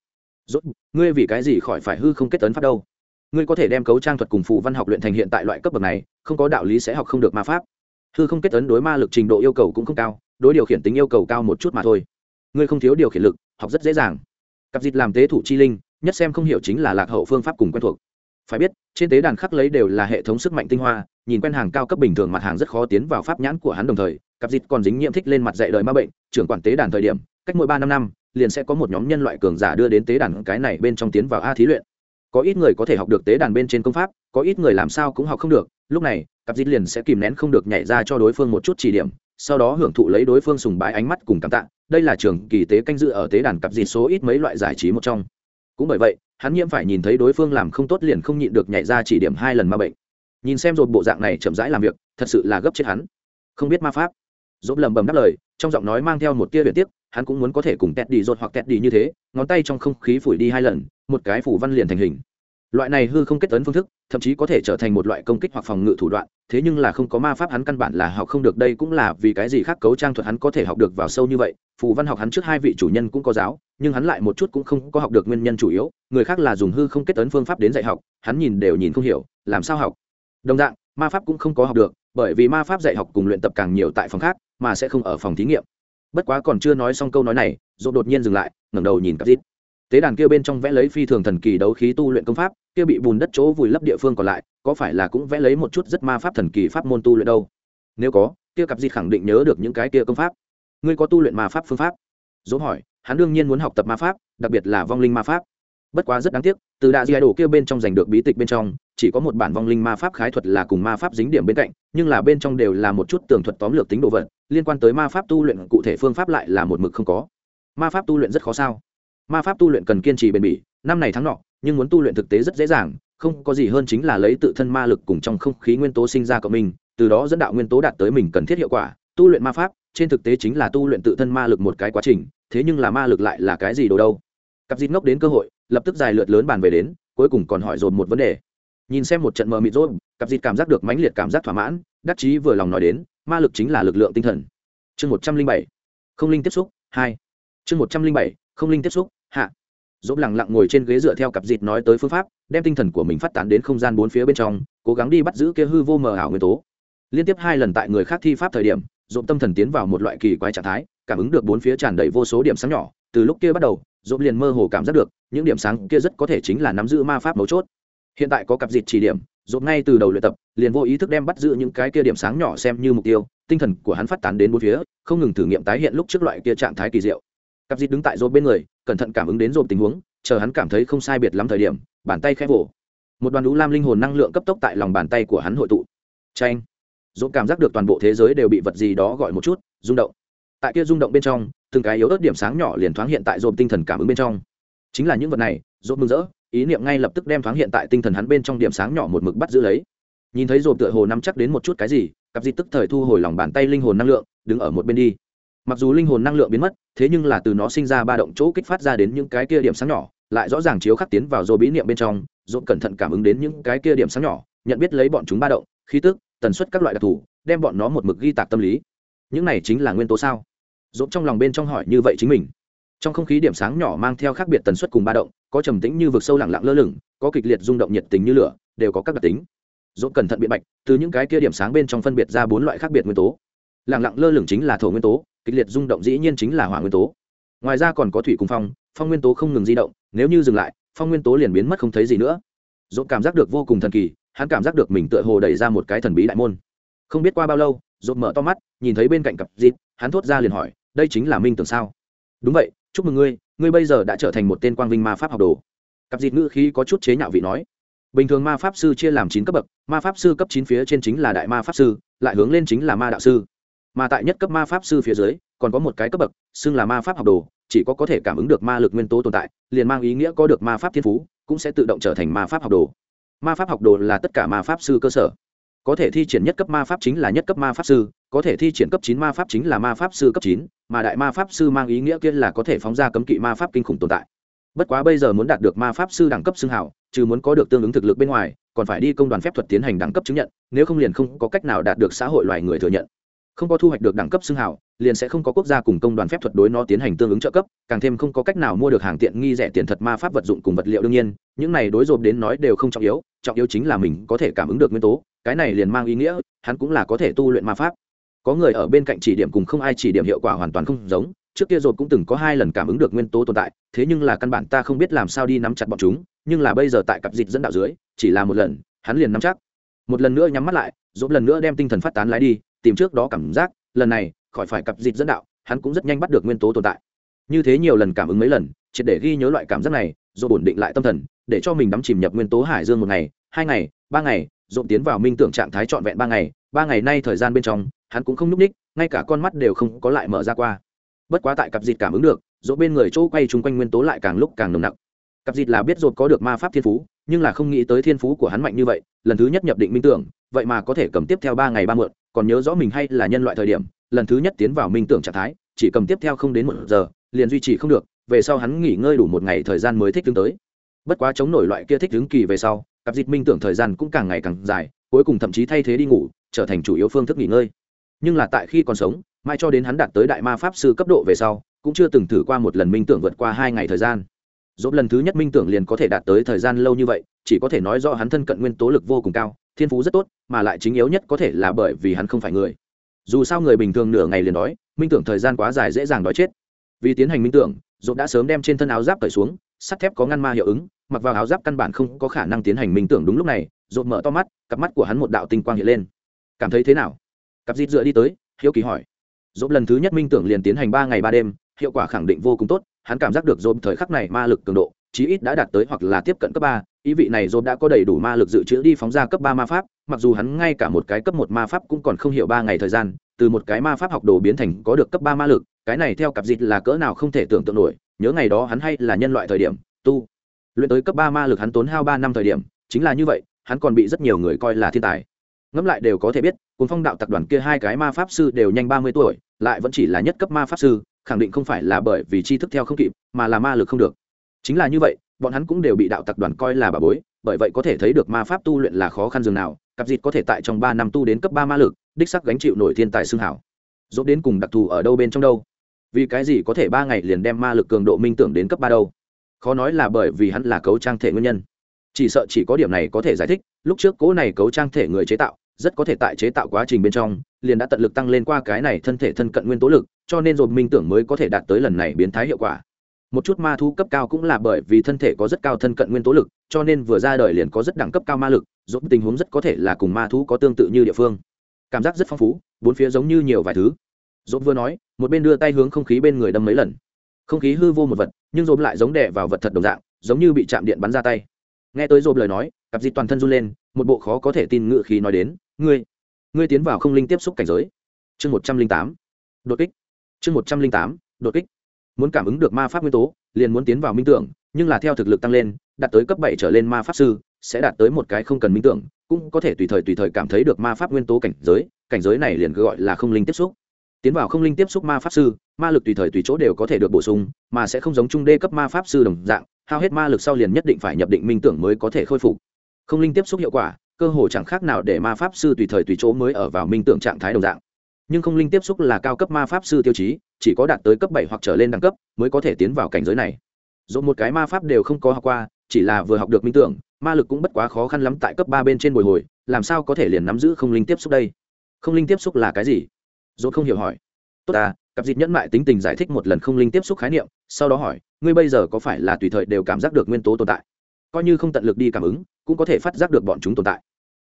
Rốt ngươi vì cái gì khỏi phải hư không kết tấn pháp đâu? Ngươi có thể đem cấu trang thuật cùng phù văn học luyện thành hiện tại loại cấp bậc này, không có đạo lý sẽ học không được ma pháp. Hư không kết ấn đối ma lực trình độ yêu cầu cũng không cao, đối điều khiển tính yêu cầu cao một chút mà thôi. Ngươi không thiếu điều khiển lực, học rất dễ dàng. Cặp dịch làm tế thủ chi linh, nhất xem không hiểu chính là lạc hậu phương pháp cùng quen thuộc. Phải biết, trên tế đàn khắc lấy đều là hệ thống sức mạnh tinh hoa, nhìn quen hàng cao cấp bình thường mặt hàng rất khó tiến vào pháp nhãn của hắn đồng thời, cặp dịch còn dính nhiễm thích lên mặt dạy đời ma bệnh, trưởng quản tế đàn thời điểm, cách mỗi ba năm năm, liền sẽ có một nhóm nhân loại cường giả đưa đến tế đàn cái này bên trong tiến vào a thí luyện có ít người có thể học được tế đàn bên trên công pháp, có ít người làm sao cũng học không được, lúc này, cặp dít liền sẽ kìm nén không được nhảy ra cho đối phương một chút chỉ điểm, sau đó hưởng thụ lấy đối phương sùng bái ánh mắt cùng cảm tạ, đây là trường kỳ tế canh dự ở tế đàn cặp dịt số ít mấy loại giải trí một trong. Cũng bởi vậy, hắn nhiễm phải nhìn thấy đối phương làm không tốt liền không nhịn được nhảy ra chỉ điểm hai lần ma bệnh. Nhìn xem rồi bộ dạng này chậm rãi làm việc, thật sự là gấp chết hắn. Không biết ma pháp. Dốt lầm bầm đáp lời, trong giọng nói mang theo một tia biệt tiếc hắn cũng muốn có thể cùng tẹt đi rột hoặc tẹt đi như thế, ngón tay trong không khí phủi đi hai lần, một cái phủ văn liền thành hình. Loại này hư không kết tấn phương thức, thậm chí có thể trở thành một loại công kích hoặc phòng ngự thủ đoạn, thế nhưng là không có ma pháp hắn căn bản là học không được, đây cũng là vì cái gì khác cấu trang thuật hắn có thể học được vào sâu như vậy, phù văn học hắn trước hai vị chủ nhân cũng có giáo, nhưng hắn lại một chút cũng không có học được nguyên nhân chủ yếu, người khác là dùng hư không kết tấn phương pháp đến dạy học, hắn nhìn đều nhìn không hiểu, làm sao học? Đồng dạng, ma pháp cũng không có học được, bởi vì ma pháp dạy học cùng luyện tập càng nhiều tại phòng khác, mà sẽ không ở phòng thí nghiệm bất quá còn chưa nói xong câu nói này, dỗ đột nhiên dừng lại, ngẩng đầu nhìn cặp dít. Tế đàn kia bên trong vẽ lấy phi thường thần kỳ đấu khí tu luyện công pháp, kia bị bùn đất chỗ vùi lấp địa phương còn lại, có phải là cũng vẽ lấy một chút rất ma pháp thần kỳ pháp môn tu luyện đâu? Nếu có, kia cặp dít khẳng định nhớ được những cái kia công pháp. Ngươi có tu luyện ma pháp phương pháp? Dỗ hỏi, hắn đương nhiên muốn học tập ma pháp, đặc biệt là vong linh ma pháp. Bất quá rất đáng tiếc, từ đại di đồ kia bên trong giành được bí tịch bên trong, chỉ có một bản vong linh ma pháp khái thuật là cùng ma pháp dính điểm bên cạnh, nhưng là bên trong đều là một chút tường thuật tóm lược tính đồ vật liên quan tới ma pháp tu luyện, cụ thể phương pháp lại là một mực không có. Ma pháp tu luyện rất khó sao? Ma pháp tu luyện cần kiên trì bền bỉ, năm này tháng nọ, nhưng muốn tu luyện thực tế rất dễ dàng, không có gì hơn chính là lấy tự thân ma lực cùng trong không khí nguyên tố sinh ra cộng mình từ đó dẫn đạo nguyên tố đạt tới mình cần thiết hiệu quả. Tu luyện ma pháp, trên thực tế chính là tu luyện tự thân ma lực một cái quá trình, thế nhưng là ma lực lại là cái gì đồ đâu? Cặp dịt ngốc đến cơ hội, lập tức dài lượt lớn bàn về đến, cuối cùng còn hỏi dồn một vấn đề. Nhìn xem một trận mờ mịt rốt cặp dịt cảm giác được mãnh liệt cảm giác thỏa mãn, đắc chí vừa lòng nói đến, ma lực chính là lực lượng tinh thần. Chương một trăm linh bảy, không linh tiếp xúc, hai. Chương một trăm linh bảy, không linh tiếp xúc, hạ. Dỗ lẳng lặng ngồi trên ghế dựa theo cặp dịt nói tới phương pháp, đem tinh thần của mình phát tán đến không gian bốn phía bên trong, cố gắng đi bắt giữ kia hư vô mờ ảo nguyên tố. Liên tiếp hai lần tại người khác thi pháp thời điểm, dỗ tâm thần tiến vào một loại kỳ quái trạng thái, cảm ứng được bốn phía tràn đầy vô số điểm sáng nhỏ. Từ lúc kia bắt đầu, dỗ liền mơ hồ cảm giác được, những điểm sáng kia rất có thể chính là nắm giữ ma pháp mấu chốt. Hiện tại có cặp dịt chỉ điểm dỗ ngay từ đầu luyện tập, liền vô ý thức đem bắt giữ những cái kia điểm sáng nhỏ xem như mục tiêu, tinh thần của hắn phát tán đến bốn phía, không ngừng thử nghiệm tái hiện lúc trước loại kia trạng thái kỳ diệu. Cặp dịt đứng tại dỗ bên người, cẩn thận cảm ứng đến dồn tình huống, chờ hắn cảm thấy không sai biệt lắm thời điểm, bàn tay khẽ vỗ một đoàn lũ lam linh hồn năng lượng cấp tốc tại lòng bàn tay của hắn hội tụ. Tranh dồn cảm giác được toàn bộ thế giới đều bị vật gì đó gọi một chút, rung động. Tại kia rung động bên trong, từng cái yếu ớt điểm sáng nhỏ liền thoáng hiện tại dồn tinh thần cảm ứng bên trong. Chính là những vật này dồn mừng rỡ ý niệm ngay lập tức đem thoáng hiện tại tinh thần hắn bên trong điểm sáng nhỏ một mực bắt giữ lấy. Nhìn thấy rộp tựa hồ nắm chắc đến một chút cái gì, cặp di tức thời thu hồi lòng bàn tay linh hồn năng lượng, đứng ở một bên đi. Mặc dù linh hồn năng lượng biến mất, thế nhưng là từ nó sinh ra ba động chỗ kích phát ra đến những cái kia điểm sáng nhỏ, lại rõ ràng chiếu khắc tiến vào rộp bí niệm bên trong, Rộp cẩn thận cảm ứng đến những cái kia điểm sáng nhỏ, nhận biết lấy bọn chúng ba động, khí tức, tần suất các loại đặc thù, đem bọn nó một mực ghi tạc tâm lý. Những này chính là nguyên tố sao? Rộp trong lòng bên trong hỏi như vậy chính mình trong không khí điểm sáng nhỏ mang theo khác biệt tần suất cùng ba động, có trầm tĩnh như vực sâu lặng lặng lơ lửng, có kịch liệt rung động nhiệt tình như lửa, đều có các đặc tính. Dồn cẩn thận biện bạch, từ những cái kia điểm sáng bên trong phân biệt ra bốn loại khác biệt nguyên tố. Lặng lặng lơ lửng chính là thổ nguyên tố, kịch liệt rung động dĩ nhiên chính là hỏa nguyên tố. Ngoài ra còn có thủy cùng phong phong nguyên tố không ngừng di động, nếu như dừng lại, phong nguyên tố liền biến mất không thấy gì nữa. Dỗ cảm giác được vô cùng thần kỳ, hắn cảm giác được mình tựa hồ đẩy ra một cái thần bí đại môn. Không biết qua bao lâu dỗ mở to mắt, nhìn thấy bên cạnh cặp dịp hắn thốt ra liền hỏi, đây chính là minh tưởng sao? Đúng vậy chúc mừng ngươi ngươi bây giờ đã trở thành một tên quang vinh ma pháp học đồ. Cặp dịt ngữ khí có chút chế nhạo vị nói. Bình thường ma pháp sư chia làm chín cấp bậc, ma pháp sư cấp chín phía trên chính là đại ma pháp sư, lại hướng lên chính là ma đạo sư. Mà tại nhất cấp ma pháp sư phía dưới, còn có một cái cấp bậc, xưng là ma pháp học đồ, chỉ có có thể cảm ứng được ma lực nguyên tố tồn tại, liền mang ý nghĩa có được ma pháp thiên phú, cũng sẽ tự động trở thành ma pháp học đồ. Ma pháp học đồ là tất cả ma pháp sư cơ sở có thể thi triển nhất cấp ma pháp chính là nhất cấp ma pháp sư, có thể thi triển cấp chín ma pháp chính là ma pháp sư cấp chín, mà đại ma pháp sư mang ý nghĩa kia là có thể phóng ra cấm kỵ ma pháp kinh khủng tồn tại. Bất quá bây giờ muốn đạt được ma pháp sư đẳng cấp xưng hảo chứ muốn có được tương ứng thực lực bên ngoài, còn phải đi công đoàn phép thuật tiến hành đẳng cấp chứng nhận, nếu không liền không có cách nào đạt được xã hội loài người thừa nhận không có thu hoạch được đẳng cấp xưng hào, liền sẽ không có quốc gia cùng công đoàn phép thuật đối nó tiến hành tương ứng trợ cấp càng thêm không có cách nào mua được hàng tiện nghi rẻ tiền thật ma pháp vật dụng cùng vật liệu đương nhiên những này đối dồn đến nói đều không trọng yếu trọng yếu chính là mình có thể cảm ứng được nguyên tố cái này liền mang ý nghĩa hắn cũng là có thể tu luyện ma pháp. Có người ở bên cạnh chỉ điểm cùng không ai chỉ điểm hiệu quả hoàn toàn không giống trước kia dồn cũng từng có hai lần cảm ứng được nguyên tố tồn tại thế nhưng là căn bản ta không biết làm sao đi nắm chặt bọn chúng nhưng là bây giờ tại cặp dịch dẫn đạo dưới chỉ là một lần hắn liền nắm chắc. Một lần nữa nhắm mắt lại dồn lần nữa đem tinh thần phát tán lái đi tìm trước đó cảm giác, lần này, khỏi phải cặp dịt dẫn đạo, hắn cũng rất nhanh bắt được nguyên tố tồn tại. Như thế nhiều lần cảm ứng mấy lần, triệt để ghi nhớ loại cảm giác này, rồi ổn định lại tâm thần, để cho mình đắm chìm nhập nguyên tố hải dương một ngày, hai ngày, ba ngày dồn tiến vào minh tưởng trạng thái trọn vẹn ba ngày ba ngày nay thời gian bên trong, hắn cũng không nhúc ních ngay cả con mắt đều không có lại mở ra qua. Bất quá tại cặp dịt cảm ứng được dỗ bên người chỗ quay chung quanh nguyên tố lại càng lúc càng nồng nặc. Cặp dịt là biết rộn có được ma pháp thiên phú, nhưng là không nghĩ tới thiên phú của hắn mạnh như vậy, lần thứ nhất nhập định minh tưởng, vậy mà có thể cầm tiếp theo ba ngày ba mượn còn nhớ rõ mình hay là nhân loại thời điểm, lần thứ nhất tiến vào minh tưởng trạng thái, chỉ cầm tiếp theo không đến một giờ, liền duy trì không được, về sau hắn nghỉ ngơi đủ một ngày thời gian mới thích đứng tới. Bất quá chống nổi loại kia thích đứng kỳ về sau, cặp dịch minh tưởng thời gian cũng càng ngày càng dài, cuối cùng thậm chí thay thế đi ngủ, trở thành chủ yếu phương thức nghỉ ngơi. Nhưng là tại khi còn sống mai cho đến hắn đạt tới đại ma pháp sư cấp độ về sau, cũng chưa từng thử qua một lần minh tưởng vượt qua hai ngày thời gian. Dốt lần thứ nhất minh tưởng liền có thể đạt tới thời gian lâu như vậy, chỉ có thể nói do hắn thân cận nguyên tố lực vô cùng cao thiên phú rất tốt, mà lại chính yếu nhất có thể là bởi vì hắn không phải người. Dù sao người bình thường nửa ngày liền đói, minh tưởng thời gian quá dài dễ dàng đói chết. Vì tiến hành minh tưởng, dũng đã sớm đem trên thân áo giáp cởi xuống, sắt thép có ngăn ma hiệu ứng, mặc vào áo giáp căn bản không có khả năng tiến hành minh tưởng đúng lúc này dốt mở to mắt, cặp mắt của hắn một đạo tinh quang hiện lên. Cảm thấy thế nào? Cặp dịt dựa đi tới, hiếu kỳ hỏi. Dốt lần thứ nhất minh tưởng liền tiến hành ba ngày ba đêm, hiệu quả khẳng định vô cùng tốt, hắn cảm giác được dồn thời khắc này ma lực cường độ, chí ít đã đạt tới hoặc là tiếp cận cấp ba ý vị này dồn đã có đầy đủ ma lực dự trữ đi phóng ra cấp ba ma pháp, mặc dù hắn ngay cả một cái cấp một ma pháp cũng còn không hiểu ba ngày thời gian, từ một cái ma pháp học đồ biến thành có được cấp ba ma lực, cái này theo cặp dịt là cỡ nào không thể tưởng tượng nổi, nhớ ngày đó hắn hay là nhân loại thời điểm, tu luyện tới cấp ba ma lực hắn tốn hao ba năm thời điểm, chính là như vậy, hắn còn bị rất nhiều người coi là thiên tài. Ngẫm lại đều có thể biết cùng phong đạo tập đoàn kia hai cái ma pháp sư đều nhanh ba mươi tuổi, lại vẫn chỉ là nhất cấp ma pháp sư, khẳng định không phải là bởi vì chi thức theo không kịp, mà là ma lực không được. Chính là như vậy bọn hắn cũng đều bị đạo tặc đoàn coi là bà bối, bởi vậy có thể thấy được ma pháp tu luyện là khó khăn dường nào, cặp dịt có thể tại trong ba năm tu đến cấp ba ma lực, đích sắc gánh chịu nổi thiên tài xương hảo. Dốt đến cùng đặc thù ở đâu bên trong đâu? Vì cái gì có thể ba ngày liền đem ma lực cường độ minh tưởng đến cấp ba đâu? Khó nói là bởi vì hắn là cấu trang thể nguyên nhân. Chỉ sợ chỉ có điểm này có thể giải thích, lúc trước cố này cấu trang thể người chế tạo, rất có thể tại chế tạo quá trình bên trong, liền đã tận lực tăng lên qua cái này thân thể thân cận nguyên tố lực, cho nên rồi minh tưởng mới có thể đạt tới lần này biến thái hiệu quả một chút ma thú cấp cao cũng là bởi vì thân thể có rất cao thân cận nguyên tố lực, cho nên vừa ra đời liền có rất đẳng cấp cao ma lực dốt tình huống rất có thể là cùng ma thú có tương tự như địa phương. Cảm giác rất phong phú, bốn phía giống như nhiều vài thứ. Dốt vừa nói, một bên đưa tay hướng không khí bên người đâm mấy lần. Không khí hư vô một vật, nhưng dồn lại giống đẻ vào vật thật đồng dạng, giống như bị chạm điện bắn ra tay. Nghe tới dồn lời nói, cặp dịch toàn thân run lên, một bộ khó có thể tin ngự khí nói đến, ngươi ngươi tiến vào không linh tiếp xúc cảnh giới. Chương một trăm linh tám, đột kích. Chương một trăm linh tám, đột kích muốn cảm ứng được ma pháp nguyên tố, liền muốn tiến vào minh tưởng, nhưng là theo thực lực tăng lên, đạt tới cấp bảy trở lên ma pháp sư, sẽ đạt tới một cái không cần minh tưởng, cũng có thể tùy thời tùy thời cảm thấy được ma pháp nguyên tố cảnh giới cảnh giới này liền gọi là không linh tiếp xúc. Tiến vào không linh tiếp xúc ma pháp sư, ma lực tùy thời tùy chỗ đều có thể được bổ sung, mà sẽ không giống trung đê cấp ma pháp sư đồng dạng, hao hết ma lực sau liền nhất định phải nhập định minh tưởng mới có thể khôi phục. Không linh tiếp xúc hiệu quả, cơ hồ chẳng khác nào để ma pháp sư tùy thời tùy chỗ mới ở vào minh tưởng trạng thái đồng dạng nhưng không linh tiếp xúc là cao cấp ma pháp sư tiêu chí, chỉ có đạt tới cấp bảy hoặc trở lên đẳng cấp mới có thể tiến vào cảnh giới này. Dù một cái ma pháp đều không có học qua, chỉ là vừa học được minh tưởng, ma lực cũng bất quá khó khăn lắm tại cấp ba bên trên bồi hồi, làm sao có thể liền nắm giữ không linh tiếp xúc đây? Không linh tiếp xúc là cái gì? Dồn không hiểu hỏi. Tốt à cặp dịt nhẫn mại tính tình giải thích một lần không linh tiếp xúc khái niệm, sau đó hỏi, ngươi bây giờ có phải là tùy thời đều cảm giác được nguyên tố tồn tại? Coi như không tận lực đi cảm ứng, cũng có thể phát giác được bọn chúng tồn tại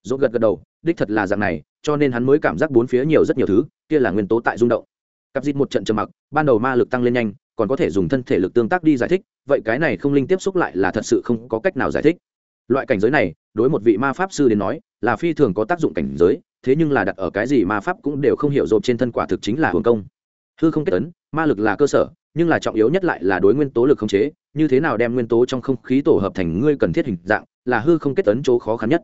dỗ gật gật đầu, đích thật là dạng này, cho nên hắn mới cảm giác bốn phía nhiều rất nhiều thứ, kia là nguyên tố tại rung động. Cặp dịt một trận trầm mặc, ban đầu ma lực tăng lên nhanh, còn có thể dùng thân thể lực tương tác đi giải thích, vậy cái này không linh tiếp xúc lại là thật sự không có cách nào giải thích. Loại cảnh giới này, đối một vị ma pháp sư đến nói, là phi thường có tác dụng cảnh giới, thế nhưng là đặt ở cái gì ma pháp cũng đều không hiểu rộp trên thân quả thực chính là hưởng công. Hư không kết tấn, ma lực là cơ sở, nhưng là trọng yếu nhất lại là đối nguyên tố lực khống chế, như thế nào đem nguyên tố trong không khí tổ hợp thành ngươi cần thiết hình dạng, là hư không kết tấn chỗ khó khăn nhất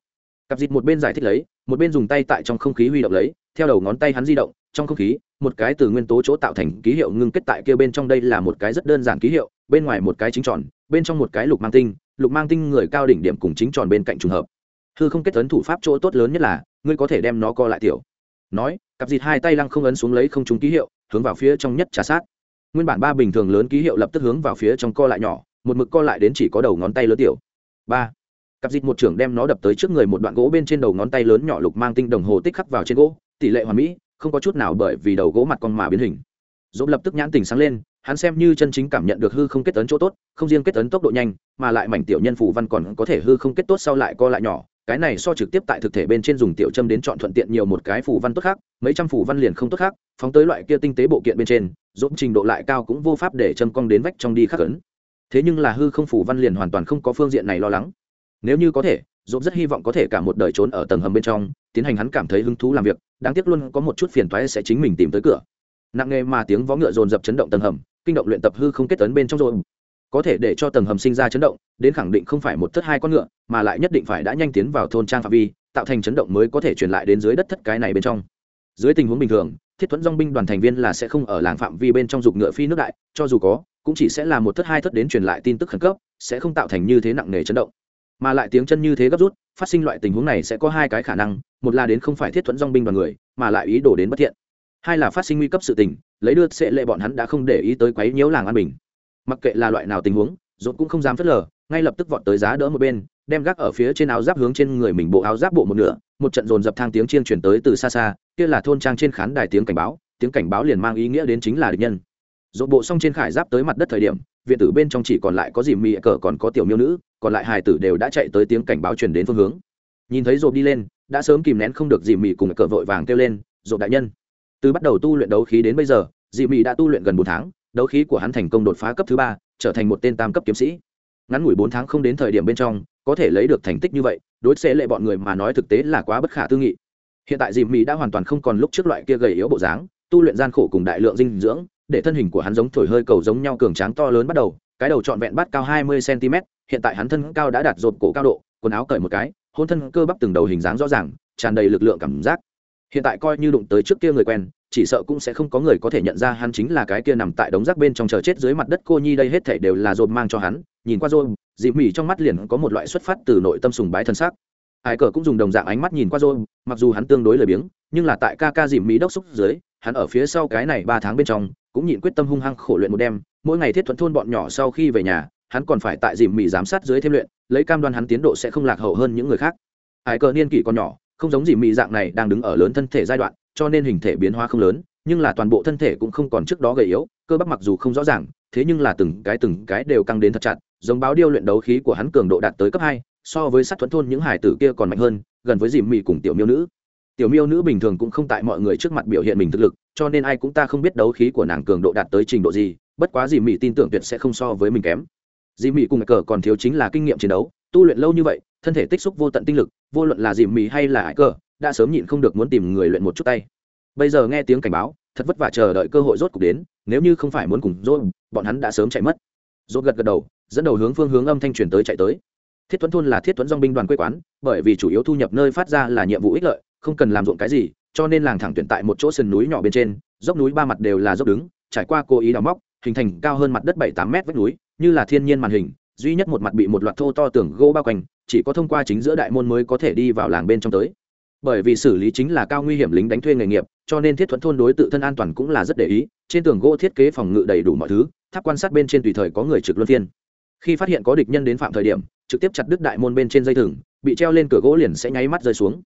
cặp dịt một bên giải thích lấy, một bên dùng tay tại trong không khí huy động lấy, theo đầu ngón tay hắn di động, trong không khí, một cái từ nguyên tố chỗ tạo thành ký hiệu ngưng kết tại kia bên trong đây là một cái rất đơn giản ký hiệu, bên ngoài một cái chính tròn, bên trong một cái lục mang tinh, lục mang tinh người cao đỉnh điểm cùng chính tròn bên cạnh trùng hợp. Hư không kết tấn thủ pháp chỗ tốt lớn nhất là, ngươi có thể đem nó co lại tiểu. Nói, cặp dịt hai tay lăng không ấn xuống lấy không trúng ký hiệu, hướng vào phía trong nhất trà sát. Nguyên bản ba bình thường lớn ký hiệu lập tức hướng vào phía trong co lại nhỏ, một mực co lại đến chỉ có đầu ngón tay lớn tiểu. Ba cặp dịt một trưởng đem nó đập tới trước người một đoạn gỗ bên trên đầu ngón tay lớn nhỏ lục mang tinh đồng hồ tích khắc vào trên gỗ, tỷ lệ hoàn mỹ, không có chút nào bởi vì đầu gỗ mặt con mà biến hình. Dỗ lập tức nhãn tình sáng lên, hắn xem như chân chính cảm nhận được hư không kết tấn chỗ tốt, không riêng kết tấn tốc độ nhanh, mà lại mảnh tiểu nhân phù văn còn có thể hư không kết tốt sau lại co lại nhỏ. Cái này so trực tiếp tại thực thể bên trên dùng tiểu châm đến chọn thuận tiện nhiều một cái phù văn tốt khác, mấy trăm phù văn liền không tốt khác, phóng tới loại kia tinh tế bộ kiện bên trên dốt trình độ lại cao cũng vô pháp để châm cong đến vách trong đi khắc ấn. Thế nhưng là hư không phủ văn liền hoàn toàn không có phương diện này lo lắng nếu như có thể dốt rất hy vọng có thể cả một đời trốn ở tầng hầm bên trong, tiến hành hắn cảm thấy hứng thú làm việc, đáng tiếc luôn có một chút phiền toái sẽ chính mình tìm tới cửa. Nặng nghề mà tiếng vó ngựa dồn dập chấn động tầng hầm, kinh động luyện tập hư không kết tấn bên trong rồi. Có thể để cho tầng hầm sinh ra chấn động, đến khẳng định không phải một thất hai con ngựa, mà lại nhất định phải đã nhanh tiến vào thôn trang phạm vi, tạo thành chấn động mới có thể truyền lại đến dưới đất thất cái này bên trong. Dưới tình huống bình thường, thiết thuẫn dong binh đoàn thành viên là sẽ không ở làng phạm vi bên trong dục ngựa phi nước đại, cho dù có, cũng chỉ sẽ là một thất hai thất đến truyền lại tin tức khẩn cấp, sẽ không tạo thành như thế nặng nề chấn động mà lại tiếng chân như thế gấp rút, phát sinh loại tình huống này sẽ có hai cái khả năng, một là đến không phải thiết thuẫn dong binh đoàn người, mà lại ý đồ đến bất thiện. Hai là phát sinh nguy cấp sự tình, lấy đưa sẽ lệ bọn hắn đã không để ý tới quấy nhiễu làng an bình. Mặc kệ là loại nào tình huống dốt cũng không dám phớt lờ, ngay lập tức vọt tới giá đỡ một bên, đem gác ở phía trên áo giáp hướng trên người mình bộ áo giáp bộ một nửa, một trận dồn dập thang tiếng chiên chuyển tới từ xa xa, kia là thôn trang trên khán đài tiếng cảnh báo, tiếng cảnh báo liền mang ý nghĩa đến chính là địch nhân. Dốt bộ xong trên khải giáp tới mặt đất thời điểm, viện tử bên trong chỉ còn lại có dìm mị cờ còn có tiểu miêu nữ còn lại hài tử đều đã chạy tới tiếng cảnh báo truyền đến phương hướng. Nhìn thấy rộp đi lên, đã sớm kìm nén không được dì mị cùng cờ vội vàng kêu lên, rộp đại nhân. Từ bắt đầu tu luyện đấu khí đến bây giờ, dì mị đã tu luyện gần bốn tháng, đấu khí của hắn thành công đột phá cấp thứ ba, trở thành một tên tam cấp kiếm sĩ. Ngắn ngủi bốn tháng không đến thời điểm bên trong, có thể lấy được thành tích như vậy, đối xế lệ bọn người mà nói thực tế là quá bất khả tư nghị. Hiện tại dì mị đã hoàn toàn không còn lúc trước loại kia gầy yếu bộ dáng, tu luyện gian khổ cùng đại lượng dinh dưỡng, để thân hình của hắn giống thổi hơi cầu giống nhau cường tráng to lớn bắt đầu, cái đầu trọn vẹn bắt cao hai mươi cm hiện tại hắn thân cao đã đạt rộp cổ cao độ, quần áo cởi một cái, hôn thân cơ bắp từng đầu hình dáng rõ ràng, tràn đầy lực lượng cảm giác. Hiện tại coi như đụng tới trước kia người quen, chỉ sợ cũng sẽ không có người có thể nhận ra hắn chính là cái kia nằm tại đống rác bên trong chờ chết dưới mặt đất cô nhi đây hết thảy đều là dồn mang cho hắn, nhìn qua dồn dịp mỉ trong mắt liền có một loại xuất phát từ nội tâm sùng bái thân xác. Ai cờ cũng dùng đồng dạng ánh mắt nhìn qua dồn mặc dù hắn tương đối lười biếng, nhưng là tại ca ca dịp mỹ đốc xúc dưới, hắn ở phía sau cái này ba tháng bên trong, cũng nhịn quyết tâm hung hăng khổ luyện một đêm, mỗi ngày thiết thuận thôn bọn nhỏ sau khi về nhà hắn còn phải tại Dìm mỹ giám sát dưới thêm luyện, lấy cam đoan hắn tiến độ sẽ không lạc hậu hơn những người khác. Hải cờ niên kỷ còn nhỏ, không giống Dìm mỹ dạng này đang đứng ở lớn thân thể giai đoạn, cho nên hình thể biến hóa không lớn, nhưng là toàn bộ thân thể cũng không còn trước đó gầy yếu, cơ bắp mặc dù không rõ ràng, thế nhưng là từng cái từng cái đều căng đến thật chặt, giống báo điêu luyện đấu khí của hắn cường độ đạt tới cấp hai, so với sát thuẫn thôn những hải tử kia còn mạnh hơn, gần với dìm mị cùng tiểu miêu nữ. Tiểu miêu nữ bình thường cũng không tại mọi người trước mặt biểu hiện mình thực lực, cho nên ai cũng ta không biết đấu khí của nàng cường độ đạt tới trình độ gì, bất quá dìm mị tin tưởng tuyệt sẽ không so với mình kém dì mị cùng cờ còn thiếu chính là kinh nghiệm chiến đấu, tu luyện lâu như vậy, thân thể tích xúc vô tận tinh lực, vô luận là dì mị hay là ải cờ, đã sớm nhịn không được muốn tìm người luyện một chút tay. Bây giờ nghe tiếng cảnh báo, thật vất vả chờ đợi cơ hội rốt cục đến, nếu như không phải muốn cùng rốt, bọn hắn đã sớm chạy mất. Rốt gật gật đầu, dẫn đầu hướng phương hướng âm thanh truyền tới chạy tới. Thiết tuấn thôn là thiết tuấn dong binh đoàn quê quán, bởi vì chủ yếu thu nhập nơi phát ra là nhiệm vụ ích lợi, không cần làm ruộng cái gì, cho nên làng thẳng tuyển tại một chỗ sườn núi nhỏ bên trên, dốc núi ba mặt đều là dốc đứng, trải qua cố ý đào móc, hình thành cao hơn mặt đất bảy tám mét vách núi như là thiên nhiên màn hình, duy nhất một mặt bị một loạt thô to tường gỗ bao quanh, chỉ có thông qua chính giữa đại môn mới có thể đi vào làng bên trong tới. Bởi vì xử lý chính là cao nguy hiểm lính đánh thuê nghề nghiệp, cho nên thiết thuẫn thôn đối tự thân an toàn cũng là rất để ý, trên tường gỗ thiết kế phòng ngự đầy đủ mọi thứ, tháp quan sát bên trên tùy thời có người trực luân phiên. Khi phát hiện có địch nhân đến phạm thời điểm, trực tiếp chặt đứt đại môn bên trên dây thừng, bị treo lên cửa gỗ liền sẽ nháy mắt rơi xuống.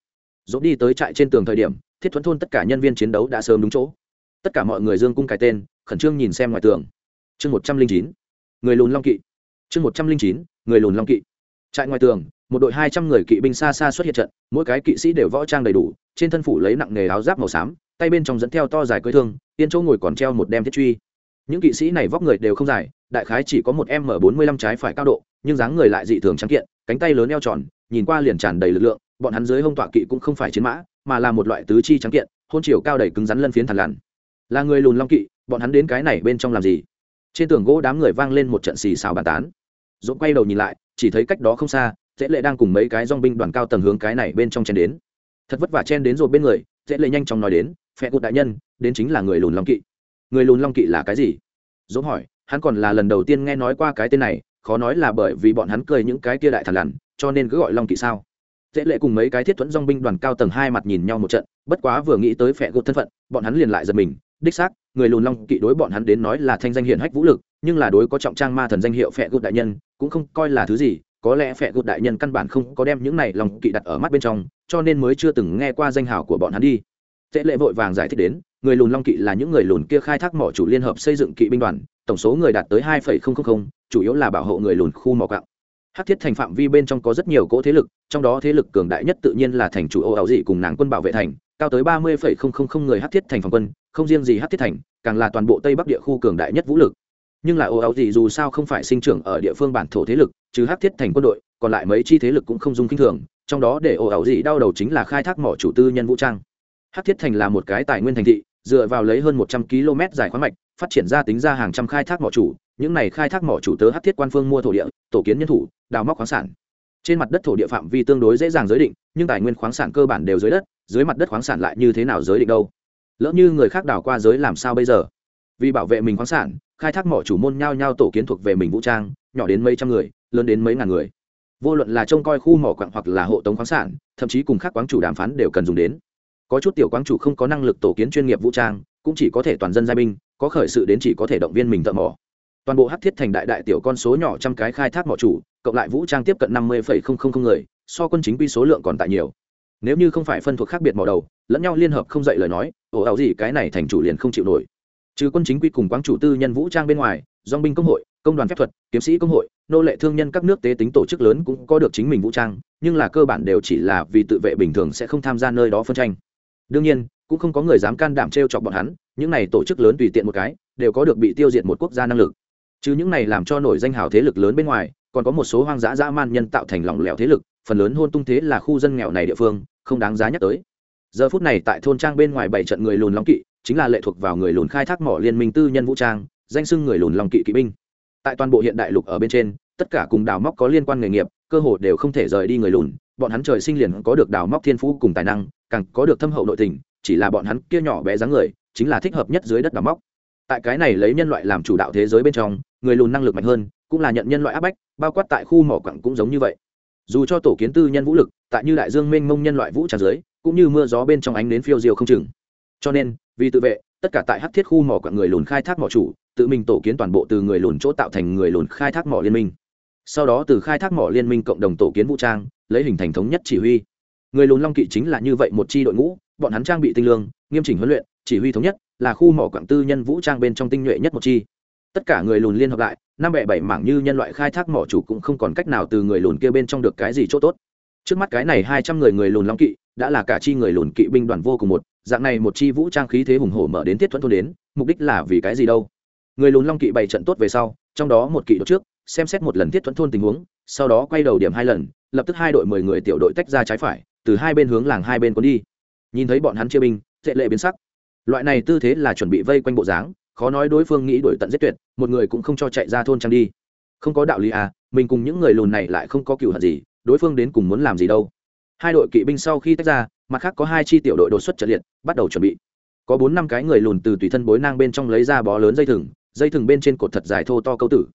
Dỗ đi tới trại trên tường thời điểm, thiết thuẫn thôn tất cả nhân viên chiến đấu đã sớm đúng chỗ. Tất cả mọi người dương cung cài tên, khẩn trương nhìn xem ngoài tường. Chương một trăm linh chín người lùn long kỵ. Chương một trăm linh chín, người lùn long kỵ. Trại ngoài tường, một đội hai trăm người kỵ binh xa xa xuất hiện trận, mỗi cái kỵ sĩ đều võ trang đầy đủ, trên thân phủ lấy nặng nghề áo giáp màu xám, tay bên trong dẫn theo to dài cưới thương, yên chỗ ngồi còn treo một đem thiết truy. Những kỵ sĩ này vóc người đều không dài, đại khái chỉ có một m bốn mươi lăm trái phải cao độ, nhưng dáng người lại dị thường trắng kiện, cánh tay lớn eo tròn, nhìn qua liền tràn đầy lực lượng, bọn hắn dưới hông tọa kỵ cũng không phải chiến mã, mà là một loại tứ chi trắng kiện, hôn chiều cao đầy cứng rắn lân phiến thằn lằn. Là người lùn long kỵ, bọn hắn đến cái này bên trong làm gì? Trên tường gỗ đám người vang lên một trận xì xào bàn tán. Dũng quay đầu nhìn lại, chỉ thấy cách đó không xa dễ lệ đang cùng mấy cái dong binh đoàn cao tầng hướng cái này bên trong chen đến. Thật vất vả chen đến rồi bên người dễ lệ nhanh chóng nói đến phe cụt đại nhân, đến chính là người lùn long kỵ. Người lùn long kỵ là cái gì? Dũng hỏi, hắn còn là lần đầu tiên nghe nói qua cái tên này, khó nói là bởi vì bọn hắn cười những cái kia đại thằn lằn, cho nên cứ gọi long kỵ sao? Dễ lệ cùng mấy cái thiết thuẫn dong binh đoàn cao tầng hai mặt nhìn nhau một trận, bất quá vừa nghĩ tới phe gột thân phận, bọn hắn liền lại giật mình đích xác, người lùn long kỵ đối bọn hắn đến nói là thanh danh hiển hách vũ lực, nhưng là đối có trọng trang ma thần danh hiệu phệ gột đại nhân, cũng không coi là thứ gì, có lẽ phệ gột đại nhân căn bản không có đem những này lòng kỵ đặt ở mắt bên trong, cho nên mới chưa từng nghe qua danh hào của bọn hắn đi. Tệ lệ vội vàng giải thích đến, người lùn long kỵ là những người lùn kia khai thác mỏ chủ liên hợp xây dựng kỵ binh đoàn, tổng số người đạt tới hai chủ yếu là bảo hộ người lùn khu mỏ cạo hát thiết thành phạm vi bên trong có rất nhiều cỗ thế lực, trong đó thế lực cường đại nhất tự nhiên là thành chủ ô ảo dị cùng nàng quân bảo vệ thành cao tới ba mươi người hát thiết thành phòng quân, không riêng gì hát thiết thành, càng là toàn bộ tây bắc địa khu cường đại nhất vũ lực. Nhưng là ồ áo gì dù sao không phải sinh trưởng ở địa phương bản thổ thế lực chứ hắc thiết thành quân đội, còn lại mấy chi thế lực cũng không dung kinh thường, trong đó để ồ áo gì đau đầu chính là khai thác mỏ chủ tư nhân vũ trang. Hắc thiết thành là một cái tài nguyên thành thị, dựa vào lấy hơn một trăm km dài khoáng mạch, phát triển ra tính ra hàng trăm khai thác mỏ chủ, những này khai thác mỏ chủ tớ hắc thiết quan phương mua thổ địa, tổ kiến nhân thủ, đào móc khoáng sản. Trên mặt đất thổ địa phạm vi tương đối dễ dàng giới định, nhưng tài nguyên khoáng sản cơ bản đều dưới đất dưới mặt đất khoáng sản lại như thế nào giới định đâu? Lỡ như người khác đào qua giới làm sao bây giờ? Vì bảo vệ mình khoáng sản, khai thác mỏ chủ môn nhao nhao tổ kiến thuộc về mình vũ trang, nhỏ đến mấy trăm người, lớn đến mấy ngàn người. Vô luận là trông coi khu mỏ quặng hoặc là hộ tống khoáng sản, thậm chí cùng các quán chủ đàm phán đều cần dùng đến. Có chút tiểu quán chủ không có năng lực tổ kiến chuyên nghiệp vũ trang, cũng chỉ có thể toàn dân giai binh, có khởi sự đến chỉ có thể động viên mình thợ mỏ. Toàn bộ hắc thiết thành đại đại tiểu con số nhỏ trăm cái khai thác mỏ chủ, cộng lại vũ trang tiếp cận năm mươi người, so quân chính quy số lượng còn tại nhiều nếu như không phải phân thuộc khác biệt mỏ đầu, lẫn nhau liên hợp không dạy lời nói, ồ ảo gì, cái này thành chủ liền không chịu nổi. Trừ quân chính quy cùng quán chủ tư nhân vũ trang bên ngoài dong binh công hội, công đoàn phép thuật, kiếm sĩ công hội, nô lệ thương nhân các nước tế tính tổ chức lớn cũng có được chính mình vũ trang, nhưng là cơ bản đều chỉ là vì tự vệ bình thường sẽ không tham gia nơi đó phân tranh. Đương nhiên, cũng không có người dám can đảm t r e o chọc bọn hắn, những này tổ chức lớn tùy tiện một cái, đều có được bị tiêu diệt một quốc gia năng lực. Chứ những này làm cho nổi danh hào thế lực lớn bên ngoài, còn có một số hoang dã dã man nhân tạo thành lỏng lẻo thế lực, phần lớn hôn tung thế là khu dân nghèo này địa phương không đáng giá nhắc tới. Giờ phút này tại thôn trang bên ngoài bảy trận người lùn long kỵ, chính là lệ thuộc vào người lùn khai thác mỏ liên minh tư nhân vũ trang, danh xưng người lùn long kỵ kỵ binh. Tại toàn bộ hiện đại lục ở bên trên, tất cả cùng đào móc có liên quan nghề nghiệp, cơ hồ đều không thể rời đi người lùn, bọn hắn trời sinh liền có được đào móc thiên phú cùng tài năng, càng có được thâm hậu nội tình, chỉ là bọn hắn kia nhỏ bé dáng người, chính là thích hợp nhất dưới đất đào móc. Tại cái này lấy nhân loại làm chủ đạo thế giới bên trong, người lùn năng lực mạnh hơn, cũng là nhận nhân loại áp bách, bao quát tại khu mỏ quặng cũng giống như vậy dù cho tổ kiến tư nhân vũ lực tại như đại dương mênh mông nhân loại vũ tràn dưới, cũng như mưa gió bên trong ánh đến phiêu diêu không chừng. Cho nên vì tự vệ tất cả tại hắc thiết khu mỏ quặng người lùn khai thác mỏ chủ tự mình tổ kiến toàn bộ từ người lùn chỗ tạo thành người lùn khai thác mỏ liên minh. Sau đó từ khai thác mỏ liên minh cộng đồng tổ kiến vũ trang lấy hình thành thống nhất chỉ huy. Người lùn long kỵ chính là như vậy một chi đội ngũ bọn hắn trang bị tinh lương nghiêm chỉnh huấn luyện chỉ huy thống nhất là khu mỏ quảng tư nhân vũ trang bên trong tinh nhuệ nhất một chi tất cả người lùn liên hợp lại, năm bẻ bảy mảng như nhân loại khai thác mỏ chủ cũng không còn cách nào từ người lùn kia bên trong được cái gì chỗ tốt. Trước mắt cái này hai trăm người người lùn long kỵ, đã là cả chi người lùn kỵ binh đoàn vô cùng một, dạng này một chi vũ trang khí thế hùng hổ mở đến tiết thuẫn thôn đến, mục đích là vì cái gì đâu? Người lùn long kỵ bày trận tốt về sau, trong đó một kỵ đốt trước, xem xét một lần tiết thuẫn thôn tình huống, sau đó quay đầu điểm hai lần, lập tức hai đội mười người tiểu đội tách ra trái phải, từ hai bên hướng làng hai bên cuốn đi. Nhìn thấy bọn hắn chia binh, tệ lệ biến sắc. Loại này tư thế là chuẩn bị vây quanh bộ dáng khó nói đối phương nghĩ đuổi tận giết tuyệt, một người cũng không cho chạy ra thôn trang đi. Không có đạo lý à mình cùng những người lùn này lại không có cựu hận gì, đối phương đến cùng muốn làm gì đâu. Hai đội kỵ binh sau khi tách ra, mặt khác có hai chi tiểu đội đột xuất trận liệt, bắt đầu chuẩn bị. Có bốn năm cái người lùn từ tùy thân bối nang bên trong lấy ra bó lớn dây thừng dây thừng bên trên cột thật dài thô to câu tử.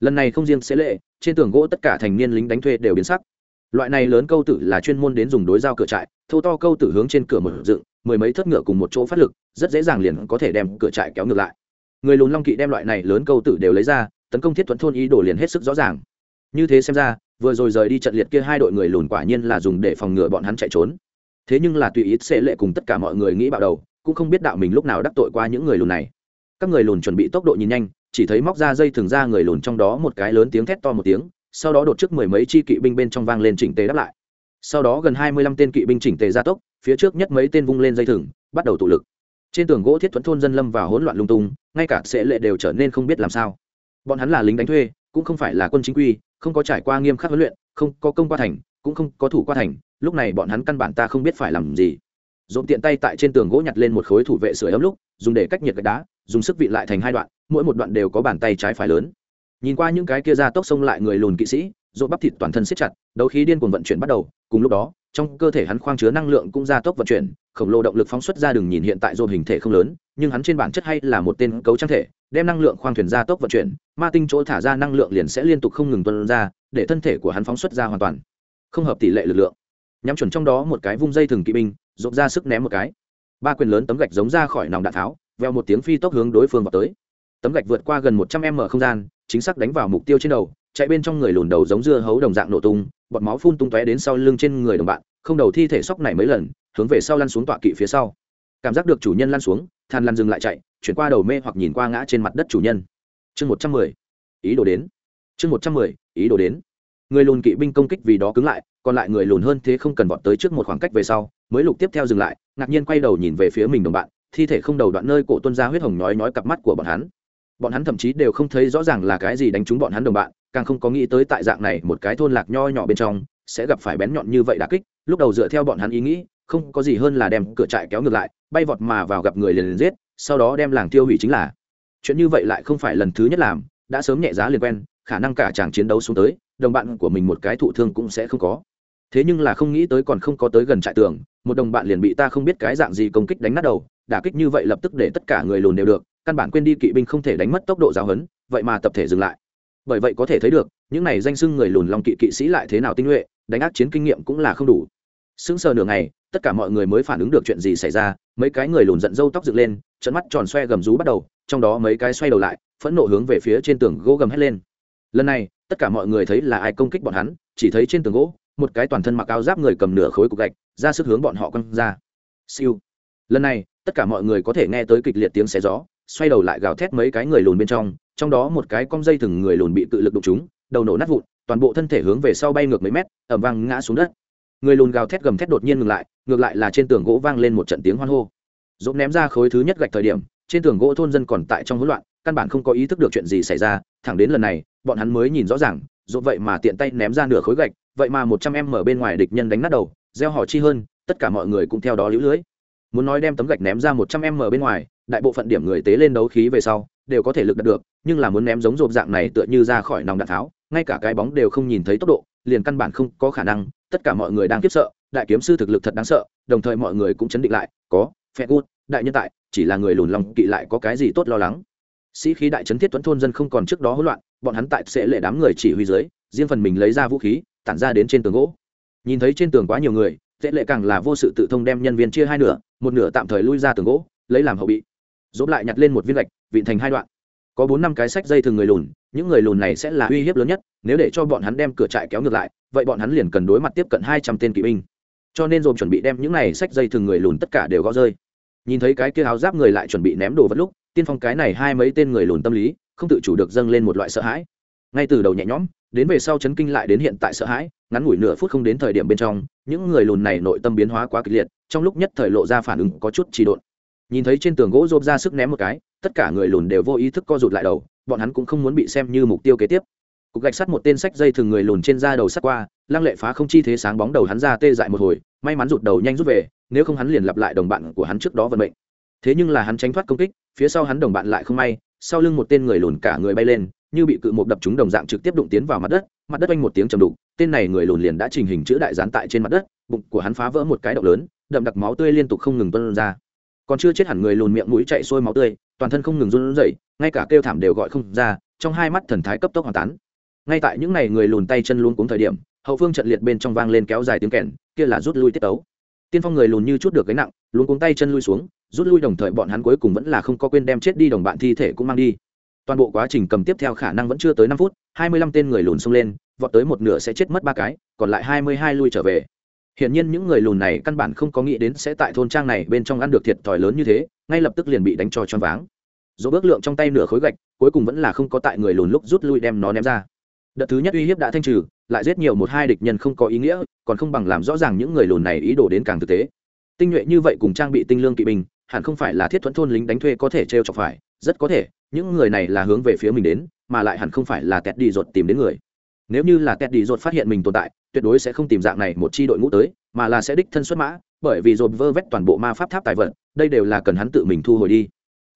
Lần này không riêng sẽ lệ, trên tường gỗ tất cả thành niên lính đánh thuê đều biến sắc. Loại này lớn câu tử là chuyên môn đến dùng đối dao cửa trại, thô to câu tử hướng trên cửa mở dựng, mười mấy thất ngựa cùng một chỗ phát lực, rất dễ dàng liền có thể đem cửa trại kéo ngược lại người lùn long kỵ đem loại này lớn câu tử đều lấy ra, tấn công thiết thuẫn thôn ý đồ liền hết sức rõ ràng. Như thế xem ra, vừa rồi rời đi trận liệt kia hai đội người lùn quả nhiên là dùng để phòng ngừa bọn hắn chạy trốn. Thế nhưng là tùy ý sẽ lệ cùng tất cả mọi người nghĩ bạo đầu, cũng không biết đạo mình lúc nào đắc tội qua những người lùn này. Các người lùn chuẩn bị tốc độ nhìn nhanh, chỉ thấy móc ra dây thường ra người lùn trong đó một cái lớn tiếng thét to một tiếng, sau đó đột trước mười mấy chi kỵ binh bên trong vang lên chỉnh tề đáp lại. Sau đó gần hai mươi lăm tên kỵ binh chỉnh tề gia tốc, phía trước nhất mấy tên vung lên dây thừng, bắt đầu tụ lực trên tường gỗ thiết thuẫn thôn dân lâm vào hỗn loạn lung tung, ngay cả sẽ lệ đều trở nên không biết làm sao. Bọn hắn là lính đánh thuê, cũng không phải là quân chính quy, không có trải qua nghiêm khắc huấn luyện, không có công qua thành, cũng không có thủ qua thành, lúc này bọn hắn căn bản ta không biết phải làm gì. Dồn tiện tay tại trên tường gỗ nhặt lên một khối thủ vệ sửa ấm lúc, dùng để cách nhiệt gạch đá, dùng sức vị lại thành hai đoạn, mỗi một đoạn đều có bàn tay trái phải lớn. Nhìn qua những cái kia ra tốc xông lại người lùn kỵ sĩ dồn bắp thịt toàn thân siết chặt, đấu khí điên cuồng vận chuyển bắt đầu, cùng lúc đó, trong cơ thể hắn khoang chứa năng lượng cũng ra tốc vận chuyển khổng lồ động lực phóng xuất ra đường nhìn hiện tại dồn hình thể không lớn, nhưng hắn trên bản chất hay là một tên cấu trang thể, đem năng lượng khoang thuyền ra tốc vận chuyển, ma tinh chỗ thả ra năng lượng liền sẽ liên tục không ngừng tuân ra, để thân thể của hắn phóng xuất ra hoàn toàn. Không hợp tỷ lệ lực lượng. Nhắm chuẩn trong đó một cái vung dây thừng kỵ binh, rộp ra sức ném một cái. Ba quyền lớn tấm gạch giống ra khỏi nòng đạn tháo, veo một tiếng phi tốc hướng đối phương vào tới. Tấm gạch vượt qua gần một trăm m không gian, chính xác đánh vào mục tiêu trên đầu, chạy bên trong người lùn đầu giống dưa hấu đồng dạng nổ tung, bọt máu phun tung tóe đến sau lưng trên người đồng bạn, không đầu thi thể sóc này mấy lần hướng về sau lăn xuống tọa kỵ phía sau. Cảm giác được chủ nhân lăn xuống, than lăn dừng lại chạy, chuyển qua đầu mê hoặc nhìn qua ngã trên mặt đất chủ nhân. Chương một trăm mười, ý đồ đến. Chương một trăm mười, ý đồ đến. Người lùn kỵ binh công kích vì đó cứng lại, còn lại người lùn hơn thế không cần vọt tới trước một khoảng cách về sau, mới lục tiếp theo dừng lại, ngạc nhiên quay đầu nhìn về phía mình đồng bạn, thi thể không đầu đoạn nơi cổ tuân ra huyết hồng nhói nhói cặp mắt của bọn hắn. Bọn hắn thậm chí đều không thấy rõ ràng là cái gì đánh trúng bọn hắn đồng bạn, càng không có nghĩ tới tại dạng này một cái thôn lạc nho nhỏ bên trong, sẽ gặp phải bén nhọn như vậy đà kích, lúc đầu dựa theo bọn hắn ý nghĩ không có gì hơn là đem cửa trại kéo ngược lại, bay vọt mà vào gặp người liền liền giết, sau đó đem làng tiêu hủy chính là. Chuyện như vậy lại không phải lần thứ nhất làm, đã sớm nhẹ giá liền quen, khả năng cả chàng chiến đấu xuống tới, đồng bạn của mình một cái thụ thương cũng sẽ không có. Thế nhưng là không nghĩ tới còn không có tới gần trại tường, một đồng bạn liền bị ta không biết cái dạng gì công kích đánh nát đầu, đả kích như vậy lập tức để tất cả người lùn đều được, căn bản quên đi kỵ binh không thể đánh mất tốc độ giáo hấn vậy mà tập thể dừng lại. Bởi vậy có thể thấy được, những này danh sưng người lùn long kỵ kỵ sĩ lại thế nào tinh nhuệ, đánh ác chiến kinh nghiệm cũng là không đủ. Sững sờ nửa ngày tất cả mọi người mới phản ứng được chuyện gì xảy ra, mấy cái người lùn giận dâu tóc dựng lên trận mắt tròn xoe gầm rú bắt đầu, trong đó mấy cái xoay đầu lại, phẫn nộ hướng về phía trên tường gỗ gầm hét lên. Lần này, tất cả mọi người thấy là ai công kích bọn hắn, chỉ thấy trên tường gỗ, một cái toàn thân mặc áo giáp người cầm nửa khối cục gạch, ra sức hướng bọn họ quăng ra. Siêu. Lần này, tất cả mọi người có thể nghe tới kịch liệt tiếng xé gió, xoay đầu lại gào thét mấy cái người lùn bên trong trong đó một cái cong dây thừng người lùn bị tự lực đụng chúng đầu nổ nát vụn, toàn bộ thân thể hướng về sau bay ngược mấy mét ẩm vang ngã xuống đất người lùn gào thét gầm thét đột nhiên ngừng lại, ngược lại là trên tường gỗ vang lên một trận tiếng hoan hô. Dốt ném ra khối thứ nhất gạch thời điểm, trên tường gỗ thôn dân còn tại trong hỗn loạn, căn bản không có ý thức được chuyện gì xảy ra, thẳng đến lần này, bọn hắn mới nhìn rõ ràng dốt vậy mà tiện tay ném ra nửa khối gạch, vậy mà một trăm em mở bên ngoài địch nhân đánh nát đầu, gieo họ chi hơn, tất cả mọi người cũng theo đó lũ lưới. Muốn nói đem tấm gạch ném ra một trăm em mở bên ngoài, đại bộ phận điểm người tế lên đấu khí về sau, đều có thể lực đạt được, nhưng là muốn ném giống rộp dạng này tựa như ra khỏi nòng đạn tháo, ngay cả cái bóng đều không nhìn thấy tốc độ liền căn bản không có khả năng, tất cả mọi người đang kiếp sợ, đại kiếm sư thực lực thật đáng sợ, đồng thời mọi người cũng chấn định lại, có, phe gut, đại nhân tại, chỉ là người lùn lòng kỵ lại có cái gì tốt lo lắng. Sĩ khí đại trấn thiết tuấn thôn dân không còn trước đó hỗn loạn, bọn hắn tại sẽ lệ đám người chỉ huy dưới, riêng phần mình lấy ra vũ khí, tản ra đến trên tường gỗ. Nhìn thấy trên tường quá nhiều người tệ lệ càng là vô sự tự thông đem nhân viên chia hai nửa, một nửa tạm thời lui ra tường gỗ, lấy làm hậu bị. Dốt lại nhặt lên một viên gạch, vịn thành hai đoạn có bốn năm cái sách dây thường người lùn, những người lùn này sẽ là uy hiếp lớn nhất, nếu để cho bọn hắn đem cửa trại kéo ngược lại, vậy bọn hắn liền cần đối mặt tiếp cận hai trăm tên kỵ binh. Cho nên dồn chuẩn bị đem những này sách dây thường người lùn tất cả đều gõ rơi. Nhìn thấy cái kia áo giáp người lại chuẩn bị ném đồ vật lúc, tiên phong cái này hai mấy tên người lùn tâm lý, không tự chủ được dâng lên một loại sợ hãi. Ngay từ đầu nhẹ nhõm, đến về sau chấn kinh lại đến hiện tại sợ hãi, ngắn ngủi nửa phút không đến thời điểm bên trong, những người lùn này nội tâm biến hóa quá kịch liệt, trong lúc nhất thời lộ ra phản ứng có chút trì độn. Nhìn thấy trên tường gỗ rộp ra sức ném một cái tất cả người lùn đều vô ý thức co rụt lại đầu, bọn hắn cũng không muốn bị xem như mục tiêu kế tiếp. Cục gạch sắt một tên sách dây thường người lùn trên da đầu sắt qua, lăng lệ phá không chi thế sáng bóng đầu hắn ra tê dại một hồi, may mắn rụt đầu nhanh rút về, nếu không hắn liền lặp lại đồng bạn của hắn trước đó vận mệnh. Thế nhưng là hắn tránh thoát công kích, phía sau hắn đồng bạn lại không may, sau lưng một tên người lùn cả người bay lên, như bị cự một đập trúng đồng dạng trực tiếp đụng tiến vào mặt đất mặt đất oanh một tiếng trầm đục, tên này người lùn liền đã trình hình chữ đại gián tại trên mặt đất, bụng của hắn phá vỡ một cái động lớn, đậm đặc máu tươi liên tục không ngừng tuân ra còn chưa chết hẳn người lùn miệng mũi chạy sôi máu tươi, toàn thân không ngừng run rẩy, ngay cả kêu thảm đều gọi không ra, trong hai mắt thần thái cấp tốc hoàn tán. Ngay tại những ngày người lùn tay chân luôn cuống thời điểm, hậu phương trận liệt bên trong vang lên kéo dài tiếng kèn, kia là rút lui tiết tấu. Tiên phong người lùn như chút được gánh nặng luôn cuống tay chân lui xuống, rút lui đồng thời bọn hắn cuối cùng vẫn là không có quên đem chết đi đồng bạn thi thể cũng mang đi. Toàn bộ quá trình cầm tiếp theo khả năng vẫn chưa tới năm phút, hai mươi lăm tên người lùn xông lên, vọt tới một nửa sẽ chết mất ba cái, còn lại hai mươi hai lui trở về hiển nhiên những người lùn này căn bản không có nghĩ đến sẽ tại thôn trang này bên trong ăn được thiệt thòi lớn như thế, ngay lập tức liền bị đánh cho choáng váng. Dỗ bước lượng trong tay nửa khối gạch, cuối cùng vẫn là không có tại người lùn lúc rút lui đem nó ném ra. Đợt thứ nhất uy hiếp đã thanh trừ, lại giết nhiều một hai địch nhân không có ý nghĩa, còn không bằng làm rõ ràng những người lùn này ý đồ đến càng thực tế. Tinh nhuệ như vậy cùng trang bị tinh lương kỵ binh, hẳn không phải là thiết thuẫn thôn lính đánh thuê có thể t r e o chọc phải, rất có thể, những người này là hướng về phía mình đến, mà lại hẳn không phải là tẹt đi ruột tìm đến người nếu như là kẹt đi phát hiện mình tồn tại, tuyệt đối sẽ không tìm dạng này một c h i đội ngũ tới, mà là sẽ đích thân xuất mã, bởi vì dột vơ vét toàn bộ ma pháp tháp tài vận đây đều là cần hắn tự mình thu hồi đi.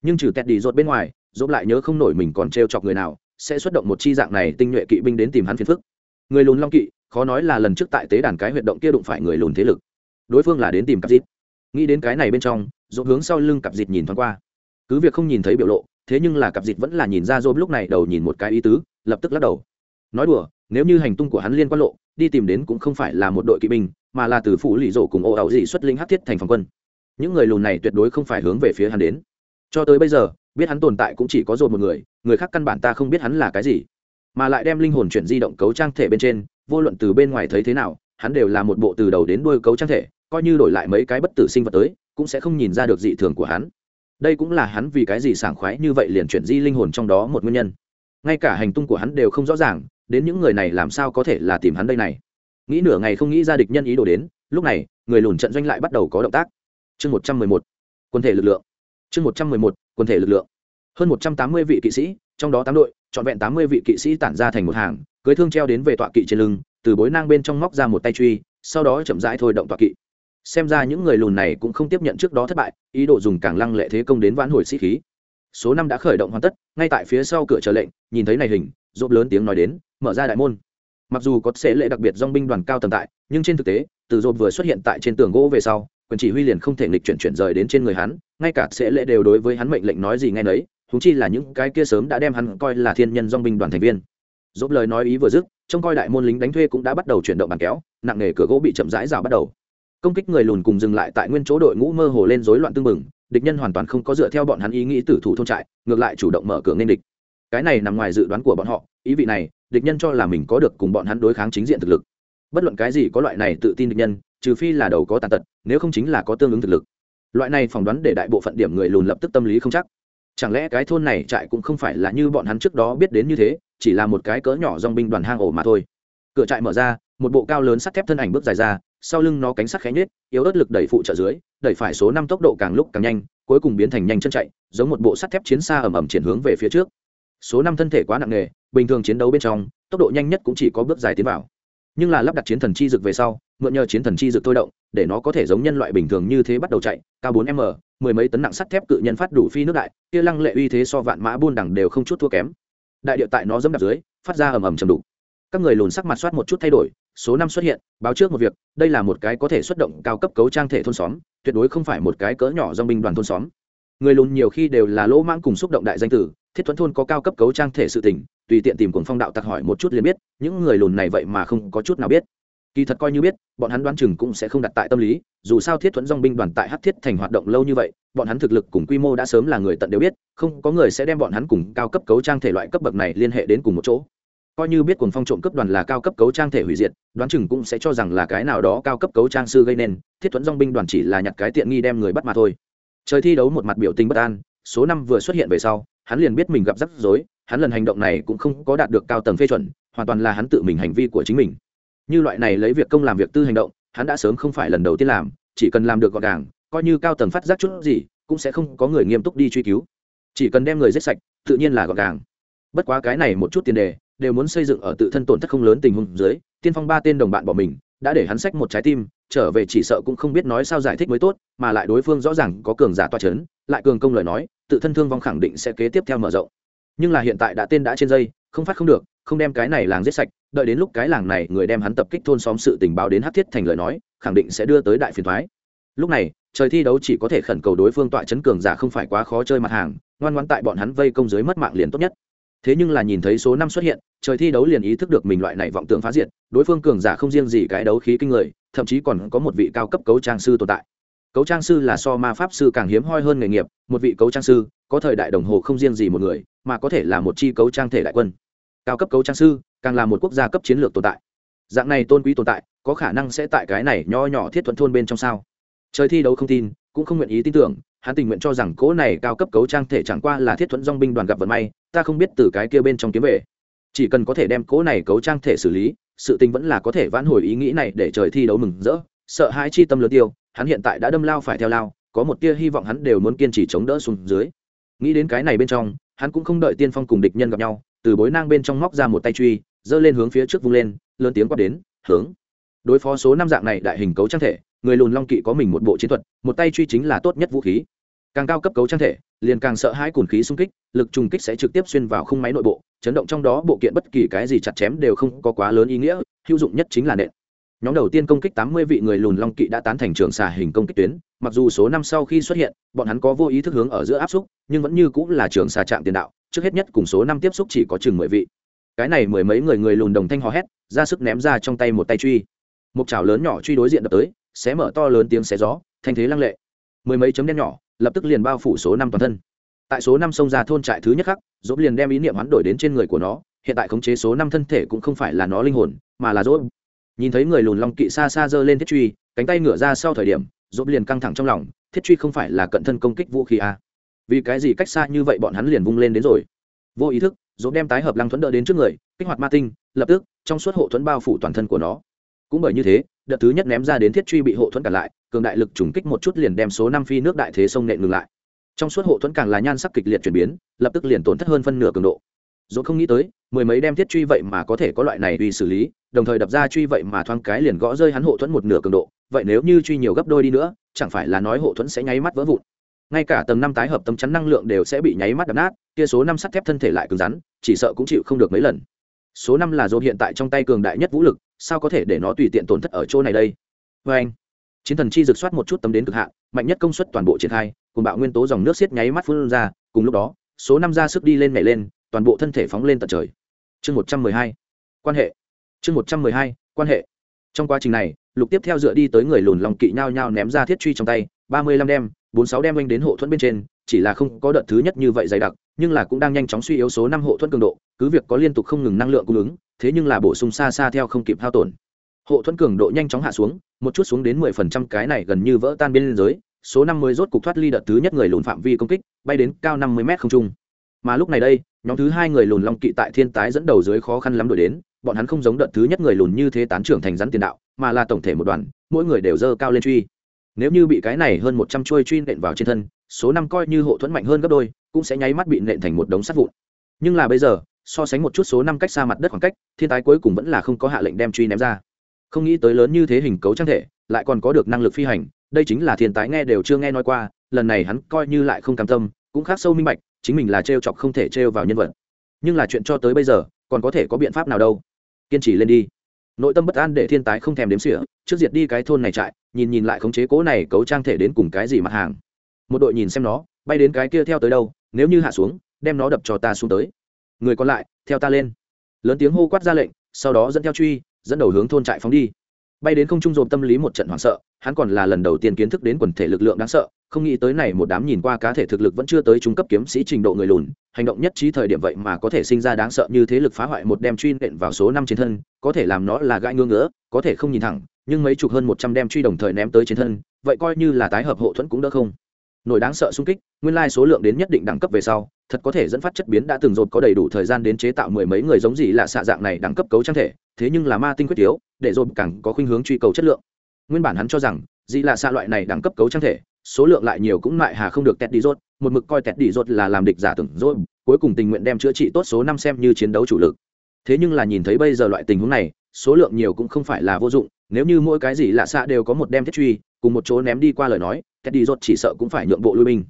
Nhưng trừ kẹt đi bên ngoài dồn lại nhớ không nổi mình còn t r e o chọc người nào, sẽ xuất động một chi dạng này tinh nhuệ kỵ binh đến tìm hắn phiền phức. Người lùn long kỵ, khó nói là lần trước tại tế đàn cái huyệt động kia đụng phải người lùn thế lực. Đối phương là đến tìm cặp dịt. nghĩ đến cái này bên trong dồn hướng sau lưng cặp dịt nhìn thoáng qua. Cứ việc không nhìn thấy biểu lộ, thế nhưng là cặp dịt vẫn là nhìn ra dôm lúc này đầu nhìn một cái ý tứ, lập tức lắc đầu nói đùa, nếu như hành tung của hắn liên quan lộ, đi tìm đến cũng không phải là một đội kỵ binh, mà là từ phủ lì rổ cùng ô ẩu dị xuất linh hát thiết thành phòng quân. Những người lùn này tuyệt đối không phải hướng về phía hắn đến. Cho tới bây giờ, biết hắn tồn tại cũng chỉ có dồn một người người khác căn bản ta không biết hắn là cái gì. Mà lại đem linh hồn chuyển di động cấu trang thể bên trên, vô luận từ bên ngoài thấy thế nào, hắn đều là một bộ từ đầu đến đuôi cấu trang thể, coi như đổi lại mấy cái bất tử sinh vật tới, cũng sẽ không nhìn ra được dị thường của hắn. Đây cũng là hắn vì cái gì sảng khoái như vậy liền chuyển di linh hồn trong đó một nguyên nhân. Ngay cả hành tung của hắn đều không rõ ràng đến những người này làm sao có thể là tìm hắn đây này? Nghĩ nửa ngày không nghĩ ra địch nhân ý đồ đến, lúc này, người lùn trận doanh lại bắt đầu có động tác. Chương một trăm mười một, quân thể lực lượng. Chương một trăm mười một, quân thể lực lượng. Hơn một trăm tám mươi vị kỵ sĩ, trong đó tám đội, trọn vẹn tám mươi vị kỵ sĩ tản ra thành một hàng, cưới thương treo đến về tọa kỵ trên lưng, từ bối nang bên trong móc ra một tay truy, sau đó chậm rãi thôi động tọa kỵ. Xem ra những người lùn này cũng không tiếp nhận trước đó thất bại, ý đồ dùng càng lăng lệ thế công đến vãn hồi sĩ khí. Số năm đã khởi động hoàn tất, ngay tại phía sau cửa chờ lệnh, nhìn thấy này hình, rộp lớn tiếng nói đến mở ra đại môn. Mặc dù có sẽ lệ đặc biệt dong binh đoàn cao tầm tại, nhưng trên thực tế, từ dộp vừa xuất hiện tại trên tường gỗ về sau, quyền chỉ huy liền không thể nghịch chuyển chuyển rời đến trên người hắn, ngay cả sẽ lệ đều đối với hắn mệnh lệnh nói gì ngay nấy húng chi là những cái kia sớm đã đem hắn coi là thiên nhân dong binh đoàn thành viên. Dốt lời nói ý vừa dứt, trông coi đại môn lính đánh thuê cũng đã bắt đầu chuyển động bàn kéo, nặng nề cửa gỗ bị chậm rãi rào bắt đầu. Công kích người lùn cùng dừng lại tại nguyên chỗ đội ngũ mơ hồ lên rối loạn tương mừng địch nhân hoàn toàn không có dựa theo bọn hắn ý nghĩ tử thủ thôn trại, ngược lại chủ động mở cửa nên địch. Cái này nằm ngoài dự đoán của bọn họ, ý vị này địch nhân cho là mình có được cùng bọn hắn đối kháng chính diện thực lực. Bất luận cái gì có loại này tự tin địch nhân, trừ phi là đầu có tàn tật, nếu không chính là có tương ứng thực lực. Loại này phỏng đoán để đại bộ phận điểm người lùn lập tức tâm lý không chắc. Chẳng lẽ cái thôn này trại cũng không phải là như bọn hắn trước đó biết đến như thế, chỉ là một cái cỡ nhỏ dong binh đoàn hang ổ mà thôi. Cửa trại mở ra, một bộ cao lớn sắt thép thân ảnh bước dài ra, sau lưng nó cánh sắt khẽ nhết yếu ớt lực đẩy phụ trợ dưới, đẩy phải số năm tốc độ càng lúc càng nhanh, cuối cùng biến thành nhanh chân chạy, giống một bộ sắt thép chiến xa ầm ầm triển hướng về phía trước. Số năm thân thể quá nặng nề bình thường chiến đấu bên trong, tốc độ nhanh nhất cũng chỉ có bước dài tiến vào. Nhưng là lắp đặt chiến thần chi dực về sau, mượn nhờ chiến thần chi dực thôi động, để nó có thể giống nhân loại bình thường như thế bắt đầu chạy, cao bốn m, mười mấy tấn nặng sắt thép cự nhân phát đủ phi nước đại, kia lăng lệ uy thế so vạn mã buôn đẳng đều không chút thua kém. Đại điệu tại nó dẫm đạp dưới, phát ra ầm ầm chầm đủ các người lùn sắc mặt soát một chút thay đổi, số năm xuất hiện, báo trước một việc, đây là một cái có thể xuất động cao cấp cấu trang thể thôn xóm, tuyệt đối không phải một cái cỡ nhỏ do binh đoàn thôn xóm. Người lùn nhiều khi đều là lỗ mãng cùng xúc động đại danh tử, thiết thuẫn thôn có cao cấp cấu trang thể sự tỉnh tùy tiện tìm cuồng phong đạo tặc hỏi một chút liền biết, những người lùn này vậy mà không có chút nào biết. Kỳ thật coi như biết, bọn hắn đoán chừng cũng sẽ không đặt tại tâm lý, dù sao thiết thuẫn dong binh đoàn tại hát thiết thành hoạt động lâu như vậy, bọn hắn thực lực cùng quy mô đã sớm là người tận đều biết, không có người sẽ đem bọn hắn cùng cao cấp cấu trang thể loại cấp bậc này liên hệ đến cùng một chỗ. Coi như biết cuồng phong trộm cấp đoàn là cao cấp cấu trang thể hủy diệt, đoán chừng cũng sẽ cho rằng là cái nào đó cao cấp cấu trang sư gây nên, thiết thuẫn dong binh đoàn chỉ là nhặt cái tiện nghi đem người bắt mà thôi. Trời thi đấu một mặt biểu tình bất an, số năm vừa xuất hiện về sau, hắn liền biết mình gặp rắc rối hắn lần hành động này cũng không có đạt được cao tầng phê chuẩn, hoàn toàn là hắn tự mình hành vi của chính mình. Như loại này lấy việc công làm việc tư hành động, hắn đã sớm không phải lần đầu tiên làm, chỉ cần làm được gọn gàng, coi như cao tầng phát giác chút gì, cũng sẽ không có người nghiêm túc đi truy cứu. Chỉ cần đem người giết sạch, tự nhiên là gọn gàng. Bất quá cái này một chút tiền đề, đều muốn xây dựng ở tự thân tổn thất không lớn tình huống dưới, tiên phong ba tên đồng bạn bỏ mình, đã để hắn sách một trái tim, trở về chỉ sợ cũng không biết nói sao giải thích mới tốt, mà lại đối phương rõ ràng có cường giả toa chấn, lại cường công lời nói, tự thân thương vong khẳng định sẽ kế tiếp theo mở rộng nhưng là hiện tại đã tên đã trên dây, không phát không được, không đem cái này làng giết sạch, đợi đến lúc cái làng này người đem hắn tập kích thôn xóm sự tình báo đến hát thiết thành lời nói, khẳng định sẽ đưa tới đại phiền thoái lúc này, trời thi đấu chỉ có thể khẩn cầu đối phương tọa chấn cường giả không phải quá khó chơi mặt hàng, ngoan ngoãn tại bọn hắn vây công dưới mất mạng liền tốt nhất. Thế nhưng là nhìn thấy số năm xuất hiện, trời thi đấu liền ý thức được mình loại này vọng tưởng phá diệt, đối phương cường giả không riêng gì cái đấu khí kinh người, thậm chí còn có một vị cao cấp cấu trang sư tồn tại. Cấu trang sư là so ma pháp sư càng hiếm hoi hơn nghề nghiệp, một vị cấu trang sư, có thời đại đồng hồ không riêng gì một người mà có thể là một chi cấu trang thể đại quân. Cao cấp cấu trang sư, càng là một quốc gia cấp chiến lược tồn tại. Dạng này tôn quý tồn tại, có khả năng sẽ tại cái này nho nhỏ thiết thuận thôn bên trong sao? Trời thi đấu không tin, cũng không nguyện ý tin tưởng, hắn tình nguyện cho rằng cỗ này cao cấp cấu trang thể chẳng qua là thiết thuận dong binh đoàn gặp vận may, ta không biết từ cái kia bên trong kiếm về. Chỉ cần có thể đem cỗ này cấu trang thể xử lý, sự tình vẫn là có thể vãn hồi ý nghĩ này để trời thi đấu mừng rỡ, sợ hãi chi tâm lớn tiêu, hắn hiện tại đã đâm lao phải theo lao, có một tia hy vọng hắn đều muốn kiên trì chống đỡ xuống dưới. Nghĩ đến cái này bên trong hắn cũng không đợi tiên phong cùng địch nhân gặp nhau, từ bối nang bên trong móc ra một tay truy, giơ lên hướng phía trước vung lên, lớn tiếng quát đến, hướng! Đối phó số năm dạng này đại hình cấu trang thể, người lùn long kỵ có mình một bộ chiến thuật, một tay truy chính là tốt nhất vũ khí. Càng cao cấp cấu trang thể, liền càng sợ hãi cùn khí xung kích, lực trùng kích sẽ trực tiếp xuyên vào khung máy nội bộ, chấn động trong đó bộ kiện bất kỳ cái gì chặt chém đều không có quá lớn ý nghĩa, hữu dụng nhất chính là nện nhóm đầu tiên công kích tám mươi vị người lùn long kỵ đã tán thành trường xà hình công kích tuyến. Mặc dù số năm sau khi xuất hiện, bọn hắn có vô ý thức hướng ở giữa áp xúc, nhưng vẫn như cũng là trường xà trạm tiền đạo. Trước hết nhất cùng số năm tiếp xúc chỉ có chừng mười vị. Cái này mười mấy người người lùn đồng thanh hò hét, ra sức ném ra trong tay một tay truy. Một chảo lớn nhỏ truy đối diện đập tới, xé mở to lớn tiếng xé gió, thanh thế lăng lệ. Mười mấy chấm đen nhỏ, lập tức liền bao phủ số năm toàn thân. Tại số năm sông ra thôn trại thứ nhất khắc dốt liền đem ý niệm hoán đổi đến trên người của nó. Hiện tại khống chế số năm thân thể cũng không phải là nó linh hồn, mà là dốt nhìn thấy người lùn long kỵ xa xa giơ lên thiết truy, cánh tay ngửa ra sau thời điểm dốt liền căng thẳng trong lòng, thiết truy không phải là cận thân công kích vũ khí à. vì cái gì cách xa như vậy bọn hắn liền vung lên đến rồi? Vô ý thức dốt đem tái hợp lăng thuẫn đỡ đến trước người, kích hoạt ma tinh, lập tức, trong suốt hộ thuẫn bao phủ toàn thân của nó. Cũng bởi như thế, đợt thứ nhất ném ra đến thiết truy bị hộ thuẫn cản lại, cường đại lực trùng kích một chút liền đem số năm phi nước đại thế sông nện ngừng lại. Trong suốt hộ thuẫn càng là nhan sắc kịch liệt chuyển biến, lập tức liền tổn thất hơn phân nửa cường độ dốt không nghĩ tới, mười mấy đem thiết truy vậy mà có thể có loại này uy xử lý, đồng thời đập ra truy vậy mà thoáng cái liền gõ rơi hắn hộ thuẫn một nửa cường độ. Vậy nếu như truy nhiều gấp đôi đi nữa, chẳng phải là nói hộ thuẫn sẽ nháy mắt vỡ vụn. Ngay cả tầng năm tái hợp tấm chắn năng lượng đều sẽ bị nháy mắt đập nát, kia số năm sắt thép thân thể lại cứng rắn, chỉ sợ cũng chịu không được mấy lần. Số năm là dồn hiện tại trong tay cường đại nhất vũ lực, sao có thể để nó tùy tiện tổn thất ở chỗ này đây? Vê anh, chiến thần chi rực soát một chút tấm đến cực hạn, mạnh nhất công suất toàn bộ triển khai, cùng bạo nguyên tố dòng nước xiết nháy mắt phun ra, cùng lúc đó, số năm ra sức đi lên nhảy lên toàn bộ thân thể phóng lên tận trời. Chương một trăm mười hai, quan hệ. Chương một trăm mười hai, quan hệ. Trong quá trình này, lục tiếp theo dựa đi tới người lùn lòng kỵ nhao nhao ném ra thiết truy trong tay, ba mươi lăm đem, bốn sáu đem oanh đến hộ thuẫn bên trên, chỉ là không có đợt thứ nhất như vậy dày đặc, nhưng là cũng đang nhanh chóng suy yếu số năm hộ thuẫn cường độ, cứ việc có liên tục không ngừng năng lượng cung ứng, thế nhưng là bổ sung xa xa theo không kịp hao tổn. Hộ thuẫn cường độ nhanh chóng hạ xuống, một chút xuống đến mười phần trăm cái này gần như vỡ tan bên dưới, số năm mươi rốt cục thoát ly đợt thứ nhất người lùn phạm vi công kích, bay đến cao năm mươi mét không trung. Mà lúc này đây nhóm thứ hai người lùn long kỵ tại thiên tái dẫn đầu dưới khó khăn lắm đổi đến, bọn hắn không giống đợt thứ nhất người lùn như thế tán trưởng thành rắn tiền đạo, mà là tổng thể một đoàn, mỗi người đều dơ cao lên truy. Nếu như bị cái này hơn một trăm chuôi truy nện vào trên thân, số năm coi như hộ thuẫn mạnh hơn gấp đôi, cũng sẽ nháy mắt bị nện thành một đống sắt vụn. Nhưng là bây giờ, so sánh một chút số năm cách xa mặt đất khoảng cách, thiên tái cuối cùng vẫn là không có hạ lệnh đem truy ném ra. Không nghĩ tới lớn như thế hình cấu trang thể, lại còn có được năng lực phi hành, đây chính là thiên tái nghe đều chưa nghe nói qua, lần này hắn coi như lại không cam tâm cũng khác sâu minh bạch, chính mình là trêu chọc không thể trêu vào nhân vật. Nhưng là chuyện cho tới bây giờ, còn có thể có biện pháp nào đâu? Kiên trì lên đi. Nội tâm bất an để thiên tái không thèm đếm sỉa trước diệt đi cái thôn này trại, nhìn nhìn lại khống chế cố này cấu trang thể đến cùng cái gì mặt hàng. Một đội nhìn xem nó, bay đến cái kia theo tới đâu, nếu như hạ xuống, đem nó đập cho ta xuống tới. Người còn lại, theo ta lên. Lớn tiếng hô quát ra lệnh, sau đó dẫn theo truy, dẫn đầu hướng thôn trại phóng đi bay đến không trung dồn tâm lý một trận hoảng sợ, hắn còn là lần đầu tiên kiến thức đến quần thể lực lượng đáng sợ, không nghĩ tới này một đám nhìn qua cá thể thực lực vẫn chưa tới trung cấp kiếm sĩ trình độ người lùn, hành động nhất trí thời điểm vậy mà có thể sinh ra đáng sợ như thế lực phá hoại một đem truy nện vào số năm trên thân, có thể làm nó là gãi ngưỡng ngỡ có thể không nhìn thẳng, nhưng mấy chục hơn một trăm đem truy đồng thời ném tới trên thân, vậy coi như là tái hợp hộ thuẫn cũng đỡ không. Nổi đáng sợ xung kích, nguyên lai số lượng đến nhất định đẳng cấp về sau thật có thể dẫn phát chất biến đã từng rột có đầy đủ thời gian đến chế tạo mười mấy người giống gì là xạ dạng này đẳng cấp cấu trang thể, thế nhưng là ma tinh quyết yếu, để rột càng có khuynh hướng truy cầu chất lượng. Nguyên bản hắn cho rằng dị là xạ loại này đẳng cấp cấu trang thể, số lượng lại nhiều cũng lại hà không được tẹt đi rốt một mực coi tẹt đi rốt là làm địch giả tưởng rốt cuối cùng tình nguyện đem chữa trị tốt số năm xem như chiến đấu chủ lực. Thế nhưng là nhìn thấy bây giờ loại tình huống này, số lượng nhiều cũng không phải là vô dụng, nếu như mỗi cái gì lạ xạ đều có một đem thiết truy, cùng một chỗ ném đi qua lời nói, tẹt đi rốt chỉ sợ cũng phải nhượng bộ lui binh.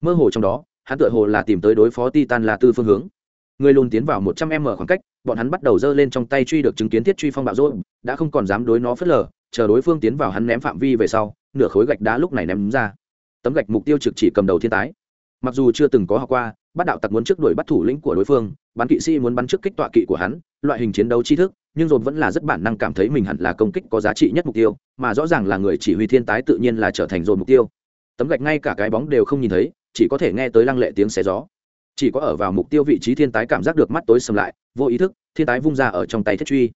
Mơ hồ trong đó hắn tựa hồ là tìm tới đối phó titan là tư phương hướng. Người lùn tiến vào một trăm m khoảng cách, bọn hắn bắt đầu giơ lên trong tay truy được chứng kiến thiết truy phong bạo rốt đã không còn dám đối nó phớt lờ, chờ đối phương tiến vào hắn ném phạm vi về sau, nửa khối gạch đá lúc này ném ra. Tấm gạch mục tiêu trực chỉ cầm đầu thiên tái. Mặc dù chưa từng có học qua bắt đạo tặc muốn trước đuổi bắt thủ lĩnh của đối phương, bắn kỵ sĩ muốn bắn trước kích tọa kỵ của hắn, loại hình chiến đấu tri thức, nhưng dồn vẫn là rất bản năng cảm thấy mình hẳn là công kích có giá trị nhất mục tiêu, mà rõ ràng là người chỉ huy thiên tái tự nhiên là trở thành dồn mục tiêu tấm gạch ngay cả cái bóng đều không nhìn thấy, chỉ có thể nghe tới lăng lệ tiếng xé gió. Chỉ có ở vào mục tiêu vị trí thiên tái cảm giác được mắt tối sầm lại, vô ý thức, thiên tái vung ra ở trong tay thiết truy.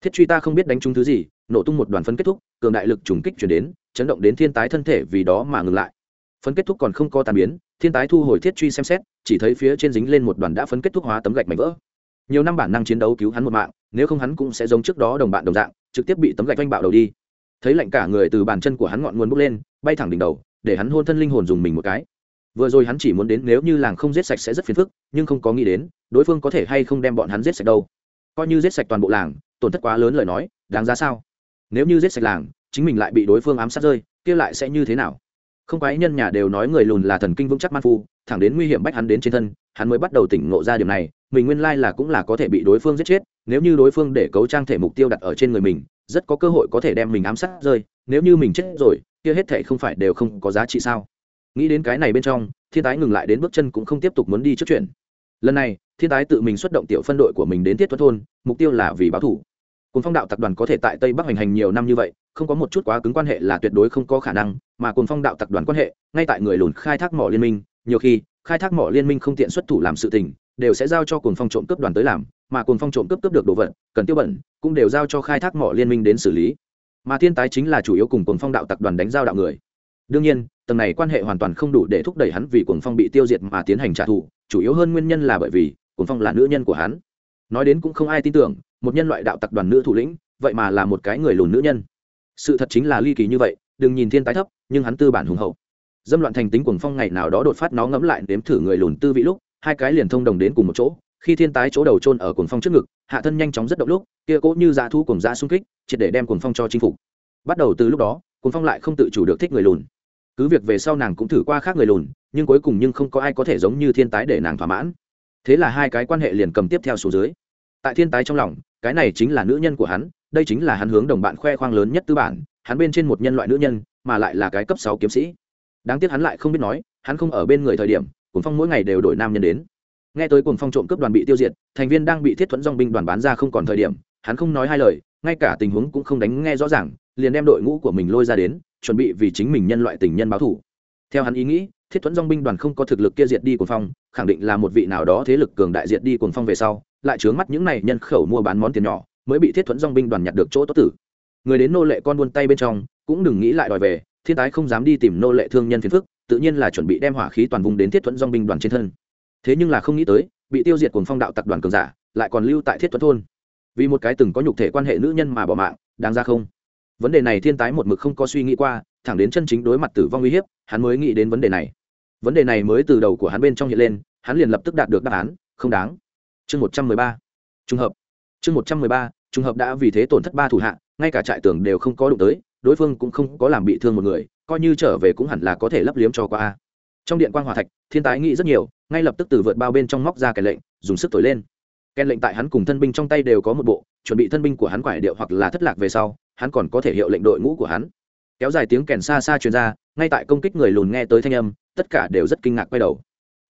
Thiết truy ta không biết đánh trúng thứ gì, nổ tung một đoàn phân kết thúc, cường đại lực trùng kích chuyển đến, chấn động đến thiên tái thân thể vì đó mà ngừng lại. Phân kết thúc còn không có tàn biến, thiên tái thu hồi thiết truy xem xét, chỉ thấy phía trên dính lên một đoàn đã phân kết thúc hóa tấm gạch mảnh vỡ. Nhiều năm bản năng chiến đấu cứu hắn một mạng, nếu không hắn cũng sẽ giống trước đó đồng bạn đồng dạng, trực tiếp bị tấm gạch oanh bạo đầu đi. Thấy lạnh cả người từ bàn chân của hắn ngọn nguồn bốc lên, bay thẳng đỉnh đầu để hắn hôn thân linh hồn dùng mình một cái. Vừa rồi hắn chỉ muốn đến nếu như làng không giết sạch sẽ rất phiền phức, nhưng không có nghĩ đến, đối phương có thể hay không đem bọn hắn giết sạch đâu. Coi như giết sạch toàn bộ làng, tổn thất quá lớn lời nói, đáng giá sao? Nếu như giết sạch làng, chính mình lại bị đối phương ám sát rơi, kia lại sẽ như thế nào? Không quái nhân nhà đều nói người lùn là thần kinh vững chắc man phu, thẳng đến nguy hiểm bách hắn đến trên thân, hắn mới bắt đầu tỉnh ngộ ra điểm này, mình nguyên lai là cũng là có thể bị đối phương giết chết, nếu như đối phương để cấu trang thể mục tiêu đặt ở trên người mình, rất có cơ hội có thể đem mình ám sát rơi, nếu như mình chết rồi kia hết thể không phải đều không có giá trị sao? Nghĩ đến cái này bên trong, thiên tái ngừng lại đến bước chân cũng không tiếp tục muốn đi trước chuyện. Lần này, thiên tái tự mình xuất động tiểu phân đội của mình đến thiết thuất thôn, mục tiêu là vì báo thủ. Cồn phong đạo tập đoàn có thể tại tây bắc hành hành nhiều năm như vậy, không có một chút quá cứng quan hệ là tuyệt đối không có khả năng, mà Cồn phong đạo tập đoàn quan hệ, ngay tại người lùn khai thác mỏ liên minh, nhiều khi, khai thác mỏ liên minh không tiện xuất thủ làm sự tình, đều sẽ giao cho Cồn phong trộm cướp đoàn tới làm, mà Cồn phong trộm cướp cướp được đồ vật, cần tiêu bẩn, cũng đều giao cho khai thác mỏ liên minh đến xử lý mà thiên tái chính là chủ yếu cùng Cuồng phong đạo tập đoàn đánh giao đạo người. Đương nhiên, tầng này quan hệ hoàn toàn không đủ để thúc đẩy hắn vì Cuồng phong bị tiêu diệt mà tiến hành trả thù, chủ yếu hơn nguyên nhân là bởi vì Cuồng phong là nữ nhân của hắn. Nói đến cũng không ai tin tưởng, một nhân loại đạo tập đoàn nữ thủ lĩnh, vậy mà là một cái người lùn nữ nhân. Sự thật chính là ly kỳ như vậy, đừng nhìn thiên tái thấp, nhưng hắn tư bản hùng hậu. Dâm loạn thành tính cuồng phong ngày nào đó đột phát nó ngẫm lại đếm thử người lùn tư vị lúc, hai cái liền thông đồng đến cùng một chỗ khi thiên tái chỗ đầu trôn ở cuồng phong trước ngực, hạ thân nhanh chóng rất động lúc, kia cỗ như dạ thu cùng dạ xung kích, triệt để đem cuồng phong cho chinh phục. Bắt đầu từ lúc đó, cuồng phong lại không tự chủ được thích người lùn. Cứ việc về sau nàng cũng thử qua khác người lùn, nhưng cuối cùng nhưng không có ai có thể giống như thiên tái để nàng thỏa mãn. Thế là hai cái quan hệ liền cầm tiếp theo số dưới. Tại thiên tái trong lòng, cái này chính là nữ nhân của hắn, đây chính là hắn hướng đồng bạn khoe khoang lớn nhất tư bản, hắn bên trên một nhân loại nữ nhân, mà lại là cái cấp sáu kiếm sĩ. Đáng tiếc hắn lại không biết nói, hắn không ở bên người thời điểm, cuồng phong mỗi ngày đều đổi nam nhân đến nghe tới cuồng phong trộm cướp đoàn bị tiêu diệt, thành viên đang bị thiết thuẫn dong binh đoàn bán ra không còn thời điểm, hắn không nói hai lời, ngay cả tình huống cũng không đánh nghe rõ ràng, liền đem đội ngũ của mình lôi ra đến, chuẩn bị vì chính mình nhân loại tình nhân báo thủ theo hắn ý nghĩ, thiết thuẫn dong binh đoàn không có thực lực kia diệt đi cuồng phong, khẳng định là một vị nào đó thế lực cường đại diệt đi cuồng phong về sau, lại chướng mắt những này nhân khẩu mua bán món tiền nhỏ, mới bị thiết thuẫn dong binh đoàn nhặt được chỗ tốt tử. Người đến nô lệ con buôn tay bên trong, cũng đừng nghĩ lại đòi về, thiên tái không dám đi tìm nô lệ thương nhân phiền phức, tự nhiên là chuẩn bị đem hỏa khí toàn vùng đến thiết thuẫn dong binh đoàn trên thân thế nhưng là không nghĩ tới, bị tiêu diệt cuồng phong đạo tập đoàn cường giả, lại còn lưu tại thiết thuẫn thôn. Vì một cái từng có nhục thể quan hệ nữ nhân mà bỏ mạng, đáng ra không? Vấn đề này thiên tái một mực không có suy nghĩ qua, thẳng đến chân chính đối mặt tử vong uy hiếp, hắn mới nghĩ đến vấn đề này. Vấn đề này mới từ đầu của hắn bên trong hiện lên, hắn liền lập tức đạt được đáp án, không đáng. Chương một trăm mười ba. Trùng hợp. Chương một trăm mười ba, trùng hợp đã vì thế tổn thất ba thủ hạ, ngay cả trại tưởng đều không có đụng tới, đối phương cũng không có làm bị thương một người, coi như trở về cũng hẳn là có thể lấp liếm cho qua trong điện quan hòa thạch, thiên tái nghĩ rất nhiều, ngay lập tức từ vượt bao bên trong móc ra kèn lệnh, dùng sức thổi lên. Kèn lệnh tại hắn cùng thân binh trong tay đều có một bộ, chuẩn bị thân binh của hắn quải điệu hoặc là thất lạc về sau, hắn còn có thể hiệu lệnh đội ngũ của hắn. Kéo dài tiếng kèn xa xa truyền ra, ngay tại công kích người lùn nghe tới thanh âm, tất cả đều rất kinh ngạc quay đầu.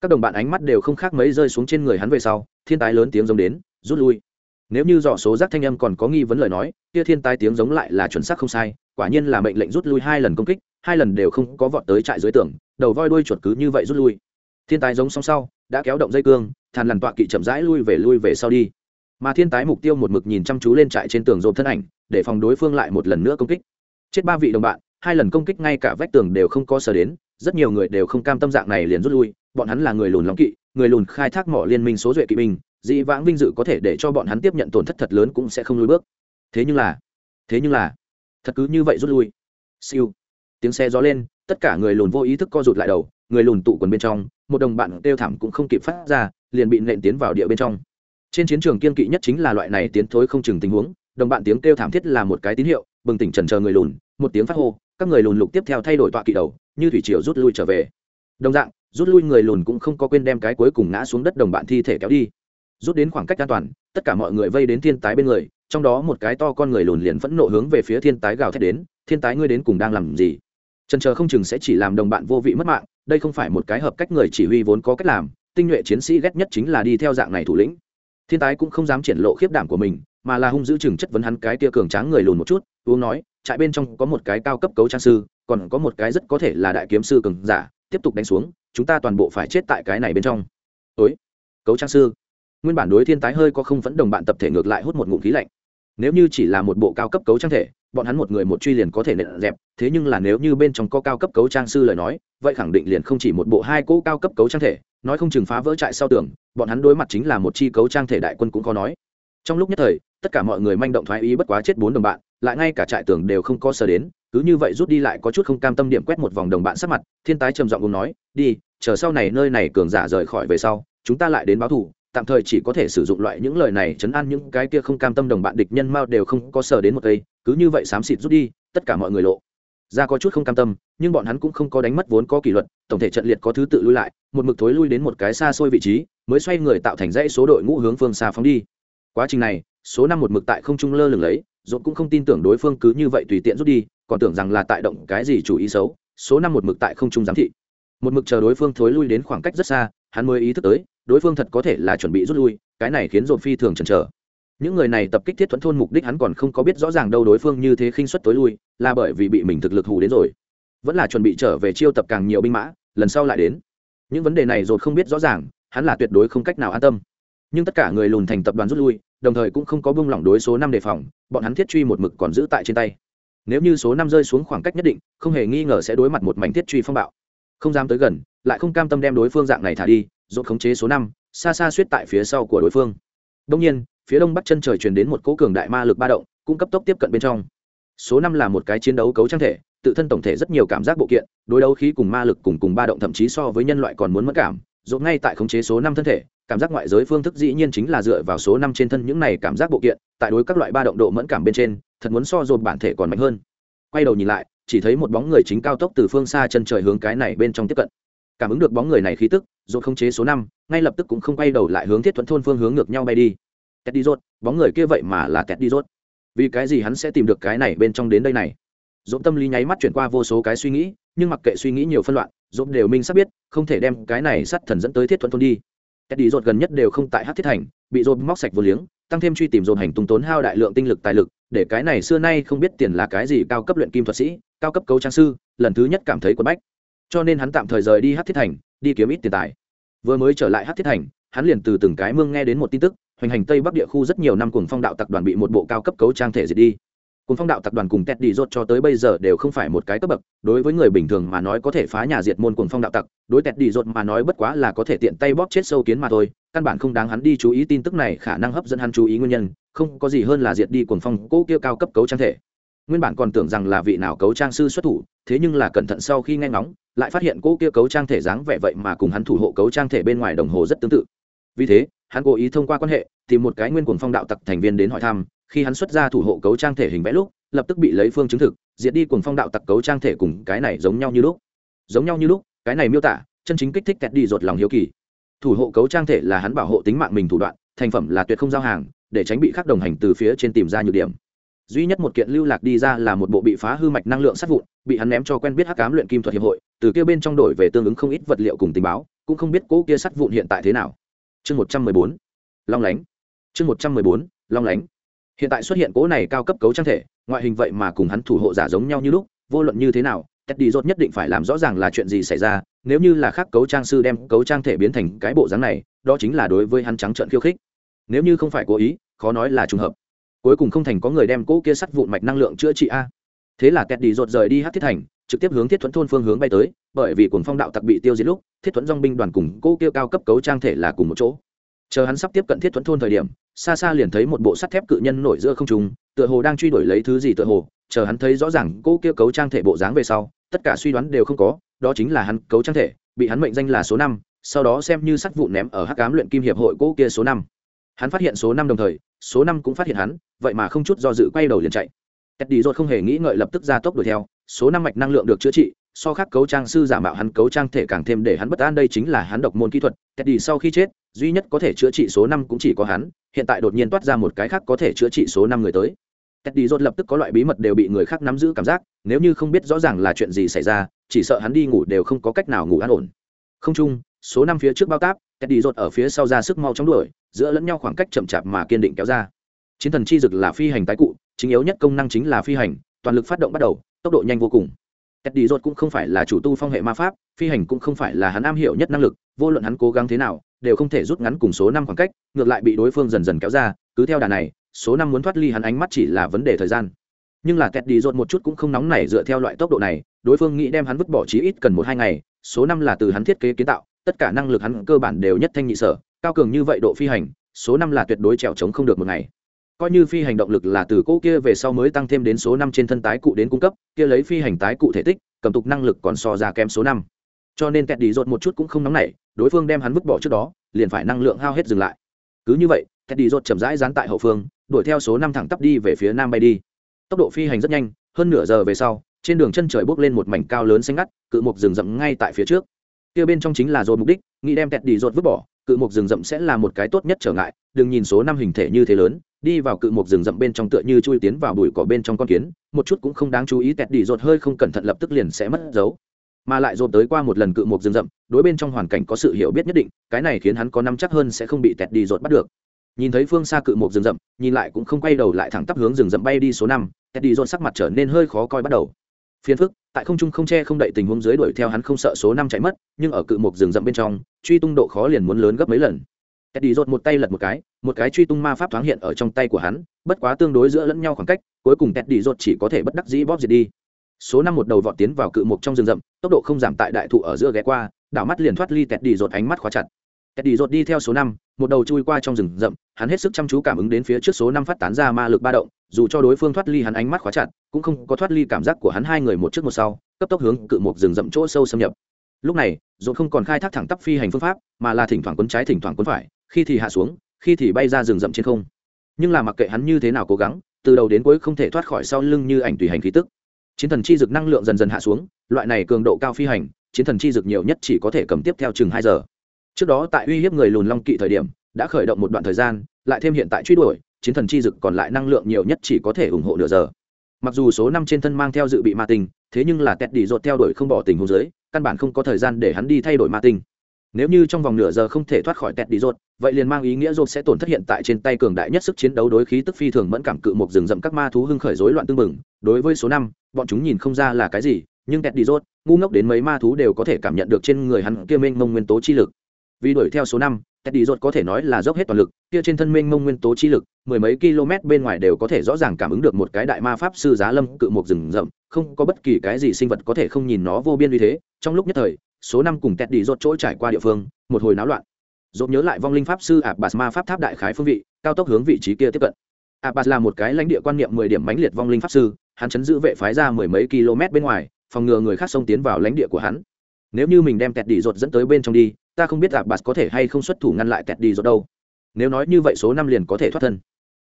Các đồng bạn ánh mắt đều không khác mấy rơi xuống trên người hắn về sau, thiên tái lớn tiếng giống đến, rút lui. Nếu như dọ số rác thanh âm còn có nghi vấn lời nói, kia thiên tai tiếng giống lại là chuẩn xác không sai quả nhiên là mệnh lệnh rút lui hai lần công kích, hai lần đều không có vọt tới trại dưới tường, đầu voi đuôi chuột cứ như vậy rút lui. Thiên Tài giống song sau, đã kéo động dây cương, thàn lằn tọa kỵ chậm rãi lui về lui về sau đi. Mà thiên tái mục tiêu một mực nhìn chăm chú lên trại trên tường rộp thân ảnh, để phòng đối phương lại một lần nữa công kích. Chết ba vị đồng bạn, hai lần công kích ngay cả vách tường đều không có sở đến, rất nhiều người đều không cam tâm dạng này liền rút lui, bọn hắn là người lùn lóng kỵ, người lùn khai thác mỏ liên minh số duệ kỵ binh dị vãng vinh dự có thể để cho bọn hắn tiếp nhận tổn thất thật lớn cũng sẽ không lùi bước. Thế nhưng là, thế nhưng là thật cứ như vậy rút lui. Siêu. Tiếng xe gió lên, tất cả người lùn vô ý thức co rụt lại đầu, người lùn tụ quần bên trong, một đồng bạn kêu thảm cũng không kịp phát ra, liền bị nện tiến vào địa bên trong. Trên chiến trường kiên kỵ nhất chính là loại này tiến thối không chừng tình huống, đồng bạn tiếng kêu thảm thiết là một cái tín hiệu, bừng tỉnh trần chờ người lùn, một tiếng phát hô, các người lùn lục tiếp theo thay đổi tọa kỵ đầu, như thủy triều rút lui trở về. Đồng dạng, rút lui người lùn cũng không có quên đem cái cuối cùng ngã xuống đất đồng bạn thi thể kéo đi. Rút đến khoảng cách an toàn, tất cả mọi người vây đến thiên tái bên người trong đó một cái to con người lùn liền phẫn nộ hướng về phía thiên tái gào thét đến, thiên tái ngươi đến cùng đang làm gì? Trần chờ không chừng sẽ chỉ làm đồng bạn vô vị mất mạng, đây không phải một cái hợp cách người chỉ huy vốn có cách làm, tinh nhuệ chiến sĩ ghét nhất chính là đi theo dạng này thủ lĩnh. Thiên tái cũng không dám triển lộ khiếp đảm của mình, mà là hung giữ chừng chất vấn hắn cái tia cường tráng người lùn một chút, uống nói, trại bên trong có một cái cao cấp cấu trang sư, còn có một cái rất có thể là đại kiếm sư cường giả, tiếp tục đánh xuống, chúng ta toàn bộ phải chết tại cái này bên trong. Ối cấu trang sư? Nguyên bản đối thiên tái hơi có không vẫn đồng bạn tập thể ngược lại hút một ngụm khí lạnh nếu như chỉ là một bộ cao cấp cấu trang thể, bọn hắn một người một truy liền có thể nện dẹp, thế nhưng là nếu như bên trong có cao cấp cấu trang sư lời nói, vậy khẳng định liền không chỉ một bộ hai cỗ cao cấp cấu trang thể, nói không chừng phá vỡ trại sau tường, bọn hắn đối mặt chính là một chi cấu trang thể đại quân cũng có nói. Trong lúc nhất thời, tất cả mọi người manh động thoái ý bất quá chết bốn đồng bạn, lại ngay cả trại tường đều không có sờ đến, cứ như vậy rút đi lại có chút không cam tâm điểm quét một vòng đồng bạn sắc mặt, thiên tái trầm giọng cùng nói, đi, chờ sau này nơi này cường giả rời khỏi về sau, chúng ta lại đến báo thù tạm thời chỉ có thể sử dụng loại những lời này chấn an những cái kia không cam tâm đồng bạn địch nhân mao đều không có sờ đến một cây, cứ như vậy xám xịt rút đi, tất cả mọi người lộ. Ra có chút không cam tâm, nhưng bọn hắn cũng không có đánh mất vốn có kỷ luật, tổng thể trận liệt có thứ tự lui lại, một mực thối lui đến một cái xa xôi vị trí, mới xoay người tạo thành dãy số đội ngũ hướng phương xa phóng đi. Quá trình này, số năm một mực tại không trung lơ lửng lấy dốt cũng không tin tưởng đối phương cứ như vậy tùy tiện rút đi, còn tưởng rằng là tại động cái gì chủ ý xấu, số năm một mực tại không trung giám thị. Một mực chờ đối phương thối lui đến khoảng cách rất xa, hắn mới ý thức tới đối phương thật có thể là chuẩn bị rút lui, cái này khiến dồn phi thường chần chờ. Những người này tập kích thiết thuẫn thôn mục đích hắn còn không có biết rõ ràng đâu đối phương như thế khinh suất tối lui, là bởi vì bị mình thực lực hù đến rồi. Vẫn là chuẩn bị trở về chiêu tập càng nhiều binh mã, lần sau lại đến. Những vấn đề này dồn không biết rõ ràng, hắn là tuyệt đối không cách nào an tâm. Nhưng tất cả người lùn thành tập đoàn rút lui, đồng thời cũng không có buông lỏng đối số năm đề phòng, bọn hắn thiết truy một mực còn giữ tại trên tay. Nếu như số năm rơi xuống khoảng cách nhất định, không hề nghi ngờ sẽ đối mặt một mảnh thiết truy phong bạo. Không dám tới gần, lại không cam tâm đem đối phương dạng này thả đi dồn khống chế số năm, xa xa suýt tại phía sau của đối phương. Đông nhiên, phía đông bắc chân trời truyền đến một cỗ cường đại ma lực ba động, cũng cấp tốc tiếp cận bên trong. Số năm là một cái chiến đấu cấu trang thể, tự thân tổng thể rất nhiều cảm giác bộ kiện, đối đấu khí cùng ma lực cùng cùng ba động thậm chí so với nhân loại còn muốn mất cảm dốt ngay tại khống chế số năm thân thể, cảm giác ngoại giới phương thức dĩ nhiên chính là dựa vào số năm trên thân những này cảm giác bộ kiện, tại đối các loại ba động độ mẫn cảm bên trên, thật muốn so dồn bản thể còn mạnh hơn. Quay đầu nhìn lại, chỉ thấy một bóng người chính cao tốc từ phương xa chân trời hướng cái này bên trong tiếp cận cảm ứng được bóng người này khí tức dồn không chế số năm, ngay lập tức cũng không quay đầu lại hướng thiết thuẫn thôn phương hướng ngược nhau bay đi. Tét đi rốt bóng người kia vậy mà là tét đi rốt vì cái gì hắn sẽ tìm được cái này bên trong đến đây này? Dồn tâm lý nháy mắt chuyển qua vô số cái suy nghĩ, nhưng mặc kệ suy nghĩ nhiều phân loạn dồn đều minh sắp biết, không thể đem cái này sát thần dẫn tới thiết thuẫn thôn đi. Tét đi rốt gần nhất đều không tại hát thiết thành, bị dồn móc sạch vô liếng, tăng thêm truy tìm dồn hành tung tốn hao đại lượng tinh lực tài lực, để cái này xưa nay không biết tiền là cái gì, cao cấp luyện kim thuật sĩ, cao cấp cấu trang sư, lần thứ nhất cảm thấy quất bách cho nên hắn tạm thời rời đi hát thiết thành, đi kiếm ít tiền tài. Vừa mới trở lại hát thiết thành, hắn liền từ từng cái mương nghe đến một tin tức, hoành hành tây bắc địa khu rất nhiều năm cùng phong đạo tập đoàn bị một bộ cao cấp cấu trang thể diệt đi. Cùng phong đạo tập đoàn cùng tét đi rốt cho tới bây giờ đều không phải một cái cấp bậc, đối với người bình thường mà nói có thể phá nhà diệt môn cùng phong đạo tặc, đối tét đi rốt mà nói bất quá là có thể tiện tay bóp chết sâu kiến mà thôi, căn bản không đáng hắn đi chú ý tin tức này, khả năng hấp dẫn hắn chú ý nguyên nhân, không có gì hơn là diệt đi cuồng phong cũ kia cao cấp cấu trang thể nguyên bản còn tưởng rằng là vị nào cấu trang sư xuất thủ, thế nhưng là cẩn thận sau khi nghe ngóng, lại phát hiện cố kia cấu trang thể dáng vẻ vậy mà cùng hắn thủ hộ cấu trang thể bên ngoài đồng hồ rất tương tự. Vì thế, hắn cố ý thông qua quan hệ, tìm một cái nguyên cuồng phong đạo tặc thành viên đến hỏi thăm, khi hắn xuất ra thủ hộ cấu trang thể hình vẽ lúc, lập tức bị lấy phương chứng thực, diệt đi cuồng phong đạo tặc cấu trang thể cùng cái này giống nhau như lúc. Giống nhau như lúc, cái này miêu tả, chân chính kích thích kẹt đi ruột lòng hiếu kỳ. Thủ hộ cấu trang thể là hắn bảo hộ tính mạng mình thủ đoạn, thành phẩm là tuyệt không giao hàng, để tránh bị khắc đồng hành từ phía trên tìm ra nhược điểm duy nhất một kiện lưu lạc đi ra là một bộ bị phá hư mạch năng lượng sát vụn, bị hắn ném cho quen biết hắc cám luyện kim thuật hiệp hội, từ kia bên trong đổi về tương ứng không ít vật liệu cùng tình báo, cũng không biết cỗ kia sắt vụn hiện tại thế nào. Chương một trăm mười bốn, long lánh. Chương một trăm mười bốn, long lánh. Hiện tại xuất hiện cỗ này cao cấp cấu trang thể, ngoại hình vậy mà cùng hắn thủ hộ giả giống nhau như lúc, vô luận như thế nào, teddy rốt nhất định phải làm rõ ràng là chuyện gì xảy ra, nếu như là khác cấu trang sư đem cấu trang thể biến thành cái bộ dáng này, đó chính là đối với hắn trắng trợn khiêu khích. Nếu như không phải cố ý, khó nói là trùng hợp cuối cùng không thành có người đem cỗ kia sắt vụn mạch năng lượng chữa trị a. Thế là kẹt đi rột rời đi hát thiết thành, trực tiếp hướng thiết thuẫn thôn phương hướng bay tới, bởi vì cuồng phong đạo tặc bị tiêu diệt lúc, thiết thuẫn dong binh đoàn cùng cỗ kia cao cấp cấu trang thể là cùng một chỗ. Chờ hắn sắp tiếp cận thiết thuẫn thôn thời điểm, xa xa liền thấy một bộ sắt thép cự nhân nổi giữa không trùng tựa hồ đang truy đuổi lấy thứ gì tựa hồ, chờ hắn thấy rõ ràng cỗ kia cấu trang thể bộ dáng về sau, tất cả suy đoán đều không có, đó chính là hắn cấu trang thể, bị hắn mệnh danh là số năm, sau đó xem như sắt vụ ném ở hắc cám luyện kim hiệp hội cỗ kia số năm. Hắn phát hiện số năm đồng thời, số năm cũng phát hiện hắn vậy mà không chút do dự quay đầu liền chạy. Tét đi rột không hề nghĩ ngợi lập tức ra tốc đuổi theo, số năm mạch năng lượng được chữa trị, so khác cấu trang sư giả mạo hắn cấu trang thể càng thêm để hắn bất an, đây chính là hắn độc môn kỹ thuật. Tét đi sau khi chết, duy nhất có thể chữa trị số năm cũng chỉ có hắn, hiện tại đột nhiên toát ra một cái khác có thể chữa trị số năm người tới. Tét đi rột lập tức có loại bí mật đều bị người khác nắm giữ cảm giác, nếu như không biết rõ ràng là chuyện gì xảy ra, chỉ sợ hắn đi ngủ đều không có cách nào ngủ an ổn. Không chung, số năm phía trước bao táp đi rột ở phía sau ra sức mau chóng đuổi, giữa lẫn nhau khoảng cách chậm chạp mà kiên định kéo ra chiến thần chi dực là phi hành tái cụ, chính yếu nhất công năng chính là phi hành, toàn lực phát động bắt đầu, tốc độ nhanh vô cùng. Teddy rột cũng không phải là chủ tu phong hệ ma pháp, phi hành cũng không phải là hắn am hiểu nhất năng lực, vô luận hắn cố gắng thế nào, đều không thể rút ngắn cùng số năm khoảng cách, ngược lại bị đối phương dần dần kéo ra, cứ theo đà này, số năm muốn thoát ly hắn ánh mắt chỉ là vấn đề thời gian. Nhưng là teddy rột một chút cũng không nóng nảy dựa theo loại tốc độ này, đối phương nghĩ đem hắn vứt bỏ chí ít cần một hai ngày, số năm là từ hắn thiết kế kiến tạo, tất cả năng lực hắn cơ bản đều nhất thanh nhị sở, cao cường như vậy độ phi hành, số năm là tuyệt đối trèo trống không được một ngày coi như phi hành động lực là từ cỗ kia về sau mới tăng thêm đến số năm trên thân tái cụ đến cung cấp, kia lấy phi hành tái cụ thể tích, cầm tục năng lực còn so ra kém số năm. Cho nên kẹt đi rột một chút cũng không nóng nảy, đối phương đem hắn vứt bỏ trước đó, liền phải năng lượng hao hết dừng lại. Cứ như vậy kẹt đi rột chậm rãi dán tại hậu phương, đuổi theo số năm thẳng tắp đi về phía nam bay đi. Tốc độ phi hành rất nhanh, hơn nửa giờ về sau, trên đường chân trời bốc lên một mảnh cao lớn xanh ngắt, cự mục rừng rậm ngay tại phía trước. Kia bên trong chính là rồi mục đích, nghĩ đem tẹt đi rột vứt bỏ, cự mục rừng rậm sẽ là một cái tốt nhất trở ngại, đừng nhìn số năm hình thể như thế lớn đi vào cự một rừng rậm bên trong tựa như chui tiến vào bụi cỏ bên trong con kiến, một chút cũng không đáng chú ý, tẹt đi rột hơi không cẩn thận lập tức liền sẽ mất dấu. Mà lại rột tới qua một lần cự một rừng rậm, đối bên trong hoàn cảnh có sự hiểu biết nhất định, cái này khiến hắn có năm chắc hơn sẽ không bị tẹt đi rột bắt được. Nhìn thấy phương xa cự một rừng rậm, nhìn lại cũng không quay đầu lại thẳng tắp hướng rừng rậm bay đi số năm, tẹt đi rột sắc mặt trở nên hơi khó coi bắt đầu. Phiền phức, tại không trung không che không đậy tình huống dưới đuổi theo hắn không sợ số năm chạy mất, nhưng ở cự một rừng rậm bên trong, truy tung độ khó liền muốn lớn gấp mấy lần. Teddy rột một tay lật một cái, một cái truy tung ma pháp thoáng hiện ở trong tay của hắn, bất quá tương đối giữa lẫn nhau khoảng cách, cuối cùng Teddy rột chỉ có thể bất đắc dĩ bóp giật đi. Số năm một đầu vọt tiến vào cự mục trong rừng rậm, tốc độ không giảm tại đại thụ ở giữa ghé qua, đảo mắt liền thoát ly Teddy rột ánh mắt khóa chặt. teddy rột đi theo số năm một đầu chui qua trong rừng rậm hắn hết sức chăm chú cảm ứng đến phía trước số năm phát tán ra ma lực ba động dù cho đối phương thoát ly hắn ánh mắt khóa chặt cũng không có thoát ly cảm giác của hắn hai người một trước một sau cấp tốc hướng cự một rừng rậm chỗ sâu xâm nhập lúc này dồn không còn khai thác thẳng tắp phi hành phương pháp mà là thỉnh thoảng quấn trái thỉnh thoảng quấn phải khi thì hạ xuống, khi thì bay ra rừng rậm trên không. Nhưng là mặc kệ hắn như thế nào cố gắng, từ đầu đến cuối không thể thoát khỏi sau lưng như ảnh tùy hành khí tức. Chiến thần chi dực năng lượng dần dần hạ xuống, loại này cường độ cao phi hành, chiến thần chi dực nhiều nhất chỉ có thể cầm tiếp theo chừng hai giờ. Trước đó tại uy hiếp người lùn long kỵ thời điểm, đã khởi động một đoạn thời gian, lại thêm hiện tại truy đuổi, chiến thần chi dực còn lại năng lượng nhiều nhất chỉ có thể ủng hộ nửa giờ. Mặc dù số năm trên thân mang theo dự bị ma tinh, thế nhưng là tẹt đi dột theo đuổi không bỏ tình hồ dưới, căn bản không có thời gian để hắn đi thay đổi ma tinh nếu như trong vòng nửa giờ không thể thoát khỏi tẹt đi rột vậy liền mang ý nghĩa rột sẽ tổn thất hiện tại trên tay cường đại nhất sức chiến đấu đối khí tức phi thường mẫn cảm cự một rừng rậm các ma thú hưng khởi rối loạn tương mừng đối với số năm bọn chúng nhìn không ra là cái gì nhưng tẹt đi rột ngu ngốc đến mấy ma thú đều có thể cảm nhận được trên người hắn kia mênh mông nguyên tố chi lực vì đuổi theo số năm Teddy rột có thể nói là dốc hết toàn lực, kia trên thân mênh mông nguyên tố chi lực, mười mấy km bên ngoài đều có thể rõ ràng cảm ứng được một cái đại ma pháp sư giá lâm cự một rừng rậm, không có bất kỳ cái gì sinh vật có thể không nhìn nó vô biên uy thế. Trong lúc nhất thời, số năm cùng tẹt đi Rốt chỗ trải qua địa phương, một hồi náo loạn. Rốt nhớ lại vong linh pháp sư Abbas ma pháp tháp đại khái phương vị, cao tốc hướng vị trí kia tiếp cận. Abbas là một cái lãnh địa quan niệm mười điểm mãnh liệt vong linh pháp sư, hắn chấn giữ vệ phái ra mười mấy km bên ngoài, phòng ngừa người khác xông tiến vào lãnh địa của hắn. Nếu như mình đem tẹt đi Rốt dẫn tới bên trong đi, ta không biết Abbas có thể hay không xuất thủ ngăn lại tẹt đi Rốt đâu. Nếu nói như vậy số năm liền có thể thoát thân.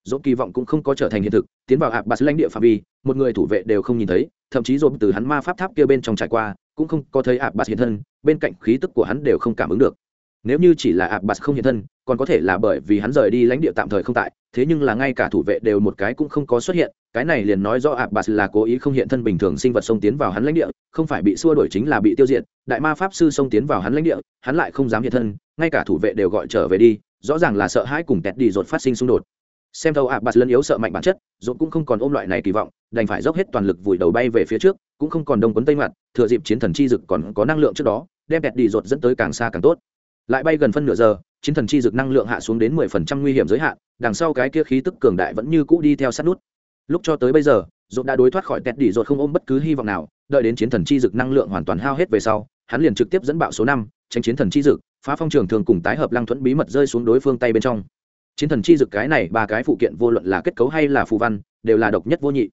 dốt kỳ vọng cũng không có trở thành hiện thực, tiến vào Abbas lãnh địa phạm vi, một người thủ vệ đều không nhìn thấy, thậm chí dốt từ hắn ma pháp tháp kia bên trong trải qua, cũng không có thấy Abbas hiện thân, bên cạnh khí tức của hắn đều không cảm ứng được. Nếu như chỉ là Abbas không hiện thân, còn có thể là bởi vì hắn rời đi lãnh địa tạm thời không tại, thế nhưng là ngay cả thủ vệ đều một cái cũng không có xuất hiện, cái này liền nói rõ Abbas là cố ý không hiện thân bình thường sinh vật xông tiến vào hắn lãnh địa, không phải bị xua đuổi chính là bị tiêu diệt, đại ma pháp sư xông tiến vào hắn lãnh địa, hắn lại không dám hiện thân, ngay cả thủ vệ đều gọi trở về đi, rõ ràng là sợ hãi cùng tẹt đi rột phát sinh xung đột. Xem thấu Abbas lân yếu sợ mạnh bản chất, rốt cũng không còn ôm loại này kỳ vọng, đành phải dốc hết toàn lực vùi đầu bay về phía trước, cũng không còn đông quấn tây mặt, thừa dịp chiến thần chi dực còn có năng lượng trước đó, đem tẹt đi rột dẫn tới càng xa càng tốt. Lại bay gần phân nửa giờ, chiến thần chi dực năng lượng hạ xuống đến mười phần trăm nguy hiểm giới hạn, đằng sau cái kia khí tức cường đại vẫn như cũ đi theo sát nút. Lúc cho tới bây giờ dột đã đối thoát khỏi tẹt đi rột không ôm bất cứ hy vọng nào đợi đến chiến thần chi dực năng lượng hoàn toàn hao hết về sau hắn liền trực tiếp dẫn bạo số năm tránh chiến thần chi dực phá phong trường thường cùng tái hợp lăng thuẫn bí mật rơi xuống đối phương tay bên trong. Chiến thần chi dực cái này ba cái phụ kiện vô luận là kết cấu hay là phù văn đều là độc nhất vô nhị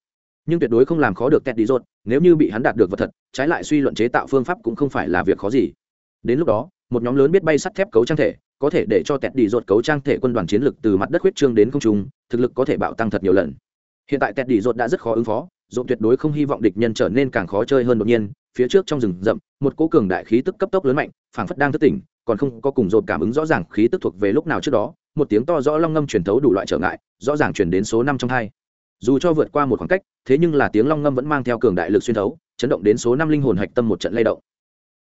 nhưng tuyệt đối không làm khó được tẹt đi dột nếu như bị hắn đạt được vật thật, trái lại suy luận chế tạo phương pháp cũng không phải là việc khó gì. Đến lúc đó, một nhóm lớn biết bay sắt thép cấu trang thể, có thể để cho tẹt đi dột cấu trang thể quân đoàn chiến lực từ mặt đất huyết trương đến không trung, thực lực có thể bạo tăng thật nhiều lần. Hiện tại tẹt đi dột đã rất khó ứng phó Rốt tuyệt đối không hy vọng địch nhân trở nên càng khó chơi hơn đột nhiên, phía trước trong rừng rậm, một cố cường đại khí tức cấp tốc lớn mạnh, phảng phất đang thức tỉnh, còn không có cùng Rốt cảm ứng rõ ràng khí tức thuộc về lúc nào trước đó, một tiếng to rõ long ngâm truyền thấu đủ loại trở ngại, rõ ràng chuyển đến số năm trong hai dù cho vượt qua một khoảng cách, thế nhưng là tiếng long ngâm vẫn mang theo cường đại lực xuyên thấu, chấn động đến số năm linh hồn hạch tâm một trận lay động.